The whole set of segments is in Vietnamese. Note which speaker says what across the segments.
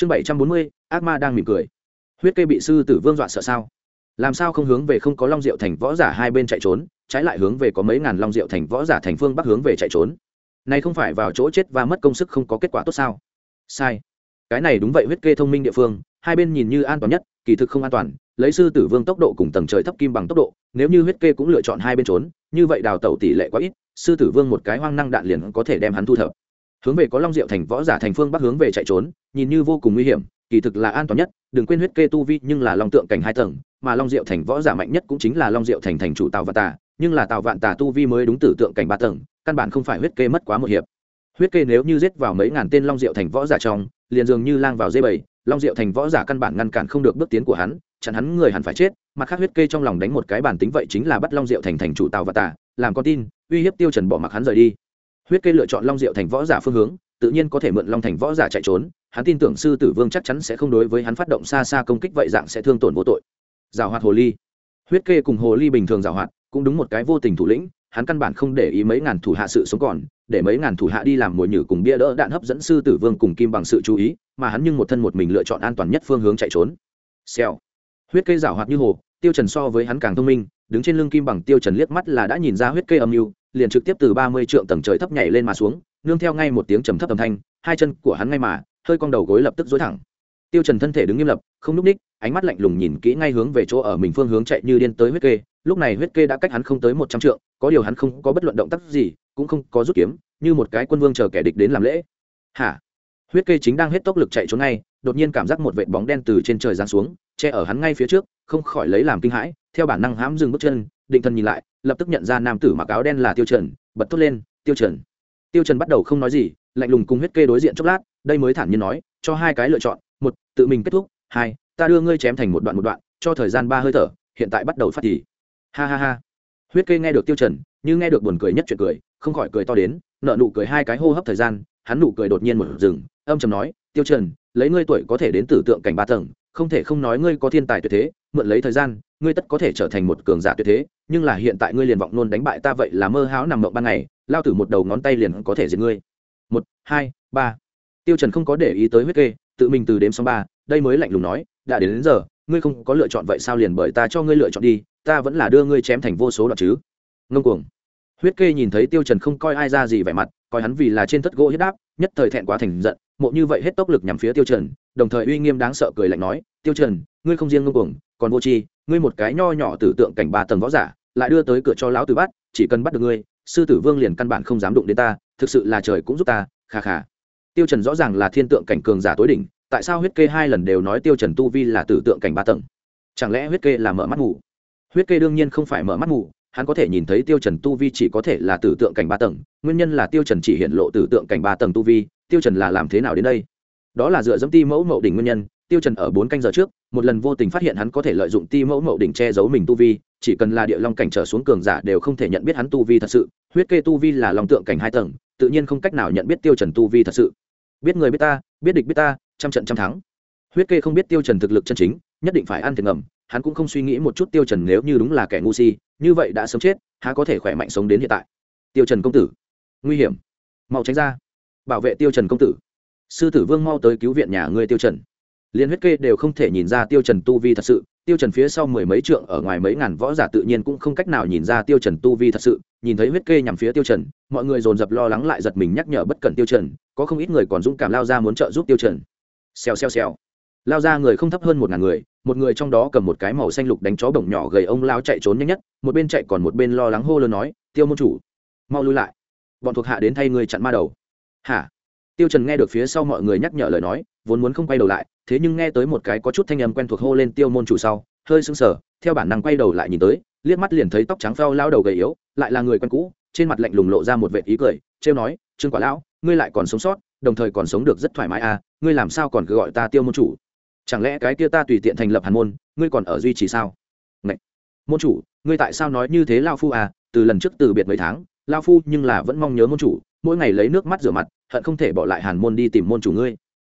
Speaker 1: chương bảy trăm bốn mươi, ác ma đang mỉm cười. Huyết kê bị sư tử vương dọa sợ sao? Làm sao không hướng về không có long diệu thành võ giả hai bên chạy trốn, trái lại hướng về có mấy ngàn long diệu thành võ giả thành phương bắc hướng về chạy trốn? Này không phải vào chỗ chết và mất công sức không có kết quả tốt sao? Sai. Cái này đúng vậy, huyết kê thông minh địa phương, hai bên nhìn như an toàn nhất, kỳ thực không an toàn, lấy sư tử vương tốc độ cùng tầng trời thấp kim bằng tốc độ, nếu như huyết kê cũng lựa chọn hai bên trốn, như vậy đào tẩu tỷ lệ quá ít, sư tử vương một cái hoang năng đạn liền có thể đem hắn thu thập hướng về có long diệu thành võ giả thành phương bắc hướng về chạy trốn, nhìn như vô cùng nguy hiểm, kỳ thực là an toàn nhất, đừng quên huyết kê tu vi, nhưng là long tượng cảnh hai tầng, mà long diệu thành võ giả mạnh nhất cũng chính là long diệu thành thành chủ tào vạn tà, nhưng là tào vạn tà tu vi mới đúng tử tượng cảnh ba tầng, căn bản không phải huyết kê mất quá một hiệp. Huyết kê nếu như giết vào mấy ngàn tên long diệu thành võ giả trong, liền dường như lang vào dây bầy, long diệu thành võ giả căn bản ngăn cản không được bước tiến của hắn, chặn hắn người hẳn phải chết, mặt khác huyết kê trong lòng đánh một cái bản tính vậy chính là bắt long diệu thành thành chủ tào và tà, làm con tin, uy hiếp tiêu trần bỏ mặc hắn rời đi huyết kê lựa chọn long diệu thành võ giả phương hướng, tự nhiên có thể mượn long thành võ giả chạy trốn, hắn tin tưởng sư tử vương chắc chắn sẽ không đối với hắn phát động xa xa công kích vậy dạng sẽ thương tổn vô tội. Giảo hoạt hồ ly. Huyết kê cùng hồ ly bình thường giảo hoạt, cũng đúng một cái vô tình thủ lĩnh, hắn căn bản không để ý mấy ngàn thủ hạ sự sống còn, để mấy ngàn thủ hạ đi làm mồi nhử cùng bia đỡ đạn hấp dẫn sư tử vương cùng kim bằng sự chú ý, mà hắn nhưng một thân một mình lựa chọn an toàn nhất phương hướng chạy trốn. Xèo. Huyết kê giảo hoạt như hồ, tiêu trần so với hắn càng thông minh, đứng trên lưng kim bằng tiêu trần liếc mắt là đã nhìn ra huyết kê âm mưu liền trực tiếp từ ba mươi trượng tầng trời thấp nhảy lên mà xuống, nương theo ngay một tiếng trầm thấp âm thanh, hai chân của hắn ngay mà, hơi cong đầu gối lập tức dối thẳng. Tiêu trần thân thể đứng nghiêm lập, không núp ních, ánh mắt lạnh lùng nhìn kỹ ngay hướng về chỗ ở mình phương hướng chạy như điên tới huyết kê, lúc này huyết kê đã cách hắn không tới một trăm trượng, có điều hắn không có bất luận động tác gì, cũng không có rút kiếm, như một cái quân vương chờ kẻ địch đến làm lễ. Hả? Huyết kê chính đang hết tốc lực chạy trốn ngay, đột nhiên cảm giác một vệt bóng đen từ trên trời giáng xuống, che ở hắn ngay phía trước, không khỏi lấy làm kinh hãi, theo bản năng hãm dừng bước chân, định thần nhìn lại lập tức nhận ra nam tử mặc áo đen là tiêu trần, bật thốt lên, tiêu trần. Tiêu trần bắt đầu không nói gì, lạnh lùng cùng huyết kê đối diện chốc lát, đây mới thản nhiên nói, cho hai cái lựa chọn, một, tự mình kết thúc, hai, ta đưa ngươi chém thành một đoạn một đoạn, cho thời gian ba hơi thở, hiện tại bắt đầu phát thì. Ha ha ha. Huyết kê nghe được tiêu trần, như nghe được buồn cười nhất chuyện cười, không khỏi cười to đến nợ nụ cười hai cái hô hấp thời gian, hắn nụ cười đột nhiên một dừng âm trầm nói, tiêu trần, lấy ngươi tuổi có thể đến tử tượng cảnh ba tầng, không thể không nói ngươi có thiên tài tuyệt thế mượn lấy thời gian ngươi tất có thể trở thành một cường giả tuyệt thế nhưng là hiện tại ngươi liền vọng luôn đánh bại ta vậy là mơ háo nằm mộng ban ngày lao tử một đầu ngón tay liền có thể giết ngươi. Một hai ba. Tiêu trần không có để ý tới huyết kê tự mình từ đếm xong ba đây mới lạnh lùng nói đã đến, đến giờ ngươi không có lựa chọn vậy sao liền bởi ta cho ngươi lựa chọn đi ta vẫn là đưa ngươi chém thành vô số đoạn chứ. Ngông cuồng. Huyết kê nhìn thấy tiêu trần không coi ai ra gì vẻ mặt coi hắn vì là trên thất gỗ huyết đáp nhất thời thẹn quá thành giận mộ như vậy hết tốc lực nhằm phía tiêu trần đồng thời uy nghiêm đáng sợ cười lạnh nói tiêu trần ngươi không riêng ngông cuồng còn vô tri, ngươi một cái nho nhỏ tử tượng cảnh ba tầng võ giả, lại đưa tới cửa cho lão tử bắt, chỉ cần bắt được ngươi, sư tử vương liền căn bản không dám đụng đến ta, thực sự là trời cũng giúp ta, kha kha. Tiêu trần rõ ràng là thiên tượng cảnh cường giả tối đỉnh, tại sao huyết kê hai lần đều nói tiêu trần tu vi là tử tượng cảnh ba tầng? Chẳng lẽ huyết kê là mở mắt mù huyết kê đương nhiên không phải mở mắt mù hắn có thể nhìn thấy tiêu trần tu vi chỉ có thể là tử tượng cảnh ba tầng, nguyên nhân là tiêu trần chỉ hiện lộ tử tượng cảnh ba tầng tu vi, tiêu trần là làm thế nào đến đây? Đó là dựa dẫm ti mẫu mậu đỉnh nguyên nhân tiêu trần ở bốn canh giờ trước, một lần vô tình phát hiện hắn có thể lợi dụng ti mẫu mậu đỉnh che giấu mình tu vi, chỉ cần là địa long cảnh trở xuống cường giả đều không thể nhận biết hắn tu vi thật sự. Huyết kê tu vi là long tượng cảnh hai tầng, tự nhiên không cách nào nhận biết tiêu trần tu vi thật sự. Biết người biết ta, biết địch biết ta, trăm trận trăm thắng. Huyết kê không biết tiêu trần thực lực chân chính, nhất định phải ăn thiệt ngầm, hắn cũng không suy nghĩ một chút tiêu trần nếu như đúng là kẻ ngu si, như vậy đã sớm chết, há có thể khỏe mạnh sống đến hiện tại. Tiêu trần công tử, nguy hiểm. Mau tránh ra. Bảo vệ tiêu trần công tử. Sư tử vương mau tới cứu viện nhà ngươi tiêu trần liên huyết kê đều không thể nhìn ra tiêu trần tu vi thật sự, tiêu trần phía sau mười mấy trượng ở ngoài mấy ngàn võ giả tự nhiên cũng không cách nào nhìn ra tiêu trần tu vi thật sự, nhìn thấy huyết kê nhằm phía tiêu trần, mọi người dồn dập lo lắng lại giật mình nhắc nhở bất cẩn tiêu trần, có không ít người còn dũng cảm lao ra muốn trợ giúp tiêu trần. Xèo xèo xèo. Lao ra người không thấp hơn một ngàn người, một người trong đó cầm một cái màu xanh lục đánh chó bổng nhỏ gầy ông lao chạy trốn nhanh nhất, một bên chạy còn một bên lo lắng hô lớn nói, tiêu môn chủ, mau lui lại. Bọn thuộc hạ đến thay người chặn ma đầu. Hả? Tiêu trần nghe được phía sau mọi người nhắc nhở lời nói, vốn muốn không quay đầu lại thế nhưng nghe tới một cái có chút thanh âm quen thuộc hô lên tiêu môn chủ sau, hơi sững sờ, theo bản năng quay đầu lại nhìn tới, liếc mắt liền thấy tóc trắng phao lao đầu gầy yếu, lại là người quen cũ, trên mặt lạnh lùng lộ ra một vệ ý cười, trêu nói, trương quả lão, ngươi lại còn sống sót, đồng thời còn sống được rất thoải mái à ngươi làm sao còn cứ gọi ta tiêu môn chủ? Chẳng lẽ cái kia ta tùy tiện thành lập hàn môn, ngươi còn ở duy trì sao? Ngậy! môn chủ, ngươi tại sao nói như thế lao phu à từ lần trước từ biệt mấy tháng, lao phu nhưng là vẫn mong nhớ môn chủ, mỗi ngày lấy nước mắt rửa mặt, hận không thể bỏ lại hàn môn đi tìm môn chủ ngươi.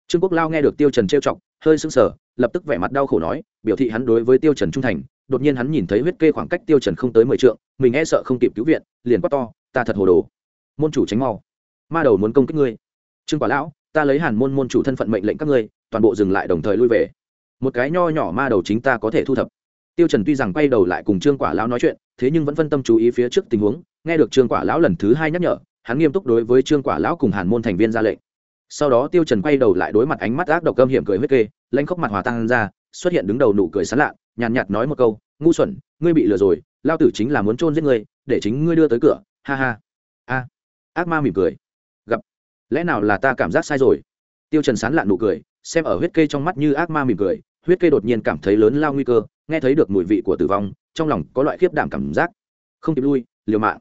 Speaker 1: Trương quốc lao nghe được tiêu trần trêu chọc hơi sững sờ, lập tức vẻ mặt đau khổ nói, biểu thị hắn đối với tiêu trần trung thành, đột nhiên hắn nhìn thấy huyết kê khoảng cách tiêu trần không tới mười trượng, mình e sợ không kịp cứu viện, liền quát to, ta thật hồ đồ. Môn chủ tránh mau. Ma đầu muốn công kích ngươi. Trương quả lão, ta lấy hàn môn môn chủ thân phận mệnh lệnh các ngươi, toàn bộ dừng lại đồng thời lui về. Một cái nho nhỏ ma đầu chính ta có thể thu thập. Tiêu trần tuy rằng quay đầu lại cùng trương quả lão nói chuyện, thế nhưng vẫn phân tâm chú ý phía trước tình huống, nghe được trương quả lão lần thứ hai nhắc nhở, hắn nghiêm túc đối với trương quả lão cùng hàn môn thành viên ra lệnh sau đó tiêu trần quay đầu lại đối mặt ánh mắt ác độc cơm hiểm cười huyết kê lãnh khóc mặt hòa tăng ra xuất hiện đứng đầu nụ cười sán lạ nhàn nhạt, nhạt nói một câu ngu xuẩn ngươi bị lừa rồi lao tử chính là muốn trôn giết ngươi để chính ngươi đưa tới cửa ha ha. A ác ma mỉm cười. Gặp lẽ nào là ta cảm giác sai rồi? Tiêu trần sán lạ nụ cười xem ở huyết kê trong mắt như ác ma mỉm cười huyết kê đột nhiên cảm thấy lớn lao nguy cơ nghe thấy được mùi vị của tử vong trong lòng có loại khiếp đảm cảm giác. Không kịp lui liều mạng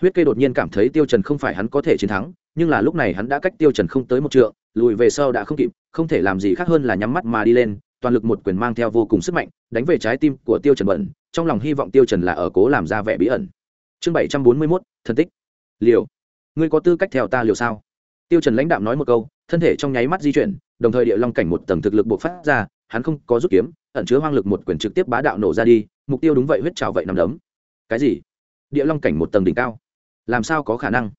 Speaker 1: huyết kê đột nhiên cảm thấy tiêu trần không phải hắn có thể chiến thắng nhưng là lúc này hắn đã cách tiêu trần không tới một trượng lùi về sau đã không kịp không thể làm gì khác hơn là nhắm mắt mà đi lên toàn lực một quyền mang theo vô cùng sức mạnh đánh về trái tim của tiêu trần bẩn trong lòng hy vọng tiêu trần là ở cố làm ra vẻ bí ẩn. Chương bảy trăm bốn mươi 741, thân tích. Liều. Ngươi có tư cách theo ta liều sao? Tiêu trần lãnh đạm nói một câu thân thể trong nháy mắt di chuyển đồng thời địa long cảnh một tầng thực lực bộc phát ra hắn không có rút kiếm ẩn chứa hoang lực một quyền trực tiếp bá đạo nổ ra đi mục tiêu đúng vậy huyết trào vậy nằm đấm. Cái gì? Địa long cảnh một tầng đỉnh cao làm sao có khả năng?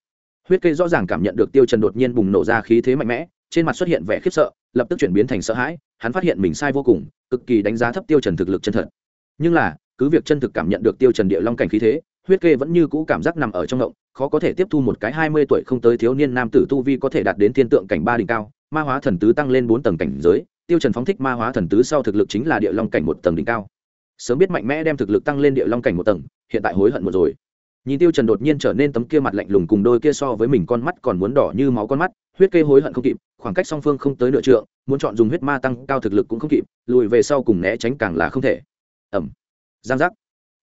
Speaker 1: Huyết kê rõ ràng cảm nhận được tiêu trần đột nhiên bùng nổ ra khí thế mạnh mẽ, trên mặt xuất hiện vẻ khiếp sợ, lập tức chuyển biến thành sợ hãi, hắn phát hiện mình sai vô cùng, cực kỳ đánh giá thấp tiêu trần thực lực chân thật. Nhưng là, cứ việc chân thực cảm nhận được tiêu trần địa long cảnh khí thế, huyết kê vẫn như cũ cảm giác nằm ở trong ngộng khó có thể tiếp thu một cái hai mươi tuổi không tới thiếu niên nam tử tu vi có thể đạt đến thiên tượng cảnh ba đỉnh cao, ma hóa thần tứ tăng lên bốn tầng cảnh giới, tiêu trần phóng thích ma hóa thần tứ sau thực lực chính là địa long cảnh một tầng đỉnh cao. Sớm biết mạnh mẽ đem thực lực tăng lên địa long cảnh một tầng, hiện tại hối hận một rồi nhìn tiêu trần đột nhiên trở nên tấm kia mặt lạnh lùng cùng đôi kia so với mình con mắt còn muốn đỏ như máu con mắt, huyết kê hối hận không kịp, khoảng cách song phương không tới nửa trượng, muốn chọn dùng huyết ma tăng cao thực lực cũng không kịp, lùi về sau cùng né tránh càng là không thể. Ẩm giang giác.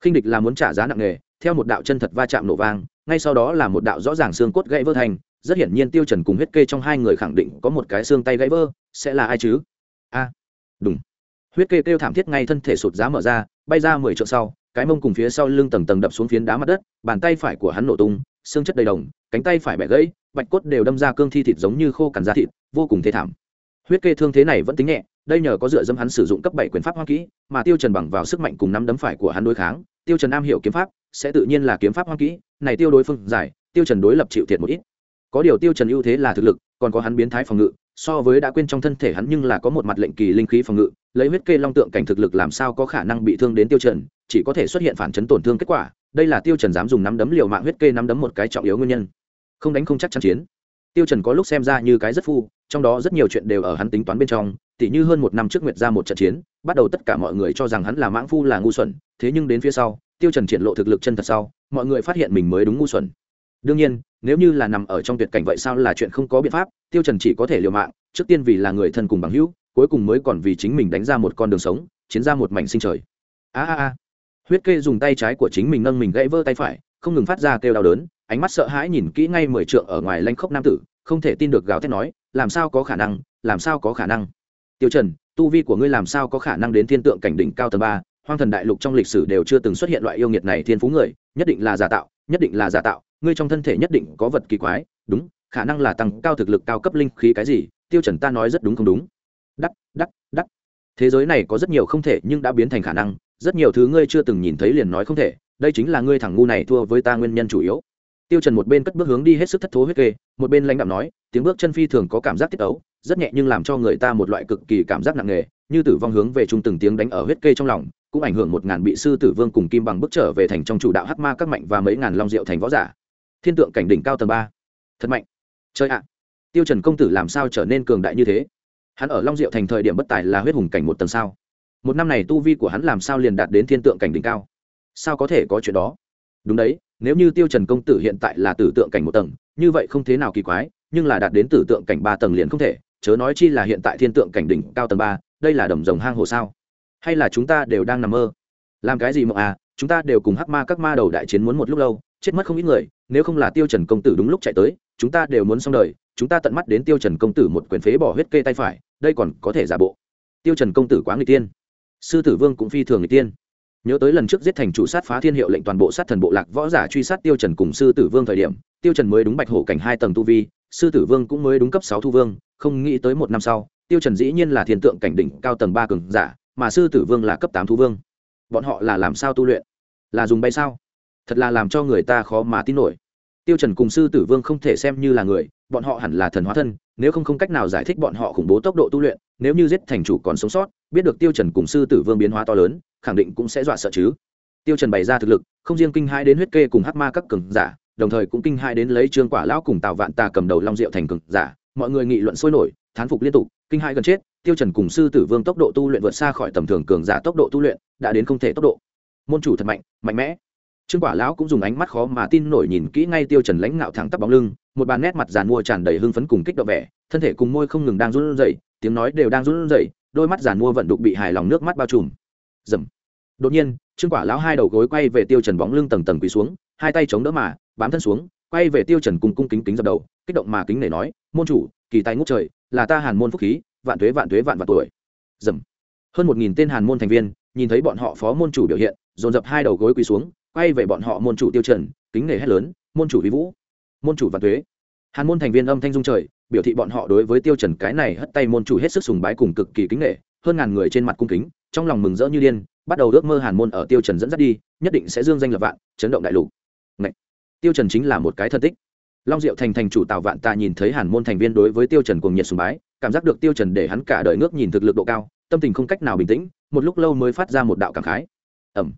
Speaker 1: Khinh địch là muốn trả giá nặng nề, theo một đạo chân thật va chạm nổ vang, ngay sau đó là một đạo rõ ràng xương cốt gãy vỡ thành, rất hiển nhiên tiêu trần cùng huyết kê trong hai người khẳng định có một cái xương tay gãy vỡ, sẽ là ai chứ? A. Đúng huyết kê kêu thảm thiết ngay thân thể sụt giá mở ra, bay ra mười trượng sau cái mông cùng phía sau lưng tầng tầng đập xuống phiến đá mặt đất, bàn tay phải của hắn nổ tung, xương chất đầy đồng, cánh tay phải bẻ gãy, bạch cốt đều đâm ra cương thi thịt giống như khô cằn da thịt, vô cùng thê thảm. Huyết kê thương thế này vẫn tính nhẹ, đây nhờ có dựa dâm hắn sử dụng cấp bảy quyền pháp hoang kỹ, mà tiêu trần bằng vào sức mạnh cùng nắm đấm phải của hắn đối kháng, tiêu trần am hiểu kiếm pháp, sẽ tự nhiên là kiếm pháp hoang kỹ, này tiêu đối phương giải tiêu trần đối lập chịu thiệt một ít. Có điều tiêu trần ưu thế là thực lực, còn có hắn biến thái phòng ngự so với đã quên trong thân thể hắn nhưng là có một mặt lệnh kỳ linh khí phòng ngự, lấy huyết kê long tượng cảnh thực lực làm sao có khả năng bị thương đến tiêu trần, chỉ có thể xuất hiện phản chấn tổn thương kết quả, đây là tiêu trần dám dùng nắm đấm liều mạng huyết kê nắm đấm một cái trọng yếu nguyên nhân. Không đánh không chắc chắn chiến. Tiêu trần có lúc xem ra như cái rất phu, trong đó rất nhiều chuyện đều ở hắn tính toán bên trong, tỉ như hơn một năm trước nguyệt ra một trận chiến, bắt đầu tất cả mọi người cho rằng hắn là mãng phu là ngu xuẩn, thế nhưng đến phía sau, tiêu trần triển lộ thực lực chân thật sau, mọi người phát hiện mình mới đúng ngu xuẩn. Đương nhiên nếu như là nằm ở trong tuyệt cảnh vậy sao là chuyện không có biện pháp, tiêu trần chỉ có thể liều mạng, trước tiên vì là người thân cùng bằng hữu, cuối cùng mới còn vì chính mình đánh ra một con đường sống, chiến ra một mảnh sinh trời. A a a. Huyết kê dùng tay trái của chính mình nâng mình gãy vỡ tay phải, không ngừng phát ra kêu đau đớn, ánh mắt sợ hãi nhìn kỹ ngay mười trượng ở ngoài lanh khốc nam tử, không thể tin được gào thét nói, làm sao có khả năng, làm sao có khả năng. Tiêu trần, tu vi của ngươi làm sao có khả năng đến thiên tượng cảnh đỉnh cao tầng ba, hoang thần đại lục trong lịch sử đều chưa từng xuất hiện loại yêu nghiệt này thiên phú người, nhất định là giả tạo, nhất định là giả tạo ngươi trong thân thể nhất định có vật kỳ quái, đúng, khả năng là tăng cao thực lực cao cấp linh khí cái gì, tiêu trần ta nói rất đúng không đúng. Đắc đắc đắc. Thế giới này có rất nhiều không thể nhưng đã biến thành khả năng, rất nhiều thứ ngươi chưa từng nhìn thấy liền nói không thể, đây chính là ngươi thằng ngu này thua với ta nguyên nhân chủ yếu. Tiêu trần một bên cất bước hướng đi hết sức thất thố huyết kê, một bên lãnh đạm nói, tiếng bước chân phi thường có cảm giác tiết ấu, rất nhẹ nhưng làm cho người ta một loại cực kỳ cảm giác nặng nề, như tử vong hướng về trung từng tiếng đánh ở huyết kê trong lòng, cũng ảnh hưởng một ngàn bị sư tử vương cùng kim bằng bước trở về thành trong chủ đạo hắc ma các mạnh và mấy ngàn long diệu thành võ giả thiên tượng cảnh đỉnh cao tầng ba. Thật mạnh. Chơi ạ. Tiêu trần công tử làm sao trở nên cường đại như thế? Hắn ở long diệu thành thời điểm bất tài là huyết hùng cảnh một tầng sao? Một năm này tu vi của hắn làm sao liền đạt đến thiên tượng cảnh đỉnh cao? Sao có thể có chuyện đó? Đúng đấy, nếu như tiêu trần công tử hiện tại là tử tượng cảnh một tầng, như vậy không thế nào kỳ quái, nhưng là đạt đến tử tượng cảnh ba tầng liền không thể, chớ nói chi là hiện tại thiên tượng cảnh đỉnh cao tầng ba, đây là đầm rồng hang hồ sao? Hay là chúng ta đều đang nằm mơ? Làm cái gì mộng à? Chúng ta đều cùng hắc ma các ma đầu đại chiến muốn một lúc lâu, chết mất không ít người nếu không là tiêu trần công tử đúng lúc chạy tới, chúng ta đều muốn xong đời, chúng ta tận mắt đến tiêu trần công tử một quyền phế bỏ huyết kê tay phải, đây còn có thể giả bộ. Tiêu trần công tử quá người tiên. Sư tử vương cũng phi thường người tiên. Nhớ tới lần trước giết thành chủ sát phá thiên hiệu lệnh toàn bộ sát thần bộ lạc võ giả truy sát tiêu trần cùng sư tử vương thời điểm, tiêu trần mới đúng bạch hổ cảnh hai tầng tu vi, sư tử vương cũng mới đúng cấp sáu thu vương, không nghĩ tới một năm sau, tiêu trần dĩ nhiên là thiên tượng cảnh đỉnh cao tầng ba cường giả, mà sư tử vương là cấp tám thu vương. Bọn họ là làm sao tu luyện? Là dùng bay sao? Thật là làm cho người ta khó mà tin nổi. Tiêu trần cùng sư tử vương không thể xem như là người, bọn họ hẳn là thần hóa thân, nếu không không cách nào giải thích bọn họ khủng bố tốc độ tu luyện, nếu như giết thành chủ còn sống sót, biết được tiêu trần cùng sư tử vương biến hóa to lớn, khẳng định cũng sẽ dọa sợ chứ. Tiêu trần bày ra thực lực, không riêng kinh hai đến huyết kê cùng hắc ma các cường giả, đồng thời cũng kinh hai đến lấy trương quả lão cùng tào vạn tà cầm đầu long diệu thành cường giả, mọi người nghị luận sôi nổi, thán phục liên tục, kinh hai gần chết, tiêu trần cùng sư tử vương tốc độ tu luyện vượt xa khỏi tầm thường cường giả tốc độ tu luyện, đã đến không thể tốc độ. Môn chủ thật mạnh mạnh mẽ trương quả lão cũng dùng ánh mắt khó mà tin nổi nhìn kỹ ngay tiêu trần lãnh ngạo thẳng tắp bóng lưng, một bàn nét mặt giàn mua tràn đầy hưng phấn cùng kích động vẻ, thân thể cùng môi không ngừng đang run rẩy, tiếng nói đều đang run rẩy, đôi mắt giàn mua vận đục bị hài lòng nước mắt bao trùm. Dầm. Đột nhiên, trương quả lão hai đầu gối quay về tiêu trần bóng lưng tầng tầng quỳ xuống, hai tay chống đỡ mà, bám thân xuống, quay về tiêu trần cùng cung kính kính dập đầu, kích động mà kính nể nói, môn chủ, kỳ tài ngút trời, là ta hàn môn phúc khí, vạn tuế vạn tuế vạn vạn tuổi. Dầm. Hơn một nghìn tên hàn môn thành viên, nhìn thấy bọn họ phó môn chủ biểu hiện, dồn dập hai đầu gối quỳ xuống quay về bọn họ môn chủ tiêu trần, kính nể hét lớn, môn chủ vi vũ, môn chủ vạn tuế. Hàn môn thành viên âm thanh dung trời, biểu thị bọn họ đối với tiêu trần cái này hất tay môn chủ hết sức sùng bái cùng cực kỳ kính nể, hơn ngàn người trên mặt cung kính, trong lòng mừng rỡ như điên, bắt đầu ước mơ hàn môn ở tiêu trần dẫn dắt đi, nhất định sẽ dương danh lập vạn, chấn động đại lục. Tiêu trần chính là một cái thân tích. Long diệu thành thành chủ tào vạn ta nhìn thấy hàn môn thành viên đối với tiêu trần cuồng nhiệt sùng bái, cảm giác được tiêu trần để hắn cả đời ngước nhìn thực lực độ cao, tâm tình không cách nào bình tĩnh, một lúc lâu mới phát ra một đạo cảm khái. Ẩm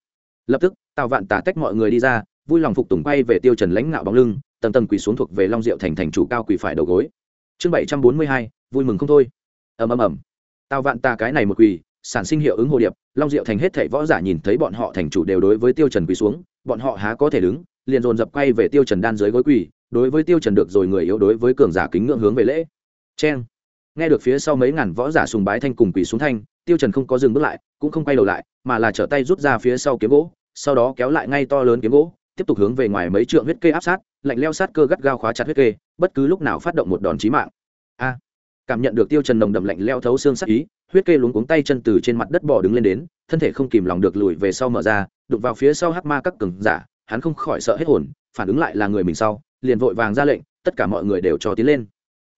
Speaker 1: lập tức tào vạn Tả tách mọi người đi ra, vui lòng phục tùng quay về tiêu trần lãnh ngạo bóng lưng, tầng tầng quỳ xuống thuộc về long diệu thành thành chủ cao quỳ phải đầu gối. Chương bảy trăm bốn mươi hai, vui mừng không thôi. Ầm ầm ầm. Tào vạn tà cái này một quỳ, sản sinh hiệu ứng hồ điệp, long diệu thành hết thảy võ giả nhìn thấy bọn họ thành chủ đều đối với tiêu trần quỳ xuống, bọn họ há có thể đứng, liền dồn dập quay về tiêu trần đan dưới gối quỳ, đối với tiêu trần được rồi người yếu đối với cường giả kính ngưỡng hướng về lễ. Chen nghe được phía sau mấy ngàn võ giả sùng bái thanh cùng quỳ xuống thanh, tiêu trần không có dừng bước lại, cũng không quay đầu lại, mà là trở tay rút ra phía sau kiếm gỗ sau đó kéo lại ngay to lớn kiếm gỗ, tiếp tục hướng về ngoài mấy trượng huyết kê áp sát, lạnh leo sát cơ gắt gao khóa chặt huyết kê, bất cứ lúc nào phát động một đòn chí mạng. A, cảm nhận được tiêu trần nồng đậm lạnh leo thấu xương sắc ý, huyết kê luống cuống tay chân từ trên mặt đất bò đứng lên đến, thân thể không kìm lòng được lùi về sau mở ra, đụng vào phía sau hắc ma các cường giả, hắn không khỏi sợ hết hồn, phản ứng lại là người mình sau, liền vội vàng ra lệnh, tất cả mọi người đều cho tiến lên.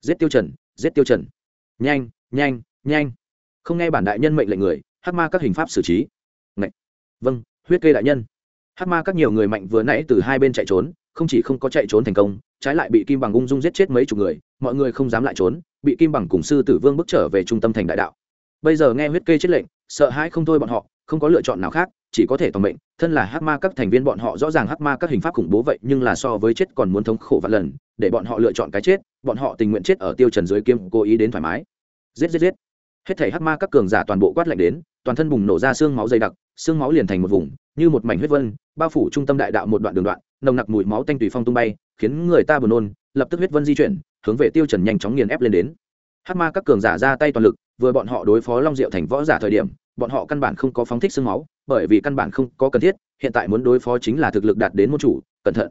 Speaker 1: Giết tiêu trần, giết tiêu trần. Nhanh nhanh nhanh. Không nghe bản đại nhân mệnh lệnh người, hắc ma các hình pháp xử trí. Ngậy. vâng huyết kê đại nhân. Hắc ma các nhiều người mạnh vừa nãy từ hai bên chạy trốn, không chỉ không có chạy trốn thành công, trái lại bị kim bằng ung dung giết chết mấy chục người, mọi người không dám lại trốn, bị kim bằng cùng sư tử vương bước trở về trung tâm thành đại đạo. Bây giờ nghe huyết kê chết lệnh, sợ hãi không thôi bọn họ, không có lựa chọn nào khác, chỉ có thể tòng mệnh, thân là hắc ma các thành viên bọn họ rõ ràng hắc ma các hình pháp khủng bố vậy, nhưng là so với chết còn muốn thống khổ vạn lần, để bọn họ lựa chọn cái chết, bọn họ tình nguyện chết ở tiêu trần dưới kiếm, cố ý đến thoải mái. Giết giết giết hết thảy hắc ma các cường giả toàn bộ quát lạnh đến, toàn thân bùng nổ ra xương máu dày đặc, xương máu liền thành một vùng, như một mảnh huyết vân, bao phủ trung tâm đại đạo một đoạn đường đoạn, nồng nặc mùi máu tanh tùy phong tung bay, khiến người ta buồn nôn, lập tức huyết vân di chuyển, hướng về tiêu trần nhanh chóng nghiền ép lên đến. Hắc ma các cường giả ra tay toàn lực, vừa bọn họ đối phó long diệu thành võ giả thời điểm, bọn họ căn bản không có phóng thích xương máu, bởi vì căn bản không có cần thiết, hiện tại muốn đối phó chính là thực lực đạt đến môn chủ, cẩn thận.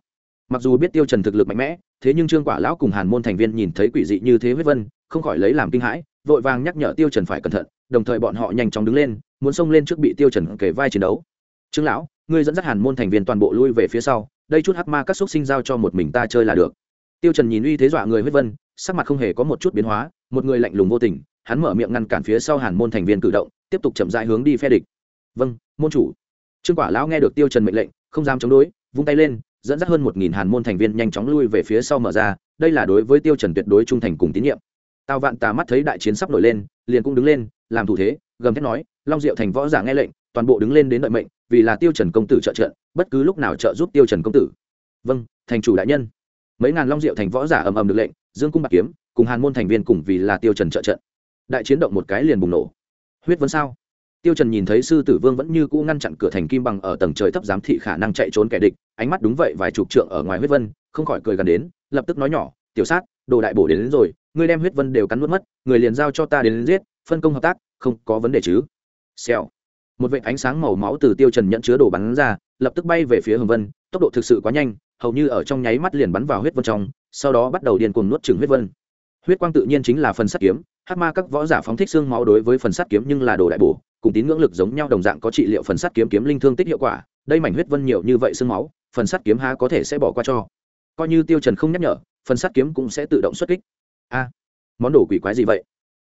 Speaker 1: Mặc dù biết tiêu trần thực lực mạnh mẽ, thế nhưng trương quả lão cùng hàn môn thành viên nhìn thấy quỷ dị như thế huyết vân không khỏi lấy làm kinh hãi, vội vàng nhắc nhở tiêu trần phải cẩn thận, đồng thời bọn họ nhanh chóng đứng lên, muốn xông lên trước bị tiêu trần kể vai chiến đấu. Trương lão, ngươi dẫn dắt hàn môn thành viên toàn bộ lui về phía sau, đây chút hắc ma các xúc sinh giao cho một mình ta chơi là được. Tiêu trần nhìn uy thế dọa người huyết vân, sắc mặt không hề có một chút biến hóa, một người lạnh lùng vô tình, hắn mở miệng ngăn cản phía sau hàn môn thành viên cử động, tiếp tục chậm rãi hướng đi phe địch. Vâng môn chủ. Trương quả lão nghe được tiêu trần mệnh lệnh, không dám chống đối, vung tay lên, dẫn dắt hơn một nghìn hàn môn thành viên nhanh chóng lui về phía sau mở ra, đây là đối với tiêu trần tuyệt đối trung thành cùng tín nhiệm tào vạn tà mắt thấy đại chiến sắp nổi lên liền cũng đứng lên làm thủ thế gầm thét nói long diệu thành võ giả nghe lệnh toàn bộ đứng lên đến đợi mệnh vì là tiêu trần công tử trợ trận bất cứ lúc nào trợ giúp tiêu trần công tử. Vâng thành chủ đại nhân. Mấy ngàn long diệu thành võ giả ầm ầm được lệnh dương cung bạc kiếm cùng hàn môn thành viên cùng vì là tiêu trần trợ trận. Đại chiến động một cái liền bùng nổ. Huyết vấn sao? Tiêu trần nhìn thấy sư tử vương vẫn như cũ ngăn chặn cửa thành kim bằng ở tầng trời thấp giám thị khả năng chạy trốn kẻ địch ánh mắt đúng vậy vài chục trượng ở ngoài huyết vân không khỏi cười gần đến lập tức nói nhỏ tiểu sát đồ đại bổ đến, đến rồi ngươi đem huyết vân đều cắn nuốt mất người liền giao cho ta đến, giết phân công hợp tác không có vấn đề chứ? Xèo. Một vệt ánh sáng màu máu từ tiêu trần nhận chứa đồ bắn ra lập tức bay về phía hồng vân tốc độ thực sự quá nhanh hầu như ở trong nháy mắt liền bắn vào huyết vân trong sau đó bắt đầu điên cuồng nuốt chửng huyết vân. Huyết quang tự nhiên chính là phần sắt kiếm hắc ma các võ giả phóng thích xương máu đối với phần sắt kiếm nhưng là đồ đại bổ cùng tín ngưỡng lực giống nhau đồng dạng có trị liệu phần sắt kiếm kiếm linh thương tích hiệu quả đây mảnh huyết vân nhiều như vậy xương máu phần sắt kiếm há có thể sẽ bỏ qua cho. Coi như tiêu trần không nhắc nhở phần sắt kiếm cũng sẽ tự động xuất kích a, món đồ quỷ quái gì vậy?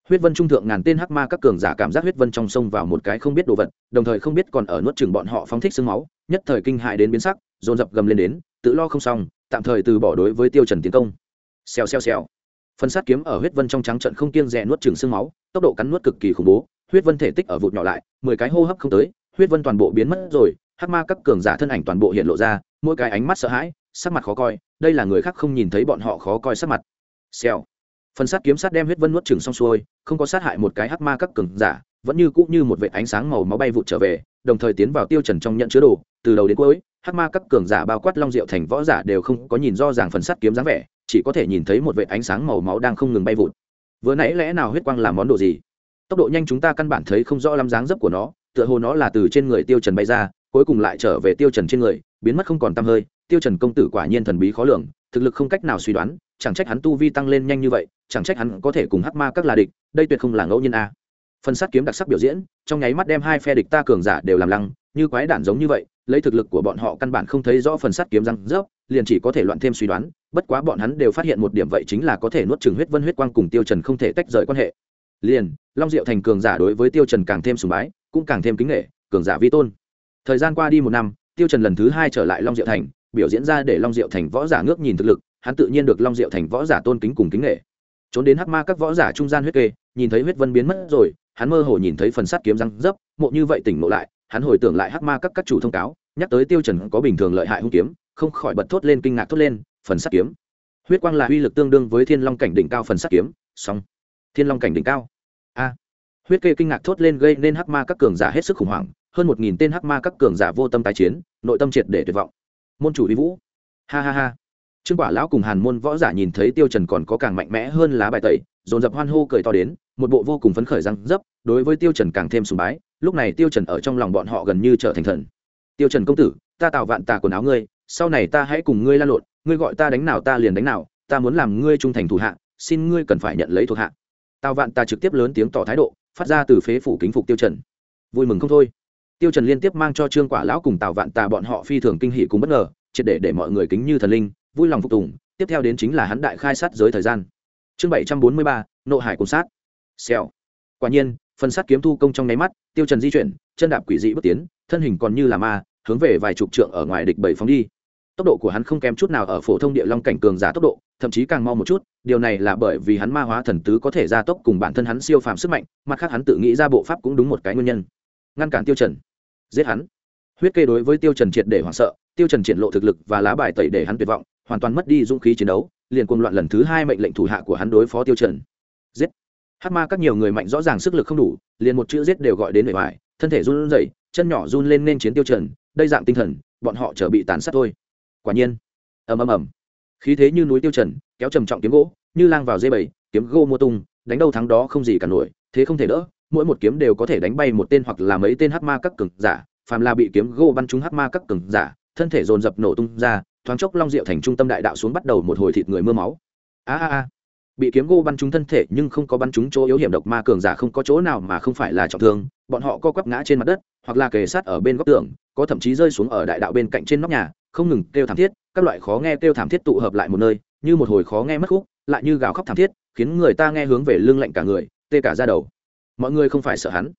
Speaker 1: Huyết vân trung thượng ngàn tên hắc ma các cường giả cảm giác huyết vân trong sông vào một cái không biết đồ vật, đồng thời không biết còn ở nuốt chừng bọn họ phóng thích sương máu, nhất thời kinh hại đến biến sắc, dồn dập gầm lên đến, tự lo không xong, tạm thời từ bỏ đối với tiêu trần tiến công. Xèo xèo xèo. Phần sát kiếm ở huyết vân trong trắng trận không kiêng rẻ nuốt chừng sương máu, tốc độ cắn nuốt cực kỳ khủng bố, huyết vân thể tích ở vụt nhỏ lại, mười cái hô hấp không tới, huyết vân toàn bộ biến mất rồi, hắc ma các cường giả thân ảnh toàn bộ hiện lộ ra, mỗi cái ánh mắt sợ hãi, sắc mặt khó coi, đây là người khác không nhìn thấy bọn họ khó coi sắc mặt. Xèo phần sát kiếm sát đem huyết vân nuốt chừng xong xuôi, không có sát hại một cái hắc ma các cường giả, vẫn như cũ như một vệt ánh sáng màu máu bay vụt trở về, đồng thời tiến vào tiêu trần trong nhận chứa đồ. Từ đầu đến cuối, hắc ma các cường giả bao quát long diệu thành võ giả đều không có nhìn do ràng phần sắt kiếm dáng vẻ, chỉ có thể nhìn thấy một vệt ánh sáng màu máu đang không ngừng bay vụt. Vừa nãy lẽ nào huyết quang làm món đồ gì? Tốc độ nhanh chúng ta căn bản thấy không rõ lắm dáng dấp của nó, tựa hồ nó là từ trên người tiêu trần bay ra, cuối cùng lại trở về tiêu trần trên người, biến mất không còn tăm hơi. Tiêu trần công tử quả nhiên thần bí khó lường thực lực không cách nào suy đoán, chẳng trách hắn tu vi tăng lên nhanh như vậy, chẳng trách hắn có thể cùng hắc ma các là địch, đây tuyệt không là ngẫu nhiên a. Phần sát kiếm đặc sắc biểu diễn, trong nháy mắt đem hai phe địch ta cường giả đều làm lăng, như quái đản giống như vậy, lấy thực lực của bọn họ căn bản không thấy rõ phần sát kiếm răng rớp, liền chỉ có thể loạn thêm suy đoán, bất quá bọn hắn đều phát hiện một điểm vậy chính là có thể nuốt trừng huyết vân huyết quang cùng tiêu trần không thể tách rời quan hệ. Liền, long diệu thành cường giả đối với tiêu trần càng thêm sùng bái, cũng càng thêm kính nghệ cường giả vi tôn. Thời gian qua đi một năm, tiêu trần lần thứ hai trở lại long diệu thành biểu diễn ra để long diệu thành võ giả ngước nhìn thực lực, hắn tự nhiên được long diệu thành võ giả tôn kính cùng kính nghệ trốn đến hắc ma các võ giả trung gian huyết kê, nhìn thấy huyết vân biến mất rồi, hắn mơ hồ nhìn thấy phần sắt kiếm răng dấp, mộ như vậy tỉnh ngộ lại, hắn hồi tưởng lại hắc ma các các chủ thông cáo, nhắc tới tiêu trần có bình thường lợi hại hung kiếm, không khỏi bật thốt lên kinh ngạc thốt lên, phần sắt kiếm. Huyết quang là uy lực tương đương với thiên long cảnh đỉnh cao phần sắt kiếm song thiên long cảnh đỉnh cao. A. Huyết kê kinh ngạc thốt lên gây nên hắc ma các cường giả hết sức khủng hoảng, hơn một nghìn tên hắc ma các cường giả vô tâm tái chiến, nội tâm triệt để tuyệt vọng môn chủ uy vũ. Ha ha ha. Trương quả lão cùng hàn môn võ giả nhìn thấy tiêu trần còn có càng mạnh mẽ hơn lá bài tẩy, dồn dập hoan hô cười to đến, một bộ vô cùng phấn khởi răng dấp, đối với tiêu trần càng thêm sùng bái, lúc này tiêu trần ở trong lòng bọn họ gần như trở thành thần. Tiêu trần công tử, ta tạo vạn tà quần áo ngươi, sau này ta hãy cùng ngươi la lộn, ngươi gọi ta đánh nào ta liền đánh nào, ta muốn làm ngươi trung thành thủ hạ, xin ngươi cần phải nhận lấy thuộc hạ. Tào vạn ta trực tiếp lớn tiếng tỏ thái độ, phát ra từ phế phủ kính phục tiêu trần. Vui mừng không thôi tiêu trần liên tiếp mang cho trương quả lão cùng tào vạn tà bọn họ phi thường kinh hỉ cùng bất ngờ, triệt để để mọi người kính như thần linh, vui lòng phục tùng, tiếp theo đến chính là hắn đại khai sát giới thời gian. Chương bảy trăm bốn mươi ba, nộ hải cùng sát. Xèo. Quả nhiên, phần sát kiếm thu công trong nháy mắt, tiêu trần di chuyển, chân đạp quỷ dị bước tiến, thân hình còn như là ma, hướng về vài chục trượng ở ngoài địch bảy phóng đi. Tốc độ của hắn không kém chút nào ở phổ thông địa long cảnh cường giả tốc độ, thậm chí càng mau một chút, điều này là bởi vì hắn ma hóa thần tứ có thể gia tốc cùng bản thân hắn siêu phàm sức mạnh, mặt khác hắn tự nghĩ ra bộ pháp cũng đúng một cái nguyên nhân. Ngăn cản tiêu trần giết hắn. Huyết kê đối với tiêu trần triệt để hoảng sợ, tiêu trần triển lộ thực lực và lá bài tẩy để hắn tuyệt vọng, hoàn toàn mất đi dũng khí chiến đấu, liền cuồng loạn lần thứ hai mệnh lệnh thủ hạ của hắn đối phó tiêu trần. Giết! Hắc ma các nhiều người mạnh rõ ràng sức lực không đủ, liền một chữ giết đều gọi đến bề ngoài, thân thể run rẩy, chân nhỏ run lên nên chiến tiêu trần, đây dạng tinh thần, bọn họ trở bị tàn sát thôi. Quả nhiên! Ầm ầm ầm! Khí thế như núi tiêu trần, kéo trầm trọng kiếm gỗ, như lang vào dây bầy, kiếm gỗ mua tung, đánh đâu thắng đó không gì cả nổi, thế không thể đỡ mỗi một kiếm đều có thể đánh bay một tên hoặc là mấy tên hắc ma các cường giả, phàm là bị kiếm gỗ bắn trúng hắc ma các cường giả, thân thể dồn dập nổ tung ra, thoáng chốc long diệu thành trung tâm đại đạo xuống bắt đầu một hồi thịt người mưa máu. A a a. Bị kiếm gỗ bắn trúng thân thể nhưng không có bắn trúng chỗ yếu hiểm độc ma cường giả không có chỗ nào mà không phải là trọng thương, bọn họ co quắp ngã trên mặt đất, hoặc là kề sát ở bên góc tường, có thậm chí rơi xuống ở đại đạo bên cạnh trên nóc nhà, không ngừng kêu thảm thiết, các loại khó nghe kêu thảm thiết tụ hợp lại một nơi, như một hồi khó nghe mất khúc, lại như gào khóc thảm thiết, khiến người ta nghe hướng về lưng lạnh cả người, tê cả da đầu mọi người không phải sợ hắn.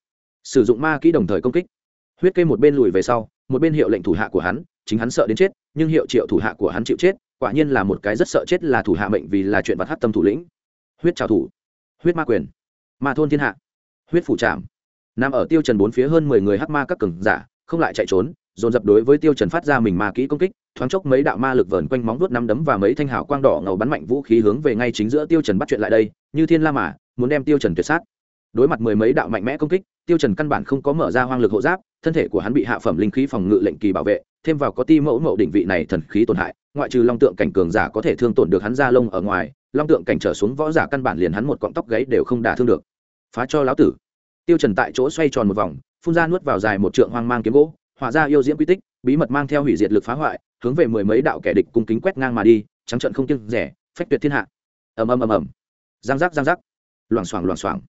Speaker 1: Sử dụng ma kỹ đồng thời công kích. Huyết kê một bên lùi về sau, một bên hiệu lệnh thủ hạ của hắn, chính hắn sợ đến chết, nhưng hiệu triệu thủ hạ của hắn chịu chết, quả nhiên là một cái rất sợ chết là thủ hạ mệnh vì là chuyện vật hát tâm thủ lĩnh. Huyết trào thủ. Huyết ma quyền. Ma thôn thiên hạ. Huyết phủ trạm nằm ở tiêu trần bốn phía hơn mười người hắc ma các cường giả, không lại chạy trốn, dồn dập đối với tiêu trần phát ra mình ma kỹ công kích, thoáng chốc mấy đạo ma lực vờn quanh móng vuốt năm đấm và mấy thanh hào quang đỏ ngầu bắn mạnh vũ khí hướng về ngay chính giữa tiêu trần bắt chuyện lại đây, như thiên la mà, muốn đem tiêu trần tuyệt sát đối mặt mười mấy đạo mạnh mẽ công kích, tiêu trần căn bản không có mở ra hoang lực hộ giáp, thân thể của hắn bị hạ phẩm linh khí phòng ngự lệnh kỳ bảo vệ, thêm vào có ti mẫu mẫu đỉnh vị này thần khí tổn hại, ngoại trừ long tượng cảnh cường giả có thể thương tổn được hắn ra lông ở ngoài, long tượng cảnh trở xuống võ giả căn bản liền hắn một cọng tóc gáy đều không đả thương được. Phá cho lão tử. Tiêu trần tại chỗ xoay tròn một vòng, phun ra nuốt vào dài một trượng hoang mang kiếm gỗ, hỏa ra yêu diễm quy tích, bí mật mang theo hủy diệt lực phá hoại, hướng về mười mấy đạo kẻ địch cung kính quét ngang mà đi, trắng trận không kiêng rẻ, phách tuyệt thiên hạ. Ầm ầm ầm ầm. Giang giác giang giác. Loảng xoảng loảng xoảng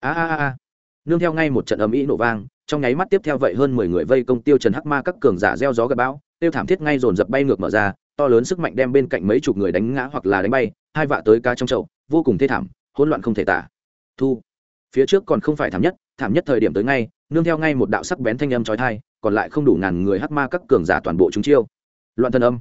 Speaker 1: a a a nương theo ngay một trận ầm ĩ nổ vang, trong nháy mắt tiếp theo vậy hơn mười người vây công tiêu trần hắc ma các cường giả gieo gió gặt bão, tiêu thảm thiết ngay dồn dập bay ngược mở ra, to lớn sức mạnh đem bên cạnh mấy chục người đánh ngã hoặc là đánh bay, hai vạ tới cá trong chậu, vô cùng thê thảm, hỗn loạn không thể tả. Thu. Phía trước còn không phải thảm nhất thảm nhất thời điểm tới ngay, nương theo ngay một đạo sắc bén thanh âm chói tai, còn lại không đủ ngàn người hắc ma các cường giả toàn bộ chúng chiêu. Loạn thân âm.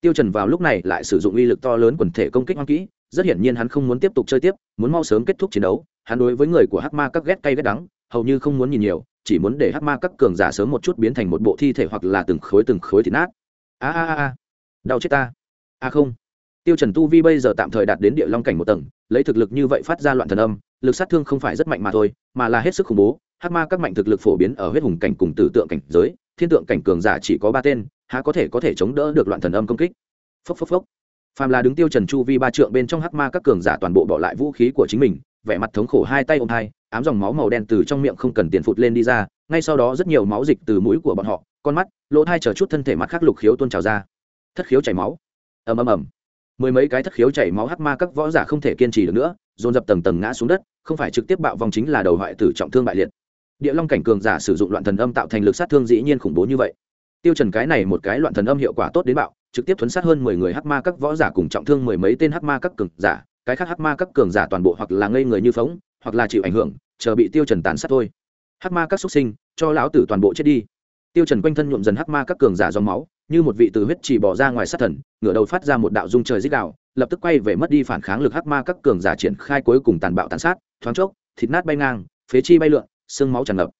Speaker 1: Tiêu trần vào lúc này lại sử dụng uy lực to lớn quần thể công kích hoang kỹ rất hiển nhiên hắn không muốn tiếp tục chơi tiếp muốn mau sớm kết thúc chiến đấu. Hắn đối với người của hắc ma các ghét cay ghét đắng hầu như không muốn nhìn nhiều chỉ muốn để hắc ma các cường giả sớm một chút biến thành một bộ thi thể hoặc là từng khối từng khối thịt nát. A a a a, đau chết ta. A không. Tiêu trần tu vi bây giờ tạm thời đạt đến địa long cảnh một tầng lấy thực lực như vậy phát ra loạn thần âm lực sát thương không phải rất mạnh mà thôi mà là hết sức khủng bố. Hắc ma các mạnh thực lực phổ biến ở huyết hùng cảnh cùng tử tượng cảnh giới thiên tượng cảnh cường giả chỉ có ba tên há có thể có thể chống đỡ được loạn thần âm công kích. Phốc phốc phốc phàm là đứng tiêu trần chu vi ba trượng bên trong hắc ma các cường giả toàn bộ bỏ lại vũ khí của chính mình, vẻ mặt thống khổ hai tay ôm hai, ám dòng máu màu đen từ trong miệng không cần tiền phụt lên đi ra, ngay sau đó rất nhiều máu dịch từ mũi của bọn họ, con mắt, lỗ thai chờ chút thân thể mặt khác lục khiếu tuôn trào ra. Thất khiếu chảy máu. Ầm ầm ầm. Mười mấy cái thất khiếu chảy máu hắc ma các võ giả không thể kiên trì được nữa, dồn dập tầng tầng ngã xuống đất, không phải trực tiếp bạo vòng chính là đầu hoại tử trọng thương bại liệt. Địa long cảnh cường giả sử dụng loạn thần âm tạo thành lực sát thương dĩ nhiên khủng bố như vậy tiêu trần cái này một cái loạn thần âm hiệu quả tốt đến bạo, trực tiếp thuấn sát hơn mười người hắc ma các võ giả cùng trọng thương mười mấy tên hắc ma các cường giả, cái khác hắc ma các cường giả toàn bộ hoặc là ngây người như phóng hoặc là chịu ảnh hưởng, chờ bị tiêu trần tàn sát thôi. Hắc ma các xuất sinh, cho lão tử toàn bộ chết đi. Tiêu trần quanh thân nhuộm dần hắc ma các cường giả dòng máu, như một vị từ huyết chỉ bỏ ra ngoài sát thần, ngửa đầu phát ra một đạo dung trời dích đạo lập tức quay về mất đi phản kháng lực hắc ma các cường giả triển khai cuối cùng tàn bạo tàn sát, thoáng chốc, thịt nát bay ngang, phế chi bay lượn, xương máu tràn ngập.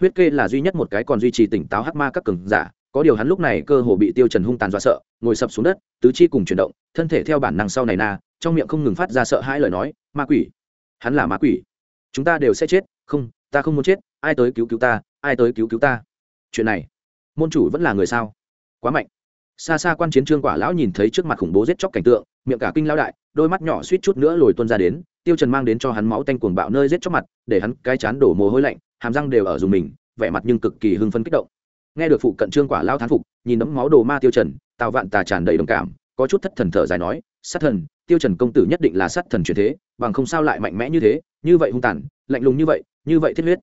Speaker 1: Huyết kê là duy nhất một cái còn duy trì tỉnh táo hắc ma các cường giả có điều hắn lúc này cơ hồ bị tiêu trần hung tàn dọa sợ, ngồi sập xuống đất, tứ chi cùng chuyển động, thân thể theo bản năng sau này na trong miệng không ngừng phát ra sợ hãi lời nói, ma quỷ, hắn là ma quỷ. Chúng ta đều sẽ chết, không, ta không muốn chết, ai tới cứu cứu ta, ai tới cứu cứu ta. Chuyện này, môn chủ vẫn là người sao? Quá mạnh. Xa xa quan chiến trương quả lão nhìn thấy trước mặt khủng bố giết chóc cảnh tượng, miệng cả kinh lão đại, đôi mắt nhỏ suýt chút nữa lồi tuôn ra đến, tiêu trần mang đến cho hắn máu tanh cuồng bạo nơi giết chóc mặt, để hắn cái chán đổ mồ hôi lạnh, hàm răng đều ở dùng mình, vẻ mặt nhưng cực kỳ hưng phấn kích động nghe được phụ cận trương quả lao thán phục, nhìn nấm máu đồ ma tiêu trần, tào vạn tà tràn đầy đồng cảm, có chút thất thần thở dài nói, sát thần, tiêu trần công tử nhất định là sát thần truyền thế, bằng không sao lại mạnh mẽ như thế, như vậy hung tàn, lạnh lùng như vậy như vậy thiết huyết.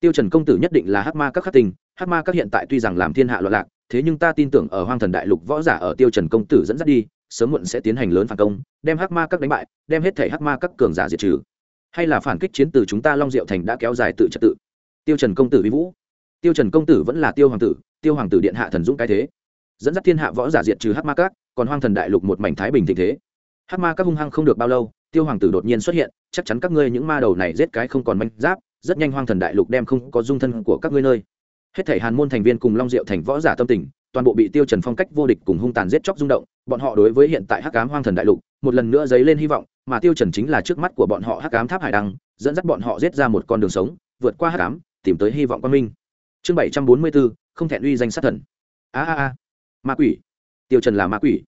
Speaker 1: Tiêu trần công tử nhất định là hắc ma các khắc tình hắc ma các hiện tại tuy rằng làm thiên hạ loạn lạc, thế nhưng ta tin tưởng ở hoang thần đại lục võ giả ở tiêu trần công tử dẫn dắt đi, sớm muộn sẽ tiến hành lớn phản công, đem hắc ma các đánh bại, đem hết thể hắc ma các cường giả diệt trừ. Hay là phản kích chiến từ chúng ta long diệu thành đã kéo dài tự trật tự. Tiêu trần công tử vi vũ tiêu trần công tử vẫn là tiêu hoàng tử, tiêu hoàng tử điện hạ thần dũng cái thế. Dẫn dắt thiên hạ võ giả diệt trừ hắc ma các, còn hoang thần đại lục một mảnh thái bình thịnh thế. Hắc ma các hung hăng không được bao lâu, tiêu hoàng tử đột nhiên xuất hiện, chắc chắn các ngươi những ma đầu này giết cái không còn manh giáp, rất nhanh hoang thần đại lục đem không có dung thân của các ngươi nơi. Hết thảy hàn môn thành viên cùng long diệu thành võ giả tâm tình, toàn bộ bị tiêu trần phong cách vô địch cùng hung tàn giết chóc rung động, bọn họ đối với hiện tại hắc ám hoang thần đại lục, một lần nữa dấy lên hy vọng, mà tiêu trần chính là trước mắt của bọn họ hắc ám tháp hải đăng, dẫn dắt bọn họ giết ra một con đường sống, vượt qua hắc ám, tìm tới hy vọng quan minh chương bảy trăm bốn mươi bốn, không thẹn uy danh sát thần. A a a. Ma quỷ. Tiêu trần là ma quỷ.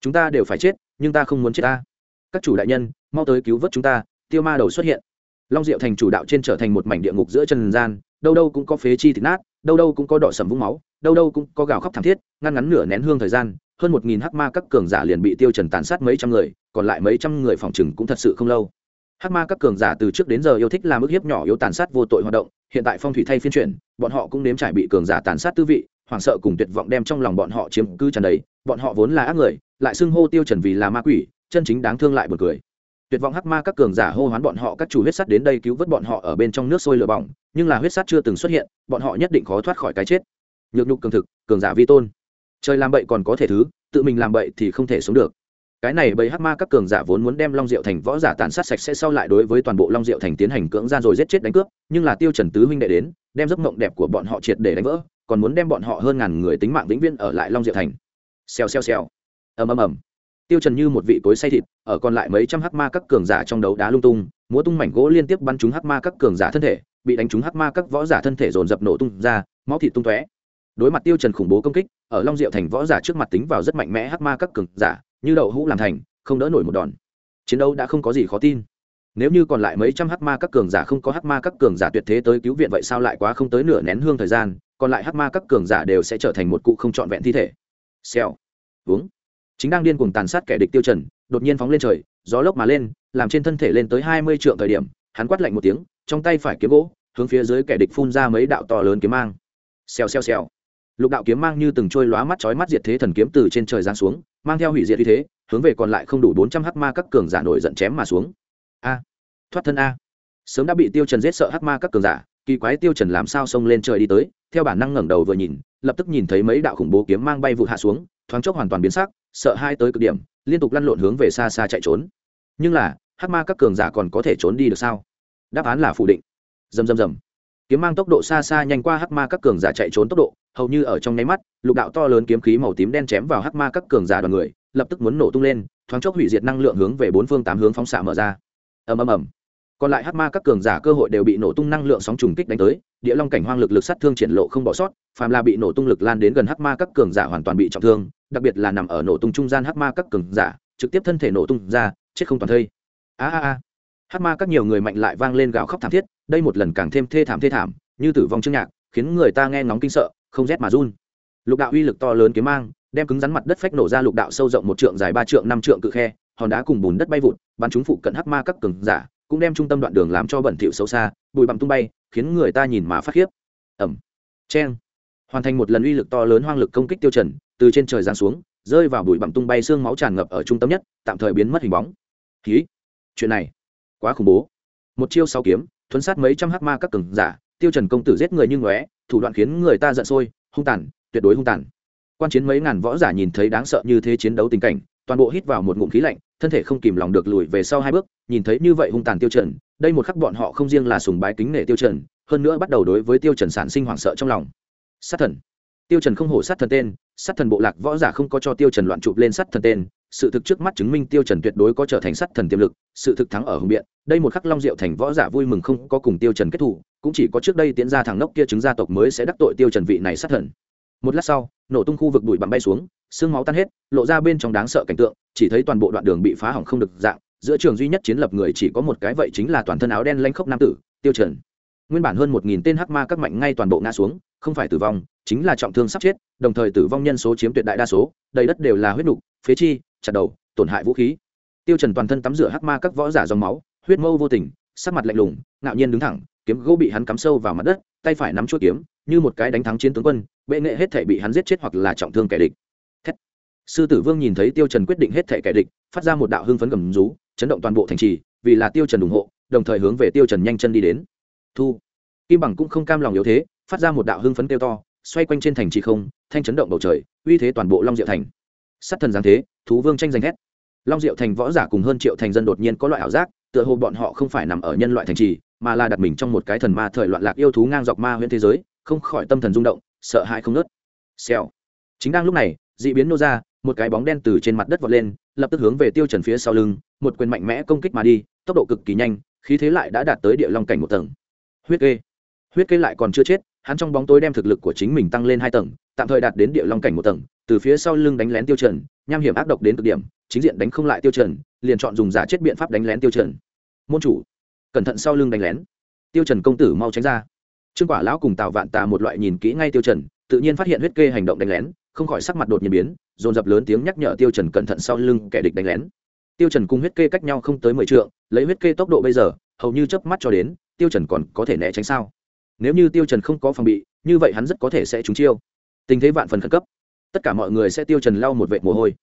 Speaker 1: Chúng ta đều phải chết, nhưng ta không muốn chết ta. Các chủ đại nhân, mau tới cứu vớt chúng ta, tiêu ma đầu xuất hiện. Long diệu thành chủ đạo trên trở thành một mảnh địa ngục giữa chân gian, đâu đâu cũng có phế chi thịt nát, đâu đâu cũng có đỏ sầm vũng máu, đâu đâu cũng có gào khóc thảm thiết, ngăn ngắn nửa nén hương thời gian, hơn một nghìn hắc ma các cường giả liền bị tiêu trần tàn sát mấy trăm người, còn lại mấy trăm người phòng chừng cũng thật sự không lâu hắc ma các cường giả từ trước đến giờ yêu thích làm ức hiếp nhỏ yếu tàn sát vô tội hoạt động, hiện tại phong thủy thay phiên chuyển, bọn họ cũng nếm trải bị cường giả tàn sát tư vị, hoảng sợ cùng tuyệt vọng đem trong lòng bọn họ chiếm cứ tràn đầy, bọn họ vốn là ác người, lại xưng hô tiêu trần vì là ma quỷ, chân chính đáng thương lại buồn cười. Tuyệt vọng hắc ma các cường giả hô hoán bọn họ các chủ huyết sắt đến đây cứu vớt bọn họ ở bên trong nước sôi lửa bỏng, nhưng là huyết sắt chưa từng xuất hiện, bọn họ nhất định khó thoát khỏi cái chết. Nhược nhục cường thực, cường giả vi tôn. Trời làm bậy còn có thể thứ, tự mình làm bậy thì không thể sống được cái này bầy hắc ma các cường giả vốn muốn đem long diệu thành võ giả tàn sát sạch sẽ sau lại đối với toàn bộ long diệu thành tiến hành cưỡng gian rồi giết chết đánh cướp, nhưng là tiêu trần tứ huynh đệ đến, đem giấc mộng đẹp của bọn họ triệt để đánh vỡ, còn muốn đem bọn họ hơn ngàn người tính mạng vĩnh viễn ở lại long diệu thành. Xèo xèo xèo. Ầm ầm ầm. Tiêu trần như một vị cối say thịt, ở còn lại mấy trăm hắc ma các cường giả trong đấu đá lung tung, múa tung mảnh gỗ liên tiếp bắn trúng hắc ma các cường giả thân thể, bị đánh trúng hắc ma các võ giả thân thể dồn dập nổ tung ra, máu thịt tung tóe. Đối mặt tiêu trần khủng bố công kích, ở long diệu thành võ giả trước mặt tính vào rất mạnh mẽ hắc ma các cường giả như đậu hũ làm thành, không đỡ nổi một đòn. Chiến đấu đã không có gì khó tin. Nếu như còn lại mấy trăm hắc ma các cường giả không có hắc ma các cường giả tuyệt thế tới cứu viện vậy sao lại quá không tới nửa nén hương thời gian, còn lại hắc ma các cường giả đều sẽ trở thành một cụ không trọn vẹn thi thể. Xèo. Uống chính đang điên cuồng tàn sát kẻ địch tiêu trần, đột nhiên phóng lên trời, gió lốc mà lên, làm trên thân thể lên tới hai mươi trượng thời điểm, hắn quát lạnh một tiếng, trong tay phải kiếm gỗ, hướng phía dưới kẻ địch phun ra mấy đạo to lớn kiếm mang. Xèo xèo xèo lục đạo kiếm mang như từng trôi lóa mắt chói mắt diệt thế thần kiếm từ trên trời giáng xuống, mang theo hủy diệt uy thế, hướng về còn lại không đủ bốn trăm hắc ma các cường giả nổi giận chém mà xuống. A, thoát thân a. Sớm đã bị tiêu trần giết sợ hắc ma các cường giả, kỳ quái tiêu trần làm sao xông lên trời đi tới, theo bản năng ngẩng đầu vừa nhìn, lập tức nhìn thấy mấy đạo khủng bố kiếm mang bay vụ hạ xuống, thoáng chốc hoàn toàn biến sắc, sợ hai tới cực điểm, liên tục lăn lộn hướng về xa xa chạy trốn. Nhưng là, hắc ma các cường giả còn có thể trốn đi được sao? Đáp án là phủ định. Dầm dầm dầm kiếm mang tốc độ xa xa nhanh qua hắc ma các cường giả chạy trốn tốc độ hầu như ở trong nháy mắt, lục đạo to lớn kiếm khí màu tím đen chém vào hắc ma các cường giả đoàn người, lập tức muốn nổ tung lên, thoáng chốc hủy diệt năng lượng hướng về bốn phương tám hướng phóng xạ mở ra. Ầm ầm ầm. Còn lại hắc ma các cường giả cơ hội đều bị nổ tung năng lượng sóng trùng kích đánh tới, địa long cảnh hoang lực lực sát thương triển lộ không bỏ sót, phàm là bị nổ tung lực lan đến gần hắc ma các cường giả hoàn toàn bị trọng thương, đặc biệt là nằm ở nổ tung trung gian hắc ma các cường giả, trực tiếp thân thể nổ tung ra, chết không toàn thây. A a a. Hắc ma các nhiều người mạnh lại vang lên gào khóc thảm thiết, đây một lần càng thêm thê thảm thê thảm, như tử vong chương nhạc, khiến người ta nghe ngóng kinh sợ không rét mà run. Lục đạo uy lực to lớn kiếm mang, đem cứng rắn mặt đất phách nổ ra lục đạo sâu rộng một trượng dài ba trượng năm trượng cự khe, hòn đá cùng bùn đất bay vụt, bắn chúng phụ cận hắc ma các cường giả, cũng đem trung tâm đoạn đường làm cho bẩn thỉu xấu xa, bụi bặm tung bay, khiến người ta nhìn mà phát khiếp. Ẩm cheng. Hoàn thành một lần uy lực to lớn hoang lực công kích tiêu trần, từ trên trời giáng xuống, rơi vào bụi bặm tung bay xương máu tràn ngập ở trung tâm nhất, tạm thời biến mất hình bóng. Khí chuyện này quá khủng bố. Một chiêu sáu kiếm, thuấn sát mấy trăm hắc ma các cường giả tiêu trần công tử giết người như ngóe, thủ đoạn khiến người ta giận sôi, hung tàn, tuyệt đối hung tàn. Quan chiến mấy ngàn võ giả nhìn thấy đáng sợ như thế chiến đấu tình cảnh, toàn bộ hít vào một ngụm khí lạnh, thân thể không kìm lòng được lùi về sau hai bước, nhìn thấy như vậy hung tàn tiêu trần, đây một khắc bọn họ không riêng là sùng bái kính nể tiêu trần, hơn nữa bắt đầu đối với tiêu trần sản sinh hoảng sợ trong lòng. Sát thần. Tiêu trần không hổ sát thần tên, sát thần bộ lạc võ giả không có cho tiêu trần loạn chụp lên sát thần tên sự thực trước mắt chứng minh tiêu trần tuyệt đối có trở thành sát thần tiềm lực, sự thực thắng ở hùng biện. Đây một khắc long diệu thành võ giả vui mừng không có cùng tiêu trần kết thủ cũng chỉ có trước đây tiến ra thằng nốc kia chứng gia tộc mới sẽ đắc tội tiêu trần vị này sát thần. Một lát sau, nổ tung khu vực bụi bặm bay xuống, xương máu tan hết, lộ ra bên trong đáng sợ cảnh tượng, chỉ thấy toàn bộ đoạn đường bị phá hỏng không được dạng, giữa trường duy nhất chiến lập người chỉ có một cái vậy chính là toàn thân áo đen lanh khốc nam tử, tiêu trần. Nguyên bản hơn một nghìn tên hắc ma các mạnh ngay toàn bộ ngã xuống, không phải tử vong, chính là trọng thương sắp chết, đồng thời tử vong nhân số chiếm tuyệt đại đa số, đầy đất đều là huyết nục, phế chi chặt đầu, tổn hại vũ khí. Tiêu trần toàn thân tắm rửa hắc ma các võ giả dòng máu, huyết mâu vô tình, sắc mặt lạnh lùng, ngạo nhiên đứng thẳng, kiếm gỗ bị hắn cắm sâu vào mặt đất, tay phải nắm chuôi kiếm, như một cái đánh thắng chiến tướng quân, bệ nghệ hết thể bị hắn giết chết hoặc là trọng thương kẻ địch. Thét. sư tử vương nhìn thấy tiêu trần quyết định hết thể kẻ địch, phát ra một đạo hưng phấn gầm rú, chấn động toàn bộ thành trì, vì là tiêu trần ủng hộ, đồng thời hướng về tiêu trần nhanh chân đi đến. Thu. Kim bằng cũng không cam lòng yếu thế, phát ra một đạo hưng phấn tiêu to, xoay quanh trên thành trì không, thanh chấn động bầu trời, uy thế toàn bộ long diệu thành sát thần giáng thế, thú vương tranh giành hết. Long diệu thành võ giả cùng hơn triệu thành dân đột nhiên có loại ảo giác, tựa hồ bọn họ không phải nằm ở nhân loại thành trì, mà là đặt mình trong một cái thần ma thời loạn lạc yêu thú ngang dọc ma huyện thế giới, không khỏi tâm thần rung động, sợ hãi không nớt xèo. Chính đang lúc này, dị biến nô ra, một cái bóng đen từ trên mặt đất vọt lên, lập tức hướng về tiêu trần phía sau lưng, một quyền mạnh mẽ công kích mà đi, tốc độ cực kỳ nhanh, khí thế lại đã đạt tới địa long cảnh một tầng. Huyết kê. Huyết kê lại còn chưa chết, hắn trong bóng tối đem thực lực của chính mình tăng lên hai tầng, tạm thời đạt đến địa long cảnh một tầng từ phía sau lưng đánh lén tiêu trần, nham hiểm ác độc đến cực điểm, chính diện đánh không lại tiêu trần, liền chọn dùng giả chết biện pháp đánh lén tiêu trần. Môn chủ, cẩn thận sau lưng đánh lén. Tiêu trần công tử mau tránh ra. Trương quả lão cùng tào vạn tà một loại nhìn kỹ ngay tiêu trần, tự nhiên phát hiện huyết kê hành động đánh lén, không khỏi sắc mặt đột nhiên biến, dồn dập lớn tiếng nhắc nhở tiêu trần cẩn thận sau lưng kẻ địch đánh lén. Tiêu trần cùng huyết kê cách nhau không tới mười trượng, lấy huyết kê tốc độ bây giờ, hầu như chớp mắt cho đến, tiêu trần còn có thể né tránh sao? Nếu như tiêu trần không có phòng bị, như vậy hắn rất có thể sẽ trúng chiêu. Tình thế vạn phần khẩn cấp tất cả mọi người sẽ tiêu trần lau một vệt mồ hôi.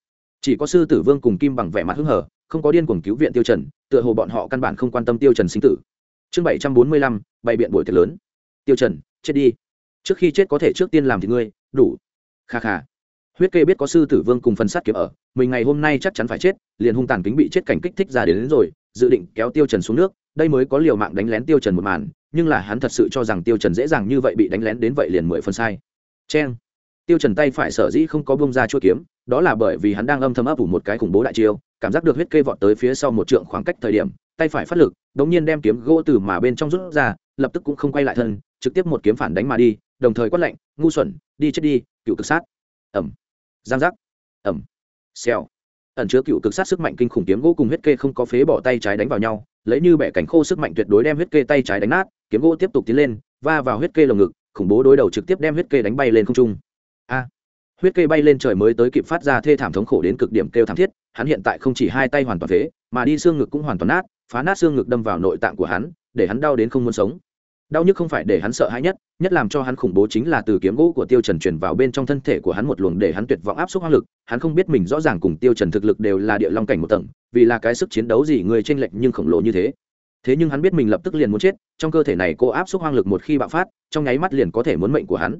Speaker 1: Chỉ có sư tử vương cùng kim bằng vẻ mặt hứng hở không có điên cuồng cứu viện tiêu trần tựa hồ bọn họ căn bản không quan tâm tiêu trần sinh tử. Chương bảy trăm bốn mươi lăm bày biện buổi tiệc lớn. Tiêu trần chết đi. Trước khi chết có thể trước tiên làm thì ngươi đủ. Kha kha. Huyết kê biết có sư tử vương cùng phân sát kiếm ở mình ngày hôm nay chắc chắn phải chết liền hung tàn kính bị chết cảnh kích thích ra đến, đến rồi dự định kéo tiêu trần xuống nước đây mới có liều mạng đánh lén tiêu trần một màn nhưng là hắn thật sự cho rằng tiêu trần dễ dàng như vậy bị đánh lén đến vậy liền mười phần sai. Chen tiêu trần tay phải sở dĩ không có bung ra chuôi kiếm, đó là bởi vì hắn đang âm thầm ấp ủ một cái khủng bố đại chiêu, cảm giác được huyết kê vọt tới phía sau một trượng khoảng cách thời điểm, tay phải phát lực đống nhiên đem kiếm gỗ từ mà bên trong rút ra, lập tức cũng không quay lại thân, trực tiếp một kiếm phản đánh mà đi, đồng thời quát lệnh ngu xuẩn, đi chết đi, cựu cực sát. Ẩm giang giác. Ẩm xèo. Ẩn chứa cựu cực sát sức mạnh kinh khủng kiếm gỗ cùng huyết kê không có phế bỏ tay trái đánh vào nhau, lấy như bẻ cảnh khô sức mạnh tuyệt đối đem huyết kê tay trái đánh nát, kiếm gỗ tiếp tục tiến lên, va vào huyết kê lồng ngực, khủng bố đối đầu trực tiếp đem huyết kê đánh bay lên không trung a. Huyết kê bay lên trời mới tới kịp phát ra thê thảm thống khổ đến cực điểm kêu thảm thiết, hắn hiện tại không chỉ hai tay hoàn toàn phế, mà đi xương ngực cũng hoàn toàn nát, phá nát xương ngực đâm vào nội tạng của hắn, để hắn đau đến không muốn sống. Đau nhức không phải để hắn sợ hãi nhất nhất làm cho hắn khủng bố chính là từ kiếm gỗ của tiêu trần truyền vào bên trong thân thể của hắn một luồng để hắn tuyệt vọng áp suất hoang lực, hắn không biết mình rõ ràng cùng tiêu trần thực lực đều là địa long cảnh một tầng, vì là cái sức chiến đấu gì người trên lệnh nhưng khổng lồ như thế. Thế nhưng hắn biết mình lập tức liền muốn chết, trong cơ thể này cô áp suất hoang lực một khi bạo phát, trong nháy mắt liền có thể muốn mệnh của hắn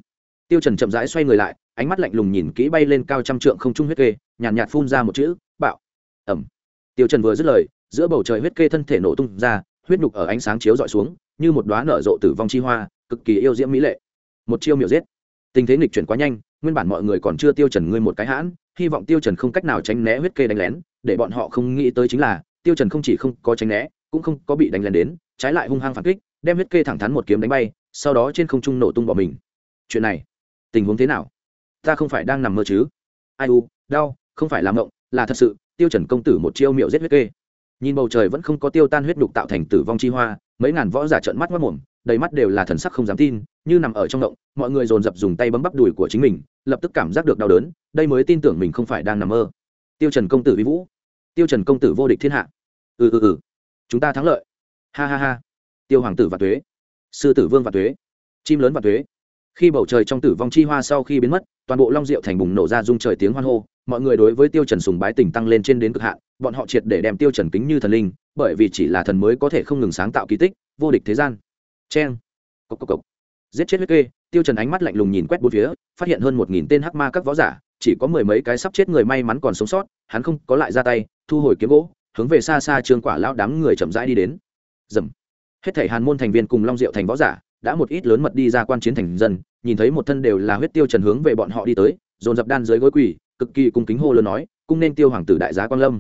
Speaker 1: tiêu trần chậm rãi xoay người lại ánh mắt lạnh lùng nhìn kỹ bay lên cao trăm trượng không trung huyết kê nhàn nhạt, nhạt phun ra một chữ bạo. Ẩm. Tiêu trần vừa dứt lời giữa bầu trời huyết kê thân thể nổ tung ra huyết nhục ở ánh sáng chiếu dọi xuống như một đóa nở rộ tử vong chi hoa cực kỳ yêu diễm mỹ lệ. Một chiêu miểu giết. Tình thế nghịch chuyển quá nhanh nguyên bản mọi người còn chưa tiêu trần ngươi một cái hãn hy vọng tiêu trần không cách nào tránh né huyết kê đánh lén để bọn họ không nghĩ tới chính là tiêu trần không chỉ không có tránh né cũng không có bị đánh lén đến trái lại hung hăng phản kích đem huyết kê thẳng thắn một kiếm đánh bay sau đó trên không trung nổ tung bỏ mình. Chuyện này tình huống thế nào? Ta không phải đang nằm mơ chứ? Ai u, đau, không phải làm mộng, là thật sự, tiêu trần công tử một chiêu miệu giết huyết kê. Nhìn bầu trời vẫn không có tiêu tan huyết đục tạo thành tử vong chi hoa, mấy ngàn võ giả trợn mắt mắt mồm đầy mắt đều là thần sắc không dám tin, như nằm ở trong động mọi người dồn dập dùng tay bấm bắp đùi của chính mình, lập tức cảm giác được đau đớn, đây mới tin tưởng mình không phải đang nằm mơ. Tiêu trần công tử vi vũ. Tiêu trần công tử vô địch thiên hạ. Ừ ừ ừ. Chúng ta thắng lợi. Ha ha ha. Tiêu hoàng tử và tuế. Sư tử vương và tuế. Chim lớn và tuế khi bầu trời trong tử vong chi hoa sau khi biến mất, toàn bộ long diệu thành bùng nổ ra rung trời tiếng hoan hô, mọi người đối với tiêu trần sùng bái tình tăng lên trên đến cực hạn, bọn họ triệt để đem tiêu trần kính như thần linh, bởi vì chỉ là thần mới có thể không ngừng sáng tạo kỳ tích, vô địch thế gian. Chen cốc cốc cốc. giết chết huyết kê, tiêu trần ánh mắt lạnh lùng nhìn quét bốn phía, phát hiện hơn một nghìn tên hắc ma các võ giả, chỉ có mười mấy cái sắp chết người may mắn còn sống sót, hắn không có lại ra tay, thu hồi kiếm gỗ, hướng về xa xa trường quả lão đám người chậm rãi đi đến. Dầm. Hết thảy hàn môn thành viên cùng long diệu thành võ giả, đã một ít lớn mật đi ra quan chiến thành dân nhìn thấy một thân đều là huyết tiêu trần hướng về bọn họ đi tới, dồn dập đan dưới gối quỳ, cực kỳ cung kính hô lớn nói, cung nên tiêu hoàng tử đại giá quan lâm.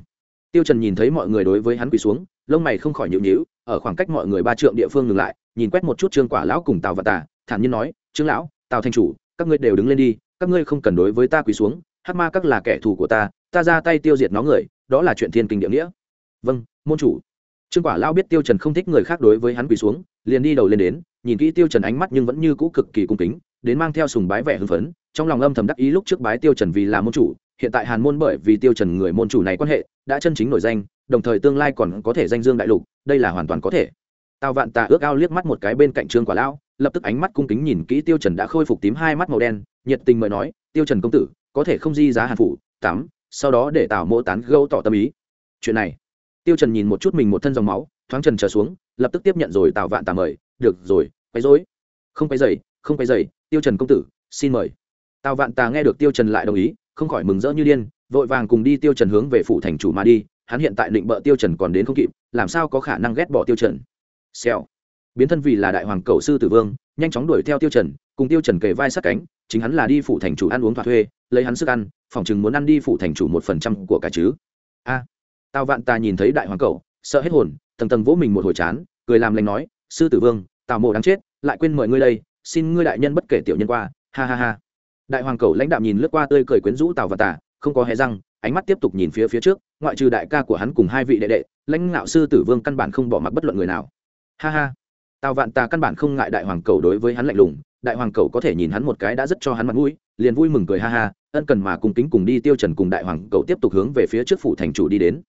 Speaker 1: Tiêu trần nhìn thấy mọi người đối với hắn quỳ xuống, lông mày không khỏi nhíu nhíu, ở khoảng cách mọi người ba trượng địa phương ngừng lại, nhìn quét một chút trương quả lão cùng tào và tả thản nhiên nói, trương lão, tào thanh chủ, các ngươi đều đứng lên đi, các ngươi không cần đối với ta quỳ xuống, hắc ma các là kẻ thù của ta ta ra tay tiêu diệt nó người, đó là chuyện thiên kinh địa nghĩa. Vâng môn chủ. Trương quả lão biết tiêu trần không thích người khác đối với hắn quỳ xuống, liền đi đầu lên đến, nhìn kỹ tiêu trần ánh mắt nhưng vẫn như cũ cực kỳ cung kính đến mang theo sùng bái vẻ hưng phấn, trong lòng âm thầm đắc ý lúc trước bái tiêu trần vì là môn chủ, hiện tại hàn môn bởi vì tiêu trần người môn chủ này quan hệ, đã chân chính nổi danh, đồng thời tương lai còn có thể danh dương đại lục, đây là hoàn toàn có thể. Tào vạn tà ước ao liếc mắt một cái bên cạnh trương quả lão, lập tức ánh mắt cung kính nhìn kỹ tiêu trần đã khôi phục tím hai mắt màu đen, nhiệt tình mời nói, tiêu trần công tử, có thể không di giá hàn phủ tắm sau đó để tào mỗ tán gâu tỏ tâm ý. Chuyện này, tiêu trần nhìn một chút mình một thân dòng máu, thoáng trần trở xuống, lập tức tiếp nhận rồi tào vạn tà mời, được rồi, quấy rối. Không quấy dày không quấy dày tiêu trần công tử, xin mời. Tào vạn tà nghe được tiêu trần lại đồng ý, không khỏi mừng rỡ như điên, vội vàng cùng đi tiêu trần hướng về phủ thành chủ mà đi, hắn hiện tại định bợ tiêu trần còn đến không kịp, làm sao có khả năng ghét bỏ tiêu trần? Xèo. Biến thân vì là đại hoàng cầu sư tử vương, nhanh chóng đuổi theo tiêu trần, cùng tiêu trần kề vai sát cánh, chính hắn là đi phủ thành chủ ăn uống thỏa thuê, lấy hắn sức ăn, phòng chừng muốn ăn đi phủ thành chủ một phần trăm của cả chứ. A. Tào vạn ta nhìn thấy đại hoàng cầu, sợ hết hồn, tầng tầng vỗ mình một hồi chán, cười làm lành nói, sư tử vương, tào mộ đáng chết, lại quên mời ngươi đây xin ngươi đại nhân bất kể tiểu nhân qua, ha ha ha. Đại hoàng cầu lãnh đạo nhìn lướt qua tươi cười quyến rũ tào và tả không có hé răng, ánh mắt tiếp tục nhìn phía phía trước, ngoại trừ đại ca của hắn cùng hai vị đệ đệ, lãnh đạo sư tử vương căn bản không bỏ mặc bất luận người nào. Ha ha. Tào vạn tà căn bản không ngại đại hoàng cầu đối với hắn lạnh lùng, đại hoàng cầu có thể nhìn hắn một cái đã rất cho hắn mặt mũi, liền vui mừng cười ha ha, ân cần mà cùng kính cùng đi tiêu trần cùng đại hoàng cầu tiếp tục hướng về phía trước phủ thành chủ đi đến.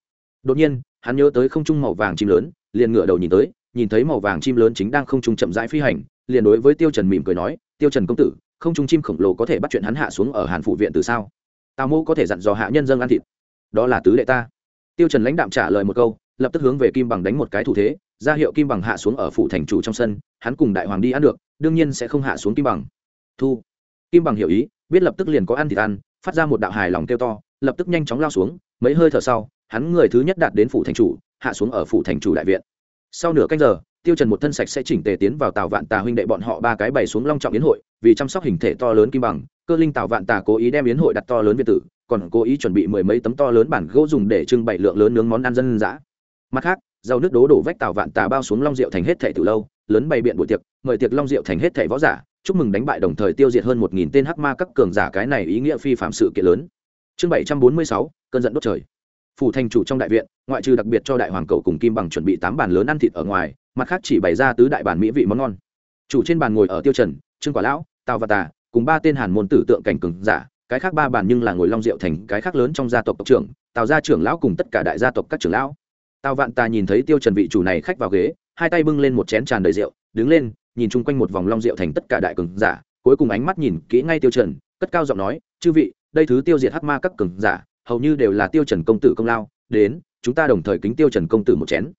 Speaker 1: Đột nhiên, hắn nhớ tới không trung màu vàng chim lớn, liền ngửa đầu nhìn tới, nhìn thấy màu vàng chim lớn chính đang không trung chậm rãi phi hành liền đối với tiêu trần mỉm cười nói, tiêu trần công tử, không trung chim khổng lồ có thể bắt chuyện hắn hạ xuống ở hàn phủ viện từ sao? Tào mô có thể dặn dò hạ nhân dân ăn thịt. Đó là tứ đệ ta. Tiêu trần lãnh đạm trả lời một câu, lập tức hướng về kim bằng đánh một cái thủ thế, ra hiệu kim bằng hạ xuống ở phủ thành chủ trong sân, hắn cùng đại hoàng đi ăn được, đương nhiên sẽ không hạ xuống kim bằng. Thu. Kim bằng hiểu ý, biết lập tức liền có ăn thịt ăn, phát ra một đạo hài lòng kêu to, lập tức nhanh chóng lao xuống, mấy hơi thở sau, hắn người thứ nhất đạt đến phủ thành chủ, hạ xuống ở phủ thành chủ đại viện. Sau nửa canh giờ tiêu trần một thân sạch sẽ chỉnh tề tiến vào Tào vạn tà huynh đệ bọn họ ba cái bày xuống long trọng yến hội, vì chăm sóc hình thể to lớn kim bằng, cơ linh Tào vạn tà cố ý đem yến hội đặt to lớn việt tử, còn cố ý chuẩn bị mười mấy tấm to lớn bản gỗ dùng để trưng bày lượng lớn nướng món ăn dân dã. Mặt khác, rau nước đố đổ vách Tào vạn tà bao xuống long rượu thành hết thảy từ lâu, lớn bày biện buổi tiệc, mời tiệc long rượu thành hết thảy võ giả, chúc mừng đánh bại đồng thời tiêu diệt hơn một nghìn tên hắc ma các cường giả cái này ý nghĩa phi phạm sự kiện lớn. Chương bảy trăm bốn mươi sáu, cơn giận đốt trời. Phủ thành chủ trong đại viện, ngoại trừ đặc biệt cho đại hoàng cầu cùng kim bằng chuẩn bị tám bàn lớn ăn thịt ở ngoài mặt khác chỉ bày ra tứ đại bản mỹ vị món ngon. Chủ trên bàn ngồi ở tiêu trần, trương quả lão, tào và tà, cùng ba tên hàn môn tử tượng cảnh cường giả, cái khác ba bàn nhưng là ngồi long rượu thành, cái khác lớn trong gia tộc tộc trưởng, tào gia trưởng lão cùng tất cả đại gia tộc các trưởng lão. Tào vạn tà nhìn thấy tiêu trần vị chủ này khách vào ghế, hai tay bưng lên một chén tràn đầy rượu, đứng lên, nhìn chung quanh một vòng long rượu thành tất cả đại cường giả, cuối cùng ánh mắt nhìn kỹ ngay tiêu trần, cất cao giọng nói, chư vị, đây thứ tiêu diệt hắc ma các cường giả, hầu như đều là tiêu trần công tử công lao, đến, chúng ta đồng thời kính tiêu trần công tử một chén.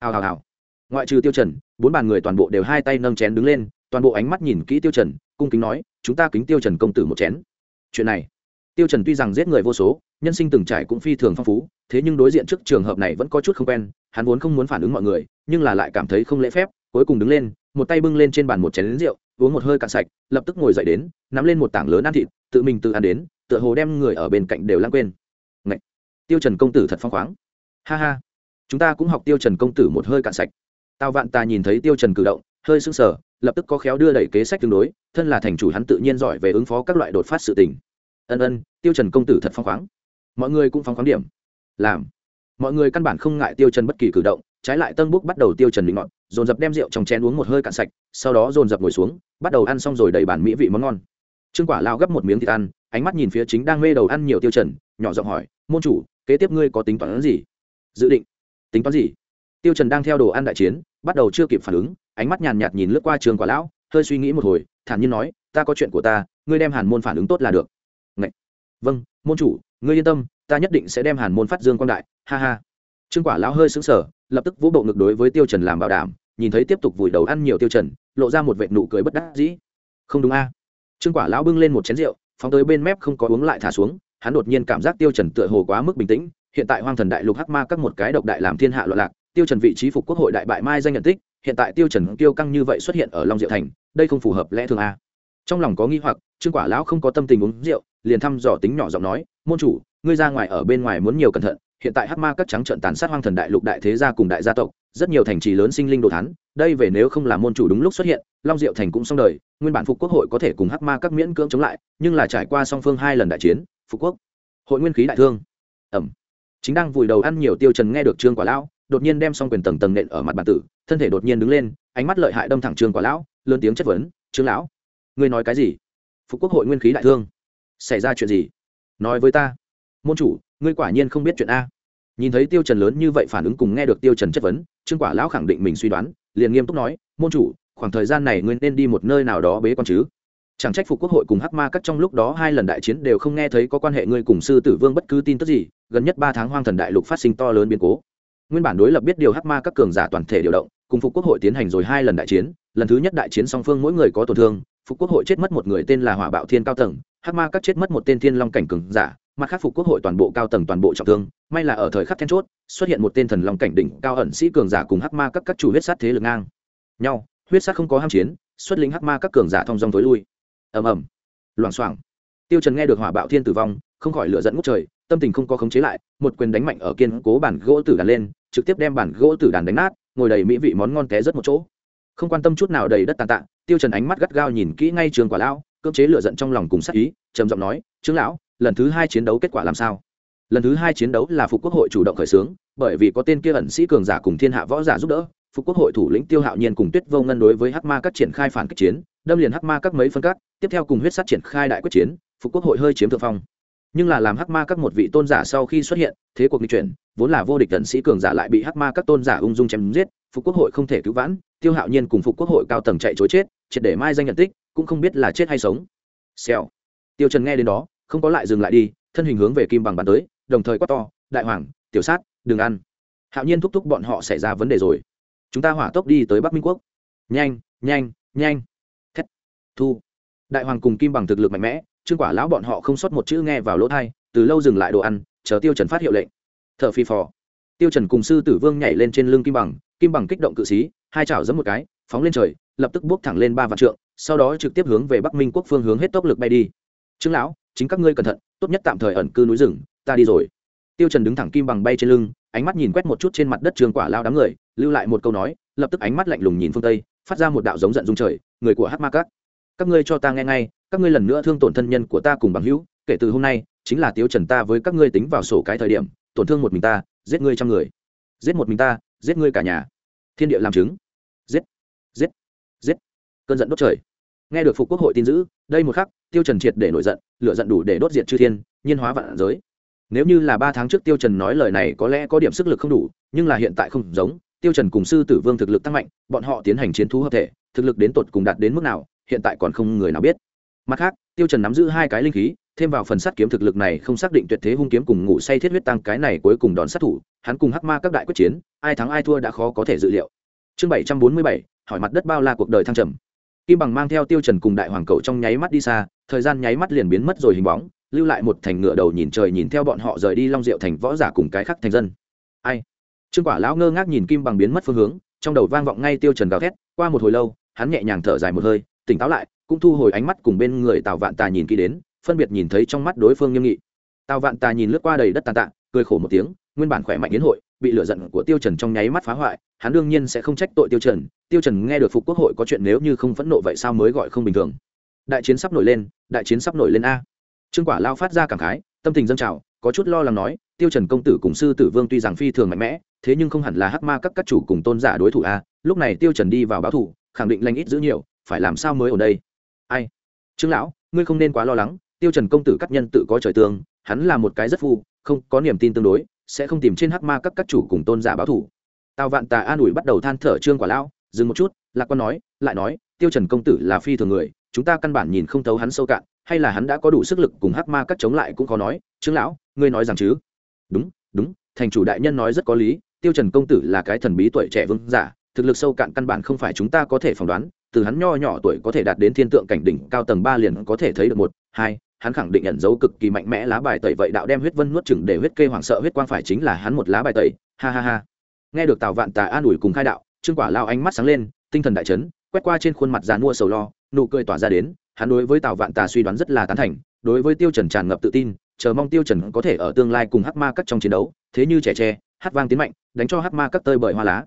Speaker 1: Hào hào hào ngoại trừ tiêu trần bốn bàn người toàn bộ đều hai tay nâng chén đứng lên toàn bộ ánh mắt nhìn kỹ tiêu trần cung kính nói chúng ta kính tiêu trần công tử một chén chuyện này tiêu trần tuy rằng giết người vô số nhân sinh từng trải cũng phi thường phong phú thế nhưng đối diện trước trường hợp này vẫn có chút không quen hắn vốn không muốn phản ứng mọi người nhưng là lại cảm thấy không lễ phép cuối cùng đứng lên một tay bưng lên trên bàn một chén lính rượu uống một hơi cạn sạch lập tức ngồi dậy đến nắm lên một tảng lớn ăn thịt tự mình tự ăn đến tựa hồ đem người ở bên cạnh đều lãng quên Ngậy! tiêu trần công tử thật phong khoáng ha ha chúng ta cũng học tiêu trần công tử một hơi cạn sạch tào vạn Tà nhìn thấy tiêu trần cử động, hơi sững sờ, lập tức có khéo đưa đẩy kế sách tương đối, thân là thành chủ hắn tự nhiên giỏi về ứng phó các loại đột phát sự tình. Ân ân, tiêu trần công tử thật phong khoáng. Mọi người cũng phong khoáng điểm. Làm. Mọi người căn bản không ngại tiêu trần bất kỳ cử động, trái lại tân búc bắt đầu tiêu trần định ngọn, dồn dập đem rượu trong chén uống một hơi cạn sạch, sau đó dồn dập ngồi xuống, bắt đầu ăn xong rồi đầy bản mỹ vị món ngon. Trương quả lao gấp một miếng thịt ăn, ánh mắt nhìn phía chính đang mê đầu ăn nhiều tiêu trần, nhỏ giọng hỏi, môn chủ, kế tiếp ngươi có tính toán gì? Dự định. Tính toán gì? Tiêu trần đang theo đồ ăn đại chiến, bắt đầu chưa kịp phản ứng, ánh mắt nhàn nhạt nhìn lướt qua trường quả lão, hơi suy nghĩ một hồi, thản nhiên nói, ta có chuyện của ta, ngươi đem hàn môn phản ứng tốt là được. Ngậy. vâng môn chủ, ngươi yên tâm, ta nhất định sẽ đem hàn môn phát dương quang đại, ha ha. Trương quả lão hơi sững sờ, lập tức vũ bộ ngực đối với tiêu trần làm bảo đảm, nhìn thấy tiếp tục vùi đầu ăn nhiều tiêu trần, lộ ra một vệt nụ cười bất đắc dĩ. Không đúng a. Trương quả lão bưng lên một chén rượu, phóng tới bên mép không có uống lại thả xuống, hắn đột nhiên cảm giác tiêu trần tựa hồ quá mức bình tĩnh, hiện tại hoang thần đại lục hắc ma các một cái độc đại làm thiên hạ loạn lạc tiêu trần vị trí phục quốc hội đại bại mai danh nhận tích, hiện tại tiêu trần tiêu căng như vậy xuất hiện ở long diệu thành, đây không phù hợp lẽ thường a. Trong lòng có nghi hoặc, trương quả lão không có tâm tình uống rượu, liền thăm dò tính nhỏ giọng nói, môn chủ, ngươi ra ngoài ở bên ngoài muốn nhiều cẩn thận, hiện tại hắc ma các trắng trận tàn sát hoang thần đại lục đại thế gia cùng đại gia tộc, rất nhiều thành trì lớn sinh linh đồ thán, đây về nếu không là môn chủ đúng lúc xuất hiện, long diệu thành cũng xong đời, nguyên bản phục quốc hội có thể cùng hắc ma các miễn cưỡng chống lại, nhưng là trải qua song phương hai lần đại chiến, phục quốc, hội nguyên khí đại thương. Ẩm chính đang vùi đầu ăn nhiều tiêu trần nghe được trương quả lão đột nhiên đem xong quyền tầng tầng nện ở mặt bản tử, thân thể đột nhiên đứng lên, ánh mắt lợi hại đâm thẳng trương quả lão, lớn tiếng chất vấn, trương lão, ngươi nói cái gì? Phục quốc hội nguyên khí đại thương, xảy ra chuyện gì? Nói với ta, môn chủ, ngươi quả nhiên không biết chuyện a. Nhìn thấy tiêu trần lớn như vậy phản ứng cùng nghe được tiêu trần chất vấn, trương quả lão khẳng định mình suy đoán, liền nghiêm túc nói, môn chủ, khoảng thời gian này ngươi nên đi một nơi nào đó bế con chứ? Chẳng trách phục quốc hội cùng hắc ma các trong lúc đó hai lần đại chiến đều không nghe thấy có quan hệ ngươi cùng sư tử vương bất cứ tin tức gì, gần nhất ba tháng hoang thần đại lục phát sinh to lớn biến cố nguyên bản đối lập biết điều hắc ma các cường giả toàn thể điều động, cùng phục quốc hội tiến hành rồi hai lần đại chiến, lần thứ nhất đại chiến song phương mỗi người có tổn thương, phục quốc hội chết mất một người tên là hỏa bạo thiên cao tầng, hắc ma các chết mất một tên thiên long cảnh cường giả, mặt khác phục quốc hội toàn bộ cao tầng toàn bộ trọng thương, may là ở thời khắc then chốt, xuất hiện một tên thần long cảnh đỉnh cao ẩn sĩ cường giả cùng hắc ma các các chủ huyết sát thế lực ngang nhau, huyết sát không có ham chiến, xuất lính hắc ma các cường giả thông dong tối lui. Ầm ầm. Loảng xoảng. Tiêu trần nghe được hỏa bạo thiên tử vong, không khỏi lửa giận ngút trời, tâm tình không có khống chế lại, một quyền đánh mạnh ở kiên cố bản gỗ tử đàn lên trực tiếp đem bản gỗ tử đàn đánh nát, ngồi đầy mỹ vị món ngon té rất một chỗ. Không quan tâm chút nào đầy đất tàn tạ, tiêu trần ánh mắt gắt gao nhìn kỹ ngay trường quả lão, cưỡng chế lửa giận trong lòng cùng sát ý, trầm giọng nói, trương lão, lần thứ hai chiến đấu kết quả làm sao? Lần thứ hai chiến đấu là phục quốc hội chủ động khởi xướng, bởi vì có tên kia ẩn sĩ cường giả cùng thiên hạ võ giả giúp đỡ, phục quốc hội thủ lĩnh tiêu hạo nhiên cùng tuyết vô ngân đối với hắc ma các triển khai phản kích chiến, đâm liền hắc ma các mấy phân cắt tiếp theo cùng huyết sát triển khai đại quyết chiến, phục quốc hội hơi chiếm thượng phong. Nhưng là làm hắc ma các một vị tôn giả sau khi xuất hiện, thế cuộc nghịch chuyển vốn là vô địch tần sĩ cường giả lại bị hắc ma các tôn giả ung dung chém giết, phục quốc hội không thể cứu vãn, tiêu hạo nhiên cùng phục quốc hội cao tầng chạy chối chết, triệt để mai danh nhận tích, cũng không biết là chết hay sống. Xèo. Tiêu trần nghe đến đó, không có lại dừng lại đi, thân hình hướng về kim bằng bắn tới, đồng thời quát to, đại hoàng, tiểu sát, đừng ăn. Hạo nhiên thúc thúc bọn họ xảy ra vấn đề rồi. Chúng ta hỏa tốc đi tới bắc minh quốc. Nhanh nhanh nhanh. Thét. Thu. Đại hoàng cùng kim bằng thực lực mạnh mẽ, trương quả lão bọn họ không sót một chữ nghe vào lỗ thai từ lâu dừng lại đồ ăn, chờ tiêu trần phát hiệu lệnh thở phi phò. Tiêu trần cùng sư tử vương nhảy lên trên lưng kim bằng kim bằng kích động cự sĩ hai chảo giẫm một cái, phóng lên trời, lập tức bước thẳng lên ba vạn trượng, sau đó trực tiếp hướng về bắc minh quốc phương hướng hết tốc lực bay đi. Trương lão, chính các ngươi cẩn thận, tốt nhất tạm thời ẩn cư núi rừng, ta đi rồi. Tiêu trần đứng thẳng kim bằng bay trên lưng, ánh mắt nhìn quét một chút trên mặt đất trường quả lao đám người, lưu lại một câu nói, lập tức ánh mắt lạnh lùng nhìn phương tây, phát ra một đạo giống giận dung trời, người của hắc ma các các ngươi cho ta nghe ngay, các ngươi lần nữa thương tổn thân nhân của ta cùng bằng hữu, kể từ hôm nay, chính là tiêu trần ta với các ngươi tính vào sổ cái thời điểm tổn thương một mình ta, giết ngươi trăm người. Giết một mình ta, giết ngươi cả nhà. Thiên địa làm chứng. Giết. Giết. Giết. Cơn giận đốt trời. Nghe được phục quốc hội tin dữ, đây một khắc, tiêu trần triệt để nổi giận, lửa giận đủ để đốt diệt chư thiên, nhiên hóa vạn giới. Nếu như là ba tháng trước tiêu trần nói lời này có lẽ có điểm sức lực không đủ, nhưng là hiện tại không giống, tiêu trần cùng sư tử vương thực lực tăng mạnh, bọn họ tiến hành chiến thú hợp thể, thực lực đến tột cùng đạt đến mức nào, hiện tại còn không người nào biết. Mặt khác, tiêu trần nắm giữ hai cái linh khí thêm vào phần sát kiếm thực lực này không xác định tuyệt thế hung kiếm cùng ngủ say thiết huyết tăng cái này cuối cùng đón sát thủ, hắn cùng hắc ma các đại quyết chiến, ai thắng ai thua đã khó có thể dự liệu. Chương bảy trăm bốn mươi bảy, hỏi mặt đất bao la cuộc đời thăng trầm. Kim bằng mang theo tiêu trần cùng đại hoàng cậu trong nháy mắt đi xa, thời gian nháy mắt liền biến mất rồi hình bóng, lưu lại một thành ngựa đầu nhìn trời nhìn theo bọn họ rời đi long diệu thành võ giả cùng cái khác thành dân. Ai? Trương quả lão ngơ ngác nhìn kim bằng biến mất phương hướng, trong đầu vang vọng ngay tiêu trần gào thét, qua một hồi lâu, hắn nhẹ nhàng thở dài một hơi, tỉnh táo lại, cũng thu hồi ánh mắt cùng bên người tào vạn tà nhìn kỹ đến phân biệt nhìn thấy trong mắt đối phương nghiêm nghị. Tào vạn tà nhìn lướt qua đầy đất tàn tạ, cười khổ một tiếng, nguyên bản khỏe mạnh đến hội, bị lửa giận của tiêu trần trong nháy mắt phá hoại, hắn đương nhiên sẽ không trách tội tiêu trần tiêu trần nghe được phục quốc hội có chuyện nếu như không phẫn nộ vậy sao mới gọi không bình thường. Đại chiến sắp nổi lên, đại chiến sắp nổi lên a. Trương quả lao phát ra cảm khái, tâm tình dâng trào, có chút lo lắng nói, tiêu trần công tử cùng sư tử vương tuy rằng phi thường mạnh mẽ, thế nhưng không hẳn là hắc ma các các chủ cùng tôn giả đối thủ a, lúc này tiêu trần đi vào báo thủ, khẳng định lành ít giữ nhiều, phải làm sao mới ở đây? Ai? Trương lão, ngươi không nên quá lo lắng tiêu trần công tử cắt nhân tự có trời tương, hắn là một cái rất phu, không có niềm tin tương đối, sẽ không tìm trên hắc ma các các chủ cùng tôn giả báo thủ. Tào vạn tà an ủi bắt đầu than thở trương quả lão, dừng một chút, lạc quan nói, lại nói, tiêu trần công tử là phi thường người, chúng ta căn bản nhìn không thấu hắn sâu cạn, hay là hắn đã có đủ sức lực cùng hắc ma các chống lại cũng khó nói, trương lão, ngươi nói rằng chứ? Đúng đúng, thành chủ đại nhân nói rất có lý, tiêu trần công tử là cái thần bí tuổi trẻ vương giả, thực lực sâu cạn căn bản không phải chúng ta có thể phỏng đoán, từ hắn nho nhỏ tuổi có thể đạt đến thiên tượng cảnh đỉnh cao tầng ba liền có thể thấy được một, hai hắn khẳng định nhận dấu cực kỳ mạnh mẽ lá bài tẩy vậy đạo đem huyết vân nuốt chừng để huyết kê hoảng sợ huyết quang phải chính là hắn một lá bài tẩy. Ha ha ha. Nghe được tào vạn tà an ủi cùng khai đạo, trương quả lao ánh mắt sáng lên, tinh thần đại chấn, quét qua trên khuôn mặt già mua sầu lo, nụ cười tỏa ra đến, hắn đối với tào vạn tà suy đoán rất là tán thành, đối với tiêu trần tràn ngập tự tin, chờ mong tiêu trần có thể ở tương lai cùng hắc ma các trong chiến đấu, thế như trẻ tre, hát vang tiến mạnh, đánh cho hắc ma các tơi bởi hoa lá.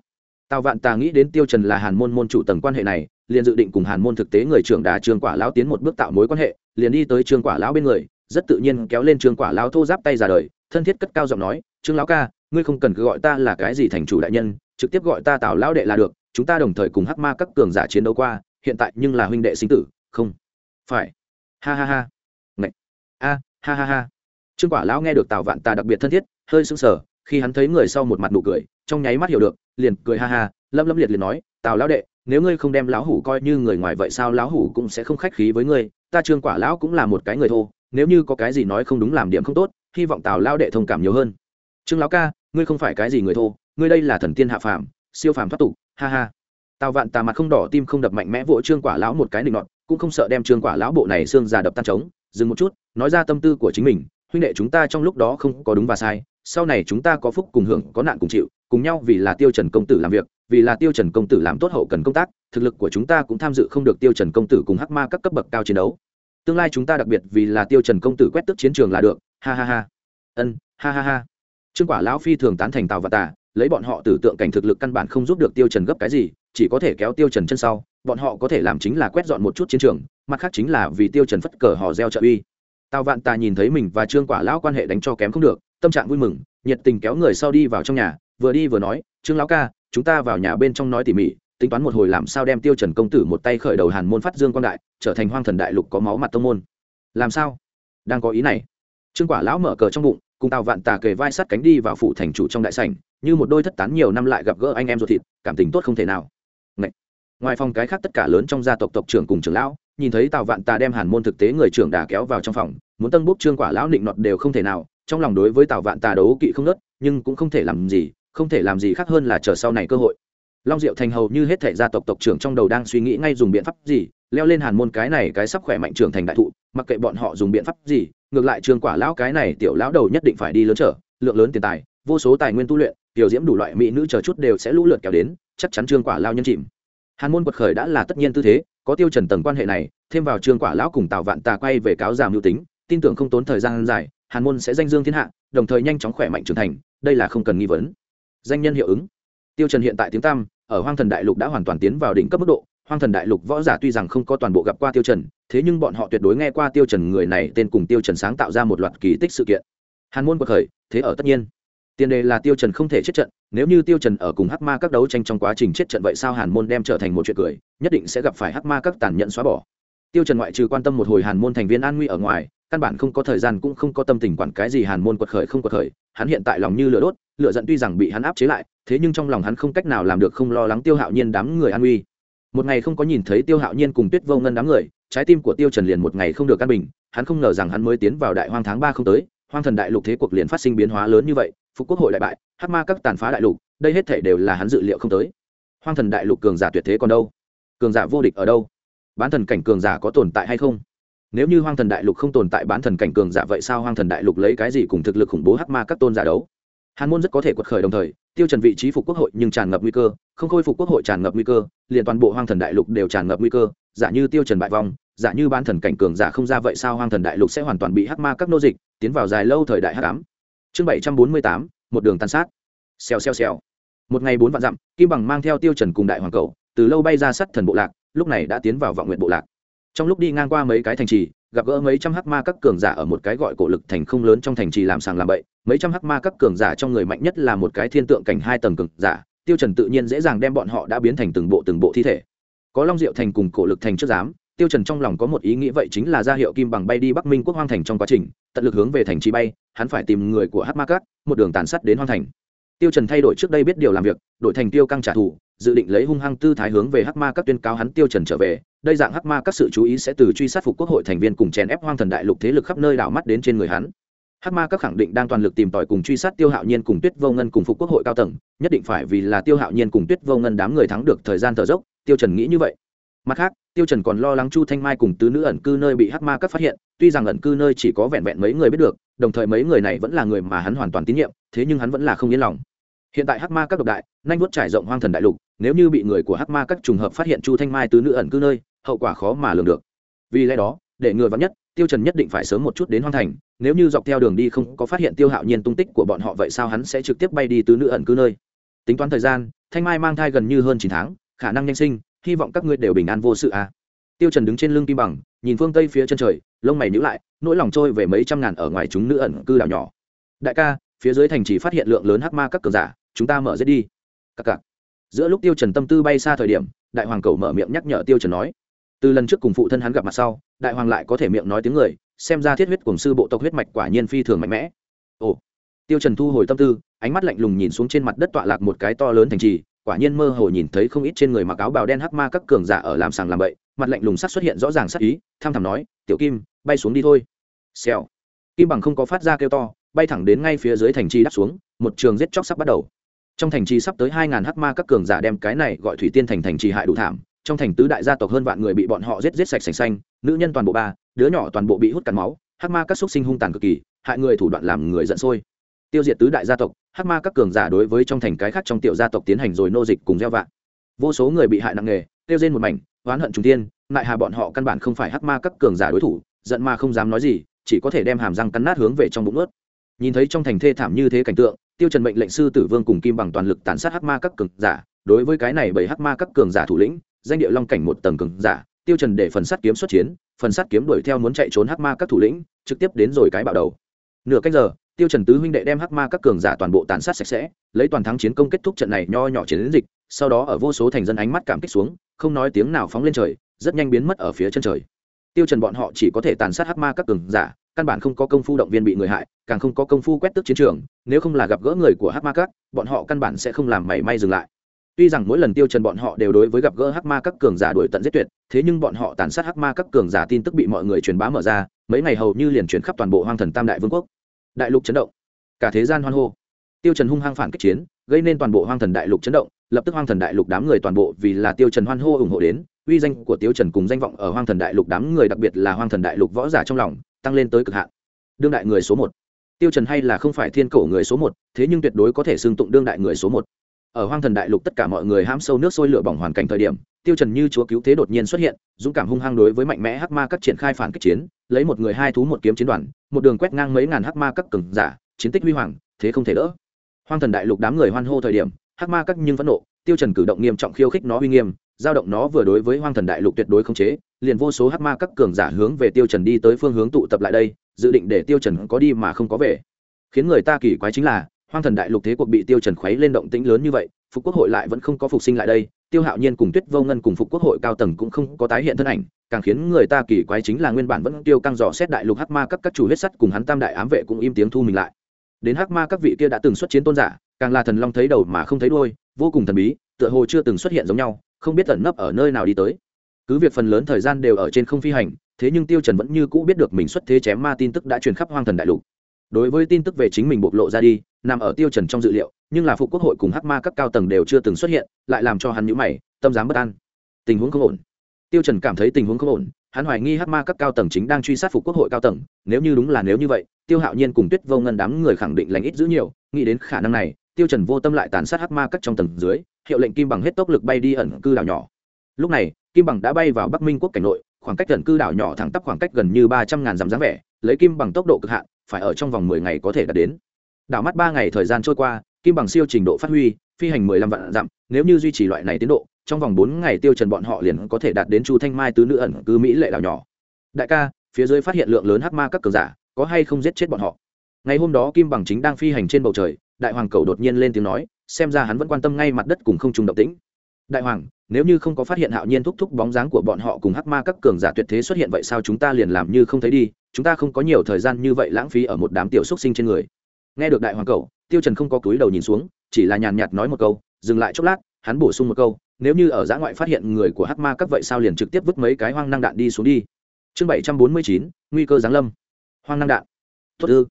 Speaker 1: Tào vạn tà nghĩ đến tiêu trần là hàn môn môn chủ tầng quan hệ này, liền dự định cùng hàn môn thực tế người trưởng đà trương quả lão tiến một bước tạo mối quan hệ liền đi tới trương quả lão bên người, rất tự nhiên kéo lên trương quả lão thô giáp tay ra đời, thân thiết cất cao giọng nói, trương lão ca, ngươi không cần cứ gọi ta là cái gì thành chủ đại nhân, trực tiếp gọi ta tào lão đệ là được, chúng ta đồng thời cùng hắc ma các cường giả chiến đấu qua, hiện tại nhưng là huynh đệ sinh tử, không phải. Ha ha ha. Ngạch a, ha ha ha. Trương quả lão nghe được tào vạn tà đặc biệt thân thiết, hơi sững sờ, khi hắn thấy người sau một mặt nụ cười, trong nháy mắt hiểu được, liền cười ha ha lâm lâm liệt liền nói, tào lão đệ, nếu ngươi không đem lão hủ coi như người ngoài vậy sao lão hủ cũng sẽ không khách khí với ngươi ta trương quả lão cũng là một cái người thô, nếu như có cái gì nói không đúng làm điểm không tốt, hy vọng tào lão đệ thông cảm nhiều hơn. Trương lão ca, ngươi không phải cái gì người thô, ngươi đây là thần tiên hạ phàm, siêu phàm thoát tục, ha ha. Tào vạn tà mặt không đỏ tim không đập mạnh mẽ vỗ trương quả lão một cái định nọt, cũng không sợ đem trương quả lão bộ này xương già đập tan trống. Dừng một chút, nói ra tâm tư của chính mình, huynh đệ chúng ta trong lúc đó không có đúng và sai, sau này chúng ta có phúc cùng hưởng, có nạn cùng chịu, cùng nhau vì là tiêu trần công tử làm việc vì là tiêu trần công tử làm tốt hậu cần công tác, thực lực của chúng ta cũng tham dự không được tiêu trần công tử cùng hắc ma các cấp bậc cao chiến đấu. Tương lai chúng ta đặc biệt vì là tiêu trần công tử quét tức chiến trường là được. Ha ha ha. Ân, ha ha ha. Trương quả lão phi thường tán thành tào và tà, lấy bọn họ tử tượng cảnh thực lực căn bản không giúp được tiêu trần gấp cái gì, chỉ có thể kéo tiêu trần chân sau. Bọn họ có thể làm chính là quét dọn một chút chiến trường, mặt khác chính là vì tiêu trần phất cờ họ gieo trợ uy. Tào vạn tà nhìn thấy mình và trương quả lão quan hệ đánh cho kém không được, tâm trạng vui mừng, nhiệt tình kéo người sau đi vào trong nhà vừa đi vừa nói, trương lão ca, chúng ta vào nhà bên trong nói tỉ mỉ, tính toán một hồi làm sao đem tiêu trần công tử một tay khởi đầu hàn môn phát dương quan đại, trở thành hoang thần đại lục có máu mặt tông môn. Làm sao? Đang có ý này. Trương quả lão mở cờ trong bụng, cùng tào vạn tà kề vai sát cánh đi vào phủ thành chủ trong đại sảnh, như một đôi thất tán nhiều năm lại gặp gỡ anh em ruột thịt, cảm tình tốt không thể nào. Ngậy. ngoài phòng cái khác tất cả lớn trong gia tộc tộc trưởng cùng trưởng lão, nhìn thấy tào vạn tà đem hàn môn thực tế người trưởng đà kéo vào trong phòng, muốn tân bút trương quả lão định nọt đều không thể nào, trong lòng đối với tào vạn tà đấu kỵ không nớt nhưng cũng không thể làm gì không thể làm gì khác hơn là chờ sau này cơ hội. Long diệu thành hầu như hết thể gia tộc tộc trưởng trong đầu đang suy nghĩ ngay dùng biện pháp gì, leo lên hàn môn cái này cái sắp khỏe mạnh trưởng thành đại thụ, mặc kệ bọn họ dùng biện pháp gì, ngược lại trương quả lão cái này tiểu lão đầu nhất định phải đi lớn trở, lượng lớn tiền tài, vô số tài nguyên tu luyện, tiểu diễm đủ loại mỹ nữ chờ chút đều sẽ lũ lượt kéo đến, chắc chắn trương quả lao nhân chìm. Hàn môn quật khởi đã là tất nhiên tư thế, có tiêu trần tầng quan hệ này, thêm vào trương quả lão cùng tào vạn tà quay về cáo giảm lưu tính, tin tưởng không tốn thời gian dài, hàn môn sẽ danh dương thiên hạ, đồng thời nhanh chóng khỏe mạnh trưởng thành, đây là không cần nghi vấn danh nhân hiệu ứng. Tiêu trần hiện tại tiếng tam ở hoang thần đại lục đã hoàn toàn tiến vào đỉnh cấp mức độ. Hoang thần đại lục võ giả tuy rằng không có toàn bộ gặp qua tiêu trần, thế nhưng bọn họ tuyệt đối nghe qua tiêu trần người này tên cùng tiêu trần sáng tạo ra một loạt kỳ tích sự kiện. Hàn môn quật khởi, thế ở tất nhiên. Tiền đề là tiêu trần không thể chết trận, nếu như tiêu trần ở cùng hắc ma các đấu tranh trong quá trình chết trận vậy sao hàn môn đem trở thành một chuyện cười, nhất định sẽ gặp phải hắc ma các tàn nhẫn xóa bỏ. Tiêu trần ngoại trừ quan tâm một hồi hàn môn thành viên an nguy ở ngoài căn bản không có thời gian cũng không có tâm tình quản cái gì hàn môn quật khởi không quật khởi, hắn hiện tại lòng như lửa đốt, lửa giận tuy rằng bị hắn áp chế lại, thế nhưng trong lòng hắn không cách nào làm được không lo lắng tiêu hạo nhiên đám người an uy. Một ngày không có nhìn thấy tiêu hạo nhiên cùng tuyết vô ngân đám người, trái tim của tiêu trần liền một ngày không được căn bình, hắn không ngờ rằng hắn mới tiến vào đại hoang tháng ba không tới, hoang thần đại lục thế cuộc liền phát sinh biến hóa lớn như vậy, phục quốc hội đại bại, hắc ma các tàn phá đại lục, đây hết thể đều là hắn dự liệu không tới. Hoang thần đại lục cường giả tuyệt thế còn đâu? Cường giả vô địch ở đâu? Bán thần cảnh cường giả có tồn tại hay không? Nếu như hoang thần đại lục không tồn tại bán thần cảnh cường giả vậy sao hoang thần đại lục lấy cái gì cùng thực lực khủng bố hắc ma các tôn giả đấu? Hàn môn rất có thể quật khởi đồng thời, tiêu trần vị trí phục quốc hội nhưng tràn ngập nguy cơ, không khôi phục quốc hội tràn ngập nguy cơ, liền toàn bộ hoang thần đại lục đều tràn ngập nguy cơ. Giả như tiêu trần bại vong, giả như bán thần cảnh cường giả không ra vậy sao hoang thần đại lục sẽ hoàn toàn bị hắc ma các nô dịch, tiến vào dài lâu thời đại hắc ám? Chương bảy trăm bốn mươi tám, một đường tàn sát. Xèo xèo xèo. Một ngày bốn vạn dặm, kim bằng mang theo tiêu trần cùng đại hoàng cầu, từ lâu bay ra sắt thần bộ lạc, lúc này đã tiến vào vọng nguyện bộ lạc trong lúc đi ngang qua mấy cái thành trì, gặp gỡ mấy trăm hắc ma các cường giả ở một cái gọi cổ lực thành không lớn trong thành trì làm sàng làm bậy. Mấy trăm hắc ma các cường giả trong người mạnh nhất là một cái thiên tượng cảnh hai tầng cường giả. Tiêu trần tự nhiên dễ dàng đem bọn họ đã biến thành từng bộ từng bộ thi thể. Có long diệu thành cùng cổ lực thành trước giám. Tiêu trần trong lòng có một ý nghĩ vậy chính là ra hiệu kim bằng bay đi bắc minh quốc hoang thành trong quá trình, tận lực hướng về thành trì bay, hắn phải tìm người của hắc ma các, một đường tàn sát đến hoang thành. Tiêu trần thay đổi trước đây biết điều làm việc, đổi thành tiêu căng trả thù, dự định lấy hung hăng tư thái hướng về hắc ma các tuyên cáo hắn tiêu trần trở về đây dạng hắc ma các sự chú ý sẽ từ truy sát phục quốc hội thành viên cùng chèn ép hoang thần đại lục thế lực khắp nơi đảo mắt đến trên người hắn. Hắc ma các khẳng định đang toàn lực tìm tòi cùng truy sát tiêu hạo nhiên cùng tuyết vô ngân cùng phục quốc hội cao tầng, nhất định phải vì là tiêu hạo nhiên cùng tuyết vô ngân đám người thắng được thời gian thở dốc, tiêu trần nghĩ như vậy. Mặt khác, tiêu trần còn lo lắng chu thanh mai cùng tứ nữ ẩn cư nơi bị hắc ma các phát hiện, tuy rằng ẩn cư nơi chỉ có vẹn vẹn mấy người biết được, đồng thời mấy người này vẫn là người mà hắn hoàn toàn tín nhiệm, thế nhưng hắn vẫn là không yên lòng. Hiện tại hắc ma các độc đại, nhanh vuốt trải rộng hoang thần đại lục, nếu như bị người của hắc ma các trùng hợp phát hiện chu thanh mai tứ nữ ẩn cư nơi hậu quả khó mà lường được. Vì lẽ đó, để ngừa vắn nhất, tiêu trần nhất định phải sớm một chút đến hoang thành, nếu như dọc theo đường đi không có phát hiện tiêu hạo nhiên tung tích của bọn họ vậy sao hắn sẽ trực tiếp bay đi tứ nữ ẩn cư nơi? Tính toán thời gian, thanh mai mang thai gần như hơn chín tháng, khả năng nhanh sinh, hy vọng các ngươi đều bình an vô sự à. Tiêu trần đứng trên lưng kim bằng, nhìn phương tây phía chân trời, lông mày nhíu lại, nỗi lòng trôi về mấy trăm ngàn ở ngoài chúng nữ ẩn cư đảo nhỏ. Đại ca, phía dưới thành chỉ phát hiện lượng lớn hắc ma các cường giả, chúng ta mở giết đi. Các cặc giữa lúc tiêu trần tâm tư bay xa thời điểm, đại hoàng cầu mở miệng nhắc nhở tiêu trần nói từ lần trước cùng phụ thân hắn gặp mặt sau, đại hoàng lại có thể miệng nói tiếng người, xem ra thiết huyết cùng sư bộ tộc huyết mạch quả nhiên phi thường mạnh mẽ. Ồ, tiêu trần thu hồi tâm tư, ánh mắt lạnh lùng nhìn xuống trên mặt đất tọa lạc một cái to lớn thành trì, quả nhiên mơ hồ nhìn thấy không ít trên người mặc áo bào đen hắc ma các cường giả ở làm sàng làm bậy, mặt lạnh lùng sắc xuất hiện rõ ràng sắc ý, tham thầm nói, tiểu kim, bay xuống đi thôi. Xèo. Kim bằng không có phát ra kêu to, bay thẳng đến ngay phía dưới thành trì đáp xuống, một trường giết chóc sắp bắt đầu. Trong thành trì sắp tới hai ngàn hắc ma các cường giả đem cái này gọi thủy tiên thành thành trì hại đủ thảm trong thành tứ đại gia tộc hơn vạn người bị bọn họ giết giết sạch sành xanh, nữ nhân toàn bộ ba, đứa nhỏ toàn bộ bị hút cắn máu, hắc ma các xúc sinh hung tàn cực kỳ, hại người thủ đoạn làm người giận sôi. Tiêu diệt tứ đại gia tộc, hắc ma các cường giả đối với trong thành cái khác trong tiểu gia tộc tiến hành rồi nô dịch cùng gieo vạn vô số người bị hại nặng nề, tiêu trên một mảnh, oán hận trung tiên lại hà bọn họ căn bản không phải hắc ma các cường giả đối thủ, giận ma không dám nói gì, chỉ có thể đem hàm răng cắn nát hướng về trong bụng ướt. Nhìn thấy trong thành thê thảm như thế cảnh tượng, tiêu trần mệnh lệnh sư tử vương cùng kim bằng toàn lực tàn sát hắc ma các cường giả. Đối với cái này bảy hắc ma các cường giả thủ lĩnh danh địa long cảnh một tầng cường giả, tiêu trần để phần sắt kiếm xuất chiến, phần sắt kiếm đuổi theo muốn chạy trốn hắc ma các thủ lĩnh, trực tiếp đến rồi cái bạo đầu. Nửa cách giờ, tiêu trần tứ huynh đệ đem hắc ma các cường giả toàn bộ tàn sát sạch sẽ, lấy toàn thắng chiến công kết thúc trận này nho nhỏ chiến dịch, sau đó ở vô số thành dân ánh mắt cảm kích xuống, không nói tiếng nào phóng lên trời, rất nhanh biến mất ở phía chân trời. Tiêu trần bọn họ chỉ có thể tàn sát hắc ma các cường giả, căn bản không có công phu động viên bị người hại, càng không có công phu quét tước chiến trường, nếu không là gặp gỡ người của hắc ma các, bọn họ căn bản sẽ không làm mảy may dừng lại tuy rằng mỗi lần tiêu trần bọn họ đều đối với gặp gỡ hắc ma các cường giả đuổi tận giết tuyệt, thế nhưng bọn họ tàn sát hắc ma các cường giả tin tức bị mọi người truyền bá mở ra, mấy ngày hầu như liền truyền khắp toàn bộ hoang thần tam đại vương quốc. Đại lục chấn động. Cả thế gian hoan hô. Tiêu trần hung hăng phản kích chiến, gây nên toàn bộ hoang thần đại lục chấn động, lập tức hoang thần đại lục đám người toàn bộ vì là tiêu trần hoan hô ủng hộ đến, uy danh của tiêu trần cùng danh vọng ở hoang thần đại lục đám người đặc biệt là hoang thần đại lục võ giả trong lòng, tăng lên tới cực hạn. Đương đại người số một. Tiêu trần hay là không phải thiên cổ người số một, thế nhưng tuyệt đối có thể xưng tụng đương đại người số một ở hoang thần đại lục tất cả mọi người hãm sâu nước sôi lửa bỏng hoàn cảnh thời điểm, tiêu trần như chúa cứu thế đột nhiên xuất hiện, dũng cảm hung hăng đối với mạnh mẽ hắc ma các triển khai phản kích chiến, lấy một người hai thú một kiếm chiến đoàn, một đường quét ngang mấy ngàn hắc ma các cường giả, chiến tích huy hoàng, thế không thể đỡ. Hoang thần đại lục đám người hoan hô thời điểm, hắc ma các nhưng vẫn nộ, tiêu trần cử động nghiêm trọng khiêu khích nó uy nghiêm, giao động nó vừa đối với hoang thần đại lục tuyệt đối không chế, liền vô số hắc ma các cường giả hướng về tiêu trần đi tới phương hướng tụ tập lại đây, dự định để tiêu trần có đi mà không có về. Khiến người ta kỳ quái chính là hoang thần đại lục thế cuộc bị tiêu trần khuấy lên động tĩnh lớn như vậy, phục quốc hội lại vẫn không có phục sinh lại đây, tiêu hạo nhiên cùng tuyết vô ngân cùng phục quốc hội cao tầng cũng không có tái hiện thân ảnh, càng khiến người ta kỳ quái chính là nguyên bản vẫn tiêu căng dò xét đại lục hắc ma các các chủ huyết sắt cùng hắn tam đại ám vệ cũng im tiếng thu mình lại. Đến hắc ma các vị kia đã từng xuất chiến tôn giả, càng là thần long thấy đầu mà không thấy đuôi, vô cùng thần bí, tựa hồ chưa từng xuất hiện giống nhau, không biết tẩn nấp ở nơi nào đi tới. Cứ việc phần lớn thời gian đều ở trên không phi hành, thế nhưng tiêu trần vẫn như cũ biết được mình xuất thế chém ma tin tức đã truyền khắp hoang thần đại lục đối với tin tức về chính mình bộc lộ ra đi, nằm ở tiêu trần trong dự liệu, nhưng là phụ quốc hội cùng hắc ma các cao tầng đều chưa từng xuất hiện, lại làm cho hắn nhíu mày, tâm dám bất an. Tình huống không ổn. Tiêu trần cảm thấy tình huống không ổn, hắn hoài nghi hắc ma các cao tầng chính đang truy sát phục quốc hội cao tầng, nếu như đúng là nếu như vậy, tiêu hạo nhiên cùng tuyết vô ngân đám người khẳng định lành ít giữ nhiều, nghĩ đến khả năng này, tiêu trần vô tâm lại tàn sát hắc ma các trong tầng dưới, hiệu lệnh kim bằng hết tốc lực bay đi ẩn cư đảo nhỏ. Lúc này, kim bằng đã bay vào bắc minh quốc cảnh nội, khoảng cách ẩn cư đảo nhỏ thẳng tắp khoảng cách gần như ba trăm ngàn dặm dáng vẻ, lấy kim bằng tốc độ cực hạn phải ở trong vòng mười ngày có thể đạt đến. Đảo mắt ba ngày thời gian trôi qua, kim bằng siêu trình độ phát huy, phi hành mười lăm vạn dặm, nếu như duy trì loại này tiến độ, trong vòng bốn ngày tiêu trần bọn họ liền có thể đạt đến chu thanh mai tứ nữ ẩn cư mỹ lệ đảo nhỏ. Đại ca, phía dưới phát hiện lượng lớn hắc ma các cường giả, có hay không giết chết bọn họ? Ngày hôm đó kim bằng chính đang phi hành trên bầu trời, đại hoàng cầu đột nhiên lên tiếng nói, xem ra hắn vẫn quan tâm ngay mặt đất cùng không trùng động tĩnh. Đại hoàng, nếu như không có phát hiện hạo nhiên thúc thúc bóng dáng của bọn họ cùng hắc ma các cường giả tuyệt thế xuất hiện vậy sao chúng ta liền làm như không thấy đi? Chúng ta không có nhiều thời gian như vậy lãng phí ở một đám tiểu xúc sinh trên người. Nghe được đại hoàng cầu, tiêu trần không có túi đầu nhìn xuống, chỉ là nhàn nhạt nói một câu, dừng lại chốc lát, hắn bổ sung một câu, nếu như ở giã ngoại phát hiện người của hắc ma các vậy sao liền trực tiếp vứt mấy cái hoang năng đạn đi xuống đi. Chương bảy trăm bốn mươi chín, nguy cơ giáng lâm. Hoang năng đạn. Tốt ư?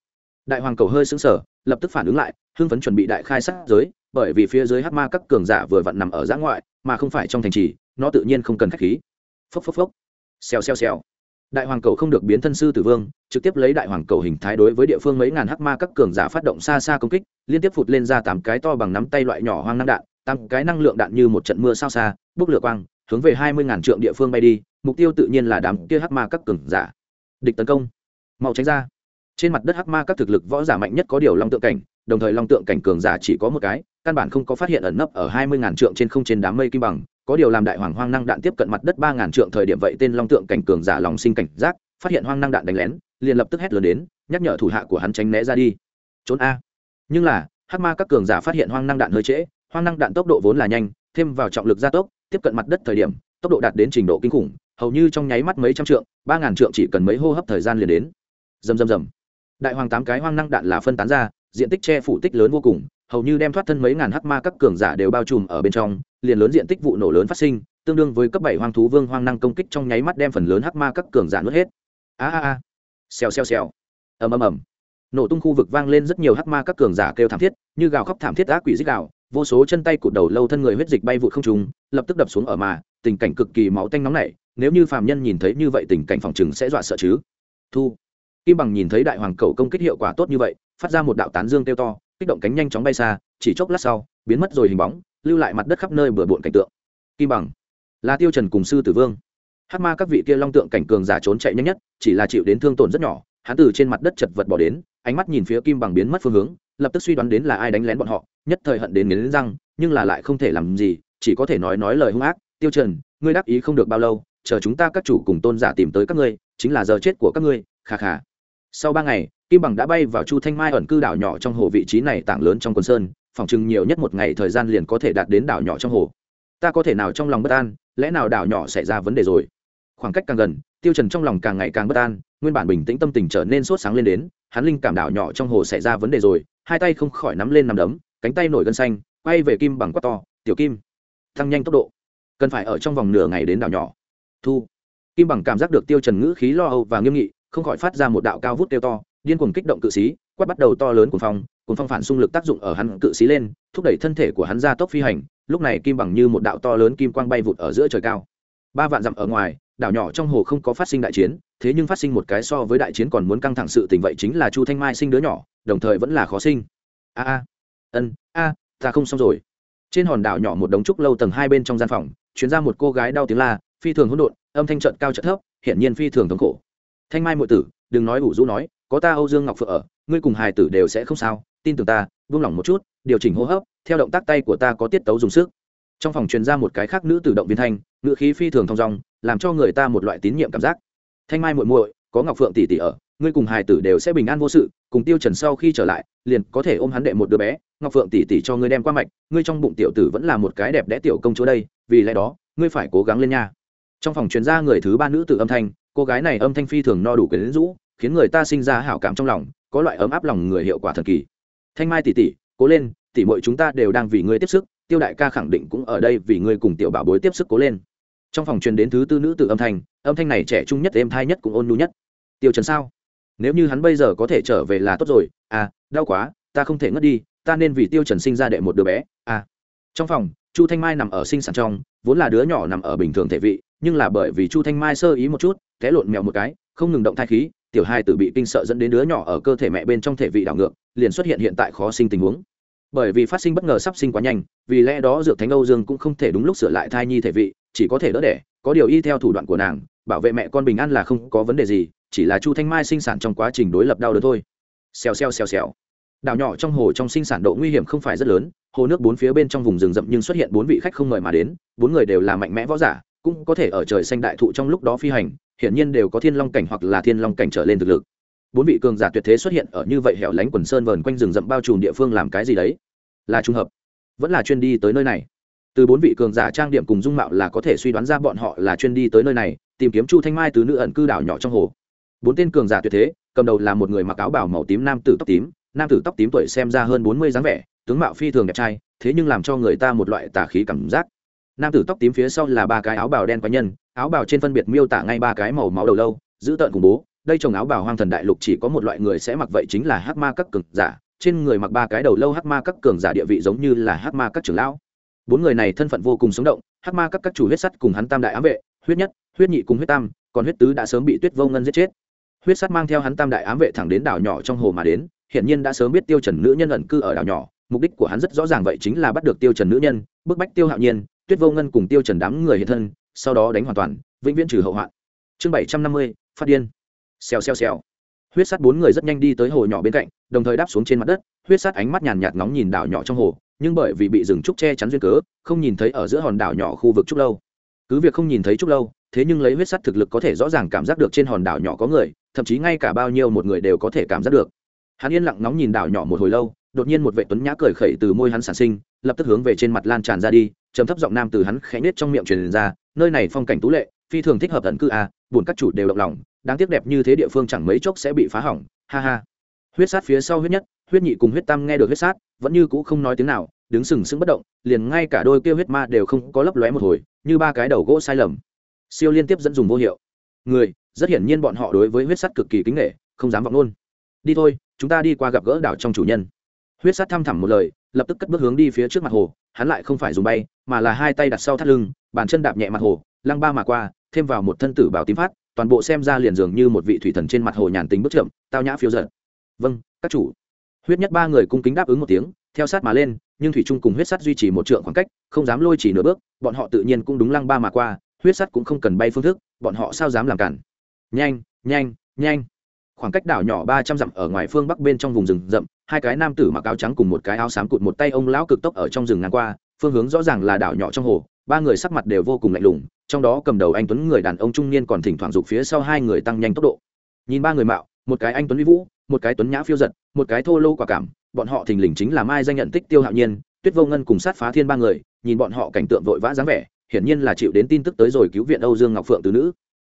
Speaker 1: Đại hoàng cầu hơi sững sờ, lập tức phản ứng lại, hưng phấn chuẩn bị đại khai sát giới, bởi vì phía dưới hắc ma các cường giả vừa vặn nằm ở giã ngoại, mà không phải trong thành trì, nó tự nhiên không cần khách khí. Phốc phốc phốc. Xèo xèo xèo đại hoàng cầu không được biến thân sư tử vương, trực tiếp lấy đại hoàng cầu hình thái đối với địa phương mấy ngàn hắc ma các cường giả phát động xa xa công kích, liên tiếp phụt lên ra tám cái to bằng nắm tay loại nhỏ hoang năng đạn, tám cái năng lượng đạn như một trận mưa sao xa, bốc lửa quang, hướng về hai mươi ngàn trượng địa phương bay đi, mục tiêu tự nhiên là đám kia hắc ma các cường giả. Địch tấn công. Mau tránh ra. Trên mặt đất hắc ma các thực lực võ giả mạnh nhất có điều long tượng cảnh đồng thời long tượng cảnh cường giả chỉ có một cái, căn bản không có phát hiện ẩn nấp ở hai mươi ngàn trượng trên không trên đám mây kim bằng, có điều làm đại hoàng hoang năng đạn tiếp cận mặt đất ba ngàn trượng thời điểm vậy tên long tượng cảnh cường giả lòng sinh cảnh giác, phát hiện hoang năng đạn đánh lén, liền lập tức hét lớn đến, nhắc nhở thủ hạ của hắn tránh né ra đi. Trốn a. Nhưng là, hắc ma các cường giả phát hiện hoang năng đạn hơi trễ, hoang năng đạn tốc độ vốn là nhanh, thêm vào trọng lực gia tốc, tiếp cận mặt đất thời điểm, tốc độ đạt đến trình độ kinh khủng, hầu như trong nháy mắt mấy trăm trượng, ba ngàn trượng chỉ cần mấy hô hấp thời gian liền đến. Rầm rầm rầm. Đại hoàng tám cái hoang năng đạn là phân tán ra diện tích che phủ tích lớn vô cùng, hầu như đem thoát thân mấy ngàn hắc ma các cường giả đều bao trùm ở bên trong, liền lớn diện tích vụ nổ lớn phát sinh, tương đương với cấp bảy hoang thú vương hoang năng công kích trong nháy mắt đem phần lớn hắc ma các cường giả nuốt hết. A a a. Xèo xèo xèo. Ầm ầm ầm. Nổ tung khu vực vang lên rất nhiều hắc ma các cường giả kêu thảm thiết, như gào khóc thảm thiết ác quỷ dích gào, vô số chân tay cụt đầu lâu thân người huyết dịch bay vụt không trùng lập tức đập xuống ở mà, tình cảnh cực kỳ máu tanh nóng nảy, nếu như phàm nhân nhìn thấy như vậy tình cảnh phòng chừng sẽ dọa sợ chứ. Thu. Kim bằng nhìn thấy đại hoàng cầu công kích hiệu quả tốt như vậy phát ra một đạo tán dương kêu to, kích động cánh nhanh chóng bay xa, chỉ chốc lát sau, biến mất rồi hình bóng, lưu lại mặt đất khắp nơi bừa bộn cảnh tượng. Kim bằng, là tiêu trần cùng sư tử vương. Hát ma các vị kia long tượng cảnh cường giả trốn chạy nhanh nhất, chỉ là chịu đến thương tổn rất nhỏ, hắn từ trên mặt đất chật vật bỏ đến, ánh mắt nhìn phía kim bằng biến mất phương hướng, lập tức suy đoán đến là ai đánh lén bọn họ, nhất thời hận đến nghiến răng, nhưng là lại không thể làm gì, chỉ có thể nói nói lời hung ác, tiêu trần, ngươi đáp ý không được bao lâu, chờ chúng ta các chủ cùng tôn giả tìm tới các ngươi, chính là giờ chết của các ngươi khà khà sau ba ngày kim bằng đã bay vào chu thanh mai ẩn cư đảo nhỏ trong hồ vị trí này tảng lớn trong quần sơn, phòng chừng nhiều nhất một ngày thời gian liền có thể đạt đến đảo nhỏ trong hồ. Ta có thể nào trong lòng bất an, lẽ nào đảo nhỏ xảy ra vấn đề rồi? Khoảng cách càng gần, tiêu trần trong lòng càng ngày càng bất an, nguyên bản bình tĩnh tâm tình trở nên sốt sáng lên đến, hắn linh cảm đảo nhỏ trong hồ xảy ra vấn đề rồi, hai tay không khỏi nắm lên nắm đấm, cánh tay nổi gân xanh, quay về kim bằng quát to, tiểu kim, tăng nhanh tốc độ, cần phải ở trong vòng nửa ngày đến đảo nhỏ. Thu. Kim bằng cảm giác được tiêu trần ngữ khí lo âu và nghiêm nghị, không khỏi phát ra một đạo cao vút kêu to điên cuồng kích động cự sĩ quát bắt đầu to lớn cuồng phong cuồng phong phản xung lực tác dụng ở hắn cự sĩ lên, thúc đẩy thân thể của hắn ra tốc phi hành, lúc này kim bằng như một đạo to lớn kim quang bay vụt ở giữa trời cao. Ba vạn dặm ở ngoài, đảo nhỏ trong hồ không có phát sinh đại chiến, thế nhưng phát sinh một cái so với đại chiến còn muốn căng thẳng sự tình vậy chính là chu thanh mai sinh đứa nhỏ, đồng thời vẫn là khó sinh. A a. Ân, a, ta không xong rồi. Trên hòn đảo nhỏ một đống trúc lâu tầng hai bên trong gian phòng chuyến ra một cô gái đau tiếng la, phi thường hỗn độn, âm thanh trận cao trận thấp, hiển nhiên phi thường thống khổ. Thanh mai muội tử, đừng nói ủ rũ nói có ta âu dương ngọc phượng ở, ngươi cùng hài tử đều sẽ không sao, tin tưởng ta, buông lỏng một chút, điều chỉnh hô hấp, theo động tác tay của ta có tiết tấu dùng sức. Trong phòng truyền ra một cái khác nữ tử động viên thanh, ngữ khí phi thường thong dong, làm cho người ta một loại tín nhiệm cảm giác. Thanh mai muội muội, có ngọc phượng tỷ tỷ ở, ngươi cùng hài tử đều sẽ bình an vô sự, cùng tiêu trần sau khi trở lại, liền có thể ôm hắn đệ một đứa bé, ngọc phượng tỷ tỷ cho ngươi đem qua mạch, ngươi trong bụng tiểu tử vẫn là một cái đẹp đẽ tiểu công chúa đây, vì lẽ đó, ngươi phải cố gắng lên nha. Trong phòng truyền ra người thứ ba nữ tử âm thanh, cô gái này âm thanh phi thường no đủ quyến rũ khiến người ta sinh ra hảo cảm trong lòng, có loại ấm áp lòng người hiệu quả thần kỳ. Thanh mai tỷ tỷ, cố lên, tỷ muội chúng ta đều đang vì ngươi tiếp sức, tiêu đại ca khẳng định cũng ở đây vì ngươi cùng tiểu bảo bối tiếp sức cố lên. Trong phòng truyền đến thứ tư nữ tử âm thanh âm thanh này trẻ trung nhất, êm thai nhất cũng ôn nhu nhất. Tiêu trần sao? Nếu như hắn bây giờ có thể trở về là tốt rồi. À đau quá, ta không thể ngất đi, ta nên vì tiêu trần sinh ra đệ một đứa bé. À. Trong phòng, chu thanh mai nằm ở sinh sản trong, vốn là đứa nhỏ nằm ở bình thường thể vị, nhưng là bởi vì chu thanh mai sơ ý một chút, té lộn mèo một cái, không ngừng động thai khí tiểu hai tử bị kinh sợ dẫn đến đứa nhỏ ở cơ thể mẹ bên trong thể vị đảo ngược, liền xuất hiện hiện tại khó sinh tình huống. Bởi vì phát sinh bất ngờ sắp sinh quá nhanh, vì lẽ đó dược thánh âu dương cũng không thể đúng lúc sửa lại thai nhi thể vị, chỉ có thể đỡ đẻ, có điều y theo thủ đoạn của nàng, bảo vệ mẹ con bình an là không có vấn đề gì, chỉ là chu thanh mai sinh sản trong quá trình đối lập đau đớn thôi. Xèo xèo xèo xèo. Đảo nhỏ trong hồ trong sinh sản độ nguy hiểm không phải rất lớn, hồ nước bốn phía bên trong vùng rừng rậm nhưng xuất hiện bốn vị khách không mời mà đến, bốn người đều là mạnh mẽ võ giả, cũng có thể ở trời xanh đại thụ trong lúc đó phi hành hiển nhiên đều có thiên long cảnh hoặc là thiên long cảnh trở lên thực lực. Bốn vị cường giả tuyệt thế xuất hiện ở như vậy hẻo lánh quần sơn vờn quanh rừng rậm bao trùm địa phương làm cái gì đấy? Là trùng hợp. Vẫn là chuyên đi tới nơi này. Từ bốn vị cường giả trang điểm cùng dung mạo là có thể suy đoán ra bọn họ là chuyên đi tới nơi này, tìm kiếm chu thanh mai từ nữ ẩn cư đảo nhỏ trong hồ. Bốn tên cường giả tuyệt thế, cầm đầu là một người mặc áo bảo màu tím nam tử tóc tím, nam tử tóc tím tuổi xem ra hơn bốn mươi dáng vẻ, tướng mạo phi thường đẹp trai, thế nhưng làm cho người ta một loại tà khí cảm giác. Nam tử tóc tím phía sau là ba cái áo bào đen quái nhân áo bào trên phân biệt miêu tả ngay ba cái màu máu đầu lâu, giữ tợn khủng bố. Đây trồng áo bào hoang thần đại lục chỉ có một loại người sẽ mặc vậy chính là hắc ma các cường giả. Trên người mặc ba cái đầu lâu hắc ma các cường giả địa vị giống như là hắc ma các trưởng lão. Bốn người này thân phận vô cùng sống động, hắc ma các các chủ huyết sắt cùng hắn tam đại ám vệ, huyết nhất, huyết nhị cùng huyết tam, còn huyết tứ đã sớm bị tuyết vô ngân giết chết. Huyết sắt mang theo hắn tam đại ám vệ thẳng đến đảo nhỏ trong hồ mà đến hiện nhiên đã sớm biết tiêu trần nữ nhân ẩn cư ở đảo nhỏ, mục đích của hắn rất rõ ràng vậy chính là bắt được tiêu trần nữ nhân, bức bách tiêu hạo nhiên, tuyết vô ngân cùng tiêu trần đám người hiện thân sau đó đánh hoàn toàn, vĩnh viễn trừ hậu hoạn. Chương bảy trăm năm mươi, phát điên. Xèo xèo xèo. Huyết sắt bốn người rất nhanh đi tới hồ nhỏ bên cạnh, đồng thời đáp xuống trên mặt đất, huyết sắt ánh mắt nhàn nhạt nóng nhìn đảo nhỏ trong hồ, nhưng bởi vì bị rừng trúc che chắn duyên cớ, không nhìn thấy ở giữa hòn đảo nhỏ khu vực trúc lâu. Cứ việc không nhìn thấy trúc lâu, thế nhưng lấy huyết sắt thực lực có thể rõ ràng cảm giác được trên hòn đảo nhỏ có người, thậm chí ngay cả bao nhiêu một người đều có thể cảm giác được. Hắn yên lặng nóng nhìn đảo nhỏ một hồi lâu, đột nhiên một vệ tuấn nhã cười khẩy từ môi hắn sản sinh, lập tức hướng về trên mặt lan tràn ra đi trầm thấp giọng nam từ hắn khẽ nết trong miệng truyền ra nơi này phong cảnh tú lệ phi thường thích hợp tận cư a à, buồn các chủ đều động lòng đáng tiếc đẹp như thế địa phương chẳng mấy chốc sẽ bị phá hỏng. Ha ha. Huyết sát phía sau huyết nhất huyết nhị cùng huyết tam nghe được huyết sát vẫn như cũ không nói tiếng nào đứng sừng sững bất động liền ngay cả đôi kia huyết ma đều không có lấp lóe một hồi như ba cái đầu gỗ sai lầm. Siêu liên tiếp dẫn dùng vô hiệu. Người rất hiển nhiên bọn họ đối với huyết sắt cực kỳ kính nghệ không dám vọng luôn đi thôi chúng ta đi qua gặp gỡ đảo trong chủ nhân. Huyết sắt thăm thẳm một lời lập tức cất bước hướng đi phía trước mặt hồ, hắn lại không phải dùng bay, mà là hai tay đặt sau thắt lưng, bàn chân đạp nhẹ mặt hồ, lăng ba mà qua, thêm vào một thân tử bảo tím phát, toàn bộ xem ra liền dường như một vị thủy thần trên mặt hồ nhàn tính bước chậm, tao nhã phiêu giận vâng các chủ. Huyết nhất ba người cung kính đáp ứng một tiếng, theo sát mà lên, nhưng thủy trung cùng huyết sắt duy trì một trượng khoảng cách, không dám lôi chỉ nửa bước, bọn họ tự nhiên cũng đúng lăng ba mà qua, huyết sắt cũng không cần bay phương thức, bọn họ sao dám làm cản. Nhanh nhanh nhanh khoảng cách đảo nhỏ ba trăm dặm ở ngoài phương bắc bên trong vùng rừng rậm, hai cái nam tử mặc áo trắng cùng một cái áo xám cụt một tay ông lão cực tốc ở trong rừng ngang qua, phương hướng rõ ràng là đảo nhỏ trong hồ, ba người sắc mặt đều vô cùng lạnh lùng, trong đó cầm đầu anh tuấn người đàn ông trung niên còn thỉnh thoảng giục phía sau hai người tăng nhanh tốc độ. Nhìn ba người mạo, một cái anh tuấn uy vũ, một cái tuấn nhã phiêu giật, một cái thô lô quả cảm, bọn họ thình lình chính là mai danh nhận tích tiêu hạo nhiên, tuyết vô ngân cùng sát phá thiên ba người, nhìn bọn họ cảnh tượng vội vã dáng vẻ, hiển nhiên là chịu đến tin tức tới rồi cứu viện âu dương ngọc phượng từ nữ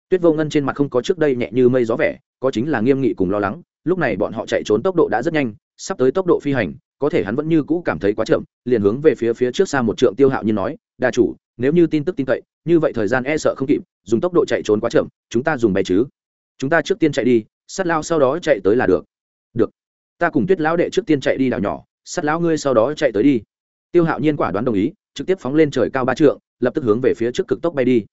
Speaker 1: tuyết vô ngân trên mặt không có trước đây nhẹ như mây gió vẻ, có chính là nghiêm nghị cùng lo lắng, lúc này bọn họ chạy trốn tốc độ đã rất nhanh, sắp tới tốc độ phi hành, có thể hắn vẫn như cũ cảm thấy quá chậm, liền hướng về phía phía trước xa một trượng tiêu hạo như nói, đa chủ, nếu như tin tức tin cậy, như vậy thời gian e sợ không kịp, dùng tốc độ chạy trốn quá chậm, chúng ta dùng bay chứ. Chúng ta trước tiên chạy đi sắt lao sau đó chạy tới là được. Được, ta cùng tuyết lão đệ trước tiên chạy đi đảo nhỏ sắt lão ngươi sau đó chạy tới đi. Tiêu hạo nhiên quả đoán đồng ý, trực tiếp phóng lên trời cao ba trượng, lập tức hướng về phía trước cực tốc bay đi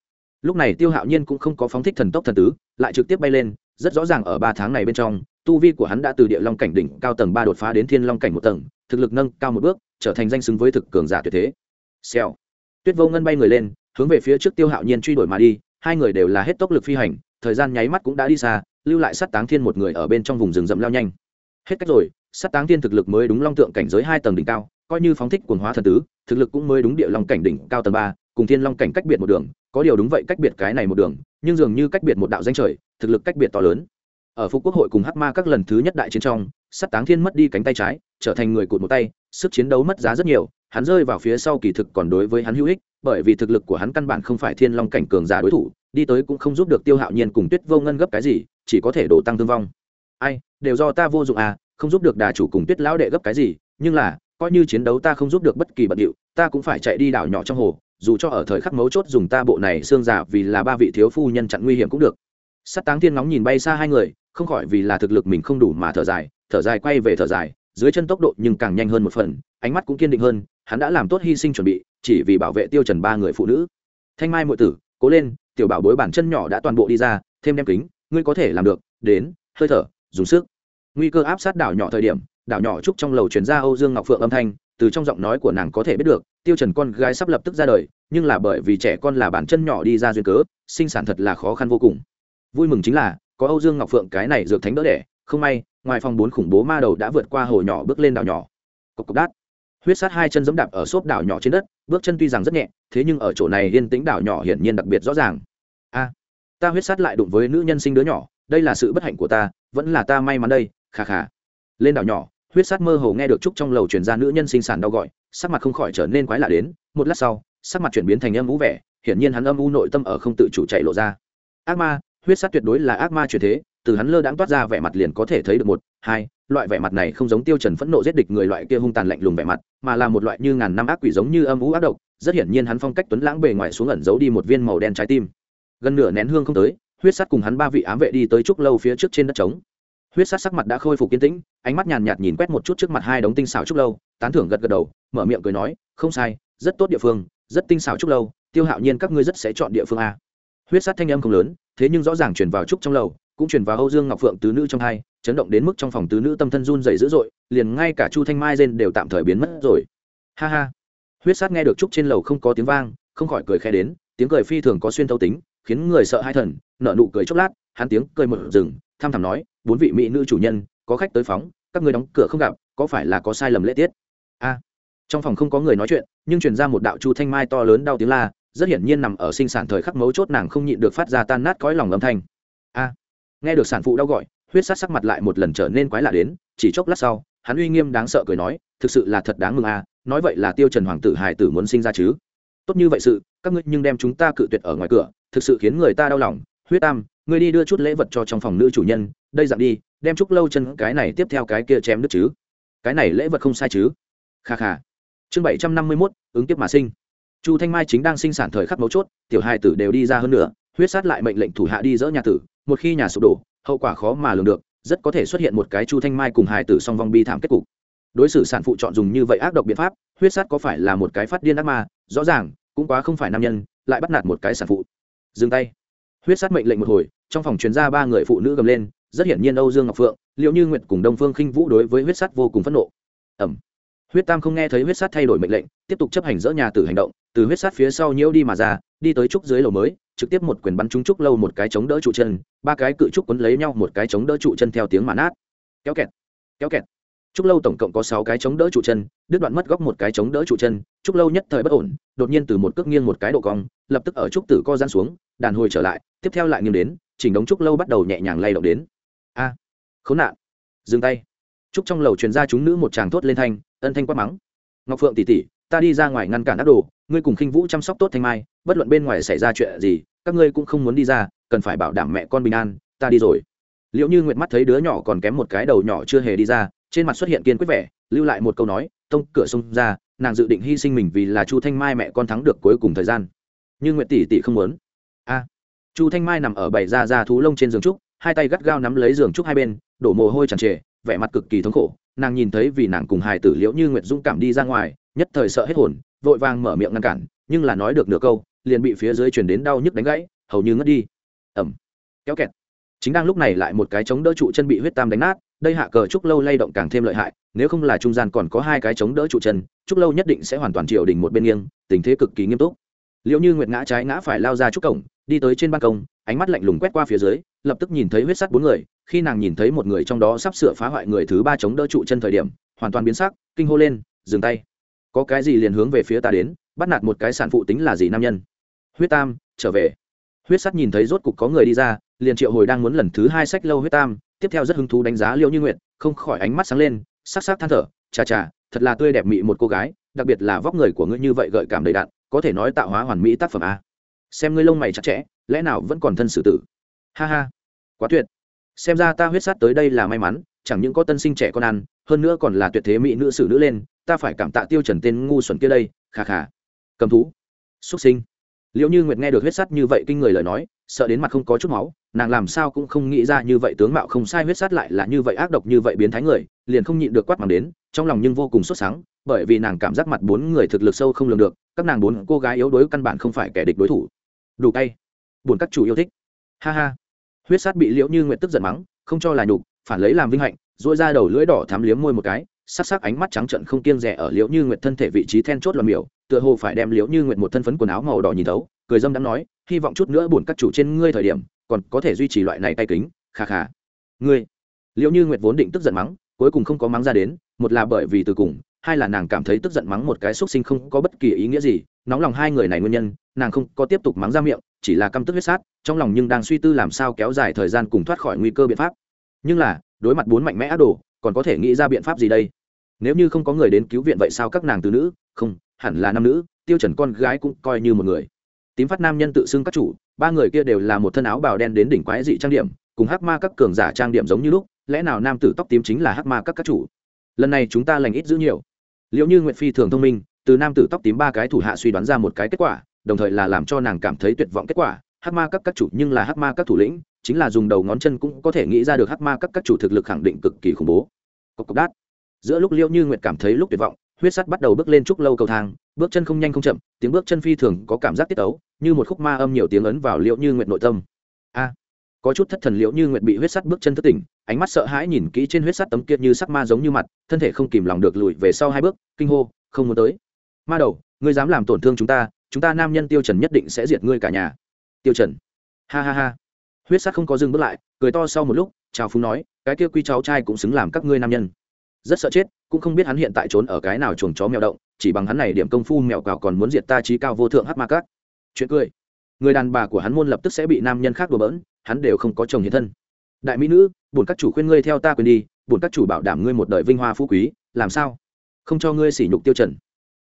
Speaker 1: lúc này tiêu hạo nhiên cũng không có phóng thích thần tốc thần tứ, lại trực tiếp bay lên, rất rõ ràng ở ba tháng này bên trong, tu vi của hắn đã từ địa long cảnh đỉnh cao tầng ba đột phá đến thiên long cảnh một tầng, thực lực nâng cao một bước, trở thành danh xứng với thực cường giả tuyệt thế. Xèo. Tuyết vô ngân bay người lên, hướng về phía trước tiêu hạo nhiên truy đuổi mà đi, hai người đều là hết tốc lực phi hành, thời gian nháy mắt cũng đã đi xa, lưu lại sát táng thiên một người ở bên trong vùng rừng rậm lao nhanh. Hết cách rồi, sát táng thiên thực lực mới đúng long tượng cảnh giới hai tầng đỉnh cao, coi như phóng thích quần hóa thần tứ, thực lực cũng mới đúng địa long cảnh đỉnh cao tầng ba, cùng thiên long cảnh cách biệt một đường có điều đúng vậy cách biệt cái này một đường, nhưng dường như cách biệt một đạo danh trời, thực lực cách biệt to lớn. Ở phú quốc hội cùng hắc ma các lần thứ nhất đại chiến trong, sắt táng thiên mất đi cánh tay trái, trở thành người cụt một tay, sức chiến đấu mất giá rất nhiều, hắn rơi vào phía sau kỳ thực còn đối với hắn hữu ích, bởi vì thực lực của hắn căn bản không phải thiên long cảnh cường giả đối thủ, đi tới cũng không giúp được tiêu hạo nhiên cùng tuyết vô ngân gấp cái gì, chỉ có thể đổ tăng thương vong. Ai, đều do ta vô dụng à không giúp được đà chủ cùng tuyết lão đệ gấp cái gì, nhưng là, coi như chiến đấu ta không giúp được bất kỳ bận điệu, ta cũng phải chạy đi đảo nhỏ trong hồ dù cho ở thời khắc mấu chốt dùng ta bộ này xương giả vì là ba vị thiếu phu nhân chặn nguy hiểm cũng được. Sắt táng thiên ngóng nhìn bay xa hai người, không khỏi vì là thực lực mình không đủ mà thở dài thở dài quay về thở dài, dưới chân tốc độ nhưng càng nhanh hơn một phần, ánh mắt cũng kiên định hơn, hắn đã làm tốt hy sinh chuẩn bị, chỉ vì bảo vệ tiêu trần ba người phụ nữ. Thanh mai muội tử, cố lên, tiểu bảo bối bản chân nhỏ đã toàn bộ đi ra, thêm đem kính, ngươi có thể làm được, đến, hơi thở, dùng sức. Nguy cơ áp sát đảo nhỏ thời điểm, đảo nhỏ trúc trong lầu chuyển ra âu dương ngọc phượng âm thanh từ trong giọng nói của nàng có thể biết được, tiêu trần con gái sắp lập tức ra đời, nhưng là bởi vì trẻ con là bản chân nhỏ đi ra duyên cớ, sinh sản thật là khó khăn vô cùng. Vui mừng chính là, có âu dương ngọc phượng cái này dược thánh đỡ đẻ, không may, ngoài phòng bốn khủng bố ma đầu đã vượt qua hồ nhỏ bước lên đảo nhỏ. Cộc cộc đát. Huyết sát hai chân giẫm đạp ở xốp đảo nhỏ trên đất, bước chân tuy rằng rất nhẹ, thế nhưng ở chỗ này yên tĩnh đảo nhỏ hiển nhiên đặc biệt rõ ràng. A, ta huyết sát lại đụng với nữ nhân sinh đứa nhỏ, đây là sự bất hạnh của ta, vẫn là ta may mắn đây khà khà lên đảo nhỏ huyết sát mơ hồ nghe được trúc trong lầu truyền ra nữ nhân sinh sản đau gọi, sắc mặt không khỏi trở nên quái lạ đến, một lát sau, sắc mặt chuyển biến thành âm u vẻ, hiển nhiên hắn âm u nội tâm ở không tự chủ chạy lộ ra. Ác ma, huyết sát tuyệt đối là ác ma truyền thế, từ hắn lơ đãng toát ra vẻ mặt liền có thể thấy được một, hai, loại vẻ mặt này không giống tiêu trần phẫn nộ giết địch người loại kia hung tàn lạnh lùng vẻ mặt, mà là một loại như ngàn năm ác quỷ giống như âm u ác độc, rất hiển nhiên hắn phong cách tuấn lãng bề ngoài xuống ẩn giấu đi một viên màu đen trái tim. Gần nửa nén hương không tới, huyết sát cùng hắn ba vị ám vệ đi tới trúc lâu phía trước trên đất trống huyết sát sắc mặt đã khôi phục kiên tĩnh, ánh mắt nhàn nhạt nhìn quét một chút trước mặt hai đống tinh xảo trúc lâu, tán thưởng gật gật đầu, mở miệng cười nói, không sai, rất tốt địa phương, rất tinh xảo trúc lâu, tiêu hạo nhiên các ngươi rất sẽ chọn địa phương a. Huyết sát thanh âm không lớn, thế nhưng rõ ràng chuyển vào trúc trong lầu, cũng chuyển vào âu dương ngọc phượng tứ nữ trong hai, chấn động đến mức trong phòng tứ nữ tâm thân run dày dữ dội, liền ngay cả chu thanh mai rên đều tạm thời biến mất rồi. Ha ha. Huyết sát nghe được trúc trên lầu không có tiếng vang, không khỏi cười khẽ đến, tiếng cười phi thường có xuyên thấu tính, khiến người sợ hai thần, nở nụ cười chốc lát, hắn tiếng cười mở rừng tham thẳm nói, bốn vị mỹ nữ chủ nhân, có khách tới phóng, các người đóng cửa không gặp, có phải là có sai lầm lễ tiết? A. Trong phòng không có người nói chuyện, nhưng truyền ra một đạo chu thanh mai to lớn đau tiếng la, rất hiển nhiên nằm ở sinh sản thời khắc mấu chốt nàng không nhịn được phát ra tan nát cõi lòng âm thanh. A. Nghe được sản phụ đau gọi, huyết sát sắc mặt lại một lần trở nên quái lạ đến, chỉ chốc lát sau, hắn uy nghiêm đáng sợ cười nói, thực sự là thật đáng mừng a, nói vậy là tiêu trần hoàng tử hài tử muốn sinh ra chứ? Tốt như vậy sự, các ngươi nhưng đem chúng ta cự tuyệt ở ngoài cửa, thực sự khiến người ta đau lòng, huyết tam ngươi đi đưa chút lễ vật cho trong phòng nữ chủ nhân, đây dặn đi, đem chúc lâu chân cái này tiếp theo cái kia chém đứt chứ. Cái này lễ vật không sai chứ. Kha kha. Chương bảy trăm năm mươi mốt, ứng tiếp mà sinh. Chu thanh mai chính đang sinh sản thời khắc mấu chốt, tiểu hai tử đều đi ra hơn nữa, huyết sát lại mệnh lệnh thủ hạ đi dỡ nhà tử, một khi nhà sụp đổ, hậu quả khó mà lường được, rất có thể xuất hiện một cái chu thanh mai cùng hai tử song vong bi thảm kết cục. Đối xử sản phụ chọn dùng như vậy ác độc biện pháp, huyết sát có phải là một cái phát điên ác ma? Rõ ràng, cũng quá không phải nam nhân, lại bắt nạt một cái sản phụ. Dừng tay huyết sát mệnh lệnh một hồi, trong phòng chuyến ra ba người phụ nữ gầm lên, rất hiển nhiên âu dương ngọc phượng liệu như nguyệt cùng đông phương khinh vũ đối với huyết sát vô cùng phẫn nộ. Ẩm. Huyết tam không nghe thấy huyết sát thay đổi mệnh lệnh, tiếp tục chấp hành dỡ nhà tử hành động, từ huyết sát phía sau nhiễu đi mà ra, đi tới trúc dưới lầu mới, trực tiếp một quyền bắn trúng trúc lâu một cái chống đỡ trụ chân, ba cái cự trúc quấn lấy nhau một cái chống đỡ trụ chân theo tiếng mà nát. Kéo kẹt. Kéo kẹt trúc lâu tổng cộng có sáu cái chống đỡ trụ chân, đứt đoạn mất góc một cái chống đỡ trụ chân trúc lâu nhất thời bất ổn, đột nhiên từ một cước nghiêng một cái độ cong, lập tức ở trúc tử co gian xuống, đàn hồi trở lại, tiếp theo lại nghiêng đến, chỉnh đống trúc lâu bắt đầu nhẹ nhàng lay động đến. A, khốn nạn. Dừng tay. Trúc trong lầu truyền ra chúng nữ một chàng thốt lên thanh, ân thanh quát mắng. Ngọc phượng tỉ tỉ ta đi ra ngoài ngăn cản ác đồ, ngươi cùng khinh vũ chăm sóc tốt thanh mai, bất luận bên ngoài xảy ra chuyện gì, các ngươi cũng không muốn đi ra, cần phải bảo đảm mẹ con bình an, ta đi rồi. Liệu như nguyệt mắt thấy đứa nhỏ còn kém một cái đầu nhỏ chưa hề đi ra trên mặt xuất hiện kiên quyết vẻ, lưu lại một câu nói, tông, cửa sông ra, nàng dự định hy sinh mình vì là chu thanh mai mẹ con thắng được cuối cùng thời gian. Nhưng nguyệt tỷ tỷ không muốn. A. Chu thanh mai nằm ở bảy da da thú lông trên giường trúc, hai tay gắt gao nắm lấy giường trúc hai bên, đổ mồ hôi tràn trề, vẻ mặt cực kỳ thống khổ. Nàng nhìn thấy vì nàng cùng hài tử liễu như nguyệt dũng cảm đi ra ngoài, nhất thời sợ hết hồn, vội vàng mở miệng ngăn cản, nhưng là nói được nửa câu, liền bị phía dưới truyền đến đau nhức đánh gãy, hầu như ngất đi. Ẩm. Kéo kẹt. Chính đang lúc này lại một cái chống đỡ trụ chân bị huyết tam đánh nát đây hạ cờ trúc lâu lay động càng thêm lợi hại, nếu không là trung gian còn có hai cái chống đỡ trụ chân, trúc lâu nhất định sẽ hoàn toàn triều đình một bên nghiêng, tình thế cực kỳ nghiêm túc. Liệu như nguyệt ngã trái ngã phải lao ra trúc cổng, đi tới trên ban công, ánh mắt lạnh lùng quét qua phía dưới, lập tức nhìn thấy huyết sắt bốn người, khi nàng nhìn thấy một người trong đó sắp sửa phá hoại người thứ ba chống đỡ trụ chân thời điểm, hoàn toàn biến sắc, kinh hô lên, dừng tay. Có cái gì liền hướng về phía ta đến, bắt nạt một cái sản phụ tính là gì nam nhân? Huyết tam, trở về. Huyết sắt nhìn thấy rốt cục có người đi ra, liền triệu hồi đang muốn lần thứ hai sách lâu huyết tam tiếp theo rất hứng thú đánh giá liễu như nguyện không khỏi ánh mắt sáng lên, sắc sắc than thở, chà chà, thật là tươi đẹp mị một cô gái, đặc biệt là vóc người của ngươi như vậy gợi cảm đầy đạn có thể nói tạo hóa hoàn mỹ tác phẩm a. Xem ngươi lông mày chặt chẽ, lẽ nào vẫn còn thân xử tử? Ha ha, quá tuyệt. Xem ra ta huyết sát tới đây là may mắn, chẳng những có tân sinh trẻ con ăn, hơn nữa còn là tuyệt thế mỹ nữ sử nữ lên, ta phải cảm tạ tiêu trần tên ngu xuẩn kia đây khà khà cầm thú. Xuất sinh. Liệu như nguyệt nghe được huyết sắt như vậy kinh người lời nói, sợ đến mặt không có chút máu nàng làm sao cũng không nghĩ ra như vậy tướng mạo không sai huyết sắt lại là như vậy ác độc như vậy biến thái người, liền không nhịn được quát mắng đến, trong lòng nhưng vô cùng sốt sáng, bởi vì nàng cảm giác mặt bốn người thực lực sâu không lường được, các nàng bốn cô gái yếu đuối căn bản không phải kẻ địch đối thủ. Đủ tay buồn các chủ yêu thích. Ha ha. Huyết sát bị liễu như nguyện tức giận mắng, không cho là nhục, phản lấy làm vinh hạnh dỗi ra đầu lưỡi đỏ thắm liếm môi một cái, sắc sắc ánh mắt trắng trận không kiêng rẻ ở liễu như nguyện thân thể vị trí then chốt là miểu, tựa hồ phải đem liễu như nguyện một thân phấn quần áo màu đỏ nhìn thấu, cười dâm đã nói, hy vọng chút nữa buồn các chủ trên ngươi thời điểm còn có thể duy trì loại này tay kính khà khà ngươi liệu như nguyệt vốn định tức giận mắng, cuối cùng không có mắng ra đến, một là bởi vì từ cùng, hai là nàng cảm thấy tức giận mắng một cái xúc sinh không có bất kỳ ý nghĩa gì, nóng lòng hai người này nguyên nhân, nàng không có tiếp tục mắng ra miệng, chỉ là căm tức huyết sát, trong lòng nhưng đang suy tư làm sao kéo dài thời gian cùng thoát khỏi nguy cơ biện pháp. Nhưng là, đối mặt bốn mạnh mẽ ác đồ, còn có thể nghĩ ra biện pháp gì đây? Nếu như không có người đến cứu viện vậy sao các nàng từ nữ? Không, hẳn là nam nữ, tiêu chuẩn con gái cũng coi như một người tím phát nam nhân tự xưng các chủ, ba người kia đều là một thân áo bào đen đến đỉnh quái dị trang điểm, cùng hắc ma các cường giả trang điểm giống như lúc, lẽ nào nam tử tóc tím chính là hắc ma các các chủ? Lần này chúng ta lành ít giữ nhiều. Liệu như nguyệt phi thường thông minh, từ nam tử tóc tím ba cái thủ hạ suy đoán ra một cái kết quả, đồng thời là làm cho nàng cảm thấy tuyệt vọng kết quả, hắc ma các các chủ nhưng là hắc ma các thủ lĩnh, chính là dùng đầu ngón chân cũng có thể nghĩ ra được hắc ma các các chủ thực lực khẳng định cực kỳ khủng bố. Cộc cộc đát. Giữa lúc liễu như nguyệt cảm thấy lúc tuyệt vọng, huyết sắt bắt đầu bước lên trúc lâu cầu thang, bước chân không nhanh không chậm, tiếng bước chân phi thường có cảm giác tiết tấu như một khúc ma âm nhiều tiếng ấn vào liễu như nguyện nội tâm. A, có chút thất thần liễu như nguyện bị huyết sắt bước chân thất tỉnh, ánh mắt sợ hãi nhìn kỹ trên huyết sắt tấm kiệt như sắc ma giống như mặt, thân thể không kìm lòng được lùi về sau hai bước, kinh hô, không muốn tới. Ma đầu, ngươi dám làm tổn thương chúng ta chúng ta nam nhân tiêu trần nhất định sẽ diệt ngươi cả nhà. Tiêu trần? Ha ha ha. Huyết sắt không có dừng bước lại, cười to sau một lúc, chào phúng nói, cái kia quy cháu trai cũng xứng làm các ngươi nam nhân. Rất sợ chết, cũng không biết hắn hiện tại trốn ở cái nào chuồng chó mèo động, chỉ bằng hắn này điểm công phu mèo cào còn muốn diệt ta trí cao vô thượng hắc ma cát chuyện cười. Người đàn bà của hắn môn lập tức sẽ bị nam nhân khác đùa bỡn, hắn đều không có chồng hiện thân. Đại mỹ nữ, bổn các chủ khuyên ngươi theo ta quên đi, bổn các chủ bảo đảm ngươi một đời vinh hoa phú quý, làm sao? Không cho ngươi sỉ nhục tiêu trần.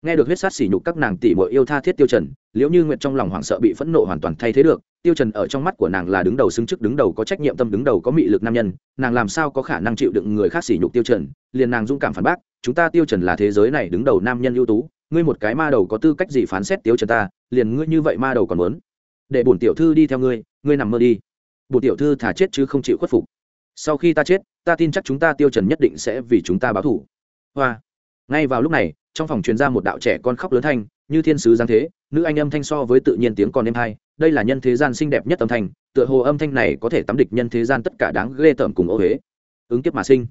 Speaker 1: Nghe được huyết sát sỉ nhục các nàng tỷ muội yêu tha thiết tiêu trần, liễu như nguyện trong lòng hoảng sợ bị phẫn nộ hoàn toàn thay thế được, tiêu trần ở trong mắt của nàng là đứng đầu xứng chức, đứng đầu có trách nhiệm tâm, đứng đầu có mị lực nam nhân, nàng làm sao có khả năng chịu đựng người khác sỉ nhục tiêu trần, liền nàng dũng cảm phản bác, chúng ta tiêu trần là thế giới này đứng đầu nam nhân ưu tú ngươi một cái ma đầu có tư cách gì phán xét tiếu trần ta, liền ngươi như vậy ma đầu còn muốn? Để bổn tiểu thư đi theo ngươi ngươi nằm mơ đi. Bổn tiểu thư thả chết chứ không chịu khuất phục. Sau khi ta chết, ta tin chắc chúng ta tiêu trần nhất định sẽ vì chúng ta báo thù hoa. Ngay vào lúc này, trong phòng truyền ra một đạo trẻ con khóc lớn thanh, như thiên sứ giáng thế, nữ anh âm thanh so với tự nhiên tiếng con êm hai, đây là nhân thế gian xinh đẹp nhất âm thanh, tựa hồ âm thanh này có thể tắm địch nhân thế gian tất cả đáng ghê tởm cùng ô huế ứng kiếp mà sinh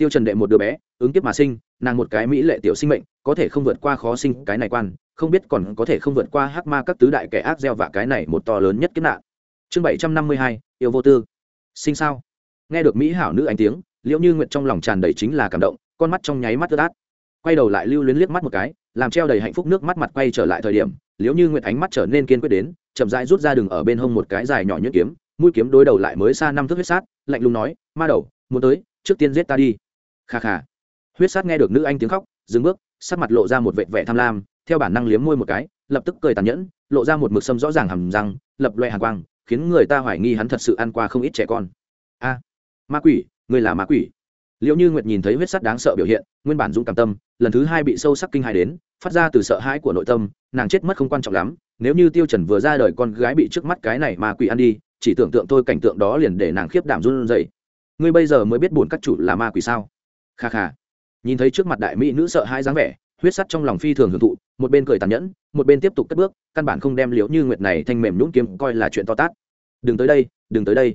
Speaker 1: tiêu trần đệ một đứa bé, ứng kiếp mà sinh, nàng một cái mỹ lệ tiểu sinh mệnh, có thể không vượt qua khó sinh cái này quan, không biết còn có thể không vượt qua hắc ma các tứ đại kẻ ác gieo vạ cái này một to lớn nhất kiếp nạn. Chương bảy trăm năm mươi hai, yêu vô tư. Sinh sao? Nghe được mỹ hảo nữ ánh tiếng, liễu như nguyện trong lòng tràn đầy chính là cảm động, con mắt trong nháy mắt ướt át. Quay đầu lại lưu luyến liếc mắt một cái, làm treo đầy hạnh phúc nước mắt mặt quay trở lại thời điểm, liễu như nguyện ánh mắt trở nên kiên quyết đến, chậm rãi rút ra đường ở bên hông một cái dài nhỏ nhuyễn kiếm, mũi kiếm đối đầu lại mới xa năm thước huyết sát, lạnh lùng nói, ma đầu, muốn tới, trước tiên giết ta đi kha kha. Huyết sát nghe được nữ anh tiếng khóc, dừng bước, sắc mặt lộ ra một vệt vẻ tham lam, theo bản năng liếm môi một cái, lập tức cười tàn nhẫn, lộ ra một mực sâm rõ ràng hầm răng, lập loè hàn quang, khiến người ta hoài nghi hắn thật sự ăn qua không ít trẻ con. A, ma quỷ ngươi là ma quỷ. Liệu như nguyệt nhìn thấy huyết sắt đáng sợ biểu hiện, nguyên bản dũng cảm tâm, lần thứ hai bị sâu sắc kinh hài đến, phát ra từ sợ hãi của nội tâm, nàng chết mất không quan trọng lắm, nếu như tiêu trần vừa ra đời con gái bị trước mắt cái này ma quỷ ăn đi, chỉ tưởng tượng thôi cảnh tượng đó liền để nàng khiếp đảm run rẩy. Ngươi bây giờ mới biết buồn các chủ là ma quỷ sao? Kha kha. Nhìn thấy trước mặt đại mỹ nữ sợ hai dáng vẻ, huyết sắt trong lòng phi thường hưởng thụ, một bên cười tàn nhẫn, một bên tiếp tục cất bước, căn bản không đem liễu như nguyệt này thanh mềm nhũn kiếm coi là chuyện to tát. Đừng tới đây, đừng tới đây.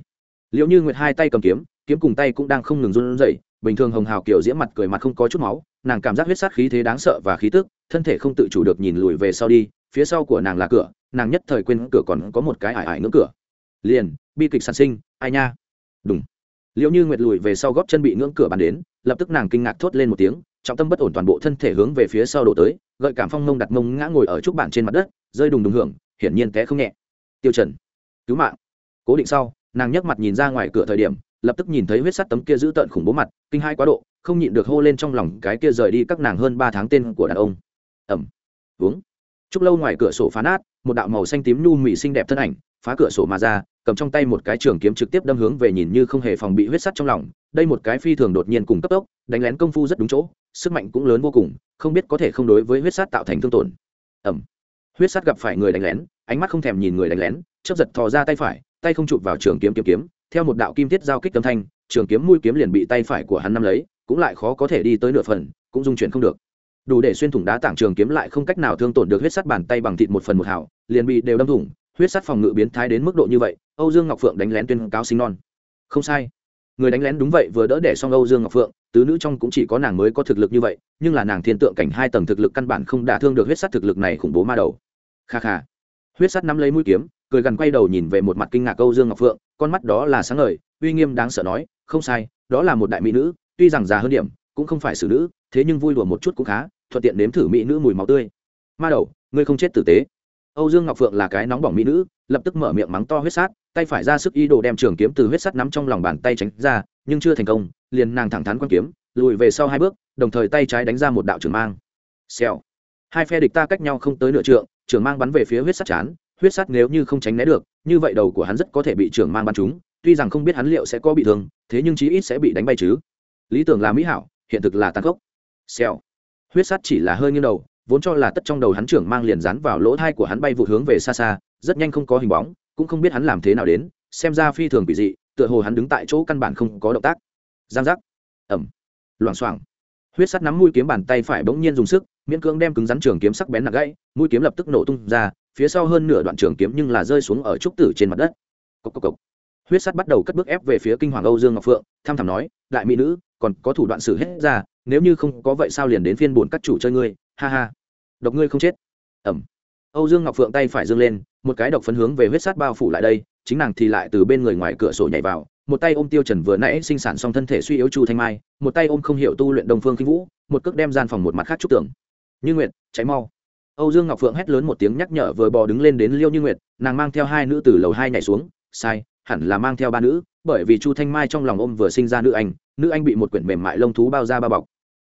Speaker 1: Liễu như nguyệt hai tay cầm kiếm kiếm cùng tay cũng đang không ngừng run rẩy, bình thường hồng hào kiểu diễm mặt cười mặt không có chút máu, nàng cảm giác huyết sát khí thế đáng sợ và khí tức, thân thể không tự chủ được nhìn lùi về sau đi, phía sau của nàng là cửa, nàng nhất thời quên cửa còn có một cái ải ải ngưỡng cửa. Liền, bi kịch sản sinh, ai nha? Đúng liệu như nguyệt lùi về sau góp chân bị ngưỡng cửa bàn đến, lập tức nàng kinh ngạc thốt lên một tiếng, trọng tâm bất ổn toàn bộ thân thể hướng về phía sau đổ tới, gợi cảm phong mông đặt mông ngã ngồi ở trúc bản trên mặt đất, rơi đùng đùng hưởng, hiển nhiên té không nhẹ. Tiêu trần, cứu mạng. Cố định sau, nàng nhấc mặt nhìn ra ngoài cửa thời điểm, lập tức nhìn thấy huyết sắt tấm kia giữ tợn khủng bố mặt, kinh hai quá độ, không nhịn được hô lên trong lòng cái kia rời đi các nàng hơn ba tháng tên của đàn ông. Ẩm uống. Chúc lâu ngoài cửa sổ phá nát, một đạo màu xanh tím nhu mị xinh đẹp thân ảnh, phá cửa sổ mà ra cầm trong tay một cái trường kiếm trực tiếp đâm hướng về nhìn như không hề phòng bị huyết sắt trong lòng. Đây một cái phi thường đột nhiên cùng cấp tốc, đánh lén công phu rất đúng chỗ, sức mạnh cũng lớn vô cùng, không biết có thể không đối với huyết sắt tạo thành thương tổn. Ẩm huyết sắt gặp phải người đánh lén, ánh mắt không thèm nhìn người đánh lén, chớp giật thò ra tay phải, tay không chụp vào trường kiếm kiếm kiếm, theo một đạo kim thiết giao kích âm thanh, trường kiếm mũi kiếm liền bị tay phải của hắn nắm lấy, cũng lại khó có thể đi tới nửa phần, cũng dung chuyển không được. Đủ để xuyên thủng đá tảng trường kiếm lại không cách nào thương tổn được huyết sắt bàn tay bằng thịt một phần một hảo liền bị đều đâm thủng huyết sắt phòng ngự biến thái đến mức độ như vậy, âu dương ngọc phượng đánh lén tuyên cáo sinh non. Không sai. Người đánh lén đúng vậy, vừa đỡ để xong âu dương ngọc phượng, tứ nữ trong cũng chỉ có nàng mới có thực lực như vậy, nhưng là nàng thiên tượng cảnh hai tầng thực lực căn bản không đả thương được huyết sắt thực lực này khủng bố ma đầu. Kha kha. Huyết sắt nắm lấy mũi kiếm, cười gần quay đầu nhìn về một mặt kinh ngạc âu dương ngọc phượng, con mắt đó là sáng ngời, uy nghiêm đáng sợ nói, không sai, đó là một đại mỹ nữ, tuy rằng già hơn điểm, cũng không phải xử nữ, thế nhưng vui đùa một chút cũng khá, thuận tiện nếm thử mỹ nữ mùi máu tươi. Ma đầu, ngươi không chết tử tế âu dương ngọc phượng là cái nóng bỏng mỹ nữ, lập tức mở miệng mắng to huyết sát, tay phải ra sức ý đồ đem trường kiếm từ huyết sắt nắm trong lòng bàn tay tránh ra, nhưng chưa thành công, liền nàng thẳng thắn quan kiếm, lùi về sau hai bước, đồng thời tay trái đánh ra một đạo trường mang. Xèo. Hai phe địch ta cách nhau không tới nửa trượng, trường mang bắn về phía huyết sắt chán, huyết sắt nếu như không tránh né được, như vậy đầu của hắn rất có thể bị trường mang bắn trúng, tuy rằng không biết hắn liệu sẽ có bị thương, thế nhưng chí ít sẽ bị đánh bay chứ. Lý tưởng là mỹ hảo, hiện thực là tàn khốc. Xèo. Huyết sắt chỉ là hơi nghiêng đầu vốn cho là tất trong đầu hắn trưởng mang liền dán vào lỗ thai của hắn bay vụt hướng về xa xa, rất nhanh không có hình bóng, cũng không biết hắn làm thế nào đến, xem ra phi thường bị dị, tựa hồ hắn đứng tại chỗ căn bản không có động tác. Giang giác. Ẩm loảng xoảng. Huyết sắt nắm mũi kiếm bàn tay phải bỗng nhiên dùng sức, miễn cưỡng đem cứng rắn trường kiếm sắc bén nặng gãy, mũi kiếm lập tức nổ tung ra, phía sau hơn nửa đoạn trường kiếm nhưng là rơi xuống ở trúc tử trên mặt đất. Cốc cốc cốc. huyết sắt bắt đầu cất bước ép về phía kinh hoàng âu dương ngọc phượng, tham thảm nói, đại mỹ nữ, còn có thủ đoạn xử hết ra, nếu như không có vậy sao liền đến phiên buồn các chủ chơi ngươi? Ha ha, độc ngươi không chết. Ẩm. Âu dương ngọc phượng tay phải dâng lên, một cái độc phấn hướng về huyết sát bao phủ lại đây, chính nàng thì lại từ bên người ngoài cửa sổ nhảy vào, một tay ôm tiêu trần vừa nãy sinh sản xong thân thể suy yếu chu thanh mai, một tay ôm không hiểu tu luyện đông phương kinh vũ, một cước đem gian phòng một mặt khác trúc tưởng như nguyệt, cháy mau. Âu dương ngọc phượng hét lớn một tiếng nhắc nhở vừa bò đứng lên đến liêu như nguyệt, nàng mang theo hai nữ từ lầu hai nhảy xuống, sai, hẳn là mang theo ba nữ, bởi vì chu thanh mai trong lòng ôm vừa sinh ra nữ anh nữ anh bị một quyển mềm mại lông thú bao ra bao bọc.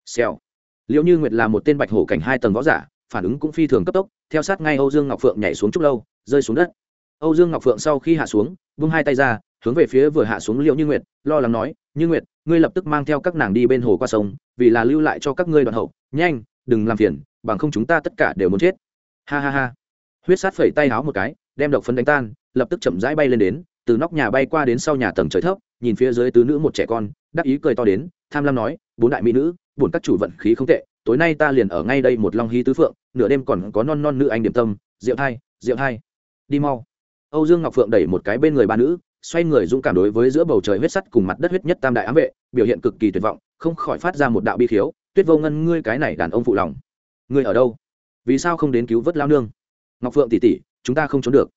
Speaker 1: Xèo liệu như nguyệt là một tên bạch hổ cảnh hai tầng võ giả, phản ứng cũng phi thường cấp tốc, theo sát ngay âu dương ngọc phượng nhảy xuống chút lâu, rơi xuống đất. Âu dương ngọc phượng sau khi hạ xuống, vung hai tay ra, hướng về phía vừa hạ xuống Liệu như nguyệt, lo lắng nói, như nguyệt, ngươi lập tức mang theo các nàng đi bên hồ qua sông, vì là lưu lại cho các ngươi đoạn hậu. Nhanh, đừng làm phiền, bằng không chúng ta tất cả đều muốn chết. Ha ha ha. Huyết sát phẩy tay háo một cái, đem độc phấn đánh tan, lập tức chậm rãi bay lên đến, từ nóc nhà bay qua đến sau nhà tầng trời thấp, nhìn phía dưới tứ nữ một trẻ con, đắc ý cười to đến, tham lam nói bốn đại mỹ nữ, buồn các chủ vận khí không tệ, tối nay ta liền ở ngay đây một long hí tứ phượng, nửa đêm còn có non non nữ anh điểm tâm, rượu hai rượu hai đi mau. Âu dương ngọc phượng đẩy một cái bên người ba nữ, xoay người dũng cảm đối với giữa bầu trời huyết sắt cùng mặt đất huyết nhất tam đại ám vệ, biểu hiện cực kỳ tuyệt vọng, không khỏi phát ra một đạo bi khiếu, tuyết vô ngân, ngươi cái này đàn ông phụ lòng. Ngươi ở đâu? Vì sao không đến cứu vớt lao nương? Ngọc phượng tỉ tỉ, chúng ta không trốn được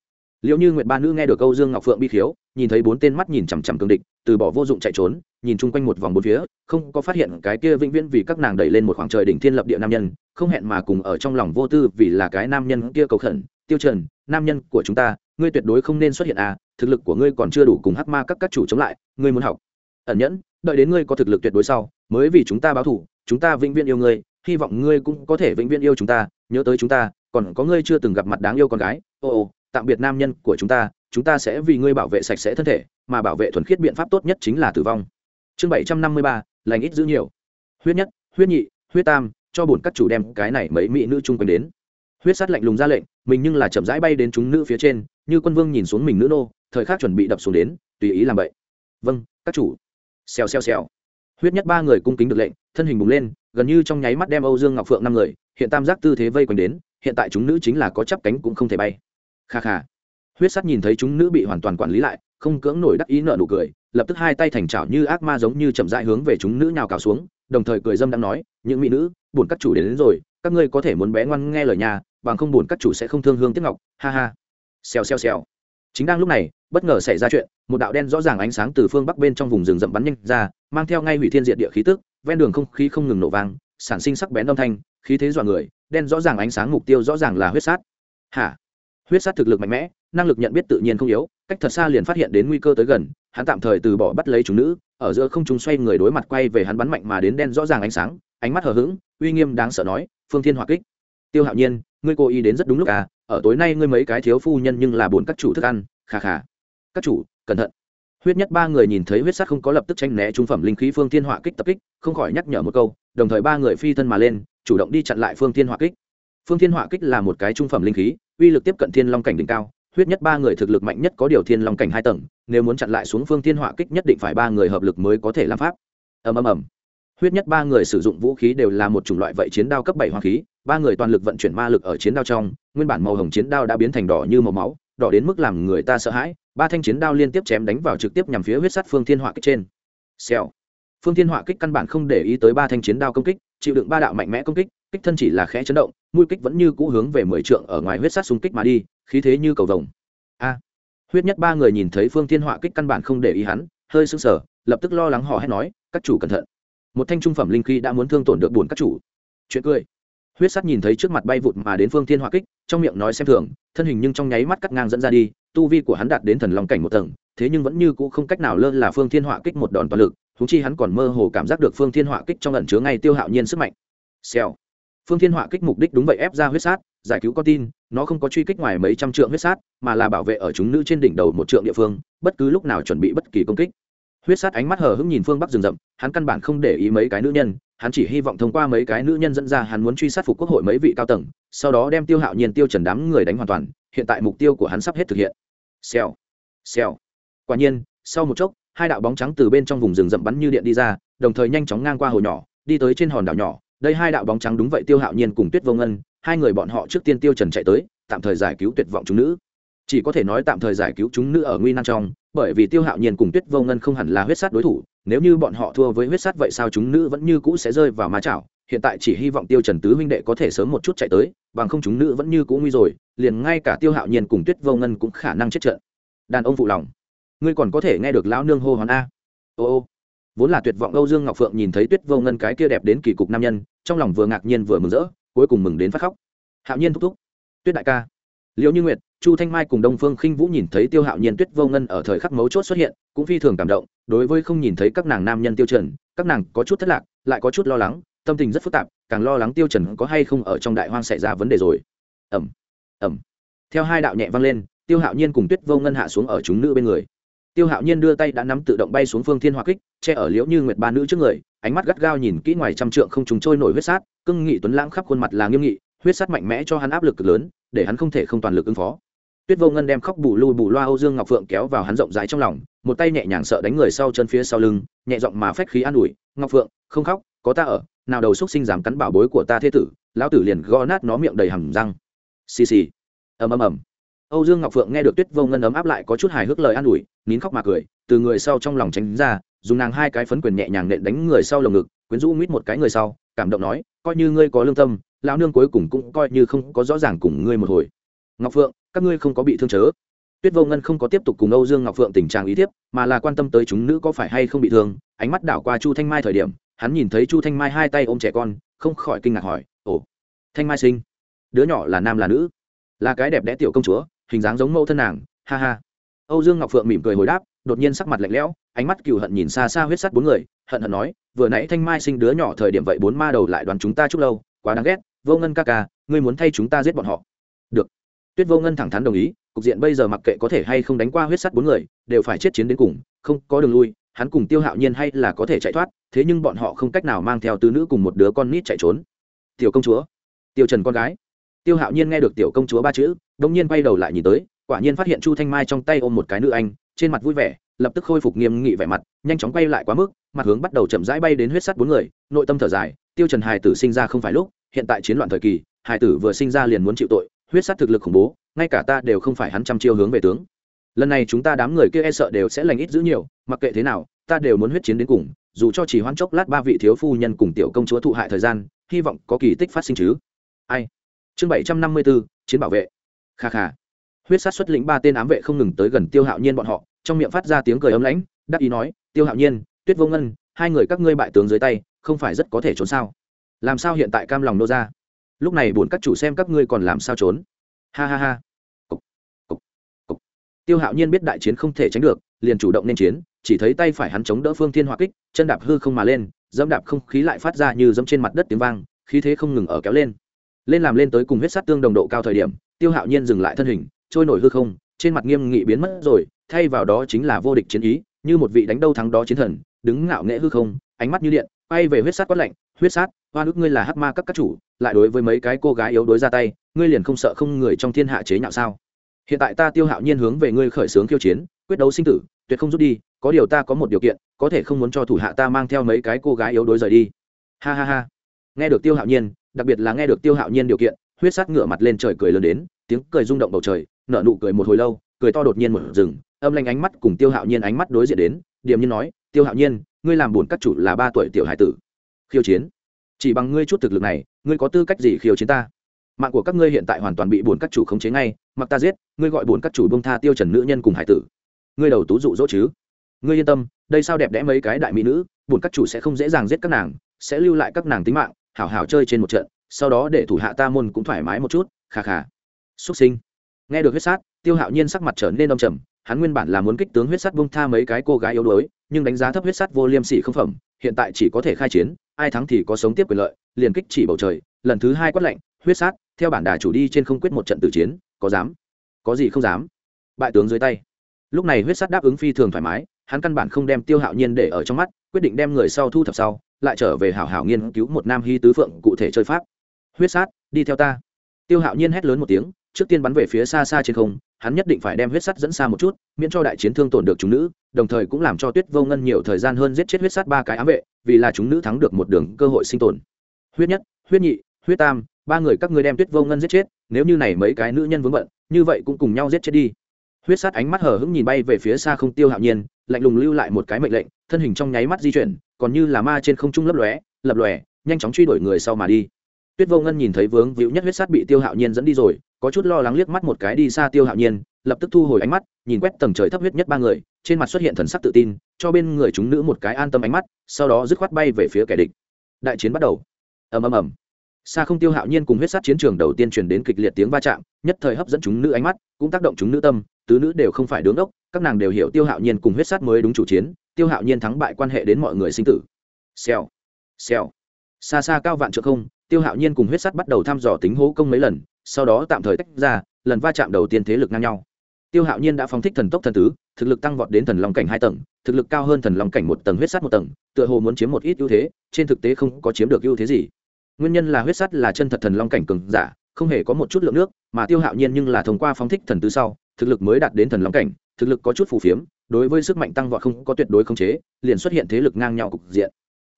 Speaker 1: liệu như nguyệt ba nữ nghe được câu dương ngọc phượng bi khiếu, nhìn thấy bốn tên mắt nhìn chằm chằm cường địch, từ bỏ vô dụng chạy trốn, nhìn chung quanh một vòng bốn phía, không có phát hiện cái kia vĩnh viễn vì các nàng đẩy lên một khoảng trời đỉnh thiên lập địa nam nhân, không hẹn mà cùng ở trong lòng vô tư vì là cái nam nhân kia cầu khẩn, tiêu trần, nam nhân của chúng ta, ngươi tuyệt đối không nên xuất hiện à thực lực của ngươi còn chưa đủ cùng hắc ma các các chủ chống lại, ngươi muốn học. Ẩn nhẫn, đợi đến ngươi có thực lực tuyệt đối sau, mới vì chúng ta báo thù, chúng ta vĩnh viễn yêu ngươi, hy vọng ngươi cũng có thể vĩnh viễn yêu chúng ta, nhớ tới chúng ta, còn có ngươi chưa từng gặp mặt đáng yêu con gái, ô ô tạm biệt nam nhân của chúng ta chúng ta sẽ vì ngươi bảo vệ sạch sẽ thân thể, mà bảo vệ thuần khiết biện pháp tốt nhất chính là tử vong. Chương bảy trăm năm mươi ba, lành ít giữ nhiều. Huyết nhất, huyết nhị, huyết tam, cho bổn các chủ đem cái này mấy mỹ nữ chung quanh đến. Huyết sát lạnh lùng ra lệnh, mình nhưng là chậm rãi bay đến chúng nữ phía trên, như quân vương nhìn xuống mình nữ nô, thời khắc chuẩn bị đập xuống đến, tùy ý làm vậy. Vâng các chủ. Xèo xèo xèo. Huyết nhất ba người cung kính được lệnh, thân hình bùng lên, gần như trong nháy mắt đem âu dương ngọc phượng năm người, hiện tam giác tư thế vây quanh đến, hiện tại chúng nữ chính là có chắp cánh cũng không thể bay kha kha. Huyết sắt nhìn thấy chúng nữ bị hoàn toàn quản lý lại không cưỡng nổi đắc ý nợ nụ cười lập tức hai tay thành chảo như ác ma giống như chậm dại hướng về chúng nữ nhào cào xuống đồng thời cười dâm đang nói những mỹ nữ buồn các chủ đến, đến rồi các ngươi có thể muốn bé ngoan nghe lời nhà bằng không buồn các chủ sẽ không thương hương tiếc ngọc. Ha ha. Xèo xèo xèo. Chính đang lúc này bất ngờ xảy ra chuyện một đạo đen rõ ràng ánh sáng từ phương bắc bên trong vùng rừng rậm bắn nhanh ra mang theo ngay hủy thiên diện địa khí tức ven đường không khí không ngừng nổ vang sản sinh sắc bén âm thanh khí thế dọa người đen rõ ràng ánh sáng mục tiêu rõ ràng là huyết sát. Hả? Huyết sát thực lực mạnh mẽ, năng lực nhận biết tự nhiên không yếu, cách thật xa liền phát hiện đến nguy cơ tới gần, hắn tạm thời từ bỏ bắt lấy chúng nữ, ở giữa không chúng xoay người đối mặt quay về hắn bắn mạnh mà đến đen rõ ràng ánh sáng, ánh mắt hờ hững, uy nghiêm đáng sợ nói, phương thiên hòa kích. Tiêu hạo nhiên, ngươi cố ý đến rất đúng lúc à ở tối nay ngươi mấy cái thiếu phu nhân nhưng là bốn các chủ thức ăn khà khà các chủ, cẩn thận. Huyết nhất ba người nhìn thấy huyết sát không có lập tức tranh né trung phẩm linh khí phương thiên hỏa kích tập kích, không khỏi nhắc nhở một câu, đồng thời ba người phi thân mà lên, chủ động đi chặn lại phương thiên hỏa kích phương thiên họa kích là một cái trung phẩm linh khí, uy lực tiếp cận thiên long cảnh đỉnh cao, huyết nhất ba người thực lực mạnh nhất có điều thiên long cảnh hai tầng, nếu muốn chặn lại xuống phương thiên họa kích nhất định phải ba người hợp lực mới có thể làm pháp. Ầm ầm ầm. Huyết nhất ba người sử dụng vũ khí đều là một chủng loại vậy chiến đao cấp bảy hoa khí, ba người toàn lực vận chuyển ma lực ở chiến đao trong, nguyên bản màu hồng chiến đao đã biến thành đỏ như màu máu, đỏ đến mức làm người ta sợ hãi, ba thanh chiến đao liên tiếp chém đánh vào trực tiếp nhằm phía huyết sắt phương thiên họa kích trên. Xèo. Phương thiên họa kích căn bản không để ý tới ba thanh chiến đao công kích chịu đựng ba đạo mạnh mẽ công kích kích thân chỉ là khẽ chấn động, mũi kích vẫn như cũ hướng về mười trượng ở ngoài huyết sát xung kích mà đi, khí thế như cầu vồng. A. Huyết nhất ba người nhìn thấy phương thiên họa kích căn bản không để ý hắn, hơi sưng sờ, lập tức lo lắng họ hét nói, các chủ cẩn thận. Một thanh trung phẩm linh khí đã muốn thương tổn được buồn các chủ. Chuyện cười. Huyết sắt nhìn thấy trước mặt bay vụt mà đến phương thiên họa kích, trong miệng nói xem thường, thân hình nhưng trong nháy mắt cắt ngang dẫn ra đi, tu vi của hắn đạt đến thần long cảnh một tầng, thế nhưng vẫn như cũ không cách nào lơ là phương thiên họa kích một đòn toàn lực thú chi hắn còn mơ hồ cảm giác được phương thiên họa kích trong ẩn chứa ngay tiêu hạo nhiên sức mạnh. Xèo. Phương thiên họa kích mục đích đúng vậy ép ra huyết sát, giải cứu con tin, nó không có truy kích ngoài mấy trăm trượng huyết sát, mà là bảo vệ ở chúng nữ trên đỉnh đầu một trượng địa phương, bất cứ lúc nào chuẩn bị bất kỳ công kích. Huyết sát ánh mắt hờ hững nhìn phương bắc rừng rậm, hắn căn bản không để ý mấy cái nữ nhân, hắn chỉ hy vọng thông qua mấy cái nữ nhân dẫn ra hắn muốn truy sát phục quốc hội mấy vị cao tầng, sau đó đem tiêu hạo nhiên tiêu trần đám người đánh hoàn toàn, hiện tại mục tiêu của hắn sắp hết thực hiện. Xèo. Xèo. Quả nhiên, sau một chốc hai đạo bóng trắng từ bên trong vùng rừng rậm bắn như điện đi ra, đồng thời nhanh chóng ngang qua hồ nhỏ, đi tới trên hòn đảo nhỏ. Đây hai đạo bóng trắng đúng vậy tiêu hạo nhiên cùng tuyết vô ngân, hai người bọn họ trước tiên tiêu trần chạy tới, tạm thời giải cứu tuyệt vọng chúng nữ. Chỉ có thể nói tạm thời giải cứu chúng nữ ở nguy nan trong, bởi vì tiêu hạo nhiên cùng tuyết vô ngân không hẳn là huyết sát đối thủ, nếu như bọn họ thua với huyết sát vậy sao chúng nữ vẫn như cũ sẽ rơi vào ma chảo? Hiện tại chỉ hy vọng tiêu trần tứ huynh đệ có thể sớm một chút chạy tới, bằng không chúng nữ vẫn như cũ nguy rồi, liền ngay cả tiêu hạo nhiên cùng tuyết vô ngân cũng khả năng chết trận. Đàn ông phụ lòng ngươi còn có thể nghe được lão nương hô hoán a. Ô ô. Vốn là tuyệt vọng âu dương ngọc phượng nhìn thấy tuyết vô ngân cái kia đẹp đến kỳ cục nam nhân, trong lòng vừa ngạc nhiên vừa mừng rỡ, cuối cùng mừng đến phát khóc. Hạo nhiên thúc thúc. Tuyết đại ca. Liệu như nguyệt, chu thanh mai cùng đông phương khinh vũ nhìn thấy tiêu hạo nhiên tuyết vô ngân ở thời khắc mấu chốt xuất hiện, cũng phi thường cảm động, đối với không nhìn thấy các nàng nam nhân tiêu trần, các nàng có chút thất lạc, lại có chút lo lắng, tâm tình rất phức tạp, càng lo lắng tiêu trần có hay không ở trong đại hoang xảy ra vấn đề rồi. Ẩm ẩm theo hai đạo nhẹ vang lên, tiêu hạo nhiên cùng tuyết vô ngân hạ xuống ở chúng nữ bên người tiêu hạo nhiên đưa tay đã nắm tự động bay xuống phương thiên hoa kích, che ở liễu như nguyệt ba nữ trước người, ánh mắt gắt gao nhìn kỹ ngoài trăm trượng không trùng trôi nổi huyết sát cưng nghị tuấn lãng khắp khuôn mặt là nghiêm nghị, huyết sát mạnh mẽ cho hắn áp lực cực lớn, để hắn không thể không toàn lực ứng phó. Tuyết vô ngân đem khóc bù lùi bù loa âu dương ngọc phượng kéo vào hắn rộng rãi trong lòng, một tay nhẹ nhàng sợ đánh người sau chân phía sau lưng, nhẹ giọng mà phách khí an ủi, ngọc phượng, không khóc, có ta ở, nào đầu xúc sinh dám cắn bảo bối của ta thế tử? Lão tử liền gõ nát nó miệng đầy hầm răng. Xì xì. Ầm ầm ầm âu dương ngọc phượng nghe được tuyết vô ngân ấm áp lại có chút hài hước lời an ủi nín khóc mà cười từ người sau trong lòng tránh ra dùng nàng hai cái phấn quyền nhẹ nhàng nện đánh người sau lồng ngực quyến rũ mít một cái người sau cảm động nói coi như ngươi có lương tâm lão nương cuối cùng cũng coi như không có rõ ràng cùng ngươi một hồi. Ngọc phượng các ngươi không có bị thương chớ. Tuyết vô ngân không có tiếp tục cùng âu dương ngọc phượng tình trạng ý tiếp, mà là quan tâm tới chúng nữ có phải hay không bị thương. Ánh mắt đảo qua chu thanh mai thời điểm hắn nhìn thấy chu thanh mai hai tay ôm trẻ con không khỏi kinh ngạc hỏi ồ thanh mai sinh đứa nhỏ là nam là nữ? Là cái đẹp đẽ tiểu công chúa hình dáng giống mẫu thân nàng, ha ha. Âu dương ngọc phượng mỉm cười hồi đáp, đột nhiên sắc mặt lạnh lẽo, ánh mắt cừu hận nhìn xa xa huyết sắt bốn người, hận hận nói, vừa nãy thanh mai sinh đứa nhỏ thời điểm vậy bốn ma đầu lại đoàn chúng ta chúc lâu, quá đáng ghét, vô ngân ca ca, ngươi muốn thay chúng ta giết bọn họ. Được. Tuyết vô ngân thẳng thắn đồng ý, cục diện bây giờ mặc kệ có thể hay không đánh qua huyết sắt bốn người, đều phải chết chiến đến cùng, không có đường lui, hắn cùng tiêu hạo nhiên hay là có thể chạy thoát, thế nhưng bọn họ không cách nào mang theo tứ nữ cùng một đứa con nít chạy trốn. Tiểu công chúa. Tiêu trần con gái tiêu hạo nhiên nghe được tiểu công chúa ba chữ đông nhiên quay đầu lại nhìn tới, quả nhiên phát hiện chu thanh mai trong tay ôm một cái nữ anh, trên mặt vui vẻ, lập tức khôi phục nghiêm nghị vẻ mặt, nhanh chóng quay lại quá mức, mặt hướng bắt đầu chậm rãi bay đến huyết sắt bốn người, nội tâm thở dài, tiêu trần hài tử sinh ra không phải lúc, hiện tại chiến loạn thời kỳ hài tử vừa sinh ra liền muốn chịu tội, huyết sắt thực lực khủng bố, ngay cả ta đều không phải hắn trăm chiêu hướng về tướng. Lần này chúng ta đám người kia e sợ đều sẽ lành ít giữ nhiều, mặc kệ thế nào, ta đều muốn huyết chiến đến cùng, dù cho chỉ hoãn chốc lát ba vị thiếu phu nhân cùng tiểu công chúa thụ hại thời gian, hy vọng có kỳ tích phát sinh chứ. Ai? Chương bảy trăm năm mươi bốn chiến bảo vệ. Kha kha. Huyết sát xuất lĩnh ba tên ám vệ không ngừng tới gần tiêu hạo nhiên bọn họ trong miệng phát ra tiếng cười ấm lãnh đắc ý nói tiêu hạo nhiên tuyết vô ngân hai người các ngươi bại tướng dưới tay không phải rất có thể trốn sao? Làm sao hiện tại cam lòng nô ra? Lúc này buồn các chủ xem các ngươi còn làm sao trốn. Ha ha ha. Cục, cục, cục. tiêu hạo nhiên biết đại chiến không thể tránh được liền chủ động nên chiến chỉ thấy tay phải hắn chống đỡ phương thiên hỏa kích chân đạp hư không mà lên dẫm đạp không khí lại phát ra như dẫm trên mặt đất tiếng vang khí thế không ngừng ở kéo lên lên làm lên tới cùng huyết sát tương đồng độ cao thời điểm, tiêu hạo nhiên dừng lại thân hình, trôi nổi hư không, trên mặt nghiêm nghị biến mất rồi, thay vào đó chính là vô địch chiến ý, như một vị đánh đâu thắng đó chiến thần, đứng ngạo nghệ hư không, ánh mắt như điện bay về huyết sát quát lạnh, huyết sát hoa nước ngươi là hắc ma các các chủ, lại đối với mấy cái cô gái yếu đối ra tay, ngươi liền không sợ không người trong thiên hạ chế nhạo sao? Hiện tại ta tiêu hạo nhiên hướng về ngươi khởi xướng khiêu chiến, quyết đấu sinh tử, tuyệt không rút đi, có điều ta có một điều kiện, có thể không muốn cho thủ hạ ta mang theo mấy cái cô gái yếu đối rời đi. Ha ha ha. Nghe được tiêu hạo nhiên đặc biệt là nghe được tiêu hạo nhiên điều kiện, huyết sát ngửa mặt lên trời cười lớn đến, tiếng cười rung động bầu trời, nở nụ cười một hồi lâu, cười to đột nhiên một rừng, âm lanh ánh mắt cùng tiêu hạo nhiên ánh mắt đối diện đến, điềm nhiên nói, tiêu hạo nhiên, ngươi làm buồn các chủ là ba tuổi tiểu hải tử. Khiêu chiến. Chỉ bằng ngươi chút thực lực này, ngươi có tư cách gì khiêu chiến ta? Mạng của các ngươi hiện tại hoàn toàn bị buồn các chủ khống chế ngay, mặc ta giết, ngươi gọi buồn các chủ bông tha tiêu trần nữ nhân cùng hải tử. Ngươi đầu tú dụ dỗ chứ? Ngươi yên tâm, đây sao đẹp đẽ mấy cái đại mỹ nữ, buồn các chủ sẽ không dễ dàng giết các nàng, sẽ lưu lại các nàng tính mạng hảo hảo chơi trên một trận, sau đó để thủ hạ ta môn cũng thoải mái một chút khà khà xuất sinh. Nghe được huyết sát, tiêu hạo nhiên sắc mặt trở nên đông trầm, hắn nguyên bản là muốn kích tướng huyết sát bông tha mấy cái cô gái yếu đuối, nhưng đánh giá thấp huyết sát vô liêm sỉ không phẩm, hiện tại chỉ có thể khai chiến, ai thắng thì có sống tiếp quyền lợi, liền kích chỉ bầu trời, lần thứ hai quát lệnh, huyết sát, theo bản đà chủ đi trên không quyết một trận tử chiến, có dám? Có gì không dám? Bại tướng dưới tay. Lúc này huyết sát đáp ứng phi thường thoải mái hắn căn bản không đem tiêu hạo nhiên để ở trong mắt, quyết định đem người sau thu thập sau, lại trở về hảo hảo nghiên cứu một nam hy tứ phượng cụ thể chơi pháp. Huyết sát, đi theo ta. Tiêu hạo nhiên hét lớn một tiếng, trước tiên bắn về phía xa xa trên không, hắn nhất định phải đem huyết sắt dẫn xa một chút, miễn cho đại chiến thương tổn được chúng nữ, đồng thời cũng làm cho tuyết vô ngân nhiều thời gian hơn giết chết huyết sắt ba cái ám vệ, vì là chúng nữ thắng được một đường cơ hội sinh tồn. Huyết nhất, huyết nhị, huyết tam, ba người các ngươi đem tuyết vô ngân giết chết, nếu như này mấy cái nữ nhân vướng bận, như vậy cũng cùng nhau giết chết đi huyết Sát ánh mắt hở hững nhìn bay về phía xa không tiêu hạo nhiên, lạnh lùng lưu lại một cái mệnh lệnh, thân hình trong nháy mắt di chuyển, còn như là ma trên không trung lấp lóe, lập lòe, nhanh chóng truy đuổi người sau mà đi. Tuyết vô ngân nhìn thấy vướng víu nhất huyết Sát bị tiêu hạo nhiên dẫn đi rồi, có chút lo lắng liếc mắt một cái đi xa tiêu hạo nhiên, lập tức thu hồi ánh mắt, nhìn quét tầng trời thấp huyết nhất ba người, trên mặt xuất hiện thần sắc tự tin, cho bên người chúng nữ một cái an tâm ánh mắt, sau đó dứt khoát bay về phía kẻ địch. Đại chiến bắt đầu. Ầm ầm ầm. Xa không tiêu hạo nhiên cùng huyết sát chiến trường đầu tiên truyền đến kịch liệt tiếng va chạm, nhất thời hấp dẫn chúng nữ ánh mắt, cũng tác động chúng nữ tâm tứ nữ đều không phải đứng đốc, các nàng đều hiểu tiêu hạo nhiên cùng huyết sát mới đúng chủ chiến, tiêu hạo nhiên thắng bại quan hệ đến mọi người sinh tử. Xèo xèo. Xa xa cao vạn trượng không, tiêu hạo nhiên cùng huyết sát bắt đầu thăm dò tính hố công mấy lần, sau đó tạm thời tách ra, lần va chạm đầu tiên thế lực ngang nhau. Tiêu hạo nhiên đã phóng thích thần tốc thần tứ, thực lực tăng vọt đến thần long cảnh hai tầng, thực lực cao hơn thần long cảnh một tầng, huyết sát một tầng, tựa hồ muốn chiếm một ít ưu thế, trên thực tế không có chiếm được ưu thế gì. Nguyên nhân là huyết sát là chân thật thần long cảnh cường giả, không hề có một chút lượng nước, mà tiêu hạo nhiên nhưng là thông qua phóng thích thần tứ sau thực lực mới đạt đến thần long cảnh, thực lực có chút phù phiếm, đối với sức mạnh tăng vọt không có tuyệt đối khống chế, liền xuất hiện thế lực ngang nhau cục diện.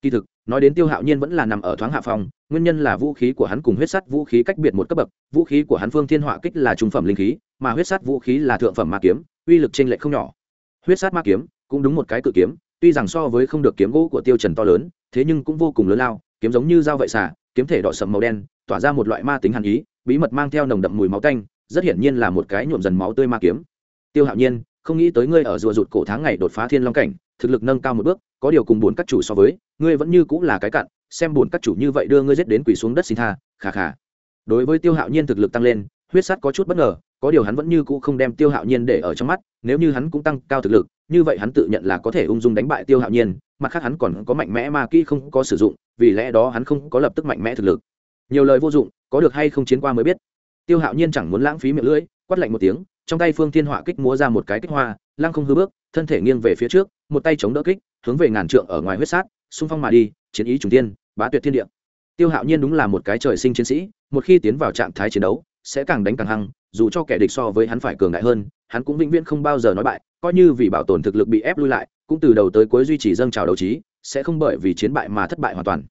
Speaker 1: Kỳ thực, nói đến tiêu hạo nhiên vẫn là nằm ở thoáng hạ phòng, nguyên nhân là vũ khí của hắn cùng huyết sắt vũ khí cách biệt một cấp bậc, vũ khí của hắn phương thiên họa kích là trung phẩm linh khí, mà huyết sắt vũ khí là thượng phẩm ma kiếm, uy lực t r ê n lệch không nhỏ. Huyết sắt ma kiếm cũng đúng một cái cự kiếm, tuy rằng so với không được kiếm gỗ của tiêu trần to lớn, thế nhưng cũng vô cùng lớn lao, kiếm giống như dao vậy xả, kiếm thể đỏ sầm màu đen, tỏa ra một loại ma tính hàn ý, bí mật mang theo nồng đậm mùi máu tanh rất hiển nhiên là một cái nhuộm dần máu tươi ma kiếm. Tiêu hạo nhiên, không nghĩ tới ngươi ở rùa rụt cổ tháng ngày đột phá thiên long cảnh, thực lực nâng cao một bước, có điều cùng bốn các chủ so với, ngươi vẫn như cũng là cái cặn, xem buồn các chủ như vậy đưa ngươi giết đến quỳ xuống đất xin tha khà khà đối với tiêu hạo nhiên thực lực tăng lên, huyết sắt có chút bất ngờ, có điều hắn vẫn như cũ không đem tiêu hạo nhiên để ở trong mắt, nếu như hắn cũng tăng cao thực lực, như vậy hắn tự nhận là có thể ung dung đánh bại tiêu hạo nhiên, mặt khác hắn còn có mạnh mẽ ma kỹ không có sử dụng, vì lẽ đó hắn không có lập tức mạnh mẽ thực lực. Nhiều lời vô dụng, có được hay không chiến qua mới biết tiêu hạo nhiên chẳng muốn lãng phí miệng lưỡi, quát lạnh một tiếng, trong tay phương thiên họa kích múa ra một cái kích hoa, lăng không hư bước, thân thể nghiêng về phía trước, một tay chống đỡ kích, hướng về ngàn trượng ở ngoài huyết sát, xung phong mà đi, chiến ý trùng tiên bá tuyệt thiên địa. Tiêu hạo nhiên đúng là một cái trời sinh chiến sĩ, một khi tiến vào trạng thái chiến đấu, sẽ càng đánh càng hăng, dù cho kẻ địch so với hắn phải cường đại hơn, hắn cũng vĩnh viễn không bao giờ nói bại, coi như vì bảo tồn thực lực bị ép lui lại, cũng từ đầu tới cuối duy trì dâng trào đấu trí, sẽ không bởi vì chiến bại mà thất bại hoàn toàn.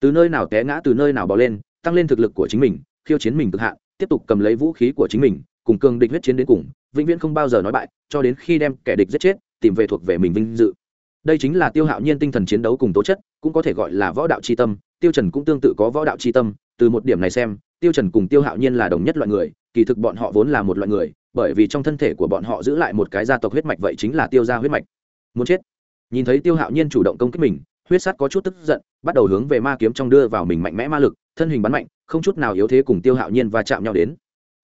Speaker 1: Từ nơi nào té ngã, từ nơi nào bỏ lên, tăng lên thực lực của chính mình, khiêu chiến mình cực hạn tiếp tục cầm lấy vũ khí của chính mình, cùng cường địch huyết chiến đến cùng, vĩnh viễn không bao giờ nói bại, cho đến khi đem kẻ địch giết chết, tìm về thuộc về mình vinh dự. Đây chính là tiêu hạo nhiên tinh thần chiến đấu cùng tố chất, cũng có thể gọi là võ đạo c h i tâm, tiêu trần cũng tương tự có võ đạo c h i tâm, từ một điểm này xem, tiêu trần cùng tiêu hạo nhiên là đồng nhất loại người, kỳ thực bọn họ vốn là một loại người, bởi vì trong thân thể của bọn họ giữ lại một cái gia tộc huyết mạch vậy chính là tiêu gia huyết mạch. Muốn chết. Nhìn thấy tiêu hạo nhiên chủ động công kích mình, huyết sắt có chút tức giận, bắt đầu hướng về ma kiếm trong đưa vào mình mạnh mẽ ma lực thân hình bắn mạnh, không chút nào yếu thế cùng tiêu hạo nhiên và chạm nhau đến.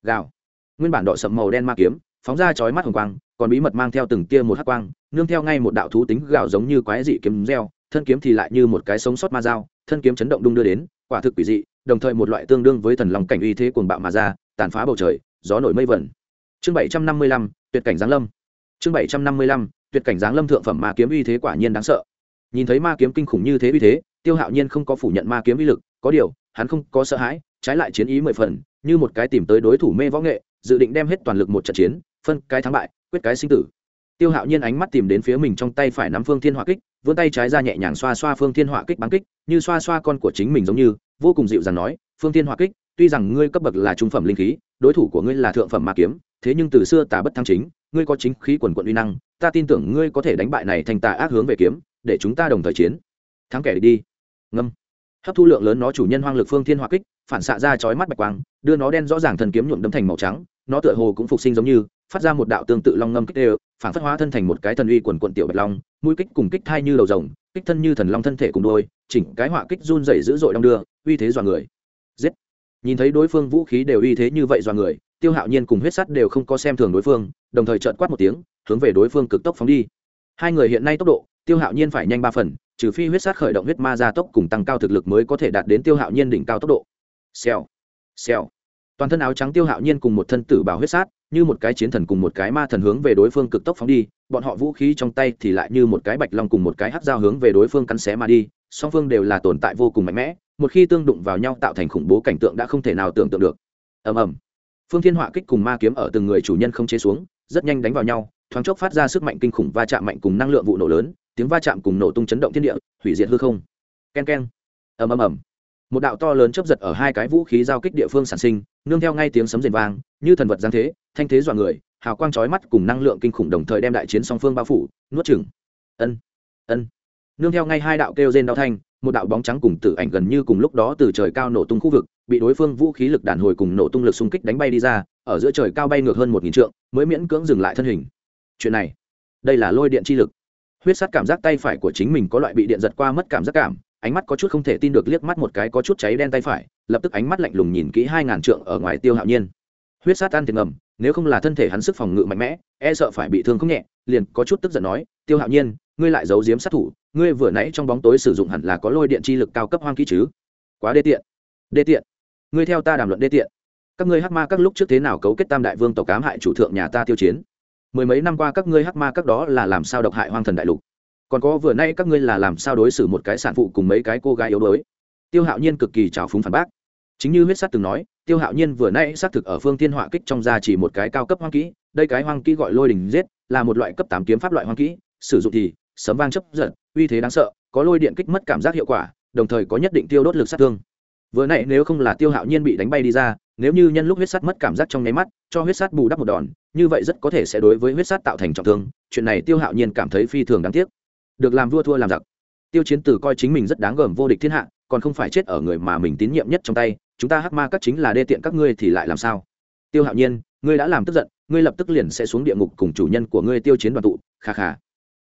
Speaker 1: Gào. Nguyên bản đọ sậm màu đen ma kiếm, phóng ra chói mắt hồng quang, còn bí mật mang theo từng tia một hắc quang, nương theo ngay một đạo thú tính gào giống như quái dị kiếm reo, thân kiếm thì lại như một cái sống sót ma dao, thân kiếm chấn động đung đưa đến, quả thực quỷ dị, đồng thời một loại tương đương với thần lòng cảnh uy thế cuồng bạo mà ra, tàn phá bầu trời, gió nổi mây vẩn. Chương bảy trăm năm mươi lăm, tuyệt cảnh giáng lâm. Chương bảy trăm năm mươi lăm, tuyệt cảnh giáng lâm thượng phẩm ma kiếm uy thế quả nhiên đáng sợ. Nhìn thấy ma kiếm kinh khủng như thế uy thế, tiêu hạo nhiên không có phủ nhận ma kiếm uy lực, có điều hắn không có sợ hãi, trái lại chiến ý mười phần, như một cái tìm tới đối thủ mê võ nghệ, dự định đem hết toàn lực một trận chiến, phân cái thắng bại, quyết cái sinh tử. Tiêu hạo nhiên ánh mắt tìm đến phía mình trong tay phải nắm phương thiên hỏa kích, vươn tay trái ra nhẹ nhàng xoa xoa phương thiên hỏa kích bắn kích, như xoa xoa con của chính mình giống như, vô cùng dịu dàng nói, phương thiên hỏa kích, tuy rằng ngươi cấp bậc là trung phẩm linh khí, đối thủ của ngươi là thượng phẩm ma kiếm, thế nhưng từ xưa tà bất thăng chính, ngươi có chính khí quần quận uy năng, ta tin tưởng ngươi có thể đánh bại này thành tà ác hướng về kiếm, để chúng ta đồng thời chiến. Thắng kẻ đi. Ngâm hấp thu lượng lớn nó chủ nhân hoang lực phương thiên hỏa kích, phản xạ ra chói mắt bạch quang, đưa nó đen rõ ràng thần kiếm nhuộm đấm thành màu trắng, nó tựa hồ cũng phục sinh giống như, phát ra một đạo tương tự long ngâm kích đều phản phất hóa thân thành một cái thần uy quần quận tiểu bạch long, mũi kích cùng kích thai như đầu rồng, kích thân như thần long thân thể cùng đôi, chỉnh cái họa kích run rẩy dữ dội đong đưa, uy thế dọa người. Giết. Nhìn thấy đối phương vũ khí đều uy thế như vậy dọa người, tiêu hạo nhiên cùng huyết sắt đều không có xem thường đối phương, đồng thời trợn quát một tiếng, hướng về đối phương cực tốc phóng đi. Hai người hiện nay tốc độ tiêu hạo nhiên phải nhanh ba phần, trừ phi huyết sát khởi động huyết ma gia tốc cùng tăng cao thực lực mới có thể đạt đến tiêu hạo nhiên đỉnh cao tốc độ. Xèo xèo. Toàn thân áo trắng tiêu hạo nhiên cùng một thân tử bảo huyết sát, như một cái chiến thần cùng một cái ma thần hướng về đối phương cực tốc phóng đi, bọn họ vũ khí trong tay thì lại như một cái bạch long cùng một cái hắc dao hướng về đối phương cắn xé mà đi, song phương đều là tồn tại vô cùng mạnh mẽ, một khi tương đụng vào nhau tạo thành khủng bố cảnh tượng đã không thể nào tưởng tượng được. Ầm ầm. Phương thiên họa kích cùng ma kiếm ở từng người chủ nhân không chế xuống, rất nhanh đánh vào nhau, thoáng chốc phát ra sức mạnh kinh khủng va chạm mạnh cùng năng lượng vụ nổ lớn tiếng va chạm cùng nổ tung chấn động thiên địa, hủy diệt hư không. Ken ken ầm ầm ầm. Một đạo to lớn chấp giật ở hai cái vũ khí giao kích địa phương sản sinh, nương theo ngay tiếng sấm rền vang, như thần vật giáng thế, thanh thế dọa người, hào quang chói mắt cùng năng lượng kinh khủng đồng thời đem đại chiến song phương bao phủ, nuốt chửng. ân ân. Nương theo ngay hai đạo kêu rên đau thanh, một đạo bóng trắng cùng tử ảnh gần như cùng lúc đó từ trời cao nổ tung khu vực, bị đối phương vũ khí lực đàn hồi cùng nổ tung lực xung kích đánh bay đi ra, ở giữa trời cao bay ngược hơn một nghìn trượng, mới miễn cưỡng dừng lại thân hình. Chuyện này, đây là lôi điện chi lực huyết sát cảm giác tay phải của chính mình có loại bị điện giật qua mất cảm giác cảm, ánh mắt có chút không thể tin được liếc mắt một cái có chút cháy đen tay phải, lập tức ánh mắt lạnh lùng nhìn kỹ hai ngàn trượng ở ngoài tiêu hạo nhiên. Huyết sát ăn tiền ngầm, nếu không là thân thể hắn sức phòng ngự mạnh mẽ e sợ phải bị thương không nhẹ, liền có chút tức giận nói, tiêu hạo nhiên, ngươi lại giấu giếm sát thủ, ngươi vừa nãy trong bóng tối sử dụng hẳn là có lôi điện chi lực cao cấp hoang kỹ chứ? Quá đê tiện đê tiện. Ngươi theo ta đàm luận đê tiện. Các ngươi hắc ma các lúc trước thế nào cấu kết tam đại vương tộc cám hại chủ thượng nhà ta tiêu chiến? Mười mấy năm qua các ngươi hắc ma các đó là làm sao độc hại hoang thần đại lục? Còn có vừa nay các ngươi là làm sao đối xử một cái sản phụ cùng mấy cái cô gái yếu đuối? Tiêu hạo nhiên cực kỳ trào phúng phản bác. Chính như huyết sắt từng nói, tiêu hạo nhiên vừa nay xác thực ở phương tiên họa kích trong gia chỉ một cái cao cấp hoang kỹ, đây cái hoang kỹ gọi lôi đình giết, là một loại cấp tám kiếm pháp loại hoang kỹ, sử dụng thì sấm vang chấp giận uy thế đáng sợ, có lôi điện kích mất cảm giác hiệu quả, đồng thời có nhất định tiêu đốt lực sát thương vừa nãy nếu không là tiêu hạo nhiên bị đánh bay đi ra, nếu như nhân lúc huyết sắt mất cảm giác trong nháy mắt, cho huyết sắt bù đắp một đòn, như vậy rất có thể sẽ đối với huyết sắt tạo thành trọng thương, chuyện này tiêu hạo nhiên cảm thấy phi thường đáng tiếc. Được làm vua thua làm giặc. Tiêu chiến tử coi chính mình rất đáng gờm vô địch thiên hạ, còn không phải chết ở người mà mình tín nhiệm nhất trong tay, chúng ta hắc ma các chính là đê tiện các ngươi thì lại làm sao? Tiêu hạo nhiên, ngươi đã làm tức giận, ngươi lập tức liền sẽ xuống địa ngục cùng chủ nhân của ngươi tiêu chiến đoàn tụ, kha kha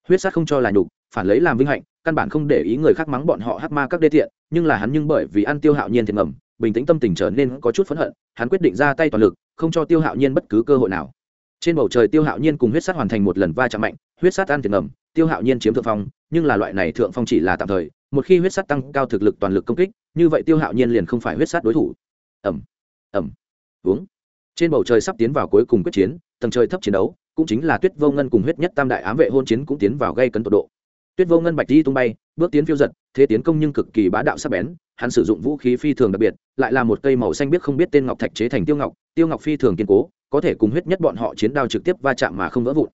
Speaker 1: huyết sát không cho là nhục, phản lấy làm vinh hạnh, căn bản không để ý người khác mắng bọn họ hắc ma các đê tiện, nhưng là hắn nhưng bởi vì ăn tiêu hạo nhiên thiệt ngầm, bình tĩnh tâm tình trở nên có chút phẫn hận, hắn quyết định ra tay toàn lực, không cho tiêu hạo nhiên bất cứ cơ hội nào. Trên bầu trời tiêu hạo nhiên cùng huyết sát hoàn thành một lần va chạm mạnh, huyết sát ăn thiệt ngầm, tiêu hạo nhiên chiếm thượng phong, nhưng là loại này thượng phong chỉ là tạm thời, một khi huyết sát tăng cao thực lực toàn lực công kích, như vậy tiêu hạo nhiên liền không phải huyết sát đối thủ. Ẩm ẩm uống. Trên bầu trời sắp tiến vào cuối cùng quyết chiến, tầng trời thấp chiến đấu cũng chính là tuyết vô ngân cùng huyết nhất tam đại ám vệ hôn chiến cũng tiến vào gây cấn tột độ. Tuyết vô ngân bạch đi tung bay, bước tiến phiêu giật, thế tiến công nhưng cực kỳ bá đạo sắc bén, hắn sử dụng vũ khí phi thường đặc biệt, lại là một cây màu xanh biết không biết tên ngọc thạch chế thành tiêu ngọc tiêu ngọc phi thường kiên cố, có thể cùng huyết nhất bọn họ chiến đao trực tiếp va chạm mà không vỡ vụn.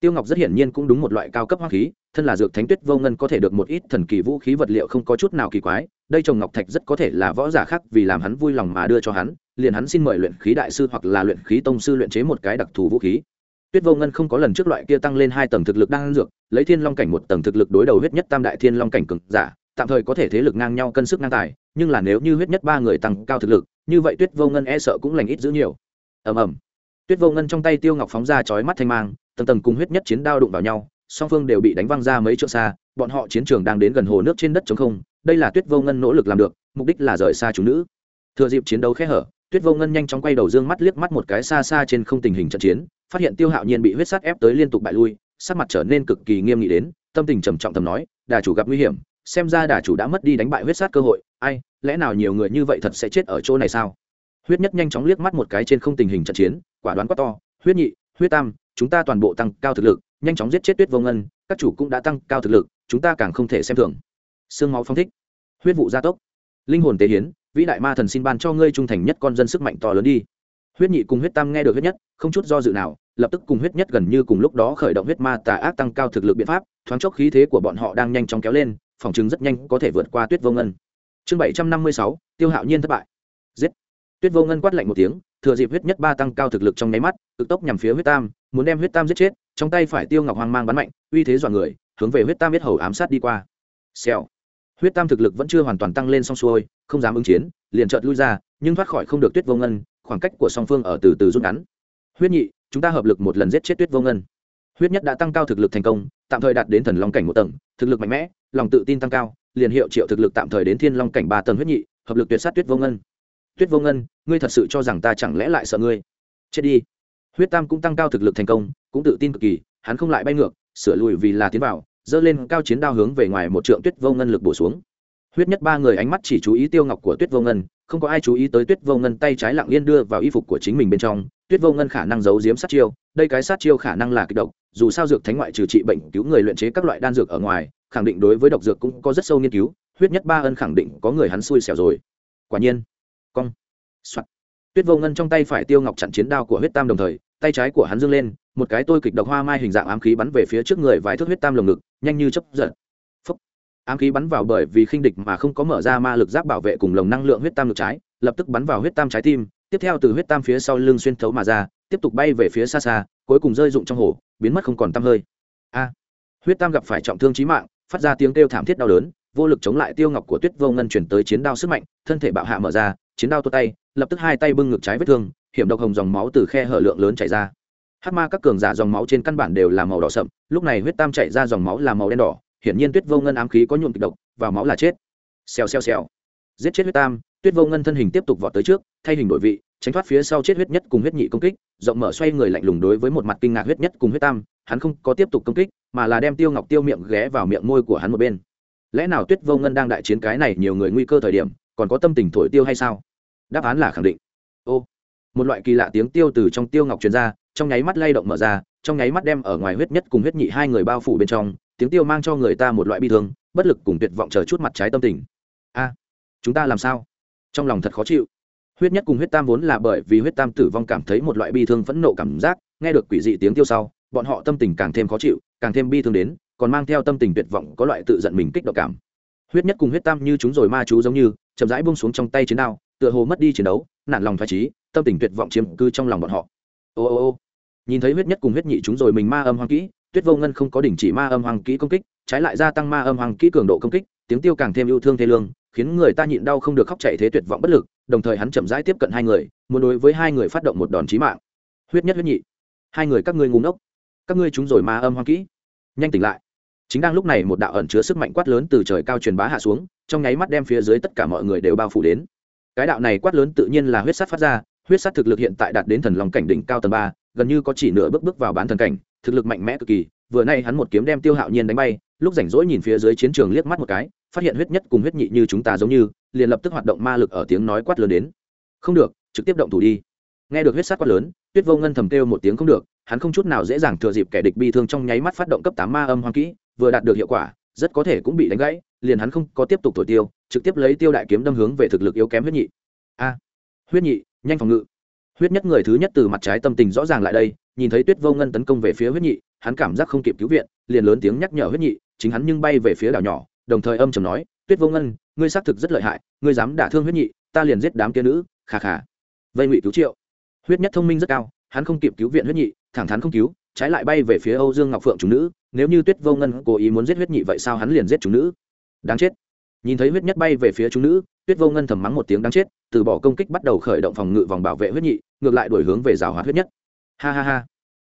Speaker 1: Tiêu ngọc rất hiển nhiên cũng đúng một loại cao cấp hoa khí, thân là dược thánh tuyết vô ngân có thể được một ít thần kỳ vũ khí vật liệu không có chút nào kỳ quái, đây trồng ngọc thạch rất có thể là võ giả khác vì làm hắn vui lòng mà đưa cho hắn, liền hắn xin mời luyện khí đại sư hoặc là luyện khí tông sư luyện chế một cái đặc thù vũ khí tuyết vô ngân không có lần trước loại kia tăng lên hai tầng thực lực đang dược, lấy thiên long cảnh một tầng thực lực đối đầu huyết nhất tam đại thiên long cảnh cường giả, tạm thời có thể thế lực ngang nhau cân sức ngang tài, nhưng là nếu như huyết nhất ba người tăng cao thực lực, như vậy tuyết vô ngân e sợ cũng lành ít giữ nhiều. Ầm ầm. Tuyết vô ngân trong tay tiêu ngọc phóng ra chói mắt thanh mang, tầng tầng cùng huyết nhất chiến đao đụng vào nhau, song phương đều bị đánh văng ra mấy chỗ xa, bọn họ chiến trường đang đến gần hồ nước trên đất trống không, đây là tuyết vô ngân nỗ lực làm được, mục đích là rời xa chúng nữ. Thừa dịp chiến đấu khẽ hở, tuyết vô ngân nhanh chóng quay đầu dương mắt liếc mắt một cái xa xa trên không tình hình trận chiến phát hiện tiêu hạo nhiên bị huyết sắt ép tới liên tục bại lui, sắc mặt trở nên cực kỳ nghiêm nghị đến, tâm tình trầm trọng thầm nói, đà chủ gặp nguy hiểm, xem ra đà chủ đã mất đi đánh bại huyết sát cơ hội, ai, lẽ nào nhiều người như vậy thật sẽ chết ở chỗ này sao? Huyết nhất nhanh chóng liếc mắt một cái trên không tình hình trận chiến, quả đoán quá to, huyết nhị, huyết tam, chúng ta toàn bộ tăng cao thực lực, nhanh chóng giết chết tuyết vô ngân, các chủ cũng đã tăng cao thực lực, chúng ta càng không thể xem thường. Xương máu phong thích. Huyết vụ gia tốc. Linh hồn tế hiến, vĩ đại ma thần xin ban cho ngươi trung thành nhất con dân sức mạnh to lớn đi huyết nhị cùng huyết tam nghe được huyết nhất, không chút do dự nào, lập tức cùng huyết nhất gần như cùng lúc đó khởi động huyết ma tà ác tăng cao thực lực biện pháp, thoáng chốc khí thế của bọn họ đang nhanh chóng kéo lên, phòng chứng rất nhanh có thể vượt qua tuyết vô ngân. Chương bảy trăm năm mươi sáu, tiêu hạo nhiên thất bại. Giết. Tuyết vô ngân quát lạnh một tiếng, thừa dịp huyết nhất ba tăng cao thực lực trong nháy mắt, cực tốc nhằm phía huyết tam, muốn đem huyết tam giết chết, trong tay phải tiêu ngọc hoang mang bắn mạnh, uy thế dọa người, hướng về huyết tam biết hầu ám sát đi qua. Xèo. Huyết tam thực lực vẫn chưa hoàn toàn tăng lên xong xuôi, không dám ứng chiến, liền chợt lui ra, nhưng thoát khỏi không được tuyết vô ngân khoảng cách của song phương ở từ từ rút ngắn. Huyết nhị, chúng ta hợp lực một lần giết chết tuyết vô ngân. Huyết nhất đã tăng cao thực lực thành công, tạm thời đạt đến thần long cảnh một tầng, thực lực mạnh mẽ, lòng tự tin tăng cao, liền hiệu triệu thực lực tạm thời đến thiên long cảnh ba tầng huyết nhị, hợp lực tuyệt sát tuyết vô ngân. Tuyết vô ngân, ngươi thật sự cho rằng ta chẳng lẽ lại sợ ngươi? Chết đi. Huyết tam cũng tăng cao thực lực thành công, cũng tự tin cực kỳ, hắn không lại bay ngược, sửa lùi vì là tiến vào, dơ lên cao chiến đao hướng về ngoài một trượng tuyết vô ngân lực bổ xuống huyết nhất ba người ánh mắt chỉ chú ý tiêu ngọc của tuyết vô ngân, không có ai chú ý tới tuyết vô ngân tay trái lặng yên đưa vào y phục của chính mình bên trong. Tuyết vô ngân khả năng giấu giếm sát chiêu, đây cái sát chiêu khả năng là kịch độc, dù sao dược thánh ngoại trừ trị bệnh cứu người luyện chế các loại đan dược ở ngoài, khẳng định đối với độc dược cũng có rất sâu nghiên cứu, huyết nhất ba ân khẳng định có người hắn xui xẻo rồi. Quả nhiên, cong, soạt. Tuyết vô ngân trong tay phải tiêu ngọc chặn chiến đao của huyết tam đồng thời, tay trái của hắn dâng lên, một cái tôi kịch độc hoa mai hình dạng ám khí bắn về phía trước người vài thước huyết tam lồng ngực, nhanh như chấp giật ám khí bắn vào bởi vì khinh địch mà không có mở ra ma lực giáp bảo vệ cùng lồng năng lượng huyết tam ngược trái, lập tức bắn vào huyết tam trái tim, tiếp theo từ huyết tam phía sau lưng xuyên thấu mà ra, tiếp tục bay về phía xa xa, cuối cùng rơi rụng trong hồ, biến mất không còn tăm hơi. A, huyết tam gặp phải trọng thương chí mạng, phát ra tiếng kêu thảm thiết đau đớn, vô lực chống lại tiêu ngọc của tuyết vô ngân chuyển tới chiến đao sức mạnh, thân thể bạo hạ mở ra, chiến đao tuột tay, lập tức hai tay bưng ngực trái vết thương, hiểm độc hồng dòng máu từ khe hở lượng lớn chảy ra. Hát ma các cường giả dòng máu trên căn bản đều là màu đỏ sậm, lúc này huyết tam chảy ra dòng máu là màu đen đỏ hiển nhiên tuyết vô ngân ám khí có nhuộm kịch độc, vào máu là chết. Xèo xèo xèo. Giết chết huyết tam, tuyết vô ngân thân hình tiếp tục vọt tới trước, thay hình đổi vị, tránh thoát phía sau chết huyết nhất cùng huyết nhị công kích, rộng mở xoay người lạnh lùng đối với một mặt kinh ngạc huyết nhất cùng huyết tam, hắn không có tiếp tục công kích, mà là đem tiêu ngọc tiêu miệng ghé vào miệng môi của hắn một bên. Lẽ nào tuyết vô ngân đang đại chiến cái này nhiều người nguy cơ thời điểm, còn có tâm tình thổi tiêu hay sao? Đáp án là khẳng định. Ô, một loại kỳ lạ tiếng tiêu từ trong tiêu ngọc truyền ra, trong nháy mắt lay động mở ra, trong nháy mắt đem ở ngoài huyết nhất cùng huyết nhị hai người bao phủ bên trong tiếng tiêu mang cho người ta một loại bi thương, bất lực cùng tuyệt vọng chờ chút mặt trái tâm tình. A, chúng ta làm sao? Trong lòng thật khó chịu. Huyết nhất cùng huyết tam vốn là bởi vì huyết tam tử vong cảm thấy một loại bi thương phẫn nộ cảm giác, nghe được quỷ dị tiếng tiêu sau, bọn họ tâm tình càng thêm khó chịu, càng thêm bi thương đến, còn mang theo tâm tình tuyệt vọng có loại tự giận mình kích động cảm. Huyết nhất cùng huyết tam như chúng rồi ma chú giống như, chậm rãi buông xuống trong tay chiến đao, tựa hồ mất đi chiến đấu, nản lòng thoải trí tâm tình tuyệt vọng chiếm cư trong lòng bọn họ. Ô ô ô, nhìn thấy huyết nhất cùng huyết nhị chúng rồi mình ma âm hoang kỹ tuyết vô ngân không có đình chỉ ma âm hoàng kỹ công kích, trái lại gia tăng ma âm hoàng kỹ cường độ công kích, tiếng tiêu càng thêm yêu thương thế lương, khiến người ta nhịn đau không được khóc chạy thế tuyệt vọng bất lực, đồng thời hắn chậm rãi tiếp cận hai người, muốn đối với hai người phát động một đòn chí mạng. Huyết nhất huyết nhị. Hai người các ngươi ngủ ngốc. Các ngươi chúng rồi ma âm hoang kỹ. Nhanh tỉnh lại. Chính đang lúc này một đạo ẩn chứa sức mạnh quát lớn từ trời cao truyền bá hạ xuống, trong nháy mắt đem phía dưới tất cả mọi người đều bao phủ đến. Cái đạo này quát lớn tự nhiên là huyết sát phát ra, huyết sát thực lực hiện tại đạt đến thần lòng cảnh đỉnh cao tầng ba, gần như có chỉ nửa bước bước vào bán thần cảnh thực lực mạnh mẽ cực kỳ, vừa nay hắn một kiếm đem tiêu hạo nhiên đánh bay, lúc rảnh rỗi nhìn phía dưới chiến trường liếc mắt một cái, phát hiện huyết nhất cùng huyết nhị như chúng ta giống như, liền lập tức hoạt động ma lực ở tiếng nói quát lớn đến. Không được, trực tiếp động thủ đi. Nghe được huyết sát quát lớn, tuyết vô ngân thầm kêu một tiếng không được, hắn không chút nào dễ dàng thừa dịp kẻ địch bi thương trong nháy mắt phát động cấp tám ma âm hoang kỹ, vừa đạt được hiệu quả, rất có thể cũng bị đánh gãy, liền hắn không có tiếp tục thổi tiêu, trực tiếp lấy tiêu đại kiếm đâm hướng về thực lực yếu kém huyết nhị. A, huyết nhị, nhanh phòng ngự. Huyết nhất người thứ nhất từ mặt trái tâm tình rõ ràng lại đây nhìn thấy tuyết vô ngân tấn công về phía huyết nhị, hắn cảm giác không kịp cứu viện, liền lớn tiếng nhắc nhở huyết nhị, chính hắn nhưng bay về phía đảo nhỏ, đồng thời âm chầm nói, tuyết vô ngân, ngươi xác thực rất lợi hại, ngươi dám đả thương huyết nhị, ta liền giết đám kia nữ khà khà vây ngụy cứu triệu. Huyết nhất thông minh rất cao, hắn không kịp cứu viện huyết nhị, thẳng thắn không cứu, trái lại bay về phía âu dương ngọc phượng chúng nữ, nếu như tuyết vô ngân cố ý muốn giết huyết nhị vậy sao hắn liền giết chúng nữ? Đáng chết. Nhìn thấy huyết nhất bay về phía chúng nữ, tuyết vô ngân thầm mắng một tiếng đáng chết, từ bỏ công kích bắt đầu khởi động phòng ngự vòng bảo vệ huyết nhị, ngược lại đổi hướng về rào hoạt huyết nhất ha ha ha.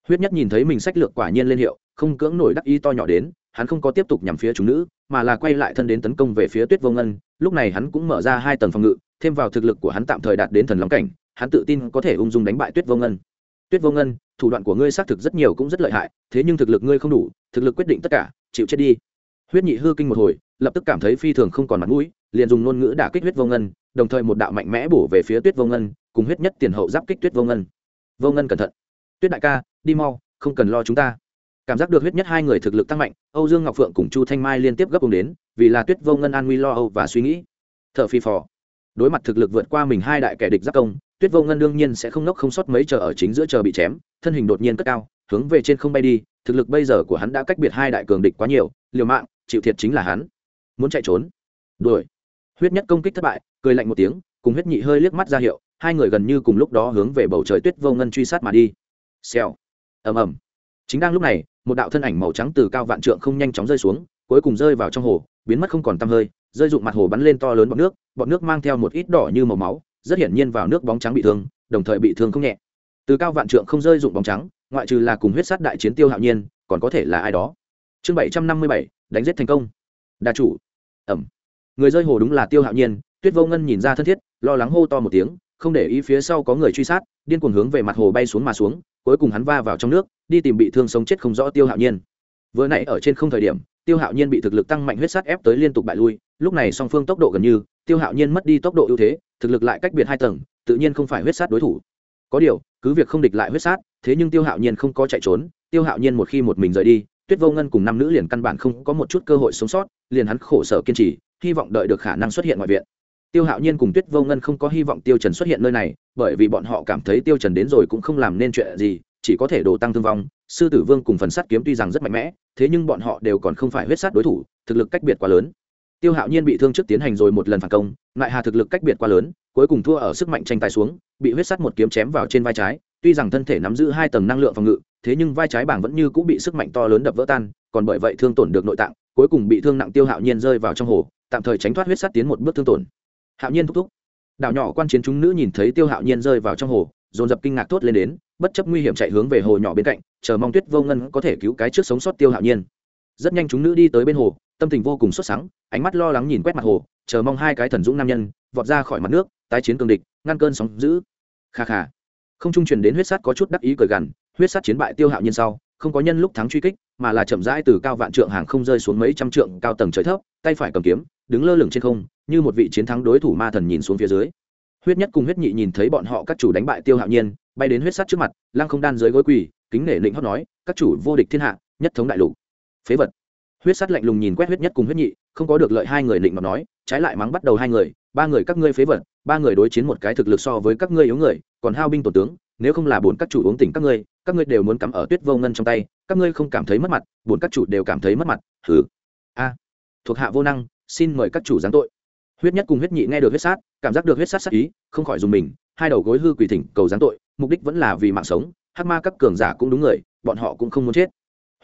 Speaker 1: Huyết nhất nhìn thấy mình sách lược quả nhiên lên hiệu, không cưỡng nổi đắc ý to nhỏ đến, hắn không có tiếp tục nhằm phía chúng nữ, mà là quay lại thân đến tấn công về phía tuyết vô ngân. Lúc này hắn cũng mở ra hai tầng phòng ngự, thêm vào thực lực của hắn tạm thời đạt đến thần long cảnh, hắn tự tin có thể ung dung đánh bại tuyết vô ngân. Tuyết vô ngân, thủ đoạn của ngươi xác thực rất nhiều cũng rất lợi hại, thế nhưng thực lực ngươi không đủ, thực lực quyết định tất cả, chịu chết đi. Huyết nhị hư kinh một hồi, lập tức cảm thấy phi thường không còn mặt mũi, liền dùng ngôn ngữ đả kích huyết vô ngân, đồng thời một đạo mạnh mẽ bổ về phía tuyết vô ngân, cùng huyết nhất tiền hậu giáp kích tuyết vô ngân. Vô ngân cẩn thận tuyết đại ca, đi mau, không cần lo chúng ta. Cảm giác được huyết nhất hai người thực lực tăng mạnh, âu dương ngọc phượng cùng chu thanh mai liên tiếp gấp cùng đến, vì là tuyết vô ngân an nguy lo âu và suy nghĩ. T h ở phi phò. Đối mặt thực lực vượt qua mình hai đại kẻ địch giáp công, tuyết vô ngân đương nhiên sẽ không nốc không sót mấy chờ ở chính giữa chờ bị chém, thân hình đột nhiên cất cao, hướng về trên không bay đi, thực lực bây giờ của hắn đã cách biệt hai đại cường địch quá nhiều, liều mạng, chịu thiệt chính là hắn. Muốn chạy trốn. Đuổi. Huyết nhất công kích thất bại, cười lạnh một tiếng, cùng huyết nhị hơi liếc mắt ra hiệu, hai người gần như cùng lúc đó hướng về bầu trời tuyết vô ngân truy sát mà đi xèo. Ầm ầm. Chính đang lúc này, một đạo thân ảnh màu trắng từ cao vạn trượng không nhanh chóng rơi xuống, cuối cùng rơi vào trong hồ, biến mất không còn tăm hơi, rơi dụng mặt hồ bắn lên to lớn bọt nước bọt nước mang theo một ít đỏ như màu máu, rất hiển nhiên vào nước bóng trắng bị thương, đồng thời bị thương không nhẹ. Từ cao vạn trượng không rơi dụng bóng trắng, ngoại trừ là cùng huyết sát đại chiến tiêu hạo nhiên, còn có thể là ai đó. Chương bảy trăm năm mươi bảy, đánh giết thành công. Đa chủ. Ẩm người rơi hồ đúng là tiêu hạo nhiên, tuyết vô ngân nhìn ra thân thiết, lo lắng hô to một tiếng, không để ý phía sau có người truy sát, điên cuồng hướng về mặt hồ bay xuống mà xuống cuối cùng hắn va vào trong nước, đi tìm bị thương sống chết không rõ tiêu hạo nhiên. Vừa nãy ở trên không thời điểm, tiêu hạo nhiên bị thực lực tăng mạnh huyết sát ép tới liên tục bại lui, lúc này song phương tốc độ gần như, tiêu hạo nhiên mất đi tốc độ ưu thế, thực lực lại cách biệt hai tầng, tự nhiên không phải huyết sát đối thủ. Có điều, cứ việc không địch lại huyết sát, thế nhưng tiêu hạo nhiên không có chạy trốn, tiêu hạo nhiên một khi một mình rời đi, tuyết vô ngân cùng năm nữ liền căn bản không có một chút cơ hội sống sót, liền hắn khổ sở kiên trì, hy vọng đợi được khả năng xuất hiện ngoại viện tiêu hạo nhiên cùng tuyết vô ngân không có hy vọng tiêu trần xuất hiện nơi này, bởi vì bọn họ cảm thấy tiêu trần đến rồi cũng không làm nên chuyện gì, chỉ có thể đổ tăng thương vong. Sư tử vương cùng phần sắt kiếm tuy rằng rất mạnh mẽ, thế nhưng bọn họ đều còn không phải huyết sát đối thủ, thực lực cách biệt quá lớn. Tiêu hạo nhiên bị thương trước tiến hành rồi một lần phản công lại hà thực lực cách biệt quá lớn, cuối cùng thua ở sức mạnh tranh tài xuống, bị huyết sắt một kiếm chém vào trên vai trái, tuy rằng thân thể nắm giữ hai tầng năng lượng phòng ngự, thế nhưng vai trái bảng vẫn như cũng bị sức mạnh to lớn đập vỡ tan, còn bởi vậy thương tổn được nội tạng, cuối cùng bị thương nặng tiêu hạo nhiên rơi vào trong hồ, tạm thời tránh thoát huyết sắt tiến một bước thương tổn hạo nhiên thúc thúc. Đảo nhỏ quan chiến chúng nữ nhìn thấy tiêu hạo nhiên rơi vào trong hồ, dồn dập kinh ngạc thốt lên đến, bất chấp nguy hiểm chạy hướng về hồ nhỏ bên cạnh, chờ mong tuyết vô ngân có thể cứu cái trước sống sót tiêu hạo nhiên. Rất nhanh chúng nữ đi tới bên hồ, tâm tình vô cùng sốt sắng, ánh mắt lo lắng nhìn quét mặt hồ, chờ mong hai cái thần dũng nam nhân vọt ra khỏi mặt nước, tái chiến cường địch, ngăn cơn sóng giữ kha kha. Không trung truyền đến huyết sát có chút đắc ý cười gằn, huyết sát chiến bại tiêu hạo nhiên sau, không có nhân lúc thắng truy kích mà là chậm rãi từ cao vạn trượng hàng không rơi xuống mấy trăm trượng cao tầng trời thấp, tay phải cầm kiếm, đứng lơ lửng trên không, như một vị chiến thắng đối thủ ma thần nhìn xuống phía dưới. Huyết nhất cùng huyết nhị nhìn thấy bọn họ, các chủ đánh bại tiêu hạo nhiên, bay đến huyết sắt trước mặt, lăng không đan dưới gối quỳ, kính nể lĩnh hót nói, các chủ vô địch thiên hạ, nhất thống đại lục. Phế vật. Huyết sắt lạnh lùng nhìn quét huyết nhất cùng huyết nhị, không có được lợi hai người định mà nói, trái lại mắng bắt đầu hai người, ba người các ngươi phế vật, ba người đối chiến một cái thực lực so với các ngươi yếu người, còn hao binh tổ tướng, nếu không là bốn các chủ uống tỉnh các ngươi các ngươi đều muốn cắm ở tuyết vô ngân trong tay các ngươi không cảm thấy mất mặt bốn các chủ đều cảm thấy mất mặt thử a. Thuộc hạ vô năng, xin mời các chủ giáng tội. Huyết nhất cùng huyết nhị nghe được huyết sát, cảm giác được huyết sát sát ý, không khỏi dùng mình, hai đầu gối hư quỳ thỉnh, cầu giáng tội, mục đích vẫn là vì mạng sống, hắc ma các cường giả cũng đúng người, bọn họ cũng không muốn chết.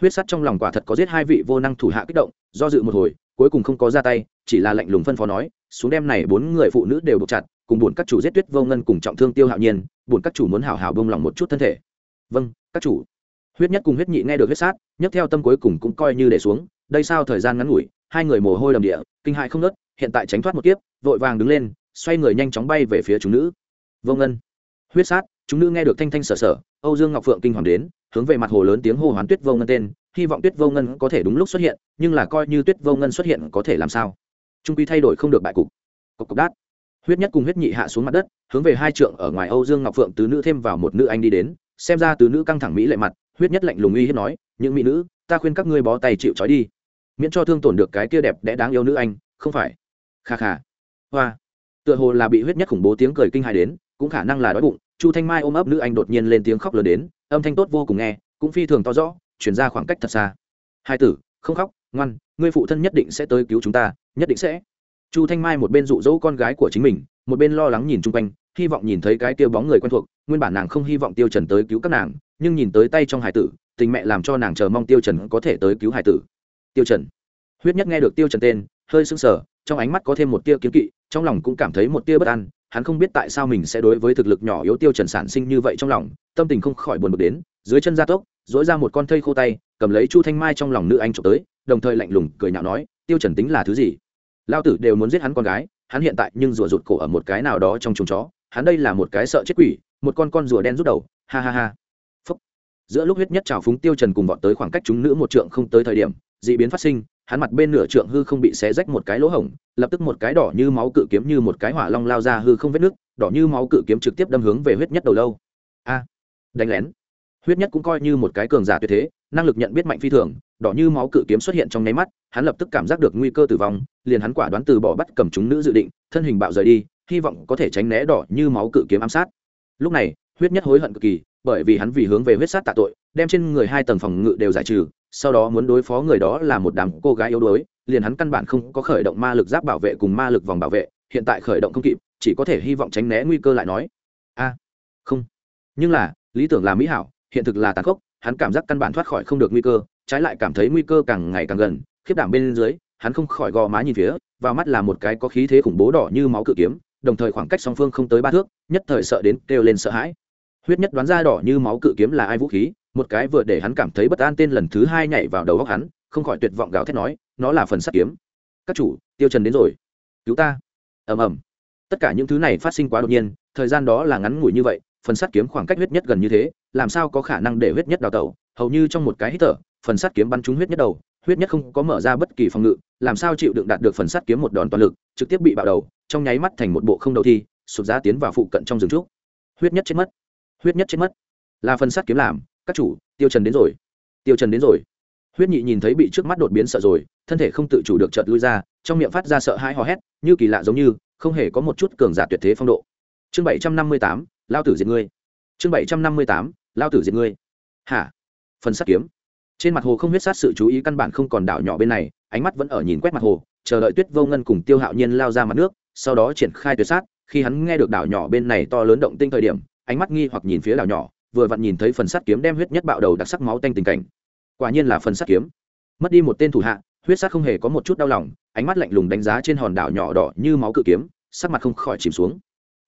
Speaker 1: Huyết sát trong lòng quả thật có giết hai vị vô năng thủ hạ kích động, do dự một hồi, cuối cùng không có ra tay, chỉ là lạnh lùng phân phó nói, xuống đêm này bốn người phụ nữ đều buộc chặt, cùng buồn các chủ giết tuyết vô ngân cùng trọng thương tiêu hạo nhiên, buồn các chủ muốn hảo hảo bông lòng một chút thân thể. Vâng các chủ huyết nhất cùng huyết nhị nghe được huyết sát, nhấc theo tâm cuối cùng cũng coi như để xuống, đây sao thời gian ngắn ngủi, hai người mồ hôi đầm địa, kinh hại không nớt hiện tại tránh thoát một kiếp, vội vàng đứng lên, xoay người nhanh chóng bay về phía chúng nữ. Vô ngân. Huyết sát, chúng nữ nghe được thanh thanh sở sở, âu dương ngọc phượng kinh hoàng đến, hướng về mặt hồ lớn tiếng hô hoán tuyết vô ngân tên, hy vọng tuyết vô ngân có thể đúng lúc xuất hiện, nhưng là coi như tuyết vô ngân xuất hiện có thể làm sao? Trung quy thay đổi không được bại cục. Cục cục đát. Huyết nhất cùng huyết nhị hạ xuống mặt đất, hướng về hai trượng ở ngoài âu dương ngọc phượng tứ nữ thêm vào một nữ anh đi đến, xem ra tứ nữ căng thẳng mỹ lệ mặt huyết nhất lạnh lùng uy hiếp nói, những mỹ nữ, ta khuyên các ngươi bó tay chịu trói đi. Miễn cho thương tổn được cái kia đẹp đẽ đáng yêu nữ anh, không phải. Kha kha. Hoa. Tựa hồ là bị huyết nhất khủng bố tiếng cười kinh hài đến, cũng khả năng là đói bụng, chu thanh mai ôm ấp nữ anh đột nhiên lên tiếng khóc lớn đến, âm thanh tốt vô cùng nghe, cũng phi thường to rõ, chuyển ra khoảng cách thật xa. Hai tử, không khóc, ngoan, ngươi phụ thân nhất định sẽ tới cứu chúng ta, nhất định sẽ. Chu thanh mai một bên dụ dỗ con gái của chính mình, một bên lo lắng nhìn chung quanh, hy vọng nhìn thấy cái tiêu bóng người quen thuộc, nguyên bản nàng không hy vọng tiêu trần tới cứu các nàng nhưng nhìn tới tay trong hải tử, tình mẹ làm cho nàng chờ mong tiêu trần có thể tới cứu hải tử. Tiêu trần. Huyết nhất nghe được tiêu trần tên, hơi sững sờ, trong ánh mắt có thêm một tia kiến kỵ, trong lòng cũng cảm thấy một tia bất an, hắn không biết tại sao mình sẽ đối với thực lực nhỏ yếu tiêu trần sản sinh như vậy trong lòng, tâm tình không khỏi buồn bực đến, dưới chân gia tốc dỗi ra một con thây khô tay, cầm lấy chu thanh mai trong lòng nữ anh trộm tới, đồng thời lạnh lùng cười nhạo nói, tiêu trần tính là thứ gì? Lao tử đều muốn giết hắn con gái, hắn hiện tại nhưng rùa rụt cổ ở một cái nào đó trong chuồng chó, hắn đây là một cái sợ chết quỷ, một con con rùa đen rút đầu, ha ha ha giữa lúc huyết nhất trào phúng tiêu trần cùng vọt tới khoảng cách chúng nữ một trượng không tới thời điểm, dị biến phát sinh, hắn mặt bên nửa trượng hư không bị xé rách một cái lỗ hổng, lập tức một cái đỏ như máu cự kiếm như một cái hỏa long lao ra hư không vết nước, đỏ như máu cự kiếm trực tiếp đâm hướng về huyết nhất đầu lâu. A, đánh lén. Huyết nhất cũng coi như một cái cường giả tuyệt thế, năng lực nhận biết mạnh phi thường, đỏ như máu cự kiếm xuất hiện trong nháy mắt, hắn lập tức cảm giác được nguy cơ tử vong, liền hắn quả đoán từ bỏ bắt cầm chúng nữ dự định, thân hình bạo rời đi, hy vọng có thể tránh né đỏ như máu cự kiếm ám sát. Lúc này, huyết nhất hối hận cực kỳ bởi vì hắn vì hướng về huyết sát tạ tội, đem trên người hai tầng phòng ngự đều giải trừ, sau đó muốn đối phó người đó là một đám cô gái yếu đuối, liền hắn căn bản không có khởi động ma lực giáp bảo vệ cùng ma lực vòng bảo vệ, hiện tại khởi động không kịp, chỉ có thể hy vọng tránh né nguy cơ lại nói. A, không. Nhưng là, lý tưởng là mỹ hảo, hiện thực là tàn khốc, hắn cảm giác căn bản thoát khỏi không được nguy cơ, trái lại cảm thấy nguy cơ càng ngày càng gần, khiếp đảm bên dưới, hắn không khỏi gò má nhìn phía, vào mắt là một cái có khí thế khủng bố đỏ như máu cự kiếm, đồng thời khoảng cách song phương không tới ba thước, nhất thời sợ đến kêu lên sợ hãi huyết nhất đoán ra đỏ như máu cự kiếm là ai vũ khí, một cái vừa để hắn cảm thấy bất an tên lần thứ hai nhảy vào đầu góc hắn, không khỏi tuyệt vọng gào thét nói, nó là phần sắt kiếm. Các chủ, tiêu trần đến rồi. Cứu ta. Ầm ầm. Tất cả những thứ này phát sinh quá đột nhiên, thời gian đó là ngắn ngủi như vậy, phần sắt kiếm khoảng cách huyết nhất gần như thế, làm sao có khả năng để huyết nhất đào tẩu? Hầu như trong một cái hít thở, phần sắt kiếm bắn trúng huyết nhất đầu, huyết nhất không có mở ra bất kỳ phòng ngự, làm sao chịu đựng đạt được phần sắt kiếm một đòn toàn lực, trực tiếp bị bạo đầu, trong nháy mắt thành một bộ không đầu thi sụt giá tiến vào phụ cận trong rừng trúc. Huyết nhất chết mất huyết nhất chết mất. Là phần sắt kiếm làm, các chủ, tiêu trần đến rồi. Tiêu trần đến rồi. Huyết nhị nhìn thấy bị trước mắt đột biến sợ rồi, thân thể không tự chủ được chợt lui ra, trong miệng phát ra sợ hãi hò hét, như kỳ lạ giống như, không hề có một chút cường giả tuyệt thế phong độ. Chương bảy trăm năm mươi tám, lao tử diệt ngươi. Chương bảy trăm năm mươi tám, lao tử diệt ngươi. Hả? Phần sắt kiếm. Trên mặt hồ không huyết sát sự chú ý căn bản không còn đảo nhỏ bên này, ánh mắt vẫn ở nhìn quét mặt hồ, chờ đợi tuyết vô ngân cùng tiêu hạo nhiên lao ra mặt nước, sau đó triển khai tuyệt sát, khi hắn nghe được đảo nhỏ bên này to lớn động tinh thời điểm ánh mắt nghi hoặc nhìn phía đảo nhỏ, vừa vặn nhìn thấy phần sắt kiếm đem huyết nhất bạo đầu đặc sắc máu tanh tình cảnh. Quả nhiên là phần sắt kiếm. Mất đi một tên thủ hạ, huyết sát không hề có một chút đau lòng, ánh mắt lạnh lùng đánh giá trên hòn đảo nhỏ đỏ như máu cự kiếm, sắc mặt không khỏi chìm xuống.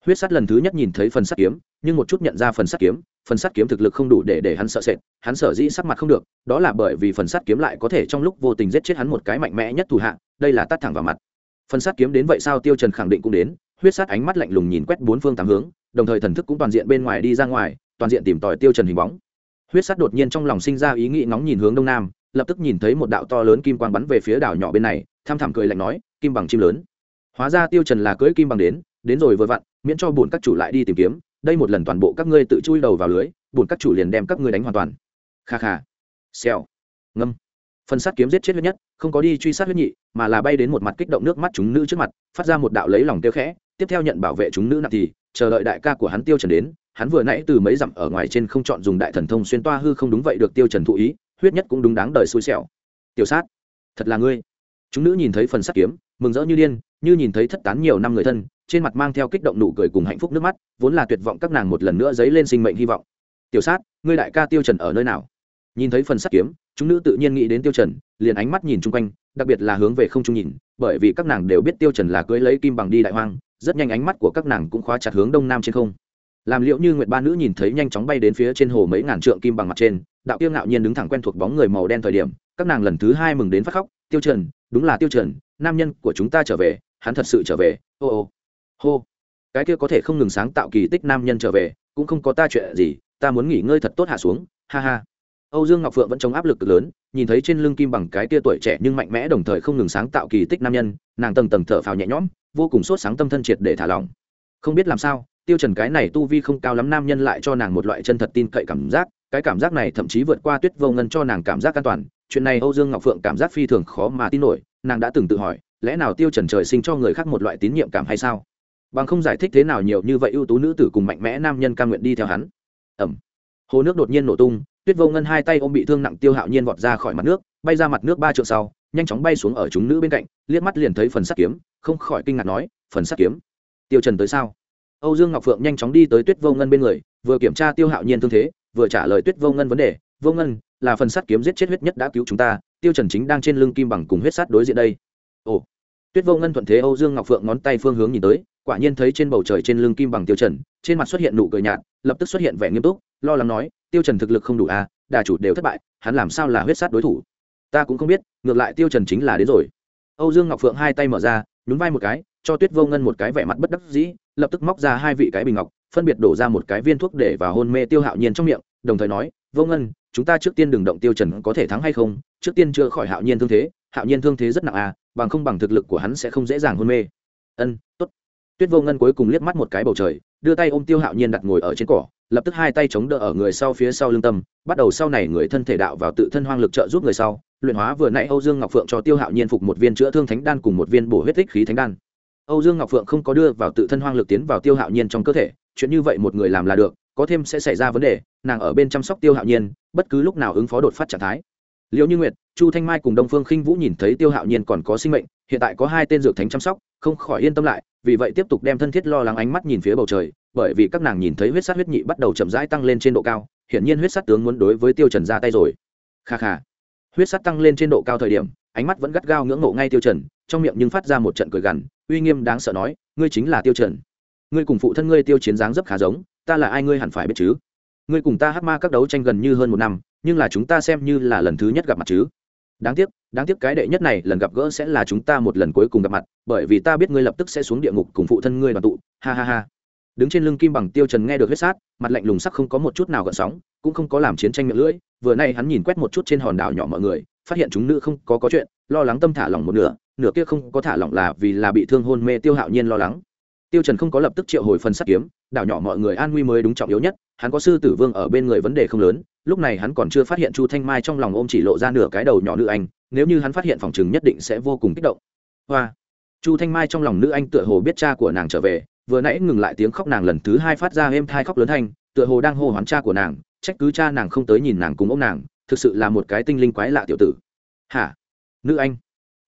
Speaker 1: Huyết sát lần thứ nhất nhìn thấy phần sắt kiếm, nhưng một chút nhận ra phần sắt kiếm, phần sắt kiếm thực lực không đủ để để hắn sợ sệt, hắn sở dĩ sắc mặt không được, đó là bởi vì phần sắt kiếm lại có thể trong lúc vô tình giết chết hắn một cái mạnh mẽ nhất thủ hạ, đây là tắt thẳng vào mặt. Phần sắt kiếm đến vậy sao tiêu trần khẳng định cũng đến, huyết sát ánh mắt lạnh lùng nhìn quét bốn phương tám hướng đồng thời thần thức cũng toàn diện bên ngoài đi ra ngoài, toàn diện tìm tòi tiêu trần hình bóng. Huyết sắt đột nhiên trong lòng sinh ra ý nghĩ ngóng nhìn hướng đông nam, lập tức nhìn thấy một đạo to lớn kim quang bắn về phía đảo nhỏ bên này, tham thẳm cười lạnh nói, kim bằng chim lớn. Hóa ra tiêu trần là cưỡi kim bằng đến đến rồi vừa vặn, miễn cho buồn các chủ lại đi tìm kiếm, đây một lần toàn bộ các ngươi tự chui đầu vào lưới buồn các chủ liền đem các ngươi đánh hoàn toàn. Kha kha. Xèo. Ngâm. Phần sát kiếm giết chết huyết nhất, không có đi truy sát huyết nhị, mà là bay đến một mặt kích động nước mắt chúng nữ trước mặt, phát ra một đạo lấy lòng tiêu khẽ, tiếp theo nhận bảo vệ chúng nữ nặng thì chờ đợi đại ca của hắn tiêu trần đến, hắn vừa nãy từ mấy dặm ở ngoài trên không chọn dùng đại thần thông xuyên toa hư không đúng vậy được tiêu trần thụ ý, huyết nhất cũng đúng đáng đời xui xẻo. Tiểu sát, thật là ngươi. Chúng nữ nhìn thấy phần sắt kiếm, mừng rỡ như điên, như nhìn thấy thất tán nhiều năm người thân, trên mặt mang theo kích động nụ cười cùng hạnh phúc nước mắt, vốn là tuyệt vọng các nàng một lần nữa dấy lên sinh mệnh hy vọng. Tiểu sát, ngươi đại ca tiêu trần ở nơi nào? Nhìn thấy phần sắt kiếm, chúng nữ tự nhiên nghĩ đến tiêu trần, liền ánh mắt nhìn chung quanh, đặc biệt là hướng về không trung nhìn, bởi vì các nàng đều biết tiêu trần là cưới lấy kim bằng đi đại hoang rất nhanh ánh mắt của các nàng cũng khóa chặt hướng đông nam trên không. Làm liệu như nguyệt ba nữ nhìn thấy nhanh chóng bay đến phía trên hồ mấy ngàn trượng kim bằng mặt trên, đạo tiêu ngạo nhiên đứng thẳng quen thuộc bóng người màu đen thời điểm, các nàng lần thứ hai mừng đến phát khóc, tiêu trần, đúng là tiêu trần, nam nhân của chúng ta trở về, hắn thật sự trở về, ô ô. Hô. Cái kia có thể không ngừng sáng tạo kỳ tích nam nhân trở về, cũng không có ta chuyện gì, ta muốn nghỉ ngơi thật tốt hạ xuống, ha ha. Âu dương ngọc phượng vẫn chống áp lực lớn, nhìn thấy trên lưng kim bằng cái kia tuổi trẻ nhưng mạnh mẽ đồng thời không ngừng sáng tạo kỳ tích nam nhân, nàng tầng tầng thở phào nhẹ nhõm vô cùng sốt sáng tâm thân triệt để thả lỏng. Không biết làm sao, tiêu trần cái này tu vi không cao lắm nam nhân lại cho nàng một loại chân thật tin cậy cảm giác, cái cảm giác này thậm chí vượt qua tuyết vô ngân cho nàng cảm giác an toàn. Chuyện này âu dương ngọc phượng cảm giác phi thường khó mà tin nổi, nàng đã từng tự hỏi, lẽ nào tiêu trần trời sinh cho người khác một loại tín nhiệm cảm hay sao? Bằng không giải thích thế nào nhiều như vậy ưu tú nữ tử cùng mạnh mẽ nam nhân cam nguyện đi theo hắn. Ẩm. Hồ nước đột nhiên nổ tung, tuyết vô ngân hai tay ôm bị thương nặng tiêu hạo nhiên vọt ra khỏi mặt nước, bay ra mặt nước ba trượng sau nhanh chóng bay xuống ở chúng nữ bên cạnh, liếc mắt liền thấy phần sắt kiếm, không khỏi kinh ngạc nói, phần sắt kiếm? Tiêu trần tới sao? Âu dương ngọc phượng nhanh chóng đi tới tuyết vô ngân bên người, vừa kiểm tra tiêu hạo nhiên thương thế, vừa trả lời tuyết vô ngân vấn đề, vô ngân, là phần sắt kiếm giết chết huyết nhất đã cứu chúng ta, tiêu trần chính đang trên lưng kim bằng cùng huyết sắt đối diện đây. Ồ. Tuyết vô ngân thuận thế âu dương ngọc phượng ngón tay phương hướng nhìn tới, quả nhiên thấy trên bầu trời trên lưng kim bằng tiêu trần, trên mặt xuất hiện nụ cười nhạt, lập tức xuất hiện vẻ nghiêm túc, lo lắng nói, tiêu trần thực lực không đủ à đà chủ đều thất bại, hắn làm sao là huyết sát đối thủ? Ta cũng không biết, ngược lại tiêu trần chính là đến rồi. Âu dương ngọc phượng hai tay mở ra, nhún vai một cái, cho tuyết vô ngân một cái vẻ mặt bất đắc dĩ, lập tức móc ra hai vị cái bình ngọc, phân biệt đổ ra một cái viên thuốc để vào hôn mê tiêu hạo nhiên trong miệng, đồng thời nói, vô ngân, chúng ta trước tiên đừng động tiêu trần có thể thắng hay không, trước tiên chữa khỏi hạo nhiên thương thế, hạo nhiên thương thế rất nặng à bằng không bằng thực lực của hắn sẽ không dễ dàng hôn mê. Ân, tốt. Tuyết vô ngân cuối cùng liếc mắt một cái bầu trời, đưa tay ôm tiêu hạo nhiên đặt ngồi ở trên cỏ, lập tức hai tay chống đỡ ở người sau phía sau lưng tâm, bắt đầu sau này người thân thể đạo vào tự thân hoang lực trợ giúp người sau luyện hóa vừa nãy âu dương ngọc phượng cho tiêu hạo nhiên phục một viên chữa thương thánh đan cùng một viên bổ huyết tích khí thánh đan. Âu dương ngọc phượng không có đưa vào tự thân hoang lực tiến vào tiêu hạo nhiên trong cơ thể, chuyện như vậy một người làm là được, có thêm sẽ xảy ra vấn đề, nàng ở bên chăm sóc tiêu hạo nhiên, bất cứ lúc nào ứng phó đột phát trạng thái. Liễu như nguyệt, chu thanh mai cùng đông phương khinh vũ nhìn thấy tiêu hạo nhiên còn có sinh mệnh, hiện tại có hai tên dược thánh chăm sóc, không khỏi yên tâm lại, vì vậy tiếp tục đem thân thiết lo lắng ánh mắt nhìn phía bầu trời, bởi vì các nàng nhìn thấy huyết sát huyết nhị bắt đầu chậm rãi tăng lên trên độ cao, hiển nhiên huyết sát tướng muốn đối với tiêu trần ra tay rồi. Kha kha huyết sắt tăng lên trên độ cao thời điểm, ánh mắt vẫn gắt gao ngưỡng mộ ngay tiêu trần, trong miệng nhưng phát ra một trận cười gằn, uy nghiêm đáng sợ nói, ngươi chính là tiêu trần. Ngươi cùng phụ thân ngươi tiêu chiến dáng dấp khá giống, ta là ai ngươi hẳn phải biết chứ? Ngươi cùng ta hắc ma các đấu tranh gần như hơn một năm, nhưng là chúng ta xem như là lần thứ nhất gặp mặt chứ. Đáng tiếc đáng tiếc cái đệ nhất này lần gặp gỡ sẽ là chúng ta một lần cuối cùng gặp mặt, bởi vì ta biết ngươi lập tức sẽ xuống địa ngục cùng phụ thân ngươi đoàn tụ. Ha ha ha. Đứng trên lưng kim bằng tiêu trần nghe được huyết sát, mặt lạnh lùng sắc không có một chút nào gợn sóng, cũng không có làm chiến tranh miệng lưỡi vừa nay hắn nhìn quét một chút trên hòn đảo nhỏ mọi người, phát hiện chúng nữ không có có chuyện, lo lắng tâm thả lỏng một nửa nửa kia không có thả lỏng là vì là bị thương hôn mê tiêu hạo nhiên lo lắng. Tiêu trần không có lập tức triệu hồi phần sắt kiếm, đảo nhỏ mọi người an nguy mới đúng trọng yếu nhất, hắn có sư tử vương ở bên người vấn đề không lớn, lúc này hắn còn chưa phát hiện chu thanh mai trong lòng ôm chỉ lộ ra nửa cái đầu nhỏ nữ anh, nếu như hắn phát hiện phòng chừng nhất định sẽ vô cùng kích động. Hoa! Chu thanh mai trong lòng nữ anh tựa hồ biết cha của nàng trở về, vừa nãy ngừng lại tiếng khóc nàng lần thứ hai phát ra êm thai khóc lớn thanh, tựa hồ đang hô hoán cha của nàng trách cứ cha nàng không tới nhìn nàng cùng ông nàng, thực sự là một cái tinh linh quái lạ tiểu tử. Hả? Nữ anh.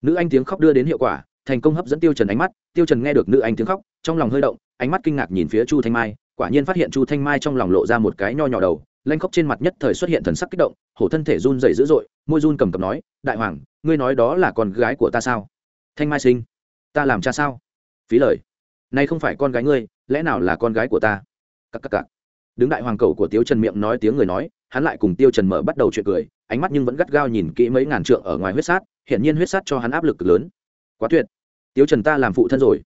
Speaker 1: Nữ anh tiếng khóc đưa đến hiệu quả, thành công hấp dẫn tiêu trần ánh mắt, tiêu trần nghe được nữ anh tiếng khóc, trong lòng hơi động, ánh mắt kinh ngạc nhìn phía chu thanh mai, quả nhiên phát hiện chu thanh mai trong lòng lộ ra một cái nho nhỏ đầu, lanh khóc trên mặt nhất thời xuất hiện thần sắc kích động, hổ thân thể run rẩy dữ dội, môi run cầm cầm nói, đại hoàng, ngươi nói đó là con gái của ta sao? Thanh mai sinh, ta làm cha sao? Phí lời. Nay không phải con gái ngươi, lẽ nào là con gái của ta? Cắc cắc cắc đứng đại hoàng cầu của tiêu trần miệng nói tiếng người nói, hắn lại cùng tiêu trần mở bắt đầu chuyện cười, ánh mắt nhưng vẫn gắt gao nhìn kỹ mấy ngàn trượng ở ngoài huyết sát hiện nhiên huyết sát cho hắn áp lực cực lớn. Quá tuyệt. Tiêu trần ta làm phụ thân rồi.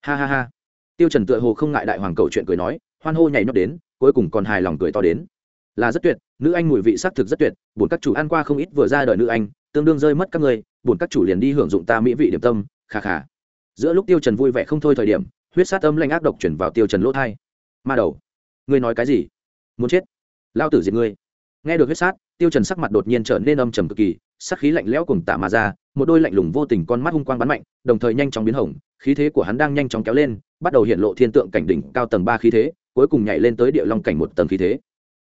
Speaker 1: Ha ha ha. Tiêu trần tựa hồ không ngại đại hoàng cầu chuyện cười nói, hoan hô nhảy nhót đến, cuối cùng còn hài lòng cười to đến. Là rất tuyệt, nữ anh mùi vị sắc thực rất tuyệt buồn các chủ ăn qua không ít vừa ra đời nữ anh, tương đương rơi mất các người buồn các chủ liền đi hưởng dụng ta mỹ vị điểm tâm khà khà giữa lúc tiêu trần vui vẻ không thôi thời điểm, huyết sát âm lanh ác độc chuyển vào tiêu trần lỗ thai. Ma đầu ngươi nói cái gì? Muốn chết? Lao tử diệt ngươi. Nghe được huyết sát, tiêu trần sắc mặt đột nhiên trở nên âm trầm cực kỳ sắc khí lạnh lẽo cùng tả mà ra, một đôi lạnh lùng vô tình con mắt hung quang bắn mạnh, đồng thời nhanh chóng biến hồng, khí thế của hắn đang nhanh chóng kéo lên, bắt đầu hiện lộ thiên tượng cảnh đỉnh cao tầng ba khí thế, cuối cùng nhảy lên tới địa long cảnh một tầng khí thế.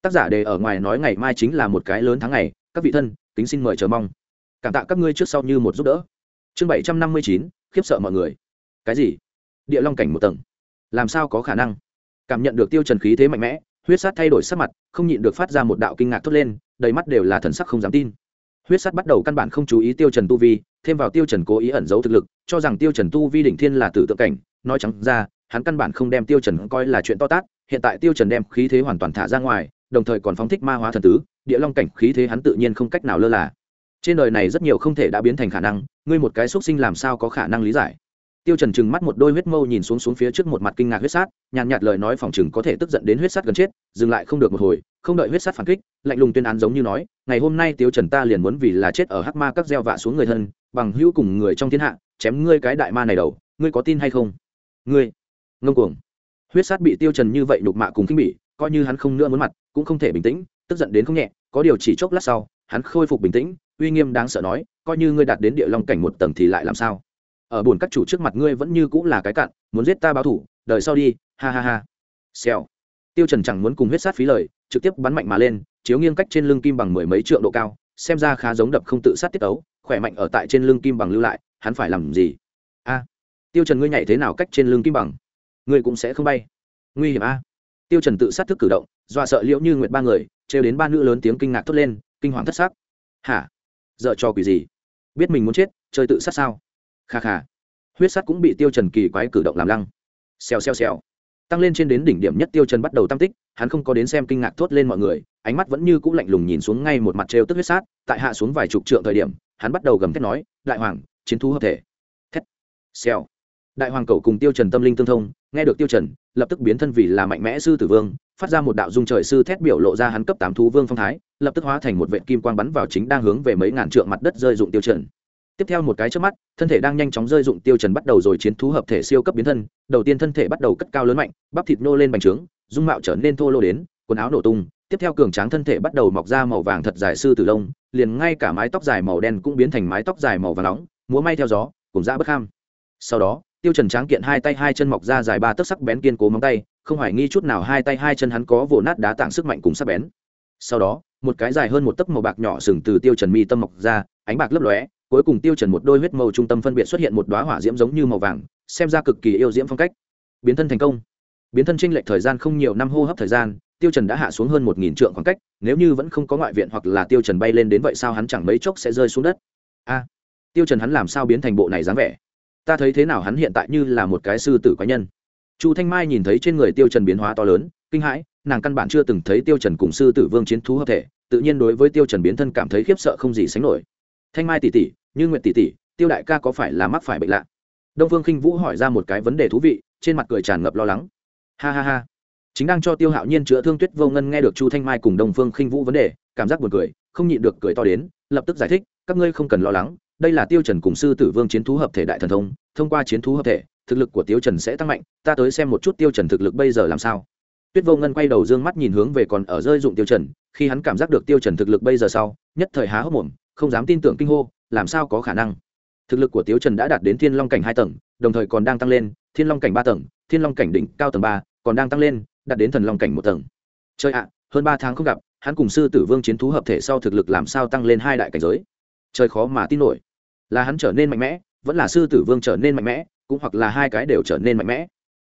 Speaker 1: Tác giả đề ở ngoài nói ngày mai chính là một cái lớn tháng ngày, các vị thân, kính xin mời chờ mong. Cảm tạ các ngươi trước sau như một giúp đỡ. Chương bảy trăm năm mươi chín, khiếp sợ mọi người. Cái gì? Địa long cảnh một tầng. Làm sao có khả năng? Cảm nhận được tiêu trần khí thế mạnh mẽ, huyết sát thay đổi sắc mặt, không nhịn được phát ra một đạo kinh ngạc thốt lên, đầy mắt đều là thần sắc không dám tin. Huyết sát bắt đầu căn bản không chú ý tiêu trần tu vi, thêm vào tiêu trần cố ý ẩn giấu thực lực, cho rằng tiêu trần tu vi đỉnh thiên là tử tượng cảnh, nói trắng ra, hắn căn bản không đem tiêu trần coi là chuyện to tát, hiện tại tiêu trần đem khí thế hoàn toàn thả ra ngoài, đồng thời còn phóng thích ma hóa thần tứ, địa long cảnh khí thế hắn tự nhiên không cách nào lơ là. Trên đời này rất nhiều không thể đã biến thành khả năng, ngươi một cái xuất sinh làm sao có khả năng lý giải? Tiêu trần trừng mắt một đôi huyết mâu nhìn xuống xuống phía trước một mặt kinh ngạc huyết sát, nhàn nhạt lời nói phòng chừng có thể tức giận đến huyết sát gần chết, dừng lại không được một hồi, không đợi huyết sát phản kích, lạnh lùng tuyên án giống như nói, ngày hôm nay tiêu trần ta liền muốn vì là chết ở hắc ma các gieo vạ xuống người thân, bằng hữu cùng người trong thiên hạ, chém ngươi cái đại ma này đầu, ngươi có tin hay không? Ngươi? Ngông cuồng. Huyết sát bị tiêu trần như vậy đục mạ cùng kinh bỉ, coi như hắn không nữa muốn mặt, cũng không thể bình tĩnh, tức giận đến không nhẹ, có điều chỉ chốc lát sau, hắn khôi phục bình tĩnh, uy nghiêm đáng sợ nói, coi như ngươi đạt đến địa long cảnh một tầng thì lại làm sao? Ở buồn các chủ trước mặt ngươi vẫn như cũng là cái cặn muốn giết ta báo thủ, đời sau đi, ha ha ha. Xèo. Tiêu trần chẳng muốn cùng huyết sát phí lời, trực tiếp bắn mạnh mà lên, chiếu nghiêng cách trên lưng kim bằng mười mấy trượng độ cao, xem ra khá giống đập không tự sát tiết tấu, khỏe mạnh ở tại trên lưng kim bằng lưu lại, hắn phải làm gì? A. À. Tiêu trần ngươi nhảy thế nào cách trên lưng kim bằng? Ngươi cũng sẽ không bay. Nguy hiểm a. À. Tiêu trần tự sát thức cử động, dọa sợ liễu như nguyệt ba người, trêu đến ba nữ lớn tiếng kinh ngạc thốt lên, kinh hoàng thất sắc. Hả? Dợ cho quỷ gì? Biết mình muốn chết, chơi tự sát sao? Kha kha. Huyết sắt cũng bị tiêu trần kỳ quái cử động làm lăng. Xèo xèo xèo. Tăng lên trên đến đỉnh điểm nhất tiêu trần bắt đầu tăng tích, hắn không có đến xem kinh ngạc thốt lên mọi người, ánh mắt vẫn như cũ lạnh lùng nhìn xuống ngay một mặt treo tức huyết sát tại hạ xuống vài chục trượng thời điểm, hắn bắt đầu gầm thét nói, đại hoàng, chiến thú hợp thể. Thét. Xèo. Đại hoàng cầu cùng tiêu trần tâm linh tương thông, nghe được tiêu trần, lập tức biến thân vì là mạnh mẽ sư tử vương, phát ra một đạo dung trời sư thét biểu lộ ra hắn cấp tám thú vương phong thái, lập tức hóa thành một vệ kim quang bắn vào chính đang hướng về mấy ngàn trượng mặt đất rơi dụng tiêu trần tiếp theo một cái trước mắt, thân thể đang nhanh chóng rơi dụng tiêu trần bắt đầu rồi chiến thú hợp thể siêu cấp biến thân, đầu tiên thân thể bắt đầu cất cao lớn mạnh, bắp thịt nô lên bành trướng, dung mạo trở nên thô lô đến, quần áo nổ tung, tiếp theo cường tráng thân thể bắt đầu mọc ra màu vàng thật dài sư tử lông, liền ngay cả mái tóc dài màu đen cũng biến thành mái tóc dài màu vàng nóng, múa may theo gió, cùng dã bất kham. Sau đó, tiêu trần tráng kiện hai tay hai chân mọc ra dài ba tấc sắc bén kiên cố móng tay, không hoài nghi chút nào hai tay hai chân hắn có vồ nát đá tảng sức mạnh cùng sắc bén. Sau đó, một cái dài hơn một tấc màu bạc nhỏ sừng từ tiêu trần mi tâm mọc ra, ánh bạc lấp lóe cuối cùng tiêu trần một đôi huyết màu trung tâm phân biệt xuất hiện một đóa hỏa diễm giống như màu vàng, xem ra cực kỳ yêu diễm phong cách. Biến thân thành công. Biến thân tranh lệch thời gian không nhiều năm hô hấp thời gian, tiêu trần đã hạ xuống hơn một nghìn trượng khoảng cách, nếu như vẫn không có ngoại viện hoặc là tiêu trần bay lên đến vậy sao hắn chẳng mấy chốc sẽ rơi xuống đất. A, tiêu trần hắn làm sao biến thành bộ này dáng vẻ? Ta thấy thế nào hắn hiện tại như là một cái sư tử quái nhân? Chu thanh mai nhìn thấy trên người tiêu trần biến hóa to lớn, kinh hãi, nàng căn bản chưa từng thấy tiêu trần cùng sư tử vương chiến thú hợp thể, tự nhiên đối với tiêu trần biến thân cảm thấy khiếp sợ không gì sánh nổi thanh mai tỷ tỷ, như nguyện tỷ tỷ, tiêu đại ca có phải là mắc phải bệnh lạ? Đông phương khinh vũ hỏi ra một cái vấn đề thú vị, trên mặt cười tràn ngập lo lắng. Ha ha ha. Chính đang cho tiêu hạo nhiên chữa thương tuyết vô ngân nghe được chu thanh mai cùng đông phương khinh vũ vấn đề, cảm giác buồn cười, không nhịn được cười to đến, lập tức giải thích, các ngươi không cần lo lắng, đây là tiêu trần cùng sư tử vương chiến thú hợp thể đại thần thông thông qua chiến thú hợp thể, thực lực của tiêu trần sẽ tăng mạnh, ta tới xem một chút tiêu trần thực lực bây giờ làm sao. Tuyết vô ngân quay đầu dương mắt nhìn hướng về còn ở rơi dụng tiêu trần, khi hắn cảm giác được tiêu trần thực lực bây giờ sau, nhất thời há hốc mồm không dám tin tưởng kinh hô, làm sao có khả năng? Thực lực của tiêu trần đã đạt đến thiên long cảnh hai tầng, đồng thời còn đang tăng lên, thiên long cảnh ba tầng, thiên long cảnh đỉnh cao tầng ba, còn đang tăng lên, đạt đến thần long cảnh một tầng. Chơi ạ, hơn ba tháng không gặp, hắn cùng sư tử vương chiến thú hợp thể sau thực lực làm sao tăng lên hai đại cảnh giới? Chơi khó mà tin nổi. Là hắn trở nên mạnh mẽ, vẫn là sư tử vương trở nên mạnh mẽ, cũng hoặc là hai cái đều trở nên mạnh mẽ.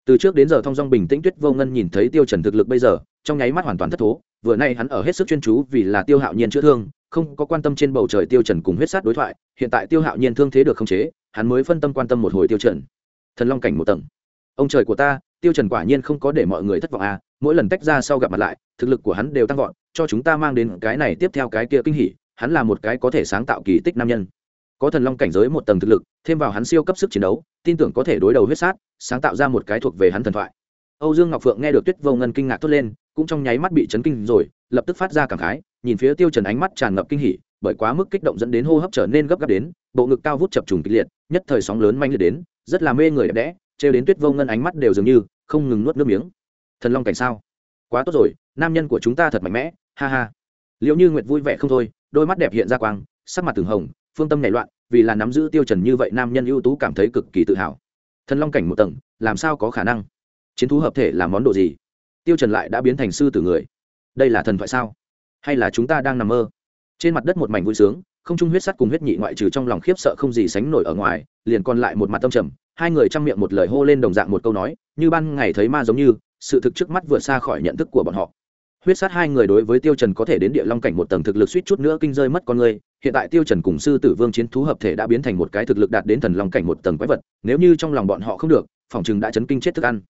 Speaker 1: Từ trước đến giờ thong dong bình tĩnh tuyết vô ngân nhìn thấy tiêu trần thực lực bây giờ, trong nháy mắt hoàn toàn thất thố, vừa nay hắn ở hết sức chuyên chú vì là tiêu hạo nhiên chữa thương không có quan tâm trên bầu trời tiêu trần cùng huyết sát đối thoại, hiện tại tiêu hạo nhiên thương thế được không chế, hắn mới phân tâm quan tâm một hồi tiêu trần. Thần long cảnh một tầng. Ông trời của ta, tiêu trần quả nhiên không có để mọi người thất vọng à mỗi lần tách ra sau gặp mặt lại, thực lực của hắn đều tăng vọt, cho chúng ta mang đến cái này tiếp theo cái kia kinh hỉ, hắn là một cái có thể sáng tạo kỳ tích nam nhân. Có thần long cảnh giới một tầng thực lực, thêm vào hắn siêu cấp sức chiến đấu, tin tưởng có thể đối đầu huyết sát, sáng tạo ra một cái thuộc về hắn thần thoại. Âu dương ngọc phượng nghe được tuyết vô ngân kinh ngạc thốt lên, cũng trong nháy mắt bị chấn kinh rồi, lập tức phát ra cảm khái nhìn phía tiêu trần ánh mắt tràn ngập kinh hỉ, bởi quá mức kích động dẫn đến hô hấp trở nên gấp gáp đến, bộ ngực cao vút chập trùng kịch liệt, nhất thời sóng lớn manh liệt đến, rất là mê người đẹp đẽ, trêu đến tuyết vô ngân ánh mắt đều dường như không ngừng nuốt nước miếng. Thần long cảnh sao? Quá tốt rồi, nam nhân của chúng ta thật mạnh mẽ, ha ha. Liệu như nguyệt vui vẻ không thôi, đôi mắt đẹp hiện ra quang, sắc mặt từng hồng, phương tâm nảy loạn, vì là nắm giữ tiêu trần như vậy nam nhân ưu tú cảm thấy cực kỳ tự hào. Thần long cảnh một tầng, làm sao có khả năng? Chiến thú hợp thể là món đồ gì? Tiêu trần lại đã biến thành sư tử người. Đây là thần thoại sao? Hay là chúng ta đang nằm mơ? Trên mặt đất một mảnh vui sướng, không trung huyết sắt cùng huyết nhị ngoại trừ trong lòng khiếp sợ không gì sánh nổi ở ngoài, liền còn lại một mặt tâm trầm, hai người chăm miệng một lời hô lên đồng dạng một câu nói, như ban ngày thấy ma giống như, sự thực trước mắt vượt xa khỏi nhận thức của bọn họ. Huyết sát hai người đối với tiêu trần có thể đến địa long cảnh một tầng thực lực suýt chút nữa kinh rơi mất con người, hiện tại tiêu trần cùng sư tử vương chiến thú hợp thể đã biến thành một cái thực lực đạt đến thần long cảnh một tầng quái vật, nếu như trong lòng bọn họ không được, phòng chừng đã chấn kinh chết thức ăn.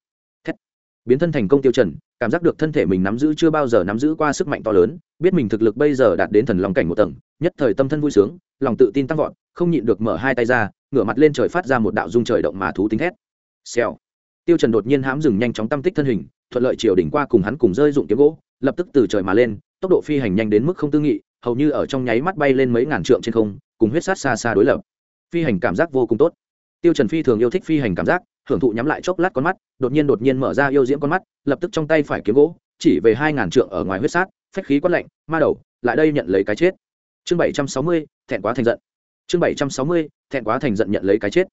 Speaker 1: Thét. biến thân thành công tiêu trần cảm giác được thân thể mình nắm giữ chưa bao giờ nắm giữ qua sức mạnh to lớn, biết mình thực lực bây giờ đạt đến thần long cảnh một tầng, nhất thời tâm thân vui sướng, lòng tự tin tăng vọt, không nhịn được mở hai tay ra, ngửa mặt lên trời phát ra một đạo dung trời động mà thú tính thét. Xèo. Tiêu trần đột nhiên hãm dừng nhanh chóng tâm tích thân hình, thuận lợi chiều đỉnh qua cùng hắn cùng rơi dụng kiếm gỗ, lập tức từ trời mà lên, tốc độ phi hành nhanh đến mức không tư nghị, hầu như ở trong nháy mắt bay lên mấy ngàn trượng trên không, cùng huyết sát xa xa đối lập. Phi hành cảm giác vô cùng tốt. Tiêu trần phi thường yêu thích phi hành cảm giác hưởng thụ nhắm lại chốc lát con mắt, đột nhiên đột nhiên mở ra yêu diễm con mắt, lập tức trong tay phải kiếm gỗ, chỉ về hai ngàn trượng ở ngoài huyết sát, phách khí quát lạnh, ma đầu, lại đây nhận lấy cái chết. Chương bảy trăm sáu mươi, thẹn quá thành giận. Chương bảy trăm sáu mươi, thẹn quá thành giận nhận lấy cái chết.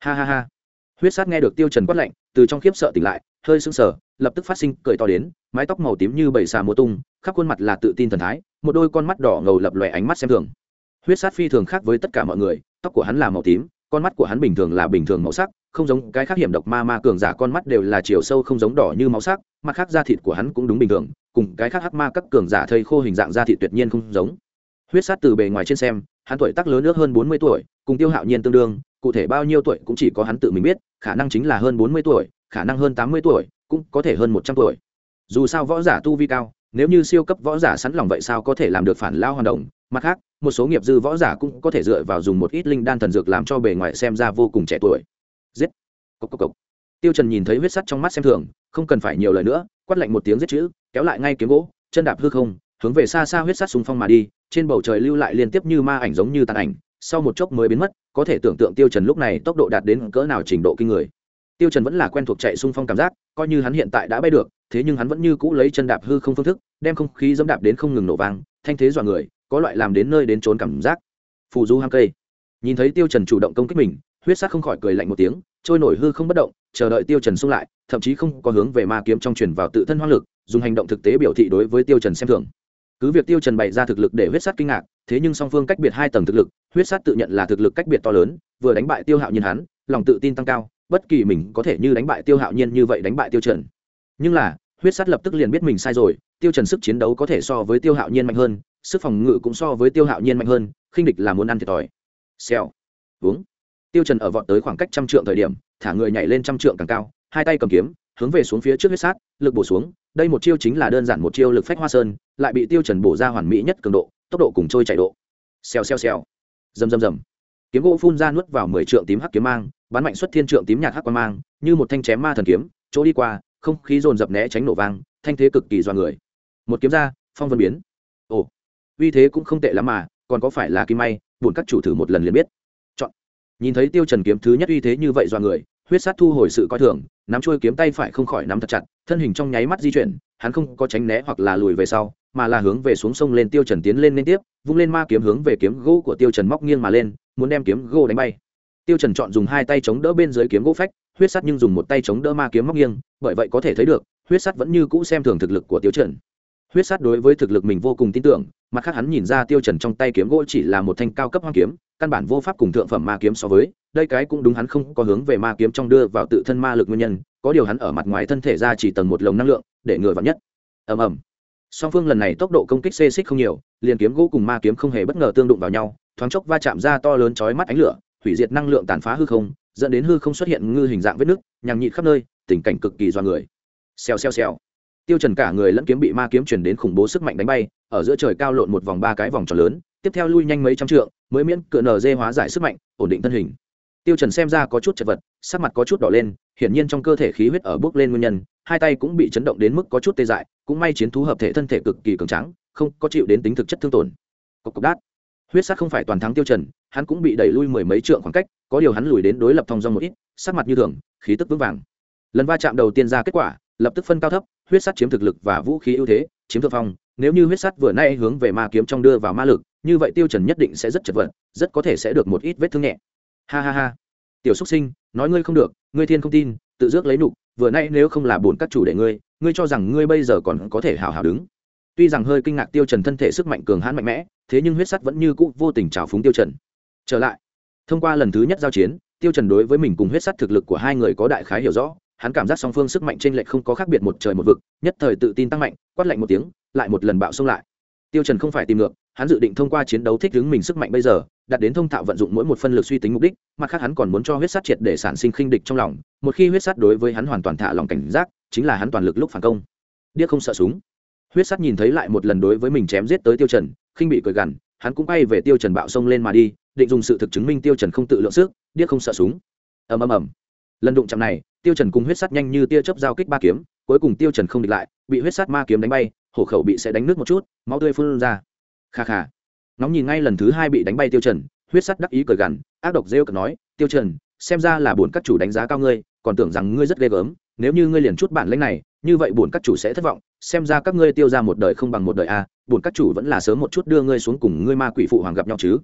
Speaker 1: Ha ha ha. Huyết sát nghe được tiêu trần quát lạnh, từ trong khiếp sợ tỉnh lại, hơi sững sờ, lập tức phát sinh cười to đến, mái tóc màu tím như bầy xà mùa tung, khắp khuôn mặt là tự tin thần thái, một đôi con mắt đỏ ngầu lập lòe ánh mắt xem thường. Huyết sát phi thường khác với tất cả mọi người, tóc của hắn là màu tím, con mắt của hắn bình thường là bình thường màu sắc không giống cái khác hiểm độc ma ma cường giả con mắt đều là chiều sâu không giống đỏ như máu sắc, mặt khác da thịt của hắn cũng đúng bình thường, cùng cái khác hắc ma các cường giả thây khô hình dạng da thịt tuyệt nhiên không giống. Huyết sát từ bề ngoài trên xem, hắn tuổi tác lớn nước hơn bốn mươi tuổi, cùng tiêu hạo nhiên tương đương, cụ thể bao nhiêu tuổi cũng chỉ có hắn tự mình biết, khả năng chính là hơn bốn mươi tuổi, khả năng hơn tám mươi tuổi, cũng có thể hơn một trăm tuổi. Dù sao võ giả tu vi cao, nếu như siêu cấp võ giả sẵn lòng vậy sao có thể làm được phản lao hoàn động mặt khác, một số nghiệp dư võ giả cũng có thể dựa vào dùng một ít linh đan thần dược làm cho bề ngoài xem ra vô cùng trẻ tuổi giết. Cốc cốc cốc. tiêu trần nhìn thấy huyết sắt trong mắt xem thường, không cần phải nhiều lời nữa, quát lạnh một tiếng giết chữ, kéo lại ngay kiếm gỗ, chân đạp hư không, hướng về xa xa huyết sắt xung phong mà đi, trên bầu trời lưu lại liên tiếp như ma ảnh giống như tàn ảnh, sau một chốc mới biến mất, có thể tưởng tượng tiêu trần lúc này tốc độ đạt đến cỡ nào trình độ kinh người. Tiêu trần vẫn là quen thuộc chạy xung phong cảm giác, coi như hắn hiện tại đã bay được, thế nhưng hắn vẫn như cũ lấy chân đạp hư không phương thức, đem không khí dẫm đạp đến không ngừng nổ vang, thanh thế dọa người, có loại làm đến nơi đến trốn cảm giác. Phù du hang cây. Nhìn thấy tiêu trần chủ động công kích mình huyết sắc không khỏi cười lạnh một tiếng, trôi nổi hư không bất động, chờ đợi tiêu trần xung lại, thậm chí không có hướng về ma kiếm trong truyền vào tự thân hoang lực, dùng hành động thực tế biểu thị đối với tiêu trần xem thường. Cứ việc tiêu trần bày ra thực lực để huyết sát kinh ngạc, thế nhưng song phương cách biệt hai tầng thực lực, huyết sát tự nhận là thực lực cách biệt to lớn, vừa đánh bại tiêu hạo nhiên hắn, lòng tự tin tăng cao, bất kỳ mình có thể như đánh bại tiêu hạo nhiên như vậy đánh bại tiêu trần. Nhưng là, huyết Sát lập tức liền biết mình sai rồi, tiêu trần sức chiến đấu có thể so với tiêu hạo nhiên mạnh hơn, sức phòng ngự cũng so với tiêu hạo nhiên mạnh hơn, khinh địch là muốn ăn thiệt thòi. Xèo. Uống tiêu trần ở vọt tới khoảng cách trăm trượng thời điểm, thả người nhảy lên trăm trượng càng cao, hai tay cầm kiếm, hướng về xuống phía trước huyết sát, lực bổ xuống, đây một chiêu chính là đơn giản một chiêu lực phách hoa sơn, lại bị tiêu trần bổ ra hoàn mỹ nhất cường độ, tốc độ cùng trôi chạy độ. Xèo xèo xèo. Rầm rầm rầm. Kiếm gỗ phun ra nuốt vào mười trượng tím hắc kiếm mang, bắn mạnh xuất thiên trượng tím nhạt hắc quang mang, như một thanh chém ma thần kiếm, chỗ đi qua, không khí dồn dập né tránh nổ vang, thanh thế cực kỳ doa người. Một kiếm ra, phong vân biến. Ồ. Uy thế cũng không tệ lắm mà, còn có phải là kim may buồn các chủ thử một lần liền biết nhìn thấy tiêu trần kiếm thứ nhất uy thế như vậy do người, huyết sát thu hồi sự coi thường, nắm chuôi kiếm tay phải không khỏi nắm thật chặt, thân hình trong nháy mắt di chuyển, hắn không có tránh né hoặc là lùi về sau, mà là hướng về xuống sông lên tiêu trần tiến lên liên tiếp, vung lên ma kiếm hướng về kiếm gỗ của tiêu trần móc nghiêng mà lên, muốn đem kiếm gỗ đánh bay. Tiêu trần chọn dùng hai tay chống đỡ bên dưới kiếm gỗ phách, huyết sắt nhưng dùng một tay chống đỡ ma kiếm móc nghiêng, bởi vậy có thể thấy được, huyết sắt vẫn như cũ xem thường thực lực của tiêu trần. Huyết sắt đối với thực lực mình vô cùng tin tưởng mặt khác hắn nhìn ra tiêu trần trong tay kiếm gỗ chỉ là một thanh cao cấp hoang kiếm, căn bản vô pháp cùng thượng phẩm ma kiếm so với, đây cái cũng đúng hắn không có hướng về ma kiếm trong đưa vào tự thân ma lực nguyên nhân, có điều hắn ở mặt ngoài thân thể ra chỉ tầng một lồng năng lượng, để ngừa vào nhất. Ầm ầm. Song phương lần này tốc độ công kích xê xích không nhiều, liền kiếm gỗ cùng ma kiếm không hề bất ngờ tương đụng vào nhau, thoáng chốc va chạm ra to lớn chói mắt ánh lửa, hủy diệt năng lượng tàn phá hư không, dẫn đến hư không xuất hiện ngư hình dạng vết nứt, nhằng nhịt khắp nơi, tình cảnh cực kỳ do người. Xèo xèo xèo. Tiêu trần cả người lẫn kiếm bị ma kiếm truyền đến khủng bố sức mạnh đánh bay ở giữa trời cao lộn một vòng ba cái vòng tròn lớn, tiếp theo lui nhanh mấy trăm trượng, mới miễn cựa nở dê hóa giải sức mạnh, ổn định thân hình. Tiêu trần xem ra có chút chật vật, sắc mặt có chút đỏ lên, hiển nhiên trong cơ thể khí huyết ở bước lên nguyên nhân, hai tay cũng bị chấn động đến mức có chút tê dại, cũng may chiến thú hợp thể thân thể cực kỳ cường tráng, không có chịu đến tính thực chất thương tổn. Cục cục đát. Huyết sát không phải toàn thắng tiêu trần, hắn cũng bị đẩy lui mười mấy trượng khoảng cách, có điều hắn lùi đến đối lập thông dong một ít, sắc mặt như thường, khí tức vững vàng. Lần va chạm đầu tiên ra kết quả, lập tức phân cao thấp, huyết sát chiếm thực lực và vũ khí ưu thế, chiếm thượng phong nếu như huyết sắt vừa nay hướng về ma kiếm trong đưa vào ma lực, như vậy tiêu trần nhất định sẽ rất chật vật, rất có thể sẽ được một ít vết thương nhẹ. Ha ha ha. Tiểu xuất sinh, nói ngươi không được, ngươi thiên không tin, tự dước lấy nụ, vừa nay nếu không là buồn các chủ để ngươi ngươi cho rằng ngươi bây giờ còn có thể hào hào đứng. Tuy rằng hơi kinh ngạc tiêu trần thân thể sức mạnh cường hãn mạnh mẽ, thế nhưng huyết sắt vẫn như cũ vô tình trào phúng tiêu trần. Trở lại, thông qua lần thứ nhất giao chiến, tiêu trần đối với mình cùng huyết sắt thực lực của hai người có đại khái hiểu rõ hắn cảm giác song phương sức mạnh trên lệch không có khác biệt một trời một vực, nhất thời tự tin tăng mạnh, quát lạnh một tiếng, lại một lần bạo xông lại. Tiêu trần không phải tìm ngược, hắn dự định thông qua chiến đấu thích ứng mình sức mạnh bây giờ, đạt đến thông thạo vận dụng mỗi một phân lực suy tính mục đích, mặt khác hắn còn muốn cho huyết sắt triệt để sản sinh khinh địch trong lòng, một khi huyết sắt đối với hắn hoàn toàn thả lòng cảnh giác, chính là hắn toàn lực lúc phản công. Điếc không sợ súng. Huyết sắt nhìn thấy lại một lần đối với mình chém giết tới tiêu trần, khinh bị cười gằn, hắn cũng bay về tiêu trần bạo xông lên mà đi, định dùng sự thực chứng minh tiêu trần không tự lượng sức, điếc không sợ súng. Ầm ầm ầm lần đụng chạm này, tiêu trần cùng huyết sắt nhanh như tia chớp giao kích ba kiếm, cuối cùng tiêu trần không địch lại, bị huyết sắt ma kiếm đánh bay, hổ khẩu bị sẽ đánh nước một chút, máu tươi phun ra. Kha kha. Nóng nhìn ngay lần thứ hai bị đánh bay tiêu trần, huyết sắt đắc ý cười gằn, ác độc rêu cợt nói, tiêu trần, xem ra là buồn các chủ đánh giá cao ngươi, còn tưởng rằng ngươi rất ghê gớm, nếu như ngươi liền chút bản lĩnh này, như vậy buồn các chủ sẽ thất vọng, xem ra các ngươi tiêu ra một đời không bằng một đời a buồn các chủ vẫn là sớm một chút đưa ngươi xuống cùng ngươi ma quỷ phụ hoàng gặp nhau chứ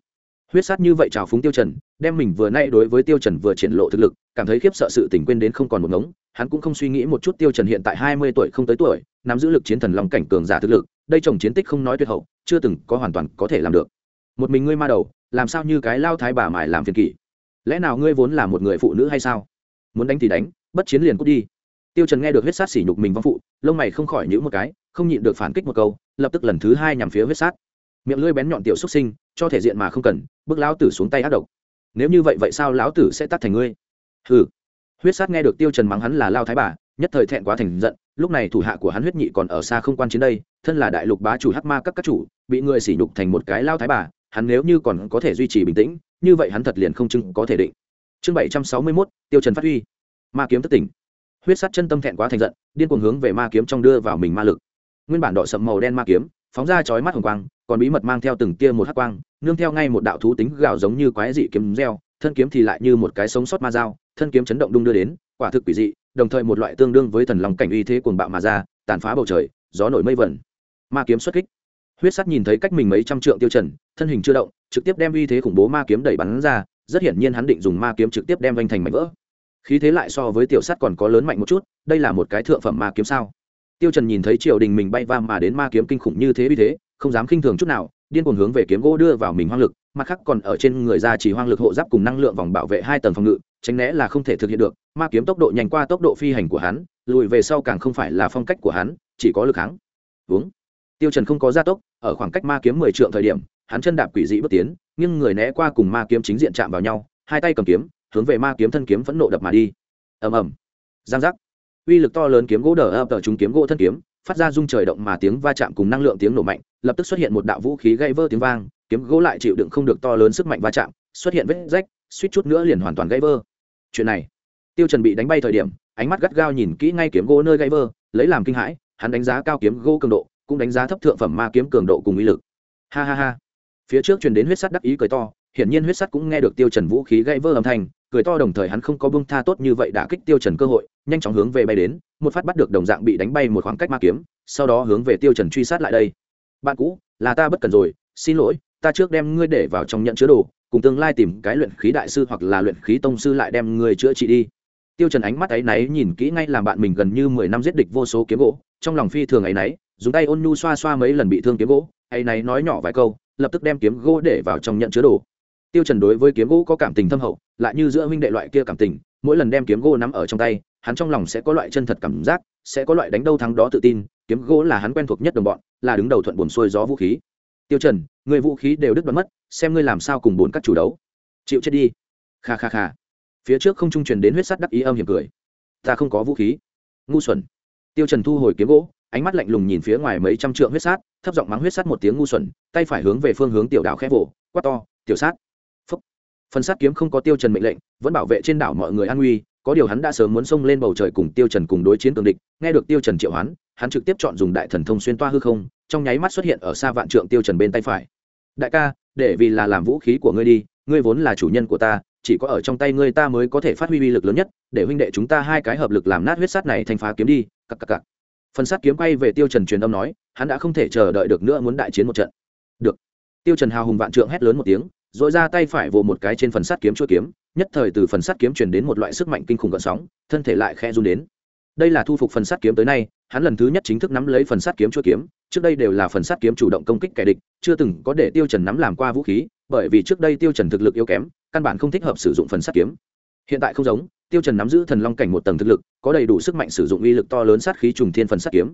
Speaker 1: huyết sát như vậy chào phúng tiêu trần, đem mình vừa nay đối với tiêu trần vừa triển lộ thực lực, cảm thấy khiếp sợ sự tình quên đến không còn một ngống. Hắn cũng không suy nghĩ một chút tiêu trần hiện tại hai mươi tuổi không tới tuổi, nắm giữ lực chiến thần long cảnh cường giả thực lực, đây trồng chiến tích không nói tuyệt hậu, chưa từng có hoàn toàn có thể làm được. Một mình ngươi ma đầu, làm sao như cái lao thái bà mải làm phiền kỷ? Lẽ nào ngươi vốn là một người phụ nữ hay sao? Muốn đánh thì đánh, bất chiến liền cút đi. Tiêu trần nghe được huyết sát sỉ nhục mình vong phụ, lông mày không khỏi nhíu một cái, không nhịn được phản kích một câu, lập tức lần thứ hai nhằm phía huyết sát miệng lưỡi bén nhọn tiểu xuất sinh cho thể diện mà không cần bước lão tử xuống tay ác độc. Nếu như vậy vậy sao lão tử sẽ tắt thành ngươi? Hừ. Huyết sát nghe được tiêu trần mắng hắn là lao thái bà nhất thời thẹn quá thành giận lúc này thủ hạ của hắn huyết nhị còn ở xa không quan chiến đây thân là đại lục bá chủ hắc ma các các chủ bị người sỉ nhục thành một cái lao thái bà hắn nếu như còn có thể duy trì bình tĩnh như vậy hắn thật liền không chừng có thể định. Chương bảy trăm sáu mươi 761, tiêu trần phát huy. Ma kiếm thất tỉnh. Huyết sát chân tâm thẹn quá thành giận điên cuồng hướng về ma kiếm trong đưa vào mình ma lực. Nguyên bản đỏ sậm màu đen ma kiếm phóng ra chói mắt hồng quang, còn bí mật mang theo từng tia một hắc quang, nương theo ngay một đạo thú tính gào giống như quái dị kiếm reo, thân kiếm thì lại như một cái sống sót ma dao, thân kiếm chấn động đung đưa đến, quả thực quỷ dị, đồng thời một loại tương đương với thần lòng cảnh uy thế cuồng bạo mà ra, tàn phá bầu trời, gió nổi mây vẩn. Ma kiếm xuất kích. Huyết sắt nhìn thấy cách mình mấy trăm trượng tiêu trần, thân hình chưa động, trực tiếp đem uy thế khủng bố ma kiếm đẩy bắn ra, rất hiển nhiên hắn định dùng ma kiếm trực tiếp đem vanh thành mảnh vỡ. Khí thế lại so với tiểu sắt còn có lớn mạnh một chút, đây là một cái thượng phẩm ma kiếm sao? Tiêu trần nhìn thấy triều đình mình bay va mà đến ma kiếm kinh khủng như thế vì thế, không dám khinh thường chút nào, điên cuồng hướng về kiếm gỗ đưa vào mình hoang lực, mặt khác còn ở trên người ra chỉ hoang lực hộ giáp cùng năng lượng vòng bảo vệ hai tầng phòng ngự, tránh né là không thể thực hiện được, ma kiếm tốc độ nhanh qua tốc độ phi hành của hắn, lùi về sau càng không phải là phong cách của hắn, chỉ có lực kháng. Uống tiêu trần không có gia tốc, ở khoảng cách ma kiếm mười trượng thời điểm, hắn chân đạp quỷ dị bước tiến nhưng người né qua cùng ma kiếm chính diện chạm vào nhau, hai tay cầm kiếm, hướng về ma kiếm thân kiếm phẫn nộ đập mà đi. Ầm ầm. Giang giác uy lực to lớn kiếm gỗ đờ ập tờ chúng kiếm gỗ thân kiếm, phát ra rung trời động mà tiếng va chạm cùng năng lượng tiếng nổ mạnh, lập tức xuất hiện một đạo vũ khí gây vỡ tiếng vang, kiếm gỗ lại chịu đựng không được to lớn sức mạnh va chạm, xuất hiện vết rách, suýt chút nữa liền hoàn toàn gãy vỡ. Chuyện này, tiêu trần bị đánh bay thời điểm, ánh mắt gắt gao nhìn kỹ ngay kiếm gỗ nơi gãy vỡ, lấy làm kinh hãi, hắn đánh giá cao kiếm gỗ cường độ, cũng đánh giá thấp thượng phẩm ma kiếm cường độ cùng uy lực. Ha ha ha. Phía trước truyền đến huyết sắt đắc ý cười to, hiển nhiên huyết sắt cũng nghe được tiêu trần vũ khí gãy vỡ âm thanh cười to đồng thời hắn không có bung tha tốt như vậy đã kích tiêu trần cơ hội, nhanh chóng hướng về bay đến, một phát bắt được đồng dạng bị đánh bay một khoảng cách ma kiếm, sau đó hướng về tiêu trần truy sát lại đây. Bạn cũ, là ta bất cần rồi, xin lỗi, ta trước đem ngươi để vào trong nhận chứa đồ, cùng tương lai tìm cái luyện khí đại sư hoặc là luyện khí tông sư lại đem ngươi chữa trị đi. Tiêu trần ánh mắt ấy náy nhìn kỹ ngay làm bạn mình gần như mười năm giết địch vô số kiếm gỗ, trong lòng phi thường ấy náy, dùng tay ôn nhu xoa xoa mấy lần bị thương kiếm gỗ, ấy náy nói nhỏ vài câu, lập tức đem kiếm gỗ để vào trong nhận chứa đồ. Tiêu trần đối với kiếm gỗ có cảm tình thâm hậu lại như giữa huynh đệ loại kia cảm tình, mỗi lần đem kiếm gỗ nắm ở trong tay, hắn trong lòng sẽ có loại chân thật cảm giác, sẽ có loại đánh đâu thắng đó tự tin, kiếm gỗ là hắn quen thuộc nhất đồng bọn, là đứng đầu thuận buồn xuôi gió vũ khí. Tiêu trần, người vũ khí đều đứt đoạn mất, xem ngươi làm sao cùng bốn các chủ đấu. Chịu chết đi. Kha kha kha. Phía trước không trung truyền đến huyết sắt đắc ý âm hiểm cười. Ta không có vũ khí. Ngu xuẩn. Tiêu trần thu hồi kiếm gỗ, ánh mắt lạnh lùng nhìn phía ngoài mấy trăm trượng huyết sát thấp giọng mắng huyết sắt một tiếng ngu xuẩn, tay phải hướng về phương hướng tiểu đảo khẽ vỗ quát to, tiểu sát phần sát kiếm không có tiêu trần mệnh lệnh, vẫn bảo vệ trên đảo mọi người an nguy, có điều hắn đã sớm muốn xông lên bầu trời cùng tiêu trần cùng đối chiến cường địch, nghe được tiêu trần triệu hoán, hắn trực tiếp chọn dùng đại thần thông xuyên toa hư không, trong nháy mắt xuất hiện ở xa vạn trượng tiêu trần bên tay phải. Đại ca, để vì là làm vũ khí của ngươi đi, ngươi vốn là chủ nhân của ta, chỉ có ở trong tay ngươi ta mới có thể phát huy uy lực lớn nhất, để huynh đệ chúng ta hai cái hợp lực làm nát huyết sắt này thành phá kiếm đi. Cặc cặc cặc. Phần sát kiếm quay về tiêu trần truyền âm nói, hắn đã không thể chờ đợi được nữa muốn đại chiến một trận. Được. Tiêu trần hào hùng vạn trượng hét lớn một tiếng rồi ra tay phải vồ một cái trên phần sắt kiếm chuôi kiếm, nhất thời từ phần sắt kiếm truyền đến một loại sức mạnh kinh khủng gợn sóng, thân thể lại khẽ run đến. Đây là thu phục phần sắt kiếm tới nay, hắn lần thứ nhất chính thức nắm lấy phần sắt kiếm chuôi kiếm, trước đây đều là phần sắt kiếm chủ động công kích kẻ địch, chưa từng có để tiêu trần nắm làm qua vũ khí, bởi vì trước đây tiêu trần thực lực yếu kém, căn bản không thích hợp sử dụng phần sắt kiếm. Hiện tại không giống, tiêu trần nắm giữ thần long cảnh một tầng thực lực, có đầy đủ sức mạnh sử dụng uy lực to lớn sát khí trùng thiên phần sắt kiếm.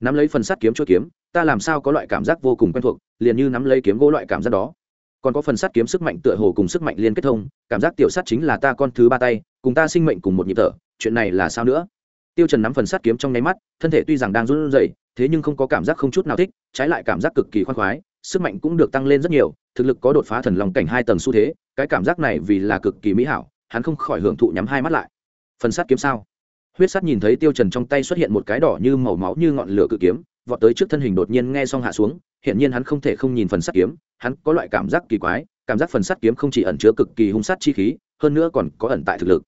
Speaker 1: Nắm lấy phần sắt kiếm chuôi kiếm, ta làm sao có loại cảm giác vô cùng quen thuộc, liền như nắm lấy kiếm gỗ loại cảm giác đó còn có phần sắt kiếm sức mạnh tựa hồ cùng sức mạnh liên kết thông, cảm giác tiểu sắt chính là ta con thứ ba tay, cùng ta sinh mệnh cùng một nhịp thở, chuyện này là sao nữa? Tiêu trần nắm phần sắt kiếm trong nháy mắt, thân thể tuy rằng đang run rẩy, thế nhưng không có cảm giác không chút nào thích, trái lại cảm giác cực kỳ khoan khoái, sức mạnh cũng được tăng lên rất nhiều, thực lực có đột phá thần long cảnh hai tầng xu thế, cái cảm giác này vì là cực kỳ mỹ hảo, hắn không khỏi hưởng thụ nhắm hai mắt lại. Phần sắt kiếm sao? Huyết sắt nhìn thấy tiêu trần trong tay xuất hiện một cái đỏ như màu máu như ngọn lửa cự kiếm, vọt tới trước thân hình đột nhiên nghe xong hạ xuống hiện nhiên hắn không thể không nhìn phần sắt kiếm, hắn có loại cảm giác kỳ quái, cảm giác phần sắt kiếm không chỉ ẩn chứa cực kỳ hung sát chi khí, hơn nữa còn có ẩn tại thực lực.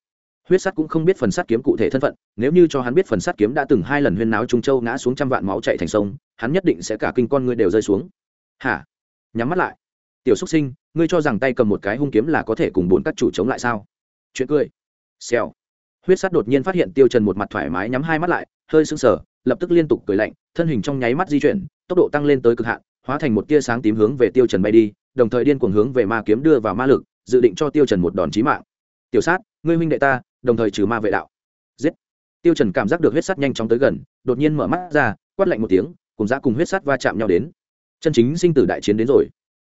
Speaker 1: Huyết sắt cũng không biết phần sắt kiếm cụ thể thân phận, nếu như cho hắn biết phần sắt kiếm đã từng hai lần huyên náo trung châu ngã xuống trăm vạn máu chạy thành sông, hắn nhất định sẽ cả kinh con ngươi đều rơi xuống. Hả? Nhắm mắt lại. Tiểu xúc sinh, ngươi cho rằng tay cầm một cái hung kiếm là có thể cùng bốn các chủ chống lại sao? Chuyện cười. Xèo huyết Sát đột nhiên phát hiện tiêu trần một mặt thoải mái nhắm hai mắt lại, hơi sững sờ, lập tức liên tục cười lạnh, thân hình trong nháy mắt di chuyển, tốc độ tăng lên tới cực hạn, hóa thành một tia sáng tím hướng về tiêu trần bay đi, đồng thời điên cuồng hướng về ma kiếm đưa vào ma lực, dự định cho tiêu trần một đòn chí mạng. Tiểu sát, ngươi huynh đệ ta, đồng thời trừ ma vệ đạo. Giết. Tiêu trần cảm giác được huyết sát nhanh chóng tới gần, đột nhiên mở mắt ra, quát lạnh một tiếng, cùng dã cùng huyết sát va chạm nhau đến. Chân chính sinh tử đại chiến đến rồi.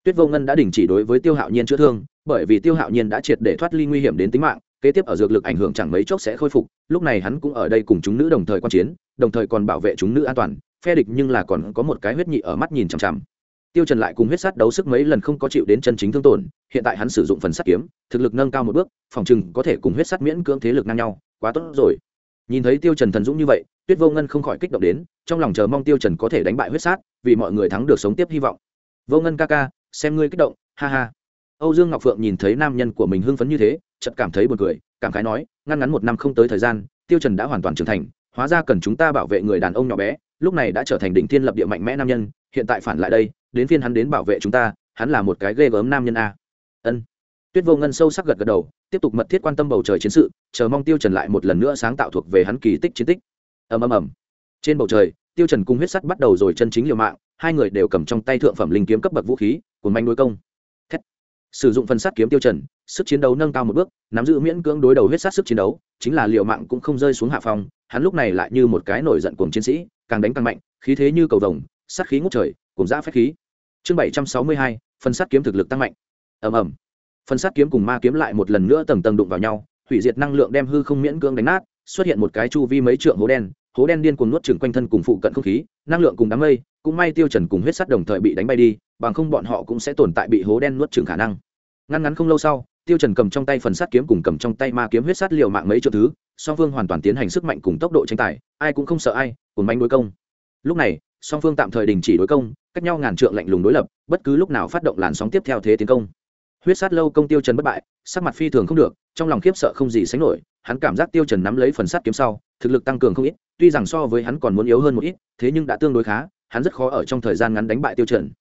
Speaker 1: Tuyết vô ngân đã đình chỉ đối với tiêu hạo nhiên chữa thương, bởi vì tiêu hạo nhiên đã triệt để thoát ly nguy hiểm đến tính mạng kế tiếp ở dược lực ảnh hưởng chẳng mấy chốc sẽ khôi phục, lúc này hắn cũng ở đây cùng chúng nữ đồng thời quan chiến, đồng thời còn bảo vệ chúng nữ an toàn, phe địch nhưng là còn có một cái huyết nhị ở mắt nhìn chằm chằm. Tiêu trần lại cùng huyết sát đấu sức mấy lần không có chịu đến chân chính thương tổn, hiện tại hắn sử dụng phần sắt kiếm, thực lực nâng cao một bước, phòng chừng có thể cùng huyết sát miễn cưỡng thế lực ngang nhau, quá tốt rồi. Nhìn thấy tiêu trần thần dũng như vậy, tuyết vô ngân không khỏi kích động đến, trong lòng chờ mong tiêu trần có thể đánh bại huyết sát, vì mọi người thắng được sống tiếp hy vọng. Vô ngân ca ca, xem ngươi kích động, ha ha âu dương ngọc phượng nhìn thấy nam nhân của mình hưng phấn như thế, chợt cảm thấy buồn cười, cảm khái nói, ngăn ngắn một năm không tới thời gian, tiêu trần đã hoàn toàn trưởng thành, hóa ra cần chúng ta bảo vệ người đàn ông nhỏ bé, lúc này đã trở thành đỉnh thiên lập địa mạnh mẽ nam nhân, hiện tại phản lại đây, đến phiên hắn đến bảo vệ chúng ta, hắn là một cái ghê gớm nam nhân a. Ân. Tuyết vô ngân sâu sắc gật gật đầu, tiếp tục mật thiết quan tâm bầu trời chiến sự, chờ mong tiêu trần lại một lần nữa sáng tạo thuộc về hắn kỳ tích chiến tích. Ầm ầm ầm. Trên bầu trời, tiêu trần cùng huyết sắt bắt đầu rồi chân chính liều mạng, hai người đều cầm trong tay thượng phẩm linh kiếm cấp bậc vũ khí, cuốn manh đối công sử dụng phần sắt kiếm tiêu trần, sức chiến đấu nâng cao một bước, nắm giữ miễn cưỡng đối đầu huyết sát sức chiến đấu, chính là liều mạng cũng không rơi xuống hạ phòng hắn lúc này lại như một cái nổi giận cuồng chiến sĩ, càng đánh càng mạnh, khí thế như cầu vồng, sát khí ngút trời, cùng dã phép khí. Chương bảy trăm sáu mươi hai phần sắt kiếm thực lực tăng mạnh. Ầm ầm. Phần sắt kiếm cùng ma kiếm lại một lần nữa tầng tầng đụng vào nhau, hủy diệt năng lượng đem hư không miễn cưỡng đánh nát, xuất hiện một cái chu vi mấy trượng hố đen hố đen điên cuồng nuốt chửng quanh thân cùng phụ cận không khí, năng lượng cùng đám mây, cũng may tiêu trần cùng huyết sắt đồng thời bị đánh bay đi, bằng không bọn họ cũng sẽ tồn tại bị hố đen nuốt chửng khả năng. Ngăn ngắn không lâu sau, tiêu trần cầm trong tay phần sắt kiếm cùng cầm trong tay ma kiếm huyết sắt liều mạng mấy chỗ thứ, song phương hoàn toàn tiến hành sức mạnh cùng tốc độ tranh tài, ai cũng không sợ ai cùng mạnh đối công. Lúc này, song phương tạm thời đình chỉ đối công, cách nhau ngàn trượng lạnh lùng đối lập, bất cứ lúc nào phát động làn sóng tiếp theo thế tiến công huyết sát lâu công tiêu trần bất bại, sắc mặt phi thường không được, trong lòng khiếp sợ không gì sánh nổi, hắn cảm giác tiêu trần nắm lấy phần sát kiếm sau, thực lực tăng cường không ít, tuy rằng so với hắn còn muốn yếu hơn một ít, thế nhưng đã tương đối khá, hắn rất khó ở trong thời gian ngắn đánh bại tiêu trần.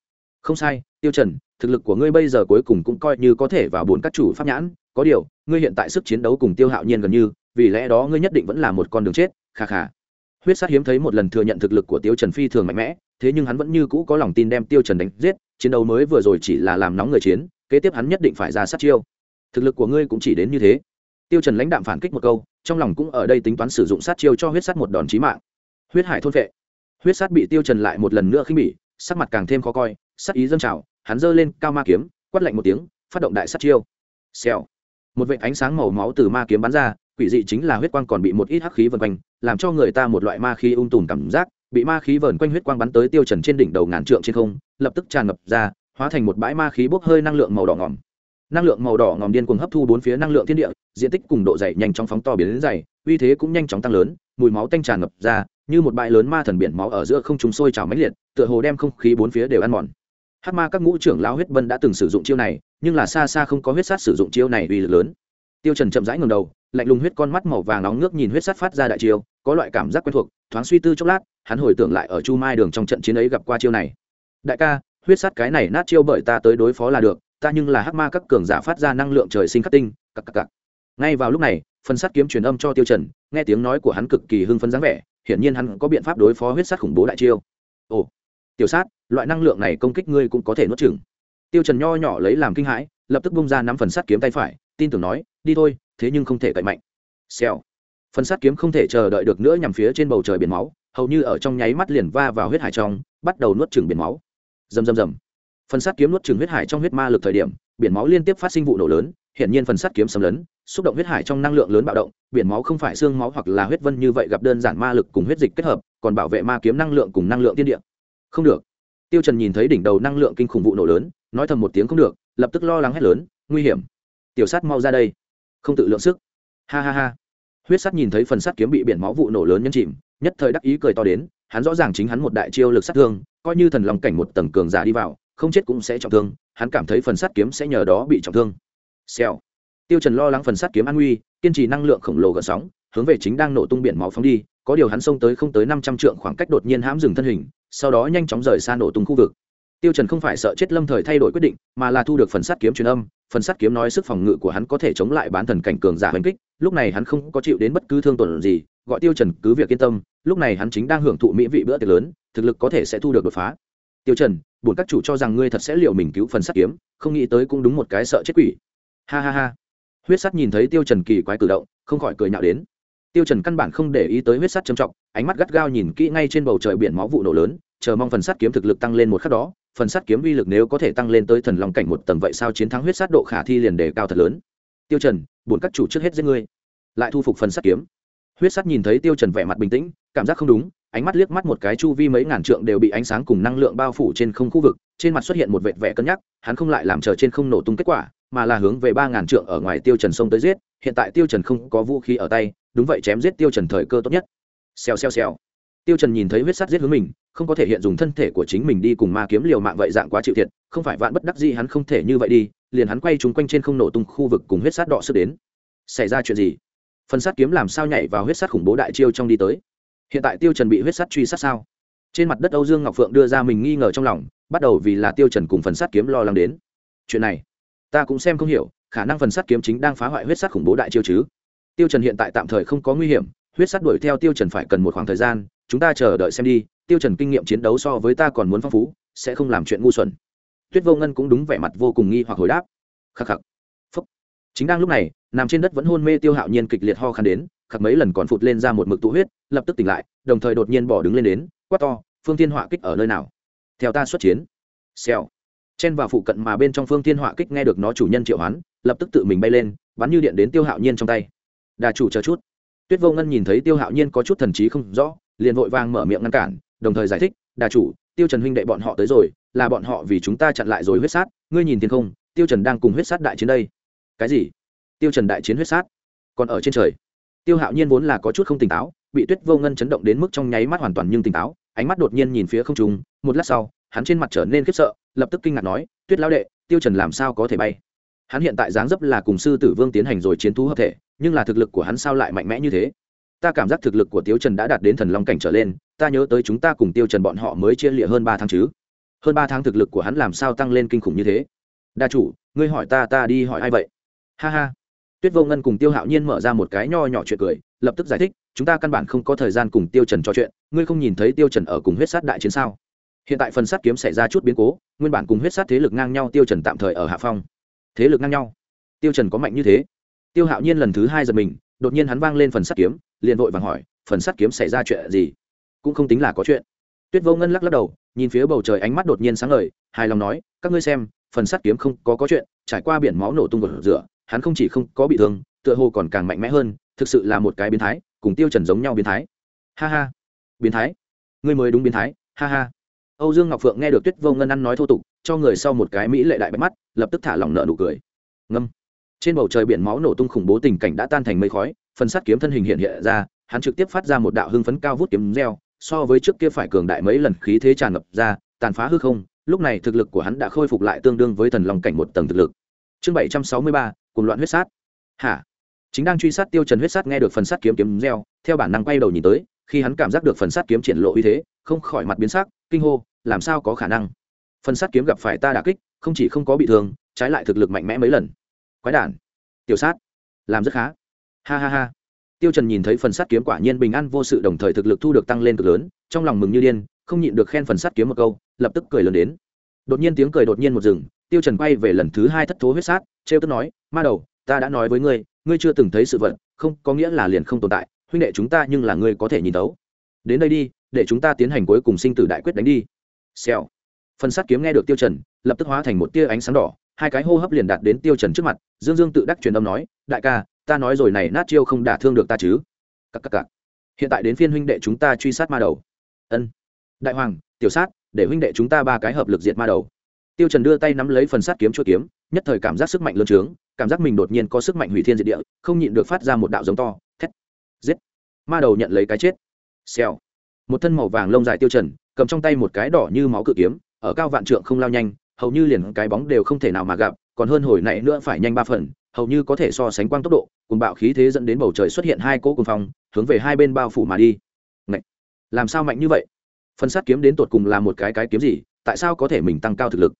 Speaker 1: Không sai, tiêu trần, thực lực của ngươi bây giờ cuối cùng cũng coi như có thể vào bốn các chủ pháp nhãn, có điều, ngươi hiện tại sức chiến đấu cùng tiêu hạo nhiên gần như, vì lẽ đó ngươi nhất định vẫn là một con đường chết, kha kha. Huyết sát hiếm thấy một lần thừa nhận thực lực của tiêu trần phi thường mạnh mẽ, thế nhưng hắn vẫn như cũ có lòng tin đem tiêu trần đánh giết, chiến đấu mới vừa rồi chỉ là làm nóng người chiến kế tiếp hắn nhất định phải ra sát chiêu. Thực lực của ngươi cũng chỉ đến như thế. Tiêu trần lãnh đạm phản kích một câu, trong lòng cũng ở đây tính toán sử dụng sát chiêu cho huyết sát một đòn chí mạng. Huyết hải thôn vệ. Huyết sát bị tiêu trần lại một lần nữa khinh bỉ, sắc mặt càng thêm khó coi sát ý dâng trào, hắn giơ lên cao ma kiếm, quát lạnh một tiếng, phát động đại sát chiêu. Xèo. Một vệt ánh sáng màu máu từ ma kiếm bắn ra, quỷ dị chính là huyết quang còn bị một ít hắc khí vần quanh, làm cho người ta một loại ma khí ung tùm cảm giác, bị ma khí vờn quanh huyết quang bắn tới tiêu trần trên đỉnh đầu ngàn trượng trên không, lập tức tràn ngập ra hóa thành một bãi ma khí bốc hơi năng lượng màu đỏ ngỏm năng lượng màu đỏ ngòm điên cuồng hấp thu bốn phía năng lượng thiên địa, diện tích cùng độ dày nhanh chóng phóng to biến đến dày, uy thế cũng nhanh chóng tăng lớn, mùi máu tanh tràn ngập ra, như một bãi lớn ma thần biển máu ở giữa không trung sôi trào mãnh liệt, tựa hồ đem không khí bốn phía đều ăn mòn. Hát ma các ngũ trưởng lão huyết bân đã từng sử dụng chiêu này, nhưng là xa xa không có huyết sát sử dụng chiêu này uy lực lớn. Tiêu trần chậm rãi ngẩng đầu, lạnh lùng huyết con mắt màu vàng nóng nước nhìn huyết sát phát ra đại chiêu, có loại cảm giác quen thuộc, thoáng suy tư chốc lát, hắn hồi tưởng lại ở chu mai đường trong trận chiến ấy gặp qua chiêu này. Đại ca huyết sát cái này nát chiêu bởi ta tới đối phó là được, ta nhưng là hắc ma các cường giả phát ra năng lượng trời sinh khắc tinh, cặc cặc cặc. Ngay vào lúc này, phần sắt kiếm truyền âm cho tiêu trần, nghe tiếng nói của hắn cực kỳ hưng phấn dáng vẻ, hiển nhiên hắn có biện pháp đối phó huyết sát khủng bố đại chiêu. Ồ, tiểu sát, loại năng lượng này công kích ngươi cũng có thể nuốt chửng. Tiêu trần nho nhỏ lấy làm kinh hãi, lập tức bung ra nắm phần sắt kiếm tay phải, tin tưởng nói, đi thôi, thế nhưng không thể cậy mạnh. Xèo. Phần sắt kiếm không thể chờ đợi được nữa nhằm phía trên bầu trời biển máu, hầu như ở trong nháy mắt liền va vào huyết hải trong, bắt đầu nuốt chửng biển máu rầm rầm rầm. Phần sắt kiếm nuốt chửng huyết hải trong huyết ma lực thời điểm, biển máu liên tiếp phát sinh vụ nổ lớn, hiển nhiên phần sắt kiếm xâm lấn, xúc động huyết hải trong năng lượng lớn bạo động, biển máu không phải xương máu hoặc là huyết vân như vậy gặp đơn giản ma lực cùng huyết dịch kết hợp, còn bảo vệ ma kiếm năng lượng cùng năng lượng tiên địa. Không được. Tiêu trần nhìn thấy đỉnh đầu năng lượng kinh khủng vụ nổ lớn, nói thầm một tiếng không được, lập tức lo lắng hét lớn, nguy hiểm. Tiểu sát mau ra đây. Không tự lượng sức. Ha ha ha. Huyết sắt nhìn thấy phần sắt kiếm bị biển máu vụ nổ lớn nhấn chìm, nhất thời đắc ý cười to đến, hắn rõ ràng chính hắn một đại chiêu lực sát thương coi như thần lòng cảnh một tầng cường giả đi vào, không chết cũng sẽ trọng thương, hắn cảm thấy phần sắt kiếm sẽ nhờ đó bị trọng thương. Xèo. Tiêu trần lo lắng phần sắt kiếm an nguy, kiên trì năng lượng khổng lồ gợn sóng, hướng về chính đang nổ tung biển máu phóng đi, có điều hắn xông tới không tới năm trăm trượng khoảng cách đột nhiên hãm dừng thân hình, sau đó nhanh chóng rời xa nổ tung khu vực tiêu trần không phải sợ chết lâm thời thay đổi quyết định, mà là thu được phần sắt kiếm truyền âm. Phần sắt kiếm nói sức phòng ngự của hắn có thể chống lại bán thần cảnh cường giả hành kích, lúc này hắn không có chịu đến bất cứ thương tổn gì, gọi tiêu trần cứ việc yên tâm, lúc này hắn chính đang hưởng thụ mỹ vị bữa tiệc lớn, thực lực có thể sẽ thu được đột phá. Tiêu trần buồn các chủ cho rằng ngươi thật sẽ liệu mình cứu phần sắt kiếm, không nghĩ tới cũng đúng một cái sợ chết quỷ. Ha ha ha. Huyết sắt nhìn thấy tiêu trần kỳ quái cử động, không khỏi cười nhạo đến. Tiêu trần căn bản không để ý tới huyết sắt trầm trọng, ánh mắt gắt gao nhìn kỹ ngay trên bầu trời biển máu vụ nổ lớn, chờ mong phần sắt kiếm thực lực tăng lên một khắc đó phần sắt kiếm uy lực nếu có thể tăng lên tới thần long cảnh một tầng vậy sao chiến thắng huyết sắt độ khả thi liền đề cao thật lớn? Tiêu trần, buồn các chủ trước hết giết ngươi. Lại thu phục phần sắt kiếm. Huyết sắt nhìn thấy tiêu trần vẻ mặt bình tĩnh, cảm giác không đúng, ánh mắt liếc mắt một cái chu vi mấy ngàn trượng đều bị ánh sáng cùng năng lượng bao phủ trên không khu vực, trên mặt xuất hiện một vệt vẻ cân nhắc, hắn không lại làm chờ trên không nổ tung kết quả, mà là hướng về ba ngàn trượng ở ngoài tiêu trần sông tới giết, hiện tại tiêu trần không có vũ khí ở tay, đúng vậy chém giết tiêu trần thời cơ tốt nhất. Xèo xèo xèo tiêu trần nhìn thấy huyết sát giết hướng mình, không có thể hiện dùng thân thể của chính mình đi cùng ma kiếm liều mạng vậy dạng quá chịu thiệt, không phải vạn bất đắc dĩ hắn không thể như vậy đi, liền hắn quay chúng quanh trên không nổ tung khu vực cùng huyết sát đọ sức đến. Xảy ra chuyện gì? Phần sát kiếm làm sao nhảy vào huyết sát khủng bố đại chiêu trong đi tới? Hiện tại tiêu trần bị huyết sát truy sát sao? Trên mặt đất âu dương ngọc phượng đưa ra mình nghi ngờ trong lòng, bắt đầu vì là tiêu trần cùng phần sát kiếm lo lắng đến. Chuyện này, ta cũng xem không hiểu, khả năng phần sát kiếm chính đang phá hoại huyết sát khủng bố đại chiêu chứ? Tiêu trần hiện tại tạm thời không có nguy hiểm, huyết sát đuổi theo tiêu trần phải cần một khoảng thời gian chúng ta chờ đợi xem đi, tiêu trần kinh nghiệm chiến đấu so với ta còn muốn phong phú, sẽ không làm chuyện ngu xuẩn. Tuyết vô ngân cũng đúng vẻ mặt vô cùng nghi hoặc hồi đáp. Khắc khắc. Phúc. Chính đang lúc này, nằm trên đất vẫn hôn mê tiêu hạo nhiên kịch liệt ho khăn đến, khắc mấy lần còn phụt lên ra một mực tụ huyết, lập tức tỉnh lại, đồng thời đột nhiên bỏ đứng lên đến, quát to, phương thiên họa kích ở nơi nào? Theo ta xuất chiến. Xèo. Chen vào phụ cận mà bên trong phương thiên họa kích nghe được nó chủ nhân triệu hoán, lập tức tự mình bay lên, bắn như điện đến tiêu hạo nhiên trong tay. Đà chủ chờ chút. Tuyết vô ngân nhìn thấy tiêu hạo nhiên có chút thần trí không rõ liền vội vàng mở miệng ngăn cản, đồng thời giải thích, đà chủ, tiêu trần huynh đệ bọn họ tới rồi, là bọn họ vì chúng ta chặn lại rồi huyết sát, ngươi nhìn thiên không, tiêu trần đang cùng huyết sát đại chiến đây. Cái gì? Tiêu trần đại chiến huyết sát, còn ở trên trời. Tiêu hạo nhiên vốn là có chút không tỉnh táo, bị tuyết vô ngân chấn động đến mức trong nháy mắt hoàn toàn nhưng tỉnh táo, ánh mắt đột nhiên nhìn phía không trung, một lát sau, hắn trên mặt trở nên khiếp sợ, lập tức kinh ngạc nói, tuyết lão đệ, tiêu trần làm sao có thể bay? Hắn hiện tại dáng dấp là cùng sư tử vương tiến hành rồi chiến thú hợp thể, nhưng là thực lực của hắn sao lại mạnh mẽ như thế? Ta cảm giác thực lực của tiêu trần đã đạt đến thần long cảnh trở lên, ta nhớ tới chúng ta cùng tiêu trần bọn họ mới chia lịa hơn ba tháng chứ? Hơn ba tháng thực lực của hắn làm sao tăng lên kinh khủng như thế? Đa chủ, ngươi hỏi ta ta đi hỏi ai vậy? Ha ha. Tuyết vô ngân cùng tiêu hạo nhiên mở ra một cái nho nhỏ chuyện cười, lập tức giải thích, chúng ta căn bản không có thời gian cùng tiêu trần trò chuyện, ngươi không nhìn thấy tiêu trần ở cùng huyết sát đại chiến sao? Hiện tại phần sát kiếm xảy ra chút biến cố, nguyên bản cùng huyết sát thế lực ngang nhau tiêu trần tạm thời ở hạ phong. Thế lực ngang nhau. Tiêu trần có mạnh như thế. Tiêu hạo nhiên lần thứ hai giật mình đột nhiên hắn vang lên phần sắt kiếm, liền vội vàng hỏi, phần sắt kiếm xảy ra chuyện gì? Cũng không tính là có chuyện. Tuyết vô ngân lắc lắc đầu, nhìn phía bầu trời ánh mắt đột nhiên sáng ngời, hài lòng nói, các ngươi xem, phần sắt kiếm không có có chuyện, trải qua biển máu nổ tung vật rửa, hắn không chỉ không có bị thương, tựa hồ còn càng mạnh mẽ hơn, thực sự là một cái biến thái, cùng tiêu trần giống nhau biến thái. Ha ha, biến thái? Ngươi mới đúng biến thái, ha ha. Âu dương ngọc phượng nghe được tuyết vô ngân ăn nói thô tục, cho người sau một cái mỹ lệ đại bạch mắt, lập tức thả lỏng nợ nụ cười. Ngâm trên bầu trời biển máu nổ tung khủng bố tình cảnh đã tan thành mây khói, phần sắt kiếm thân hình hiện hiện ra, hắn trực tiếp phát ra một đạo hưng phấn cao vút kiếm reo, so với trước kia phải cường đại mấy lần khí thế tràn ngập ra, tàn phá hư không, lúc này thực lực của hắn đã khôi phục lại tương đương với thần lòng cảnh một tầng thực lực. Chương bảy trăm sáu mươi ba cùng loạn huyết sát. Hả? Chính đang truy sát tiêu trần huyết sát nghe được phần sắt kiếm kiếm reo, theo bản năng quay đầu nhìn tới, khi hắn cảm giác được phần sắt kiếm triển lộ uy thế, không khỏi mặt biến sắc, kinh hô, làm sao có khả năng? Phần sắt kiếm gặp phải ta đả kích, không chỉ không có bị thương, trái lại thực lực mạnh mẽ mấy lần quái đản. Tiểu sát. Làm rất khá. Ha ha ha. Tiêu trần nhìn thấy phần sắt kiếm quả nhiên bình an vô sự, đồng thời thực lực thu được tăng lên cực lớn, trong lòng mừng như điên, không nhịn được khen phần sắt kiếm một câu, lập tức cười lớn đến. Đột nhiên tiếng cười đột nhiên một rừng tiêu trần quay về lần thứ hai thất thố huyết sát treo tức nói, ma đầu, ta đã nói với ngươi ngươi chưa từng thấy sự vật, không, có nghĩa là liền không tồn tại, huynh đệ chúng ta nhưng là ngươi có thể nhìn thấu. Đến đây đi, để chúng ta tiến hành cuối cùng sinh tử đại quyết đánh đi. Xèo. Phần sắt kiếm nghe được tiêu trần, lập tức hóa thành một tia ánh sáng đỏ hai cái hô hấp liền đạt đến tiêu trần trước mặt, dương dương tự đắc truyền âm nói, đại ca, ta nói rồi này nát chiêu không đả thương được ta chứ? Cắc cắc cắc. hiện tại đến phiên huynh đệ chúng ta truy sát ma đầu. Ân. Đại hoàng, tiểu sát, để huynh đệ chúng ta ba cái hợp lực diệt ma đầu. Tiêu trần đưa tay nắm lấy phần sát kiếm chuôi kiếm, nhất thời cảm giác sức mạnh lớn trướng, cảm giác mình đột nhiên có sức mạnh hủy thiên diệt địa, không nhịn được phát ra một đạo giống to, thét, giết. Ma đầu nhận lấy cái chết. Xèo. Một thân màu vàng lông dài tiêu trần, cầm trong tay một cái đỏ như máu cự kiếm, ở cao vạn trượng không lao nhanh hầu như liền cái bóng đều không thể nào mà gặp, còn hơn hồi nãy nữa phải nhanh ba phần, hầu như có thể so sánh quang tốc độ, cùng bạo khí thế dẫn đến bầu trời xuất hiện hai cỗ cùng phong, hướng về hai bên bao phủ mà đi. Ngậy! làm sao mạnh như vậy? Phân sát kiếm đến tột cùng là một cái cái kiếm gì, tại sao có thể mình tăng cao thực lực?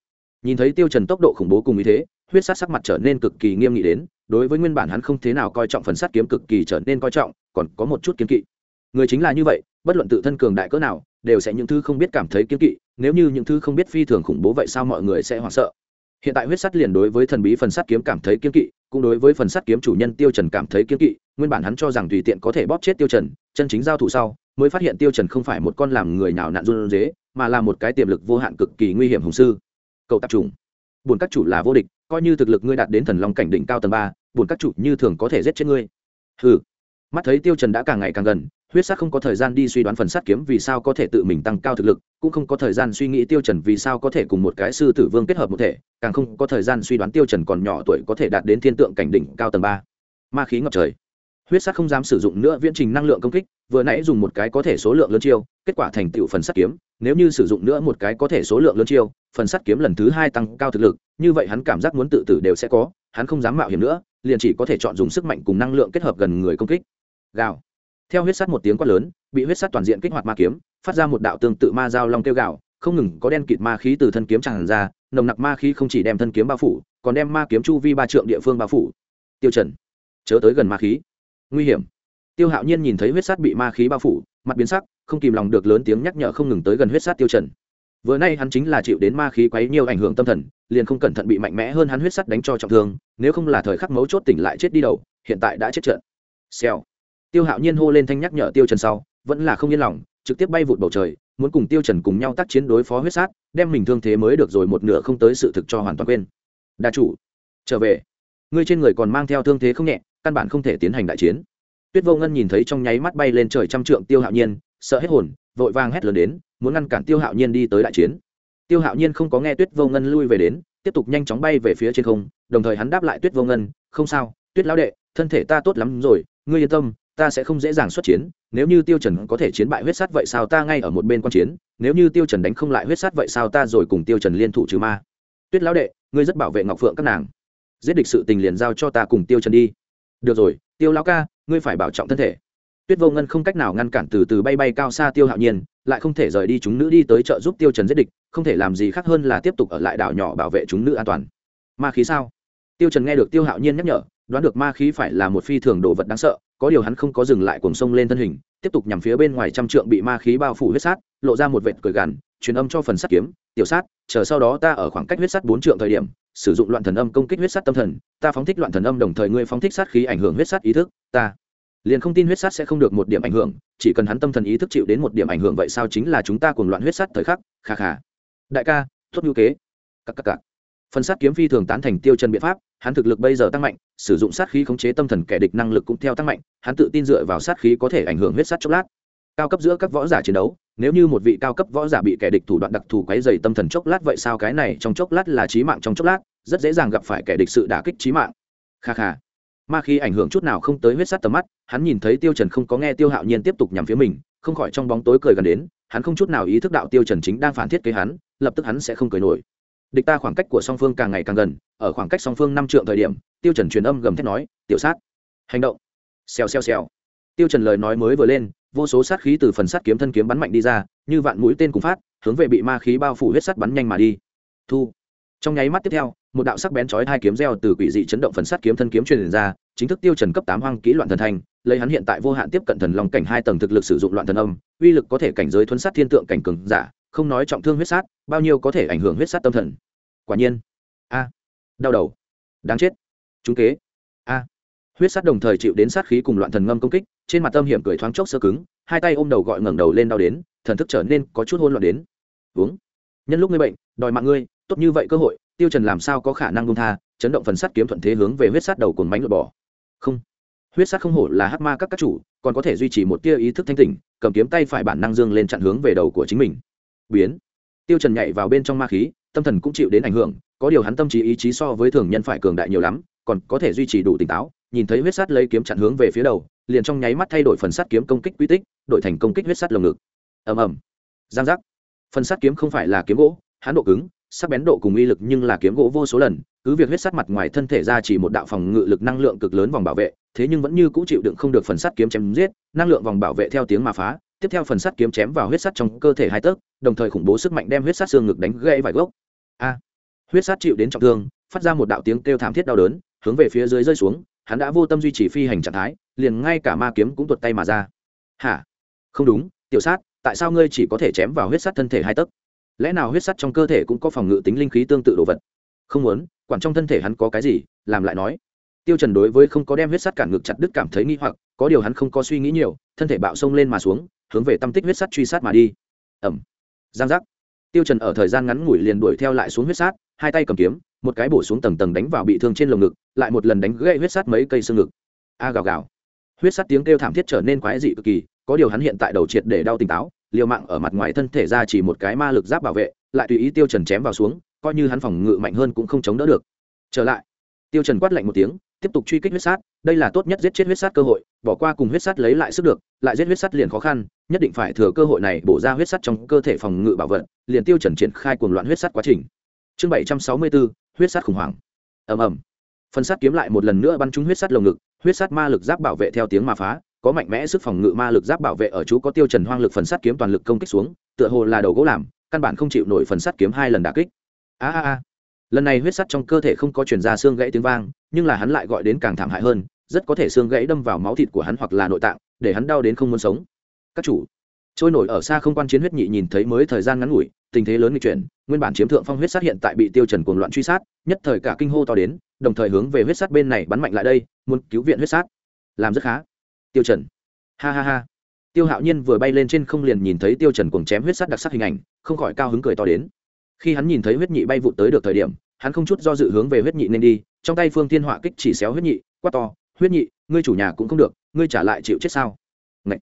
Speaker 1: Nhìn thấy tiêu trần tốc độ khủng bố cùng như thế, huyết sát sắc mặt trở nên cực kỳ nghiêm nghị đến, đối với nguyên bản hắn không thế nào coi trọng phần sát kiếm cực kỳ trở nên coi trọng, còn có một chút kiếm kỵ. Người chính là như vậy, bất luận tự thân cường đại cỡ nào, đều sẽ những thứ không biết cảm thấy kiếm kỵ nếu như những thứ không biết phi thường khủng bố vậy sao mọi người sẽ hoảng sợ? Hiện tại huyết sắt liền đối với thần bí phần sắt kiếm cảm thấy kiên kỵ, cũng đối với phần sắt kiếm chủ nhân tiêu trần cảm thấy kiên kỵ, nguyên bản hắn cho rằng tùy tiện có thể bóp chết tiêu trần, chân chính giao thủ sau, mới phát hiện tiêu trần không phải một con làm người nào nạn run dế, mà là một cái tiềm lực vô hạn cực kỳ nguy hiểm hùng sư. Cầu tập trùng buồn các chủ là vô địch, coi như thực lực ngươi đạt đến thần long cảnh đỉnh cao tầng ba buồn các chủ như thường có thể giết chết ngươi. Hừ mắt thấy tiêu trần đã càng ngày càng gần, huyết sắc không có thời gian đi suy đoán phần sát kiếm vì sao có thể tự mình tăng cao thực lực, cũng không có thời gian suy nghĩ tiêu trần vì sao có thể cùng một cái sư tử vương kết hợp một thể, càng không có thời gian suy đoán tiêu trần còn nhỏ tuổi có thể đạt đến thiên tượng cảnh đỉnh cao tầng ba. Ma khí ngập trời. Huyết sắc không dám sử dụng nữa, viễn trình năng lượng công kích, vừa nãy dùng một cái có thể số lượng lớn chiêu, kết quả thành tựu phần sắt kiếm, nếu như sử dụng nữa một cái có thể số lượng lớn chiêu, phần sắt kiếm lần thứ hai tăng cao thực lực, như vậy hắn cảm giác muốn tự tử đều sẽ có, hắn không dám mạo hiểm nữa, liền chỉ có thể chọn dùng sức mạnh cùng năng lượng kết hợp gần người công kích gào. Theo huyết sắt một tiếng quát lớn, bị huyết sắt toàn diện kích hoạt ma kiếm, phát ra một đạo tương tự ma dao long kêu gạo không ngừng có đen kịt ma khí từ thân kiếm tràn ra, nồng nặc ma khí không chỉ đem thân kiếm bao phủ, còn đem ma kiếm chu vi ba trượng địa phương bao phủ. Tiêu trần, chớ tới gần ma khí. Nguy hiểm. Tiêu hạo nhiên nhìn thấy huyết sắt bị ma khí bao phủ, mặt biến sắc, không kìm lòng được lớn tiếng nhắc nhở không ngừng tới gần huyết sắt tiêu trần. Vừa nay hắn chính là chịu đến ma khí quấy nhiều ảnh hưởng tâm thần, liền không cẩn thận bị mạnh mẽ hơn hắn huyết sắt đánh cho trọng thương, nếu không là thời khắc mấu chốt tỉnh lại chết đi đầu, hiện tại đã chết trận. Xèo tiêu hạo nhiên hô lên thanh nhắc nhở tiêu trần sau, vẫn là không yên lòng, trực tiếp bay vụt bầu trời, muốn cùng tiêu trần cùng nhau tác chiến đối phó huyết sát, đem mình thương thế mới được rồi một nửa không tới sự thực cho hoàn toàn quên. Đa chủ, trở về. Ngươi trên người còn mang theo thương thế không nhẹ, căn bản không thể tiến hành đại chiến. Tuyết vô ngân nhìn thấy trong nháy mắt bay lên trời trăm trượng tiêu hạo nhiên, sợ hết hồn, vội vàng hét lớn đến, muốn ngăn cản tiêu hạo nhiên đi tới đại chiến. Tiêu hạo nhiên không có nghe tuyết vô ngân lui về đến, tiếp tục nhanh chóng bay về phía trên không, đồng thời hắn đáp lại tuyết vô ngân, không sao, tuyết lão đệ, thân thể ta tốt lắm rồi, ngươi yên tâm ta sẽ không dễ dàng xuất chiến, nếu như tiêu trần có thể chiến bại huyết sát vậy sao ta ngay ở một bên quan chiến, nếu như tiêu trần đánh không lại huyết sát vậy sao ta rồi cùng tiêu trần liên thủ trừ ma. Tuyết lão đệ, ngươi rất bảo vệ ngọc phượng các nàng. Giết địch sự tình liền giao cho ta cùng tiêu trần đi. Được rồi, tiêu lão ca, ngươi phải bảo trọng thân thể. Tuyết vô ngân không cách nào ngăn cản từ từ bay bay cao xa tiêu hạo nhiên, lại không thể rời đi chúng nữ đi tới trợ giúp tiêu trần giết địch, không thể làm gì khác hơn là tiếp tục ở lại đảo nhỏ bảo vệ chúng nữ an toàn. Ma khí sao? Tiêu trần nghe được tiêu hạo nhiên nhắc nhở đoán được ma khí phải là một phi thường đồ vật đáng sợ, có điều hắn không có dừng lại cuồng sông lên thân hình, tiếp tục nhằm phía bên ngoài trăm trượng bị ma khí bao phủ huyết sát, lộ ra một vệt cười gằn, truyền âm cho phần sắt kiếm, tiểu sát, chờ sau đó ta ở khoảng cách huyết sát bốn trượng thời điểm, sử dụng loạn thần âm công kích huyết sát tâm thần, ta phóng thích loạn thần âm đồng thời ngươi phóng thích sát khí ảnh hưởng huyết sát ý thức, ta liền không tin huyết sát sẽ không được một điểm ảnh hưởng, chỉ cần hắn tâm thần ý thức chịu đến một điểm ảnh hưởng vậy sao chính là chúng ta cuồng loạn huyết sát thời khắc, kha kha. Đại ca thốt như kế. Cắc cắc cắc phần sát kiếm phi thường tán thành tiêu chân biện pháp, hắn thực lực bây giờ tăng mạnh, sử dụng sát khí khống chế tâm thần kẻ địch năng lực cũng theo tăng mạnh, hắn tự tin dựa vào sát khí có thể ảnh hưởng huyết sát chốc lát. Cao cấp giữa các võ giả chiến đấu, nếu như một vị cao cấp võ giả bị kẻ địch thủ đoạn đặc thù quấy dày tâm thần chốc lát vậy sao cái này trong chốc lát là trí mạng trong chốc lát, rất dễ dàng gặp phải kẻ địch sự đả kích trí mạng. Kha kha. Ma khi ảnh hưởng chút nào không tới huyết sát tầm mắt, hắn nhìn thấy tiêu trần không có nghe tiêu hạo nhiên tiếp tục nhằm phía mình, không khỏi trong bóng tối cười gần đến, hắn không chút nào ý thức đạo tiêu trần chính đang phản thiết kế hắn, lập tức hắn sẽ không cười nổi địch ta khoảng cách của song phương càng ngày càng gần, ở khoảng cách song phương năm trượng thời điểm, tiêu trần truyền âm gầm thét nói, tiểu sát, hành động. Xèo xèo xèo. Tiêu trần lời nói mới vừa lên, vô số sát khí từ phần sát kiếm thân kiếm bắn mạnh đi ra, như vạn mũi tên cùng phát, hướng về bị ma khí bao phủ huyết sắt bắn nhanh mà đi. Thu. Trong nháy mắt tiếp theo, một đạo sắc bén chói hai kiếm reo từ quỷ dị chấn động phần sát kiếm thân kiếm truyền ra, chính thức tiêu trần cấp tám hoang kỹ loạn thần thành, lấy hắn hiện tại vô hạn tiếp cận thần long cảnh hai tầng thực lực sử dụng loạn thần âm, uy lực có thể cảnh giới thuấn sát thiên tượng cảnh cường giả, không nói trọng thương huyết sát, bao nhiêu có thể ảnh hưởng huyết sát tâm thần quả nhiên. A. Đau đầu. Đáng chết. Chúng kế. A. Huyết sát đồng thời chịu đến sát khí cùng loạn thần ngâm công kích, trên mặt tâm hiểm cười thoáng chốc sơ cứng, hai tay ôm đầu gọi ngẩng đầu lên đau đến, thần thức trở nên có chút hôn loạn đến. Uống. Nhân lúc ngươi bệnh, đòi mạng ngươi, tốt như vậy cơ hội, tiêu trần làm sao có khả năng buông tha, chấn động phần sắt kiếm thuận thế hướng về huyết sát đầu cồn bánh lột bỏ không. Huyết sát không hổ là hắc ma các các chủ, còn có thể duy trì một tia ý thức thanh tỉnh, cầm kiếm tay phải bản năng dương lên chặn hướng về đầu của chính mình. Biến tiêu trần nhảy vào bên trong ma khí, tâm thần cũng chịu đến ảnh hưởng, có điều hắn tâm trí ý chí so với thường nhân phải cường đại nhiều lắm, còn có thể duy trì đủ tỉnh táo, nhìn thấy huyết sắt lấy kiếm chặn hướng về phía đầu, liền trong nháy mắt thay đổi phần sắt kiếm công kích quy tích, đổi thành công kích huyết sắt lồng ngực. Ầm ầm. Giang giác. Phần sắt kiếm không phải là kiếm gỗ, hắn độ cứng, sắc bén độ cùng uy lực nhưng là kiếm gỗ vô số lần, cứ việc huyết sắt mặt ngoài thân thể ra chỉ một đạo phòng ngự lực năng lượng cực lớn vòng bảo vệ, thế nhưng vẫn như cũ chịu đựng không được phần sắt kiếm chém giết, năng lượng vòng bảo vệ theo tiếng mà phá tiếp theo phần sắt kiếm chém vào huyết sắt trong cơ thể hai tấc, đồng thời khủng bố sức mạnh đem huyết sắt xương ngực đánh gãy vài gốc. A! Huyết sắt chịu đến trọng thương, phát ra một đạo tiếng kêu thảm thiết đau đớn, hướng về phía dưới rơi xuống, hắn đã vô tâm duy trì phi hành trạng thái, liền ngay cả ma kiếm cũng tuột tay mà ra. Hả? Không đúng, tiểu sát, tại sao ngươi chỉ có thể chém vào huyết sắt thân thể hai tấc? Lẽ nào huyết sắt trong cơ thể cũng có phòng ngự tính linh khí tương tự đồ vật? Không muốn, quản trong thân thể hắn có cái gì, làm lại nói. Tiêu trần đối với không có đem huyết sắt cản ngực chặt đứt cảm thấy nghi hoặc, có điều hắn không có suy nghĩ nhiều, thân thể bạo sông lên mà xuống hướng về tâm tích huyết sắt truy sát mà đi. Ẩm. Giang giác. Tiêu trần ở thời gian ngắn ngủi liền đuổi theo lại xuống huyết sát, hai tay cầm kiếm, một cái bổ xuống tầng tầng đánh vào bị thương trên lồng ngực, lại một lần đánh gãy huyết sát mấy cây xương ngực. A gào gào. Huyết sát tiếng kêu thảm thiết trở nên quái dị cực kỳ, có điều hắn hiện tại đầu triệt để đau tỉnh táo, liều mạng ở mặt ngoài thân thể ra chỉ một cái ma lực giáp bảo vệ, lại tùy ý tiêu trần chém vào xuống, coi như hắn phòng ngự mạnh hơn cũng không chống đỡ được. Trở lại. Tiêu trần quát lạnh một tiếng, tiếp tục truy kích huyết sát, đây là tốt nhất giết chết huyết sát cơ hội bỏ qua cùng huyết sắt lấy lại sức được, lại giết huyết sắt liền khó khăn, nhất định phải thừa cơ hội này bổ ra huyết sắt trong cơ thể phòng ngự bảo vật, liền tiêu trần triển khai cuồng loạn huyết sắt quá trình. Chương bảy trăm sáu mươi bốn huyết sắt khủng hoảng. Ầm ầm. Phần sắt kiếm lại một lần nữa bắn trúng huyết sắt lồng ngực, huyết sắt ma lực giáp bảo vệ theo tiếng mà phá, có mạnh mẽ sức phòng ngự ma lực giáp bảo vệ ở chú có tiêu trần hoang lực phần sắt kiếm toàn lực công kích xuống, tựa hồ là đầu gỗ làm, căn bản không chịu nổi phần sắt kiếm hai lần đả kích. A a a. Lần này huyết sắt trong cơ thể không có truyền ra xương gãy tiếng vang, nhưng là hắn lại gọi đến càng thảm hại hơn rất có thể xương gãy đâm vào máu thịt của hắn hoặc là nội tạng, để hắn đau đến không muốn sống. Các chủ, trôi nổi ở xa không quan chiến huyết nhị nhìn thấy mới thời gian ngắn ngủi, tình thế lớn nghịch chuyển, nguyên bản chiếm thượng phong huyết sát hiện tại bị tiêu trần cuồng loạn truy sát, nhất thời cả kinh hô to đến, đồng thời hướng về huyết sát bên này bắn mạnh lại đây, muốn cứu viện huyết sát. Làm rất khá. Tiêu trần. Ha ha ha. Tiêu hạo nhiên vừa bay lên trên không liền nhìn thấy tiêu trần cuồng chém huyết sát đặc sắc hình ảnh, không khỏi cao hứng cười to đến. Khi hắn nhìn thấy huyết nhị bay vụt tới được thời điểm, hắn không chút do dự hướng về huyết nhị nên đi, trong tay phương thiên họa kích chỉ xéo huyết nhị, quát to huyết nhị, ngươi chủ nhà cũng không được, ngươi trả lại chịu chết sao? Ngậy.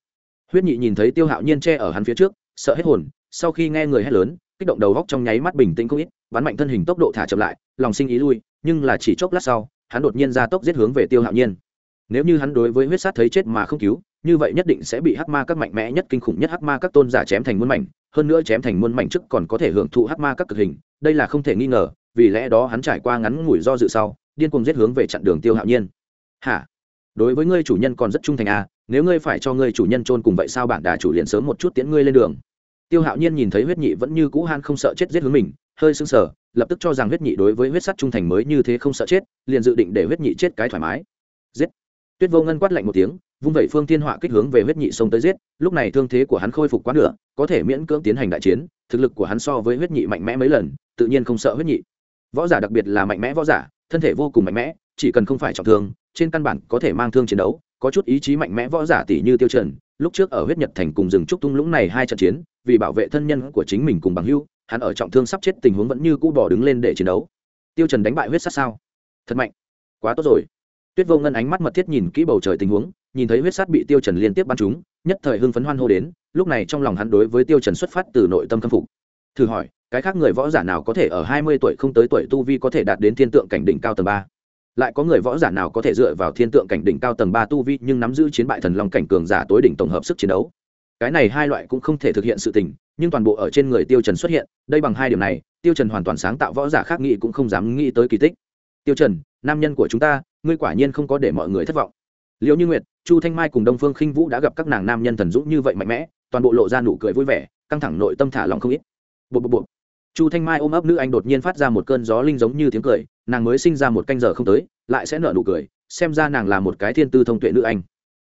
Speaker 1: huyết nhị nhìn thấy tiêu hạo nhiên che ở hắn phía trước, sợ hết hồn, sau khi nghe người hét lớn, kích động đầu góc trong nháy mắt bình tĩnh không ít, bắn mạnh thân hình tốc độ thả chậm lại, lòng sinh ý lui, nhưng là chỉ chốc lát sau, hắn đột nhiên ra tốc giết hướng về tiêu hạo nhiên. Nếu như hắn đối với huyết sát thấy chết mà không cứu, như vậy nhất định sẽ bị hắc ma các mạnh mẽ nhất kinh khủng nhất hắc ma các tôn giả chém thành muôn mảnh, hơn nữa chém thành muôn mảnh trước còn có thể hưởng thụ hắc ma các cực hình, đây là không thể nghi ngờ, vì lẽ đó hắn trải qua ngắn ngủi do dự sau, điên cuồng giết hướng về chặn đường tiêu hạo nhiên hả? Đối với ngươi chủ nhân còn rất trung thành à nếu ngươi phải cho ngươi chủ nhân trôn cùng vậy sao bản đà chủ liền sớm một chút tiễn ngươi lên đường. Tiêu hạo nhiên nhìn thấy huyết nhị vẫn như cũ han không sợ chết giết hướng mình, hơi sưng sờ, lập tức cho rằng huyết nhị đối với huyết sắt trung thành mới như thế không sợ chết, liền dự định để huyết nhị chết cái thoải mái. Giết! Tuyết vô ngân quát lạnh một tiếng, vung vẩy phương thiên họa kích hướng về huyết nhị sông tới giết, lúc này thương thế của hắn khôi phục quá nửa, có thể miễn cưỡng tiến hành đại chiến, thực lực của hắn so với huyết nhị mạnh mẽ mấy lần, tự nhiên không sợ huyết nhị. Võ giả đặc biệt là mạnh mẽ võ giả, thân thể vô cùng mạnh mẽ, chỉ cần không phải trọng thương trên căn bản có thể mang thương chiến đấu, có chút ý chí mạnh mẽ võ giả tỷ như tiêu trần, lúc trước ở huyết nhật thành cùng rừng trúc tung lũng này hai trận chiến, vì bảo vệ thân nhân của chính mình cùng bằng hữu, hắn ở trọng thương sắp chết tình huống vẫn như cũ bỏ đứng lên để chiến đấu. Tiêu trần đánh bại huyết sát sao? Thật mạnh. Quá tốt rồi. Tuyết vô ngân ánh mắt mật thiết nhìn kỹ bầu trời tình huống, nhìn thấy huyết sát bị tiêu trần liên tiếp bắn trúng, nhất thời hưng phấn hoan hô đến, lúc này trong lòng hắn đối với tiêu trần xuất phát từ nội tâm khâm phục. Thử hỏi, cái khác người võ giả nào có thể ở hai mươi tuổi không tới tuổi tu vi có thể đạt đến thiên tượng cảnh đỉnh cao tầng ba? Lại có người võ giả nào có thể dựa vào thiên tượng cảnh đỉnh cao tầng ba tu vi nhưng nắm giữ chiến bại thần long cảnh cường giả tối đỉnh tổng hợp sức chiến đấu? Cái này hai loại cũng không thể thực hiện sự tình, nhưng toàn bộ ở trên người tiêu trần xuất hiện, đây bằng hai điểm này, tiêu trần hoàn toàn sáng tạo võ giả khác nghĩ cũng không dám nghĩ tới kỳ tích. Tiêu trần, nam nhân của chúng ta, ngươi quả nhiên không có để mọi người thất vọng. Liễu như nguyệt, chu thanh mai cùng đông phương khinh vũ đã gặp các nàng nam nhân thần dũng như vậy mạnh mẽ, toàn bộ lộ ra nụ cười vui vẻ, căng thẳng nội tâm thả lòng không ít. Bộ bộ bộ chu thanh mai ôm ấp nữ anh đột nhiên phát ra một cơn gió linh giống như tiếng cười nàng mới sinh ra một canh giờ không tới, lại sẽ nở nụ cười, xem ra nàng là một cái thiên tư thông tuệ nữ anh.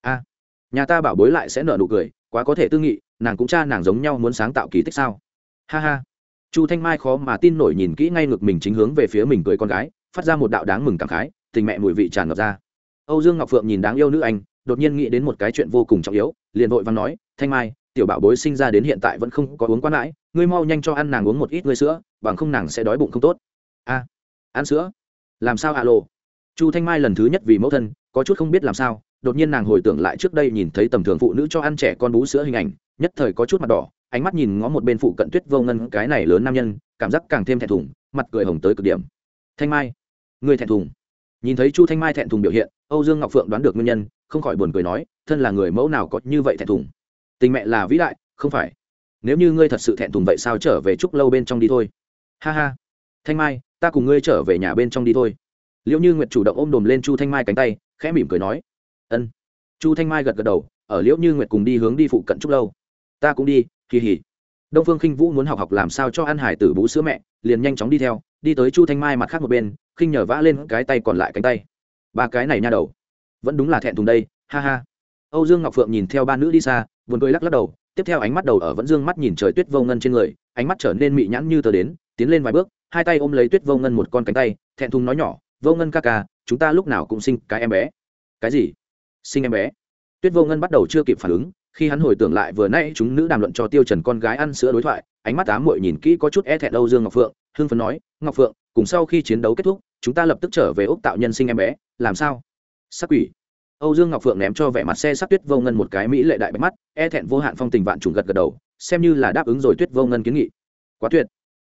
Speaker 1: A, nhà ta bảo bối lại sẽ nở nụ cười, quá có thể tư nghị, nàng cũng cha nàng giống nhau muốn sáng tạo kỳ tích sao? Ha ha. Chu thanh mai khó mà tin nổi nhìn kỹ ngay ngực mình chính hướng về phía mình cười con gái, phát ra một đạo đáng mừng cảm khái, tình mẹ mùi vị tràn ngập ra. Âu dương ngọc phượng nhìn đáng yêu nữ anh, đột nhiên nghĩ đến một cái chuyện vô cùng trọng yếu, liền vội văn nói, thanh mai, tiểu bảo bối sinh ra đến hiện tại vẫn không có uống quá nãi, ngươi mau nhanh cho ăn nàng uống một ít ngươi sữa, bằng không nàng sẽ đói bụng không tốt. A ăn sữa. Làm sao ạ lộ chu thanh mai lần thứ nhất vì mẫu thân, có chút không biết làm sao, đột nhiên nàng hồi tưởng lại trước đây nhìn thấy tầm thường phụ nữ cho ăn trẻ con bú sữa hình ảnh, nhất thời có chút mặt đỏ, ánh mắt nhìn ngó một bên phụ cận tuyết vô ngân, cái này lớn nam nhân, cảm giác càng thêm thẹn thùng, mặt cười hồng tới cực điểm. Thanh mai, người thẹn thùng. Nhìn thấy chu thanh mai thẹn thùng biểu hiện, âu dương ngọc phượng đoán được nguyên nhân, không khỏi buồn cười nói, thân là người mẫu nào có như vậy thẹn thùng? Tình mẹ là vĩ đại, không phải. Nếu như ngươi thật sự thẹn thùng vậy sao trở về chúc lâu bên trong đi thôi. Ha ha. Thanh mai ta cùng ngươi trở về nhà bên trong đi thôi. Liệu như nguyệt chủ động ôm đồm lên chu thanh mai cánh tay, khẽ mỉm cười nói, ân. Chu thanh mai gật gật đầu, ở liễu như nguyệt cùng đi hướng đi phụ cận chúc lâu. Ta cũng đi kỳ hỉ đông phương khinh vũ muốn học học làm sao cho ăn hải tử bú sữa mẹ, liền nhanh chóng đi theo, đi tới chu thanh mai mặt khác một bên, khinh nhờ vã lên cái tay còn lại cánh tay. Ba cái này nha đầu, vẫn đúng là thẹn thùng đây, ha ha. Âu dương ngọc phượng nhìn theo ba nữ đi xa, buồn cười lắc lắc đầu, tiếp theo ánh mắt đầu ở vẫn dương mắt nhìn trời tuyết vô ngân trên người, ánh mắt trở nên mị nhãn như tờ đến, tiến lên vài bước hai tay ôm lấy tuyết vô ngân một con cánh tay, thẹn thùng nói nhỏ, vô ngân ca ca, chúng ta lúc nào cũng sinh cái em bé. Cái gì? Sinh em bé? Tuyết vô ngân bắt đầu chưa kịp phản ứng, khi hắn hồi tưởng lại vừa nay chúng nữ đàm luận cho tiêu trần con gái ăn sữa đối thoại, ánh mắt ám muội nhìn kỹ có chút e thẹn âu dương ngọc phượng, hưng phấn nói, ngọc phượng, cùng sau khi chiến đấu kết thúc, chúng ta lập tức trở về úc tạo nhân sinh em bé, làm sao? Sắc quỷ. Âu dương ngọc phượng ném cho vẻ mặt xe sắc tuyết vô ngân một cái mỹ lệ đại bạch mắt e thẹn vô hạn phong tình vạn trùng gật gật đầu, xem như là đáp ứng rồi tuyết vô ngân kiến nghị. Quá tuyệt.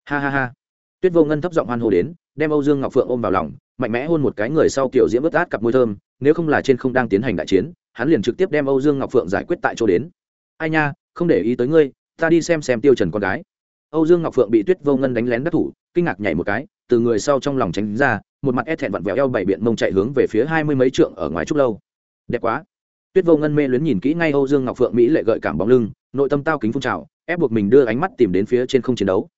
Speaker 1: Ha ha ha tuyết vô ngân thấp giọng hoan hô đến, đem âu dương ngọc phượng ôm vào lòng, mạnh mẽ hôn một cái người sau kiểu diễm bứt át cặp môi thơm, nếu không là trên không đang tiến hành đại chiến, hắn liền trực tiếp đem âu dương ngọc phượng giải quyết tại chỗ đến. Ai nha, không để ý tới ngươi, ta đi xem xem tiêu trần con gái. Âu dương ngọc phượng bị tuyết vô ngân đánh lén đắc thủ, kinh ngạc nhảy một cái, từ người sau trong lòng tránh ra, một mặt e thẹn vặn vẹo eo bảy biện mông chạy hướng về phía hai mươi mấy trượng ở ngoài trúc lâu. Đẹp quá. Tuyết vô ngân mê luyến nhìn kỹ ngay âu dương ngọc phượng mỹ lệ gợi cảm bóng lưng, nội tâm tao kính phun trào, ép buộc mình đưa ánh mắt tìm đến phía trên không chiến đấu.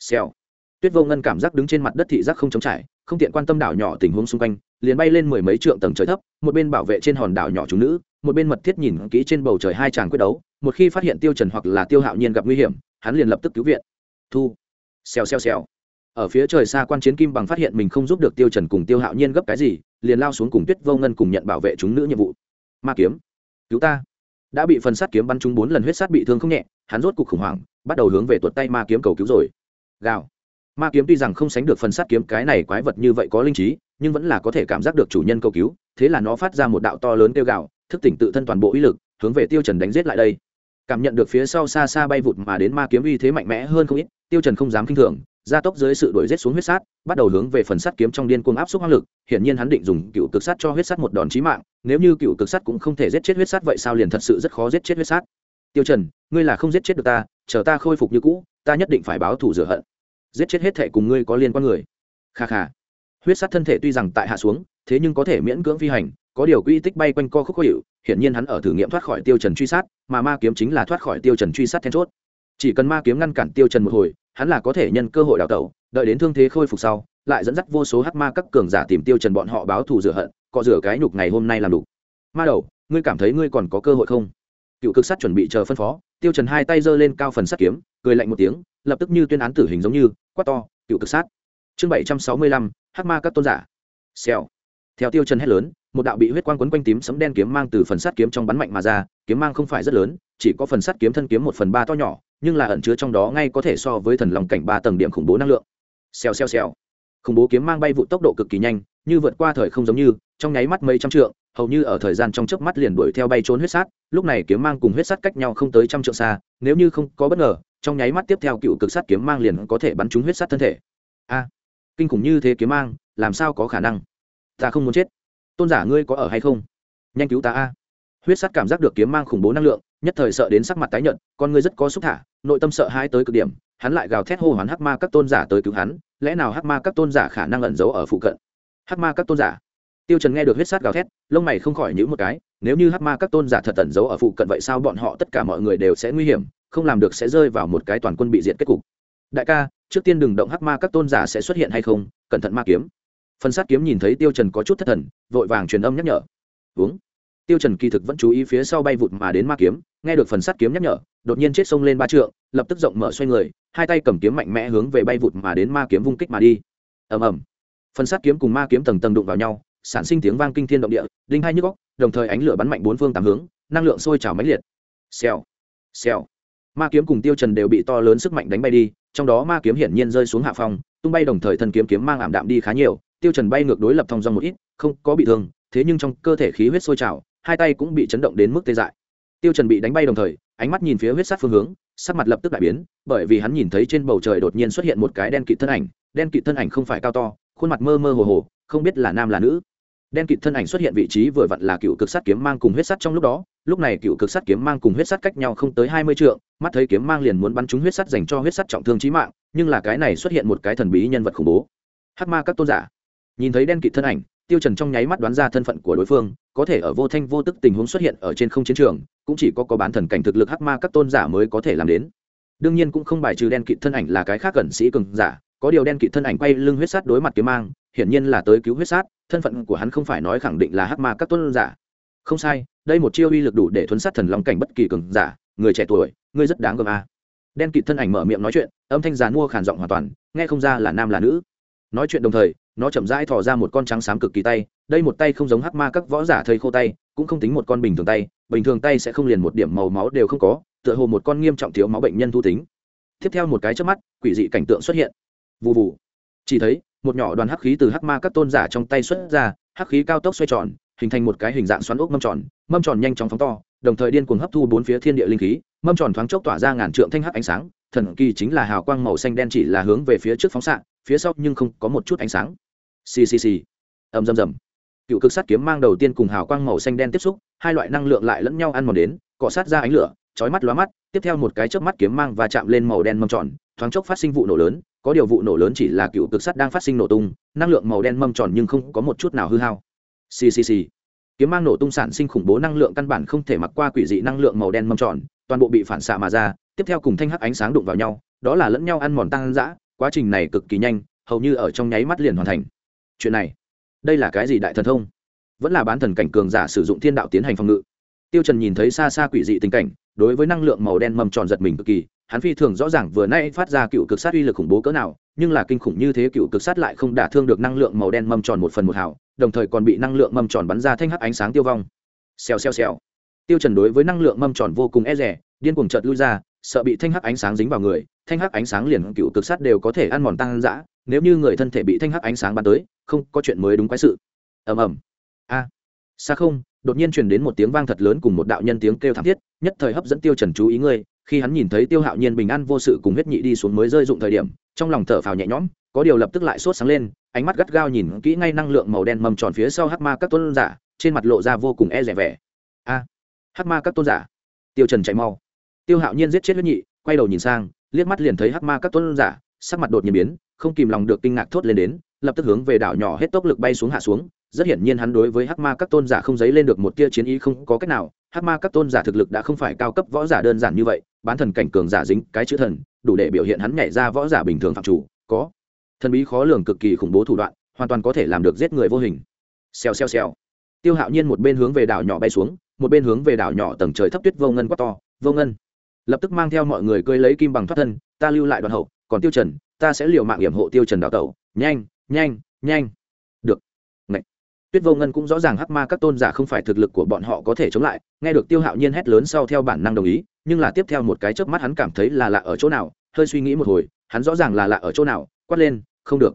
Speaker 1: Xèo tuyết vô ngân cảm giác đứng trên mặt đất thị giác không chống trải, không tiện quan tâm đảo nhỏ tình huống xung quanh, liền bay lên mười mấy trượng tầng trời thấp, một bên bảo vệ trên hòn đảo nhỏ chúng nữ, một bên mật thiết nhìn kỹ trên bầu trời hai chàng quyết đấu, một khi phát hiện tiêu trần hoặc là tiêu hạo nhiên gặp nguy hiểm, hắn liền lập tức cứu viện. Thu. Xèo xèo xèo. Ở phía trời xa quan chiến kim bằng phát hiện mình không giúp được tiêu trần cùng tiêu hạo nhiên gấp cái gì, liền lao xuống cùng tuyết vô ngân cùng nhận bảo vệ chúng nữ nhiệm vụ. Ma kiếm. Cứu ta. Đã bị phần sát kiếm bắn trúng bốn lần huyết sát bị thương không nhẹ, hắn rốt cục khủng hoảng, bắt đầu hướng về tuột tay ma kiếm cầu cứu rồi. Gào ma kiếm tuy rằng không sánh được phần sát kiếm cái này quái vật như vậy có linh trí nhưng vẫn là có thể cảm giác được chủ nhân cầu cứu thế là nó phát ra một đạo to lớn kêu gạo, thức tỉnh tự thân toàn bộ uy lực hướng về tiêu trần đánh giết lại đây. Cảm nhận được phía sau xa xa bay vụt mà đến ma kiếm uy thế mạnh mẽ hơn không ít tiêu trần không dám kinh thường gia tốc dưới sự đuổi giết xuống huyết sát bắt đầu hướng về phần sắt kiếm trong điên cuồng áp suất hoang lực hiển nhiên hắn định dùng cựu cực sắt cho huyết sắt một đòn chí mạng nếu như cựu cực sắt cũng không thể giết chết huyết sắt vậy sao liền thật sự rất khó giết chết huyết sắt tiêu trần ngươi là không giết chết được ta chờ ta khôi phục như cũ ta nhất định phải báo thù rửa hận giết chết hết thể cùng ngươi có liên quan người. Kha kha. Huyết sát thân thể tuy rằng tại hạ xuống, thế nhưng có thể miễn cưỡng phi hành, có điều quy tích bay quanh co khúc khó hiệu, hiển nhiên hắn ở thử nghiệm thoát khỏi tiêu trần truy sát, mà ma kiếm chính là thoát khỏi tiêu trần truy sát then chốt. Chỉ cần ma kiếm ngăn cản tiêu trần một hồi, hắn là có thể nhân cơ hội đào tẩu, đợi đến thương thế khôi phục sau, lại dẫn dắt vô số hắc ma các cường giả tìm tiêu trần bọn họ báo thù rửa hận cọ rửa cái nhục ngày hôm nay làm đủ. Ma đầu, ngươi cảm thấy ngươi còn có cơ hội không? Cựu cực sát chuẩn bị chờ phân phó, tiêu trần hai tay giơ lên cao phần sắt kiếm, cười lạnh một tiếng, lập tức như tuyên án tử hình giống như, quát to, cựu cực sát. Chương bảy trăm sáu mươi lăm, hắc ma các tôn giả. Xèo. Theo tiêu trần hét lớn, một đạo bị huyết quang quấn quanh tím sấm đen kiếm mang từ phần sắt kiếm trong bắn mạnh mà ra, kiếm mang không phải rất lớn, chỉ có phần sắt kiếm thân kiếm một phần ba to nhỏ, nhưng là ẩn chứa trong đó ngay có thể so với thần lòng cảnh ba tầng điểm khủng bố năng lượng. Xèo xèo xèo. Khủng bố kiếm mang bay vụ tốc độ cực kỳ nhanh, như vượt qua thời không giống như, trong nháy mắt mấy trăm trượng hầu như ở thời gian trong chớp mắt liền đuổi theo bay trốn huyết sát, lúc này kiếm mang cùng huyết sát cách nhau không tới trăm trượng xa, nếu như không có bất ngờ, trong nháy mắt tiếp theo cựu cực sát kiếm mang liền có thể bắn trúng huyết sát thân thể. A, kinh khủng như thế kiếm mang, làm sao có khả năng? Ta không muốn chết. Tôn giả ngươi có ở hay không? Nhanh cứu ta a. Huyết sát cảm giác được kiếm mang khủng bố năng lượng, nhất thời sợ đến sắc mặt tái nhợt, con ngươi rất có xúc thả, nội tâm sợ hãi tới cực điểm, hắn lại gào thét hô hoán hắc ma các tôn giả tới cứu hắn, lẽ nào hắc ma các tôn giả khả năng ẩn giấu ở phụ cận? Hắc ma các tôn giả tiêu trần nghe được huyết sát gào thét, lông mày không khỏi nhíu một cái, nếu như hắc ma các tôn giả thật ẩn giấu ở phụ cận vậy sao bọn họ tất cả mọi người đều sẽ nguy hiểm, không làm được sẽ rơi vào một cái toàn quân bị diệt kết cục. Đại ca, trước tiên đừng động hắc ma các tôn giả sẽ xuất hiện hay không, cẩn thận ma kiếm. Phần sát kiếm nhìn thấy tiêu trần có chút thất thần, vội vàng truyền âm nhắc nhở. Uống. Tiêu trần kỳ thực vẫn chú ý phía sau bay vụt mà đến ma kiếm, nghe được phần sát kiếm nhắc nhở, đột nhiên chết sông lên ba trượng, lập tức rộng mở xoay người, hai tay cầm kiếm mạnh mẽ hướng về bay vụt mà đến ma kiếm vung kích mà đi. Ầm ầm. Phần sát kiếm cùng ma kiếm tầng tầng đụng vào nhau sản sinh tiếng vang kinh thiên động địa, đinh hai nhức góc đồng thời ánh lửa bắn mạnh bốn phương tám hướng, năng lượng sôi trào mãnh liệt. Xèo xèo. Ma kiếm cùng tiêu trần đều bị to lớn sức mạnh đánh bay đi, trong đó ma kiếm hiển nhiên rơi xuống hạ phong, tung bay đồng thời thân kiếm kiếm mang ảm đạm đi khá nhiều, tiêu trần bay ngược đối lập thông dong một ít, không có bị thương, thế nhưng trong cơ thể khí huyết sôi trào, hai tay cũng bị chấn động đến mức tê dại. Tiêu trần bị đánh bay đồng thời, ánh mắt nhìn phía huyết sát phương hướng, sắc mặt lập tức đại biến, bởi vì hắn nhìn thấy trên bầu trời đột nhiên xuất hiện một cái đen kịt thân ảnh, đen kịt thân ảnh không phải cao to, khuôn mặt mơ mơ hồ hồ, không biết là nam là nữ đen kịt thân ảnh xuất hiện vị trí vừa vặn là cựu cực sát kiếm mang cùng huyết sắt trong lúc đó, lúc này cựu cực sát kiếm mang cùng huyết sắt cách nhau không tới hai mươi trượng, mắt thấy kiếm mang liền muốn bắn trúng huyết sắt dành cho huyết sắt trọng thương chí mạng, nhưng là cái này xuất hiện một cái thần bí nhân vật khủng bố. Hắc ma các tôn giả. Nhìn thấy đen kịt thân ảnh, tiêu trần trong nháy mắt đoán ra thân phận của đối phương, có thể ở vô thanh vô tức tình huống xuất hiện ở trên không chiến trường, cũng chỉ có có bán thần cảnh thực lực hắc ma các tôn giả mới có thể làm đến. Đương nhiên cũng không bài trừ đen kịt thân ảnh là cái khác cẩn sĩ cường giả, có điều đen kịt thân ảnh quay lưng huyết sắt đối mặt kiếm mang hiển nhiên là tới cứu huyết sát, thân phận của hắn không phải nói khẳng định là hắc ma các tôn giả. Không sai, đây một chiêu uy lực đủ để thuấn sát thần long cảnh bất kỳ cường giả, người trẻ tuổi, ngươi rất đáng gờm a. Đen kịt thân ảnh mở miệng nói chuyện, âm thanh giàn mua khản giọng hoàn toàn, nghe không ra là nam là nữ. Nói chuyện đồng thời, nó chậm rãi thò ra một con trắng xám cực kỳ tay, đây một tay không giống hắc ma các võ giả thầy khô tay, cũng không tính một con bình thường tay, bình thường tay sẽ không liền một điểm màu máu đều không có, tựa hồ một con nghiêm trọng thiếu máu bệnh nhân thu tính. Tiếp theo một cái trước mắt, quỷ dị cảnh tượng xuất hiện. Vụ vụ chỉ thấy, một nhỏ đoàn hắc khí từ hắc ma các tôn giả trong tay xuất ra, hắc khí cao tốc xoay tròn, hình thành một cái hình dạng xoắn ốc mâm tròn mâm tròn nhanh chóng phóng to, đồng thời điên cuồng hấp thu bốn phía thiên địa linh khí, mâm tròn thoáng chốc tỏa ra ngàn trượng thanh hắc ánh sáng, thần kỳ chính là hào quang màu xanh đen chỉ là hướng về phía trước phóng xạ, phía sau nhưng không có một chút ánh sáng. Xì xì xì. Ầm rầm rầm. Cựu cực sát kiếm mang đầu tiên cùng hào quang màu xanh đen tiếp xúc, hai loại năng lượng lại lẫn nhau ăn mòn đến, cọ sát ra ánh lửa, chói mắt lóa mắt, tiếp theo một cái chớp mắt kiếm mang và chạm lên màu đen mâm tròn, thoáng chốc phát sinh vụ nổ lớn có điều vụ nổ lớn chỉ là cựu cực sắt đang phát sinh nổ tung, năng lượng màu đen mâm tròn nhưng không có một chút nào hư hao. Ccc kiếm mang nổ tung sản sinh khủng bố năng lượng căn bản không thể mặc qua quỷ dị năng lượng màu đen mâm tròn, toàn bộ bị phản xạ mà ra, tiếp theo cùng thanh hắc ánh sáng đụng vào nhau, đó là lẫn nhau ăn mòn tăng dã, quá trình này cực kỳ nhanh, hầu như ở trong nháy mắt liền hoàn thành. Chuyện này, đây là cái gì đại thần thông? Vẫn là bán thần cảnh cường giả sử dụng thiên đạo tiến hành phòng ngự. Tiêu trần nhìn thấy xa xa quỷ dị tình cảnh, đối với năng lượng màu đen mầm tròn giật mình cực kỳ hắn phi thường rõ ràng vừa nay phát ra cựu cực sát uy lực khủng bố cỡ nào, nhưng là kinh khủng như thế cựu cực sát lại không đả thương được năng lượng màu đen mâm tròn một phần một hào, đồng thời còn bị năng lượng mâm tròn bắn ra thanh hắc ánh sáng tiêu vong. Xèo xèo xèo. Tiêu trần đối với năng lượng mâm tròn vô cùng e rẻ điên cuồng chợt lui ra, sợ bị thanh hắc ánh sáng dính vào người, thanh hắc ánh sáng liền cựu cực sát đều có thể ăn mòn tăng dã, nếu như người thân thể bị thanh hắc ánh sáng bắn tới, không có chuyện mới đúng quái sự. Ầm ầm. A. Xa không, đột nhiên truyền đến một tiếng vang thật lớn cùng một đạo nhân tiếng kêu thảm thiết, nhất thời hấp dẫn tiêu trần chú ý người khi hắn nhìn thấy tiêu hạo nhiên bình an vô sự cùng huyết nhị đi xuống mới rơi dụng thời điểm, trong lòng thở phào nhẹ nhõm, có điều lập tức lại sốt sáng lên, ánh mắt gắt gao nhìn kỹ ngay năng lượng màu đen mầm tròn phía sau hắc ma các tôn giả, trên mặt lộ ra vô cùng e rẻ vẻ. A, hắc ma các tôn giả. Tiêu trần chạy mau. Tiêu hạo nhiên giết chết huyết nhị, quay đầu nhìn sang, liếc mắt liền thấy hắc ma các tôn giả, sắc mặt đột nhiên biến, không kìm lòng được kinh ngạc thốt lên đến, lập tức hướng về đảo nhỏ hết tốc lực bay xuống hạ xuống rất hiển nhiên hắn đối với hắc ma các tôn giả không dấy lên được một tia chiến ý không có cách nào. Hắc ma các tôn giả thực lực đã không phải cao cấp võ giả đơn giản như vậy, bán thần cảnh cường giả dính cái chữ thần, đủ để biểu hiện hắn nhảy ra võ giả bình thường phạm chủ, có. Thần bí khó lường cực kỳ khủng bố thủ đoạn, hoàn toàn có thể làm được giết người vô hình. Xèo xèo xèo. Tiêu hạo nhiên một bên hướng về đảo nhỏ bay xuống, một bên hướng về đảo nhỏ tầng trời thấp tuyết vô ngân quá to, vô ngân. Lập tức mang theo mọi người cơi lấy kim bằng thoát thân, ta lưu lại đoàn hậu, còn tiêu trần, ta sẽ liều mạng hiểm hộ tiêu trần đảo tẩu. Nhanh nhanh nhanh tuyết vô ngân cũng rõ ràng hắc ma các tôn giả không phải thực lực của bọn họ có thể chống lại, nghe được tiêu hạo nhiên hét lớn sau theo bản năng đồng ý, nhưng là tiếp theo một cái chớp mắt hắn cảm thấy là lạ ở chỗ nào, hơi suy nghĩ một hồi, hắn rõ ràng là lạ ở chỗ nào, quát lên, không được.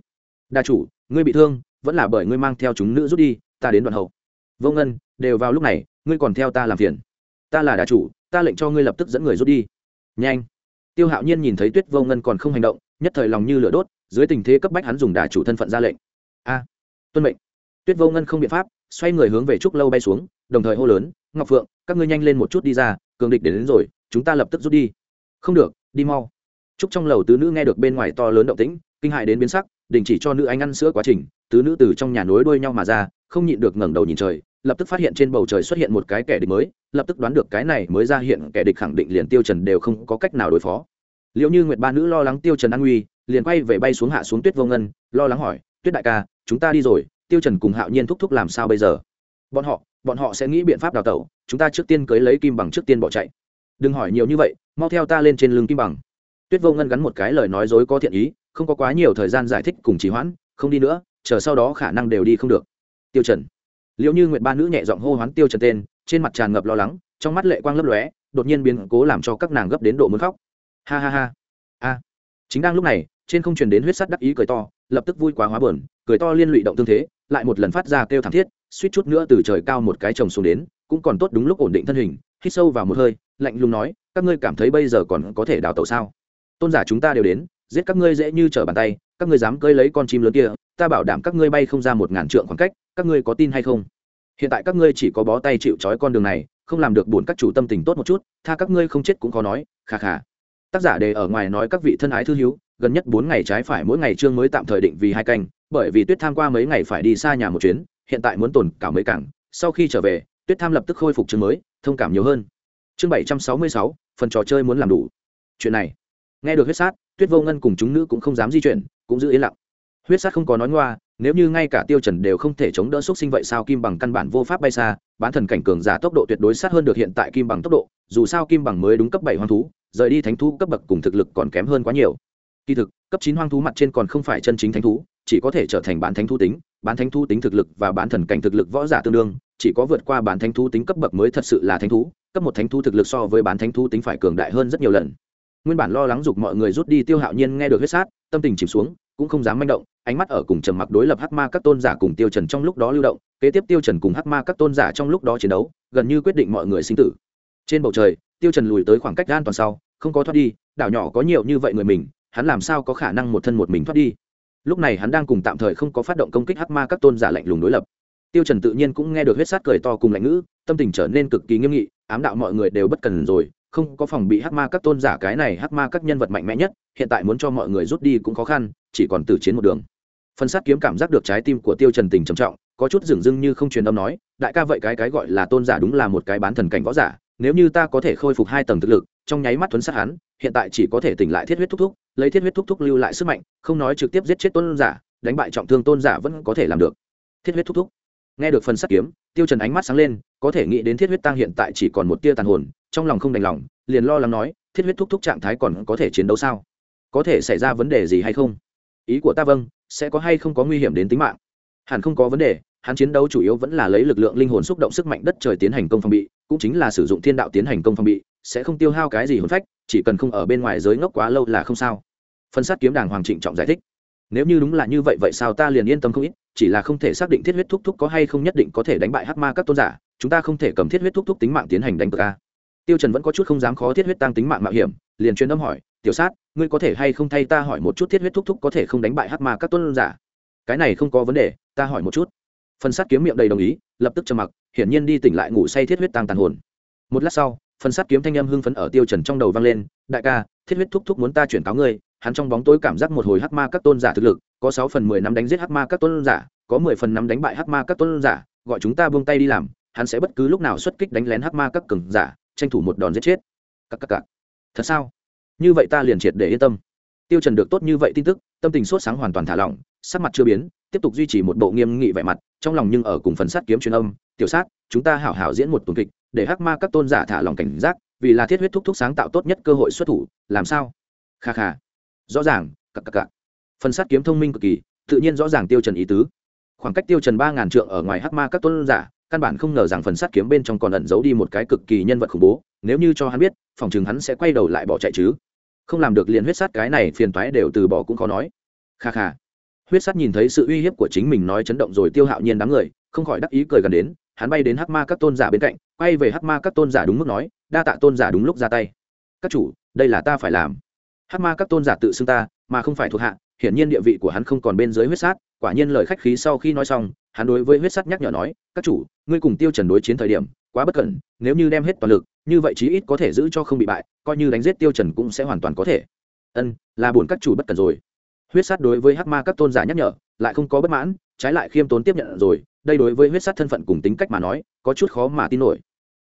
Speaker 1: Đa chủ, ngươi bị thương, vẫn là bởi ngươi mang theo chúng nữ rút đi, ta đến đoạn hậu. Vô ngân, đều vào lúc này, ngươi còn theo ta làm phiền. Ta là đà chủ, ta lệnh cho ngươi lập tức dẫn người rút đi. Nhanh. Tiêu hạo nhiên nhìn thấy tuyết vô ngân còn không hành động, nhất thời lòng như lửa đốt, dưới tình thế cấp bách hắn dùng đà chủ thân phận ra lệnh. A, tuân mệnh tuyết vô ngân không biện pháp xoay người hướng về trúc lâu bay xuống đồng thời hô lớn ngọc phượng các ngươi nhanh lên một chút đi ra cường địch đến, đến rồi chúng ta lập tức rút đi. Không được đi mau. Trúc trong lầu tứ nữ nghe được bên ngoài to lớn động tĩnh kinh hại đến biến sắc đình chỉ cho nữ anh ăn sữa quá trình tứ nữ từ trong nhà nối đuôi nhau mà ra không nhịn được ngẩng đầu nhìn trời lập tức phát hiện trên bầu trời xuất hiện một cái kẻ địch mới lập tức đoán được cái này mới ra hiện kẻ địch khẳng định liền tiêu trần đều không có cách nào đối phó. Liệu như nguyệt ba nữ lo lắng tiêu trần an nguy liền quay về bay xuống hạ xuống tuyết vô ngân lo lắng hỏi tuyết đại ca chúng ta đi rồi tiêu trần cùng hạo nhiên thúc thúc làm sao bây giờ? Bọn họ bọn họ sẽ nghĩ biện pháp đào tẩu, chúng ta trước tiên cưới lấy kim bằng trước tiên bỏ chạy. Đừng hỏi nhiều như vậy, mau theo ta lên trên lưng kim bằng. Tuyết vô ngân gắn một cái lời nói dối có thiện ý, không có quá nhiều thời gian giải thích cùng trì hoãn, không đi nữa, chờ sau đó khả năng đều đi không được. Tiêu trần. Liệu như nguyệt ba nữ nhẹ giọng hô hoán tiêu trần tên, trên mặt tràn ngập lo lắng, trong mắt lệ quang lấp lóe, đột nhiên biến cố làm cho các nàng gấp đến độ muốn khóc. Ha ha ha. A. Chính đang lúc này, trên không truyền đến huyết sắt đắc ý cười to, lập tức vui quá hóa buồn, cười to liên lụy động tương thế lại một lần phát ra kêu thảm thiết, suýt chút nữa từ trời cao một cái chồng xuống đến, cũng còn tốt đúng lúc ổn định thân hình, hít sâu vào một hơi, lạnh lùng nói, các ngươi cảm thấy bây giờ còn có thể đào tẩu sao? Tôn giả chúng ta đều đến, giết các ngươi dễ như trở bàn tay, các ngươi dám cơi lấy con chim lớn kia, ta bảo đảm các ngươi bay không ra một ngàn trượng khoảng cách, các ngươi có tin hay không? Hiện tại các ngươi chỉ có bó tay chịu trói con đường này, không làm được buồn các chủ tâm tình tốt một chút, tha các ngươi không chết cũng khó nói khà khà tác giả đề ở ngoài nói các vị thân ái thư hiếu gần nhất bốn ngày trái phải mỗi ngày chương mới tạm thời định vì hai canh bởi vì tuyết tham qua mấy ngày phải đi xa nhà một chuyến, hiện tại muốn tồn cả mấy cảng, sau khi trở về, tuyết tham lập tức khôi phục chương mới, thông cảm nhiều hơn. Chương bảy trăm sáu mươi sáu, phần trò chơi muốn làm đủ. Chuyện này, nghe được huyết sát, tuyết vô ngân cùng chúng nữ cũng không dám di chuyển, cũng giữ yên lặng. Huyết sát không có nói ngoa, nếu như ngay cả tiêu trần đều không thể chống đỡ xúc sinh vậy sao kim bằng căn bản vô pháp bay xa, bán thần cảnh cường giả tốc độ tuyệt đối sát hơn được hiện tại kim bằng tốc độ, dù sao kim bằng mới đúng cấp bảy hoang thú, rời đi thánh thú cấp bậc cùng thực lực còn kém hơn quá nhiều kỳ thực, cấp chín hoang thú mặt trên còn không phải chân chính thánh thú, chỉ có thể trở thành bán thánh thú tính. Bán thánh thú tính thực lực và bán thần cảnh thực lực võ giả tương đương, chỉ có vượt qua bán thánh thú tính cấp bậc mới thật sự là thánh thú. Cấp một thánh thú thực lực so với bán thánh thú tính phải cường đại hơn rất nhiều lần. Nguyên bản lo lắng giục mọi người rút đi tiêu hạo nhiên nghe được huyết sát, tâm tình chìm xuống, cũng không dám manh động, ánh mắt ở cùng trầm mặc đối lập hắc ma các tôn giả cùng tiêu trần trong lúc đó lưu động, kế tiếp tiêu trần cùng hắc ma các tôn giả trong lúc đó chiến đấu, gần như quyết định mọi người sinh tử. Trên bầu trời, tiêu trần lùi tới khoảng cách an toàn sau, không có thoát đi, đảo nhỏ có nhiều như vậy người mình hắn làm sao có khả năng một thân một mình thoát đi? Lúc này hắn đang cùng tạm thời không có phát động công kích hắc ma các tôn giả lạnh lùng đối lập. Tiêu trần tự nhiên cũng nghe được huyết sát cười to cùng lạnh ngữ, tâm tình trở nên cực kỳ nghiêm nghị, ám đạo mọi người đều bất cần rồi, không có phòng bị hắc ma các tôn giả cái này hắc ma các nhân vật mạnh mẽ nhất, hiện tại muốn cho mọi người rút đi cũng khó khăn, chỉ còn tử chiến một đường. Phân sát kiếm cảm giác được trái tim của tiêu trần tình trầm trọng, có chút dừng dưng như không truyền âm nói, đại ca vậy cái cái gọi là tôn giả đúng là một cái bán thần cảnh võ giả, nếu như ta có thể khôi phục hai tầng thực lực, trong nháy mắt thuấn sát hắn, hiện tại chỉ có thể tỉnh lại thiết huyết thúc thúc lấy thiết huyết thúc thúc lưu lại sức mạnh, không nói trực tiếp giết chết tôn giả, đánh bại trọng thương tôn giả vẫn có thể làm được. Thiết huyết thúc thúc. Nghe được phần sắt kiếm, tiêu trần ánh mắt sáng lên, có thể nghĩ đến thiết huyết tăng hiện tại chỉ còn một tia tàn hồn, trong lòng không đành lòng, liền lo lắng nói, thiết huyết thúc thúc trạng thái còn có thể chiến đấu sao? Có thể xảy ra vấn đề gì hay không? Ý của ta vâng sẽ có hay không có nguy hiểm đến tính mạng? Hẳn không có vấn đề, hắn chiến đấu chủ yếu vẫn là lấy lực lượng linh hồn xúc động sức mạnh đất trời tiến hành công phòng bị, cũng chính là sử dụng thiên đạo tiến hành công phòng bị, sẽ không tiêu hao cái gì hồn phách, chỉ cần không ở bên ngoài giới ngốc quá lâu là không sao phân sát kiếm đàng hoàng trịnh trọng giải thích. Nếu như đúng là như vậy vậy sao ta liền yên tâm không ít, chỉ là không thể xác định thiết huyết thúc thúc có hay không nhất định có thể đánh bại hắc ma các tôn giả, chúng ta không thể cầm thiết huyết thúc thúc tính mạng tiến hành đánh cược a. Tiêu trần vẫn có chút không dám khó thiết huyết tăng tính mạng mạo hiểm, liền truyền âm hỏi, tiểu sát, ngươi có thể hay không thay ta hỏi một chút thiết huyết thúc thúc có thể không đánh bại hắc ma các tôn giả? Cái này không có vấn đề, ta hỏi một chút. Phần sát kiếm miệng đầy đồng ý, lập tức trầm mặc, hiển nhiên đi tỉnh lại ngủ say thiết huyết tăng tàn hồn. Một lát sau phần sát kiếm thanh âm hưng phấn ở tiêu trần trong đầu vang lên, đại ca, thiết huyết thúc thúc muốn ta chuyển cáo ngươi hắn trong bóng tối cảm giác một hồi hắc ma các tôn giả thực lực, có sáu phần mười năm đánh giết hắc ma các tôn giả, có mười phần năm đánh bại hắc ma các tôn giả, gọi chúng ta buông tay đi làm, hắn sẽ bất cứ lúc nào xuất kích đánh lén hắc ma các cường giả, tranh thủ một đòn giết chết. Các các các thật sao? Như vậy ta liền triệt để yên tâm. Tiêu trần được tốt như vậy tin tức, tâm tình sốt sáng hoàn toàn thả lỏng, sắc mặt chưa biến, tiếp tục duy trì một bộ nghiêm nghị vẻ mặt, trong lòng nhưng ở cùng phần sát kiếm truyền âm, tiểu sát, chúng ta hảo hảo diễn một tuần kịch, để hắc ma các tôn giả thả lòng cảnh giác, vì là thiết huyết thúc thúc sáng tạo tốt nhất cơ hội xuất thủ, làm sao? Kha kha rõ ràng, cặc cặc cặc. Phần sát kiếm thông minh cực kỳ, tự nhiên rõ ràng tiêu trần ý tứ. Khoảng cách tiêu trần ba ngàn trượng ở ngoài hắc ma các tôn giả, căn bản không ngờ rằng phần sát kiếm bên trong còn ẩn giấu đi một cái cực kỳ nhân vật khủng bố. Nếu như cho hắn biết, phòng chừng hắn sẽ quay đầu lại bỏ chạy chứ. Không làm được liền huyết sát cái này phiền toái đều từ bỏ cũng khó nói. Kha kha. Huyết sát nhìn thấy sự uy hiếp của chính mình nói chấn động rồi tiêu hạo nhiên đám người, không khỏi đắc ý cười gần đến, hắn bay đến hắc ma các tôn giả bên cạnh, quay về hắc ma các tôn giả đúng mức nói, đa tạ tôn giả đúng lúc ra tay. Các chủ, đây là ta phải làm hát ma các tôn giả tự xưng ta, mà không phải thuộc hạ, hiển nhiên địa vị của hắn không còn bên dưới huyết sát, quả nhiên lời khách khí sau khi nói xong, hắn đối với huyết sát nhắc nhở nói, các chủ, ngươi cùng tiêu trần đối chiến thời điểm, quá bất cẩn, nếu như đem hết toàn lực, như vậy chí ít có thể giữ cho không bị bại, coi như đánh giết tiêu trần cũng sẽ hoàn toàn có thể. Ân, là buồn các chủ bất cẩn rồi. Huyết sát đối với hắc ma các tôn giả nhắc nhở, lại không có bất mãn, trái lại khiêm tốn tiếp nhận rồi, đây đối với huyết sát thân phận cùng tính cách mà nói, có chút khó mà tin nổi.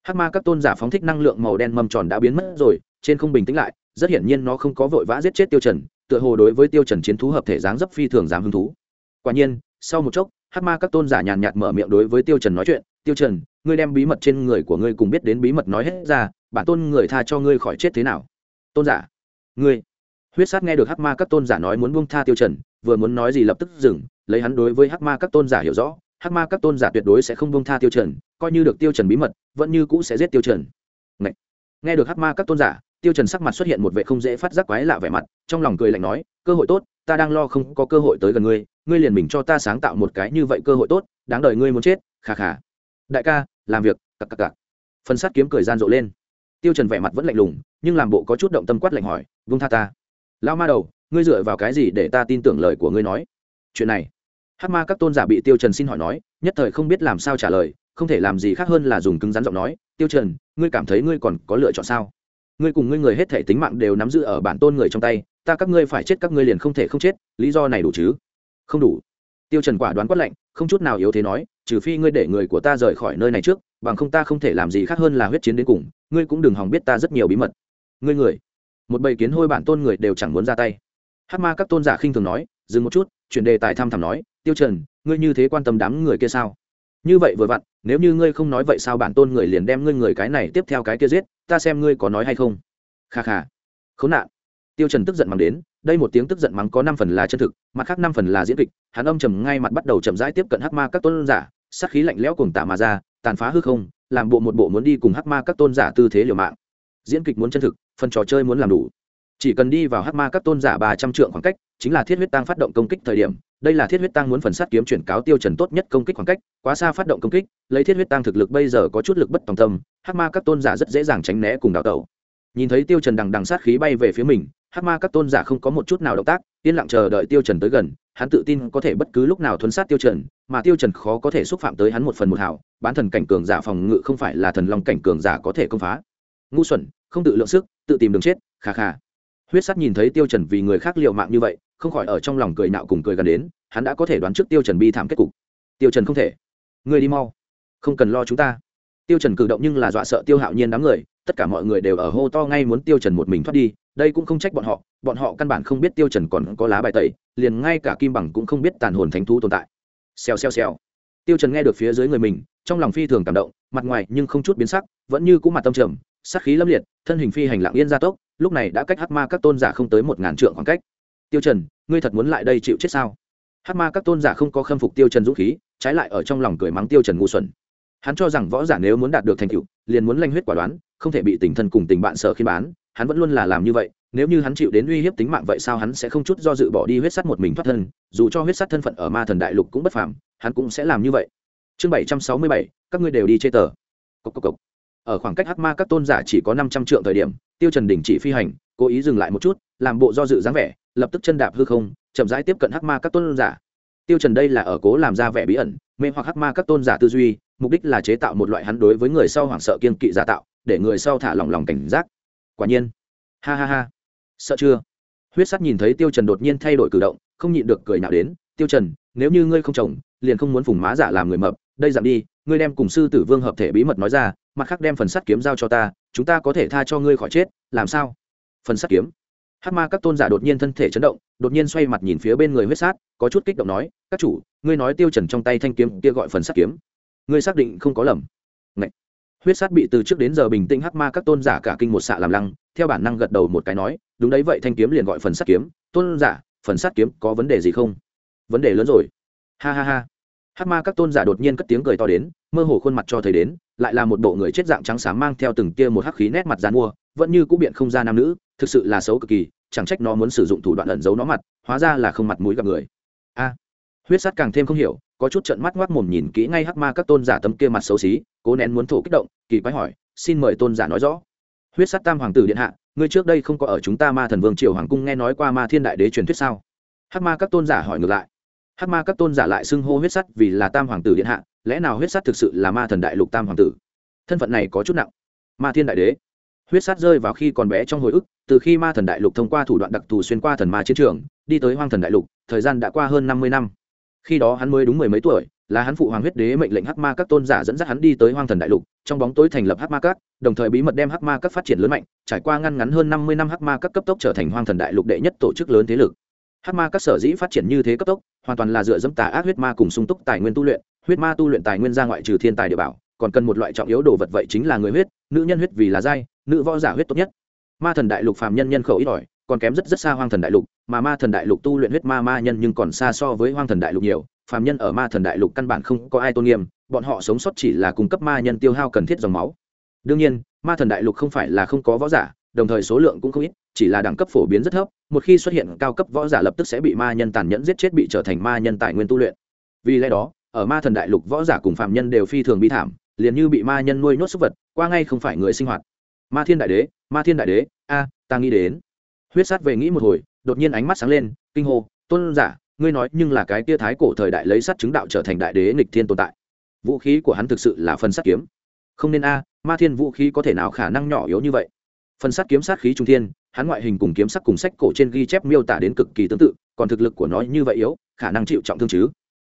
Speaker 1: Hắc ma các tôn giả phóng thích năng lượng màu đen mầm tròn đã biến mất rồi, trên không bình tĩnh lại rất hiển nhiên nó không có vội vã giết chết tiêu trần, tựa hồ đối với tiêu trần chiến thú hợp thể dáng dấp phi thường dám hứng thú. Quả nhiên, sau một chốc, hắc ma các tôn giả nhàn nhạt mở miệng đối với tiêu trần nói chuyện, tiêu trần, ngươi đem bí mật trên người của ngươi cùng biết đến bí mật nói hết ra, bản tôn người tha cho ngươi khỏi chết thế nào? Tôn giả, ngươi. Huyết sát nghe được hắc ma các tôn giả nói muốn buông tha tiêu trần, vừa muốn nói gì lập tức dừng, lấy hắn đối với hắc ma các tôn giả hiểu rõ, hắc ma các tôn giả tuyệt đối sẽ không buông tha tiêu trần, coi như được tiêu trần bí mật, vẫn như cũ sẽ giết tiêu trần. Ngậy. nghe được hắc ma các tôn giả tiêu trần sắc mặt xuất hiện một vẻ không dễ phát giác quái lạ vẻ mặt, trong lòng cười lạnh nói, cơ hội tốt, ta đang lo không có cơ hội tới gần ngươi ngươi liền mình cho ta sáng tạo một cái như vậy cơ hội tốt, đáng đời ngươi muốn chết khà khà đại ca, làm việc, cặc cặc cặc. Phần sát kiếm cười gian rộ lên. Tiêu trần vẻ mặt vẫn lạnh lùng, nhưng làm bộ có chút động tâm quát lạnh hỏi, vung tha ta. Lão ma đầu, ngươi dựa vào cái gì để ta tin tưởng lời của ngươi nói? Chuyện này. Hát ma các tôn giả bị tiêu trần xin hỏi nói, nhất thời không biết làm sao trả lời, không thể làm gì khác hơn là dùng cứng rắn giọng nói, tiêu trần, ngươi cảm thấy ngươi còn có lựa chọn sao? Ngươi cùng ngươi người hết thể tính mạng đều nắm giữ ở bản tôn người trong tay, ta các ngươi phải chết, các ngươi liền không thể không chết, lý do này đủ chứ? Không đủ. Tiêu trần quả đoán quát lạnh, không chút nào yếu thế nói, trừ phi ngươi để người của ta rời khỏi nơi này trước, bằng không ta không thể làm gì khác hơn là huyết chiến đến cùng, ngươi cũng đừng hòng biết ta rất nhiều bí mật. Ngươi người. Một bầy kiến hôi bản tôn người đều chẳng muốn ra tay. Hát ma các tôn giả khinh thường nói, dừng một chút, chuyển đề tài thăm thẳm nói, tiêu trần, ngươi như thế quan tâm đám người kia sao? Như vậy vừa vặn, nếu như ngươi không nói vậy sao bản tôn người liền đem ngươi người cái này tiếp theo cái kia giết, ta xem ngươi có nói hay không. Kha kha. Khốn nạn. Tiêu trần tức giận mắng đến, đây một tiếng tức giận mắng có năm phần là chân thực, mặt khác năm phần là diễn kịch, hắn âm trầm ngay mặt bắt đầu chậm rãi tiếp cận hắc ma các tôn giả, sát khí lạnh lẽo cuồng tả mà ra, tàn phá hư không, làm bộ một bộ muốn đi cùng hắc ma các tôn giả tư thế liều mạng. Diễn kịch muốn chân thực, phần trò chơi muốn làm đủ. Chỉ cần đi vào hắc ma các tôn giả ba trăm trượng khoảng cách chính là thiết huyết tăng phát động công kích thời điểm, đây là thiết huyết tăng muốn phần sát kiếm chuyển cáo tiêu trần tốt nhất công kích khoảng cách, quá xa phát động công kích, lấy thiết huyết tăng thực lực bây giờ có chút lực bất tòng tâm, hắc ma các tôn giả rất dễ dàng tránh né cùng đào tẩu. Nhìn thấy tiêu trần đằng đằng sát khí bay về phía mình, hắc ma các tôn giả không có một chút nào động tác, yên lặng chờ đợi tiêu trần tới gần, hắn tự tin có thể bất cứ lúc nào thuấn sát tiêu trần, mà tiêu trần khó có thể xúc phạm tới hắn một phần một hảo bán thần cảnh cường giả phòng ngự không phải là thần long cảnh cường giả có thể công phá. Ngu xuẩn, không tự lượng sức, tự tìm đường chết khà khà huyết sắt nhìn thấy tiêu trần vì người khác liều mạng như vậy, không khỏi ở trong lòng cười nạo cùng cười gần đến, hắn đã có thể đoán trước tiêu trần bi thảm kết cục. Tiêu trần không thể. Ngươi đi mau. Không cần lo chúng ta. Tiêu trần cử động nhưng là dọa sợ tiêu hạo nhiên đám người, tất cả mọi người đều ở hô to ngay muốn tiêu trần một mình thoát đi, đây cũng không trách bọn họ bọn họ căn bản không biết tiêu trần còn có lá bài tẩy, liền ngay cả kim bằng cũng không biết tàn hồn thánh thú tồn tại. Xèo xèo xèo. Tiêu trần nghe được phía dưới người mình, trong lòng phi thường cảm động, mặt ngoài nhưng không chút biến sắc, vẫn như cũ mặt tâm trầm, sát khí lâm liệt, thân hình phi hành lặng yên gia tốc lúc này đã cách hắc ma các tôn giả không tới một ngàn trượng khoảng cách. Tiêu trần, ngươi thật muốn lại đây chịu chết sao? Hắc ma các tôn giả không có khâm phục tiêu trần dũng khí, trái lại ở trong lòng cười mắng tiêu trần ngu xuẩn. Hắn cho rằng võ giả nếu muốn đạt được thành tựu, liền muốn lanh huyết quả đoán, không thể bị tình thân cùng tình bạn sợ khi bán, hắn vẫn luôn là làm như vậy, nếu như hắn chịu đến uy hiếp tính mạng vậy sao hắn sẽ không chút do dự bỏ đi huyết sắt một mình thoát thân, dù cho huyết sắt thân phận ở ma thần đại lục cũng bất phàm, hắn cũng sẽ làm như vậy. Chương bảy trăm sáu mươi bảy, các ngươi đều đi chê tờ. Cốc cốc cốc. ở khoảng cách hắc ma các tôn giả chỉ có năm trăm trượng thời điểm tiêu trần đình chỉ phi hành, cố ý dừng lại một chút, làm bộ do dự dáng vẻ, lập tức chân đạp hư không, chậm rãi tiếp cận hắc ma các tôn giả. Tiêu trần đây là ở cố làm ra vẻ bí ẩn, mê hoặc hắc ma các tôn giả tư duy, mục đích là chế tạo một loại hắn đối với người sau hoảng sợ kiên kỵ giả tạo, để người sau thả lỏng lòng cảnh giác. Quả nhiên. Ha ha ha. Sợ chưa? Huyết sắt nhìn thấy tiêu trần đột nhiên thay đổi cử động, không nhịn được cười nhạo đến, tiêu trần, nếu như ngươi không chồng liền không muốn phùng má giả làm người mập, đây giảm đi, ngươi đem cùng sư tử vương hợp thể bí mật nói ra, mặt khác đem phần sắt kiếm giao cho ta chúng ta có thể tha cho ngươi khỏi chết, làm sao? Phần sắt kiếm. Hát ma các tôn giả đột nhiên thân thể chấn động, đột nhiên xoay mặt nhìn phía bên người huyết sát, có chút kích động nói, các chủ, ngươi nói tiêu trần trong tay thanh kiếm kia gọi phần sắt kiếm. Ngươi xác định không có lầm. Ngậy. huyết sát bị từ trước đến giờ bình tĩnh hát ma các tôn giả cả kinh một xạ làm lăng, theo bản năng gật đầu một cái nói, đúng đấy, vậy thanh kiếm liền gọi phần sắt kiếm. Tôn giả, phần sắt kiếm có vấn đề gì không? Vấn đề lớn rồi. Ha ha ha. Hát ma các tôn giả đột nhiên cất tiếng cười to đến, mơ hồ khuôn mặt cho thấy đến lại là một bộ người chết dạng trắng sáng mang theo từng tia một hắc khí nét mặt dàn mua, vẫn như cũ biện không ra nam nữ, thực sự là xấu cực kỳ, chẳng trách nó muốn sử dụng thủ đoạn ẩn giấu nó mặt, hóa ra là không mặt mũi gặp người. A, huyết sắt càng thêm không hiểu, có chút trận mắt ngoác mồm nhìn kỹ ngay hắc ma các tôn giả tấm kia mặt xấu xí, cố nén muốn thổ kích động, kỳ quái hỏi, xin mời tôn giả nói rõ. Huyết sắt tam hoàng tử điện hạ, ngươi trước đây không có ở chúng ta ma thần vương triều hoàng cung nghe nói qua ma thiên đại đế truyền thuyết sao? Hắc ma các tôn giả hỏi ngược lại hắc ma các tôn giả lại xưng hô huyết sắt vì là tam hoàng tử điện hạ, lẽ nào huyết sắt thực sự là ma thần đại lục tam hoàng tử? Thân phận này có chút nặng. Ma thiên đại đế. Huyết sắt rơi vào khi còn bé trong hồi ức, từ khi ma thần đại lục thông qua thủ đoạn đặc thù xuyên qua thần ma chiến trường, đi tới hoang thần đại lục, thời gian đã qua hơn năm mươi năm. Khi đó hắn mới đúng mười mấy tuổi, là hắn phụ hoàng huyết đế mệnh lệnh hắc ma các tôn giả dẫn dắt hắn đi tới hoang thần đại lục, trong bóng tối thành lập hắc ma các, đồng thời bí mật đem hắc ma các phát triển lớn mạnh, trải qua ngăn ngắn hơn năm mươi năm hắc ma các cấp tốc trở thành hoang thần đại lục đệ nhất tổ chức lớn thế lực. Hắc ma các sở dĩ phát triển như thế cấp tốc hoàn toàn là dựa dẫm tà ác huyết ma cùng sung túc tài nguyên tu luyện, huyết ma tu luyện tài nguyên ra ngoại trừ thiên tài địa bảo, còn cần một loại trọng yếu đồ vật vậy chính là người huyết, nữ nhân huyết vì là giai, nữ võ giả huyết tốt nhất. Ma thần đại lục phàm nhân nhân khẩu ít ỏi, còn kém rất rất xa hoang thần đại lục, mà ma thần đại lục tu luyện huyết ma ma nhân nhưng còn xa so với hoang thần đại lục nhiều, phàm nhân ở ma thần đại lục căn bản không có ai tôn nghiêm, bọn họ sống sót chỉ là cung cấp ma nhân tiêu hao cần thiết dòng máu. Đương nhiên, ma thần đại lục không phải là không có võ giả, đồng thời số lượng cũng không ít chỉ là đẳng cấp phổ biến rất thấp, một khi xuất hiện cao cấp võ giả lập tức sẽ bị ma nhân tàn nhẫn giết chết bị trở thành ma nhân tài nguyên tu luyện. Vì lẽ đó, ở ma thần đại lục võ giả cùng phạm nhân đều phi thường bi thảm, liền như bị ma nhân nuôi nhốt súc vật, qua ngay không phải người sinh hoạt. Ma thiên đại đế, ma thiên đại đế, a, ta nghĩ đến. Huyết sát về nghĩ một hồi, đột nhiên ánh mắt sáng lên, kinh hô, tôn giả, ngươi nói nhưng là cái tia thái cổ thời đại lấy sắt chứng đạo trở thành đại đế nghịch thiên tồn tại. Vũ khí của hắn thực sự là phần sắt kiếm. Không nên a, ma thiên, vũ khí có thể nào khả năng nhỏ yếu như vậy? Phần sắt kiếm sát khí trung thiên hắn ngoại hình cùng kiếm sắc cùng sách cổ trên ghi chép miêu tả đến cực kỳ tương tự, còn thực lực của nó như vậy yếu, khả năng chịu trọng thương chứ.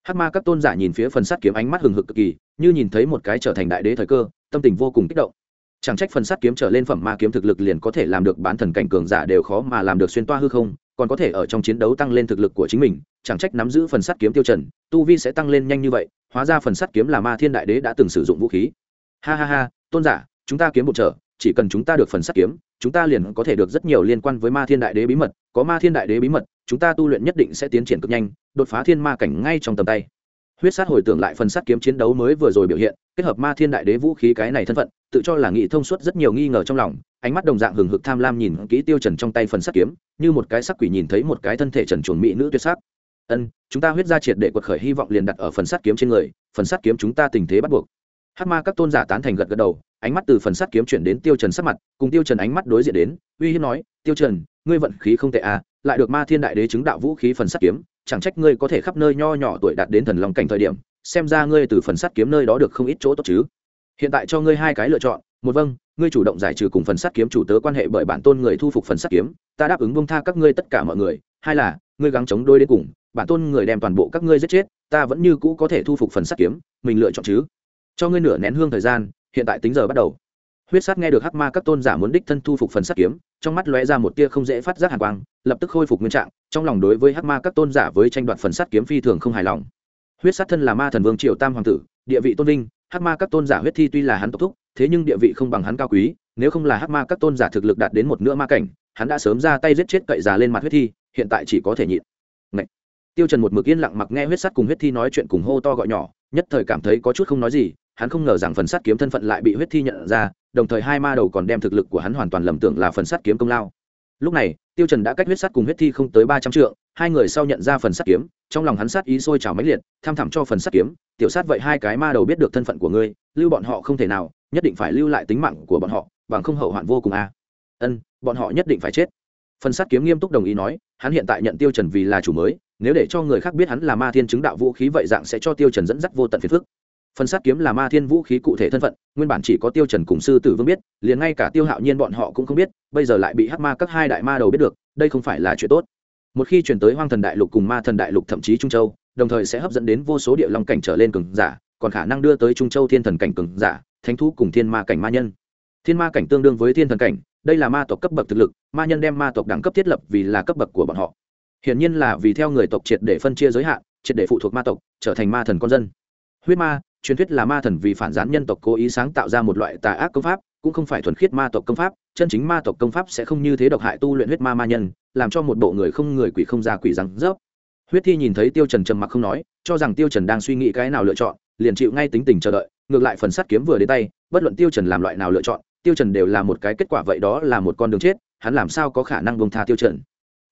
Speaker 1: Hát ma các tôn giả nhìn phía phần sắt kiếm ánh mắt hừng hực cực kỳ, như nhìn thấy một cái trở thành đại đế thời cơ, tâm tình vô cùng kích động. Chẳng trách phần sắt kiếm trở lên phẩm ma kiếm thực lực liền có thể làm được bán thần cảnh cường giả đều khó mà làm được xuyên toa hư không, còn có thể ở trong chiến đấu tăng lên thực lực của chính mình, chẳng trách nắm giữ phần sắt kiếm tiêu trần tu vi sẽ tăng lên nhanh như vậy, hóa ra phần sắt kiếm là ma thiên đại đế đã từng sử dụng vũ khí. Ha ha ha, tôn giả, chúng ta kiếm một trở chỉ cần chúng ta được phần sắt kiếm, chúng ta liền có thể được rất nhiều liên quan với ma thiên đại đế bí mật. Có ma thiên đại đế bí mật, chúng ta tu luyện nhất định sẽ tiến triển cực nhanh, đột phá thiên ma cảnh ngay trong tầm tay. Huyết sát hồi tưởng lại phần sắt kiếm chiến đấu mới vừa rồi biểu hiện, kết hợp ma thiên đại đế vũ khí cái này thân phận, tự cho là nghị thông suốt rất nhiều nghi ngờ trong lòng, ánh mắt đồng dạng hừng hực tham lam nhìn kỹ tiêu trần trong tay phần sắt kiếm, như một cái sắc quỷ nhìn thấy một cái thân thể trần chuồn mỹ nữ tuyệt sắc. Ân, chúng ta huyết ra triệt để quật khởi hy vọng liền đặt ở phần sắt kiếm trên người, phần sắt kiếm chúng ta tình thế bắt buộc hắc ma các tôn giả tán thành gật gật đầu, ánh mắt từ phần sắt kiếm chuyển đến tiêu trần sắc mặt, cùng tiêu trần ánh mắt đối diện đến, uy hiếp nói, tiêu trần, ngươi vận khí không tệ à lại được ma thiên đại đế chứng đạo vũ khí phần sắt kiếm, chẳng trách ngươi có thể khắp nơi nho nhỏ tuổi đạt đến thần long cảnh thời điểm, xem ra ngươi từ phần sắt kiếm nơi đó được không ít chỗ tốt chứ. Hiện tại cho ngươi hai cái lựa chọn, một vâng ngươi chủ động giải trừ cùng phần sắt kiếm chủ tớ quan hệ bởi bản tôn người thu phục phần sắt kiếm, ta đáp ứng bông tha các ngươi tất cả mọi người, hai là, ngươi gắng chống đôi đến cùng, bản tôn người đem toàn bộ các ngươi giết chết, ta vẫn như cũ có thể thu phục phần sắt kiếm, mình lựa chọn chứ cho ngươi nửa nén hương thời gian, hiện tại tính giờ bắt đầu. Huyết sát nghe được hắc ma các tôn giả muốn đích thân thu phục phần sắt kiếm, trong mắt lóe ra một tia không dễ phát giác hàn quang, lập tức khôi phục nguyên trạng, trong lòng đối với hắc ma các tôn giả với tranh đoạt phần sắt kiếm phi thường không hài lòng. Huyết sát thân là ma thần vương triệu tam hoàng tử, địa vị tôn vinh, hắc ma các tôn giả huyết thi tuy là hắn tộc thúc, thế nhưng địa vị không bằng hắn cao quý, nếu không là hắc ma các tôn giả thực lực đạt đến một nửa ma cảnh, hắn đã sớm ra tay giết chết cậy già lên mặt huyết thi, hiện tại chỉ có thể nhịn. Ngậy. tiêu trần một mực yên lặng mặc nghe huyết sắt cùng huyết thi nói chuyện cùng hô to gọi nhỏ, nhất thời cảm thấy có chút không nói gì hắn không ngờ rằng phần sắt kiếm thân phận lại bị huyết thi nhận ra, đồng thời hai ma đầu còn đem thực lực của hắn hoàn toàn lầm tưởng là phần sắt kiếm công lao. Lúc này, tiêu trần đã cách huyết sắt cùng huyết thi không tới ba trăm trượng, hai người sau nhận ra phần sắt kiếm, trong lòng hắn sát ý sôi trào mãnh liệt, tham thẳm cho phần sắt kiếm, tiểu sát, vậy hai cái ma đầu biết được thân phận của ngươi, lưu bọn họ không thể nào, nhất định phải lưu lại tính mạng của bọn họ, bằng không hậu hoạn vô cùng a. À. ân, bọn họ nhất định phải chết. Phần sắt kiếm nghiêm túc đồng ý nói, hắn hiện tại nhận tiêu trần vì là chủ mới, nếu để cho người khác biết hắn là ma thiên chứng đạo vũ khí vậy dạng sẽ cho tiêu trần dẫn dắt vô tận phiền phức phần sát kiếm là ma thiên vũ khí cụ thể thân phận, nguyên bản chỉ có tiêu trần cùng sư tử vương biết, liền ngay cả tiêu hạo nhiên bọn họ cũng không biết, bây giờ lại bị hắc ma các hai đại ma đầu biết được, đây không phải là chuyện tốt. Một khi chuyển tới hoang thần đại lục cùng ma thần đại lục thậm chí trung châu, đồng thời sẽ hấp dẫn đến vô số địa long cảnh trở lên cường giả, còn khả năng đưa tới trung châu thiên thần cảnh cường giả, thánh thú cùng thiên ma cảnh ma nhân. Thiên ma cảnh tương đương với thiên thần cảnh, đây là ma tộc cấp bậc thực lực, ma nhân đem ma tộc đẳng cấp thiết lập vì là cấp bậc của bọn họ. Hiển nhiên là vì theo người tộc triệt để phân chia giới hạn, triệt để phụ thuộc ma tộc, trở thành ma thần con dân. Huyết ma truyền thuyết là ma thần vì phản gián nhân tộc cố ý sáng tạo ra một loại tà ác công pháp, cũng không phải thuần khiết ma tộc công pháp, chân chính ma tộc công pháp sẽ không như thế độc hại tu luyện huyết ma ma nhân, làm cho một bộ người không người quỷ không ra quỷ rắn rớp. Huyết thi nhìn thấy tiêu trần trầm mặc không nói, cho rằng tiêu trần đang suy nghĩ cái nào lựa chọn, liền chịu ngay tính tình chờ đợi, ngược lại phần sắt kiếm vừa đến tay, bất luận tiêu trần làm loại nào lựa chọn, tiêu trần đều là một cái kết quả vậy đó là một con đường chết, hắn làm sao có khả năng buông tha tiêu trần.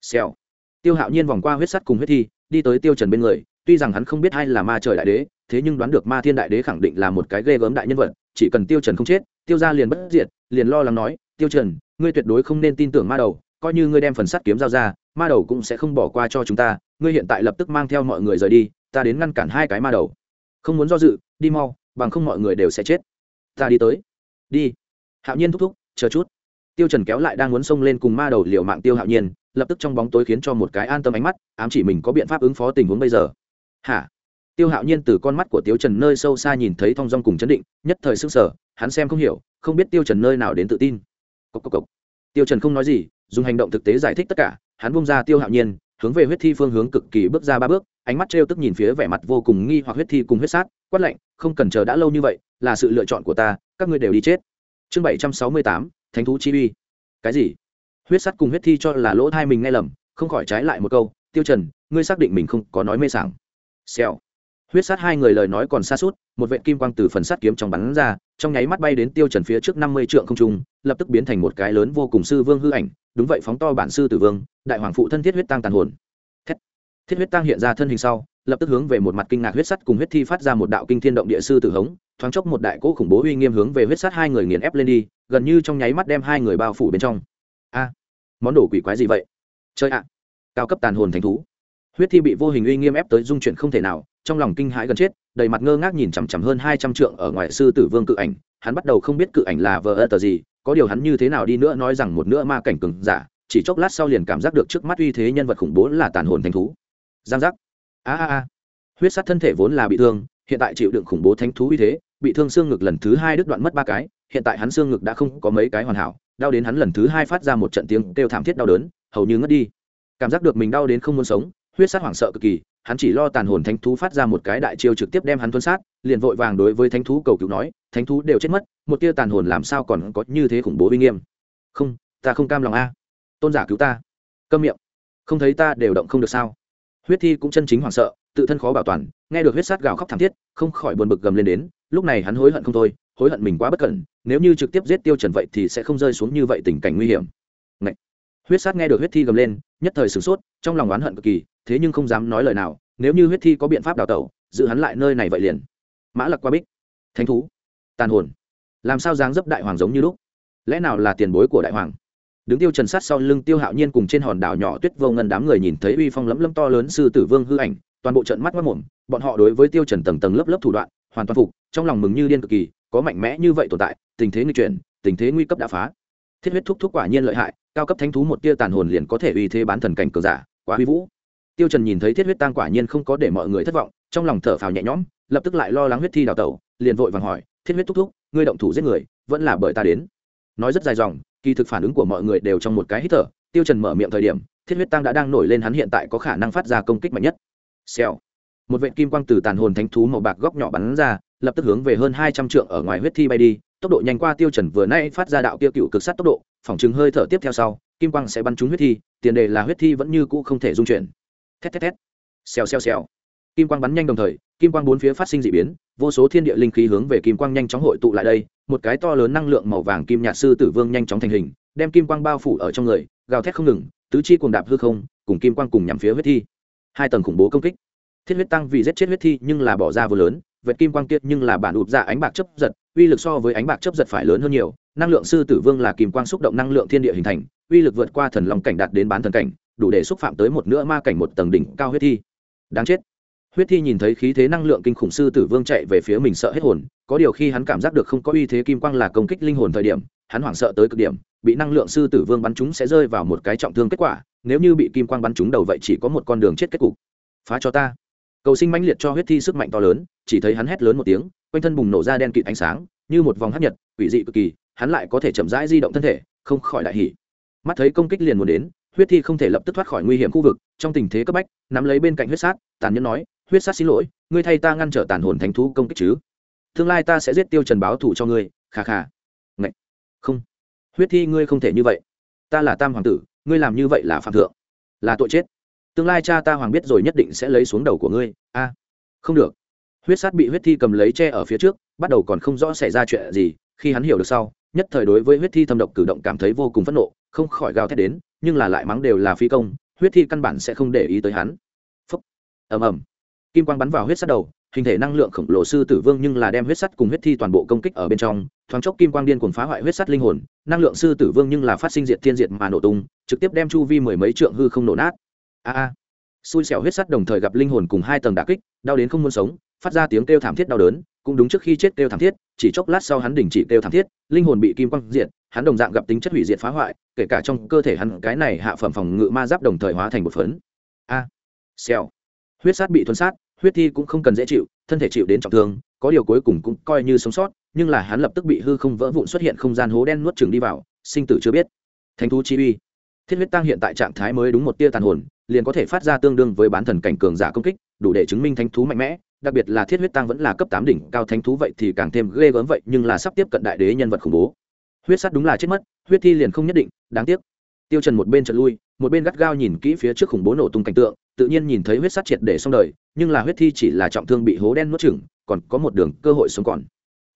Speaker 1: Xèo. Tiêu hạo nhiên vòng qua huyết sắt cùng huyết thi, đi tới tiêu trần bên người, tuy rằng hắn không biết ai là ma trời đại đế thế nhưng đoán được ma thiên đại đế khẳng định là một cái ghê gớm đại nhân vật, chỉ cần tiêu trần không chết, tiêu gia liền bất diệt, liền lo lắng nói, tiêu trần, ngươi tuyệt đối không nên tin tưởng ma đầu, coi như ngươi đem phần sắt kiếm giao ra, ma đầu cũng sẽ không bỏ qua cho chúng ta, ngươi hiện tại lập tức mang theo mọi người rời đi, ta đến ngăn cản hai cái ma đầu. Không muốn do dự, đi mau, bằng không mọi người đều sẽ chết. Ta đi tới. Đi. Hạo nhiên thúc thúc, chờ chút. Tiêu trần kéo lại đang muốn xông lên cùng ma đầu liều mạng tiêu hạo nhiên, lập tức trong bóng tối khiến cho một cái an tâm ánh mắt, ám chỉ mình có biện pháp ứng phó tình huống bây giờ. Hả? Tiêu hạo nhiên từ con mắt của tiêu trần nơi sâu xa nhìn thấy thong dong cùng chấn định, nhất thời sức sở hắn xem không hiểu, không biết tiêu trần nơi nào đến tự tin. Cốc cốc cốc. tiêu trần không nói gì, dùng hành động thực tế giải thích tất cả, hắn buông ra tiêu hạo nhiên, hướng về huyết thi phương hướng cực kỳ bước ra ba bước, ánh mắt trêu tức nhìn phía vẻ mặt vô cùng nghi hoặc huyết thi cùng huyết sát, quát lạnh, không cần chờ đã lâu như vậy, là sự lựa chọn của ta, các ngươi đều đi chết. Chương bảy trăm sáu mươi tám, thánh thú chi uy. Cái gì? Huyết sắt cùng huyết thi cho là lỗ thai mình nghe lầm, không khỏi trái lại một câu, tiêu trần, ngươi xác định mình không có nói mê sảng. Xèo huyết sát hai người lời nói còn xa suốt một vệ kim quang từ phần sắt kiếm trong bắn ra trong nháy mắt bay đến tiêu trần phía trước năm mươi trượng không trung lập tức biến thành một cái lớn vô cùng sư vương hư ảnh đúng vậy phóng to bản sư tử vương đại hoàng phụ thân thiết huyết tăng tàn hồn. Thiết, thiết huyết tăng hiện ra thân hình sau lập tức hướng về một mặt kinh ngạc huyết sắt cùng huyết thi phát ra một đạo kinh thiên động địa sư tử hống thoáng chốc một đại cỗ khủng bố uy nghiêm hướng về huyết sắt hai người nghiền ép lên đi gần như trong nháy mắt đem hai người bao phủ bên trong. A món đồ quỷ quái gì vậy? Chơi ạ cao cấp tàn hồn thành thú. Huyết thi bị vô hình uy nghiêm ép tới dung chuyển không thể nào trong lòng kinh hãi gần chết, đầy mặt ngơ ngác nhìn chằm chằm hơn hai trăm trượng ở ngoài sư tử vương cự ảnh, hắn bắt đầu không biết cự ảnh là vờ ơ tờ gì, có điều hắn như thế nào đi nữa nói rằng một nữa ma cảnh cừng giả, chỉ chốc lát sau liền cảm giác được trước mắt uy thế nhân vật khủng bố là tàn hồn thanh thú. Giang giác. A a a. Huyết sát thân thể vốn là bị thương, hiện tại chịu đựng khủng bố thánh thú uy thế, bị thương xương ngực lần thứ hai đứt đoạn mất ba cái, hiện tại hắn xương ngực đã không có mấy cái hoàn hảo, đau đến hắn lần thứ hai phát ra một trận tiếng kêu thảm thiết đau đớn, hầu như ngất đi. Cảm giác được mình đau đến không muốn sống, huyết sát hoảng sợ cực kỳ hắn chỉ lo tàn hồn thánh thú phát ra một cái đại chiêu trực tiếp đem hắn tuân sát, liền vội vàng đối với thánh thú cầu cứu nói, thánh thú đều chết mất, một tia tàn hồn làm sao còn có như thế khủng bố uy nghiêm? Không, ta không cam lòng a. Tôn giả cứu ta. Câm miệng. Không thấy ta đều động không được sao? Huyết thi cũng chân chính hoảng sợ, tự thân khó bảo toàn, nghe được huyết sát gào khóc thảm thiết, không khỏi buồn bực gầm lên đến, lúc này hắn hối hận không thôi, hối hận mình quá bất cẩn, nếu như trực tiếp giết tiêu trần vậy thì sẽ không rơi xuống như vậy tình cảnh nguy hiểm. Ngậy! huyết sát nghe được huyết thi gầm lên, nhất thời sửng sốt, trong lòng oán hận cực kỳ thế nhưng không dám nói lời nào, nếu như huyết thi có biện pháp đào tẩu, giữ hắn lại nơi này vậy liền. Mã lặc qua bích. Thánh thú. Tàn hồn. Làm sao dáng dấp đại hoàng giống như lúc? Lẽ nào là tiền bối của đại hoàng? Đứng tiêu trần sát sau lưng tiêu hạo nhiên cùng trên hòn đảo nhỏ tuyết vô ngân đám người nhìn thấy uy phong lẫm lẫm to lớn sư tử vương hư ảnh, toàn bộ trận mắt mắt mồm bọn họ đối với tiêu trần tầng tầng lớp lớp thủ đoạn, hoàn toàn phục, trong lòng mừng như điên cực kỳ, có mạnh mẽ như vậy tồn tại, tình thế nguy chuyển, tình thế nguy cấp đã phá. Thiết huyết thúc thúc quả nhiên lợi hại, cao cấp thánh thú một tia tàn hồn liền có thể uy thế bán thần cảnh cường giả, quá uy vũ tiêu trần nhìn thấy thiết huyết Tang quả nhiên không có để mọi người thất vọng, trong lòng thở phào nhẹ nhõm, lập tức lại lo lắng huyết thi đào tẩu, liền vội vàng hỏi, thiết huyết thúc thúc, ngươi động thủ giết người, vẫn là bởi ta đến? Nói rất dài dòng, kỳ thực phản ứng của mọi người đều trong một cái hít thở, tiêu trần mở miệng thời điểm, thiết huyết tăng đã đang nổi lên hắn hiện tại có khả năng phát ra công kích mạnh nhất. Xèo. Một vệt kim quang từ tàn hồn thánh thú màu bạc góc nhỏ bắn ra, lập tức hướng về hơn hai trăm trượng ở ngoài huyết thi bay đi, tốc độ nhanh qua tiêu trần vừa nay phát ra đạo kia cựu cực sát tốc độ, phòng chứng hơi thở tiếp theo sau, kim quang sẽ bắn trúng huyết thi, tiền đề là huyết thi vẫn như cũ không thể dung chuyển thét thét thét. Xèo xèo xèo. Kim quang bắn nhanh đồng thời, kim quang bốn phía phát sinh dị biến, vô số thiên địa linh khí hướng về kim quang nhanh chóng hội tụ lại đây, một cái to lớn năng lượng màu vàng kim nhạt sư tử vương nhanh chóng thành hình, đem kim quang bao phủ ở trong người, gào thét không ngừng, tứ chi cùng đạp hư không, cùng kim quang cùng nhắm phía huyết thi. Hai tầng khủng bố công kích. Thiết huyết tăng vì giết chết huyết thi nhưng là bỏ ra vừa lớn, vệt kim quang kiệt nhưng là bản ụt ra ánh bạc chấp giật, uy lực so với ánh bạc chấp giật phải lớn hơn nhiều, năng lượng sư tử vương là kim quang xúc động năng lượng thiên địa hình thành, uy lực vượt qua thần long cảnh đạt đến bán thần cảnh đủ để xúc phạm tới một nửa ma cảnh một tầng đỉnh cao huyết thi. Đáng chết. Huyết thi nhìn thấy khí thế năng lượng kinh khủng sư tử vương chạy về phía mình sợ hết hồn, có điều khi hắn cảm giác được không có uy thế kim quang là công kích linh hồn thời điểm, hắn hoảng sợ tới cực điểm, bị năng lượng sư tử vương bắn chúng sẽ rơi vào một cái trọng thương kết quả, nếu như bị kim quang bắn chúng đầu vậy chỉ có một con đường chết kết cục. Phá cho ta. Cầu sinh mãnh liệt cho huyết thi sức mạnh to lớn, chỉ thấy hắn hét lớn một tiếng, quanh thân bùng nổ ra đen kịt ánh sáng, như một vòng hấp nhật, quỷ dị cực kỳ, hắn lại có thể chậm rãi di động thân thể, không khỏi đại hỉ. Mắt thấy công kích liền muốn đến huyết thi không thể lập tức thoát khỏi nguy hiểm khu vực, trong tình thế cấp bách, nắm lấy bên cạnh huyết sát, tàn nhẫn nói, huyết sát xin lỗi, ngươi thay ta ngăn trở tàn hồn thánh thú công kích chứ? Tương lai ta sẽ giết tiêu trần báo thủ cho ngươi khà khà Ngậy. không. Huyết thi ngươi không thể như vậy. Ta là tam hoàng tử, ngươi làm như vậy là phạm thượng, là tội chết. Tương lai cha ta hoàng biết rồi nhất định sẽ lấy xuống đầu của ngươi. A, không được. Huyết sát bị huyết thi cầm lấy che ở phía trước, bắt đầu còn không rõ xảy ra chuyện gì, khi hắn hiểu được sau, nhất thời đối với huyết thi thâm độc cử động cảm thấy vô cùng phẫn nộ, không khỏi gào thét đến nhưng là lại mắng đều là phi công, huyết thi căn bản sẽ không để ý tới hắn. Ầm ầm. Kim quang bắn vào huyết sắt đầu, hình thể năng lượng khổng lồ sư tử vương nhưng là đem huyết sắt cùng huyết thi toàn bộ công kích ở bên trong, thoáng chốc kim quang điên cuồng phá hoại huyết sắt linh hồn, năng lượng sư tử vương nhưng là phát sinh diệt thiên diệt mà nổ tung, trực tiếp đem chu vi mười mấy trượng hư không nổ nát. A a. Xui xẻo huyết sắt đồng thời gặp linh hồn cùng hai tầng đả kích, đau đến không muốn sống, phát ra tiếng kêu thảm thiết đau đớn, cũng đúng trước khi chết kêu thảm thiết, chỉ chốc lát sau hắn đình chỉ kêu thảm thiết, linh hồn bị kim quang diệt hắn đồng dạng gặp tính chất hủy diệt phá hoại, kể cả trong cơ thể hắn cái này hạ phẩm phòng ngự ma giáp đồng thời hóa thành một phấn. A, xèo. Huyết sát bị thuấn sát, huyết thi cũng không cần dễ chịu, thân thể chịu đến trọng thương, có điều cuối cùng cũng coi như sống sót, nhưng là hắn lập tức bị hư không vỡ vụn xuất hiện không gian hố đen nuốt chừng đi vào, sinh tử chưa biết. Thánh thú chi uy. Thiết huyết tăng hiện tại trạng thái mới đúng một tia tàn hồn, liền có thể phát ra tương đương với bán thần cảnh cường giả công kích, đủ để chứng minh thánh thú mạnh mẽ, đặc biệt là thiết huyết tăng vẫn là cấp tám đỉnh cao thánh thú vậy thì càng thêm ghê gớm vậy, nhưng là sắp tiếp cận đại đế nhân vật khủng bố huyết sắt đúng là chết mất, huyết thi liền không nhất định, đáng tiếc. Tiêu trần một bên trật lui, một bên gắt gao nhìn kỹ phía trước khủng bố nổ tung cảnh tượng, tự nhiên nhìn thấy huyết sắt triệt để xong đời, nhưng là huyết thi chỉ là trọng thương bị hố đen nuốt chửng, còn có một đường cơ hội sống còn.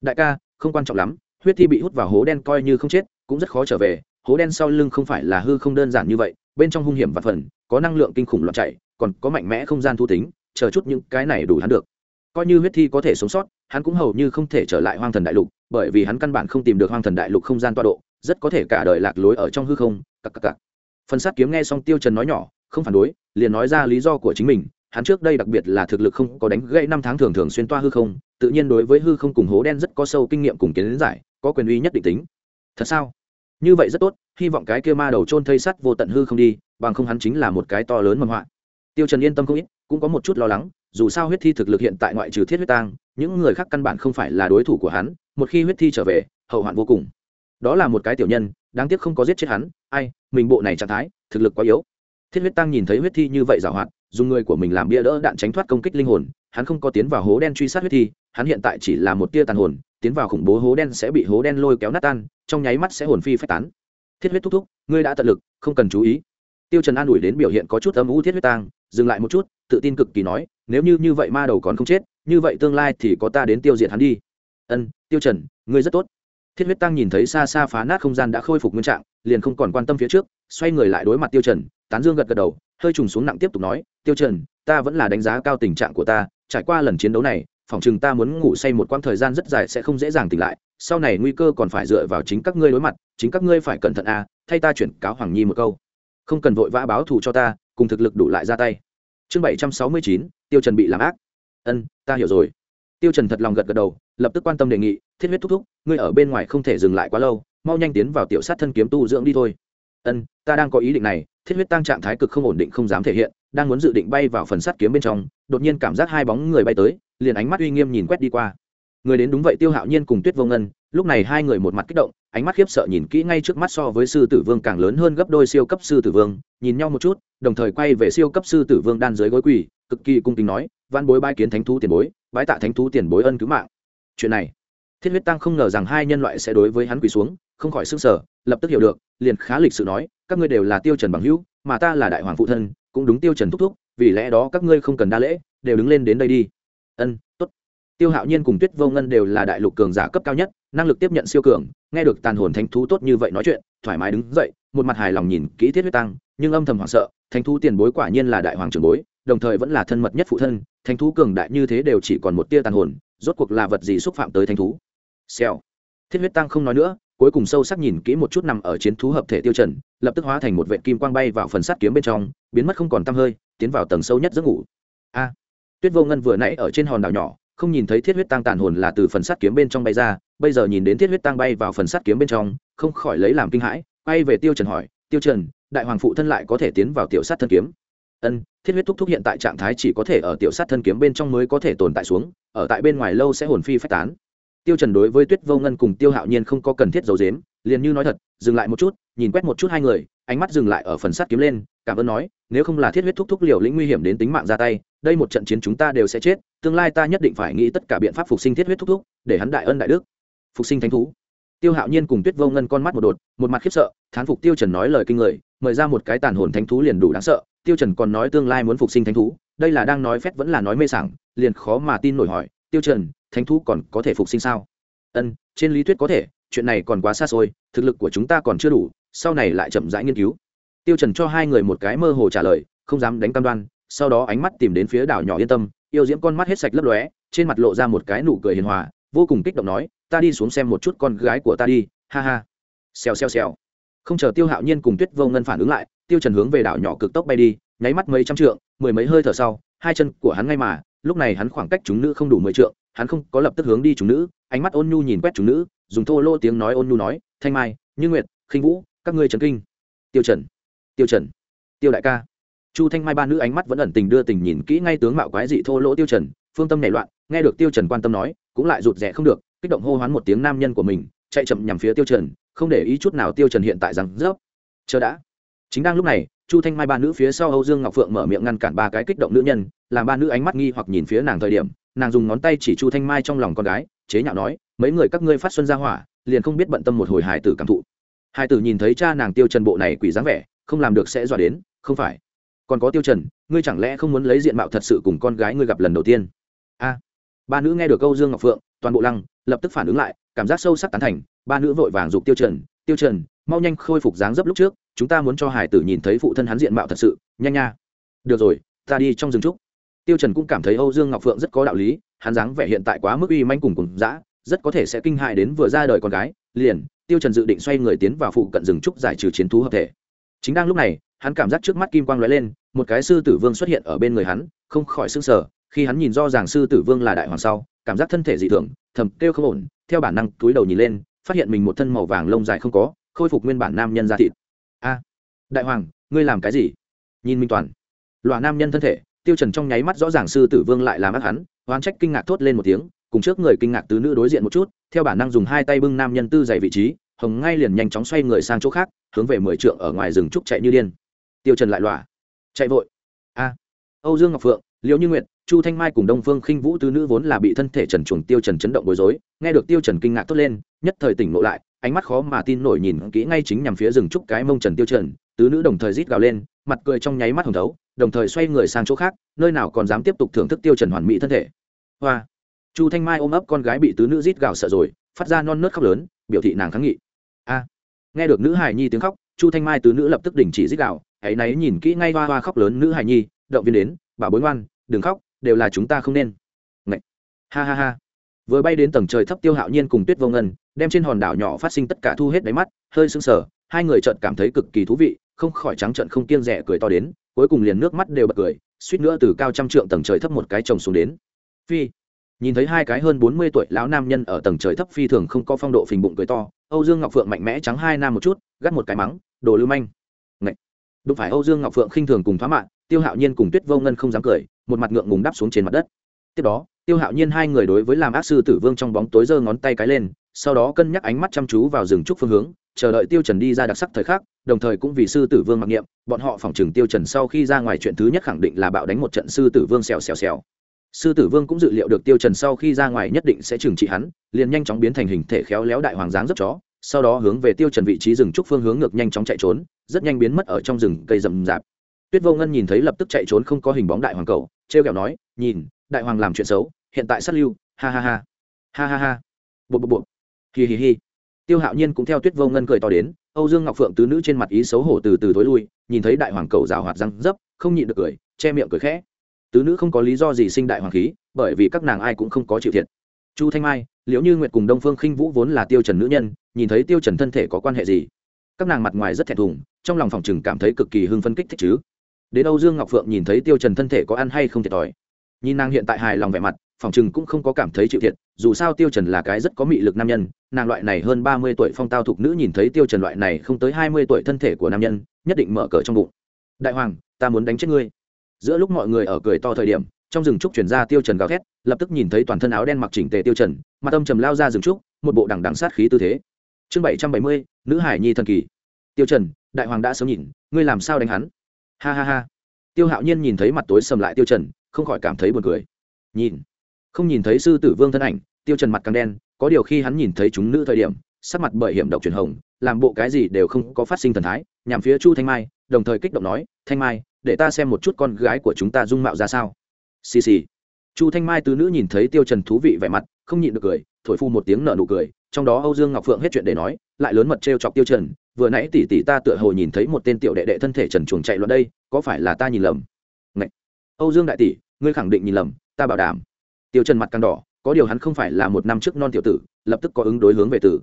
Speaker 1: Đại ca, không quan trọng lắm, huyết thi bị hút vào hố đen coi như không chết, cũng rất khó trở về, hố đen sau lưng không phải là hư không đơn giản như vậy, bên trong hung hiểm và phần, có năng lượng kinh khủng loạn chạy, còn có mạnh mẽ không gian thu tính, chờ chút những cái này đủ hắn được coi như huyết thi có thể sống sót, hắn cũng hầu như không thể trở lại hoang thần đại lục, bởi vì hắn căn bản không tìm được hoang thần đại lục không gian toa độ, rất có thể cả đời lạc lối ở trong hư không cặp cặp cặp phần sát kiếm nghe xong tiêu trần nói nhỏ, không phản đối, liền nói ra lý do của chính mình, hắn trước đây đặc biệt là thực lực không có đánh gãy năm tháng thường thường xuyên toa hư không, tự nhiên đối với hư không cùng hố đen rất có sâu kinh nghiệm cùng kiến giải, có quyền uy nhất định tính. Thật sao? Như vậy rất tốt, hy vọng cái kia ma đầu trôn thây sắt vô tận hư không đi, bằng không hắn chính là một cái to lớn mầm họa. Tiêu trần yên tâm không ít, cũng có một chút lo lắng dù sao huyết thi thực lực hiện tại ngoại trừ thiết huyết tang, những người khác căn bản không phải là đối thủ của hắn, một khi huyết thi trở về, hậu hoạn vô cùng. Đó là một cái tiểu nhân, đáng tiếc không có giết chết hắn, ai, mình bộ này trạng thái, thực lực quá yếu. Thiết huyết tăng nhìn thấy huyết thi như vậy giảo hoạt, dùng người của mình làm bia đỡ đạn tránh thoát công kích linh hồn, hắn không có tiến vào hố đen truy sát huyết thi, hắn hiện tại chỉ là một tia tàn hồn, tiến vào khủng bố hố đen sẽ bị hố đen lôi kéo nát tan, trong nháy mắt sẽ hồn phi phách tán. Thiết huyết thúc thúc, ngươi đã tận lực, không cần chú ý. Tiêu trần an ủi đến biểu hiện có chút âm u thiết huyết tang dừng lại một chút, tự tin cực kỳ nói, nếu như như vậy ma đầu còn không chết, như vậy tương lai thì có ta đến tiêu diệt hắn đi. Ân, tiêu trần, ngươi rất tốt. Thiết huyết tăng nhìn thấy xa xa phá nát không gian đã khôi phục nguyên trạng, liền không còn quan tâm phía trước, xoay người lại đối mặt tiêu trần, tán dương gật gật đầu, hơi trùng xuống nặng tiếp tục nói, tiêu trần, ta vẫn là đánh giá cao tình trạng của ta, trải qua lần chiến đấu này, phỏng chừng ta muốn ngủ say một quãng thời gian rất dài sẽ không dễ dàng tỉnh lại, sau này nguy cơ còn phải dựa vào chính các ngươi đối mặt, chính các ngươi phải cẩn thận a, thay ta chuyển cáo hoàng nhi một câu. Không cần vội vã báo thù cho ta cùng thực lực đủ lại ra tay. Chương bảy trăm sáu mươi chín, tiêu trần bị làm ác. Ân, ta hiểu rồi. Tiêu trần thật lòng gật gật đầu, lập tức quan tâm đề nghị, thiết huyết thúc thúc, ngươi ở bên ngoài không thể dừng lại quá lâu, mau nhanh tiến vào tiểu sát thân kiếm tu dưỡng đi thôi. Ân, ta đang có ý định này, thiết huyết tăng trạng thái cực không ổn định không dám thể hiện, đang muốn dự định bay vào phần sắt kiếm bên trong, đột nhiên cảm giác hai bóng người bay tới, liền ánh mắt uy nghiêm nhìn quét đi qua. Người đến đúng vậy tiêu hạo nhiên cùng tuyết vô ngân, lúc này hai người một mặt kích động, ánh mắt khiếp sợ nhìn kỹ ngay trước mắt so với sư tử vương càng lớn hơn gấp đôi siêu cấp sư tử vương, nhìn nhau một chút đồng thời quay về siêu cấp sư tử vương đan dưới gối quỳ, cực kỳ cung kính nói văn bối bái kiến thánh thú tiền bối, bái tạ thánh thú tiền bối ân cứu mạng. Chuyện này, thiết huyết tăng không ngờ rằng hai nhân loại sẽ đối với hắn quỳ xuống, không khỏi s ư n g sở lập tức hiểu được, liền khá lịch sự nói, các ngươi đều là tiêu trần bằng hữu, mà ta là đại hoàng phụ thân, cũng đúng tiêu trần thúc thúc, vì lẽ đó các ngươi không cần đa lễ, đều đứng lên đến đây đi. Ân, tốt. Tiêu hạo nhiên cùng tuyết vô ngân đều là đại lục cường giả cấp cao nhất, năng lực tiếp nhận siêu cường, nghe được tàn hồn thánh thú tốt như vậy nói chuyện, thoải mái đứng dậy một mặt hài lòng nhìn kỹ thiết huyết tăng, nhưng âm thầm hoảng sợ, thánh thú tiền bối quả nhiên là đại hoàng trưởng bối, đồng thời vẫn là thân mật nhất phụ thân, thánh thú cường đại như thế đều chỉ còn một tia tàn hồn, rốt cuộc là vật gì xúc phạm tới thánh thú? Xèo. Thiết huyết tăng không nói nữa, cuối cùng sâu sắc nhìn kỹ một chút nằm ở chiến thú hợp thể tiêu trần, lập tức hóa thành một vệ kim quang bay vào phần sắt kiếm bên trong, biến mất không còn tăm hơi, tiến vào tầng sâu nhất giấc ngủ. A. À. Tuyết vô ngân vừa nãy ở trên hòn đảo nhỏ, không nhìn thấy thiết huyết tăng tàn hồn là từ phần sắt kiếm bên trong bay ra, bây giờ nhìn đến thiết huyết tăng bay vào phần sắt kiếm bên trong, không khỏi lấy làm kinh hãi quay về tiêu trần hỏi, tiêu trần, đại hoàng phụ thân lại có thể tiến vào tiểu sát thân kiếm? Ân, thiết huyết thúc thúc hiện tại trạng thái chỉ có thể ở tiểu sát thân kiếm bên trong mới có thể tồn tại xuống, ở tại bên ngoài lâu sẽ hồn phi phách tán. Tiêu trần đối với tuyết vô ngân cùng tiêu hạo nhiên không có cần thiết giấu giếm, liền như nói thật, dừng lại một chút, nhìn quét một chút hai người, ánh mắt dừng lại ở phần sắt kiếm lên, cảm ơn nói, nếu không là thiết huyết thúc thúc liều lĩnh nguy hiểm đến tính mạng ra tay, đây một trận chiến chúng ta đều sẽ chết, tương lai ta nhất định phải nghĩ tất cả biện pháp phục sinh thiết huyết thúc thúc, để hắn đại ân đại đức. Phục sinh thánh thú tiêu hạo nhiên cùng tuyết vô ngân con mắt một đột, một mặt khiếp sợ, thán phục tiêu trần nói lời kinh người, mời ra một cái tàn hồn thánh thú liền đủ đáng sợ. Tiêu trần còn nói tương lai muốn phục sinh thánh thú, đây là đang nói phét vẫn là nói mê sảng, liền khó mà tin nổi hỏi, tiêu trần, thánh thú còn có thể phục sinh sao? Ân, trên lý thuyết có thể, chuyện này còn quá xa xôi, thực lực của chúng ta còn chưa đủ, sau này lại chậm rãi nghiên cứu. Tiêu trần cho hai người một cái mơ hồ trả lời, không dám đánh cam đoan, sau đó ánh mắt tìm đến phía đảo nhỏ yên tâm, yêu diễm con mắt hết sạch lấp lóe, trên mặt lộ ra một cái nụ cười hiền hòa, vô cùng kích động nói ta đi xuống xem một chút con gái của ta đi, ha ha. Xèo xèo xèo. Không chờ tiêu hạo nhiên cùng tuyết vô ngân phản ứng lại, tiêu trần hướng về đảo nhỏ cực tốc bay đi, nháy mắt mấy trăm trượng, mười mấy hơi thở sau, hai chân của hắn ngay mà, lúc này hắn khoảng cách chúng nữ không đủ mười trượng, hắn không có lập tức hướng đi chúng nữ, ánh mắt ôn nhu nhìn quét chúng nữ, dùng thô lô tiếng nói ôn nhu nói, thanh mai, như nguyệt, khinh vũ, các ngươi trần kinh. Tiêu trần tiêu trần, tiêu đại ca. Chu thanh mai ba nữ ánh mắt vẫn ẩn tình đưa tình nhìn kỹ ngay tướng mạo quái dị thô lỗ tiêu trần, phương tâm nảy loạn, nghe được tiêu trần quan tâm nói, cũng lại rụt rè không được kích động hô hoán một tiếng nam nhân của mình, chạy chậm nhằm phía tiêu trần, không để ý chút nào tiêu trần hiện tại rằng rớp chờ đã. Chính đang lúc này, chu thanh mai ba nữ phía sau âu dương ngọc phượng mở miệng ngăn cản ba cái kích động nữ nhân, làm ba nữ ánh mắt nghi hoặc nhìn phía nàng thời điểm, nàng dùng ngón tay chỉ chu thanh mai trong lòng con gái, chế nhạo nói, mấy người các ngươi phát xuân ra hỏa, liền không biết bận tâm một hồi hài tử cảm thụ. Hài tử nhìn thấy cha nàng tiêu trần bộ này quỷ dáng vẻ, không làm được sẽ dọa đến, không phải. Còn có tiêu trần, ngươi chẳng lẽ không muốn lấy diện mạo thật sự cùng con gái ngươi gặp lần đầu tiên? A. Ba nữ nghe được câu dương ngọc phượng toàn bộ lăng, lập tức phản ứng lại, cảm giác sâu sắc tán thành, ba nữ vội vàng giục tiêu trần tiêu trần, mau nhanh khôi phục dáng dấp lúc trước, chúng ta muốn cho hải tử nhìn thấy phụ thân hắn diện mạo thật sự, nhanh nha. Được rồi, ta đi trong rừng trúc. Tiêu trần cũng cảm thấy âu dương ngọc phượng rất có đạo lý, hắn dáng vẻ hiện tại quá mức uy manh cùng cùng dã, rất có thể sẽ kinh hại đến vừa ra đời con gái, liền, tiêu trần dự định xoay người tiến vào phụ cận rừng trúc giải trừ chiến thú hợp thể. Chính đang lúc này, hắn cảm giác trước mắt kim quang lóe lên, một cái sư tử vương xuất hiện ở bên người hắn, không khỏi sưng sờ, khi hắn nhìn do ràng sư tử vương là đại hoàng sau cảm giác thân thể dị thường, thầm kêu không ổn, theo bản năng túi đầu nhìn lên, phát hiện mình một thân màu vàng lông dài không có, khôi phục nguyên bản nam nhân ra thịt. A, đại hoàng, ngươi làm cái gì? Nhìn minh toàn. Loạ nam nhân thân thể, tiêu trần trong nháy mắt rõ ràng sư tử vương lại làm ác hắn, oán trách kinh ngạc thốt lên một tiếng, cùng trước người kinh ngạc tứ nữ đối diện một chút, theo bản năng dùng hai tay bưng nam nhân tư dày vị trí, hồng ngay liền nhanh chóng xoay người sang chỗ khác, hướng về mười trượng ở ngoài rừng trúc chạy như điên. Tiêu trần lại loạ. Chạy vội. A, âu dương ngọc phượng, liễu như nguyệt chu thanh mai cùng đông phương khinh vũ tứ nữ vốn là bị thân thể trần chuồng tiêu trần chấn động bối rối, nghe được tiêu trần kinh ngạc tốt lên, nhất thời tỉnh ngộ lại, ánh mắt khó mà tin nổi nhìn kỹ ngay chính nhằm phía rừng trúc cái mông trần tiêu trần, tứ nữ đồng thời rít gào lên, mặt cười trong nháy mắt hồng thấu, đồng thời xoay người sang chỗ khác, nơi nào còn dám tiếp tục thưởng thức tiêu trần hoàn mỹ thân thể. Hoa! Chu thanh mai ôm ấp con gái bị tứ nữ rít gào sợ rồi, phát ra non nớt khóc lớn, biểu thị nàng kháng nghị. A! Nghe được nữ hài nhi tiếng khóc, chu thanh mai tứ nữ lập tức đình chỉ rít gào hãy náy nhìn kỹ ngay hoa hoa khóc lớn nữ hài nhi, động viên đến, bà bối ngoan, đừng khóc đều là chúng ta không nên. Ngậy. ha ha ha. Vừa bay đến tầng trời thấp tiêu hạo nhiên cùng tuyết vô ngân, đem trên hòn đảo nhỏ phát sinh tất cả thu hết đáy mắt, hơi sưng sờ, hai người trợn cảm thấy cực kỳ thú vị, không khỏi trắng trợn không kiêng rẻ cười to đến, cuối cùng liền nước mắt đều bật cười, suýt nữa từ cao trăm trượng tầng trời thấp một cái chồng xuống đến. Phi. Nhìn thấy hai cái hơn bốn mươi tuổi lão nam nhân ở tầng trời thấp phi thường không có phong độ phình bụng cười to, âu dương ngọc phượng mạnh mẽ trắng hai nam một chút, gắt một cái mắng, đồ lưu manh. Ngậy. đúng phải âu dương ngọc phượng khinh thường cùng thoá mạng, tiêu hạo nhiên cùng tuyết vô ngân không dám cười một mặt ngượng ngùng đáp xuống trên mặt đất. Tiếp đó, tiêu hạo nhiên hai người đối với làm ác sư tử vương trong bóng tối giơ ngón tay cái lên, sau đó cân nhắc ánh mắt chăm chú vào rừng trúc phương hướng, chờ đợi tiêu trần đi ra đặc sắc thời khắc, đồng thời cũng vì sư tử vương mặc niệm, bọn họ phòng trừng tiêu trần sau khi ra ngoài chuyện thứ nhất khẳng định là bạo đánh một trận sư tử vương xèo xèo xèo. Sư tử vương cũng dự liệu được tiêu trần sau khi ra ngoài nhất định sẽ trừng trị hắn, liền nhanh chóng biến thành hình thể khéo léo đại hoàng dáng rất chó, sau đó hướng về tiêu trần vị trí rừng trúc phương hướng ngược nhanh chóng chạy trốn, rất nhanh biến mất ở trong rừng cây rậm rạp tuyết vô ngân nhìn thấy lập tức chạy trốn không có hình bóng đại hoàng cầu treo kẹo nói, nhìn, đại hoàng làm chuyện xấu, hiện tại sát lưu, ha ha ha ha ha ha. Bộ bộ bộ hi hi hi. Tiêu hạo nhiên cũng theo tuyết vô ngân cười to đến, âu dương ngọc phượng tứ nữ trên mặt ý xấu hổ từ từ tối lui, nhìn thấy đại hoàng cầu rào hoạt răng dấp, không nhịn được cười, che miệng cười khẽ. Tứ nữ không có lý do gì sinh đại hoàng khí, bởi vì các nàng ai cũng không có chịu thiệt. Chu thanh mai, liễu như nguyệt cùng đông phương khinh vũ vốn là tiêu trần nữ nhân, nhìn thấy tiêu trần thân thể có quan hệ gì? Các nàng mặt ngoài rất thẹn thùng, trong lòng phòng chừng cảm thấy cực kỳ hưng phấn kích thích chứ đến âu dương ngọc phượng nhìn thấy tiêu trần thân thể có ăn hay không thiệt thòi. Nhìn nàng hiện tại hài lòng vẻ mặt, phòng chừng cũng không có cảm thấy chịu thiệt, dù sao tiêu trần là cái rất có mị lực nam nhân, nàng loại này hơn ba mươi tuổi phong tao thuộc nữ nhìn thấy tiêu trần loại này không tới hai mươi tuổi thân thể của nam nhân, nhất định mở cờ trong bụng. Đại hoàng, ta muốn đánh chết ngươi. Giữa lúc mọi người ở cười to thời điểm, trong rừng trúc chuyển ra tiêu trần gào thét, lập tức nhìn thấy toàn thân áo đen mặc chỉnh tề tiêu trần, mặt âm trầm lao ra rừng trúc, một bộ đằng đằng sát khí tư thế. Chương bảy trăm bảy mươi, nữ hải nhi thần kỳ. Tiêu trần, đại hoàng đã sớm nhìn, ngươi làm sao đánh hắn? Ha ha ha. Tiêu hạo nhiên nhìn thấy mặt tối sầm lại tiêu trần, không khỏi cảm thấy buồn cười. Nhìn, không nhìn thấy sư tử vương thân ảnh, tiêu trần mặt càng đen, có điều khi hắn nhìn thấy chúng nữ thời điểm, sắc mặt bởi hiểm độc truyền hồng, làm bộ cái gì đều không có phát sinh thần thái, nhằm phía chu thanh mai, đồng thời kích động nói, thanh mai, để ta xem một chút con gái của chúng ta dung mạo ra sao. Xì xì. Chu thanh mai tứ nữ nhìn thấy tiêu trần thú vị vẻ mặt, không nhịn được cười, thổi phu một tiếng nở nụ cười, trong đó âu dương ngọc phượng hết chuyện để nói lại lớn mật trêu chọc tiêu trần, vừa nãy tỷ tỷ ta tựa hồ nhìn thấy một tên tiểu đệ đệ thân thể trần chuồng chạy loạn đây, có phải là ta nhìn lầm? Ngậy! âu dương đại tỷ, ngươi khẳng định nhìn lầm, ta bảo đảm. Tiêu trần mặt càng đỏ, có điều hắn không phải là một năm trước non tiểu tử, lập tức có ứng đối hướng về tử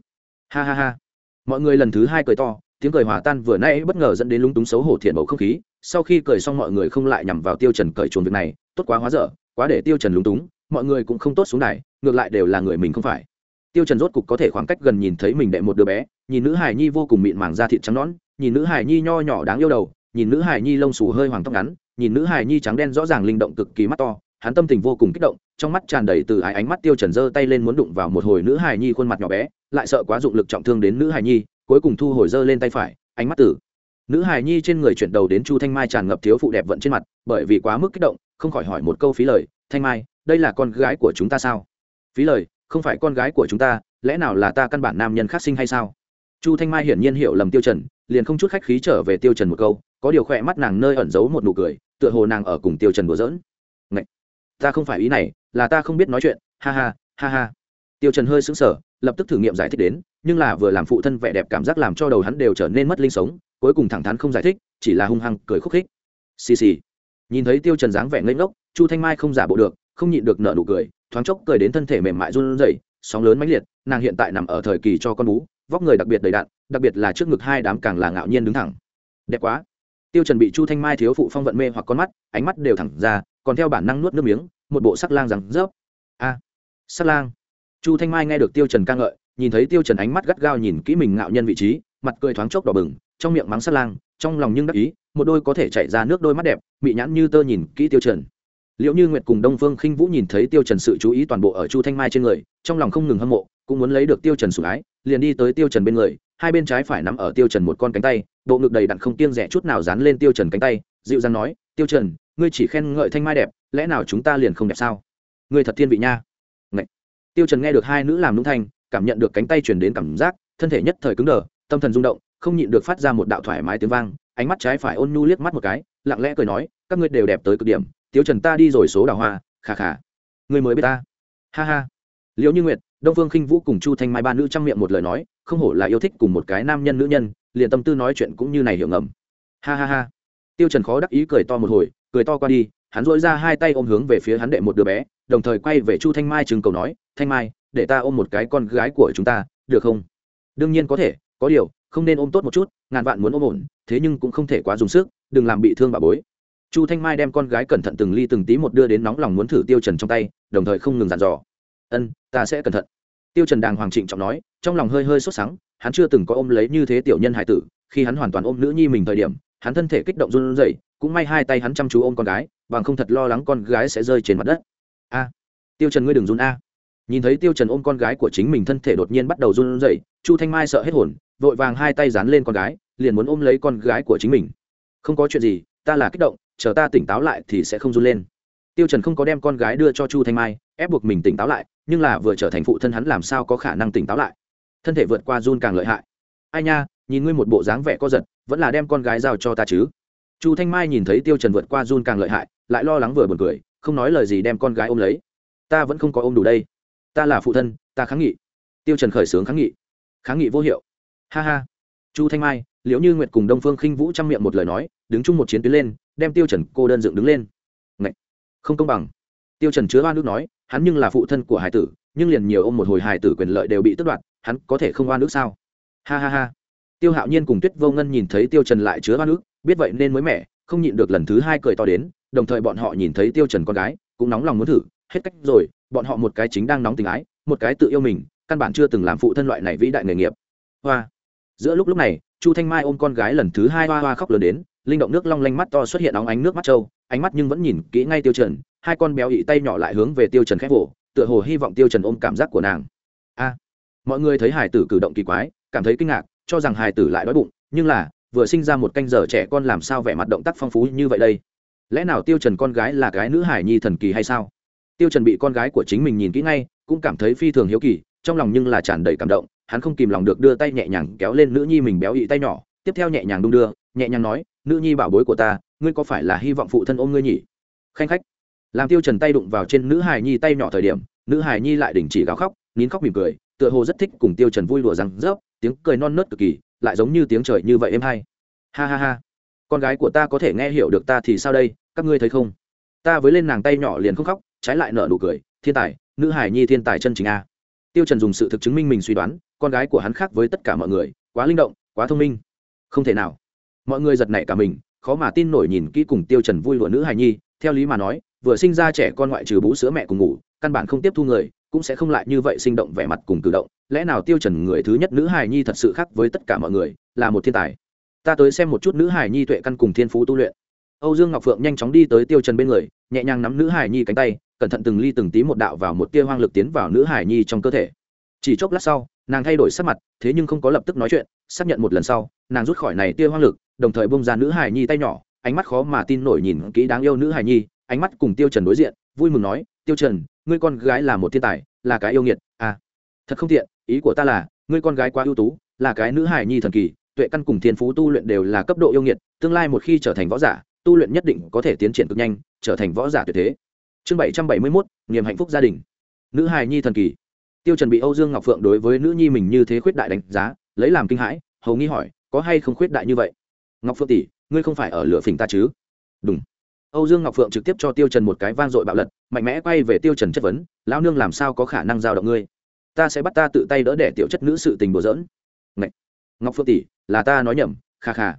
Speaker 1: ha ha ha! Mọi người lần thứ hai cười to, tiếng cười hòa tan vừa nãy bất ngờ dẫn đến lúng túng xấu hổ thiện bầu không khí, sau khi cười xong mọi người không lại nhằm vào tiêu trần cởi chuồng việc này, tốt quá hóa dở, quá để tiêu trần lúng túng, mọi người cũng không tốt xuống này ngược lại đều là người mình không phải tiêu trần rốt cục có thể khoảng cách gần nhìn thấy mình đệ một đứa bé, nhìn nữ Hải nhi vô cùng mịn màng da thịt trắng nõn, nhìn nữ Hải nhi nho nhỏ đáng yêu đầu, nhìn nữ Hải nhi lông xù hơi hoàng tóc ngắn, nhìn nữ Hải nhi trắng đen rõ ràng linh động cực kỳ mắt to, hắn tâm tình vô cùng kích động, trong mắt tràn đầy từ ái ánh mắt tiêu trần giơ tay lên muốn đụng vào một hồi nữ Hải nhi khuôn mặt nhỏ bé, lại sợ quá dụng lực trọng thương đến nữ Hải nhi, cuối cùng thu hồi giơ lên tay phải, ánh mắt tử. Nữ Hải nhi trên người chuyển đầu đến chu thanh mai tràn ngập thiếu phụ đẹp vận trên mặt, bởi vì quá mức kích động, không khỏi hỏi một câu phí lời, thanh mai, đây là con gái của chúng ta sao? Phí lời không phải con gái của chúng ta, lẽ nào là ta căn bản nam nhân khác sinh hay sao? Chu thanh mai hiển nhiên hiểu lầm tiêu trần, liền không chút khách khí trở về tiêu trần một câu, có điều khỏe mắt nàng nơi ẩn giấu một nụ cười, tựa hồ nàng ở cùng tiêu trần đùa giỡn. Ngậy! ta không phải ý này, là ta không biết nói chuyện, ha ha ha ha. Tiêu trần hơi sững sờ, lập tức thử nghiệm giải thích đến, nhưng là vừa làm phụ thân vẻ đẹp cảm giác làm cho đầu hắn đều trở nên mất linh sống, cuối cùng thẳng thắn không giải thích, chỉ là hung hăng cười khúc khích. Xì xì. Nhìn thấy tiêu trần dáng vẻ ngây ngốc, chu thanh mai không giả bộ được không nhịn được nở nụ cười, thoáng chốc cười đến thân thể mềm mại run rẩy, sóng lớn mãnh liệt, nàng hiện tại nằm ở thời kỳ cho con bú, vóc người đặc biệt đầy đặn, đặc biệt là trước ngực hai đám càng là ngạo nhiên đứng thẳng. Đẹp quá. Tiêu trần bị chu thanh mai thiếu phụ phong vận mê hoặc con mắt, ánh mắt đều thẳng ra, còn theo bản năng nuốt nước miếng, một bộ sắc lang rằng rớp a, sắc lang. Chu thanh mai nghe được tiêu trần ca ngợi, nhìn thấy tiêu trần ánh mắt gắt gao nhìn kỹ mình ngạo nhân vị trí, mặt cười thoáng chốc đỏ bừng, trong miệng mắng sắc lang, trong lòng nhưng đắc ý, một đôi có thể chảy ra nước đôi mắt đẹp bị nhãn như tơ nhìn kỹ tiêu trần liệu như nguyệt cùng đông phương khinh vũ nhìn thấy tiêu trần sự chú ý toàn bộ ở chu thanh mai trên người, trong lòng không ngừng hâm mộ, cũng muốn lấy được tiêu trần sủng ái, liền đi tới tiêu trần bên người, hai bên trái phải nắm ở tiêu trần một con cánh tay, bộ ngực đầy đặn không kiêng rẻ chút nào dán lên tiêu trần cánh tay, dịu dàng nói, tiêu trần, ngươi chỉ khen ngợi thanh mai đẹp, lẽ nào chúng ta liền không đẹp sao ngươi thật thiên vị nha Ngậy. tiêu trần nghe được hai nữ làm nũng thanh, cảm nhận được cánh tay truyền đến cảm giác, thân thể nhất thời cứng đờ, tâm thần rung động, không nhịn được phát ra một đạo thoải mái tiếng vang, ánh mắt trái phải ôn nhu liếc mắt một cái, lặng lẽ cười nói, các ngươi đều đẹp tới cực điểm tiêu trần ta đi rồi số đào hoa, khà khà. Ngươi mới biết ta. Ha ha. Liệu như nguyệt, đông phương khinh vũ cùng chu thanh mai ba nữ trang miệng một lời nói, không hổ là yêu thích cùng một cái nam nhân nữ nhân, liền tâm tư nói chuyện cũng như này hiểu ngầm. Ha ha ha. Tiêu trần khó đắc ý cười to một hồi, cười to qua đi, hắn dỗi ra hai tay ôm hướng về phía hắn đệ một đứa bé, đồng thời quay về chu thanh mai chừng cầu nói, thanh mai, để ta ôm một cái con gái của chúng ta, được không? Đương nhiên có thể, có điều, không nên ôm tốt một chút, ngàn vạn muốn ôm ổn, thế nhưng cũng không thể quá dùng sức, đừng làm bị thương bà bối chu thanh mai đem con gái cẩn thận từng ly từng tí một đưa đến nóng lòng muốn thử tiêu trần trong tay, đồng thời không ngừng dặn dò. Ân, ta sẽ cẩn thận. Tiêu trần đàng hoàng trịnh trọng nói, trong lòng hơi hơi sốt sắng, hắn chưa từng có ôm lấy như thế tiểu nhân hải tử, khi hắn hoàn toàn ôm nữ nhi mình thời điểm, hắn thân thể kích động run rẩy, cũng may hai tay hắn chăm chú ôm con gái, bằng không thật lo lắng con gái sẽ rơi trên mặt đất. A, tiêu trần ngươi đừng run a. Nhìn thấy tiêu trần ôm con gái của chính mình thân thể đột nhiên bắt đầu run rẩy, chu thanh mai sợ hết hồn, vội vàng hai tay dán lên con gái, liền muốn ôm lấy con gái của chính mình. Không có chuyện gì, ta là kích động chờ ta tỉnh táo lại thì sẽ không run lên. Tiêu trần không có đem con gái đưa cho chu thanh mai, ép buộc mình tỉnh táo lại, nhưng là vừa trở thành phụ thân hắn làm sao có khả năng tỉnh táo lại? Thân thể vượt qua run càng lợi hại. Ai nha, nhìn ngươi một bộ dáng vẻ co giật, vẫn là đem con gái giao cho ta chứ? Chu thanh mai nhìn thấy tiêu trần vượt qua run càng lợi hại, lại lo lắng vừa buồn cười, không nói lời gì đem con gái ôm lấy. Ta vẫn không có ôm đủ đây. Ta là phụ thân, ta kháng nghị. Tiêu trần khởi sướng kháng nghị. Kháng nghị vô hiệu. Ha ha. Chu thanh mai liễu như nguyệt cùng đông phương khinh vũ chăm miệng một lời nói, đứng chung một chiến tuyến lên, đem tiêu trần cô đơn dựng đứng lên. Ngậy! không công bằng. Tiêu trần chứa oan nước nói, hắn nhưng là phụ thân của hải tử, nhưng liền nhiều ôm một hồi hải tử quyền lợi đều bị tước đoạt, hắn có thể không oan nước sao? Ha ha ha. Tiêu hạo nhiên cùng tuyết vô ngân nhìn thấy tiêu trần lại chứa oan nước biết vậy nên mới mẻ, không nhịn được lần thứ hai cười to đến, đồng thời bọn họ nhìn thấy tiêu trần con gái, cũng nóng lòng muốn thử, hết cách rồi, bọn họ một cái chính đang nóng tình ái, một cái tự yêu mình, căn bản chưa từng làm phụ thân loại này vĩ đại nghề nghiệp. Hoa! Giữa lúc lúc này chu thanh mai ôm con gái lần thứ hai hoa hoa khóc lớn đến, linh động nước long lanh mắt to xuất hiện óng ánh nước mắt trâu, ánh mắt nhưng vẫn nhìn kỹ ngay tiêu trần, hai con béo ị tay nhỏ lại hướng về tiêu trần khép vỗ tựa hồ hy vọng tiêu trần ôm cảm giác của nàng. A, mọi người thấy hải tử cử động kỳ quái, cảm thấy kinh ngạc, cho rằng hải tử lại đói bụng, nhưng là, vừa sinh ra một canh giờ trẻ con làm sao vẻ mặt động tác phong phú như vậy đây? Lẽ nào tiêu trần con gái là cái nữ hải nhi thần kỳ hay sao? Tiêu trần bị con gái của chính mình nhìn kỹ ngay, cũng cảm thấy phi thường hiếu kỳ, trong lòng nhưng là tràn đầy cảm động hắn không kìm lòng được đưa tay nhẹ nhàng kéo lên nữ nhi mình béo ị tay nhỏ, tiếp theo nhẹ nhàng đung đưa, nhẹ nhàng nói, nữ nhi bảo bối của ta, ngươi có phải là hy vọng phụ thân ôm ngươi nhỉ? Khanh khách. Làm tiêu trần tay đụng vào trên nữ hài nhi tay nhỏ thời điểm, nữ hài nhi lại đình chỉ gào khóc, nín khóc mỉm cười, tựa hồ rất thích cùng tiêu trần vui đùa rằng rớp, tiếng cười non nớt cực kỳ, lại giống như tiếng trời như vậy êm hay. Ha ha ha. Con gái của ta có thể nghe hiểu được ta thì sao đây, các ngươi thấy không? Ta với lên nàng tay nhỏ liền không khóc, trái lại nở nụ cười, thiên tài, nữ hải nhi thiên tài chân chính a. Tiêu trần dùng sự thực chứng minh mình suy đoán con gái của hắn khác với tất cả mọi người, quá linh động, quá thông minh. Không thể nào. Mọi người giật nảy cả mình, khó mà tin nổi nhìn kỹ cùng tiêu trần vui lụa nữ hải nhi, theo lý mà nói, vừa sinh ra trẻ con ngoại trừ bú sữa mẹ cùng ngủ, căn bản không tiếp thu người, cũng sẽ không lại như vậy sinh động vẻ mặt cùng cử động. Lẽ nào tiêu trần người thứ nhất nữ hải nhi thật sự khác với tất cả mọi người, là một thiên tài? Ta tới xem một chút nữ hải nhi tuệ căn cùng thiên phú tu luyện. Âu dương ngọc phượng nhanh chóng đi tới tiêu trần bên người, nhẹ nhàng nắm nữ hải nhi cánh tay, cẩn thận từng ly từng tí một đạo vào một tia hoang lực tiến vào nữ hải nhi trong cơ thể. Chỉ chốc lát sau nàng thay đổi sắc mặt, thế nhưng không có lập tức nói chuyện, xác nhận một lần sau, nàng rút khỏi này tia hoang lực, đồng thời bông ra nữ hải nhi tay nhỏ, ánh mắt khó mà tin nổi nhìn kỹ đáng yêu nữ hải nhi, ánh mắt cùng tiêu trần đối diện, vui mừng nói, tiêu trần, ngươi con gái là một thiên tài, là cái yêu nghiệt à thật không tiện, ý của ta là, ngươi con gái quá ưu tú, là cái nữ hải nhi thần kỳ, tuệ căn cùng thiên phú tu luyện đều là cấp độ yêu nghiệt, tương lai một khi trở thành võ giả, tu luyện nhất định có thể tiến triển cực nhanh, trở thành võ giả tuyệt thế. Chương bảy trăm bảy mươi mốt, niềm hạnh phúc gia đình. Nữ hài nhi thần kỳ tiêu trần bị âu dương ngọc phượng đối với nữ nhi mình như thế khuyết đại đánh giá, lấy làm kinh hãi, hầu nghi hỏi, có hay không khuyết đại như vậy? Ngọc phượng tỷ, ngươi không phải ở lửa phình ta chứ? Đúng âu dương ngọc phượng trực tiếp cho tiêu trần một cái vang dội bạo lật, mạnh mẽ quay về tiêu trần chất vấn, lão nương làm sao có khả năng giao động ngươi? Ta sẽ bắt ta tự tay đỡ để tiểu chất nữ sự tình bừa dỡn. Ngậy! ngọc phượng tỷ, là ta nói nhầm, kha kha.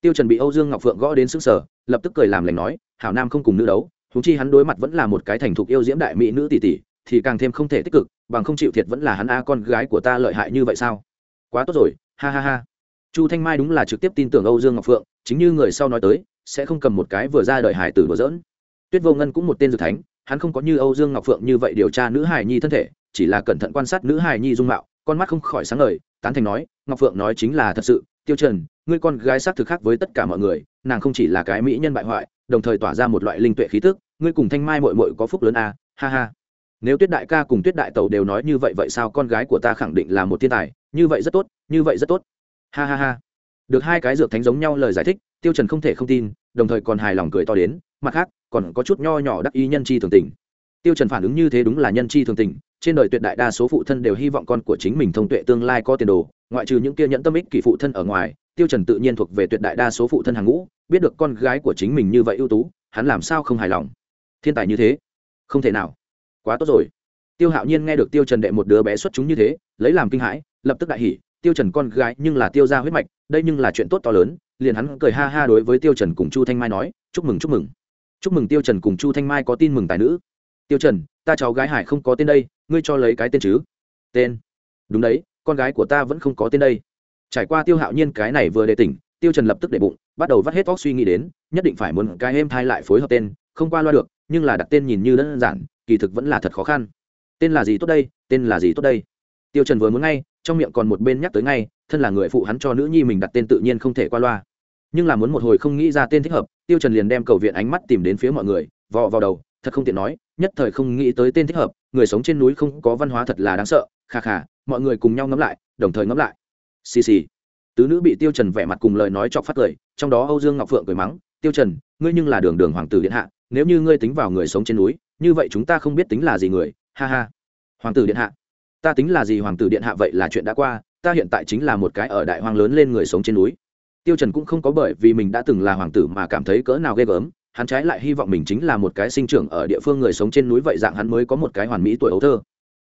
Speaker 1: Tiêu trần bị âu dương ngọc phượng gõ đến sững sờ, lập tức cười làm lành nói, hảo nam không cùng nữ đấu thú chi hắn đối mặt vẫn là một cái thành thục yêu diễm đại mỹ nữ tỷ tỷ thì càng thêm không thể tích cực bằng không chịu thiệt vẫn là hắn a con gái của ta lợi hại như vậy sao? Quá tốt rồi ha ha ha. Chu thanh mai đúng là trực tiếp tin tưởng âu dương ngọc phượng chính như người sau nói tới sẽ không cầm một cái vừa ra đời hải tử đùa dỡn tuyết vô ngân cũng một tên dược thánh hắn không có như âu dương ngọc phượng như vậy điều tra nữ hài nhi thân thể chỉ là cẩn thận quan sát nữ hài nhi dung mạo con mắt không khỏi sáng ngời tán thành nói ngọc phượng nói chính là thật sự tiêu trần ngươi con gái xác thực khác với tất cả mọi người nàng không chỉ là cái mỹ nhân bại hoại đồng thời tỏa ra một loại linh tuệ khí tức ngươi cùng thanh mai muội muội có phúc lớn à, ha ha nếu tuyết đại ca cùng tuyết đại tẩu đều nói như vậy vậy sao con gái của ta khẳng định là một thiên tài? Như vậy rất tốt, như vậy rất tốt. Ha ha ha. Được hai cái dược thánh giống nhau lời giải thích, tiêu trần không thể không tin, đồng thời còn hài lòng cười to đến. Mặt khác, còn có chút nho nhỏ đắc ý nhân chi thường tình. Tiêu trần phản ứng như thế đúng là nhân chi thường tình. Trên đời tuyệt đại đa số phụ thân đều hy vọng con của chính mình thông tuệ tương lai có tiền đồ. Ngoại trừ những kia nhẫn tâm ích kỷ phụ thân ở ngoài, tiêu trần tự nhiên thuộc về tuyệt đại đa số phụ thân hàng ngũ. Biết được con gái của chính mình như vậy ưu tú, hắn làm sao không hài lòng? Thiên tài như thế, không thể nào quá tốt rồi. Tiêu hạo nhiên nghe được tiêu trần đệ một đứa bé xuất chúng như thế, lấy làm kinh hãi, lập tức đại hỉ, tiêu trần con gái, nhưng là tiêu gia huyết mạch, đây nhưng là chuyện tốt to lớn. Liền hắn cười ha ha đối với tiêu trần cùng chu thanh mai nói, chúc mừng chúc mừng. Chúc mừng tiêu trần cùng chu thanh mai có tin mừng tài nữ. Tiêu trần, ta cháu gái hải không có tên đây, ngươi cho lấy cái tên chứ? Tên? Đúng đấy, con gái của ta vẫn không có tên đây. Trải qua tiêu hạo nhiên cái này vừa đề tỉnh, tiêu trần lập tức để bụng, bắt đầu vắt hết óc suy nghĩ đến, nhất định phải muốn cái em thai lại phối hợp tên, không qua loa được nhưng là đặt tên nhìn như đơn giản, kỳ thực vẫn là thật khó khăn. Tên là gì tốt đây, tên là gì tốt đây? Tiêu trần vừa muốn ngay, trong miệng còn một bên nhắc tới ngay, thân là người phụ hắn cho nữ nhi mình đặt tên tự nhiên không thể qua loa. Nhưng là muốn một hồi không nghĩ ra tên thích hợp, tiêu trần liền đem cầu viện ánh mắt tìm đến phía mọi người, vò vào đầu, thật không tiện nói, nhất thời không nghĩ tới tên thích hợp, người sống trên núi không có văn hóa thật là đáng sợ, kha kha, mọi người cùng nhau ngẫm lại, đồng thời ngẫm lại. Xì xì. Tứ nữ bị tiêu trần vẻ mặt cùng lời nói chọc phát cười, trong đó âu dương ngọc phượng cười mắng, tiêu trần, ngươi nhưng là đường đường hoàng tử điện hạ nếu như ngươi tính vào người sống trên núi, như vậy chúng ta không biết tính là gì người, ha ha. Hoàng tử điện hạ, ta tính là gì hoàng tử điện hạ vậy là chuyện đã qua, ta hiện tại chính là một cái ở đại hoang lớn lên người sống trên núi. Tiêu trần cũng không có bởi vì mình đã từng là hoàng tử mà cảm thấy cỡ nào ghê gớm, hắn trái lại hy vọng mình chính là một cái sinh trưởng ở địa phương người sống trên núi vậy dạng hắn mới có một cái hoàn mỹ tuổi ấu thơ.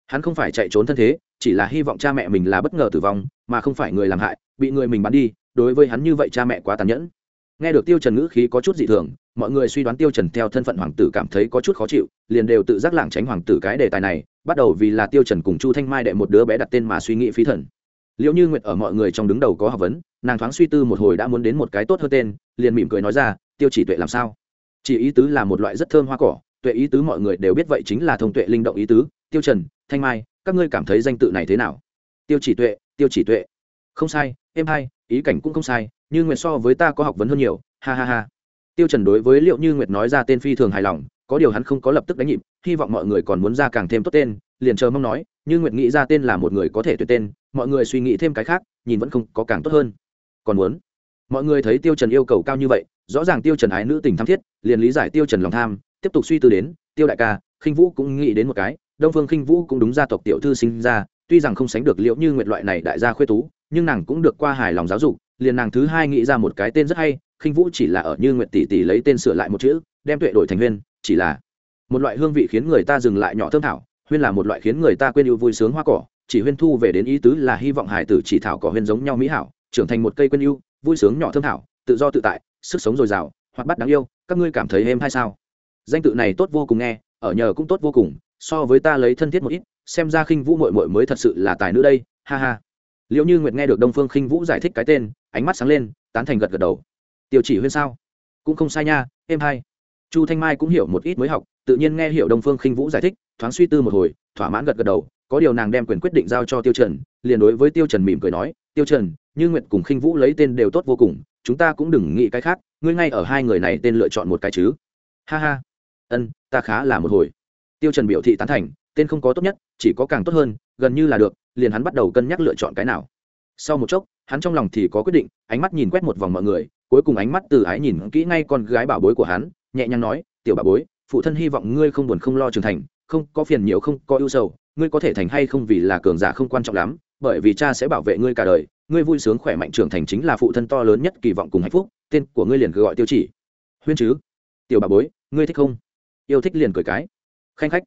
Speaker 1: Hắn không phải chạy trốn thân thế, chỉ là hy vọng cha mẹ mình là bất ngờ tử vong, mà không phải người làm hại, bị người mình bắn đi, đối với hắn như vậy cha mẹ quá tàn nhẫn nghe được tiêu trần ngữ khí có chút dị thường, mọi người suy đoán tiêu trần theo thân phận hoàng tử cảm thấy có chút khó chịu, liền đều tự giác lảng tránh hoàng tử cái đề tài này, bắt đầu vì là tiêu trần cùng chu thanh mai đệ một đứa bé đặt tên mà suy nghĩ phí thần. Liệu như nguyệt ở mọi người trong đứng đầu có học vấn, nàng thoáng suy tư một hồi đã muốn đến một cái tốt hơn tên, liền mỉm cười nói ra, tiêu chỉ tuệ làm sao? Chỉ ý tứ là một loại rất thơm hoa cỏ, tuệ ý tứ mọi người đều biết vậy chính là thông tuệ linh động ý tứ. Tiêu trần, thanh mai, các ngươi cảm thấy danh tự này thế nào? Tiêu chỉ tuệ, tiêu chỉ tuệ. Không sai, em hai ý cảnh cũng không sai, như nguyệt so với ta có học vấn hơn nhiều, ha ha ha. Tiêu trần đối với liệu như nguyệt nói ra tên phi thường hài lòng, có điều hắn không có lập tức đánh nhịp, hy vọng mọi người còn muốn ra càng thêm tốt tên, liền chờ mong nói, như nguyệt nghĩ ra tên là một người có thể tuyệt tên, mọi người suy nghĩ thêm cái khác, nhìn vẫn không có càng tốt hơn. Còn muốn? Mọi người thấy tiêu trần yêu cầu cao như vậy, rõ ràng tiêu trần ái nữ tình tham thiết, liền lý giải tiêu trần lòng tham, tiếp tục suy tư đến, tiêu đại ca, khinh vũ cũng nghĩ đến một cái, đông phương khinh vũ cũng đúng gia tộc tiểu thư sinh ra, tuy rằng không sánh được liệu như nguyệt loại này đại gia khuê tú nhưng nàng cũng được qua hài lòng giáo dục, liền nàng thứ hai nghĩ ra một cái tên rất hay, khinh vũ chỉ là ở như nguyện tỷ tỷ lấy tên sửa lại một chữ, đem tuệ đổi thành huyên, chỉ là một loại hương vị khiến người ta dừng lại nhỏ thơm thảo, huyên là một loại khiến người ta quên yêu vui sướng hoa cỏ, chỉ huyên thu về đến ý tứ là hy vọng hải tử chỉ thảo cỏ huyên giống nhau mỹ hảo, trưởng thành một cây quên yêu, vui sướng nhỏ thơm thảo, tự do tự tại, sức sống dồi dào hoặc bắt đáng yêu, các ngươi cảm thấy êm hay sao? Danh tự này tốt vô cùng nghe, ở nhờ cũng tốt vô cùng, so với ta lấy thân thiết một ít, xem ra khinh vũ mội mội mới thật sự là tài nữ đây, ha ha liệu như nguyệt nghe được đông phương khinh vũ giải thích cái tên, ánh mắt sáng lên, tán thành gật gật đầu. Tiêu chỉ huyên sao? Cũng không sai nha, em hay chu thanh mai cũng hiểu một ít mới học, tự nhiên nghe hiểu đông phương khinh vũ giải thích, thoáng suy tư một hồi, thỏa mãn gật gật đầu, có điều nàng đem quyền quyết định giao cho tiêu trần, liền đối với tiêu trần mỉm cười nói, tiêu trần, như nguyệt cùng khinh vũ lấy tên đều tốt vô cùng, chúng ta cũng đừng nghĩ cái khác, ngươi ngay ở hai người này tên lựa chọn một cái chứ. Ha ha. Ân, ta khá là một hồi. Tiêu trần biểu thị tán thành tên không có tốt nhất, chỉ có càng tốt hơn, gần như là được, liền hắn bắt đầu cân nhắc lựa chọn cái nào. Sau một chốc, hắn trong lòng thì có quyết định, ánh mắt nhìn quét một vòng mọi người, cuối cùng ánh mắt từ ái nhìn kỹ ngay con gái bảo bối của hắn, nhẹ nhàng nói, tiểu bảo bối, phụ thân hy vọng ngươi không buồn không lo trưởng thành, không có phiền nhiều không có ưu sầu, ngươi có thể thành hay không vì là cường giả không quan trọng lắm, bởi vì cha sẽ bảo vệ ngươi cả đời, ngươi vui sướng khỏe mạnh trưởng thành chính là phụ thân to lớn nhất kỳ vọng cùng hạnh phúc, tên của ngươi liền gọi tiêu chỉ. Huyên chứ? Tiểu bà bối, ngươi thích không? Yêu thích liền cười cái. Khanh khách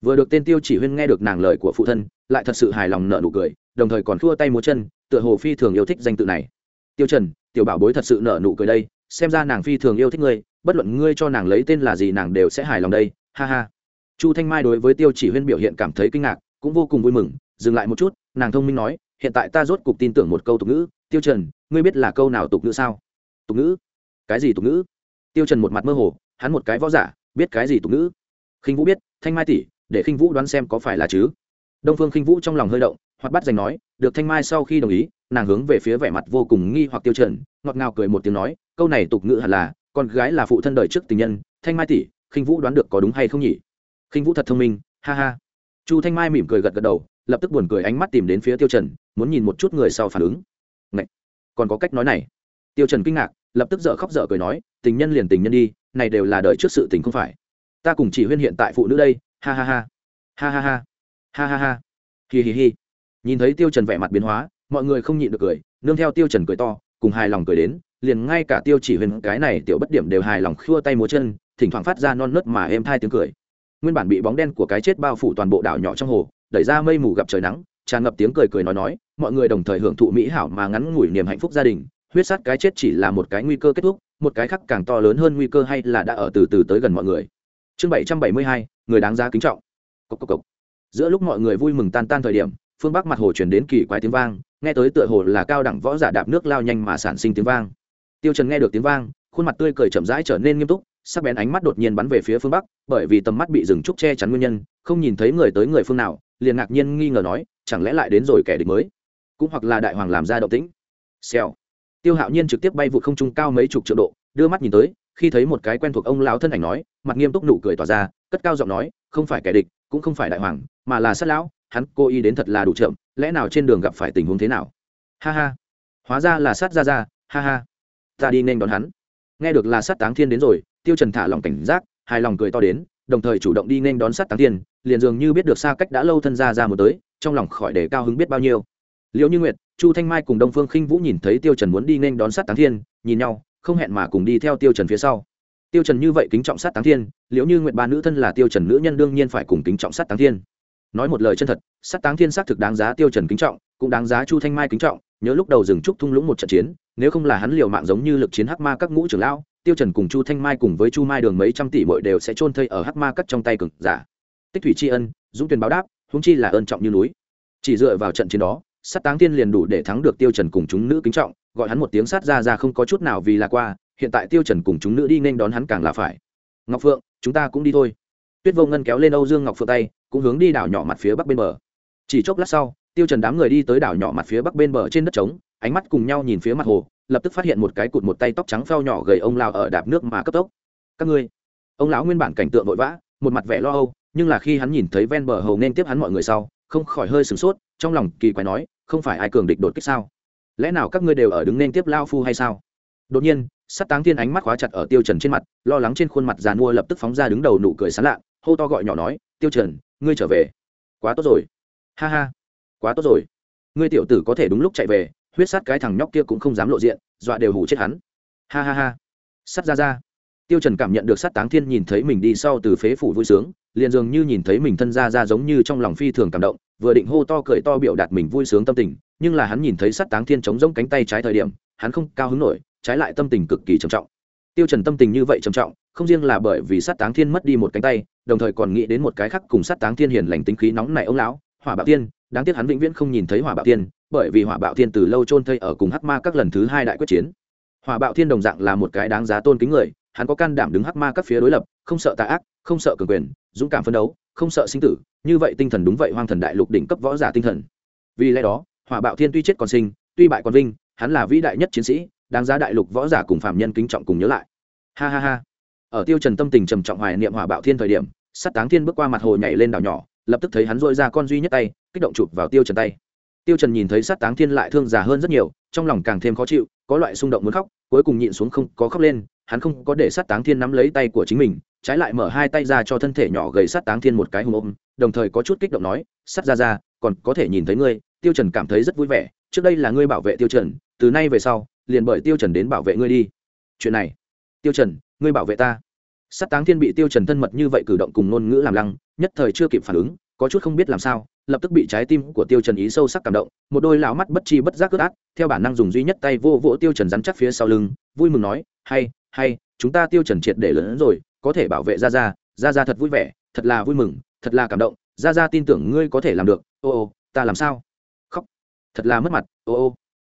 Speaker 1: vừa được tên tiêu chỉ huyên nghe được nàng lời của phụ thân, lại thật sự hài lòng nợ nụ cười, đồng thời còn thua tay múa chân, tựa hồ phi thường yêu thích danh tự này. Tiêu trần, tiểu bảo bối thật sự nợ nụ cười đây, xem ra nàng phi thường yêu thích ngươi, bất luận ngươi cho nàng lấy tên là gì nàng đều sẽ hài lòng đây, ha ha. Chu thanh mai đối với tiêu chỉ huyên biểu hiện cảm thấy kinh ngạc, cũng vô cùng vui mừng, dừng lại một chút, nàng thông minh nói, hiện tại ta rốt cục tin tưởng một câu tục ngữ, tiêu trần, ngươi biết là câu nào tục ngữ sao? Tục ngữ? Cái gì tục ngữ? Tiêu trần một mặt mơ hồ, hắn một cái võ giả, biết cái gì tục ngữ? Khinh vũ biết, thanh mai tỷ để khinh vũ đoán xem có phải là chứ. Đông phương khinh vũ trong lòng hơi động hoặc bắt giành nói, được thanh mai sau khi đồng ý, nàng hướng về phía vẻ mặt vô cùng nghi hoặc tiêu trần, ngọt ngào cười một tiếng nói, câu này tục ngữ hẳn là, con gái là phụ thân đời trước tình nhân, thanh mai tỷ, khinh vũ đoán được có đúng hay không nhỉ? Khinh vũ thật thông minh, ha ha. Chu thanh mai mỉm cười gật gật đầu, lập tức buồn cười ánh mắt tìm đến phía tiêu trần, muốn nhìn một chút người sau phản ứng. Ngậy! còn có cách nói này. Tiêu trần kinh ngạc, lập tức dở khóc dở cười nói, tình nhân liền tình nhân đi, này đều là đời trước sự tình không phải. Ta cùng chỉ huyên hiện tại phụ nữ đây ha ha ha. Ha ha ha. Ha ha ha. Hi hi hi. Nhìn thấy tiêu trần vẻ mặt biến hóa, mọi người không nhịn được cười, nương theo tiêu trần cười to, cùng hài lòng cười đến, liền ngay cả tiêu chỉ Huyền cái này tiểu bất điểm đều hài lòng khua tay múa chân, thỉnh thoảng phát ra non nớt mà êm thai tiếng cười. Nguyên bản bị bóng đen của cái chết bao phủ toàn bộ đảo nhỏ trong hồ, đẩy ra mây mù gặp trời nắng, tràn ngập tiếng cười cười nói nói, mọi người đồng thời hưởng thụ mỹ hảo mà ngắn ngủi niềm hạnh phúc gia đình, huyết sát cái chết chỉ là một cái nguy cơ kết thúc, một cái khác càng to lớn hơn nguy cơ hay là đã ở từ từ tới gần mọi người. Chương bảy trăm bảy mươi hai người đáng giá kính trọng. Cốc cốc cốc. giữa lúc mọi người vui mừng tan tan thời điểm, phương bắc mặt hồ chuyển đến kỳ quái tiếng vang, nghe tới tựa hồ là cao đẳng võ giả đạp nước lao nhanh mà sản sinh tiếng vang. Tiêu trần nghe được tiếng vang, khuôn mặt tươi cười chậm rãi trở nên nghiêm túc, sắc bén ánh mắt đột nhiên bắn về phía phương bắc, bởi vì tầm mắt bị rừng trúc che chắn nguyên nhân, không nhìn thấy người tới người phương nào, liền ngạc nhiên nghi ngờ nói, chẳng lẽ lại đến rồi kẻ địch mới? Cũng hoặc là đại hoàng làm ra động tĩnh. Xèo. Tiêu hạo nhiên trực tiếp bay vụ không trung cao mấy chục triệu độ, đưa mắt nhìn tới, khi thấy một cái quen thuộc ông lão thân ảnh nói, mặt nghiêm túc nụ cười tỏa ra cất cao giọng nói, không phải kẻ địch, cũng không phải đại hoàng, mà là sát lão, hắn cố ý đến thật là đủ chậm, lẽ nào trên đường gặp phải tình huống thế nào? Ha ha, hóa ra là sát ra ra ha ha, ta đi nên đón hắn. Nghe được là sát táng thiên đến rồi, tiêu trần thả lòng cảnh giác, hài lòng cười to đến, đồng thời chủ động đi nên đón sát táng thiên, liền dường như biết được xa cách đã lâu thân ra ra một tới, trong lòng khỏi để cao hứng biết bao nhiêu. Liễu như nguyệt, chu thanh mai cùng đông phương khinh vũ nhìn thấy tiêu trần muốn đi nên đón sát táng thiên, nhìn nhau, không hẹn mà cùng đi theo tiêu trần phía sau tiêu trần như vậy kính trọng sát táng thiên liễu như nguyện ba nữ thân là tiêu trần nữ nhân đương nhiên phải cùng kính trọng sát táng thiên. Nói một lời chân thật, sát táng thiên xác thực đáng giá tiêu trần kính trọng, cũng đáng giá chu thanh mai kính trọng, nhớ lúc đầu dừng trúc thung lũng một trận chiến, nếu không là hắn liều mạng giống như lực chiến hắc ma các ngũ trưởng lão, tiêu trần cùng chu thanh mai cùng với chu mai đường mấy trăm tỷ bội đều sẽ trôn thây ở hắc ma các trong tay cực giả. Tích thủy tri ân, dũng tuyển báo đáp, huống chi là ơn trọng như núi. Chỉ dựa vào trận chiến đó, sát táng thiên liền đủ để thắng được tiêu trần cùng chúng nữ kính trọng, gọi hắn một tiếng sát ra ra không có chút nào vì là qua hiện tại tiêu trần cùng chúng nữ đi nên đón hắn càng là phải. Ngọc phượng, chúng ta cũng đi thôi. Tuyết vô ngân kéo lên âu dương ngọc phượng tay, cũng hướng đi đảo nhỏ mặt phía bắc bên bờ. Chỉ chốc lát sau, tiêu trần đám người đi tới đảo nhỏ mặt phía bắc bên bờ trên đất trống, ánh mắt cùng nhau nhìn phía mặt hồ, lập tức phát hiện một cái cụt một tay tóc trắng phao nhỏ gầy ông lão ở đạp nước mà cấp tốc. Các ngươi, ông lão nguyên bản cảnh tượng vội vã, một mặt vẻ lo âu, nhưng là khi hắn nhìn thấy ven bờ hồ nên tiếp hắn mọi người sau, không khỏi hơi sửng sốt, trong lòng kỳ quái nói, không phải ai cường địch đột kích sao? Lẽ nào các ngươi đều ở đứng nên tiếp lao phu hay sao? Đột nhiên sắt táng thiên ánh mắt khóa chặt ở tiêu trần trên mặt, lo lắng trên khuôn mặt già mua lập tức phóng ra đứng đầu nụ cười sán lạ, hô to gọi nhỏ nói, tiêu trần, ngươi trở về. Quá tốt rồi. Ha ha, quá tốt rồi. Ngươi tiểu tử có thể đúng lúc chạy về, huyết sát cái thằng nhóc kia cũng không dám lộ diện, dọa đều hủ chết hắn. Ha ha ha. Sắt ra ra. Tiêu trần cảm nhận được sát táng thiên nhìn thấy mình đi sau từ phế phủ vui sướng, liền dường như nhìn thấy mình thân ra ra giống như trong lòng phi thường cảm động, vừa định hô to cười to biểu đạt mình vui sướng tâm tình, nhưng là hắn nhìn thấy sát táng thiên chống rỗng cánh tay trái thời điểm, hắn không cao hứng nổi trái lại tâm tình cực kỳ trầm trọng. Tiêu trần tâm tình như vậy trầm trọng, không riêng là bởi vì sát táng thiên mất đi một cánh tay, đồng thời còn nghĩ đến một cái khác cùng sát táng thiên hiền lành tính khí nóng nảy ông lão, hỏa bạo tiên. Đáng tiếc hắn vĩnh viễn không nhìn thấy hỏa bạo tiên, bởi vì hỏa bạo tiên từ lâu trôn thây ở cùng hắc ma các lần thứ hai đại quyết chiến. Hỏa bạo thiên đồng dạng là một cái đáng giá tôn kính người, hắn có can đảm đứng hắc ma các phía đối lập, không sợ tà ác, không sợ cường quyền, dũng cảm phấn đấu, không sợ sinh tử, như vậy tinh thần đúng vậy hoang thần đại lục đỉnh cấp võ giả tinh thần. Vì lẽ đó, hỏa bạo thiên tuy chết còn sinh, tuy bại còn vinh, hắn là vĩ đại nhất chiến sĩ đáng giá đại lục võ giả cùng phạm nhân kính trọng cùng nhớ lại. Ha ha ha. Ở tiêu trần tâm tình trầm trọng hoài niệm hỏa bạo thiên thời điểm sát táng thiên bước qua mặt hồ nhảy lên đảo nhỏ, lập tức thấy hắn dội ra con duy nhất tay, kích động chụp vào tiêu trần tay. Tiêu trần nhìn thấy sát táng thiên lại thương già hơn rất nhiều, trong lòng càng thêm khó chịu, có loại xung động muốn khóc, cuối cùng nhịn xuống không có khóc lên, hắn không có để sát táng thiên nắm lấy tay của chính mình, trái lại mở hai tay ra cho thân thể nhỏ gầy sát táng thiên một cái hùng ôm, đồng thời có chút kích động nói sát ra ra, còn có thể nhìn thấy ngươi. Tiêu trần cảm thấy rất vui vẻ, trước đây là ngươi bảo vệ tiêu trần, từ nay về sau liền bởi tiêu trần đến bảo vệ ngươi đi. Chuyện này, tiêu trần, ngươi bảo vệ ta. Sát táng thiên bị tiêu trần thân mật như vậy cử động cùng ngôn ngữ làm lăng, nhất thời chưa kịp phản ứng, có chút không biết làm sao, lập tức bị trái tim của tiêu trần ý sâu sắc cảm động, một đôi lão mắt bất chi bất giác cướp át, theo bản năng dùng duy nhất tay vô vỗ tiêu trần rắn chắc phía sau lưng, vui mừng nói, hay hay, chúng ta tiêu trần triệt để lớn rồi, có thể bảo vệ gia gia gia gia thật vui vẻ, thật là vui mừng, thật là cảm động, gia gia tin tưởng ngươi có thể làm được, ô ô, ta làm sao? Khóc, thật là mất mặt, ô ô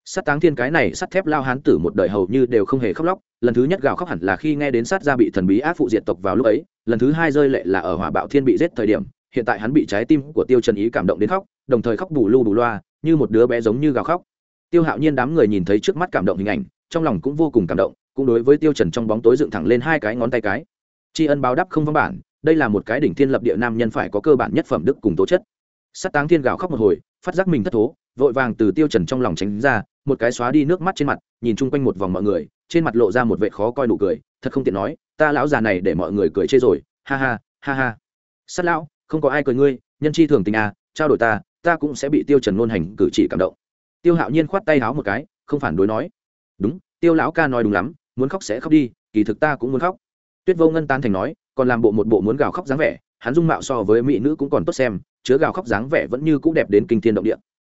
Speaker 1: sát táng thiên cái này sắt thép lao hán tử một đời hầu như đều không hề khóc lóc, lần thứ nhất gào khóc hẳn là khi nghe đến sát gia bị thần bí áp phụ diệt tộc vào lúc ấy, lần thứ hai rơi lệ là ở hỏa bạo thiên bị giết thời điểm, hiện tại hắn bị trái tim của tiêu trần ý cảm động đến khóc, đồng thời khóc bù lu bù loa, như một đứa bé giống như gào khóc. Tiêu hạo nhiên đám người nhìn thấy trước mắt cảm động hình ảnh, trong lòng cũng vô cùng cảm động, cũng đối với tiêu trần trong bóng tối dựng thẳng lên hai cái ngón tay cái. Tri ân báo đáp không văn bản, đây là một cái đỉnh thiên lập địa nam nhân phải có cơ bản nhất phẩm đức cùng tố chất. Sát táng thiên gào khóc một hồi, phát giác mình thất thố vội vàng từ tiêu trần trong lòng tránh ra, một cái xóa đi nước mắt trên mặt, nhìn chung quanh một vòng mọi người, trên mặt lộ ra một vẻ khó coi nụ cười, thật không tiện nói, ta lão già này để mọi người cười chê rồi, ha ha ha ha. Sát lão, không có ai cười ngươi, nhân chi thường tình à trao đổi ta ta cũng sẽ bị tiêu trần ngôn hành cử chỉ cảm động. Tiêu hạo nhiên khoát tay háo một cái, không phản đối nói, đúng, tiêu lão ca nói đúng lắm, muốn khóc sẽ khóc đi, kỳ thực ta cũng muốn khóc. Tuyết vô ngân tan thành nói, còn làm bộ một bộ muốn gào khóc dáng vẻ, hắn dung mạo so với mỹ nữ cũng còn tốt xem, chứa gào khóc dáng vẻ vẫn như cũng đẹp đến kinh thiên động địa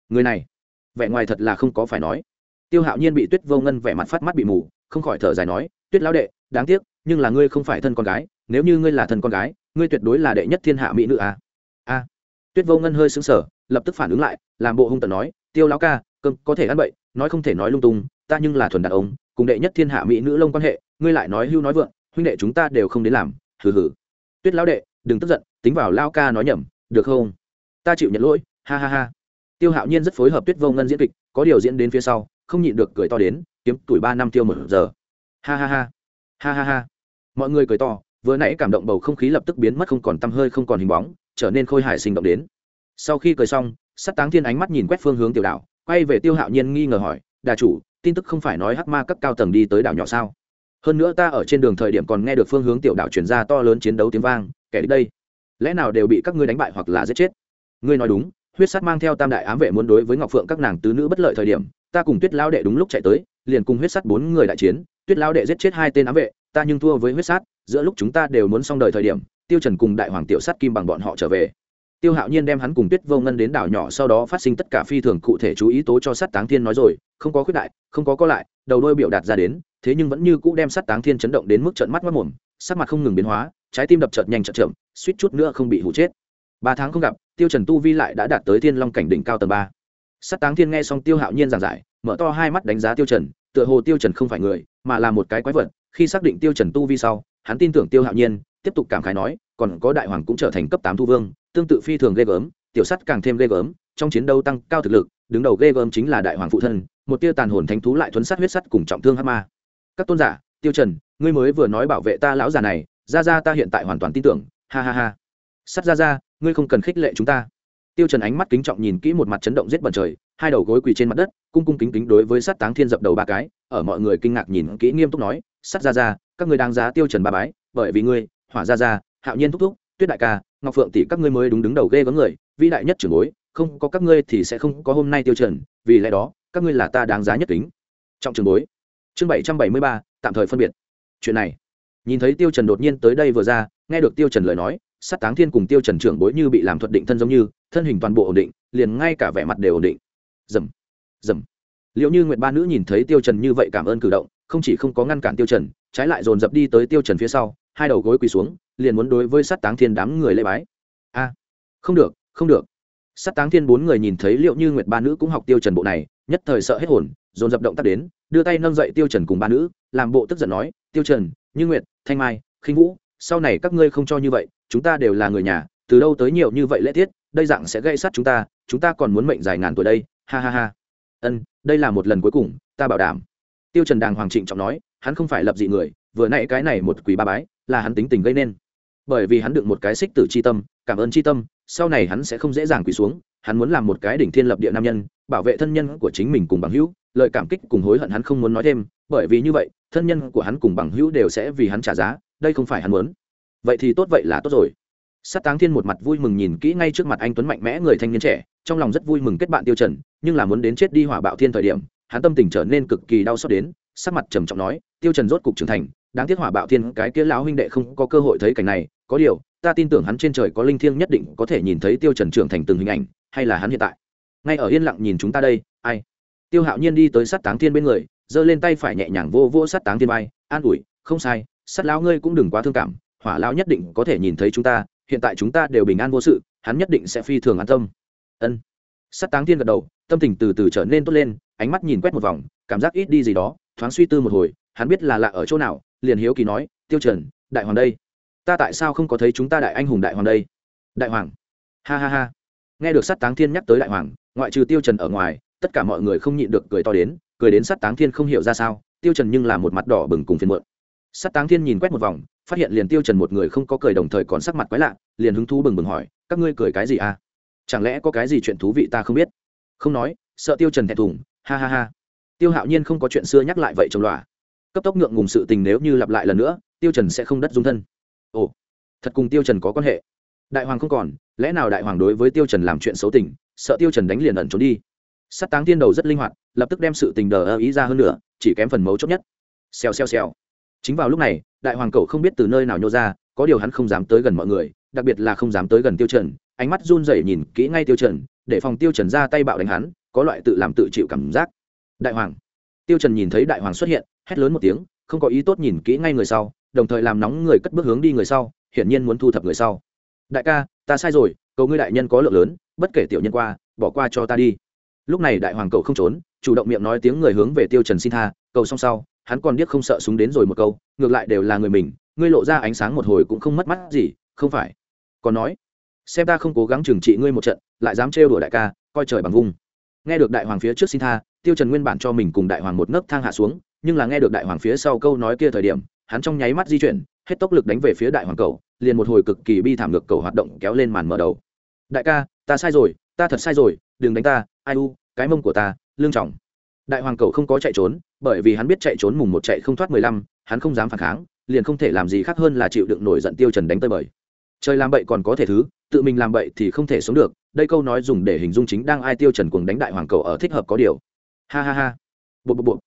Speaker 1: người này, vẻ ngoài thật là không có phải nói. Tiêu hạo nhiên bị tuyết vô ngân vẻ mặt phát mắt bị mù, không khỏi thở dài nói, tuyết lão đệ, đáng tiếc, nhưng là ngươi không phải thân con gái, nếu như ngươi là thân con gái, ngươi tuyệt đối là đệ nhất thiên hạ mỹ nữ à? a. Tuyết vô ngân hơi sững sờ, lập tức phản ứng lại, làm bộ hung tận nói, tiêu lão ca, cơm có thể ăn bậy, nói không thể nói lung tung, ta nhưng là thuần đàn ông, cùng đệ nhất thiên hạ mỹ nữ lông quan hệ, ngươi lại nói hưu nói vượng, huynh đệ chúng ta đều không đến làm, hừ hừ. Tuyết lão đệ, đừng tức giận, tính vào lao ca nói nhầm, được không? Ta chịu nhận lỗi, ha ha ha tiêu hạo nhiên rất phối hợp tuyết vô ngân diễn kịch, có điều diễn đến phía sau, không nhịn được cười to đến, kiếm tuổi ba năm tiêu một giờ. Ha ha ha. Ha ha ha. Mọi người cười to, vừa nãy cảm động bầu không khí lập tức biến mất không còn tăm hơi, không còn hình bóng, trở nên khôi hài sinh động đến. Sau khi cười xong, sắt táng thiên ánh mắt nhìn quét phương hướng tiểu đảo, quay về tiêu hạo nhiên nghi ngờ hỏi, đà chủ, tin tức không phải nói hắc ma các cao tầng đi tới đảo nhỏ sao? Hơn nữa ta ở trên đường thời điểm còn nghe được phương hướng tiểu đảo chuyển ra to lớn chiến đấu tiếng vang, kẻ đi đây, lẽ nào đều bị các ngươi đánh bại hoặc là giết chết? Ngươi nói đúng huyết Sát mang theo tam đại ám vệ muốn đối với ngọc phượng các nàng tứ nữ bất lợi thời điểm, ta cùng tuyết lao đệ đúng lúc chạy tới, liền cùng huyết Sát bốn người đại chiến, tuyết lao đệ giết chết hai tên ám vệ, ta nhưng thua với huyết sát giữa lúc chúng ta đều muốn xong đời thời điểm, tiêu trần cùng đại hoàng tiểu sát kim bằng bọn họ trở về. Tiêu hạo nhiên đem hắn cùng tuyết vô ngân đến đảo nhỏ sau đó phát sinh tất cả phi thường cụ thể chú ý tố cho sát táng thiên nói rồi, không có khuyết đại, không có có lại, đầu đôi biểu đạt ra đến, thế nhưng vẫn như cũ đem sát táng thiên chấn động đến mức trận mắt mất mồm, sắc mặt không ngừng biến hóa, trái tim đập chợt nhanh chợt chậm, suýt chút nữa không bị hụ chết. Ba tháng không gặp tiêu trần tu vi lại đã đạt tới thiên long cảnh đỉnh cao tầng ba. Sát táng thiên nghe xong tiêu hạo nhiên giảng giải, mở to hai mắt đánh giá tiêu trần, tựa hồ tiêu trần không phải người, mà là một cái quái vật. Khi xác định tiêu trần tu vi sau, hắn tin tưởng tiêu hạo nhiên, tiếp tục cảm khái nói, còn có đại hoàng cũng trở thành cấp tám thu vương, tương tự phi thường ghê gớm, tiểu sắt càng thêm ghê gớm, trong chiến đấu tăng cao thực lực, đứng đầu ghê gớm chính là đại hoàng phụ thân, một tia tàn hồn thánh thú lại thuấn sát huyết sắt cùng trọng thương hắc ma. Các tôn giả, tiêu trần, ngươi mới vừa nói bảo vệ ta lão già này, ra ra ta hiện tại hoàn toàn tin tưởng, ha ha ha. Sắt ra ra ngươi không cần khích lệ chúng ta. Tiêu trần ánh mắt kính trọng nhìn kỹ một mặt chấn động giết bẩn trời, hai đầu gối quỳ trên mặt đất, cung cung kính kính đối với sát táng thiên dập đầu ba cái, ở mọi người kinh ngạc nhìn kỹ nghiêm túc nói, sát ra ra các ngươi đang giá tiêu trần ba bái, bởi vì ngươi, hỏa ra ra hạo nhiên thúc thúc, tuyết đại ca, ngọc phượng tỷ các ngươi mới đúng đứng đầu ghê gớm người, vĩ đại nhất trưởng bối, không có các ngươi thì sẽ không có hôm nay tiêu trần, vì lẽ đó, các ngươi là ta đáng giá nhất kính. Trọng trường bối. Chương bảy trăm bảy mươi ba, tạm thời phân biệt. Chuyện này. Nhìn thấy tiêu trần đột nhiên tới đây vừa ra, nghe được tiêu trần lời nói sát táng thiên cùng tiêu trần trưởng bối như bị làm thuật định thân giống như, thân hình toàn bộ ổn định, liền ngay cả vẻ mặt đều ổn định. Dầm dầm liệu như nguyệt ba nữ nhìn thấy tiêu trần như vậy cảm ơn cử động, không chỉ không có ngăn cản tiêu trần, trái lại dồn dập đi tới tiêu trần phía sau, hai đầu gối quỳ xuống, liền muốn đối với sát táng thiên đám người lễ bái. A, không được không được. Sát táng thiên bốn người nhìn thấy liệu như nguyệt ba nữ cũng học tiêu trần bộ này, nhất thời sợ hết hồn, dồn dập động tác đến, đưa tay nâng dậy tiêu trần cùng ba nữ, làm bộ tức giận nói, tiêu trần, như nguyệt, thanh mai, khinh vũ, sau này các ngươi không cho như vậy chúng ta đều là người nhà, từ đâu tới nhiều như vậy lễ tiết, đây dạng sẽ gây sát chúng ta chúng ta còn muốn mệnh dài ngàn tuổi đây, ha ha ha. Ân, đây là một lần cuối cùng, ta bảo đảm. Tiêu trần đàng hoàng trịnh trọng nói, hắn không phải lập dị người, vừa nãy cái này một quỷ ba bái, là hắn tính tình gây nên. Bởi vì hắn đựng một cái xích tử chi tâm, cảm ơn chi tâm, sau này hắn sẽ không dễ dàng quỳ xuống, hắn muốn làm một cái đỉnh thiên lập địa nam nhân, bảo vệ thân nhân của chính mình cùng bằng hữu, lời cảm kích cùng hối hận hắn không muốn nói thêm, bởi vì như vậy, thân nhân của hắn cùng bằng hữu đều sẽ vì hắn trả giá, đây không phải hắn muốn vậy thì tốt vậy là tốt rồi. Sát táng thiên một mặt vui mừng nhìn kỹ ngay trước mặt anh tuấn mạnh mẽ người thanh niên trẻ, trong lòng rất vui mừng kết bạn tiêu trần, nhưng là muốn đến chết đi hỏa bạo thiên thời điểm, hắn tâm tình trở nên cực kỳ đau xót đến, sắc mặt trầm trọng nói, tiêu trần rốt cục trưởng thành, đáng tiếc hỏa bạo thiên cái kia lão huynh đệ không có cơ hội thấy cảnh này, có điều, ta tin tưởng hắn trên trời có linh thiêng nhất định có thể nhìn thấy tiêu trần trưởng thành từng hình ảnh, hay là hắn hiện tại? Ngay ở yên lặng nhìn chúng ta đây, ai? Tiêu hạo nhiên đi tới sát táng thiên bên người, giơ lên tay phải nhẹ nhàng vô vô sát táng thiên bay an ủi, không sai, sát lão ngươi cũng đừng quá thương cảm hỏa lão nhất định có thể nhìn thấy chúng ta, hiện tại chúng ta đều bình an vô sự, hắn nhất định sẽ phi thường an tâm. Ân. Sát táng thiên gật đầu, tâm tình từ từ trở nên tốt lên, ánh mắt nhìn quét một vòng, cảm giác ít đi gì đó, thoáng suy tư một hồi, hắn biết là lạ ở chỗ nào, liền hiếu kỳ nói, tiêu trần, đại hoàng đây. Ta tại sao không có thấy chúng ta đại anh hùng đại hoàng đây? Đại hoàng. Ha ha ha. Nghe được sát táng thiên nhắc tới đại hoàng, ngoại trừ tiêu trần ở ngoài, tất cả mọi người không nhịn được cười to đến, cười đến sát táng thiên không hiểu ra sao, tiêu trần nhưng là một mặt đỏ bừng cùng phiền muộn. Sát táng thiên nhìn quét một vòng phát hiện liền tiêu trần một người không có cười đồng thời còn sắc mặt quái lạ, liền hứng thú bừng bừng hỏi, các ngươi cười cái gì à? Chẳng lẽ có cái gì chuyện thú vị ta không biết? Không nói, sợ tiêu trần thẹn thùng, ha ha ha. Tiêu hạo nhiên không có chuyện xưa nhắc lại vậy trong loa cấp tốc ngượng ngùng sự tình nếu như lặp lại lần nữa, tiêu trần sẽ không đất dung thân. Ồ, thật cùng tiêu trần có quan hệ. Đại hoàng không còn, lẽ nào đại hoàng đối với tiêu trần làm chuyện xấu tình, sợ tiêu trần đánh liền ẩn trốn đi? Sát táng tiên đầu rất linh hoạt, lập tức đem sự tình đờ ý ra hơn nữa, chỉ kém phần mấu chốt nhất. Xèo xèo xèo. Chính vào lúc này đại hoàng cậu không biết từ nơi nào nhô ra, có điều hắn không dám tới gần mọi người, đặc biệt là không dám tới gần tiêu trần, ánh mắt run rẩy nhìn kỹ ngay tiêu trần, để phòng tiêu trần ra tay bạo đánh hắn, có loại tự làm tự chịu cảm giác. Đại hoàng. Tiêu trần nhìn thấy đại hoàng xuất hiện, hét lớn một tiếng, không có ý tốt nhìn kỹ ngay người sau, đồng thời làm nóng người cất bước hướng đi người sau, hiển nhiên muốn thu thập người sau. Đại ca, ta sai rồi, cầu ngươi đại nhân có lượng lớn, bất kể tiểu nhân qua, bỏ qua cho ta đi. Lúc này đại hoàng cậu không trốn, chủ động miệng nói tiếng người hướng về tiêu trần xin tha, cầu xong sau hắn còn điếc không sợ súng đến rồi một câu, ngược lại đều là người mình, ngươi lộ ra ánh sáng một hồi cũng không mất mắt gì, không phải. Còn nói, xem ta không cố gắng trừng trị ngươi một trận, lại dám trêu đùa đại ca, coi trời bằng vung. Nghe được đại hoàng phía trước xin tha, tiêu trần nguyên bản cho mình cùng đại hoàng một nấc thang hạ xuống, nhưng là nghe được đại hoàng phía sau câu nói kia thời điểm, hắn trong nháy mắt di chuyển, hết tốc lực đánh về phía đại hoàng cầu liền một hồi cực kỳ bi thảm ngược cầu hoạt động kéo lên màn mở đầu. Đại ca, ta sai rồi, ta thật sai rồi, đừng đánh ta, ai u, cái mông của ta, lương trọng đại hoàng cầu không có chạy trốn, bởi vì hắn biết chạy trốn mùng một chạy không thoát mười lăm, hắn không dám phản kháng, liền không thể làm gì khác hơn là chịu đựng nổi giận tiêu trần đánh tơi bời. Trời làm bậy còn có thể thứ, tự mình làm bậy thì không thể sống được, đây câu nói dùng để hình dung chính đang ai tiêu trần cuồng đánh đại hoàng cầu ở thích hợp có điều. Ha ha ha. Bộ bộ bộ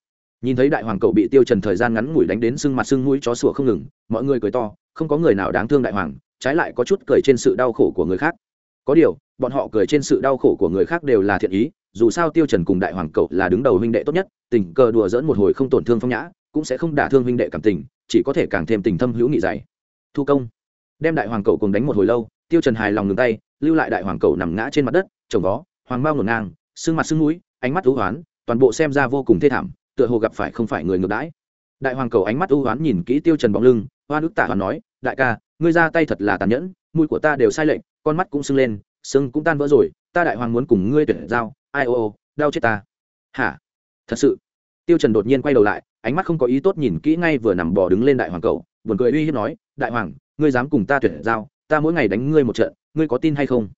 Speaker 1: nhìn thấy đại hoàng cầu bị tiêu trần thời gian ngắn ngủi đánh đến sưng mặt sưng mũi chó sủa không ngừng, mọi người cười to, không có người nào đáng thương đại hoàng, trái lại có chút cười trên sự đau khổ của người khác. Có điều, bọn họ cười trên sự đau khổ của người khác đều là thiện ý dù sao tiêu trần cùng đại hoàng cậu là đứng đầu huynh đệ tốt nhất, tình cờ đùa dỡn một hồi không tổn thương phong nhã, cũng sẽ không đả thương huynh đệ cảm tình, chỉ có thể càng thêm tình thâm hữu nghị dày. Thu công. Đem đại hoàng cậu cùng đánh một hồi lâu, tiêu trần hài lòng ngừng tay, lưu lại đại hoàng cậu nằm ngã trên mặt đất chồng vó, hoàng bao ngổn ngang xương mặt xương mũi, ánh mắt u hoán, toàn bộ xem ra vô cùng thê thảm, tựa hồ gặp phải không phải người ngược đãi. Đại hoàng cầu ánh mắt u hoán nhìn kỹ tiêu trần bóng lưng hoa nước tả hoàn nói, đại ca, ngươi ra tay thật là tàn nhẫn, mũi của ta đều sai lệnh con mắt cũng sưng lên sưng cũng tan vỡ rồi, ta đại hoàng muốn cùng ngươi tuyển giao ai ô ô, đau chết ta. Hả? Thật sự? Tiêu trần đột nhiên quay đầu lại, ánh mắt không có ý tốt nhìn kỹ ngay vừa nằm bò đứng lên đại hoàng cầu, buồn cười uy hiếp nói, đại hoàng, ngươi dám cùng ta tuyển giao, ta mỗi ngày đánh ngươi một trận, ngươi có tin hay không?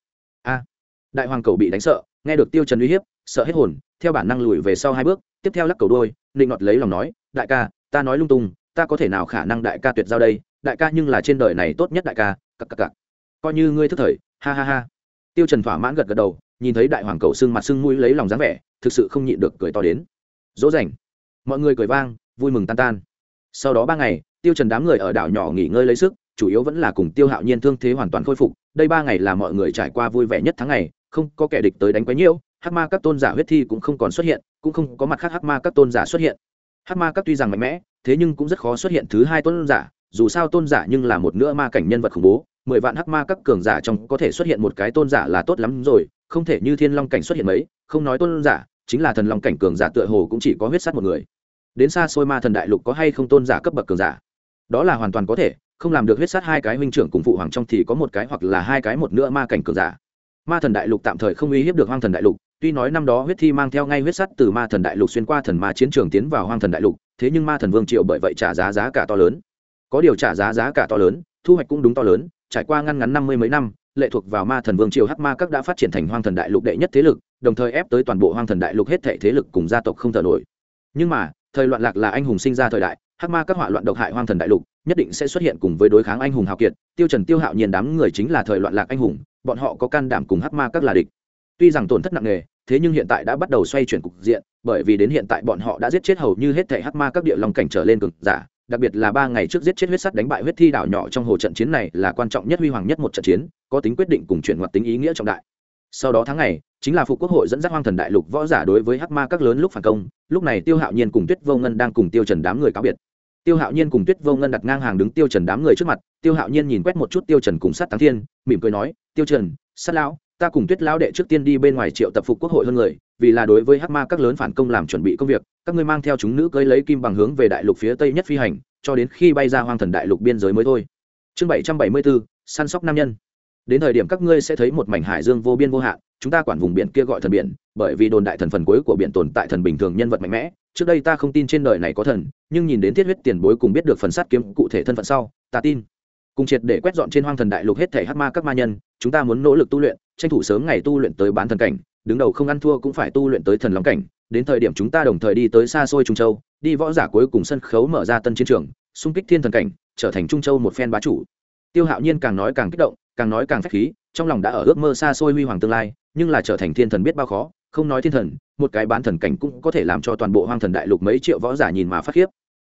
Speaker 1: A. Đại hoàng cầu bị đánh sợ, nghe được tiêu trần uy hiếp, sợ hết hồn, theo bản năng lùi về sau hai bước, tiếp theo lắc cầu đôi định ngọt lấy lòng nói, đại ca, ta nói lung tung, ta có thể nào khả năng đại ca tuyệt giao đây? Đại ca nhưng là trên đời này tốt nhất đại ca, cặc cặc cặc. Coi như ngươi thức thời, ha ha ha. Tiêu trần thỏa mãn gật gật đầu nhìn thấy đại hoàng cầu sưng mặt sưng mũi lấy lòng dáng vẻ, thực sự không nhịn được cười to đến. Dỗ dành. Mọi người cười vang, vui mừng tan tan. Sau đó ba ngày, tiêu trần đám người ở đảo nhỏ nghỉ ngơi lấy sức, chủ yếu vẫn là cùng tiêu hạo nhiên thương thế hoàn toàn khôi phục. Đây ba ngày là mọi người trải qua vui vẻ nhất tháng ngày, không có kẻ địch tới đánh quấy nhiễu, hắc ma các tôn giả huyết thi cũng không còn xuất hiện, cũng không có mặt khác hắc ma các tôn giả xuất hiện. Hắc ma các tuy rằng mạnh mẽ, thế nhưng cũng rất khó xuất hiện thứ hai tôn giả, dù sao tôn giả nhưng là một nữa ma cảnh nhân vật khủng bố mười vạn hắc ma các cường giả trong có thể xuất hiện một cái tôn giả là tốt lắm rồi, không thể như thiên long cảnh xuất hiện mấy, không nói tôn giả, chính là thần long cảnh cường giả tựa hồ cũng chỉ có huyết sắt một người. Đến xa xôi ma thần đại lục có hay không tôn giả cấp bậc cường giả? Đó là hoàn toàn có thể, không làm được huyết sát hai cái huynh trưởng cùng phụ hoàng trong thì có một cái hoặc là hai cái một nữa ma cảnh cường giả. Ma thần đại lục tạm thời không uy hiếp được hoang thần đại lục, tuy nói năm đó huyết thi mang theo ngay huyết sắt từ ma thần đại lục xuyên qua thần ma chiến trường tiến vào hoang thần đại lục, thế nhưng ma thần vương triệu bởi vậy trả giá giá cả to lớn. Có điều trả giá giá cả to lớn, thu hoạch cũng đúng to lớn trải qua ngăn ngắn năm mươi mấy năm, lệ thuộc vào ma thần vương triều hắc ma các đã phát triển thành hoang thần đại lục đệ nhất thế lực, đồng thời ép tới toàn bộ hoang thần đại lục hết thệ thế lực cùng gia tộc không thở nổi. Nhưng mà, thời loạn lạc là anh hùng sinh ra thời đại, hắc ma các họa loạn độc hại hoang thần đại lục, nhất định sẽ xuất hiện cùng với đối kháng anh hùng hào kiệt, tiêu trần, tiêu hạo nhiên đám người chính là thời loạn lạc anh hùng, bọn họ có can đảm cùng hắc ma các là địch. Tuy rằng tổn thất nặng nề, thế nhưng hiện tại đã bắt đầu xoay chuyển cục diện, bởi vì đến hiện tại bọn họ đã giết chết hầu như hết thể hắc ma các địa long cảnh trở lên cực giả đặc biệt là ba ngày trước giết chết huyết sắt đánh bại huyết thi đảo nhỏ trong hồ trận chiến này là quan trọng nhất huy hoàng nhất một trận chiến, có tính quyết định cùng chuyển ngoặt tính ý nghĩa trọng đại. Sau đó tháng ngày, chính là phục quốc hội dẫn dắt hoang thần đại lục võ giả đối với hắc ma các lớn lúc phản công, lúc này tiêu hạo nhiên cùng tuyết vô ngân đang cùng tiêu trần đám người cáo biệt. Tiêu hạo nhiên cùng tuyết vô ngân đặt ngang hàng đứng tiêu trần đám người trước mặt, tiêu hạo nhiên nhìn quét một chút tiêu trần cùng sát thắng thiên, mỉm cười nói, tiêu trần, sát lão, ta cùng tuyết lão đệ trước tiên đi bên ngoài triệu tập phục quốc hội hơn người vì là đối với hắc ma các lớn phản công làm chuẩn bị công việc, các ngươi mang theo chúng nữ cưới lấy kim bằng hướng về đại lục phía tây nhất phi hành, cho đến khi bay ra hoang thần đại lục biên giới mới thôi. Chương bảy trăm bảy mươi bốn săn sóc nam nhân. Đến thời điểm các ngươi sẽ thấy một mảnh hải dương vô biên vô hạn, chúng ta quản vùng biển kia gọi thần biển, bởi vì đồn đại thần phần cuối của biển tồn tại thần bình thường nhân vật mạnh mẽ. Trước đây ta không tin trên đời này có thần, nhưng nhìn đến thiết huyết tiền bối cùng biết được phần sát kiếm cụ thể thân phận sau, ta tin. Cùng triệt để quét dọn trên hoang thần đại lục hết thể hắc ma các ma nhân, chúng ta muốn nỗ lực tu luyện, tranh thủ sớm ngày tu luyện tới bán thần cảnh đứng đầu không ăn thua cũng phải tu luyện tới thần long cảnh, đến thời điểm chúng ta đồng thời đi tới xa xôi trung châu, đi võ giả cuối cùng sân khấu mở ra tân chiến trường, xung kích thiên thần cảnh, trở thành trung châu một phen bá chủ. Tiêu hạo nhiên càng nói càng kích động, càng nói càng phách khí, trong lòng đã ở ước mơ xa xôi huy hoàng tương lai, nhưng là trở thành thiên thần biết bao khó, không nói thiên thần, một cái bán thần cảnh cũng có thể làm cho toàn bộ hoang thần đại lục mấy triệu võ giả nhìn mà phát khiếp.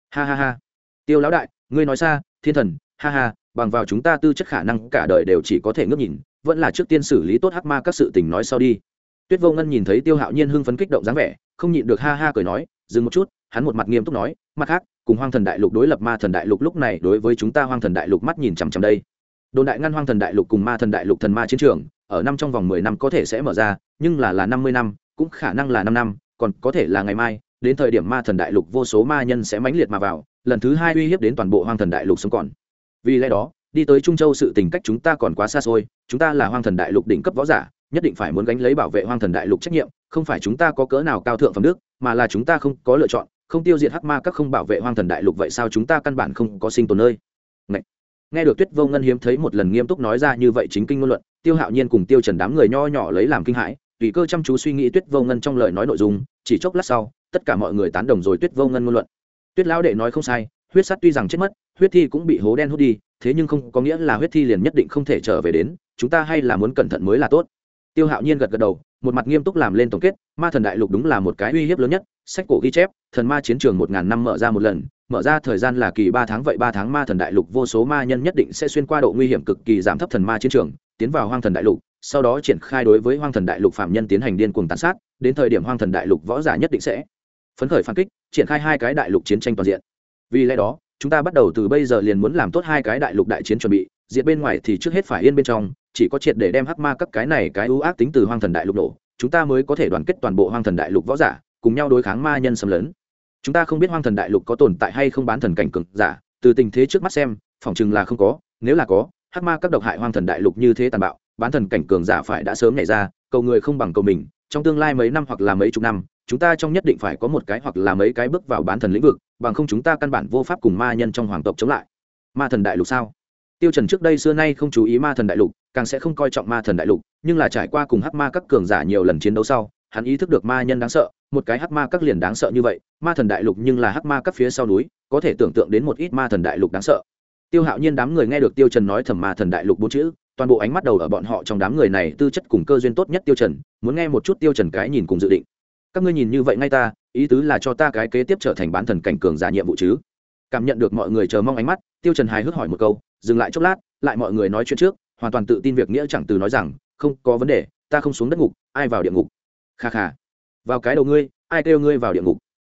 Speaker 1: Ha ha ha. Tiêu lão đại, ngươi nói xa, thiên thần, ha ha, bằng vào chúng ta tư chất khả năng cả đời đều chỉ có thể ngước nhìn, vẫn là trước tiên xử lý tốt hắc ma các sự tình nói sau đi tuyết vô ngân nhìn thấy tiêu hạo nhiên hưng phấn kích động dáng vẻ, không nhịn được ha ha cười nói, dừng một chút, hắn một mặt nghiêm túc nói, mặt khác, cùng hoang thần đại lục đối lập ma thần đại lục lúc này đối với chúng ta hoang thần đại lục mắt nhìn chằm chằm đây. Đồn đại ngăn hoang thần đại lục cùng ma thần đại lục thần ma chiến trường, ở năm trong vòng mười năm có thể sẽ mở ra, nhưng là là năm mươi năm, cũng khả năng là năm năm, còn có thể là ngày mai, đến thời điểm ma thần đại lục vô số ma nhân sẽ mãnh liệt mà vào, lần thứ hai uy hiếp đến toàn bộ hoang thần đại lục sống còn vì lẽ đó, đi tới trung châu sự tình cách chúng ta còn quá xa xôi, chúng ta là hoang thần đại lục đỉnh cấp võ giả nhất định phải muốn gánh lấy bảo vệ hoang thần đại lục trách nhiệm, không phải chúng ta có cỡ nào cao thượng phẩm đức, mà là chúng ta không có lựa chọn, không tiêu diệt hắc ma các không bảo vệ hoang thần đại lục vậy sao chúng ta căn bản không có sinh tồn nơi? Ngậy. nghe được tuyết vô ngân hiếm thấy một lần nghiêm túc nói ra như vậy chính kinh ngôn luận, tiêu hạo nhiên cùng tiêu trần đám người nho nhỏ lấy làm kinh hãi, tùy cơ chăm chú suy nghĩ tuyết vô ngân trong lời nói nội dung, chỉ chốc lát sau, tất cả mọi người tán đồng rồi tuyết vô ngân ngôn luận. Tuyết lão đệ nói không sai, huyết sắt tuy rằng chết mất, huyết thi cũng bị hố đen hút đi, thế nhưng không có nghĩa là huyết thi liền nhất định không thể trở về đến, chúng ta hay là muốn cẩn thận mới là tốt tiêu hạo nhiên gật gật đầu, một mặt nghiêm túc làm lên tổng kết, ma thần đại lục đúng là một cái uy hiếp lớn nhất, sách cổ ghi chép, thần ma chiến trường một ngàn năm mở ra một lần, mở ra thời gian là kỳ ba tháng vậy ba tháng ma thần đại lục vô số ma nhân nhất định sẽ xuyên qua độ nguy hiểm cực kỳ giảm thấp thần ma chiến trường, tiến vào hoang thần đại lục, sau đó triển khai đối với hoang thần đại lục phạm nhân tiến hành điên cuồng tàn sát, đến thời điểm hoang thần đại lục võ giả nhất định sẽ phấn khởi phản kích, triển khai hai cái đại lục chiến tranh toàn diện. Vì lẽ đó, chúng ta bắt đầu từ bây giờ liền muốn làm tốt hai cái đại lục đại chiến chuẩn bị diện bên ngoài thì trước hết phải yên bên trong chỉ có triệt để đem hắc ma các cái này cái ưu ác tính từ hoang thần đại lục nổ, chúng ta mới có thể đoàn kết toàn bộ hoang thần đại lục võ giả, cùng nhau đối kháng ma nhân xâm lấn. Chúng ta không biết hoang thần đại lục có tồn tại hay không bán thần cảnh cực giả, từ tình thế trước mắt xem, phỏng chừng là không có, nếu là có, hắc ma các độc hại hoang thần đại lục như thế tàn bạo, bán thần cảnh cường giả phải đã sớm nhảy ra, cầu người không bằng cầu mình, trong tương lai mấy năm hoặc là mấy chục năm, chúng ta trong nhất định phải có một cái hoặc là mấy cái bước vào bán thần lĩnh vực, bằng không chúng ta căn bản vô pháp cùng ma nhân trong hoàng tộc chống lại. Ma thần đại lục sao? Tiêu trần trước đây xưa nay không chú ý ma thần đại lục, càng sẽ không coi trọng ma thần đại lục, nhưng là trải qua cùng hắc ma các cường giả nhiều lần chiến đấu sau, hắn ý thức được ma nhân đáng sợ, một cái hắc ma các liền đáng sợ như vậy, ma thần đại lục nhưng là hắc ma các phía sau núi, có thể tưởng tượng đến một ít ma thần đại lục đáng sợ. Tiêu hạo nhiên đám người nghe được tiêu trần nói thầm ma thần đại lục bốn chữ, toàn bộ ánh mắt đầu ở bọn họ trong đám người này, tư chất cùng cơ duyên tốt nhất tiêu trần, muốn nghe một chút tiêu trần cái nhìn cùng dự định. Các ngươi nhìn như vậy ngay ta, ý tứ là cho ta cái kế tiếp trở thành bán thần cảnh cường giả nhiệm vụ chứ. Cảm nhận được mọi người chờ mong ánh mắt, tiêu trần hài hước hỏi một câu dừng lại chốc lát, lại mọi người nói chuyện trước, hoàn toàn tự tin việc nghĩa chẳng từ nói rằng, không có vấn đề, ta không xuống đất ngục, ai vào địa ngục? Kha kha, vào cái đầu ngươi, ai kêu ngươi vào địa ngục?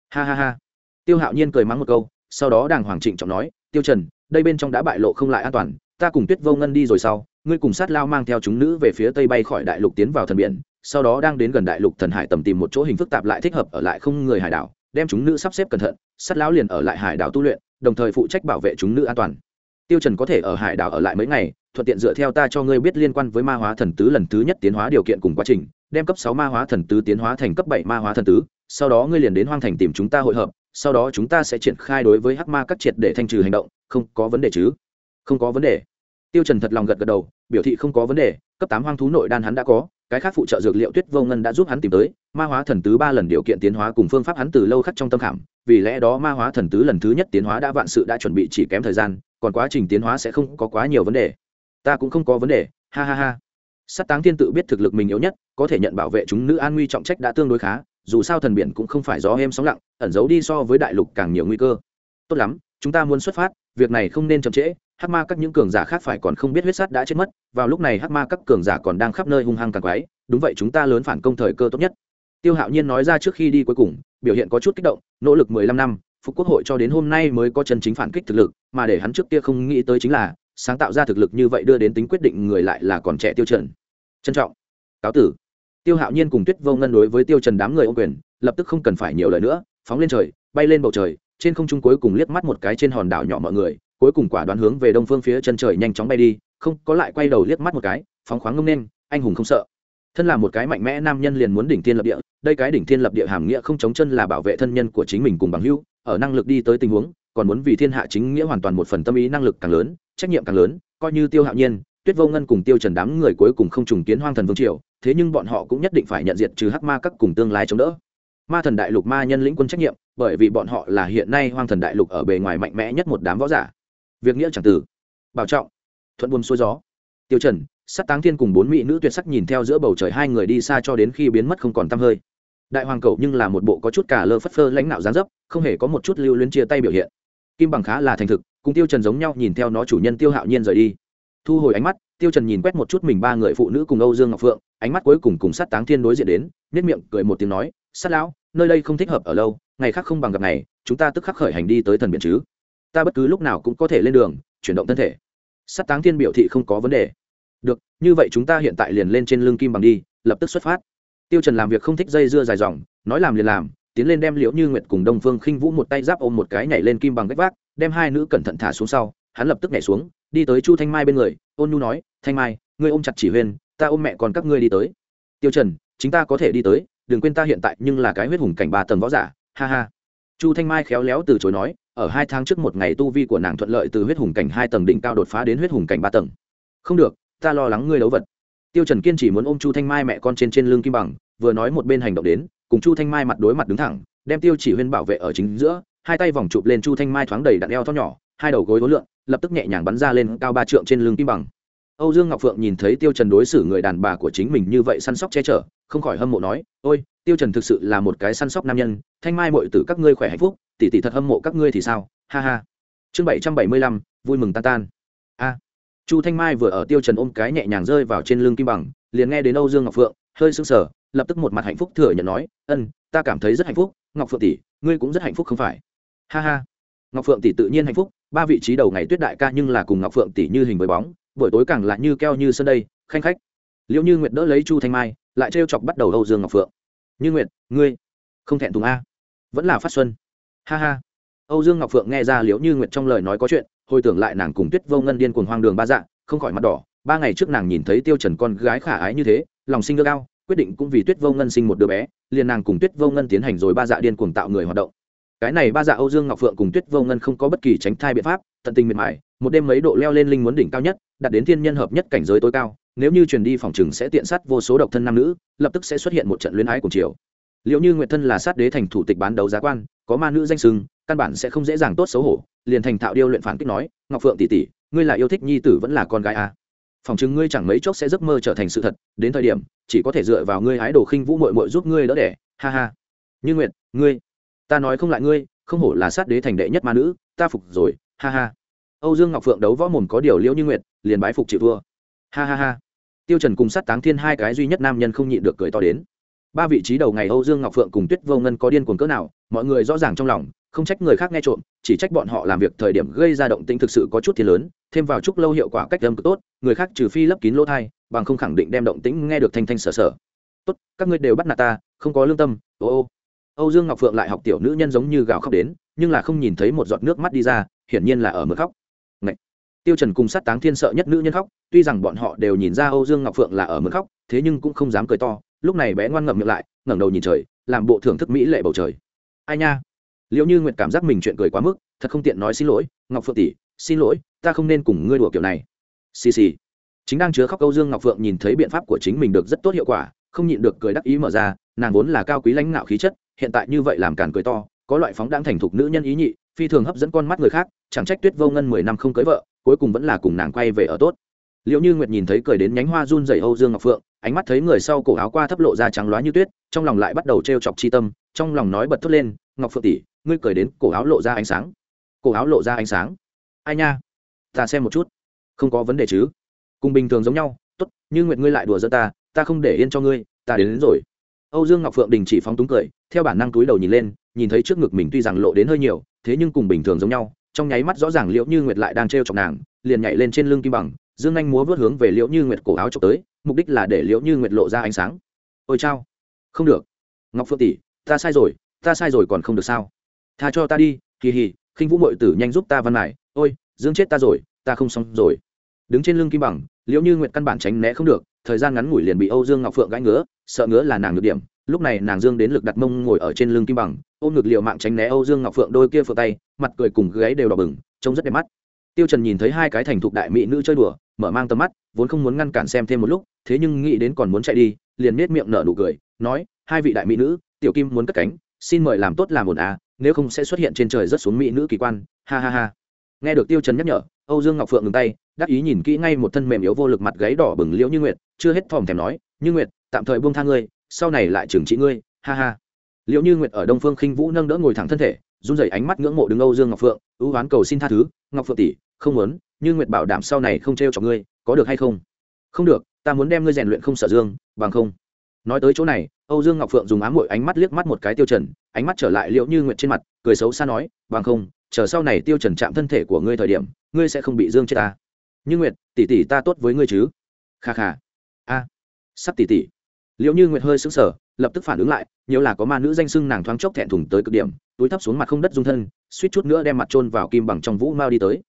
Speaker 1: Ha ha ha. Tiêu hạo nhiên cười mắng một câu, sau đó đàng hoàng trịnh trọng nói, tiêu trần, đây bên trong đã bại lộ không lại an toàn, ta cùng tuyết vô ngân đi rồi sau, ngươi cùng sát lao mang theo chúng nữ về phía tây bay khỏi đại lục tiến vào thần biển, sau đó đang đến gần đại lục thần hải tầm tìm một chỗ hình phức tạp lại thích hợp ở lại không người hải đảo, đem chúng nữ sắp xếp cẩn thận, sát lão liền ở lại hải đảo tu luyện, đồng thời phụ trách bảo vệ chúng nữ an toàn tiêu trần có thể ở hải đảo ở lại mấy ngày, thuận tiện dựa theo ta cho ngươi biết liên quan với ma hóa thần tứ lần thứ nhất tiến hóa điều kiện cùng quá trình, đem cấp sáu ma hóa thần tứ tiến hóa thành cấp bảy ma hóa thần tứ, sau đó ngươi liền đến hoang thành tìm chúng ta hội hợp, sau đó chúng ta sẽ triển khai đối với hắc ma các triệt để thanh trừ hành động, không có vấn đề chứ? Không có vấn đề. Tiêu trần thật lòng gật gật đầu, biểu thị không có vấn đề, cấp tám hoang thú nội đan hắn đã có, cái khác phụ trợ dược liệu tuyết vô ngân đã giúp hắn tìm tới, ma hóa thần tứ ba lần điều kiện tiến hóa cùng phương pháp hắn từ lâu khắc trong tâm khảm, vì lẽ đó ma hóa thần tứ lần thứ nhất tiến hóa đã vạn sự đã chuẩn bị chỉ kém thời gian còn quá trình tiến hóa sẽ không có quá nhiều vấn đề. Ta cũng không có vấn đề, ha ha ha. Sát táng thiên tự biết thực lực mình yếu nhất, có thể nhận bảo vệ chúng nữ an nguy trọng trách đã tương đối khá, dù sao thần biển cũng không phải gió êm sóng lặng, ẩn giấu đi so với đại lục càng nhiều nguy cơ. Tốt lắm, chúng ta muốn xuất phát, việc này không nên chậm trễ, hắc ma các những cường giả khác phải còn không biết huyết sắt đã chết mất, vào lúc này hắc ma các cường giả còn đang khắp nơi hung hăng càng quái, đúng vậy chúng ta lớn phản công thời cơ tốt nhất. Tiêu hạo nhiên nói ra trước khi đi cuối cùng, biểu hiện có chút kích động, nỗ lực mười lăm năm phục quốc hội cho đến hôm nay mới có chân chính phản kích thực lực, mà để hắn trước kia không nghĩ tới chính là, sáng tạo ra thực lực như vậy đưa đến tính quyết định người lại là còn trẻ tiêu trần. Trân trọng. Cáo tử. Tiêu hạo nhiên cùng tuyết vô ngân đối với tiêu trần đám người ô quyền, lập tức không cần phải nhiều lời nữa, phóng lên trời, bay lên bầu trời, trên không trung cuối cùng liếc mắt một cái trên hòn đảo nhỏ mọi người, cuối cùng quả đoán hướng về đông phương phía chân trời nhanh chóng bay đi, không có lại quay đầu liếc mắt một cái, phóng khoáng ngông nên anh hùng không sợ. Thân là một cái mạnh mẽ nam nhân liền muốn đỉnh thiên lập địa, đây cái đỉnh thiên lập địa hàm nghĩa không chống chân là bảo vệ thân nhân của chính mình cùng bằng hữu ở năng lực đi tới tình huống, còn muốn vì thiên hạ chính nghĩa hoàn toàn một phần tâm ý năng lực càng lớn, trách nhiệm càng lớn, coi như tiêu hạo nhiên, tuyết vô ngân cùng tiêu trần đám người cuối cùng không trùng kiến hoang thần vương triều, thế nhưng bọn họ cũng nhất định phải nhận diện trừ hắc ma các cùng tương lai chống đỡ. Ma thần đại lục ma nhân lĩnh quân trách nhiệm, bởi vì bọn họ là hiện nay hoang thần đại lục ở bề ngoài mạnh mẽ nhất một đám võ giả. Việc nghĩa chẳng từ. Bảo trọng. Thuận buồm xuôi gió. Tiêu trần sát táng thiên cùng bốn mỹ nữ tuyệt sắc nhìn theo giữa bầu trời hai người đi xa cho đến khi biến mất không còn tăm hơi đại hoàng cầu nhưng là một bộ có chút cả lơ phất phơ lãnh nạo dáng dấp, không hề có một chút lưu luyến chia tay biểu hiện. Kim bằng khá là thành thực, cùng tiêu trần giống nhau nhìn theo nó chủ nhân tiêu hạo nhiên rời đi. Thu hồi ánh mắt, tiêu trần nhìn quét một chút mình ba người phụ nữ cùng âu dương ngọc phượng, ánh mắt cuối cùng cùng sát táng thiên đối diện đến nét miệng cười một tiếng nói, sát lão, nơi đây không thích hợp ở lâu, ngày khác không bằng gặp ngày, chúng ta tức khắc khởi hành đi tới thần biển chứ. Ta bất cứ lúc nào cũng có thể lên đường, chuyển động thân thể. Sát táng thiên biểu thị không có vấn đề. Được, như vậy chúng ta hiện tại liền lên trên lưng kim bằng đi, lập tức xuất phát tiêu trần làm việc không thích dây dưa dài dòng, nói làm liền làm, tiến lên đem liễu như nguyệt cùng đông phương khinh vũ một tay giáp ôm một cái nhảy lên kim bằng vách vác, đem hai nữ cẩn thận thả xuống sau, hắn lập tức nhảy xuống, đi tới chu thanh mai bên người, ôn nhu nói, thanh mai, ngươi ôm chặt chỉ huyên, ta ôm mẹ còn các ngươi đi tới. Tiêu trần chúng ta có thể đi tới, đừng quên ta hiện tại nhưng là cái huyết hùng cảnh ba tầng võ giả, ha ha. Chu thanh mai khéo léo từ chối nói, ở hai tháng trước một ngày tu vi của nàng thuận lợi từ huyết hùng cảnh hai tầng đỉnh cao đột phá đến huyết hùng cảnh ba tầng. Không được, ta lo lắng ngươi đấu vật tiêu trần kiên chỉ muốn ôm chu thanh mai mẹ con trên trên lưng kim bằng, vừa nói một bên hành động đến, cùng chu thanh mai mặt đối mặt đứng thẳng, đem tiêu chỉ huyên bảo vệ ở chính giữa, hai tay vòng chụp lên chu thanh mai thoáng đầy đặn eo thon nhỏ, hai đầu gối vốn lượn, lập tức nhẹ nhàng bắn ra lên cao ba trượng trên lưng kim bằng. Âu dương ngọc phượng nhìn thấy tiêu trần đối xử người đàn bà của chính mình như vậy săn sóc che chở, không khỏi hâm mộ nói, ôi, tiêu trần thực sự là một cái săn sóc nam nhân, thanh mai muội tử các ngươi khỏe hạnh phúc, tỷ tỷ thật hâm mộ các ngươi thì sao? Ha ha. Chương bảy trăm bảy mươi lăm, vui mừng tan tan chu thanh mai vừa ở tiêu trần ôm cái nhẹ nhàng rơi vào trên lưng kim bằng, liền nghe đến âu dương ngọc phượng, hơi sững sờ, lập tức một mặt hạnh phúc thừa nhận nói, ân, ta cảm thấy rất hạnh phúc, ngọc phượng tỷ, ngươi cũng rất hạnh phúc không phải? Ha ha. Ngọc phượng tỷ tự nhiên hạnh phúc, ba vị trí đầu ngày tuyết đại ca nhưng là cùng ngọc phượng tỷ như hình với bóng, buổi tối càng là như keo như sân đây, khanh khách. Liễu như nguyệt đỡ lấy chu thanh mai, lại trêu chọc bắt đầu âu dương ngọc phượng. Như nguyệt, ngươi không thẹn thùng a? Vẫn là phát xuân. Ha ha. Âu dương ngọc phượng nghe ra liễu như nguyệt trong lời nói có chuyện hồi tưởng lại nàng cùng tuyết vô ngân điên cuồng hoang đường ba dạ không khỏi mặt đỏ, ba ngày trước nàng nhìn thấy tiêu trần con gái khả ái như thế, lòng sinh ước cao quyết định cũng vì tuyết vô ngân sinh một đứa bé, liền nàng cùng tuyết vô ngân tiến hành rồi ba dạ điên cuồng tạo người hoạt động. Cái này ba dạ âu dương ngọc phượng cùng tuyết vô ngân không có bất kỳ tránh thai biện pháp, tận tình miệt mài, một đêm mấy độ leo lên linh muốn đỉnh cao nhất, đạt đến thiên nhân hợp nhất cảnh giới tối cao, nếu như truyền đi phòng chừng sẽ tiện sát vô số độc thân nam nữ, lập tức sẽ xuất hiện một trận luyến ái cùng chiều. Liệu như nguyệt thân là sát đế thành thủ tịch bán đấu giá quan, có ma nữ danh sưng căn bản sẽ không dễ dàng tốt xấu hổ liền thành thạo điêu luyện phản kích nói ngọc phượng tỷ tỷ ngươi là yêu thích nhi tử vẫn là con gái à. phòng chứng ngươi chẳng mấy chốc sẽ giấc mơ trở thành sự thật đến thời điểm chỉ có thể dựa vào ngươi hái đồ khinh vũ mội mội giúp ngươi đỡ đẻ ha ha. Như nguyệt ngươi ta nói không lại ngươi không hổ là sát đế thành đệ nhất ma nữ ta phục rồi ha ha. Âu dương ngọc phượng đấu võ mồm có điều liễu như nguyệt liền bái phục chịu vua, ha ha ha. Tiêu trần cùng sát táng thiên hai cái duy nhất nam nhân không nhịn được cười to đến. Ba vị trí đầu ngày âu dương ngọc phượng cùng tuyết vô ngân có điên cuồng cỡ nào mọi người rõ ràng trong lòng không trách người khác nghe trộm, chỉ trách bọn họ làm việc thời điểm gây ra động tĩnh thực sự có chút thì lớn, thêm vào chút lâu hiệu quả cách âm cực tốt, người khác trừ phi lấp kín lỗ thai, bằng không khẳng định đem động tĩnh nghe được thanh thanh sở sở. Tốt, các ngươi đều bắt nạt ta, không có lương tâm, ô ô. Âu dương ngọc phượng lại học tiểu nữ nhân giống như gào khóc đến, nhưng là không nhìn thấy một giọt nước mắt đi ra, hiển nhiên là ở mực khóc. Ngậy. tiêu trần cùng sát táng thiên sợ nhất nữ nhân khóc, tuy rằng bọn họ đều nhìn ra âu dương ngọc phượng là ở mực khóc, thế nhưng cũng không dám cười to, lúc này bé ngoan ngậm miệng lại, ngẩng đầu nhìn trời, làm bộ thưởng thức mỹ lệ bầu trời. Ai nha? Liệu như nguyệt cảm giác mình chuyện cười quá mức, thật không tiện nói xin lỗi, ngọc phượng tỷ, xin lỗi, ta không nên cùng ngươi đùa kiểu này. Xì xì. Chính đang chứa khóc âu dương ngọc phượng nhìn thấy biện pháp của chính mình được rất tốt hiệu quả, không nhịn được cười đắc ý mở ra, nàng vốn là cao quý lãnh ngạo khí chất, hiện tại như vậy làm càn cười to, có loại phóng đang thành thục nữ nhân ý nhị, phi thường hấp dẫn con mắt người khác, chẳng trách tuyết vô ngân mười năm không cưới vợ, cuối cùng vẫn là cùng nàng quay về ở tốt. Liệu như nguyệt nhìn thấy cười đến nhánh hoa run dày âu dương ngọc phượng, ánh mắt thấy người sau cổ áo qua thấp lộ ra trắng loá như tuyết, trong lòng lại bắt đầu t r e o chọc chi tâm, trong lòng nói bật thốt lên, ngọc phượng tỷ ngươi cười đến cổ áo lộ ra ánh sáng. Cổ áo lộ ra ánh sáng. Ai nha? Ta xem một chút. Không có vấn đề chứ. Cùng bình thường giống nhau. Tốt như nguyệt ngươi lại đùa giỡn ta ta không để yên cho ngươi ta đến, đến rồi. Âu dương ngọc phượng đình chỉ phóng túng cười theo bản năng túi đầu nhìn lên nhìn thấy trước ngực mình tuy rằng lộ đến hơi nhiều thế nhưng cùng bình thường giống nhau trong nháy mắt rõ ràng liễu như nguyệt lại đang t r e o chọc nàng liền nhảy lên trên lưng kim bằng dương anh múa vớt hướng về liễu như nguyệt cổ áo chọc tới mục đích là để liễu như nguyệt lộ ra ánh sáng. Ôi chao. Không được. Ngọc phượng tỷ ta sai rồi ta sai rồi còn không được sao? Tha cho ta đi, kỳ hì khinh vũ mội tử nhanh giúp ta văn mải ôi, dương chết ta rồi, ta không xong rồi. Đứng trên lưng kim bằng, liễu như nguyện căn bản tránh né không được, thời gian ngắn ngủi liền bị âu dương ngọc phượng gãi ngứa, sợ ngứa là nàng được điểm. Lúc này nàng dương đến lực đặt mông ngồi ở trên lưng kim bằng, ôm ngực liệu mạng tránh né âu dương ngọc phượng đôi kia phượng tay, mặt cười cùng gáy đều đỏ bừng, trông rất đẹp mắt. Tiêu trần nhìn thấy hai cái thành thục đại mỹ nữ chơi đùa, mở mang tầm mắt, vốn không muốn ngăn cản xem thêm một lúc, thế nhưng nghĩ đến còn muốn chạy đi, liền nết miệng nở nụ cười, nói, hai vị đại mỹ nữ, tiểu kim muốn cất cánh, xin mời làm tốt làm ổn à nếu không sẽ xuất hiện trên trời rất xuống mỹ nữ kỳ quan, ha ha ha. Nghe được tiêu trần nhắc nhở, âu dương ngọc phượng ngừng tay, đắc ý nhìn kỹ ngay một thân mềm yếu vô lực mặt gáy đỏ bừng liễu như nguyệt, chưa hết thòm thèm nói, như nguyệt, tạm thời buông tha ngươi, sau này lại trừng trị ngươi, ha ha. Liễu như nguyệt ở đông phương khinh vũ nâng đỡ ngồi thẳng thân thể, run rẩy ánh mắt ngưỡng mộ đứng âu dương ngọc phượng, ưu oán cầu xin tha thứ, ngọc phượng tỷ, không muốn, như nguyệt bảo đảm sau này không treo cho ngươi, có được hay không? Không được, ta muốn đem ngươi rèn luyện không sợ dương, bằng không. Nói tới chỗ này, âu dương ngọc phượng dùng ám muội ánh mắt liếc mắt một cái tiêu trần ánh mắt trở lại liệu như nguyệt trên mặt, cười xấu xa nói, bằng không, chờ sau này tiêu trần chạm thân thể của ngươi thời điểm, ngươi sẽ không bị dương chết ta. Như nguyệt, tỷ tỷ ta tốt với ngươi chứ? Kha kha. A, sắp tỷ tỷ. Liệu như nguyệt hơi sững sờ, lập tức phản ứng lại nhiều là có ma nữ danh sưng nàng thoáng chốc thẹn thùng tới cực điểm, túi thấp xuống mặt không đất dung thân, suýt chút nữa đem mặt trôn vào kim bằng trong vũ mao đi tới.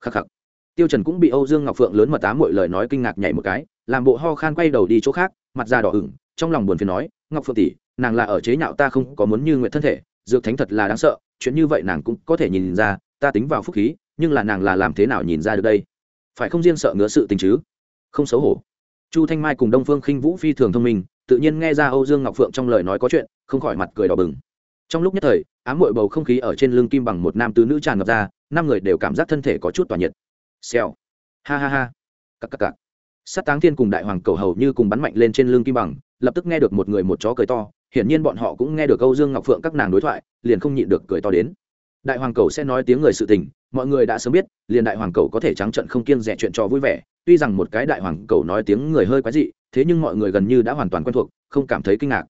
Speaker 1: Khắc khắc tiêu trần cũng bị âu dương ngọc phượng lớn mật tám mọi lời nói kinh ngạc nhảy một cái, làm bộ ho khan quay đầu đi chỗ khác, mặt da đỏ ửng, trong lòng buồn phiền nói, ngọc phượng tỷ, nàng là ở chế nhạo ta không có muốn như nguyện thân thể, dược thánh thật là đáng sợ, chuyện như vậy nàng cũng có thể nhìn ra, ta tính vào phúc khí, nhưng là nàng là làm thế nào nhìn ra được đây? Phải không riêng sợ ngứa sự tình chứ? Không xấu hổ. Chu thanh mai cùng đông phương khinh vũ phi thường thông minh, tự nhiên nghe ra âu dương ngọc phượng trong lời nói có chuyện, không khỏi mặt cười đỏ bừng. Trong lúc nhất thời, ám mội bầu không khí ở trên lưng kim bằng một nam tứ nữ tràn ngập ra, năm người đều cảm giác thân thể có chút tỏa nhiệt xèo. Ha ha ha. Cặp cặp cặp sát táng thiên cùng đại hoàng cầu hầu như cùng bắn mạnh lên trên lưng kim bằng, lập tức nghe được một người một chó cười to, hiển nhiên bọn họ cũng nghe được câu dương ngọc phượng các nàng đối thoại, liền không nhịn được cười to đến. Đại hoàng cầu sẽ nói tiếng người sự tình, mọi người đã sớm biết, liền đại hoàng cầu có thể trắng trận không kiêng rẻ chuyện trò vui vẻ, tuy rằng một cái đại hoàng cầu nói tiếng người hơi quái dị, thế nhưng mọi người gần như đã hoàn toàn quen thuộc, không cảm thấy kinh ngạc.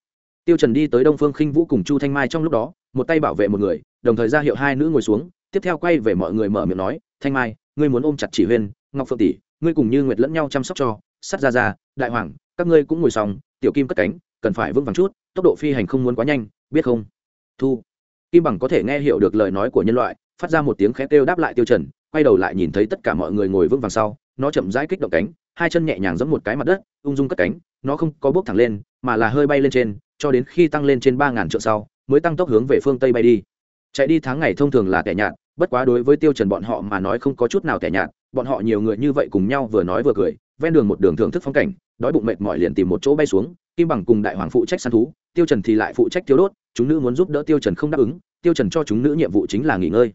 Speaker 1: Tiêu trần đi tới đông phương khinh vũ cùng chu thanh mai trong lúc đó, một tay bảo vệ một người, đồng thời ra hiệu hai nữ ngồi xuống tiếp theo quay về mọi người mở miệng nói, thanh mai, ngươi muốn ôm chặt chỉ huyên, ngọc phượng tỷ, ngươi cùng như nguyệt lẫn nhau chăm sóc cho, sắt ra ra, đại hoàng, các ngươi cũng ngồi xong, tiểu kim cất cánh, cần phải vững vàng chút, tốc độ phi hành không muốn quá nhanh, biết không? Thu. Kim bằng có thể nghe hiểu được lời nói của nhân loại, phát ra một tiếng khẽ kêu đáp lại tiêu trần, quay đầu lại nhìn thấy tất cả mọi người ngồi vững vàng sau, nó chậm rãi kích động cánh, hai chân nhẹ nhàng giẫm một cái mặt đất, ung dung cất cánh, nó không có bước thẳng lên, mà là hơi bay lên trên, cho đến khi tăng lên trên ba ngàn trượng sau, mới tăng tốc hướng về phương tây bay đi. Chạy đi tháng ngày thông thường là tẻ nhạt bất quá đối với tiêu trần bọn họ mà nói không có chút nào tẻ nhạt, bọn họ nhiều người như vậy cùng nhau vừa nói vừa cười, ven đường một đường thưởng thức phong cảnh, đói bụng mệt mỏi liền tìm một chỗ bay xuống, kim bằng cùng đại hoàng phụ trách săn thú, tiêu trần thì lại phụ trách tiêu đốt, chúng nữ muốn giúp đỡ tiêu trần không đáp ứng, tiêu trần cho chúng nữ nhiệm vụ chính là nghỉ ngơi.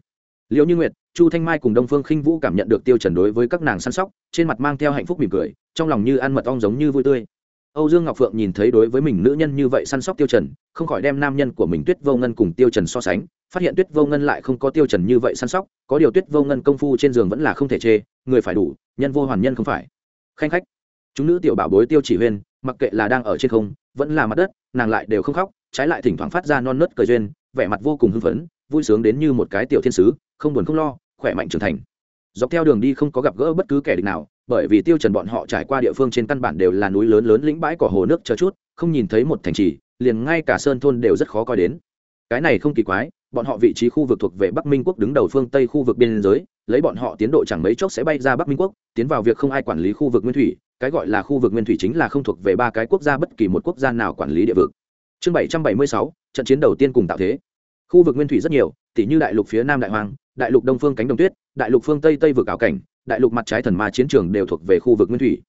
Speaker 1: Liễu như nguyệt, chu thanh mai cùng đông phương khinh vũ cảm nhận được tiêu trần đối với các nàng săn sóc, trên mặt mang theo hạnh phúc mỉm cười, trong lòng như ăn mật ong giống như vui tươi. Âu dương ngọc phượng nhìn thấy đối với mình nữ nhân như vậy săn sóc tiêu trần, không khỏi đem nam nhân của mình tuyết vô ngân cùng tiêu trần so sánh phát hiện tuyết vô ngân lại không có tiêu trần như vậy săn sóc, có điều tuyết vô ngân công phu trên giường vẫn là không thể chê, người phải đủ, nhân vô hoàn nhân không phải. Khanh khách, chúng nữ tiểu bảo bối tiêu chỉ huyên, mặc kệ là đang ở trên không, vẫn là mặt đất, nàng lại đều không khóc, trái lại thỉnh thoảng phát ra non nớt cười duyên, vẻ mặt vô cùng hưng phấn, vui sướng đến như một cái tiểu thiên sứ, không buồn không lo, khỏe mạnh trưởng thành. Dọc theo đường đi không có gặp gỡ bất cứ kẻ địch nào, bởi vì tiêu trần bọn họ trải qua địa phương trên căn bản đều là núi lớn lớn lĩnh bãi cỏ hồ nước chờ chút, không nhìn thấy một thành trì, liền ngay cả sơn thôn đều rất khó coi đến. Cái này không kỳ quái bọn họ vị trí khu vực thuộc về bắc minh quốc đứng đầu phương tây khu vực biên giới, lấy bọn họ tiến độ chẳng mấy chốc sẽ bay ra bắc minh quốc, tiến vào việc không ai quản lý khu vực nguyên thủy, cái gọi là khu vực nguyên thủy chính là không thuộc về ba cái quốc gia bất kỳ một quốc gia nào quản lý địa vực. Chương bảy trăm bảy mươi sáu, trận chiến đầu tiên cùng tạo thế. Khu vực nguyên thủy rất nhiều tỷ như đại lục phía nam đại hoàng đại lục đông phương cánh đồng tuyết, đại lục phương tây tây vực ảo cảnh, đại lục mặt trái thần ma chiến trường đều thuộc về khu vực nguyên thủy.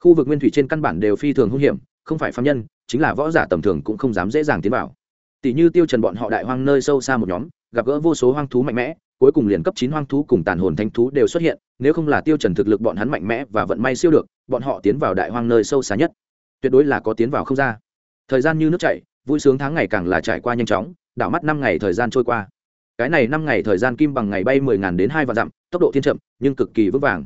Speaker 1: Khu vực nguyên thủy trên căn bản đều phi thường hung hiểm, không phải phạm nhân, chính là võ giả tầm thường cũng không dám dễ dàng tiến vào tỷ như tiêu trần bọn họ đại hoang nơi sâu xa một nhóm, gặp gỡ vô số hoang thú mạnh mẽ, cuối cùng liền cấp chín hoang thú cùng tàn hồn thánh thú đều xuất hiện, nếu không là tiêu trần thực lực bọn hắn mạnh mẽ và vận may siêu được, bọn họ tiến vào đại hoang nơi sâu xa nhất. Tuyệt đối là có tiến vào không ra. Thời gian như nước chảy, vui sướng tháng ngày càng là trải qua nhanh chóng, đảo mắt năm ngày thời gian trôi qua. Cái này năm ngày thời gian kim bằng ngày bay mười ngàn đến hai vạn dặm, tốc độ thiên chậm, nhưng cực kỳ vững vàng.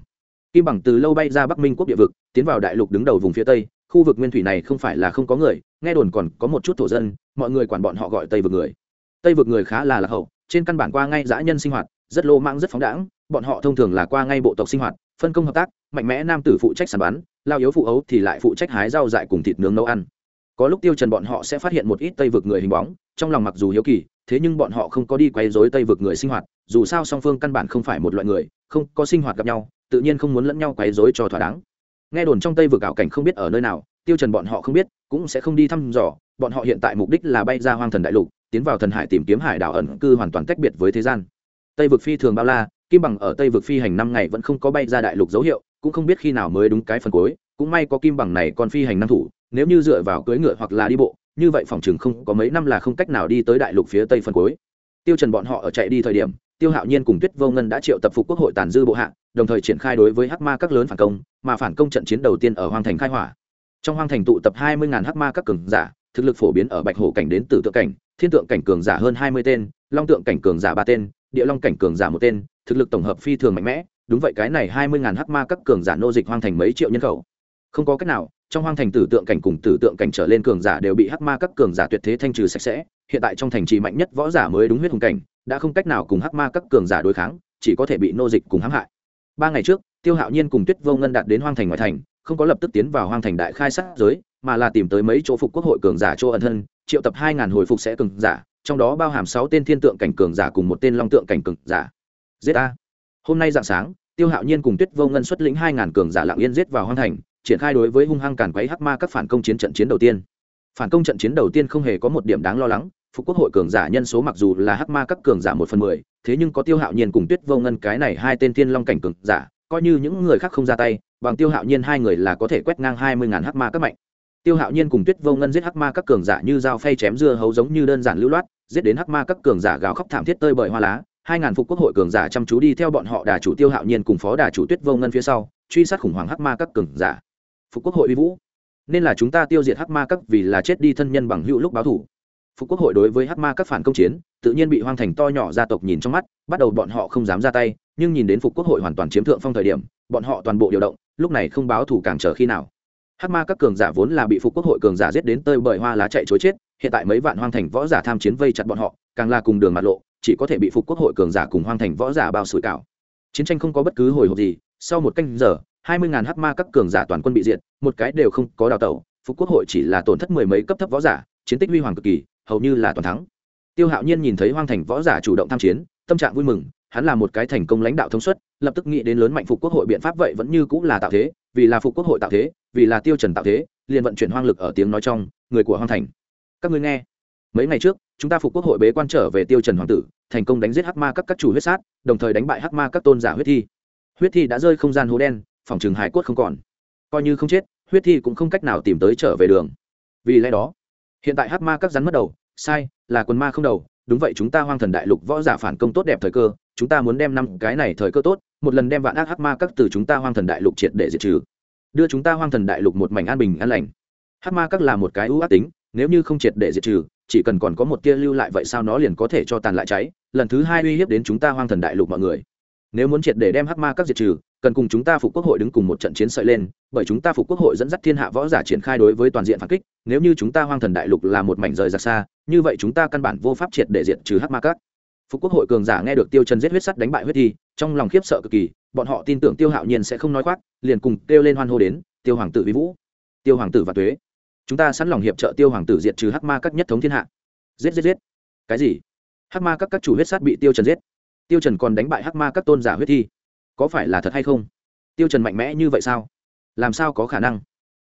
Speaker 1: Kim bằng từ lâu bay ra bắc minh quốc địa vực, tiến vào đại lục đứng đầu vùng phía tây khu vực nguyên thủy này không phải là không có người nghe đồn còn có một chút thổ dân mọi người quản bọn họ gọi tây vực người. Tây vực người khá là lạc hậu trên căn bản qua ngay dã nhân sinh hoạt rất lô mang rất phóng đãng bọn họ thông thường là qua ngay bộ tộc sinh hoạt phân công hợp tác mạnh mẽ nam tử phụ trách sàn bán, lao yếu phụ ấu thì lại phụ trách hái rau dại cùng thịt nướng nấu ăn. Có lúc tiêu trần bọn họ sẽ phát hiện một ít tây vực người hình bóng trong lòng mặc dù hiếu kỳ thế nhưng bọn họ không có đi quấy rối tây vực người sinh hoạt dù sao song phương căn bản không phải một loại người không có sinh hoạt gặp nhau tự nhiên không muốn lẫn nhau quấy rối cho thỏa đáng nghe đồn trong tây vực ảo cảnh không biết ở nơi nào, tiêu trần bọn họ không biết, cũng sẽ không đi thăm dò. Bọn họ hiện tại mục đích là bay ra hoang thần đại lục, tiến vào thần hải tìm kiếm hải đảo ẩn cư hoàn toàn tách biệt với thế gian. Tây vực phi thường bao la, kim bằng ở tây vực phi hành năm ngày vẫn không có bay ra đại lục dấu hiệu, cũng không biết khi nào mới đúng cái phần cuối. Cũng may có kim bằng này còn phi hành năm thủ, nếu như dựa vào cưỡi ngựa hoặc là đi bộ, như vậy phòng chừng không có mấy năm là không cách nào đi tới đại lục phía tây phần cuối. Tiêu trần bọn họ ở chạy đi thời điểm tiêu hạo nhiên cùng tuyết vô ngân đã triệu tập phục quốc hội tàn dư bộ hạ, đồng thời triển khai đối với hắc ma các lớn phản công, mà phản công trận chiến đầu tiên ở hoang thành khai hỏa. Trong hoang thành tụ tập hai mươi hắc ma các cường giả, thực lực phổ biến ở bạch hổ cảnh đến tử tượng cảnh, thiên tượng cảnh cường giả hơn hai mươi tên, long tượng cảnh cường giả ba tên, địa long cảnh cường giả một tên, thực lực tổng hợp phi thường mạnh mẽ, đúng vậy cái này hai mươi hắc ma các cường giả nô dịch hoang thành mấy triệu nhân khẩu. Không có cách nào, trong hoang thành tử tượng cảnh cùng tử tượng cảnh trở lên cường giả đều bị hắc ma các cường giả tuyệt thế thanh trừ sạch sẽ, hiện tại trong thành trì mạnh nhất võ giả mới đúng huyết hùng cảnh đã không cách nào cùng hắc ma các cường giả đối kháng, chỉ có thể bị nô dịch cùng hãm hại. Ba ngày trước, tiêu hạo nhiên cùng tuyết vô ngân đạt đến hoang thành ngoại thành, không có lập tức tiến vào hoang thành đại khai sát giới, mà là tìm tới mấy chỗ phục quốc hội cường giả chỗ ẩn thân, triệu tập hai ngàn hồi phục sẽ cường giả, trong đó bao hàm sáu tên thiên tượng cảnh cường giả cùng một tên long tượng cảnh cường giả. Giết a hôm nay dạng sáng, tiêu hạo nhiên cùng tuyết vô ngân xuất lĩnh hai ngàn cường giả lạng yên giết vào hoang thành, triển khai đối với hung hăng càn quấy hắc ma các phản công chiến trận chiến đầu tiên. Phản công trận chiến đầu tiên không hề có một điểm đáng lo lắng phục quốc hội cường giả nhân số mặc dù là hắc ma các cường giả một phần mười, thế nhưng có tiêu hạo nhiên cùng tuyết vô ngân cái này hai tên thiên long cảnh cường giả, coi như những người khác không ra tay, bằng tiêu hạo nhiên hai người là có thể quét ngang hai mươi ngàn hắc ma các mạnh. Tiêu hạo nhiên cùng tuyết vô ngân giết hắc ma các cường giả như dao phay chém dưa hấu giống như đơn giản lưu loát, giết đến hắc ma các cường giả gào khóc thảm thiết tơi bời hoa lá. Hai ngàn phục quốc hội cường giả chăm chú đi theo bọn họ đà chủ tiêu hạo nhiên cùng phó đà chủ tuyết vô ngân phía sau, truy sát khủng hoảng hắc ma các cường giả. Phục quốc hội uy vũ. Nên là chúng ta tiêu diệt hắc ma các vì là chết đi thân nhân bằng hữu lúc báo thủ phục quốc hội đối với hắc ma các phản công chiến, tự nhiên bị hoang thành to nhỏ gia tộc nhìn trong mắt, bắt đầu bọn họ không dám ra tay, nhưng nhìn đến phục quốc hội hoàn toàn chiếm thượng phong thời điểm, bọn họ toàn bộ điều động, lúc này không báo thủ càng chờ khi nào. Hắc ma các cường giả vốn là bị phục quốc hội cường giả giết đến tơi bởi hoa lá chạy chối chết, hiện tại mấy vạn hoang thành võ giả tham chiến vây chặt bọn họ, càng là cùng đường mặt lộ, chỉ có thể bị phục quốc hội cường giả cùng hoang thành võ giả bao sủi cảo. Chiến tranh không có bất cứ hồi hộp gì, sau một canh giờ, hai mươi ngàn hắc ma các cường giả toàn quân bị diệt, một cái đều không có đào tẩu, phục quốc hội chỉ là tổn thất mười mấy cấp thấp võ giả, chiến tích huy hoàng cực kỳ hầu như là toàn thắng. Tiêu hạo nhiên nhìn thấy hoang thành võ giả chủ động tham chiến, tâm trạng vui mừng, hắn là một cái thành công lãnh đạo thông suất, lập tức nghĩ đến lớn mạnh phục quốc hội biện pháp vậy vẫn như cũng là tạo thế, vì là phục quốc hội tạo thế, vì là tiêu trần tạo thế, liền vận chuyển hoang lực ở tiếng nói trong, người của hoang thành. Các ngươi nghe, mấy ngày trước, chúng ta phục quốc hội bế quan trở về tiêu trần hoàng tử, thành công đánh giết hắc ma các các chủ huyết sát, đồng thời đánh bại hắc ma các tôn giả huyết thi. Huyết thi đã rơi không gian hố đen, phòng trường hải cốt không còn. Coi như không chết, huyết thi cũng không cách nào tìm tới trở về đường. Vì lẽ đó hiện tại Hát ma các rắn mất đầu, sai, là quần ma không đầu. Đúng vậy, chúng ta hoang thần đại lục võ giả phản công tốt đẹp thời cơ, chúng ta muốn đem năm cái này thời cơ tốt, một lần đem vạn ác hát ma các từ chúng ta hoang thần đại lục triệt để diệt trừ. Đưa chúng ta hoang thần đại lục một mảnh an bình, an lành. Hát ma các là một cái ưu ác tính, nếu như không triệt để diệt trừ, chỉ cần còn có một tia lưu lại vậy sao nó liền có thể cho tàn lại cháy. Lần thứ hai uy hiếp đến chúng ta hoang thần đại lục mọi người. Nếu muốn triệt để đem Hát ma các diệt trừ cần cùng chúng ta phục quốc hội đứng cùng một trận chiến sợi lên, bởi chúng ta phục quốc hội dẫn dắt thiên hạ võ giả triển khai đối với toàn diện phản kích, nếu như chúng ta hoang thần đại lục là một mảnh rời ra xa, như vậy chúng ta căn bản vô pháp triệt để diệt trừ hắc ma các. Phục quốc hội cường giả nghe được tiêu trần giết huyết sắt đánh bại huyết thi, trong lòng khiếp sợ cực kỳ, bọn họ tin tưởng tiêu hạo nhiên sẽ không nói khoác, liền cùng kêu lên hoan hô đến, tiêu hoàng tử vi vũ, tiêu hoàng tử và tuế, chúng ta sẵn lòng hiệp trợ tiêu hoàng tử diệt trừ hắc ma các nhất thống thiên hạ. Giết giết giết. Cái gì? Hắc ma các các chủ huyết sát bị tiêu trần giết. Tiêu trần còn đánh bại hắc ma các tôn giả huyết thi có phải là thật hay không? Tiêu trần mạnh mẽ như vậy sao? Làm sao có khả năng?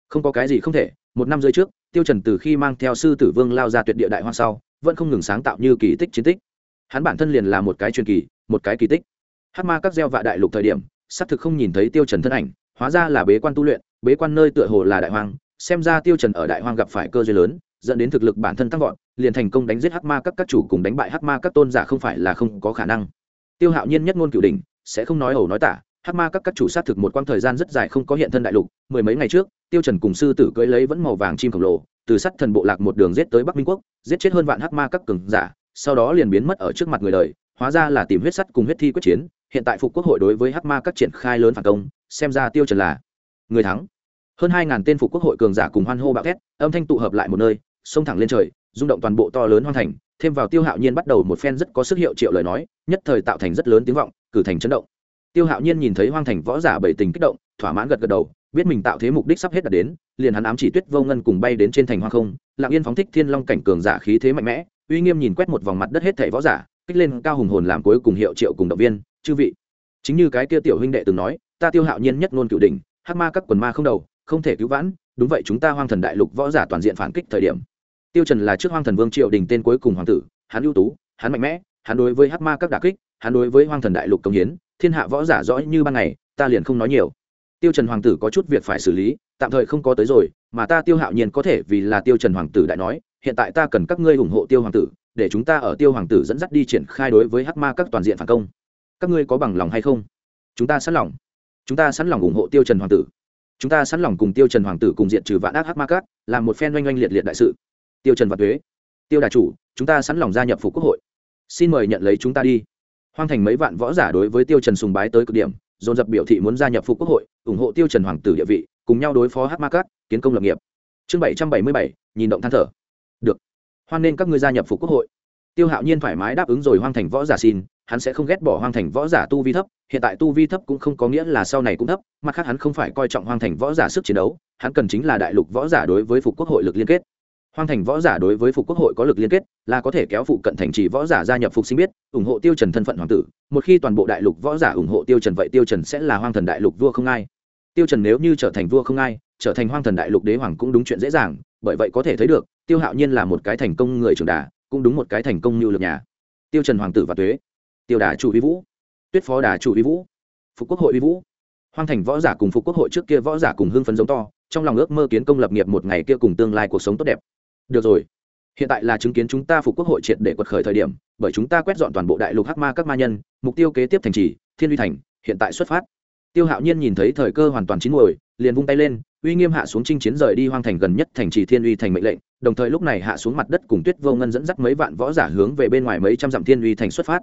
Speaker 1: Không có cái gì không thể. Một năm rưỡi trước, tiêu trần từ khi mang theo sư tử vương lao ra tuyệt địa đại hoang sau, vẫn không ngừng sáng tạo như kỳ tích chiến tích. Hắn bản thân liền là một cái truyền kỳ, một cái kỳ tích. Hắc ma các gieo vạ đại lục thời điểm, xác thực không nhìn thấy tiêu trần thân ảnh, hóa ra là bế quan tu luyện, bế quan nơi tựa hồ là đại hoang. Xem ra tiêu trần ở đại hoang gặp phải cơ duyên lớn, dẫn đến thực lực bản thân tăng vọt, liền thành công đánh giết hắc ma các các chủ cùng đánh bại hắc ma các tôn giả không phải là không có khả năng. Tiêu hạo nhiên nhất ngôn cửu đỉnh sẽ không nói ẩu nói tả Hát ma các các chủ sát thực một quãng thời gian rất dài không có hiện thân đại lục, mười mấy ngày trước, tiêu trần cùng sư tử cưỡi lấy vẫn màu vàng chim khổng lồ, từ sắt thần bộ lạc một đường giết tới bắc minh quốc, giết chết hơn vạn Hát ma các cường giả, sau đó liền biến mất ở trước mặt người đời, hóa ra là tìm huyết sắt cùng huyết thi quyết chiến, hiện tại phục quốc hội đối với Hát ma các triển khai lớn phản công, xem ra tiêu trần là người thắng. Hơn hai ngàn tên phục quốc hội cường giả cùng hoan hô bạo thét, âm thanh tụ hợp lại một nơi xông thẳng lên trời, rung động toàn bộ to lớn hoang thành, thêm vào tiêu hạo nhiên bắt đầu một phen rất có sức hiệu triệu lời nói, nhất thời tạo thành rất lớn tiếng vọng cử thành chấn động. Tiêu hạo nhiên nhìn thấy hoang thành võ giả bảy tình kích động, thỏa mãn gật gật đầu, biết mình tạo thế mục đích sắp hết đạt đến, liền hắn ám chỉ tuyết vô ngân cùng bay đến trên thành hoang không, lặng yên phóng thích thiên long cảnh cường giả khí thế mạnh mẽ, uy nghiêm nhìn quét một vòng mặt đất hết thảy võ giả, kích lên cao hùng hồn làm cuối cùng hiệu triệu cùng động viên, chư vị. Chính như cái kia tiểu huynh đệ từng nói, ta tiêu hạo nhiên nhất ngôn cửu đỉnh, hắc ma các quần ma không đầu, không thể cứu vãn, đúng vậy chúng ta hoang thần đại lục võ giả toàn diện phản kích thời điểm. Tiêu trần là trước hoang thần vương triệu đình tên cuối cùng hoàng tử, hắn ưu tú, hắn mạnh mẽ, hắn đối với hắc ma các đả kích hắn đối với hoang thần đại lục công hiến, thiên hạ võ giả rõ như ban ngày, ta liền không nói nhiều. Tiêu trần hoàng tử có chút việc phải xử lý, tạm thời không có tới rồi, mà ta tiêu hạo nhiên có thể vì là tiêu trần hoàng tử đại nói, hiện tại ta cần các ngươi ủng hộ tiêu hoàng tử, để chúng ta ở tiêu hoàng tử dẫn dắt đi triển khai đối với hắc ma các toàn diện phản công. Các ngươi có bằng lòng hay không? Chúng ta sẵn lòng. Chúng ta sẵn lòng ủng hộ tiêu trần hoàng tử. Chúng ta sẵn lòng cùng tiêu trần hoàng tử cùng diện trừ vạn ác hắc ma các, làm một phen oanh oanh liệt liệt đại sự. Tiêu trần và thuế tiêu đà chủ, chúng ta sẵn lòng gia nhập phục quốc hội. Xin mời nhận lấy chúng ta đi hoang thành mấy vạn võ giả đối với tiêu trần sùng bái tới cực điểm, dồn dập biểu thị muốn gia nhập phục quốc hội, ủng hộ tiêu trần hoàng tử địa vị, cùng nhau đối phó hắc ma các, kiến công lập nghiệp. Chương bảy trăm bảy mươi bảy, nhìn động than thở. Được. Hoan nên các ngươi gia nhập phục quốc hội. Tiêu hạo nhiên thoải mái đáp ứng rồi hoang thành võ giả xin, hắn sẽ không ghét bỏ hoang thành võ giả tu vi thấp, hiện tại tu vi thấp cũng không có nghĩa là sau này cũng thấp, mặt khác hắn không phải coi trọng hoang thành võ giả sức chiến đấu, hắn cần chính là đại lục võ giả đối với phục quốc hội lực liên kết hoang thành võ giả đối với phục quốc hội có lực liên kết, là có thể kéo phụ cận thành trì võ giả gia nhập phục sinh biết, ủng hộ tiêu trần thân phận hoàng tử. Một khi toàn bộ đại lục võ giả ủng hộ tiêu trần vậy tiêu trần sẽ là hoang thần đại lục vua không ai. Tiêu trần nếu như trở thành vua không ai, trở thành hoang thần đại lục đế hoàng cũng đúng chuyện dễ dàng, bởi vậy có thể thấy được, tiêu hạo nhiên là một cái thành công người trưởng đà, cũng đúng một cái thành công như lực nhà. Tiêu trần hoàng tử và tuế. Tiêu đà chủ vi vũ. Tuyết phó đà chủ vi vũ. Phục quốc hội vi vũ. Hoang thành võ giả cùng phục quốc hội trước kia võ giả cùng hưng phấn giống to, trong lòng ước mơ kiến công lập nghiệp một ngày kia cùng tương lai cuộc sống tốt đẹp được rồi. Hiện tại là chứng kiến chúng ta phục quốc hội triệt để quật khởi thời điểm, bởi chúng ta quét dọn toàn bộ đại lục hắc ma các ma nhân, mục tiêu kế tiếp thành trì, thiên uy thành, hiện tại xuất phát. Tiêu hạo nhiên nhìn thấy thời cơ hoàn toàn chín muồi, liền vung tay lên, uy nghiêm hạ xuống chinh chiến rời đi hoang thành gần nhất thành trì thiên uy thành mệnh lệnh, đồng thời lúc này hạ xuống mặt đất cùng tuyết vô ngân dẫn dắt mấy vạn võ giả hướng về bên ngoài mấy trăm dặm thiên uy thành xuất phát.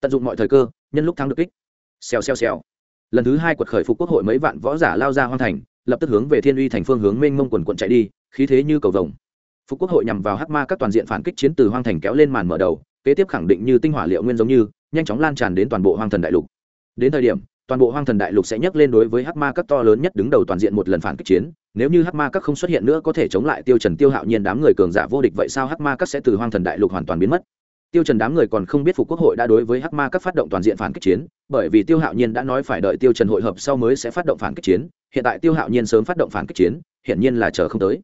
Speaker 1: Tận dụng mọi thời cơ, nhân lúc thắng được kích. Xèo xèo xèo. Lần thứ hai quật khởi phục quốc hội mấy vạn võ giả lao ra hoang thành, lập tức hướng về thiên uy thành phương hướng mênh mông quần quận chạy đi, khí thế như cầu vồng phục quốc hội nhằm vào hắc ma các toàn diện phản kích chiến từ hoang thành kéo lên màn mở đầu, kế tiếp khẳng định như tinh hỏa liệu nguyên giống như, nhanh chóng lan tràn đến toàn bộ hoang thần đại lục. Đến thời điểm, toàn bộ hoang thần đại lục sẽ nhấc lên đối với hắc ma các to lớn nhất đứng đầu toàn diện một lần phản kích chiến, nếu như hắc ma các không xuất hiện nữa có thể chống lại tiêu trần tiêu hạo nhiên đám người cường giả vô địch vậy sao hắc ma các sẽ từ hoang thần đại lục hoàn toàn biến mất? Tiêu trần đám người còn không biết phục quốc hội đã đối với hắc ma các phát động toàn diện phản kích chiến, bởi vì tiêu hạo nhiên đã nói phải đợi tiêu trần hội hợp sau mới sẽ phát động phản kích chiến, hiện tại tiêu hạo nhiên sớm phát động phản kích chiến hiện nhiên là chờ không tới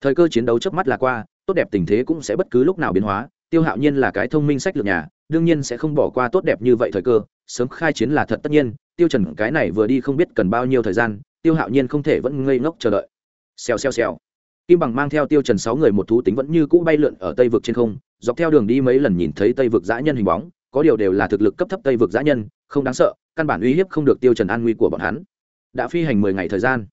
Speaker 1: thời cơ chiến đấu trước mắt là qua, tốt đẹp tình thế cũng sẽ bất cứ lúc nào biến hóa, tiêu hạo nhiên là cái thông minh sách lược nhà, đương nhiên sẽ không bỏ qua tốt đẹp như vậy thời cơ, sớm khai chiến là thật tất nhiên, tiêu trần cái này vừa đi không biết cần bao nhiêu thời gian, tiêu hạo nhiên không thể vẫn ngây ngốc chờ đợi. Xèo xèo xèo. Kim bằng mang theo tiêu trần sáu người một thú tính vẫn như cũ bay lượn ở tây vực trên không, dọc theo đường đi mấy lần nhìn thấy tây vực dã nhân hình bóng, có điều đều là thực lực cấp thấp tây vực dã nhân, không đáng sợ, căn bản uy hiếp không được tiêu trần an nguy của bọn hắn. Đã phi hành mười ngày thời gian,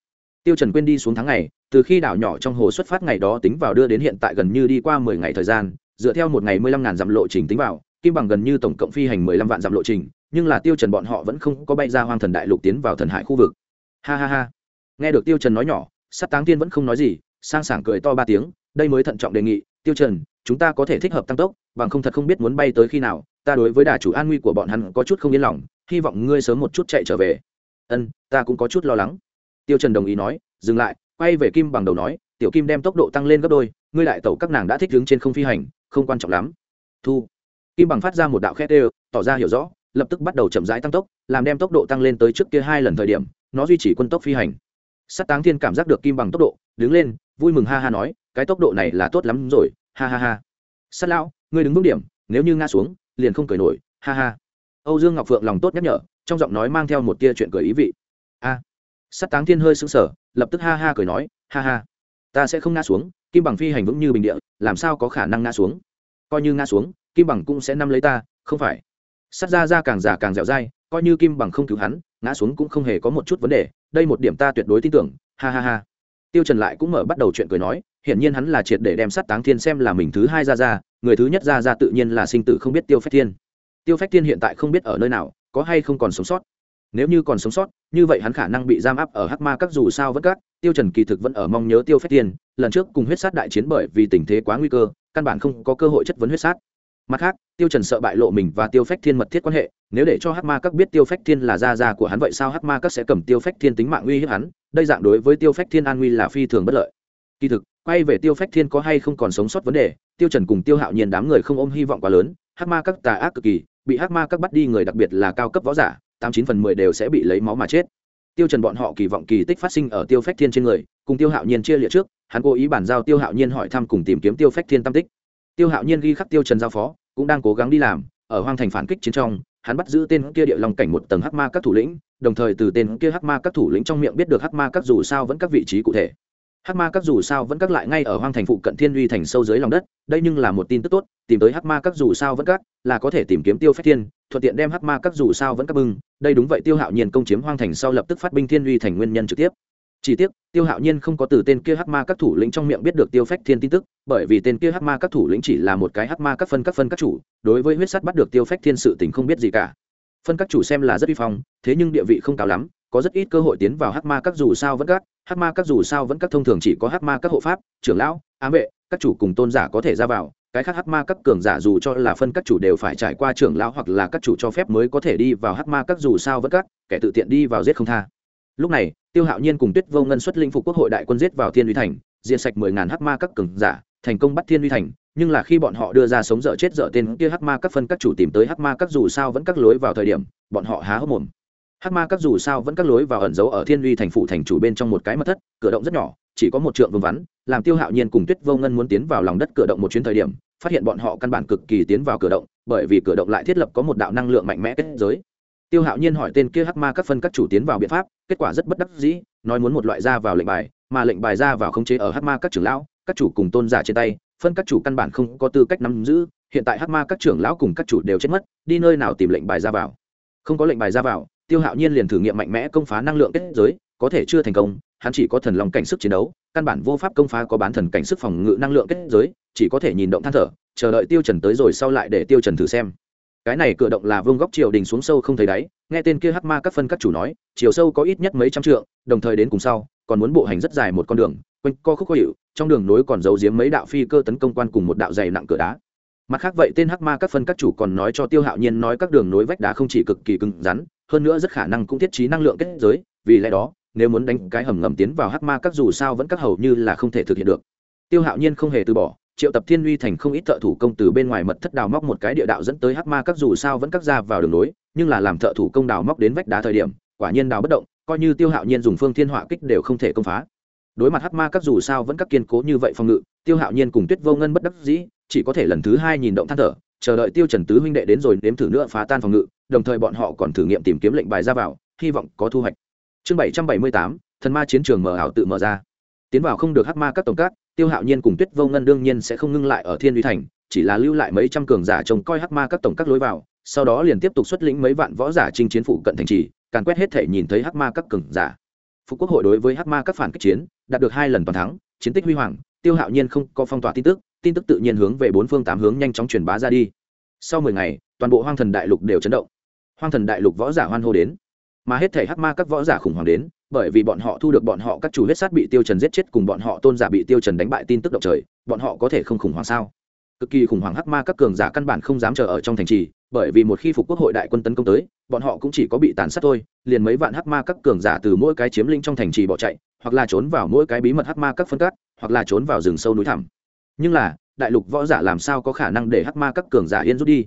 Speaker 1: tiêu trần quên đi xuống tháng ngày từ khi đảo nhỏ trong hồ xuất phát ngày đó tính vào đưa đến hiện tại gần như đi qua mười ngày thời gian, dựa theo một ngày mười lăm ngàn dặm lộ trình tính vào, kim bằng gần như tổng cộng phi hành mười lăm vạn dặm lộ trình, nhưng là tiêu trần bọn họ vẫn không có bay ra hoang thần đại lục tiến vào thần hải khu vực. Ha ha ha. Nghe được tiêu trần nói nhỏ sát táng tiên vẫn không nói gì, sang sảng cười to ba tiếng, đây mới thận trọng đề nghị, tiêu trần, chúng ta có thể thích hợp tăng tốc, bằng không thật không biết muốn bay tới khi nào, ta đối với đà chủ an nguy của bọn hắn có chút không yên lòng, hy vọng ngươi sớm một chút chạy trở về. Ân, ta cũng có chút lo lắng. Tiêu trần đồng ý nói, dừng lại quay về kim bằng đầu nói, tiểu kim đem tốc độ tăng lên gấp đôi, ngươi lại tẩu các nàng đã thích đứng trên không phi hành, không quan trọng lắm. Thu. Kim bằng phát ra một đạo khét ê tỏ ra hiểu rõ, lập tức bắt đầu chậm rãi tăng tốc, làm đem tốc độ tăng lên tới trước kia hai lần thời điểm, nó duy trì quân tốc phi hành. Sát táng thiên cảm giác được kim bằng tốc độ, đứng lên, vui mừng ha ha nói, cái tốc độ này là tốt lắm rồi, ha ha ha. Sát lão, ngươi đứng bước điểm, nếu như ngã xuống, liền không cười nổi, ha ha. Âu dương ngọc phượng lòng tốt nhắc nhở, trong giọng nói mang theo một tia chuyện cười ý vị. A à sát táng thiên hơi sững sờ, lập tức ha ha cười nói, ha ha, ta sẽ không ngã xuống, kim bằng phi hành vững như bình địa, làm sao có khả năng ngã xuống? Coi như ngã xuống, kim bằng cũng sẽ nắm lấy ta, không phải? Sát ra ra càng già càng dẻo dai, coi như kim bằng không cứu hắn, ngã xuống cũng không hề có một chút vấn đề, đây một điểm ta tuyệt đối tin tưởng, ha ha ha. Tiêu trần lại cũng mở bắt đầu chuyện cười nói, hiển nhiên hắn là triệt để đem sát táng thiên xem là mình thứ hai ra ra, người thứ nhất ra ra tự nhiên là sinh tử không biết tiêu phách thiên. Tiêu phách thiên hiện tại không biết ở nơi nào, có hay không còn sống sót nếu như còn sống sót, như vậy hắn khả năng bị giam áp ở hắc ma các dù sao vẫn các tiêu trần kỳ thực vẫn ở mong nhớ tiêu phách thiên lần trước cùng huyết sát đại chiến bởi vì tình thế quá nguy cơ, căn bản không có cơ hội chất vấn huyết sát. Mặt khác, tiêu trần sợ bại lộ mình và tiêu phách thiên mật thiết quan hệ, nếu để cho hắc ma các biết tiêu phách thiên là gia gia của hắn vậy sao hắc ma các sẽ cầm tiêu phách thiên tính mạng uy hiếp hắn, đây dạng đối với tiêu phách thiên an nguy là phi thường bất lợi. Kỳ thực, quay về tiêu phách thiên có hay không còn sống sót vấn đề, tiêu trần cùng tiêu hạo nhiên đám người không ôm hy vọng quá lớn, hắc ma các tà ác cực kỳ, bị hắc ma các bắt đi người đặc biệt là cao cấp võ giả tám chín phần mười đều sẽ bị lấy máu mà chết. Tiêu trần bọn họ kỳ vọng kỳ tích phát sinh ở tiêu phách thiên trên người, cùng tiêu hạo nhiên chia liệt trước, hắn cố ý bản giao tiêu hạo nhiên hỏi thăm cùng tìm kiếm tiêu phách thiên tam tích. Tiêu hạo nhiên ghi khắc tiêu trần giao phó, cũng đang cố gắng đi làm, ở hoang thành phản kích chiến trong, hắn bắt giữ tên kia địa long cảnh một tầng hắc ma các thủ lĩnh, đồng thời từ tên kia hắc ma các thủ lĩnh trong miệng biết được hắc ma các dù sao vẫn các vị trí cụ thể. Hắc ma các dù sao vẫn các lại ngay ở hoang thành phụ cận thiên uy thành sâu dưới lòng đất, đây nhưng là một tin tức tốt, tìm tới hắc ma các dù sao vẫn các, là có thể tìm kiếm tiêu phách thiên thuận tiện đem hắc ma các dù sao vẫn các bưng, đây đúng vậy, tiêu hạo nhiên công chiếm hoang thành sau lập tức phát binh thiên uy thành nguyên nhân trực tiếp. Chỉ tiếc, tiêu hạo nhiên không có từ tên kia hắc ma các thủ lĩnh trong miệng biết được tiêu phách thiên tin tức, bởi vì tên kia hắc ma các thủ lĩnh chỉ là một cái hắc ma các phân các phân các chủ, đối với huyết sắt bắt được tiêu phách thiên sự tình không biết gì cả. Phân các chủ xem là rất uy phong, thế nhưng địa vị không cao lắm, có rất ít cơ hội tiến vào hắc ma các dù sao vẫn các hắc ma các dù sao vẫn các thông thường chỉ có hắc ma các hộ pháp, trưởng lão, ám vệ, các chủ cùng tôn giả có thể ra vào cái khác hắc ma các cường giả dù cho là phân các chủ đều phải trải qua trưởng lão hoặc là các chủ cho phép mới có thể đi vào hắc ma các, dù sao vẫn các, kẻ tự tiện đi vào giết không tha. Lúc này, tiêu hạo nhiên cùng tuyết vô ngân xuất linh phục quốc hội đại quân giết vào thiên uy thành, diệt sạch mười ngàn hắc ma các cường giả, thành công bắt thiên uy thành, nhưng là khi bọn họ đưa ra sống dở chết dở tên kia hắc ma các phân các chủ tìm tới hắc ma các dù sao vẫn các lối vào thời điểm, bọn họ há hốc mồm hắc ma các dù sao vẫn các lối vào ẩn giấu ở thiên uy thành phủ thành chủ bên trong một cái mật thất, cửa động rất nhỏ, chỉ có một trượng vương vắn, làm tiêu hạo nhiên cùng tuyết vô ngân muốn tiến vào lòng đất cửa động một chuyến thời điểm, phát hiện bọn họ căn bản cực kỳ tiến vào cửa động, bởi vì cửa động lại thiết lập có một đạo năng lượng mạnh mẽ kết giới. Tiêu hạo nhiên hỏi tên kia hắc ma các phân các chủ tiến vào biện pháp, kết quả rất bất đắc dĩ, nói muốn một loại ra vào lệnh bài, mà lệnh bài ra vào khống chế ở hắc ma các trưởng lão, các chủ cùng tôn giả trên tay, phân các chủ căn bản không có tư cách nắm giữ, hiện tại hắc ma các trưởng lão cùng các chủ đều chết mất, đi nơi nào tìm lệnh bài ra vào? Không có lệnh bài ra vào tiêu hạo nhiên liền thử nghiệm mạnh mẽ công phá năng lượng kết giới, có thể chưa thành công, hắn chỉ có thần lòng cảnh sức chiến đấu, căn bản vô pháp công phá có bán thần cảnh sức phòng ngự năng lượng kết giới, chỉ có thể nhìn động than thở, chờ đợi tiêu trần tới rồi sau lại để tiêu trần thử xem. Cái này cửa động là vương góc triều đình xuống sâu không thấy đáy, nghe tên kia hắc ma các phân các chủ nói, chiều sâu có ít nhất mấy trăm trượng, đồng thời đến cùng sau, còn muốn bộ hành rất dài một con đường, quanh co khúc khó hiệu trong đường nối còn giấu giếm mấy đạo phi cơ tấn công quan cùng một đạo dày nặng cửa đá. Mặt khác vậy tên hắc ma các phân các chủ còn nói cho tiêu hạo nhiên nói các đường nối vách đá không chỉ cực kỳ cứng rắn hơn nữa rất khả năng cũng thiết trí năng lượng kết giới, vì lẽ đó, nếu muốn đánh cái hầm ngầm tiến vào hắc ma các dù sao vẫn các hầu như là không thể thực hiện được. Tiêu hạo nhiên không hề từ bỏ, triệu tập thiên uy thành không ít thợ thủ công từ bên ngoài mật thất đào móc một cái địa đạo dẫn tới hắc ma các dù sao vẫn các ra vào đường nối nhưng là làm thợ thủ công đào móc đến vách đá thời điểm, quả nhiên đào bất động, coi như tiêu hạo nhiên dùng phương thiên họa kích đều không thể công phá. Đối mặt hắc ma các dù sao vẫn các kiên cố như vậy phòng ngự, tiêu hạo nhiên cùng tuyết vô ngân bất đắc dĩ, chỉ có thể lần thứ hai nhìn động than thở, chờ đợi tiêu trần tứ huynh đệ đến rồi nếm thử nữa phá tan phòng ngự đồng thời bọn họ còn thử nghiệm tìm kiếm lệnh bài ra vào, hy vọng có thu hoạch. Chương bảy trăm bảy mươi tám, thần ma chiến trường mở ảo tự mở ra. Tiến vào không được hắc ma các tổng các tiêu hạo nhiên cùng tuyết vô ngân đương nhiên sẽ không ngưng lại ở thiên uy thành, chỉ là lưu lại mấy trăm cường giả trông coi hắc ma các tổng các lối vào, sau đó liền tiếp tục xuất lĩnh mấy vạn võ giả chinh chiến phủ cận thành trì, càn quét hết thể nhìn thấy hắc ma các cường giả. Phục quốc hội đối với hắc ma các phản kích chiến, đạt được hai lần toàn thắng, chiến tích huy hoàng, tiêu hạo nhiên không có phong tỏa tin tức tin tức tự nhiên hướng về bốn phương tám hướng nhanh chóng truyền bá ra đi. Sau mười ngày, toàn bộ hoang thần đại lục đều chấn động hoang thần đại lục võ giả hoan hô đến. Mà hết thể hắc ma các võ giả khủng hoảng đến bởi vì bọn họ thu được bọn họ các chủ huyết sát bị tiêu trần giết chết cùng bọn họ tôn giả bị tiêu trần đánh bại tin tức động trời bọn họ có thể không khủng hoảng sao? Cực kỳ khủng hoảng hắc ma các cường giả căn bản không dám chờ ở trong thành trì bởi vì một khi phục quốc hội đại quân tấn công tới bọn họ cũng chỉ có bị tàn sát thôi liền mấy vạn hắc ma các cường giả từ mỗi cái chiếm lĩnh trong thành trì bỏ chạy hoặc là trốn vào mỗi cái bí mật hắc ma các phân cắt, hoặc là trốn vào rừng sâu núi thẳm. Nhưng là đại lục võ giả làm sao có khả năng để hắc ma các cường giả yên rút đi?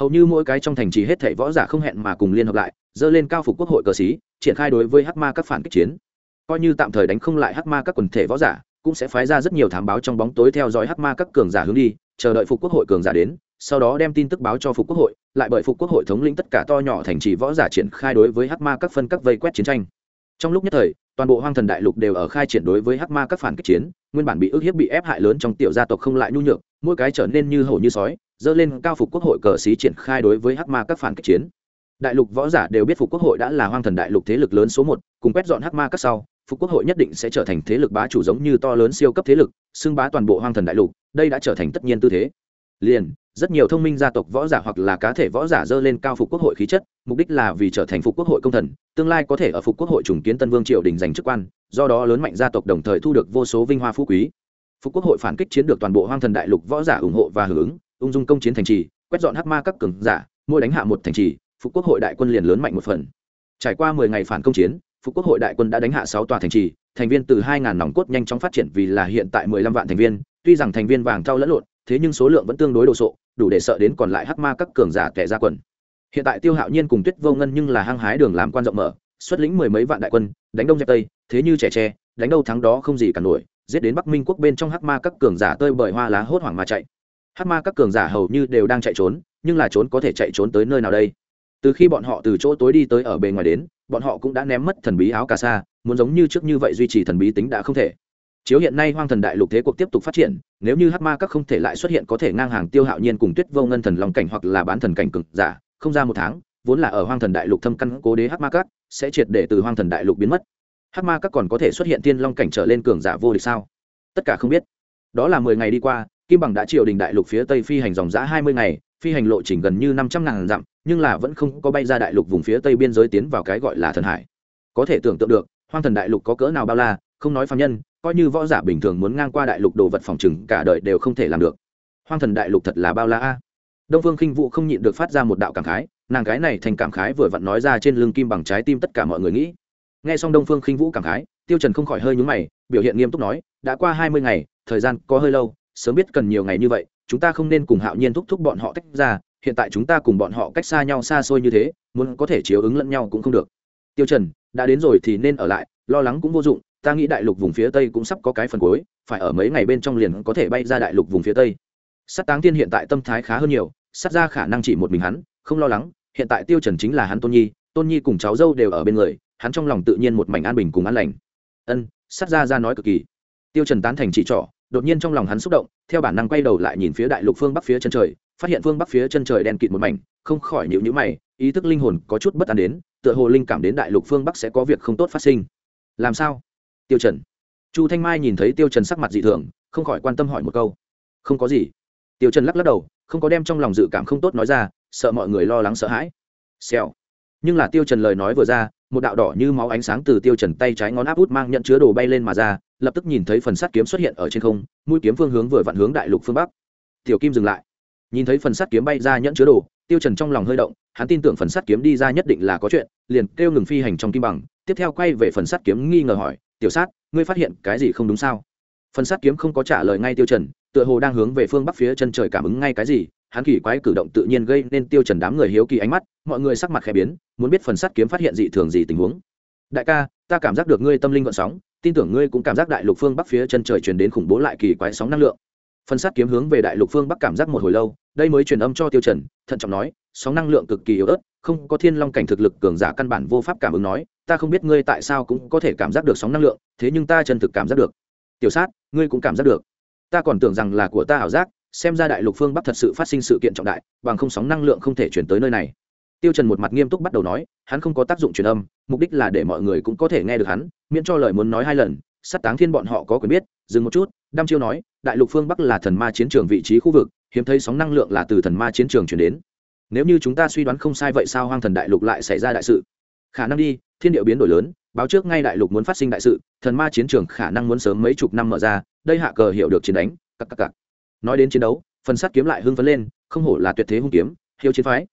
Speaker 1: Hầu như mỗi cái trong thành trì hết thảy võ giả không hẹn mà cùng liên hợp lại, dơ lên cao phục quốc hội cờ xí triển khai đối với hắc ma các phản kích chiến. Coi như tạm thời đánh không lại hắc ma các quần thể võ giả, cũng sẽ phái ra rất nhiều thám báo trong bóng tối theo dõi hắc ma các cường giả hướng đi, chờ đợi phục quốc hội cường giả đến, sau đó đem tin tức báo cho phục quốc hội, lại bởi phục quốc hội thống lĩnh tất cả to nhỏ thành trì võ giả triển khai đối với hắc ma các phân các vây quét chiến tranh. Trong lúc nhất thời, toàn bộ hoang thần đại lục đều ở khai triển đối với hắc ma các phản kích chiến, nguyên bản bị ức hiếp bị ép hại lớn trong tiểu gia tộc không lại nhu nhược, mỗi cái trở nên như hổ như sói dơ lên cao phục quốc hội cờ xí triển khai đối với hắc ma các phản kích chiến. Đại lục võ giả đều biết phục quốc hội đã là hoang thần đại lục thế lực lớn số một, cùng quét dọn hắc ma các sau, phục quốc hội nhất định sẽ trở thành thế lực bá chủ giống như to lớn siêu cấp thế lực, xưng bá toàn bộ hoang thần đại lục, đây đã trở thành tất nhiên tư thế. Liền, rất nhiều thông minh gia tộc võ giả hoặc là cá thể võ giả dơ lên cao phục quốc hội khí chất, mục đích là vì trở thành phục quốc hội công thần, tương lai có thể ở phục quốc hội trùng kiến tân vương triều đình giành chức quan, do đó lớn mạnh gia tộc đồng thời thu được vô số vinh hoa phú quý. Phục quốc hội phản kích chiến được toàn bộ hoang thần đại lục võ giả ủng hộ và hưởng ứng ung dung công chiến thành trì, quét dọn hắc ma các cường giả, mỗi đánh hạ một thành trì, phục quốc hội đại quân liền lớn mạnh một phần. Trải qua mười ngày phản công chiến, phục quốc hội đại quân đã đánh hạ sáu tòa thành trì, thành viên từ hai ngàn nòng cốt nhanh chóng phát triển vì là hiện tại mười lăm vạn thành viên, tuy rằng thành viên vàng thau lẫn lộn, thế nhưng số lượng vẫn tương đối đồ sộ, đủ để sợ đến còn lại hắc ma các cường giả kẻ ra quần. Hiện tại tiêu hạo nhiên cùng tuyết vô ngân nhưng là hăng hái đường làm quan rộng mở, xuất lĩnh mười mấy vạn đại quân, đánh đông dẹp tây, thế như trẻ tre, đánh đâu thắng đó không gì cả nổi, giết đến bắc minh quốc bên trong hắc ma các cường giả tơi bởi hoa lá hốt hoảng mà chạy. Hát ma các cường giả hầu như đều đang chạy trốn, nhưng là trốn có thể chạy trốn tới nơi nào đây? Từ khi bọn họ từ chỗ tối đi tới ở bề ngoài đến, bọn họ cũng đã ném mất thần bí áo cà sa, muốn giống như trước như vậy duy trì thần bí tính đã không thể. Chiếu hiện nay hoang thần đại lục thế cuộc tiếp tục phát triển, nếu như Hát ma các không thể lại xuất hiện có thể ngang hàng tiêu hạo nhiên cùng tuyết vô ngân thần long cảnh hoặc là bán thần cảnh cực giả, không ra một tháng, vốn là ở hoang thần đại lục thâm căn cố đế Hát ma các, sẽ triệt để từ hoang thần đại lục biến mất. Hát ma các còn có thể xuất hiện tiên long cảnh trở lên cường giả vô địch sao? Tất cả không biết. Đó là mười ngày đi qua kim bằng đã triều đình đại lục phía tây phi hành dòng giã hai mươi ngày, phi hành lộ trình gần như năm trăm ngàn dặm, nhưng là vẫn không có bay ra đại lục vùng phía tây biên giới tiến vào cái gọi là thần hải. Có thể tưởng tượng được, hoang thần đại lục có cỡ nào bao la, không nói phạm nhân, coi như võ giả bình thường muốn ngang qua đại lục đồ vật phòng chừng cả đời đều không thể làm được. Hoang thần đại lục thật là bao la a. Đông phương khinh vũ không nhịn được phát ra một đạo cảm khái, nàng gái này thành cảm khái vừa vặn nói ra trên lưng kim bằng trái tim tất cả mọi người nghĩ. Nghe xong đông phương khinh vũ cảm khái, tiêu trần không khỏi hơi nhướng mày, biểu hiện nghiêm túc nói, đã qua hai mươi ngày, thời gian có hơi lâu sớm biết cần nhiều ngày như vậy, chúng ta không nên cùng hạo nhiên thúc thúc bọn họ tách ra, hiện tại chúng ta cùng bọn họ cách xa nhau xa xôi như thế, muốn có thể chiếu ứng lẫn nhau cũng không được. Tiêu trần, đã đến rồi thì nên ở lại, lo lắng cũng vô dụng, ta nghĩ đại lục vùng phía tây cũng sắp có cái phần cuối, phải ở mấy ngày bên trong liền có thể bay ra đại lục vùng phía tây. Sát táng tiên hiện tại tâm thái khá hơn nhiều, sát ra khả năng chỉ một mình hắn, không lo lắng, hiện tại tiêu trần chính là hắn tôn nhi tôn nhi cùng cháu dâu đều ở bên người, hắn trong lòng tự nhiên một mảnh an bình cùng an lành. Ân, sát ra ra nói cực kỳ. Tiêu trần tán thành chỉ trỏ đột nhiên trong lòng hắn xúc động, theo bản năng quay đầu lại nhìn phía đại lục phương bắc phía chân trời, phát hiện phương bắc phía chân trời đen kịt một mảnh, không khỏi nhíu nhíu mày, ý thức linh hồn có chút bất an đến, tựa hồ linh cảm đến đại lục phương bắc sẽ có việc không tốt phát sinh. Làm sao? Tiêu trần. Chu thanh mai nhìn thấy tiêu trần sắc mặt dị thường, không khỏi quan tâm hỏi một câu. Không có gì. Tiêu trần lắc lắc đầu, không có đem trong lòng dự cảm không tốt nói ra, sợ mọi người lo lắng sợ hãi. Xèo. Nhưng là tiêu trần lời nói vừa ra, một đạo đỏ như máu ánh sáng từ tiêu trần tay trái ngón áp út mang nhận chứa đồ bay lên mà ra lập tức nhìn thấy phần sắt kiếm xuất hiện ở trên không, mũi kiếm phương hướng vừa vặn hướng đại lục phương bắc. Tiểu kim dừng lại. Nhìn thấy phần sắt kiếm bay ra nhẫn chứa đồ, tiêu trần trong lòng hơi động, hắn tin tưởng phần sắt kiếm đi ra nhất định là có chuyện, liền kêu ngừng phi hành trong kim bằng, tiếp theo quay về phần sắt kiếm nghi ngờ hỏi, tiểu sát, ngươi phát hiện cái gì không đúng sao? Phần sắt kiếm không có trả lời ngay tiêu trần, tựa hồ đang hướng về phương bắc phía chân trời cảm ứng ngay cái gì, hắn kỳ quái cử động tự nhiên gây nên tiêu trần đám người hiếu kỳ ánh mắt, mọi người sắc mặt khẽ biến, muốn biết phần sắt kiếm phát hiện dị thường gì tình huống. Đại ca ta cảm giác được ngươi tâm linh gợn sóng, tin tưởng ngươi cũng cảm giác đại lục phương bắc phía chân trời truyền đến khủng bố lại kỳ quái sóng năng lượng. Phần sát kiếm hướng về đại lục phương bắc cảm giác một hồi lâu, đây mới truyền âm cho tiêu trần, thận trọng nói, sóng năng lượng cực kỳ yếu ớt, không có thiên long cảnh thực lực cường giả căn bản vô pháp cảm ứng nói, ta không biết ngươi tại sao cũng có thể cảm giác được sóng năng lượng, thế nhưng ta chân thực cảm giác được. Tiểu sát, ngươi cũng cảm giác được. Ta còn tưởng rằng là của ta ảo giác, xem ra đại lục phương bắc thật sự phát sinh sự kiện trọng đại, bằng không sóng năng lượng không thể chuyển tới nơi này tiêu trần một mặt nghiêm túc bắt đầu nói, hắn không có tác dụng truyền âm, mục đích là để mọi người cũng có thể nghe được hắn, miễn cho lời muốn nói hai lần. Sát táng thiên bọn họ có quyền biết, dừng một chút, Đam chiêu nói, đại lục phương bắc là thần ma chiến trường vị trí khu vực, hiếm thấy sóng năng lượng là từ thần ma chiến trường chuyển đến. Nếu như chúng ta suy đoán không sai vậy sao hoang thần đại lục lại xảy ra đại sự? Khả năng đi, thiên địa biến đổi lớn, báo trước ngay đại lục muốn phát sinh đại sự, thần ma chiến trường khả năng muốn sớm mấy chục năm mở ra, đây hạ cờ hiểu được chiến đánh cặp cặp cặp nói đến chiến đấu, phần sắt kiếm lại hưng phấn lên, không hổ là tuyệt thế hung kiếm, hiếu chiến phái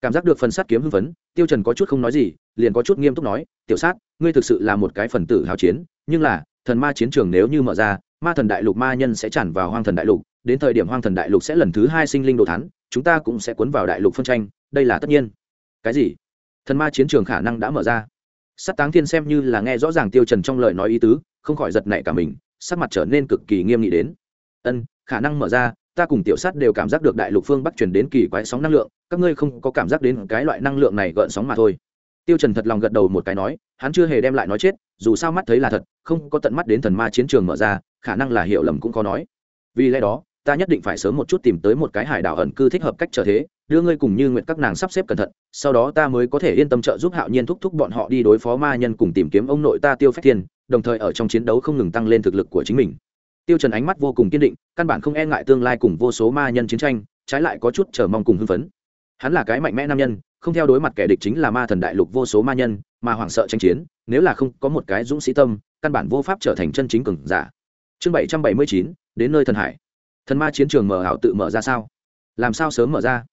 Speaker 1: cảm giác được phần sát kiếm hưng phấn tiêu trần có chút không nói gì liền có chút nghiêm túc nói tiểu sát ngươi thực sự là một cái phần tử hào chiến nhưng là thần ma chiến trường nếu như mở ra ma thần đại lục ma nhân sẽ tràn vào hoang thần đại lục đến thời điểm hoang thần đại lục sẽ lần thứ hai sinh linh đồ thán, chúng ta cũng sẽ cuốn vào đại lục phân tranh đây là tất nhiên. Cái gì? Thần ma chiến trường khả năng đã mở ra. Sát táng thiên xem như là nghe rõ ràng tiêu trần trong lời nói ý tứ không khỏi giật nảy cả mình sắc mặt trở nên cực kỳ nghiêm nghị đến. Ân khả năng mở ra ta cùng tiểu sát đều cảm giác được đại lục phương bắc truyền đến kỳ quái sóng năng lượng, các ngươi không có cảm giác đến cái loại năng lượng này gợn sóng mà thôi. Tiêu trần thật lòng gật đầu một cái nói, hắn chưa hề đem lại nói chết, dù sao mắt thấy là thật, không có tận mắt đến thần ma chiến trường mở ra, khả năng là hiểu lầm cũng có nói. Vì lẽ đó, ta nhất định phải sớm một chút tìm tới một cái hải đảo ẩn cư thích hợp cách trở thế, đưa ngươi cùng như nguyện các nàng sắp xếp cẩn thận, sau đó ta mới có thể yên tâm trợ giúp hạo nhiên thúc thúc bọn họ đi đối phó ma nhân cùng tìm kiếm ông nội ta tiêu phách thiên, đồng thời ở trong chiến đấu không ngừng tăng lên thực lực của chính mình tiêu trần ánh mắt vô cùng kiên định, căn bản không e ngại tương lai cùng vô số ma nhân chiến tranh, trái lại có chút chờ mong cùng hưng phấn. Hắn là cái mạnh mẽ nam nhân, không theo đối mặt kẻ địch chính là ma thần đại lục vô số ma nhân, mà hoảng sợ tranh chiến, nếu là không có một cái dũng sĩ tâm, căn bản vô pháp trở thành chân chính cường giả. Chương bảy trăm bảy mươi chín, đến nơi thần hải. Thần ma chiến trường mở ảo tự mở ra sao? Làm sao sớm mở ra?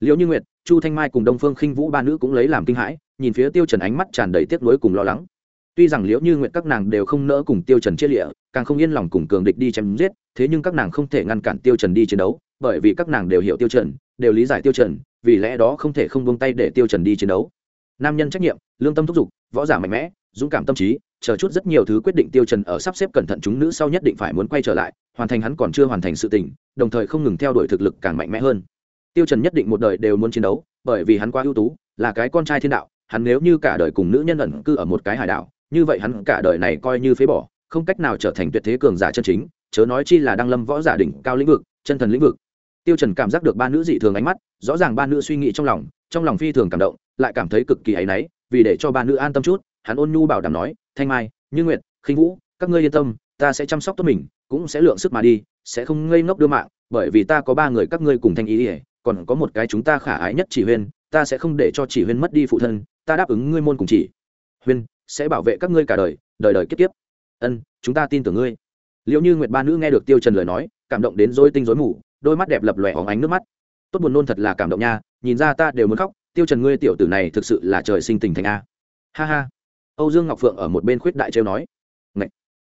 Speaker 1: Liễu như nguyệt, chu thanh mai cùng đông phương khinh vũ ba nữ cũng lấy làm kinh hãi, nhìn phía tiêu trần ánh mắt tràn đầy tiếc nuối cùng lo lắng tuy rằng liễu như nguyện các nàng đều không nỡ cùng tiêu trần chia lịa, càng không yên lòng cùng cường địch đi chém giết, thế nhưng các nàng không thể ngăn cản tiêu trần đi chiến đấu, bởi vì các nàng đều hiểu tiêu trần, đều lý giải tiêu trần, vì lẽ đó không thể không buông tay để tiêu trần đi chiến đấu. Nam nhân trách nhiệm, lương tâm thúc giục, võ giả mạnh mẽ, dũng cảm tâm trí, chờ chút rất nhiều thứ quyết định tiêu trần ở sắp xếp cẩn thận chúng nữ sau nhất định phải muốn quay trở lại, hoàn thành hắn còn chưa hoàn thành sự tình, đồng thời không ngừng theo đuổi thực lực càng mạnh mẽ hơn. Tiêu trần nhất định một đời đều muốn chiến đấu, bởi vì hắn quá ưu tú, là cái con trai thiên đạo, hắn nếu như cả đời cùng nữ nhân ẩn cư ở một cái hải đảo như vậy hắn cả đời này coi như phế bỏ, không cách nào trở thành tuyệt thế cường giả chân chính, chớ nói chi là đang lâm võ giả đỉnh cao lĩnh vực, chân thần lĩnh vực. Tiêu trần cảm giác được ba nữ dị thường ánh mắt, rõ ràng ba nữ suy nghĩ trong lòng trong lòng phi thường cảm động, lại cảm thấy cực kỳ áy náy, vì để cho ba nữ an tâm chút, hắn ôn nhu bảo đảm nói, thanh mai, như nguyệt, khinh vũ, các ngươi yên tâm, ta sẽ chăm sóc tốt mình, cũng sẽ lượng sức mà đi, sẽ không ngây ngốc đưa mạng, bởi vì ta có ba người các ngươi cùng thanh ý ỉa, còn có một cái chúng ta khả ái nhất chỉ huyên, ta sẽ không để cho chỉ huyên mất đi phụ thân, ta đáp ứng ngươi môn cùng chỉ. Huyên sẽ bảo vệ các ngươi cả đời đời đời kiếp kiếp. Ân, chúng ta tin tưởng ngươi. Liệu như nguyệt ba nữ nghe được tiêu trần lời nói, cảm động đến rối tinh rối mù, đôi mắt đẹp lập lòe óng ánh nước mắt. Tốt buồn nôn thật là cảm động nha, nhìn ra ta đều muốn khóc, tiêu trần ngươi tiểu tử này thực sự là trời sinh tình thành a. Ha ha. Âu dương ngọc phượng ở một bên khuyết đại trêu nói. Ngậy.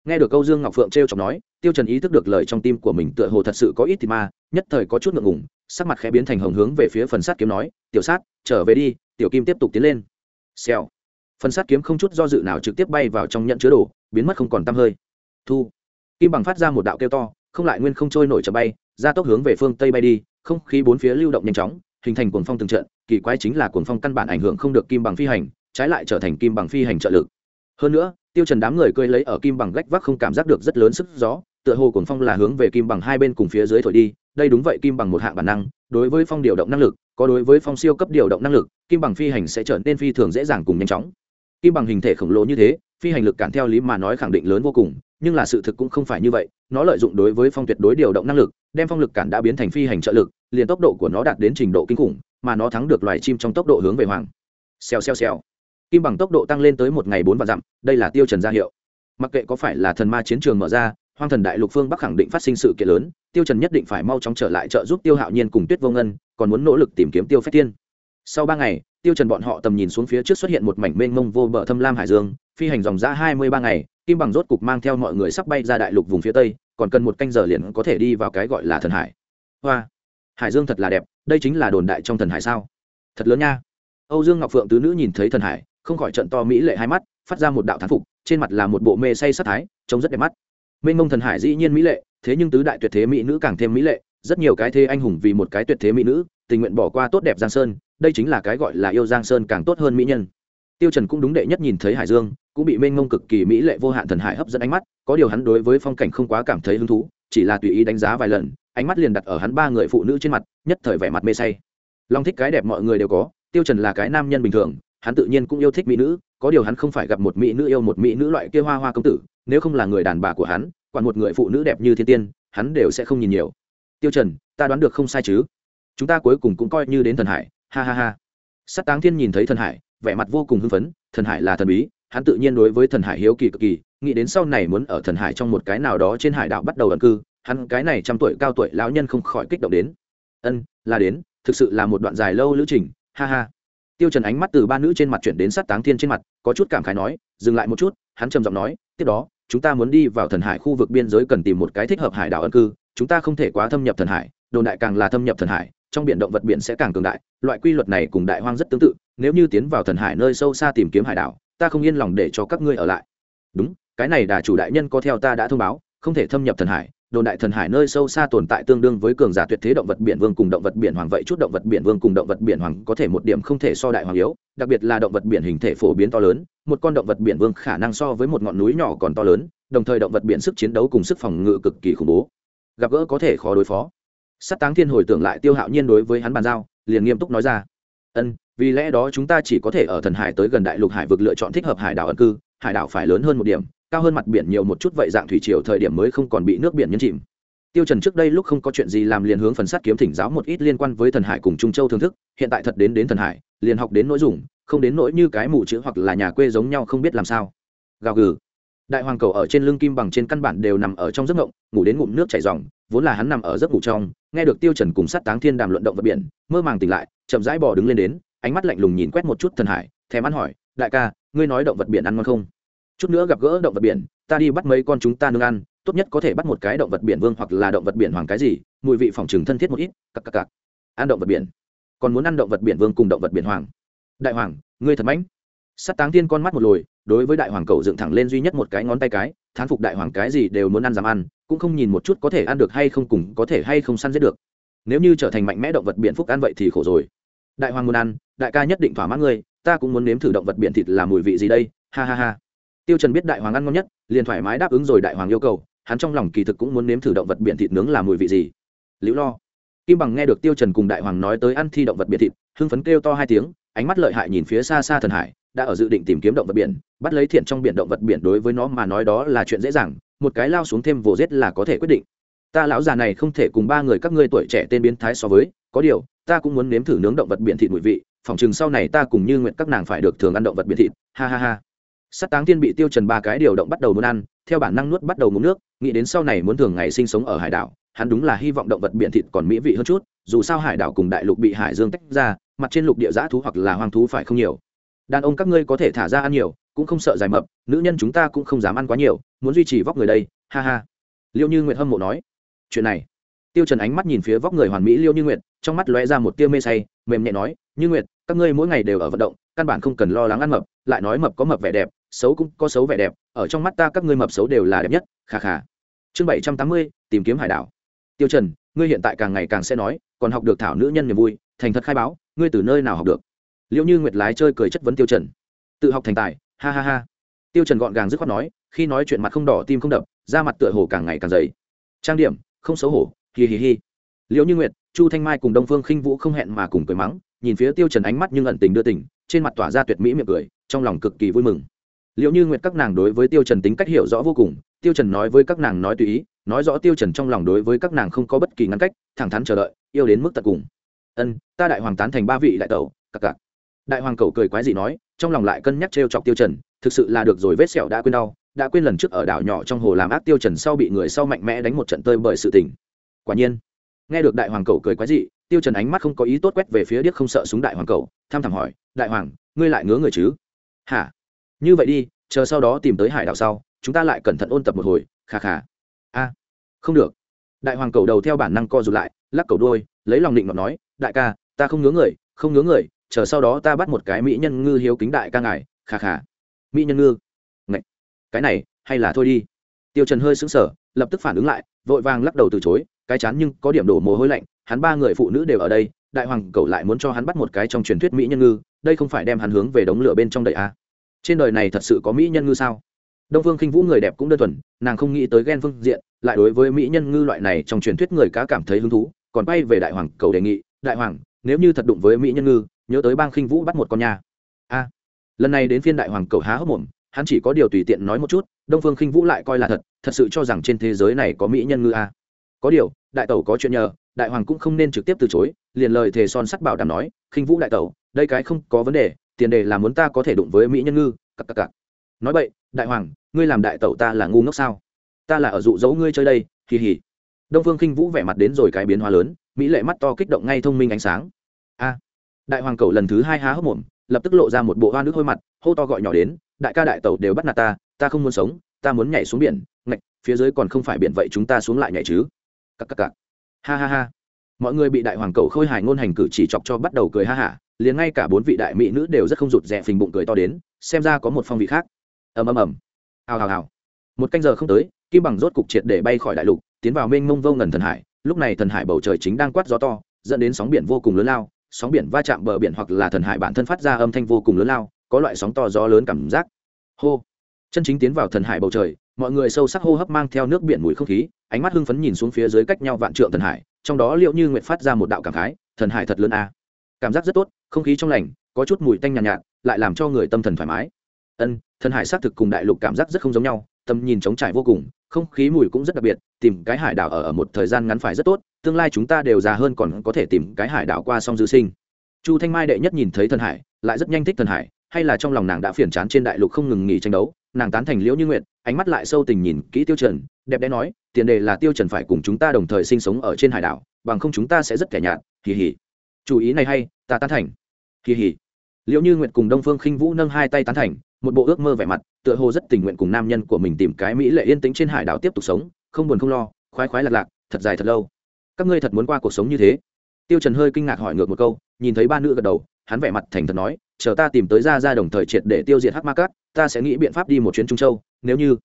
Speaker 1: nghe được Âu dương ngọc phượng trêu chọc nói, tiêu trần ý thức được lời trong tim của mình tựa hồ thật sự có ít thì ma, nhất thời có chút ngượng ngùng, sắc mặt khẽ biến thành hồng hướng về phía phần sắt kiếm nói, tiểu sát, trở về đi, tiểu kim tiếp tục tiến lên. Xèo phần sắt kiếm không chút do dự nào trực tiếp bay vào trong nhận chứa đồ, biến mất không còn tăm hơi. Thu. Kim bằng phát ra một đạo kêu to, không lại nguyên không trôi nổi chậm bay, ra tốc hướng về phương tây bay đi, không khí bốn phía lưu động nhanh chóng, hình thành cuồng phong từng trận, kỳ quái chính là cuồng phong căn bản ảnh hưởng không được kim bằng phi hành, trái lại trở thành kim bằng phi hành trợ lực. Hơn nữa, tiêu trần đám người cơi lấy ở kim bằng gách vác không cảm giác được rất lớn sức gió, tựa hồ cuồng phong là hướng về kim bằng hai bên cùng phía dưới thổi đi, đây đúng vậy kim bằng một hạng bản năng, đối với phong điều động năng lực, có đối với phong siêu cấp điều động năng lực, kim bằng phi hành sẽ trở nên phi thường dễ dàng cùng nhanh chóng kim bằng hình thể khổng lồ như thế, phi hành lực cản theo lý mà nói khẳng định lớn vô cùng, nhưng là sự thực cũng không phải như vậy, nó lợi dụng đối với phong tuyệt đối điều động năng lực, đem phong lực cản đã biến thành phi hành trợ lực, liền tốc độ của nó đạt đến trình độ kinh khủng, mà nó thắng được loài chim trong tốc độ hướng về hoàng. Xèo xèo xèo. Kim bằng tốc độ tăng lên tới một ngày bốn vạn dặm, đây là tiêu trần gia hiệu. Mặc kệ có phải là thần ma chiến trường mở ra, hoang thần đại lục phương bắc khẳng định phát sinh sự kiện lớn, tiêu trần nhất định phải mau chóng trở lại trợ giúp tiêu hạo nhiên cùng tuyết vô ngân, còn muốn nỗ lực tìm kiếm tiêu phách tiên sau ba ngày, tiêu trần bọn họ tầm nhìn xuống phía trước xuất hiện một mảnh mênh mông vô bờ thâm lam hải dương, phi hành dòng ra hai mươi ba ngày, kim bằng rốt cục mang theo mọi người sắp bay ra đại lục vùng phía tây, còn cần một canh giờ liền có thể đi vào cái gọi là thần hải. Hoa, hải dương thật là đẹp, đây chính là đồn đại trong thần hải sao? Thật lớn nha. Âu dương ngọc phượng tứ nữ nhìn thấy thần hải, không khỏi trận to mỹ lệ hai mắt, phát ra một đạo thán phục, trên mặt là một bộ mê say sát thái, trông rất đẹp mắt. Mênh mông thần hải dĩ nhiên mỹ lệ, thế nhưng tứ đại tuyệt thế mỹ nữ càng thêm mỹ lệ rất nhiều cái thế anh hùng vì một cái tuyệt thế mỹ nữ, tình nguyện bỏ qua tốt đẹp giang sơn, đây chính là cái gọi là yêu giang sơn càng tốt hơn mỹ nhân. Tiêu trần cũng đúng đệ nhất nhìn thấy hải dương, cũng bị mênh mông cực kỳ mỹ lệ vô hạn thần hải hấp dẫn ánh mắt, có điều hắn đối với phong cảnh không quá cảm thấy hứng thú, chỉ là tùy ý đánh giá vài lần, ánh mắt liền đặt ở hắn ba người phụ nữ trên mặt, nhất thời vẻ mặt mê say. Long thích cái đẹp mọi người đều có, tiêu trần là cái nam nhân bình thường, hắn tự nhiên cũng yêu thích mỹ nữ, có điều hắn không phải gặp một mỹ nữ yêu một mỹ nữ loại kia hoa hoa công tử, nếu không là người đàn bà của hắn còn một người phụ nữ đẹp như thiên tiên, hắn đều sẽ không nhìn nhiều tiêu trần, ta đoán được không sai chứ? Chúng ta cuối cùng cũng coi như đến thần hải, ha ha ha. Sát táng thiên nhìn thấy thần hải, vẻ mặt vô cùng hưng phấn, thần hải là thần bí, hắn tự nhiên đối với thần hải hiếu kỳ cực kỳ, nghĩ đến sau này muốn ở thần hải trong một cái nào đó trên hải đảo bắt đầu ẩn cư, hắn cái này trăm tuổi cao tuổi lão nhân không khỏi kích động đến. Ân, là đến, thực sự là một đoạn dài lâu lữ trình, ha ha. Tiêu trần ánh mắt từ ba nữ trên mặt chuyển đến sát táng thiên trên mặt, có chút cảm khái nói, dừng lại một chút, hắn trầm giọng nói, tiếp đó, chúng ta muốn đi vào thần hải khu vực biên giới cần tìm một cái thích hợp hải đảo ẩn cư chúng ta không thể quá thâm nhập thần hải, đồn đại càng là thâm nhập thần hải, trong biển động vật biển sẽ càng cường đại, loại quy luật này cùng đại hoang rất tương tự, nếu như tiến vào thần hải nơi sâu xa tìm kiếm hải đảo, ta không yên lòng để cho các ngươi ở lại. Đúng, cái này đà chủ đại nhân có theo ta đã thông báo, không thể thâm nhập thần hải, đồn đại thần hải nơi sâu xa tồn tại tương đương với cường giả tuyệt thế động vật biển vương cùng động vật biển hoàng vậy chút động vật biển vương cùng động vật biển hoàng có thể một điểm không thể so đại hoàng yếu, đặc biệt là động vật biển hình thể phổ biến to lớn, một con động vật biển vương khả năng so với một ngọn núi nhỏ còn to lớn, đồng thời động vật biển sức chiến đấu cùng sức phòng ngự cực kỳ khủng bố gặp gỡ có thể khó đối phó. Sắt táng thiên hồi tưởng lại tiêu hạo nhiên đối với hắn bàn giao, liền nghiêm túc nói ra. Ân, vì lẽ đó chúng ta chỉ có thể ở thần hải tới gần đại lục hải vực lựa chọn thích hợp hải đảo ẩn cư, hải đảo phải lớn hơn một điểm, cao hơn mặt biển nhiều một chút vậy dạng thủy triều thời điểm mới không còn bị nước biển nhấn chìm. Tiêu trần trước đây lúc không có chuyện gì làm liền hướng phần sát kiếm thỉnh giáo một ít liên quan với thần hải cùng trung châu thưởng thức, hiện tại thật đến đến thần hải, liền học đến nỗi dùng, không đến nỗi như cái mù chữ hoặc là nhà quê giống nhau không biết làm sao. Gào gừ đại hoàng cầu ở trên lưng kim bằng trên căn bản đều nằm ở trong giấc ngộng, ngủ đến ngụm nước chảy ròng, vốn là hắn nằm ở giấc ngủ trong, nghe được tiêu trần cùng sát táng thiên đàm luận động vật biển, mơ màng tỉnh lại, chậm rãi bò đứng lên đến, ánh mắt lạnh lùng nhìn quét một chút thần hải, thèm ăn hỏi, đại ca, ngươi nói động vật biển ăn ngon không? Chút nữa gặp gỡ động vật biển, ta đi bắt mấy con chúng ta nương ăn, tốt nhất có thể bắt một cái động vật biển vương hoặc là động vật biển hoàng cái gì, mùi vị phòng trừng thân thiết một ít, cặc cặc cặc. Ăn động vật biển? Còn muốn ăn động vật biển vương cùng động vật biển hoàng? Đại hoàng, ngươi thật mãnh sắt táng tiên con mắt một lồi, đối với đại hoàng cầu dựng thẳng lên duy nhất một cái ngón tay cái, thán phục đại hoàng cái gì đều muốn ăn dám ăn, cũng không nhìn một chút có thể ăn được hay không cùng có thể hay không săn giết được. Nếu như trở thành mạnh mẽ động vật biển phúc ăn vậy thì khổ rồi. Đại hoàng muốn ăn, đại ca nhất định thỏa mãn ngươi, ta cũng muốn nếm thử động vật biển thịt là mùi vị gì đây, ha ha ha. Tiêu trần biết đại hoàng ăn ngon nhất, liền thoải mái đáp ứng rồi đại hoàng yêu cầu, hắn trong lòng kỳ thực cũng muốn nếm thử động vật biển thịt nướng là mùi vị gì. Liễu lo. Kim bằng nghe được tiêu trần cùng đại hoàng nói tới ăn thi động vật biển thịt, hưng phấn kêu to hai tiếng ánh mắt lợi hại nhìn phía xa xa thần hải, đã ở dự định tìm kiếm động vật biển, bắt lấy thiện trong biển động vật biển đối với nó mà nói đó là chuyện dễ dàng, một cái lao xuống thêm vồ rết là có thể quyết định. Ta lão già này không thể cùng ba người các ngươi tuổi trẻ tên biến thái so với, có điều, ta cũng muốn nếm thử nướng động vật biển thịt mùi vị, phòng chừng sau này ta cùng như nguyện các nàng phải được thường ăn động vật biển thịt, ha ha ha. Sắt táng thiên bị tiêu trần ba cái điều động bắt đầu muốn ăn, theo bản năng nuốt bắt đầu ngụm nước, nghĩ đến sau này muốn thường ngày sinh sống ở hải đảo, hắn đúng là hy vọng động vật biển thịt còn mỹ vị hơn chút, dù sao hải đảo cùng đại lục bị hải dương tách ra mặt trên lục địa giã thú hoặc là hoang thú phải không nhiều. Đàn ông các ngươi có thể thả ra ăn nhiều, cũng không sợ dài mập, nữ nhân chúng ta cũng không dám ăn quá nhiều, muốn duy trì vóc người đây, ha ha. Liêu như nguyệt hâm mộ nói. Chuyện này. Tiêu trần ánh mắt nhìn phía vóc người hoàn mỹ liêu như nguyệt, trong mắt lóe ra một tia mê say, mềm nhẹ nói, như nguyệt, các ngươi mỗi ngày đều ở vận động, căn bản không cần lo lắng ăn mập, lại nói mập có mập vẻ đẹp, xấu cũng có xấu vẻ đẹp, ở trong mắt ta các ngươi mập xấu đều là đẹp nhất, kha kha. Chương bảy trăm tám mươi, tìm kiếm hải đảo. Tiêu trần, ngươi hiện tại càng ngày càng sẽ nói, còn học được thảo nữ nhân niềm vui, thành thật khai báo ngươi từ nơi nào học được? Liệu như nguyệt lái chơi cười chất vấn tiêu trần. Tự học thành tài, ha ha ha. Tiêu trần gọn gàng dứt khoát nói, khi nói chuyện mặt không đỏ tim không đập, da mặt tựa hồ càng ngày càng dày. Trang điểm, không xấu hổ, hi hi hi. Liệu như nguyệt, chu thanh mai cùng đông phương khinh vũ không hẹn mà cùng cười mắng, nhìn phía tiêu trần ánh mắt nhưng ẩn tình đưa tình, trên mặt tỏa ra tuyệt mỹ miệng cười, trong lòng cực kỳ vui mừng. Liệu như nguyệt các nàng đối với tiêu trần tính cách hiểu rõ vô cùng, tiêu trần nói với các nàng nói tùy ý, nói rõ tiêu trần trong lòng đối với các nàng không có bất kỳ ngăn cách, thẳng thắn chờ đợi, yêu đến mức tận cùng ân, ta đại hoàng tán thành ba vị đại tẩu, cặc cặc. Đại hoàng cầu cười quái gì nói, trong lòng lại cân nhắc trêu chọc tiêu trần, thực sự là được rồi vết sẹo đã quên đau, đã quên lần trước ở đảo nhỏ trong hồ làm ác tiêu trần sau bị người sau mạnh mẽ đánh một trận tơi bởi sự tình. Quả nhiên, nghe được đại hoàng cầu cười quái dị, tiêu trần ánh mắt không có ý tốt quét về phía điếc không sợ súng đại hoàng cầu tham thẳm hỏi, đại hoàng, ngươi lại ngứa người chứ? Hả? Như vậy đi, chờ sau đó tìm tới hải đảo sau, chúng ta lại cẩn thận ôn tập một hồi khà khà a, không được. Đại hoàng cầu đầu theo bản năng co rụt lại, lắc cầu đuôi, lấy lòng định nọ nói đại ca, ta không ngứa người, không ngứa người, chờ sau đó ta bắt một cái mỹ nhân ngư hiếu kính đại ca ngài khà khà mỹ nhân ngư Ngậy. cái này, hay là thôi đi tiêu trần hơi sững sờ, lập tức phản ứng lại, vội vàng lắc đầu từ chối, cái chán nhưng có điểm đổ mồ hôi lạnh, hắn ba người phụ nữ đều ở đây, đại hoàng cầu lại muốn cho hắn bắt một cái trong truyền thuyết mỹ nhân ngư, đây không phải đem hắn hướng về đống lửa bên trong đậy à. trên đời này thật sự có mỹ nhân ngư sao đông phương khinh vũ người đẹp cũng đơn thuần, nàng không nghĩ tới ghen phương diện, lại đối với mỹ nhân ngư loại này trong truyền thuyết người cá cảm thấy hứng thú, còn bay về đại hoàng cầu đề nghị đại hoàng, nếu như thật đụng với mỹ nhân ngư, nhớ tới bang khinh vũ bắt một con nhà a, lần này đến phiên đại hoàng cầu há hốc mồm, hắn chỉ có điều tùy tiện nói một chút, đông phương khinh vũ lại coi là thật thật sự cho rằng trên thế giới này có mỹ nhân ngư a. Có điều, đại tẩu có chuyện nhờ, đại hoàng cũng không nên trực tiếp từ chối, liền lời thề son sắt bảo đảm nói, khinh vũ đại tẩu, đây cái không có vấn đề, tiền đề là muốn ta có thể đụng với mỹ nhân ngư cặp cặp cặp nói vậy, đại hoàng, ngươi làm đại tẩu ta là ngu ngốc sao? Ta là ở dụ dỗ ngươi chơi đây kỳ hỉ đông phương khinh vũ vẻ mặt đến rồi cái biến hóa lớn, mỹ lệ mắt to kích động ngay thông minh ánh sáng. A! Đại hoàng cầu lần thứ hai há hốc mồm, lập tức lộ ra một bộ hoa nước hôi mặt, hô to gọi nhỏ đến, đại ca đại tẩu đều bắt nạt ta ta không muốn sống, ta muốn nhảy xuống biển, ngạch, phía dưới còn không phải biển vậy chúng ta xuống lại nhảy chứ. Cắc cắc cắc ha ha ha. Mọi người bị đại hoàng cầu khôi hài ngôn hành cử chỉ chọc cho bắt đầu cười ha hả, liền ngay cả bốn vị đại mỹ nữ đều rất không rụt rè phình bụng cười to đến, xem ra có một phong vị khác. Ầm ầm ầm. Hào hào hào. Một canh giờ không tới, kim bằng rốt cục triệt để bay khỏi đại lục tiến vào mênh mông vô ngần thần hải lúc này thần hải bầu trời chính đang quát gió to dẫn đến sóng biển vô cùng lớn lao sóng biển va chạm bờ biển hoặc là thần hải bản thân phát ra âm thanh vô cùng lớn lao có loại sóng to gió lớn cảm giác. Hô! Chân chính tiến vào thần hải bầu trời mọi người sâu sắc hô hấp mang theo nước biển mùi không khí ánh mắt hưng phấn nhìn xuống phía dưới cách nhau vạn trượng thần hải trong đó liệu như nguyện phát ra một đạo cảm khái thần hải thật lớn a. À. cảm giác rất tốt không khí trong lành có chút mùi tanh nhàn nhạt, nhạt lại làm cho người tâm thần thoải mái. Ân thần hải xác thực cùng đại lục cảm giác rất không giống nhau tầm nhìn trống trải vô cùng không khí mùi cũng rất đặc biệt tìm cái hải đảo ở ở một thời gian ngắn phải rất tốt, tương lai chúng ta đều già hơn còn có thể tìm cái hải đảo qua song dư sinh. Chu thanh mai đệ nhất nhìn thấy thần hải, lại rất nhanh thích thần hải, hay là trong lòng nàng đã phiền chán trên đại lục không ngừng nghỉ tranh đấu, nàng tán thành liễu như nguyện ánh mắt lại sâu tình nhìn kỹ tiêu trần, đẹp đẽ nói, tiền đề là tiêu trần phải cùng chúng ta đồng thời sinh sống ở trên hải đảo, bằng không chúng ta sẽ rất kẻ nhạt kỳ hỉ chú ý này hay, ta tán thành. Kỳ hỉ liễu như nguyện cùng đông phương khinh vũ nâng hai tay tán thành, một bộ ước mơ vẻ mặt, tựa hồ rất tình nguyện cùng nam nhân của mình tìm cái mỹ lệ yên tĩnh trên hải đảo tiếp tục sống không buồn không lo, khoái khoái lạc lạc, thật dài thật lâu. Các ngươi thật muốn qua cuộc sống như thế? Tiêu trần hơi kinh ngạc hỏi ngược một câu, nhìn thấy ba nữ gật đầu, hắn vẻ mặt thành thật nói, chờ ta tìm tới ra ra đồng thời triệt để tiêu diệt hắc ma cát, ta sẽ nghĩ biện pháp đi một chuyến trung châu. Nếu như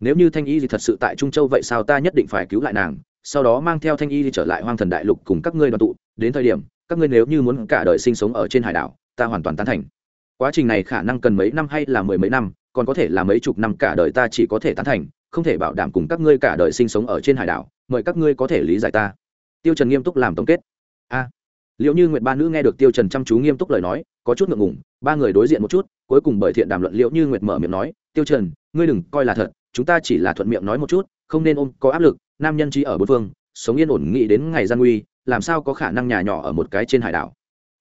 Speaker 1: nếu như thanh y thì thật sự tại trung châu vậy sao ta nhất định phải cứu lại nàng, sau đó mang theo thanh y đi trở lại hoang thần đại lục cùng các ngươi đoàn tụ. Đến thời điểm, các ngươi nếu như muốn cả đời sinh sống ở trên hải đảo, ta hoàn toàn tán thành. Quá trình này khả năng cần mấy năm hay là mười mấy năm, còn có thể là mấy chục năm cả đời ta chỉ có thể tán thành không thể bảo đảm cùng các ngươi cả đời sinh sống ở trên hải đảo, mời các ngươi có thể lý giải ta. Tiêu trần nghiêm túc làm tổng kết. A, liệu như nguyệt ba nữ nghe được tiêu trần chăm chú nghiêm túc lời nói, có chút ngượng ngùng, ba người đối diện một chút, cuối cùng bởi thiện đàm luận liệu như nguyệt mở miệng nói, tiêu trần, ngươi đừng coi là thật, chúng ta chỉ là thuận miệng nói một chút, không nên ôm, có áp lực, nam nhân trí ở bốn phương, sống yên ổn nghĩ đến ngày gian nguy, làm sao có khả năng nhà nhỏ ở một cái trên hải đảo?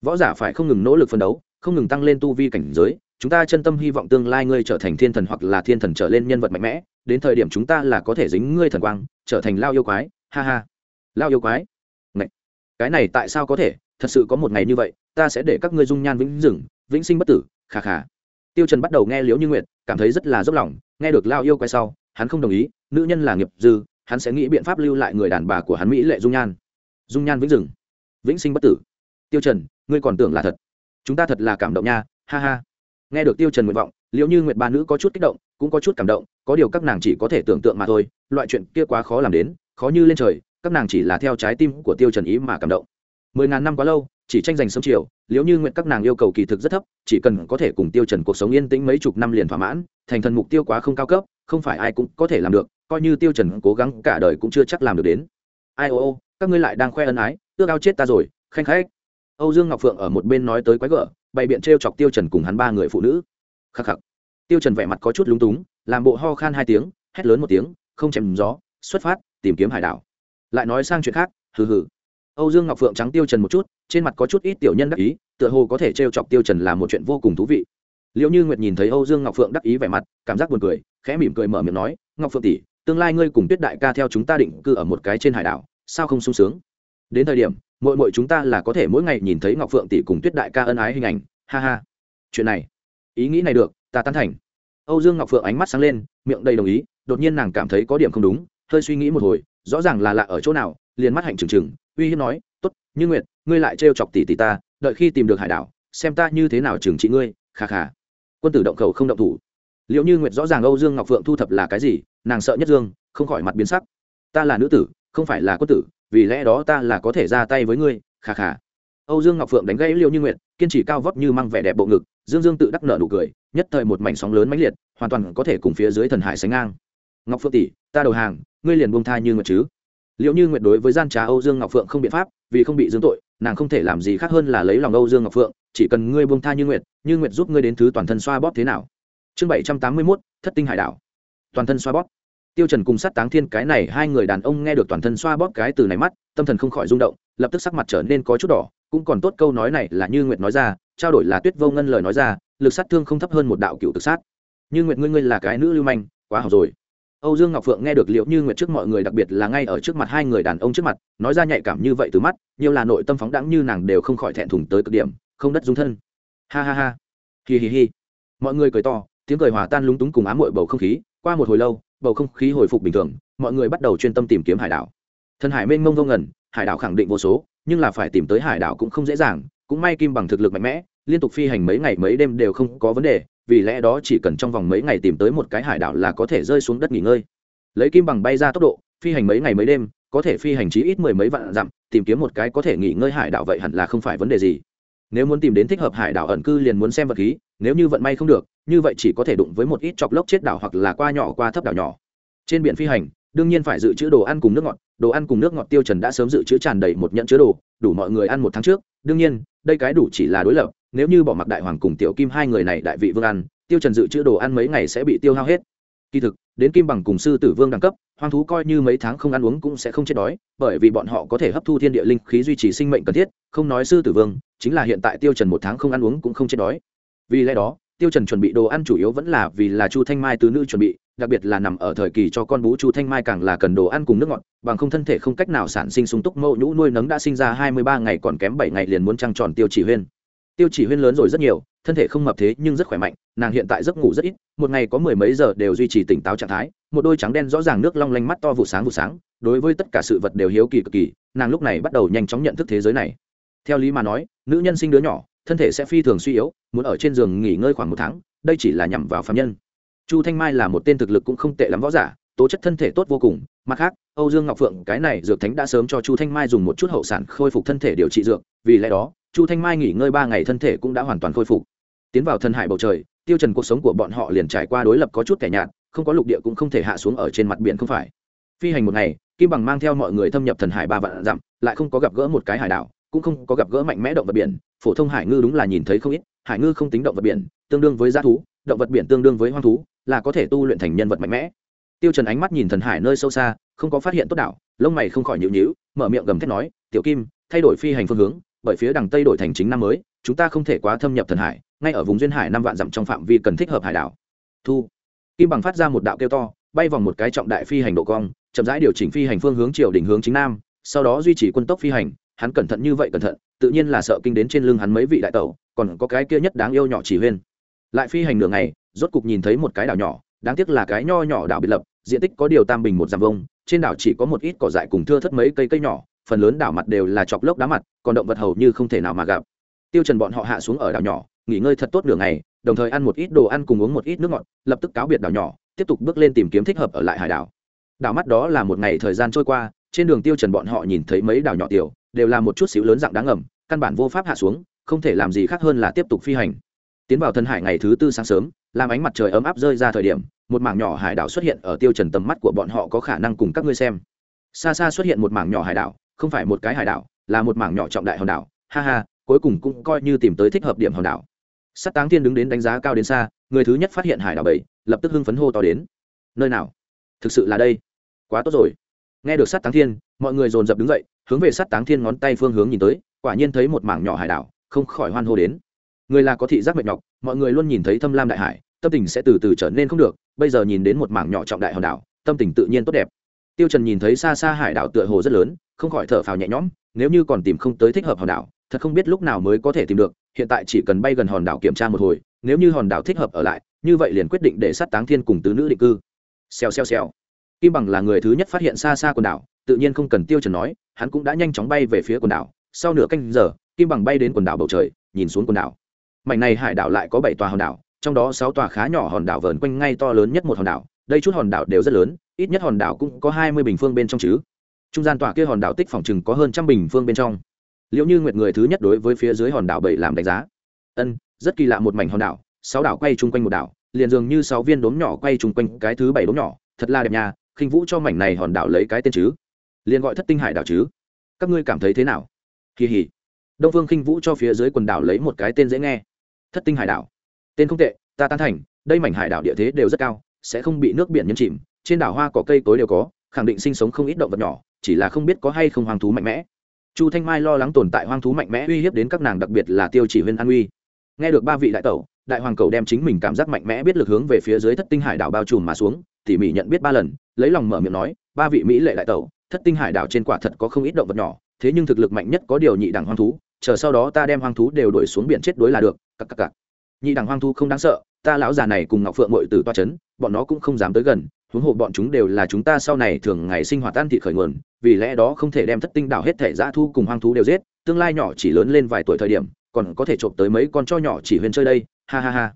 Speaker 1: Võ giả phải không ngừng nỗ lực phấn đấu, không ngừng tăng lên tu vi cảnh giới, chúng ta chân tâm hy vọng tương lai ngươi trở thành thiên thần hoặc là thiên thần trở lên nhân vật mạnh mẽ đến thời điểm chúng ta là có thể dính ngươi thần quang, trở thành lao yêu quái, ha ha. Lao yêu quái? Ngậy! cái này tại sao có thể? Thật sự có một ngày như vậy, ta sẽ để các ngươi dung nhan vĩnh dừng vĩnh sinh bất tử khà khà tiêu trần bắt đầu nghe liễu như nguyệt, cảm thấy rất là dốc lòng, nghe được lao yêu quái sau, hắn không đồng ý, nữ nhân là nghiệp dư, hắn sẽ nghĩ biện pháp lưu lại người đàn bà của hắn mỹ lệ dung nhan. Dung nhan vĩnh rừng. Vĩnh sinh bất tử. Tiêu trần, ngươi còn tưởng là thật. Chúng ta thật là cảm động nha, ha ha. Nghe được tiêu trần nguyện vọng, liễu như nguyệt ba nữ có chút kích động, cũng có chút cảm động có điều các nàng chỉ có thể tưởng tượng mà thôi, loại chuyện kia quá khó làm đến, khó như lên trời, các nàng chỉ là theo trái tim của tiêu trần ý mà cảm động. Mười ngàn năm quá lâu, chỉ tranh giành sớm chiều liếu như nguyện các nàng yêu cầu kỳ thực rất thấp, chỉ cần có thể cùng tiêu trần cuộc sống yên tĩnh mấy chục năm liền thỏa mãn, thành thần mục tiêu quá không cao cấp, không phải ai cũng có thể làm được, coi như tiêu trần cố gắng cả đời cũng chưa chắc làm được đến. Ai ô ô, các ngươi lại đang khoe ân ái, ước ao chết ta rồi, khanh khách. Âu dương ngọc phượng ở một bên nói tới quái gở, bày biện trêu chọc tiêu trần cùng hắn ba người phụ nữ. Khắc khắc tiêu trần vẻ mặt có chút lúng túng, làm bộ ho khan hai tiếng, hét lớn một tiếng, không chèm gió, xuất phát, tìm kiếm hải đảo. Lại nói sang chuyện khác, hừ hừ. Âu dương ngọc phượng trắng tiêu trần một chút, trên mặt có chút ít tiểu nhân đắc ý, tựa hồ có thể trêu chọc tiêu trần là một chuyện vô cùng thú vị. Liệu như nguyệt nhìn thấy âu dương ngọc phượng đắc ý vẻ mặt, cảm giác buồn cười, khẽ mỉm cười mở miệng nói, ngọc phượng tỷ, tương lai ngươi cùng tuyết đại ca theo chúng ta định cư ở một cái trên hải đảo, sao không sung sướng? Đến thời điểm mỗi mỗi chúng ta là có thể mỗi ngày nhìn thấy ngọc phượng tỷ cùng tuyết đại ca ân ái hình ảnh, ha ha. Chuyện này, ý nghĩ này được ta tán thành. Âu dương ngọc phượng ánh mắt sáng lên, miệng đầy đồng ý, đột nhiên nàng cảm thấy có điểm không đúng, hơi suy nghĩ một hồi, rõ ràng là lạ ở chỗ nào, liền mắt hạnh trừng trừng, uy hiếp nói, tốt, như nguyệt, ngươi lại trêu chọc tỷ tỷ ta, đợi khi tìm được hải đảo, xem ta như thế nào trừng trị ngươi khà khà quân tử động khẩu không động thủ. Liệu như nguyệt rõ ràng âu dương ngọc phượng thu thập là cái gì, nàng sợ nhất dương, không khỏi mặt biến sắc. Ta là nữ tử, không phải là quân tử, vì lẽ đó ta là có thể ra tay với ngươi khà khà âu dương ngọc phượng đánh gãy liêu như nguyệt, kiên trì cao vóc như mang vẻ đẹp bộ ngực dương dương tự đắc nợ nụ cười, nhất thời một mảnh sóng lớn mãnh liệt, hoàn toàn có thể cùng phía dưới thần hải sánh ngang. Ngọc phượng tỷ, ta đầu hàng, ngươi liền buông tha như nguyệt chứ? Liệu như nguyệt đối với gian trá âu dương ngọc phượng không biện pháp, vì không bị dương tội, nàng không thể làm gì khác hơn là lấy lòng âu dương ngọc phượng, chỉ cần ngươi buông tha như nguyệt như nguyệt giúp ngươi đến thứ toàn thân xoa bóp thế nào? Chương bảy trăm tám mươi mốt, thất tinh hải đảo. Toàn thân xoa bóp. Tiêu trần cùng sát táng thiên cái này hai người đàn ông nghe được toàn thân xoa bóp cái từ này mắt, tâm thần không khỏi rung động, lập tức sắc mặt trở nên có chút đỏ cũng còn tốt câu nói này là như nguyệt nói ra, trao đổi là tuyết vô ngân lời nói ra, lực sát thương không thấp hơn một đạo cựu tự sát. Như nguyệt ngươi ngươi là cái nữ lưu manh, quá học rồi. Âu dương ngọc phượng nghe được liệu như nguyệt trước mọi người đặc biệt là ngay ở trước mặt hai người đàn ông trước mặt, nói ra nhạy cảm như vậy từ mắt, nhiều là nội tâm phóng đẳng như nàng đều không khỏi thẹn thùng tới cực điểm, không đất dung thân. Ha ha ha. Hi hi hi. Mọi người cười to, tiếng cười hòa tan lúng túng cùng ám muội bầu không khí, qua một hồi lâu, bầu không khí hồi phục bình thường, mọi người bắt đầu chuyên tâm tìm kiếm hải đảo. Thân hải mênh mông vô ngần, hải đảo khẳng định vô số nhưng là phải tìm tới hải đảo cũng không dễ dàng, cũng may kim bằng thực lực mạnh mẽ, liên tục phi hành mấy ngày mấy đêm đều không có vấn đề, vì lẽ đó chỉ cần trong vòng mấy ngày tìm tới một cái hải đảo là có thể rơi xuống đất nghỉ ngơi. Lấy kim bằng bay ra tốc độ, phi hành mấy ngày mấy đêm, có thể phi hành chí ít mười mấy vạn dặm, tìm kiếm một cái có thể nghỉ ngơi hải đảo vậy hẳn là không phải vấn đề gì. Nếu muốn tìm đến thích hợp hải đảo ẩn cư liền muốn xem vật khí, nếu như vận may không được, như vậy chỉ có thể đụng với một ít chọc lốc chết đảo hoặc là qua nhỏ qua thấp đảo nhỏ. Trên biển phi hành đương nhiên phải dự trữ đồ ăn cùng nước ngọt, đồ ăn cùng nước ngọt tiêu trần đã sớm dự trữ tràn đầy một nhận chứa đồ, đủ mọi người ăn một tháng trước, đương nhiên, đây cái đủ chỉ là đối lập, nếu như bỏ mặc đại hoàng cùng tiểu kim hai người này đại vị vương ăn, tiêu trần dự trữ đồ ăn mấy ngày sẽ bị tiêu hao hết. Kỳ thực, đến kim bằng cùng sư tử vương đẳng cấp, hoang thú coi như mấy tháng không ăn uống cũng sẽ không chết đói, bởi vì bọn họ có thể hấp thu thiên địa linh khí duy trì sinh mệnh cần thiết, không nói sư tử vương, chính là hiện tại tiêu trần một tháng không ăn uống cũng không chết đói. Vì lẽ đó tiêu trần chuẩn bị đồ ăn chủ yếu vẫn là vì là chu thanh mai tứ nữ chuẩn bị, đặc biệt là nằm ở thời kỳ cho con bú chu thanh mai càng là cần đồ ăn cùng nước ngọt, bằng không thân thể không cách nào sản sinh sung túc mẫu nhũ nuôi nấng đã sinh ra hai mươi ba ngày còn kém bảy ngày liền muốn trăng tròn tiêu chỉ huyên. Tiêu chỉ huyên lớn rồi rất nhiều, thân thể không mập thế nhưng rất khỏe mạnh, nàng hiện tại giấc ngủ rất ít, một ngày có mười mấy giờ đều duy trì tỉnh táo trạng thái, một đôi trắng đen rõ ràng nước long lanh mắt to vụ sáng vụ sáng, đối với tất cả sự vật đều hiếu kỳ cực kỳ, nàng lúc này bắt đầu nhanh chóng nhận thức thế giới này. Theo lý mà nói, nữ nhân sinh đứa nhỏ thân thể sẽ phi thường suy yếu, muốn ở trên giường nghỉ ngơi khoảng một tháng, đây chỉ là nhằm vào phạm nhân. Chu thanh mai là một tên thực lực cũng không tệ lắm võ giả, tố chất thân thể tốt vô cùng, mặt khác, âu dương ngọc phượng, cái này dược thánh đã sớm cho chu thanh mai dùng một chút hậu sản khôi phục thân thể điều trị dược, vì lẽ đó, chu thanh mai nghỉ ngơi ba ngày thân thể cũng đã hoàn toàn khôi phục. Tiến vào thân hải bầu trời, tiêu trần cuộc sống của bọn họ liền trải qua đối lập có chút kẻ nhạt, không có lục địa cũng không thể hạ xuống ở trên mặt biển không phải. Phi hành một ngày, kim bằng mang theo mọi người thâm nhập thần hải ba vạn dặm, lại không có gặp gỡ một cái hải đảo cũng không có gặp gỡ mạnh mẽ động vật biển, phổ thông hải ngư đúng là nhìn thấy không ít, hải ngư không tính động vật biển, tương đương với g thú, động vật biển tương đương với hoang thú, là có thể tu luyện thành nhân vật mạnh mẽ. Tiêu trần ánh mắt nhìn thần hải nơi sâu xa, không có phát hiện tốt đảo, lông mày không khỏi nhịu nhíu, mở miệng gầm thét nói, tiểu kim, thay đổi phi hành phương hướng, bởi phía đằng tây đổi thành chính năm mới, chúng ta không thể quá thâm nhập thần hải, ngay ở vùng duyên hải năm vạn dặm trong phạm vi cần thích hợp hải đảo. Thu. Kim bằng phát ra một đạo kêu to, bay vòng một cái trọng đại phi hành độ cong, chậm rãi điều chỉnh phi hành phương hướng chiều đỉnh hướng chính nam, sau đó duy trì quân tốc phi hành hắn cẩn thận như vậy cẩn thận, tự nhiên là sợ kinh đến trên lưng hắn mấy vị đại tẩu, còn có cái kia nhất đáng yêu nhỏ chỉ huyên. Lại phi hành đường này rốt cục nhìn thấy một cái đảo nhỏ, đáng tiếc là cái nho nhỏ đảo biệt lập, diện tích có điều tam bình một dặm vông trên đảo chỉ có một ít cỏ dại cùng thưa thất mấy cây cây nhỏ, phần lớn đảo mặt đều là chọc lốc đá mặt, còn động vật hầu như không thể nào mà gặp. Tiêu trần bọn họ hạ xuống ở đảo nhỏ, nghỉ ngơi thật tốt nửa ngày, đồng thời ăn một ít đồ ăn cùng uống một ít nước ngọt, lập tức cáo biệt đảo nhỏ, tiếp tục bước lên tìm kiếm thích hợp ở lại hải đảo. Đảo mắt đó là một ngày thời gian trôi qua, trên đường tiêu trần bọn họ nhìn thấy mấy đảo nhỏ tiểu đều là một chút xíu lớn dạng đáng ngầm, căn bản vô pháp hạ xuống, không thể làm gì khác hơn là tiếp tục phi hành. Tiến vào thần hải ngày thứ tư sáng sớm, làm ánh mặt trời ấm áp rơi ra thời điểm, một mảng nhỏ hải đảo xuất hiện ở tiêu trần tầm mắt của bọn họ có khả năng cùng các ngươi xem. Xa xa xuất hiện một mảng nhỏ hải đảo, không phải một cái hải đảo, là một mảng nhỏ trọng đại hòn đảo. Ha ha, cuối cùng cũng coi như tìm tới thích hợp điểm hòn đảo. Sắt táng thiên đứng đến đánh giá cao đến xa, người thứ nhất phát hiện hải đảo bảy, lập tức hưng phấn hô to đến. Nơi nào? Thực sự là đây. Quá tốt rồi. Nghe được sắt táng thiên, mọi người dồn dập đứng dậy hướng về sát táng thiên ngón tay phương hướng nhìn tới, quả nhiên thấy một mảng nhỏ hải đảo, không khỏi hoan hô đến. Người là có thị giác mệt nhọc, mọi người luôn nhìn thấy thâm lam đại hải, tâm tình sẽ từ từ trở nên không được, bây giờ nhìn đến một mảng nhỏ trọng đại hòn đảo, tâm tình tự nhiên tốt đẹp. Tiêu trần nhìn thấy xa xa hải đảo tựa hồ rất lớn, không khỏi thở phào nhẹ nhõm, nếu như còn tìm không tới thích hợp hòn đảo, thật không biết lúc nào mới có thể tìm được, hiện tại chỉ cần bay gần hòn đảo kiểm tra một hồi, nếu như hòn đảo thích hợp ở lại, như vậy liền quyết định để sát táng thiên cùng tứ nữ định cư. Xèo xèo xèo. Kim bằng là người thứ nhất phát hiện xa xa quần đảo tự nhiên không cần tiêu trần nói, hắn cũng đã nhanh chóng bay về phía quần đảo. Sau nửa canh giờ, kim bằng bay đến quần đảo bầu trời, nhìn xuống quần đảo. Mảnh này hải đảo lại có bảy tòa hòn đảo, trong đó sáu tòa khá nhỏ hòn đảo vờn quanh ngay to lớn nhất một hòn đảo. Đây chút hòn đảo đều rất lớn, ít nhất hòn đảo cũng có hai mươi bình phương bên trong chứ. Trung gian tòa kia hòn đảo tích phòng chừng có hơn trăm bình phương bên trong. Liệu như nguyệt người thứ nhất đối với phía dưới hòn đảo bảy làm đánh giá. Ân, rất kỳ lạ một mảnh hòn đảo, sáu đảo quay chung quanh một đảo, liền dường như sáu viên đốm nhỏ quay chung quanh cái thứ bảy đốm nhỏ, thật là đẹp nhà khinh vũ cho mảnh này hòn đảo lấy cái tên chứ liền gọi thất tinh hải đảo chứ? Các ngươi cảm thấy thế nào? Kỳ hỉ đông phương khinh vũ cho phía dưới quần đảo lấy một cái tên dễ nghe. Thất tinh hải đảo. Tên không tệ, ta tán thành, đây mảnh hải đảo địa thế đều rất cao, sẽ không bị nước biển nhấn chìm, trên đảo hoa cỏ cây cối đều có, khẳng định sinh sống không ít động vật nhỏ, chỉ là không biết có hay không hoang thú mạnh mẽ. Chu thanh mai lo lắng tồn tại hoang thú mạnh mẽ uy hiếp đến các nàng, đặc biệt là tiêu chỉ huyên an uy. Nghe được ba vị đại tẩu, đại hoàng cầu đem chính mình cảm giác mạnh mẽ biết lực hướng về phía dưới thất tinh hải đảo bao trùm mà xuống, tỉ mỉ nhận biết ba lần, lấy lòng mở miệng nói, ba vị mỹ lệ đại tẩu thất tinh hải đảo trên quả thật có không ít động vật nhỏ, thế nhưng thực lực mạnh nhất có điều nhị đẳng hoang thú, chờ sau đó ta đem hoang thú đều đuổi xuống biển chết đối là được cặp cặp cặp nhị đẳng hoang thú không đáng sợ, ta lão già này cùng ngọc phượng mội từ toa c h ấ n bọn nó cũng không dám tới gần, huống hộ bọn chúng đều là chúng ta sau này thường ngày sinh hoạt tan thị khởi nguồn, vì lẽ đó không thể đem thất tinh đảo hết thể giã thu cùng hoang thú đều giết, tương lai nhỏ chỉ lớn lên vài tuổi thời điểm, còn có thể trộm tới mấy con cho nhỏ chỉ huyên chơi đây, ha ha ha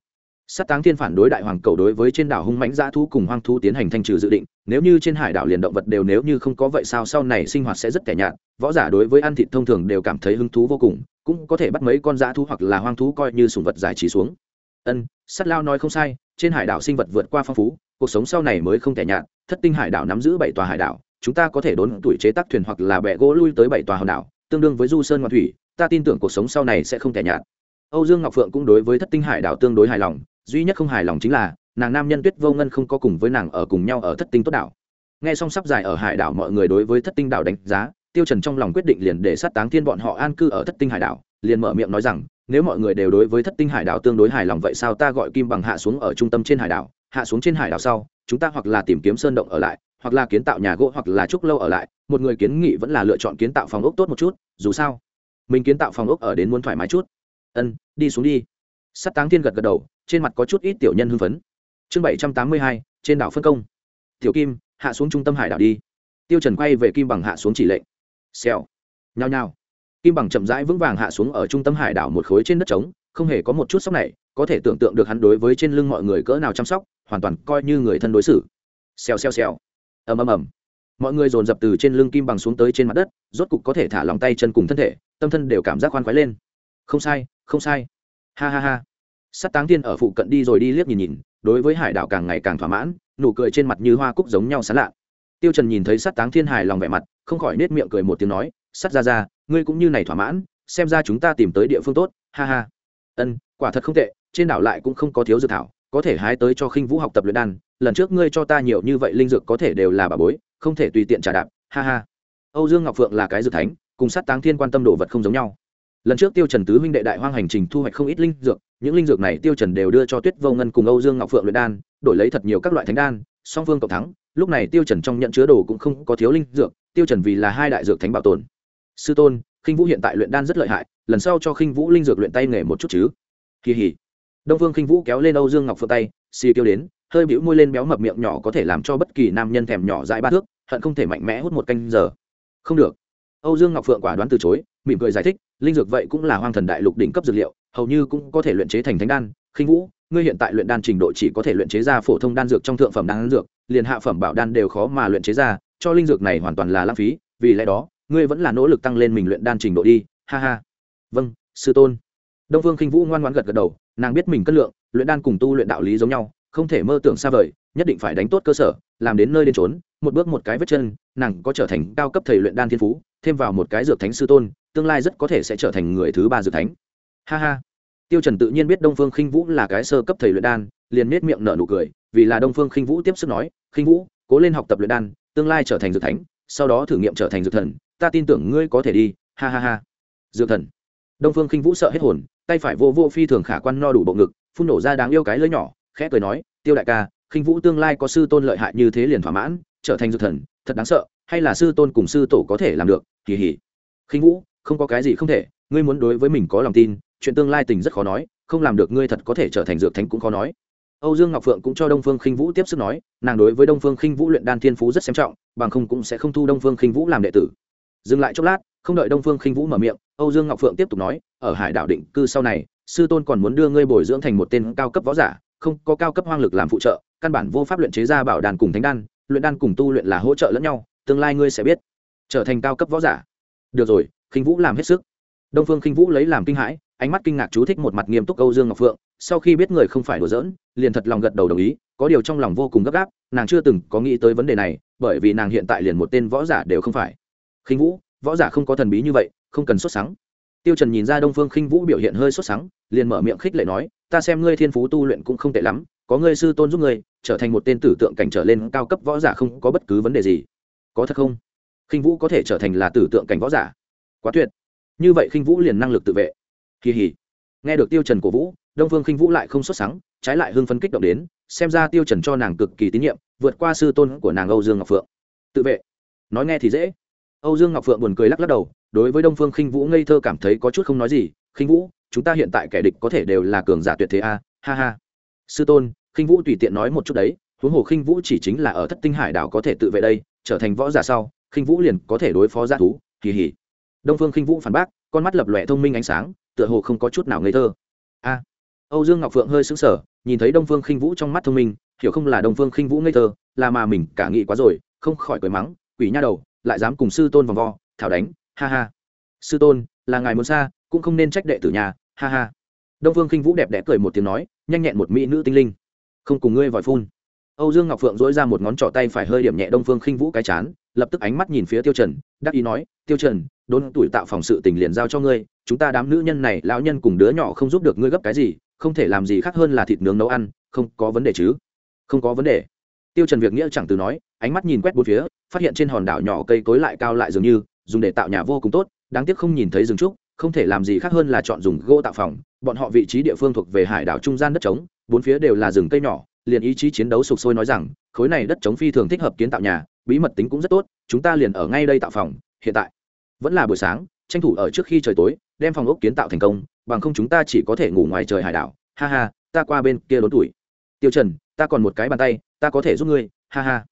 Speaker 1: sát táng thiên phản đối đại hoàng cầu đối với trên đảo hung mãnh dã thú cùng hoang thú tiến hành thanh trừ dự định, nếu như trên hải đảo liền động vật đều nếu như không có vậy sao sau này sinh hoạt sẽ rất tẻ nhạt, võ giả đối với ăn thịt thông thường đều cảm thấy hứng thú vô cùng, cũng có thể bắt mấy con dã thú hoặc là hoang thú coi như sùng vật giải trí xuống. Ân sắt lao nói không sai, trên hải đảo sinh vật vượt qua phong phú, cuộc sống sau này mới không tẻ nhạt, thất tinh hải đảo nắm giữ bảy tòa hải đảo, chúng ta có thể đốn tuổi chế tác thuyền hoặc là bẹ gỗ lui tới bảy tòa hòn đảo, tương đương với du sơn ngoại thủy, ta tin tưởng cuộc sống sau này sẽ không tẻ nhạt. Âu dương ngọc phượng cũng đối với thất tinh hải đảo tương đối hài lòng duy nhất không hài lòng chính là, nàng nam nhân tuyết vô ngân không có cùng với nàng ở cùng nhau ở thất tinh tốt đảo. Nghe xong sắp dài ở hải đảo mọi người đối với thất tinh đảo đánh giá, tiêu trần trong lòng quyết định liền để sát táng thiên bọn họ an cư ở thất tinh hải đảo, liền mở miệng nói rằng, nếu mọi người đều đối với thất tinh hải đảo tương đối hài lòng vậy sao ta gọi kim bằng hạ xuống ở trung tâm trên hải đảo, hạ xuống trên hải đảo sau, chúng ta hoặc là tìm kiếm sơn động ở lại, hoặc là kiến tạo nhà gỗ hoặc là trúc lâu ở lại, một người kiến nghị vẫn là lựa chọn kiến tạo phòng ốc tốt một chút, dù sao, mình kiến tạo phòng ốc ở đến muốn thoải mái chút. Ân, đi xuống đi. Sắt táng thiên gật gật đầu trên mặt có chút ít tiểu nhân hưng phấn. Chương bảy trăm tám mươi hai, trên đảo phân công. Tiểu kim, hạ xuống trung tâm hải đảo đi. Tiêu trần quay về kim bằng hạ xuống chỉ lệnh. Xèo. Nhao nhao. Kim bằng chậm rãi vững vàng hạ xuống ở trung tâm hải đảo một khối trên đất trống, không hề có một chút sốc này, có thể tưởng tượng được hắn đối với trên lưng mọi người cỡ nào chăm sóc, hoàn toàn coi như người thân đối xử. Xèo xèo xèo. Ầm ầm ầm. Mọi người dồn dập từ trên lưng kim bằng xuống tới trên mặt đất, rốt cục có thể thả lòng tay chân cùng thân thể, tâm thân đều cảm giác khoan khoái lên. Không sai không sai. Ha ha ha sắt táng Thiên ở phụ cận đi rồi đi liếc nhìn nhìn, đối với hải đảo càng ngày càng thỏa mãn, nụ cười trên mặt như hoa cúc giống nhau sán lạ. Tiêu trần nhìn thấy sắt táng thiên hài lòng vẻ mặt, không khỏi nết miệng cười một tiếng nói, sắt ra ra, ngươi cũng như này thỏa mãn, xem ra chúng ta tìm tới địa phương tốt, ha ha. Ân, quả thật không tệ, trên đảo lại cũng không có thiếu dược thảo, có thể hái tới cho khinh vũ học tập luyện đan, lần trước ngươi cho ta nhiều như vậy linh dược có thể đều là bà bối, không thể tùy tiện trả đạp, ha ha. Âu dương ngọc phượng là cái dược thánh, cùng sát táng thiên quan tâm đồ vật không giống nhau lần trước tiêu trần tứ huynh đệ đại hoang hành trình thu hoạch không ít linh dược, những linh dược này tiêu trần đều đưa cho tuyết vô ngân cùng âu dương ngọc phượng luyện đan, đổi lấy thật nhiều các loại thánh đan, song phương cộng thắng. Lúc này tiêu trần trong nhận chứa đồ cũng không có thiếu linh dược, tiêu trần vì là hai đại dược thánh bảo tồn. Sư tôn, khinh vũ hiện tại luyện đan rất lợi hại, lần sau cho khinh vũ linh dược luyện tay nghề một chút chứ. Kỳ hỉ đông vương khinh vũ kéo lên âu dương ngọc phượng tay, xì kêu đến, hơi bĩu môi lên béo mập miệng nhỏ có thể làm cho bất kỳ nam nhân thèm nhỏ dãi ba thước, hận không thể mạnh mẽ hút một canh giờ. Không được. Âu dương ngọc phượng quả đoán từ chối mỉm cười giải thích, linh dược vậy cũng là hoang thần đại lục đỉnh cấp dược liệu, hầu như cũng có thể luyện chế thành thánh đan. Khinh vũ, ngươi hiện tại luyện đan trình độ chỉ có thể luyện chế ra phổ thông đan dược trong thượng phẩm đan dược, liền hạ phẩm bảo đan đều khó mà luyện chế ra, cho linh dược này hoàn toàn là lãng phí, vì lẽ đó, ngươi vẫn là nỗ lực tăng lên mình luyện đan trình độ đi. Ha ha. Vâng sư tôn. Đông vương khinh vũ ngoan ngoãn gật gật đầu, nàng biết mình cân lượng, luyện đan cùng tu luyện đạo lý giống nhau, không thể mơ tưởng xa vời, nhất định phải đánh tốt cơ sở, làm đến nơi đến trốn một bước một cái vết chân, nàng có trở thành cao cấp thầy luyện đan thiên phú, thêm vào một cái dược thánh sư tôn tương lai rất có thể sẽ trở thành người thứ ba dược thánh. Ha ha. Tiêu trần tự nhiên biết đông phương khinh vũ là cái sơ cấp thầy luyện đan, liền nết miệng nở nụ cười, vì là đông phương khinh vũ tiếp sức nói, khinh vũ, cố lên học tập luyện đan, tương lai trở thành dược thánh, sau đó thử nghiệm trở thành dược thần, ta tin tưởng ngươi có thể đi. Ha ha ha. Dược thần. Đông phương khinh vũ sợ hết hồn, tay phải vô vô phi thường khả quan no đủ bộ ngực, phun nổ ra đáng yêu cái lưỡi nhỏ, khẽ cười nói, tiêu đại ca, khinh vũ tương lai có sư tôn lợi hại như thế liền thỏa mãn, trở thành dược thần, thật đáng sợ, hay là sư tôn cùng sư tổ có thể làm được, kỳ hỉ. Khinh vũ không có cái gì không thể, ngươi muốn đối với mình có lòng tin, chuyện tương lai tình rất khó nói, không làm được ngươi thật có thể trở thành dược thánh cũng khó nói. Âu dương ngọc phượng cũng cho đông phương khinh vũ tiếp sức nói, nàng đối với đông phương khinh vũ luyện đan thiên phú rất xem trọng, bằng không cũng sẽ không thu đông phương khinh vũ làm đệ tử. Dừng lại chốc lát, không đợi đông phương khinh vũ mở miệng, âu dương ngọc phượng tiếp tục nói, ở hải đảo định cư sau này, sư tôn còn muốn đưa ngươi bồi dưỡng thành một tên cao cấp võ giả, không có cao cấp hoang lực làm phụ trợ, căn bản vô pháp luyện chế ra bảo đàn cùng thánh đan, luyện đan cùng tu luyện là hỗ trợ lẫn nhau, tương lai ngươi sẽ biết. Trở thành cao cấp võ giả. Được rồi khinh vũ làm hết sức. Đông phương khinh vũ lấy làm kinh hãi, ánh mắt kinh ngạc chú thích một mặt nghiêm túc âu dương ngọc phượng, sau khi biết người không phải đùa giỡn, liền thật lòng gật đầu đồng ý, có điều trong lòng vô cùng gấp gáp, nàng chưa từng có nghĩ tới vấn đề này, bởi vì nàng hiện tại liền một tên võ giả đều không phải. Khinh vũ, võ giả không có thần bí như vậy, không cần xuất sáng tiêu trần nhìn ra đông phương khinh vũ biểu hiện hơi xuất sáng liền mở miệng khích lệ nói, ta xem ngươi thiên phú tu luyện cũng không tệ lắm, có ngươi sư tôn giúp ngươi, trở thành một tên tử tượng cảnh trở lên cao cấp võ giả không có bất cứ vấn đề gì. Có thật không? Khinh vũ có thể trở thành là tử tượng cảnh võ giả quá tuyệt. Như vậy khinh vũ liền năng lực tự vệ. Kỳ hỉ. Nghe được tiêu trần cổ vũ, đông phương khinh vũ lại không xuất sáng trái lại hưng phấn kích động đến, xem ra tiêu trần cho nàng cực kỳ tín nhiệm, vượt qua sư tôn của nàng âu dương ngọc phượng. Tự vệ. Nói nghe thì dễ. Âu dương ngọc phượng buồn cười lắc lắc đầu, đối với đông phương khinh vũ ngây thơ cảm thấy có chút không nói gì, khinh vũ, chúng ta hiện tại kẻ địch có thể đều là cường giả tuyệt thế a, ha ha. Sư tôn, khinh vũ tùy tiện nói một chút đấy, huống hồ khinh vũ chỉ chính là ở thất tinh hải đảo có thể tự vệ đây, trở thành võ giả sau, khinh vũ liền có thể đối phó g thú. Kỳ hỉ đông phương khinh vũ phản bác, con mắt lập lòe thông minh ánh sáng, tựa hồ không có chút nào ngây thơ. A. Âu dương ngọc phượng hơi sững sờ, nhìn thấy đông phương khinh vũ trong mắt thông minh, hiểu không là đông phương khinh vũ ngây thơ, là mà mình cả nghĩ quá rồi, không khỏi cười mắng, quỷ nha đầu, lại dám cùng sư tôn vòng vo, thảo đánh, ha ha. Sư tôn, là ngài muốn xa, cũng không nên trách đệ tử nhà, ha ha. Đông phương khinh vũ đẹp đẽ cười một tiếng nói, nhanh nhẹn một mỹ nữ tinh linh. Không cùng ngươi vòi phun. Âu dương ngọc phượng dỗi ra một ngón trỏ tay phải hơi điểm nhẹ đông phương khinh vũ cái chán, lập tức ánh mắt nhìn phía tiêu trần, đắc ý nói, tiêu trần đốn tuổi tạo phòng sự tình liền giao cho ngươi, chúng ta đám nữ nhân này, lão nhân cùng đứa nhỏ không giúp được ngươi gấp cái gì, không thể làm gì khác hơn là thịt nướng nấu ăn, không có vấn đề chứ? Không có vấn đề. Tiêu trần việc nghĩa chẳng từ nói, ánh mắt nhìn quét bốn phía, phát hiện trên hòn đảo nhỏ cây cối lại cao lại dường như, dùng để tạo nhà vô cùng tốt, đáng tiếc không nhìn thấy rừng trúc, không thể làm gì khác hơn là chọn dùng gỗ tạo phòng, bọn họ vị trí địa phương thuộc về hải đảo trung gian đất trống, bốn phía đều là rừng cây nhỏ, liền ý chí chiến đấu sục sôi nói rằng, khối này đất trống phi thường thích hợp kiến tạo nhà, bí mật tính cũng rất tốt, chúng ta liền ở ngay đây tạo phòng, hiện tại vẫn là buổi sáng, tranh thủ ở trước khi trời tối, đem phòng ốc kiến tạo thành công, bằng không chúng ta chỉ có thể ngủ ngoài trời hải đảo. Ha ha, ta qua bên kia đốn tuổi. Tiêu trần, ta còn một cái bàn tay, ta có thể giúp ngươi. Ha ha.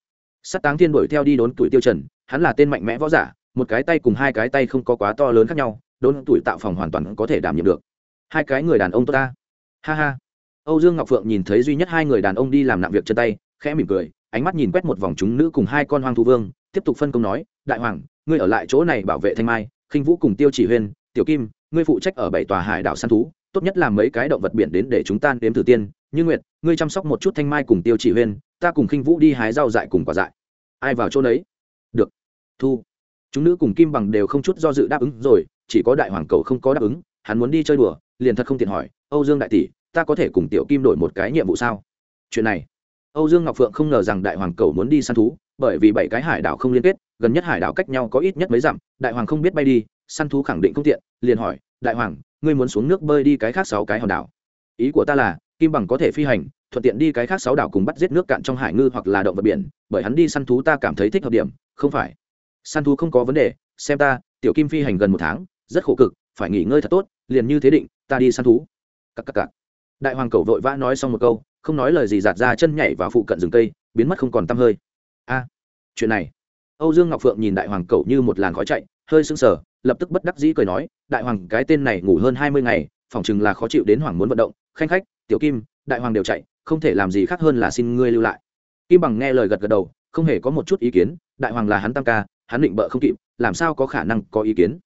Speaker 1: Sát táng thiên đuổi theo đi đốn tuổi tiêu trần, hắn là tên mạnh mẽ võ giả, một cái tay cùng hai cái tay không có quá to lớn khác nhau, đốn tuổi tạo phòng hoàn toàn có thể đảm nhiệm được. Hai cái người đàn ông tốt ta. Ha ha. Âu dương ngọc phượng nhìn thấy duy nhất hai người đàn ông đi làm nặng việc chân tay, khẽ mỉm cười, ánh mắt nhìn quét một vòng chúng nữ cùng hai con hoang thú vương, tiếp tục phân công nói, đại hoàng ngươi ở lại chỗ này bảo vệ thanh mai, khinh vũ cùng tiêu chỉ huyên, tiểu kim, ngươi phụ trách ở bảy tòa hải đảo săn thú, tốt nhất là mấy cái động vật biển đến để chúng ta nếm thử tiên. Như nguyệt, ngươi chăm sóc một chút thanh mai cùng tiêu chỉ huyên, ta cùng khinh vũ đi hái rau dại cùng quả dại. Ai vào chỗ đấy được. Thu. Chúng nữ cùng kim bằng đều không chút do dự đáp ứng rồi, chỉ có đại hoàng cầu không có đáp ứng, hắn muốn đi chơi đùa, liền thật không tiện hỏi, âu dương đại tỷ, ta có thể cùng tiểu kim đổi một cái nhiệm vụ sao? Chuyện này, âu dương ngọc phượng không ngờ rằng đại hoàng cầu muốn đi săn thú bởi vì bảy cái hải đảo không liên kết, gần nhất hải đảo cách nhau có ít nhất mấy dặm, đại hoàng không biết bay đi, săn thú khẳng định không tiện, liền hỏi, đại hoàng, ngươi muốn xuống nước bơi đi cái khác sáu cái hòn đảo? Ý của ta là, kim bằng có thể phi hành, thuận tiện đi cái khác sáu đảo cùng bắt giết nước cạn trong hải ngư hoặc là động vật biển, bởi hắn đi săn thú ta cảm thấy thích hợp điểm, không phải? Săn thú không có vấn đề, xem ta, tiểu kim phi hành gần một tháng, rất khổ cực, phải nghỉ ngơi thật tốt, liền như thế định, ta đi săn thú. Cặp cặp cặp đại hoàng cầu vội vã nói xong một câu, không nói lời gì, giạt ra chân nhảy vào phụ cận rừng cây, biến mất không còn tăm hơi a, chuyện này. Âu dương ngọc phượng nhìn đại hoàng cậu như một làn khói chạy, hơi sững sờ, lập tức bất đắc dĩ cười nói, đại hoàng, cái tên này ngủ hơn hai mươi ngày, phỏng chừng là khó chịu đến hoàng muốn vận động. Khanh khách, tiểu kim, đại hoàng đều chạy, không thể làm gì khác hơn là xin ngươi lưu lại. Kim bằng nghe lời gật gật đầu, không hề có một chút ý kiến, đại hoàng là hắn tam ca, hắn định bợ không kịp, làm sao có khả năng có ý kiến?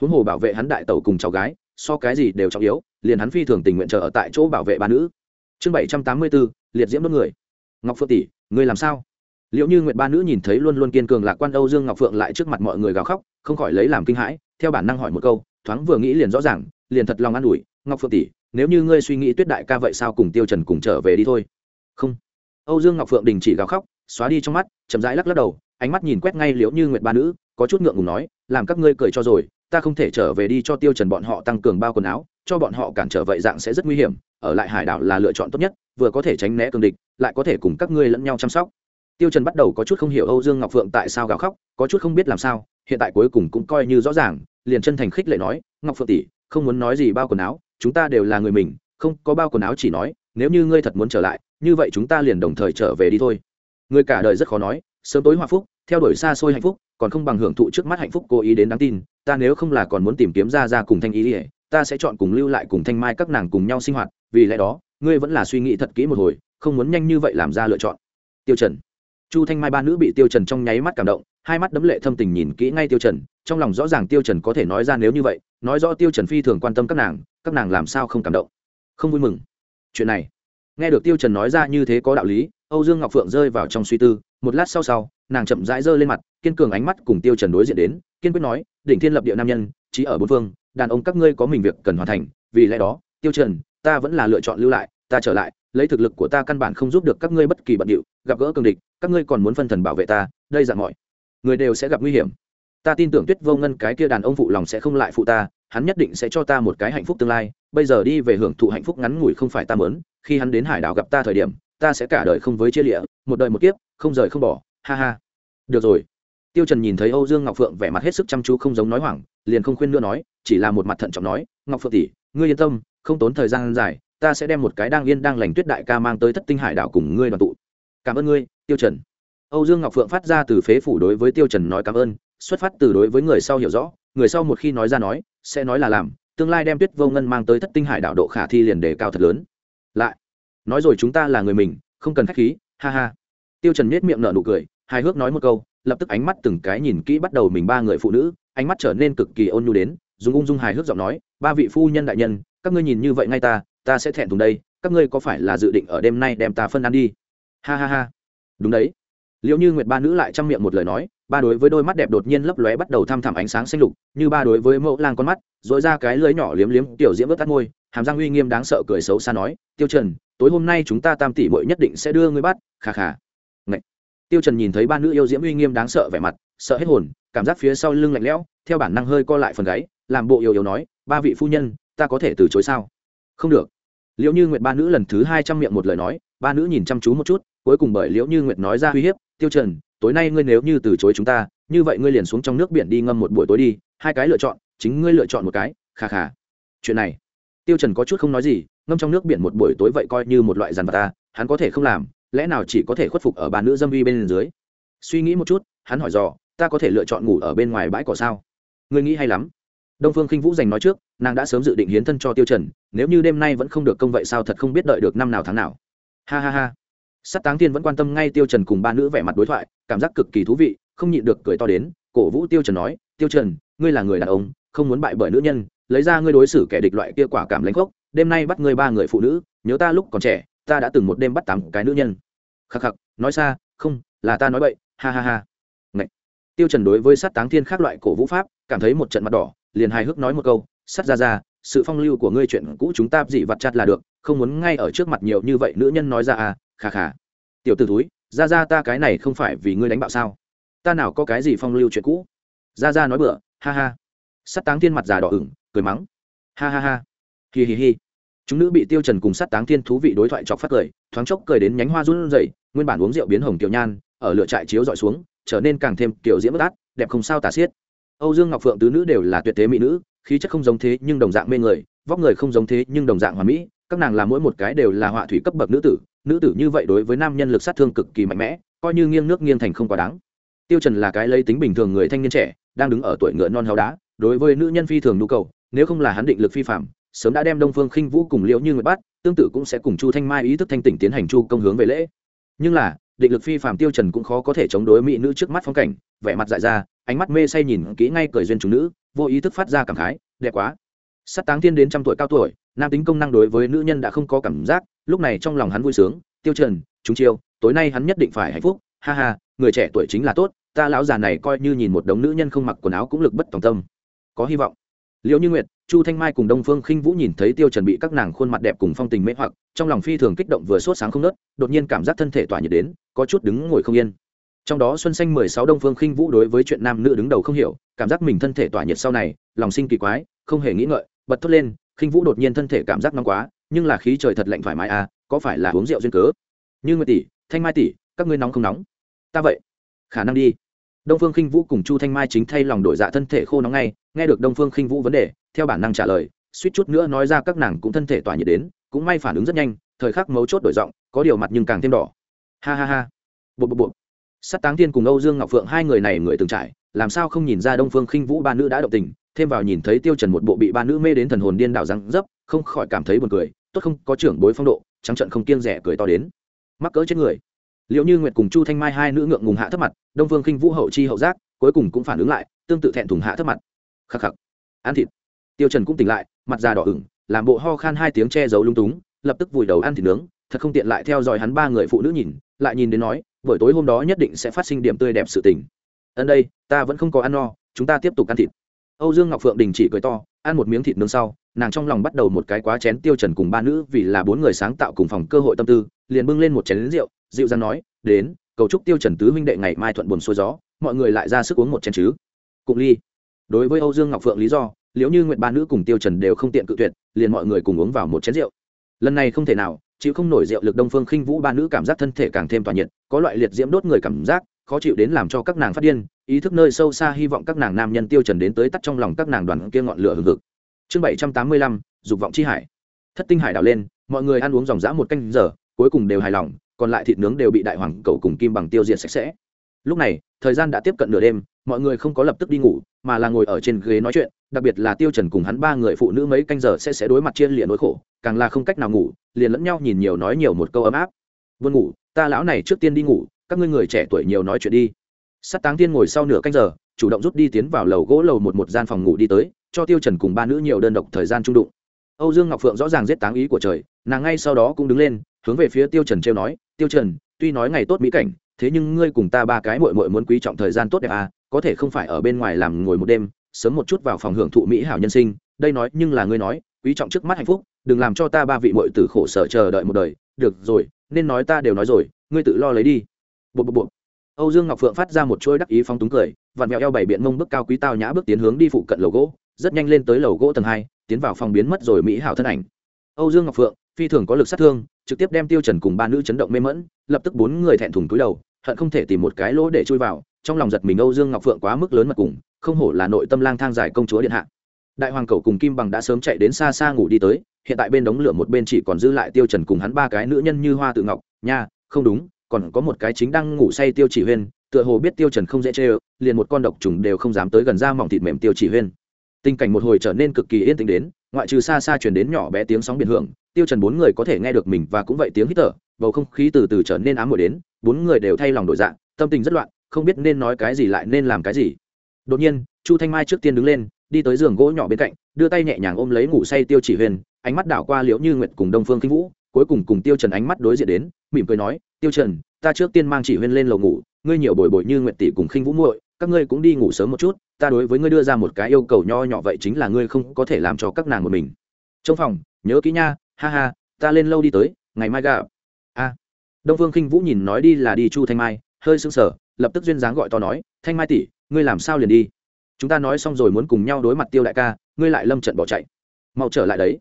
Speaker 1: Huống hồ bảo vệ hắn đại tẩu cùng cháu gái, so cái gì đều trọng yếu, liền hắn phi thường tình nguyện chờ ở tại chỗ bảo vệ ba nữ. Chương bảy trăm tám mươi bốn, liệt diễm đốt người. Ngọc phượng tỷ, ngươi làm sao? Liệu như nguyệt ba nữ nhìn thấy luôn luôn kiên cường lạc quan âu dương ngọc phượng lại trước mặt mọi người gào khóc, không khỏi lấy làm kinh hãi, theo bản năng hỏi một câu, thoáng vừa nghĩ liền rõ ràng, liền thật lòng an ủi, ngọc phượng tỷ, nếu như ngươi suy nghĩ tuyết đại ca vậy sao cùng tiêu trần cùng trở về đi thôi? Không. Âu dương ngọc phượng đình chỉ gào khóc, xóa đi trong mắt, chậm rãi lắc lắc đầu, ánh mắt nhìn quét ngay liễu như nguyệt ba nữ, có chút ngượng ngùng nói, làm các ngươi cười cho rồi, ta không thể trở về đi cho tiêu trần bọn họ tăng cường bao quần áo, cho bọn họ cản trở vậy dạng sẽ rất nguy hiểm, ở lại hải đảo là lựa chọn tốt nhất, vừa có thể tránh né cường địch, lại có thể cùng các ngươi lẫn nhau chăm sóc tiêu trần bắt đầu có chút không hiểu âu dương ngọc phượng tại sao gào khóc, có chút không biết làm sao, hiện tại cuối cùng cũng coi như rõ ràng, liền chân thành khích lệ nói, ngọc phượng tỷ, không muốn nói gì bao quần áo, chúng ta đều là người mình, không có bao quần áo chỉ nói, nếu như ngươi thật muốn trở lại, như vậy chúng ta liền đồng thời trở về đi thôi. Người cả đời rất khó nói, sớm tối hòa phúc, theo đuổi xa xôi hạnh phúc, còn không bằng hưởng thụ trước mắt hạnh phúc cố ý đến đáng tin, ta nếu không là còn muốn tìm kiếm ra ra cùng thanh ý ỉa ta sẽ chọn cùng lưu lại cùng thanh mai các nàng cùng nhau sinh hoạt, vì lẽ đó, ngươi vẫn là suy nghĩ thật kỹ một hồi, không muốn nhanh như vậy làm ra lựa chọn. Tiêu trần chu thanh mai ba nữ bị tiêu trần trong nháy mắt cảm động, hai mắt đấm lệ thâm tình nhìn kỹ ngay tiêu trần, trong lòng rõ ràng tiêu trần có thể nói ra nếu như vậy, nói rõ tiêu trần phi thường quan tâm các nàng các nàng làm sao không cảm động. Không vui mừng. Chuyện này. Nghe được tiêu trần nói ra như thế có đạo lý, âu dương ngọc phượng rơi vào trong suy tư, một lát sau sau, nàng chậm rãi rơi lên mặt, kiên cường ánh mắt cùng tiêu trần đối diện đến, kiên quyết nói, đỉnh thiên lập địa nam nhân chỉ ở bốn phương, đàn ông các ngươi có mình việc cần hoàn thành, vì lẽ đó, tiêu trần, ta vẫn là lựa chọn lưu lại, ta trở lại lấy thực lực của ta căn bản không giúp được các ngươi bất kỳ bận điệu, gặp gỡ cường địch, các ngươi còn muốn phân thần bảo vệ ta, đây dạng mọi người đều sẽ gặp nguy hiểm. Ta tin tưởng tuyết vô ngân cái kia đàn ông phụ lòng sẽ không lại phụ ta, hắn nhất định sẽ cho ta một cái hạnh phúc tương lai, bây giờ đi về hưởng thụ hạnh phúc ngắn ngủi không phải ta mớn khi hắn đến hải đảo gặp ta thời điểm, ta sẽ cả đời không với chia lịa, một đời một kiếp, không rời không bỏ, ha ha. Được rồi. Tiêu trần nhìn thấy âu dương ngọc phượng vẻ mặt hết sức chăm chú không giống nói hoảng, liền không khuyên nữa nói, chỉ là một mặt thận trọng nói, ngọc phượng tỷ, ngươi yên tâm, không tốn thời gian dài ta sẽ đem một cái đang yên đang lành tuyết đại ca mang tới thất tinh hải đảo cùng ngươi đoàn tụ. Cảm ơn ngươi, tiêu trần. Âu dương ngọc phượng phát ra từ phế phủ đối với tiêu trần nói cảm ơn, xuất phát từ đối với người sau hiểu rõ, người sau một khi nói ra nói, sẽ nói là làm, tương lai đem tuyết vô ngân mang tới thất tinh hải đảo độ khả thi liền đề cao thật lớn. Lại, nói rồi chúng ta là người mình, không cần khách khí, ha ha. Tiêu trần nét miệng nở nụ cười, hài hước nói một câu, lập tức ánh mắt từng cái nhìn kỹ bắt đầu mình ba người phụ nữ, ánh mắt trở nên cực kỳ ôn nhu đến, dùng ung dung hài hước giọng nói, ba vị phu nhân đại nhân, các ngươi nhìn như vậy ngay ta ta sẽ thẹn thùng đây, các ngươi có phải là dự định ở đêm nay đem ta phân ăn đi? Ha ha ha. Đúng đấy. Liệu như nguyệt ba nữ lại chăm miệng một lời nói, ba đối với đôi mắt đẹp đột nhiên lấp lóe bắt đầu thăm thẳm ánh sáng xanh lục, như ba đối với mẫu lang con mắt dội ra cái lưới nhỏ liếm liếm, tiểu diễm ướt tắt môi, hàm răng uy nghiêm đáng sợ cười xấu xa nói, tiêu trần, tối hôm nay chúng ta tam tỷ muội nhất định sẽ đưa ngươi bắt. Khà khà Ngậy. tiêu trần nhìn thấy ba nữ yêu diễm uy nghiêm đáng sợ vẻ mặt, sợ hết hồn, cảm giác phía sau lưng lạnh lẽo, theo bản năng hơi co lại phần gáy, làm bộ yêu yêu nói, ba vị phu nhân, ta có thể từ chối sao? Không được liễu như nguyệt ba nữ lần thứ hai trăm miệng một lời nói, ba nữ nhìn chăm chú một chút, cuối cùng bởi liễu như nguyệt nói ra uy hiếp, tiêu trần, tối nay ngươi nếu như từ chối chúng ta, như vậy ngươi liền xuống trong nước biển đi ngâm một buổi tối đi, hai cái lựa chọn, chính ngươi lựa chọn một cái khà khà chuyện này, tiêu trần có chút không nói gì, ngâm trong nước biển một buổi tối vậy coi như một loại giàn vật ta, hắn có thể không làm, lẽ nào chỉ có thể khuất phục ở bà nữ dâm vi bên dưới? Suy nghĩ một chút, hắn hỏi dò, ta có thể lựa chọn ngủ ở bên ngoài bãi cỏ sao? Ngươi nghĩ hay lắm đông phương khinh vũ dành nói trước nàng đã sớm dự định hiến thân cho tiêu trần nếu như đêm nay vẫn không được công vậy sao thật không biết đợi được năm nào tháng nào ha ha ha Sát Táng Thiên vẫn quan tâm ngay Tiêu Trần cùng ba nữ vẻ mặt đối thoại, cảm giác cực kỳ thú vị, không nhịn được cười to đến, cổ vũ Tiêu Trần nói, "Tiêu Trần, ngươi là người đàn ông, không muốn bại bởi nữ nhân, lấy ra ngươi đối xử kẻ địch loại kia quả cảm lãnh khốc, đêm nay bắt ngươi ba người phụ nữ, nhớ ta lúc còn trẻ, ta đã từng một đêm bắt tám cái nữ nhân." Khắc khắc, nói xa, không, là ta nói bậy, ha ha ha. Ngậy. Tiêu Trần đối với Sát Táng Thiên khác loại cổ vũ pháp, cảm thấy một trận mặt đỏ, liền hài hước nói một câu, "Sát ra ra, sự phong lưu của ngươi chuyện cũ chúng ta dị vặt chặt là được, không muốn ngay ở trước mặt nhiều như vậy nữ nhân nói ra à, khà khà tiểu t ử túi ra ra ta cái này không phải vì ngươi đánh bạo sao? Ta nào có cái gì phong lưu chuyện cũ? Ra ra nói bựa ha ha. Sắt táng thiên mặt già đỏ ửng cười mắng ha ha ha. Hi hi hi. Chúng nữ bị tiêu trần cùng sắt táng thiên thú vị đối thoại chọc phát cười thoáng chốc cười đến nhánh hoa run rẩy nguyên bản uống rượu biến hồng tiểu nhan ở lửa trại chiếu dọi xuống trở nên càng thêm kiểu diễm bất át đẹp không sao tả xiết âu dương ngọc phượng tứ nữ đều là tuyệt thế mỹ nữ khí chất không giống thế nhưng đồng dạng mê người vóc người không giống thế nhưng đồng dạng hoàn mỹ các nàng là mỗi một cái đều là họa thủy cấp bậc nữ tử nữ tử như vậy đối với nam nhân lực sát thương cực kỳ mạnh mẽ coi như nghiêng nước nghiêng thành không quá đáng. Tiêu trần là cái lấy tính bình thường người thanh niên trẻ đang đứng ở tuổi ngựa non héo đá đối với nữ nhân phi thường nhu cầu nếu không là hắn định lực phi phàm, sớm đã đem đông phương khinh vũ cùng liễu như Nguyệt bắt tương tự cũng sẽ cùng chu thanh mai ý thức thanh tỉnh tiến hành chu công hướng về lễ. Nhưng là định lực phi phàm tiêu trần cũng khó có thể chống đối mỹ nữ trước mắt phong cảnh vẻ mặt dại ra ánh mắt mê say nhìn kỹ ngay cười duyên chúng nữ, vô ý thức phát ra cảm khái, đẹp quá. Sắt táng thiên đến trăm tuổi cao tuổi, nam tính công năng đối với nữ nhân đã không có cảm giác, lúc này trong lòng hắn vui sướng, tiêu trần, chúng chiêu, tối nay hắn nhất định phải hạnh phúc, ha ha, người trẻ tuổi chính là tốt, ta lão già này coi như nhìn một đống nữ nhân không mặc quần áo cũng lực bất tòng tâm. Có hy vọng. Liệu như nguyệt, chu thanh mai cùng đông phương khinh vũ nhìn thấy tiêu trần bị các nàng khuôn mặt đẹp cùng phong tình mê hoặc, trong lòng phi thường kích động vừa sốt sáng không nớt, đột nhiên cảm giác thân thể tỏa nhiệt đến, có chút đứng ngồi không yên trong đó xuân xanh mười sáu đông phương khinh vũ đối với chuyện nam nữ đứng đầu không hiểu, cảm giác mình thân thể tỏa nhiệt sau này, lòng sinh kỳ quái, không hề nghĩ ngợi, bật thốt lên, khinh vũ đột nhiên thân thể cảm giác nóng quá, nhưng là khí trời thật lạnh thoải mái à có phải là uống rượu duyên cớ? Như nguyệt tỷ, thanh mai tỷ, các ngươi nóng không nóng? Ta vậy. Khả năng đi. Đông phương khinh vũ cùng chu thanh mai chính thay lòng đổi dạ thân thể khô nóng ngay, nghe được đông phương khinh vũ vấn đề, theo bản năng trả lời, suýt chút nữa nói ra các nàng cũng thân thể tỏa nhiệt đến, cũng may phản ứng rất nhanh, thời khắc mấu chốt đổi giọng, có điều mặt nhưng càng thêm đỏ. Ha ha ha. Bộ bộ bộ sắt táng thiên cùng âu dương ngọc phượng hai người này người từng trải, làm sao không nhìn ra đông phương khinh vũ ba nữ đã động tình, thêm vào nhìn thấy tiêu trần một bộ bị ba nữ mê đến thần hồn điên đảo răng dấp, không khỏi cảm thấy buồn cười, tốt không, có trưởng bối phong độ, trắng trận không kiêng rẻ cười to đến. Mắc cỡ chết người. Liệu như nguyệt cùng chu thanh mai hai nữ ngượng ngùng hạ thấp mặt, đông phương khinh vũ hậu chi hậu giác, cuối cùng cũng phản ứng lại, tương tự thẹn thùng hạ thấp mặt. Khắc khắc. Ăn thịt. Tiêu trần cũng tỉnh lại, mặt già đỏ ửng, làm bộ ho khan hai tiếng che giấu lung túng, lập tức vùi đầu ăn thịt nướng, thật không tiện lại theo dõi hắn ba người phụ nữ nhìn, lại nhìn đến nói buổi tối hôm đó nhất định sẽ phát sinh điểm tươi đẹp sự tình. Ân đây, ta vẫn không có ăn no, chúng ta tiếp tục ăn thịt. Âu dương ngọc phượng đình chỉ cười to, ăn một miếng thịt nướng sau, nàng trong lòng bắt đầu một cái quá chén tiêu trần cùng ba nữ vì là bốn người sáng tạo cùng phòng cơ hội tâm tư, liền bưng lên một chén rượu, dịu dàng nói, đến, cầu chúc tiêu trần tứ huynh đệ ngày mai thuận buồn xuôi gió, mọi người lại ra sức uống một chén chứ. Cùng ly. Đối với âu dương ngọc phượng lý do nếu như nguyện ba nữ cùng tiêu trần đều không tiện cự tuyệt, liền mọi người cùng uống vào một chén rượu. Lần này không thể nào chịu không nổi rượu lực đông phương khinh vũ ba nữ cảm giác thân thể càng thêm tỏa nhiệt, có loại liệt diễm đốt người cảm giác, khó chịu đến làm cho các nàng phát điên, ý thức nơi sâu xa hy vọng các nàng nam nhân tiêu trần đến tới tắt trong lòng các nàng đoàn kia ngọn lửa hừng hực. Chương bảy trăm tám mươi lăm, dục vọng chi hải. Thất tinh hải đảo lên, mọi người ăn uống dòng dã một canh giờ, cuối cùng đều hài lòng, còn lại thịt nướng đều bị đại hoàng cầu cùng kim bằng tiêu diệt sạch sẽ. Lúc này, thời gian đã tiếp cận nửa đêm mọi người không có lập tức đi ngủ, mà là ngồi ở trên ghế nói chuyện, đặc biệt là tiêu trần cùng hắn ba người phụ nữ mấy canh giờ sẽ sẽ đối mặt chia liền nỗi khổ, càng là không cách nào ngủ, liền lẫn nhau nhìn nhiều nói nhiều một câu ấm áp. Vương ngủ, ta lão này trước tiên đi ngủ, các ngươi người trẻ tuổi nhiều nói chuyện đi. Sát táng tiên ngồi sau nửa canh giờ, chủ động rút đi tiến vào lầu gỗ lầu một một gian phòng ngủ đi tới, cho tiêu trần cùng ba nữ nhiều đơn độc thời gian trung đụng. Âu dương ngọc phượng rõ ràng giết táng ý của trời, nàng ngay sau đó cũng đứng lên, hướng về phía tiêu trần treo nói, tiêu trần, tuy nói ngày tốt mỹ cảnh, thế nhưng ngươi cùng ta ba cái muội muội muốn quý trọng thời gian tốt đẹp à có thể không phải ở bên ngoài làm ngồi một đêm, sớm một chút vào phòng hưởng thụ mỹ hảo nhân sinh, đây nói, nhưng là ngươi nói, quý trọng trước mắt hạnh phúc, đừng làm cho ta ba vị muội tử khổ sở chờ đợi một đời, được rồi, nên nói ta đều nói rồi, ngươi tự lo lấy đi. Bộ bộ bộ âu dương ngọc phượng phát ra một chuỗi đắc ý phong túng cười, vặn mèo eo bảy biện mông bước cao quý tao nhã bước tiến hướng đi phụ cận lầu gỗ, rất nhanh lên tới lầu gỗ tầng hai, tiến vào phòng biến mất rồi mỹ hảo thân ảnh. Âu dương ngọc phượng, phi thường có lực sát thương, trực tiếp đem tiêu trần cùng ba nữ chấn động mê mẫn lập tức bốn người thẹn thùng cúi đầu, hận không thể tìm một cái lỗ để chui vào trong lòng giật mình âu dương ngọc phượng quá mức lớn mà cùng, không hổ là nội tâm lang thang dài công chúa điện hạ. Đại hoàng cầu cùng kim bằng đã sớm chạy đến xa xa ngủ đi tới, hiện tại bên đống lửa một bên chỉ còn dư lại tiêu trần cùng hắn ba cái nữ nhân như hoa tự ngọc, nha, không đúng, còn có một cái chính đang ngủ say tiêu chỉ huyên, tựa hồ biết tiêu trần không dễ chơi, liền một con độc trùng đều không dám tới gần ra mỏng thịt mềm tiêu chỉ huyên. Tình cảnh một hồi trở nên cực kỳ yên tĩnh đến, ngoại trừ xa xa truyền đến nhỏ bé tiếng sóng biển hưởng, tiêu trần bốn người có thể nghe được mình và cũng vậy tiếng hít thở, bầu không khí từ từ trở nên ám muội đến, bốn người đều thay lòng đổi dạng tâm tình rất loạn không biết nên nói cái gì lại nên làm cái gì. Đột nhiên, chu thanh mai trước tiên đứng lên, đi tới giường gỗ nhỏ bên cạnh, đưa tay nhẹ nhàng ôm lấy ngủ say tiêu chỉ huyền, ánh mắt đảo qua liễu như nguyệt cùng đông phương kinh vũ, cuối cùng cùng tiêu trần ánh mắt đối diện đến, mỉm cười nói, tiêu trần, ta trước tiên mang chỉ huyên lên lầu ngủ, ngươi nhiều bồi bồi như nguyệt tỷ cùng khinh vũ muội, các ngươi cũng đi ngủ sớm một chút, ta đối với ngươi đưa ra một cái yêu cầu nho nhỏ vậy chính là ngươi không có thể làm cho các nàng một mình. Trong phòng, nhớ kỹ nha, ha ha, ta lên lâu đi tới, ngày mai gặp. A. Đông phương khinh vũ nhìn nói đi là đi chu thanh mai, hơi sững sờ lập tức duyên dáng gọi to nói, thanh mai tỷ, ngươi làm sao liền đi? Chúng ta nói xong rồi muốn cùng nhau đối mặt tiêu đại ca, ngươi lại lâm trận bỏ chạy. Mau trở lại đấy.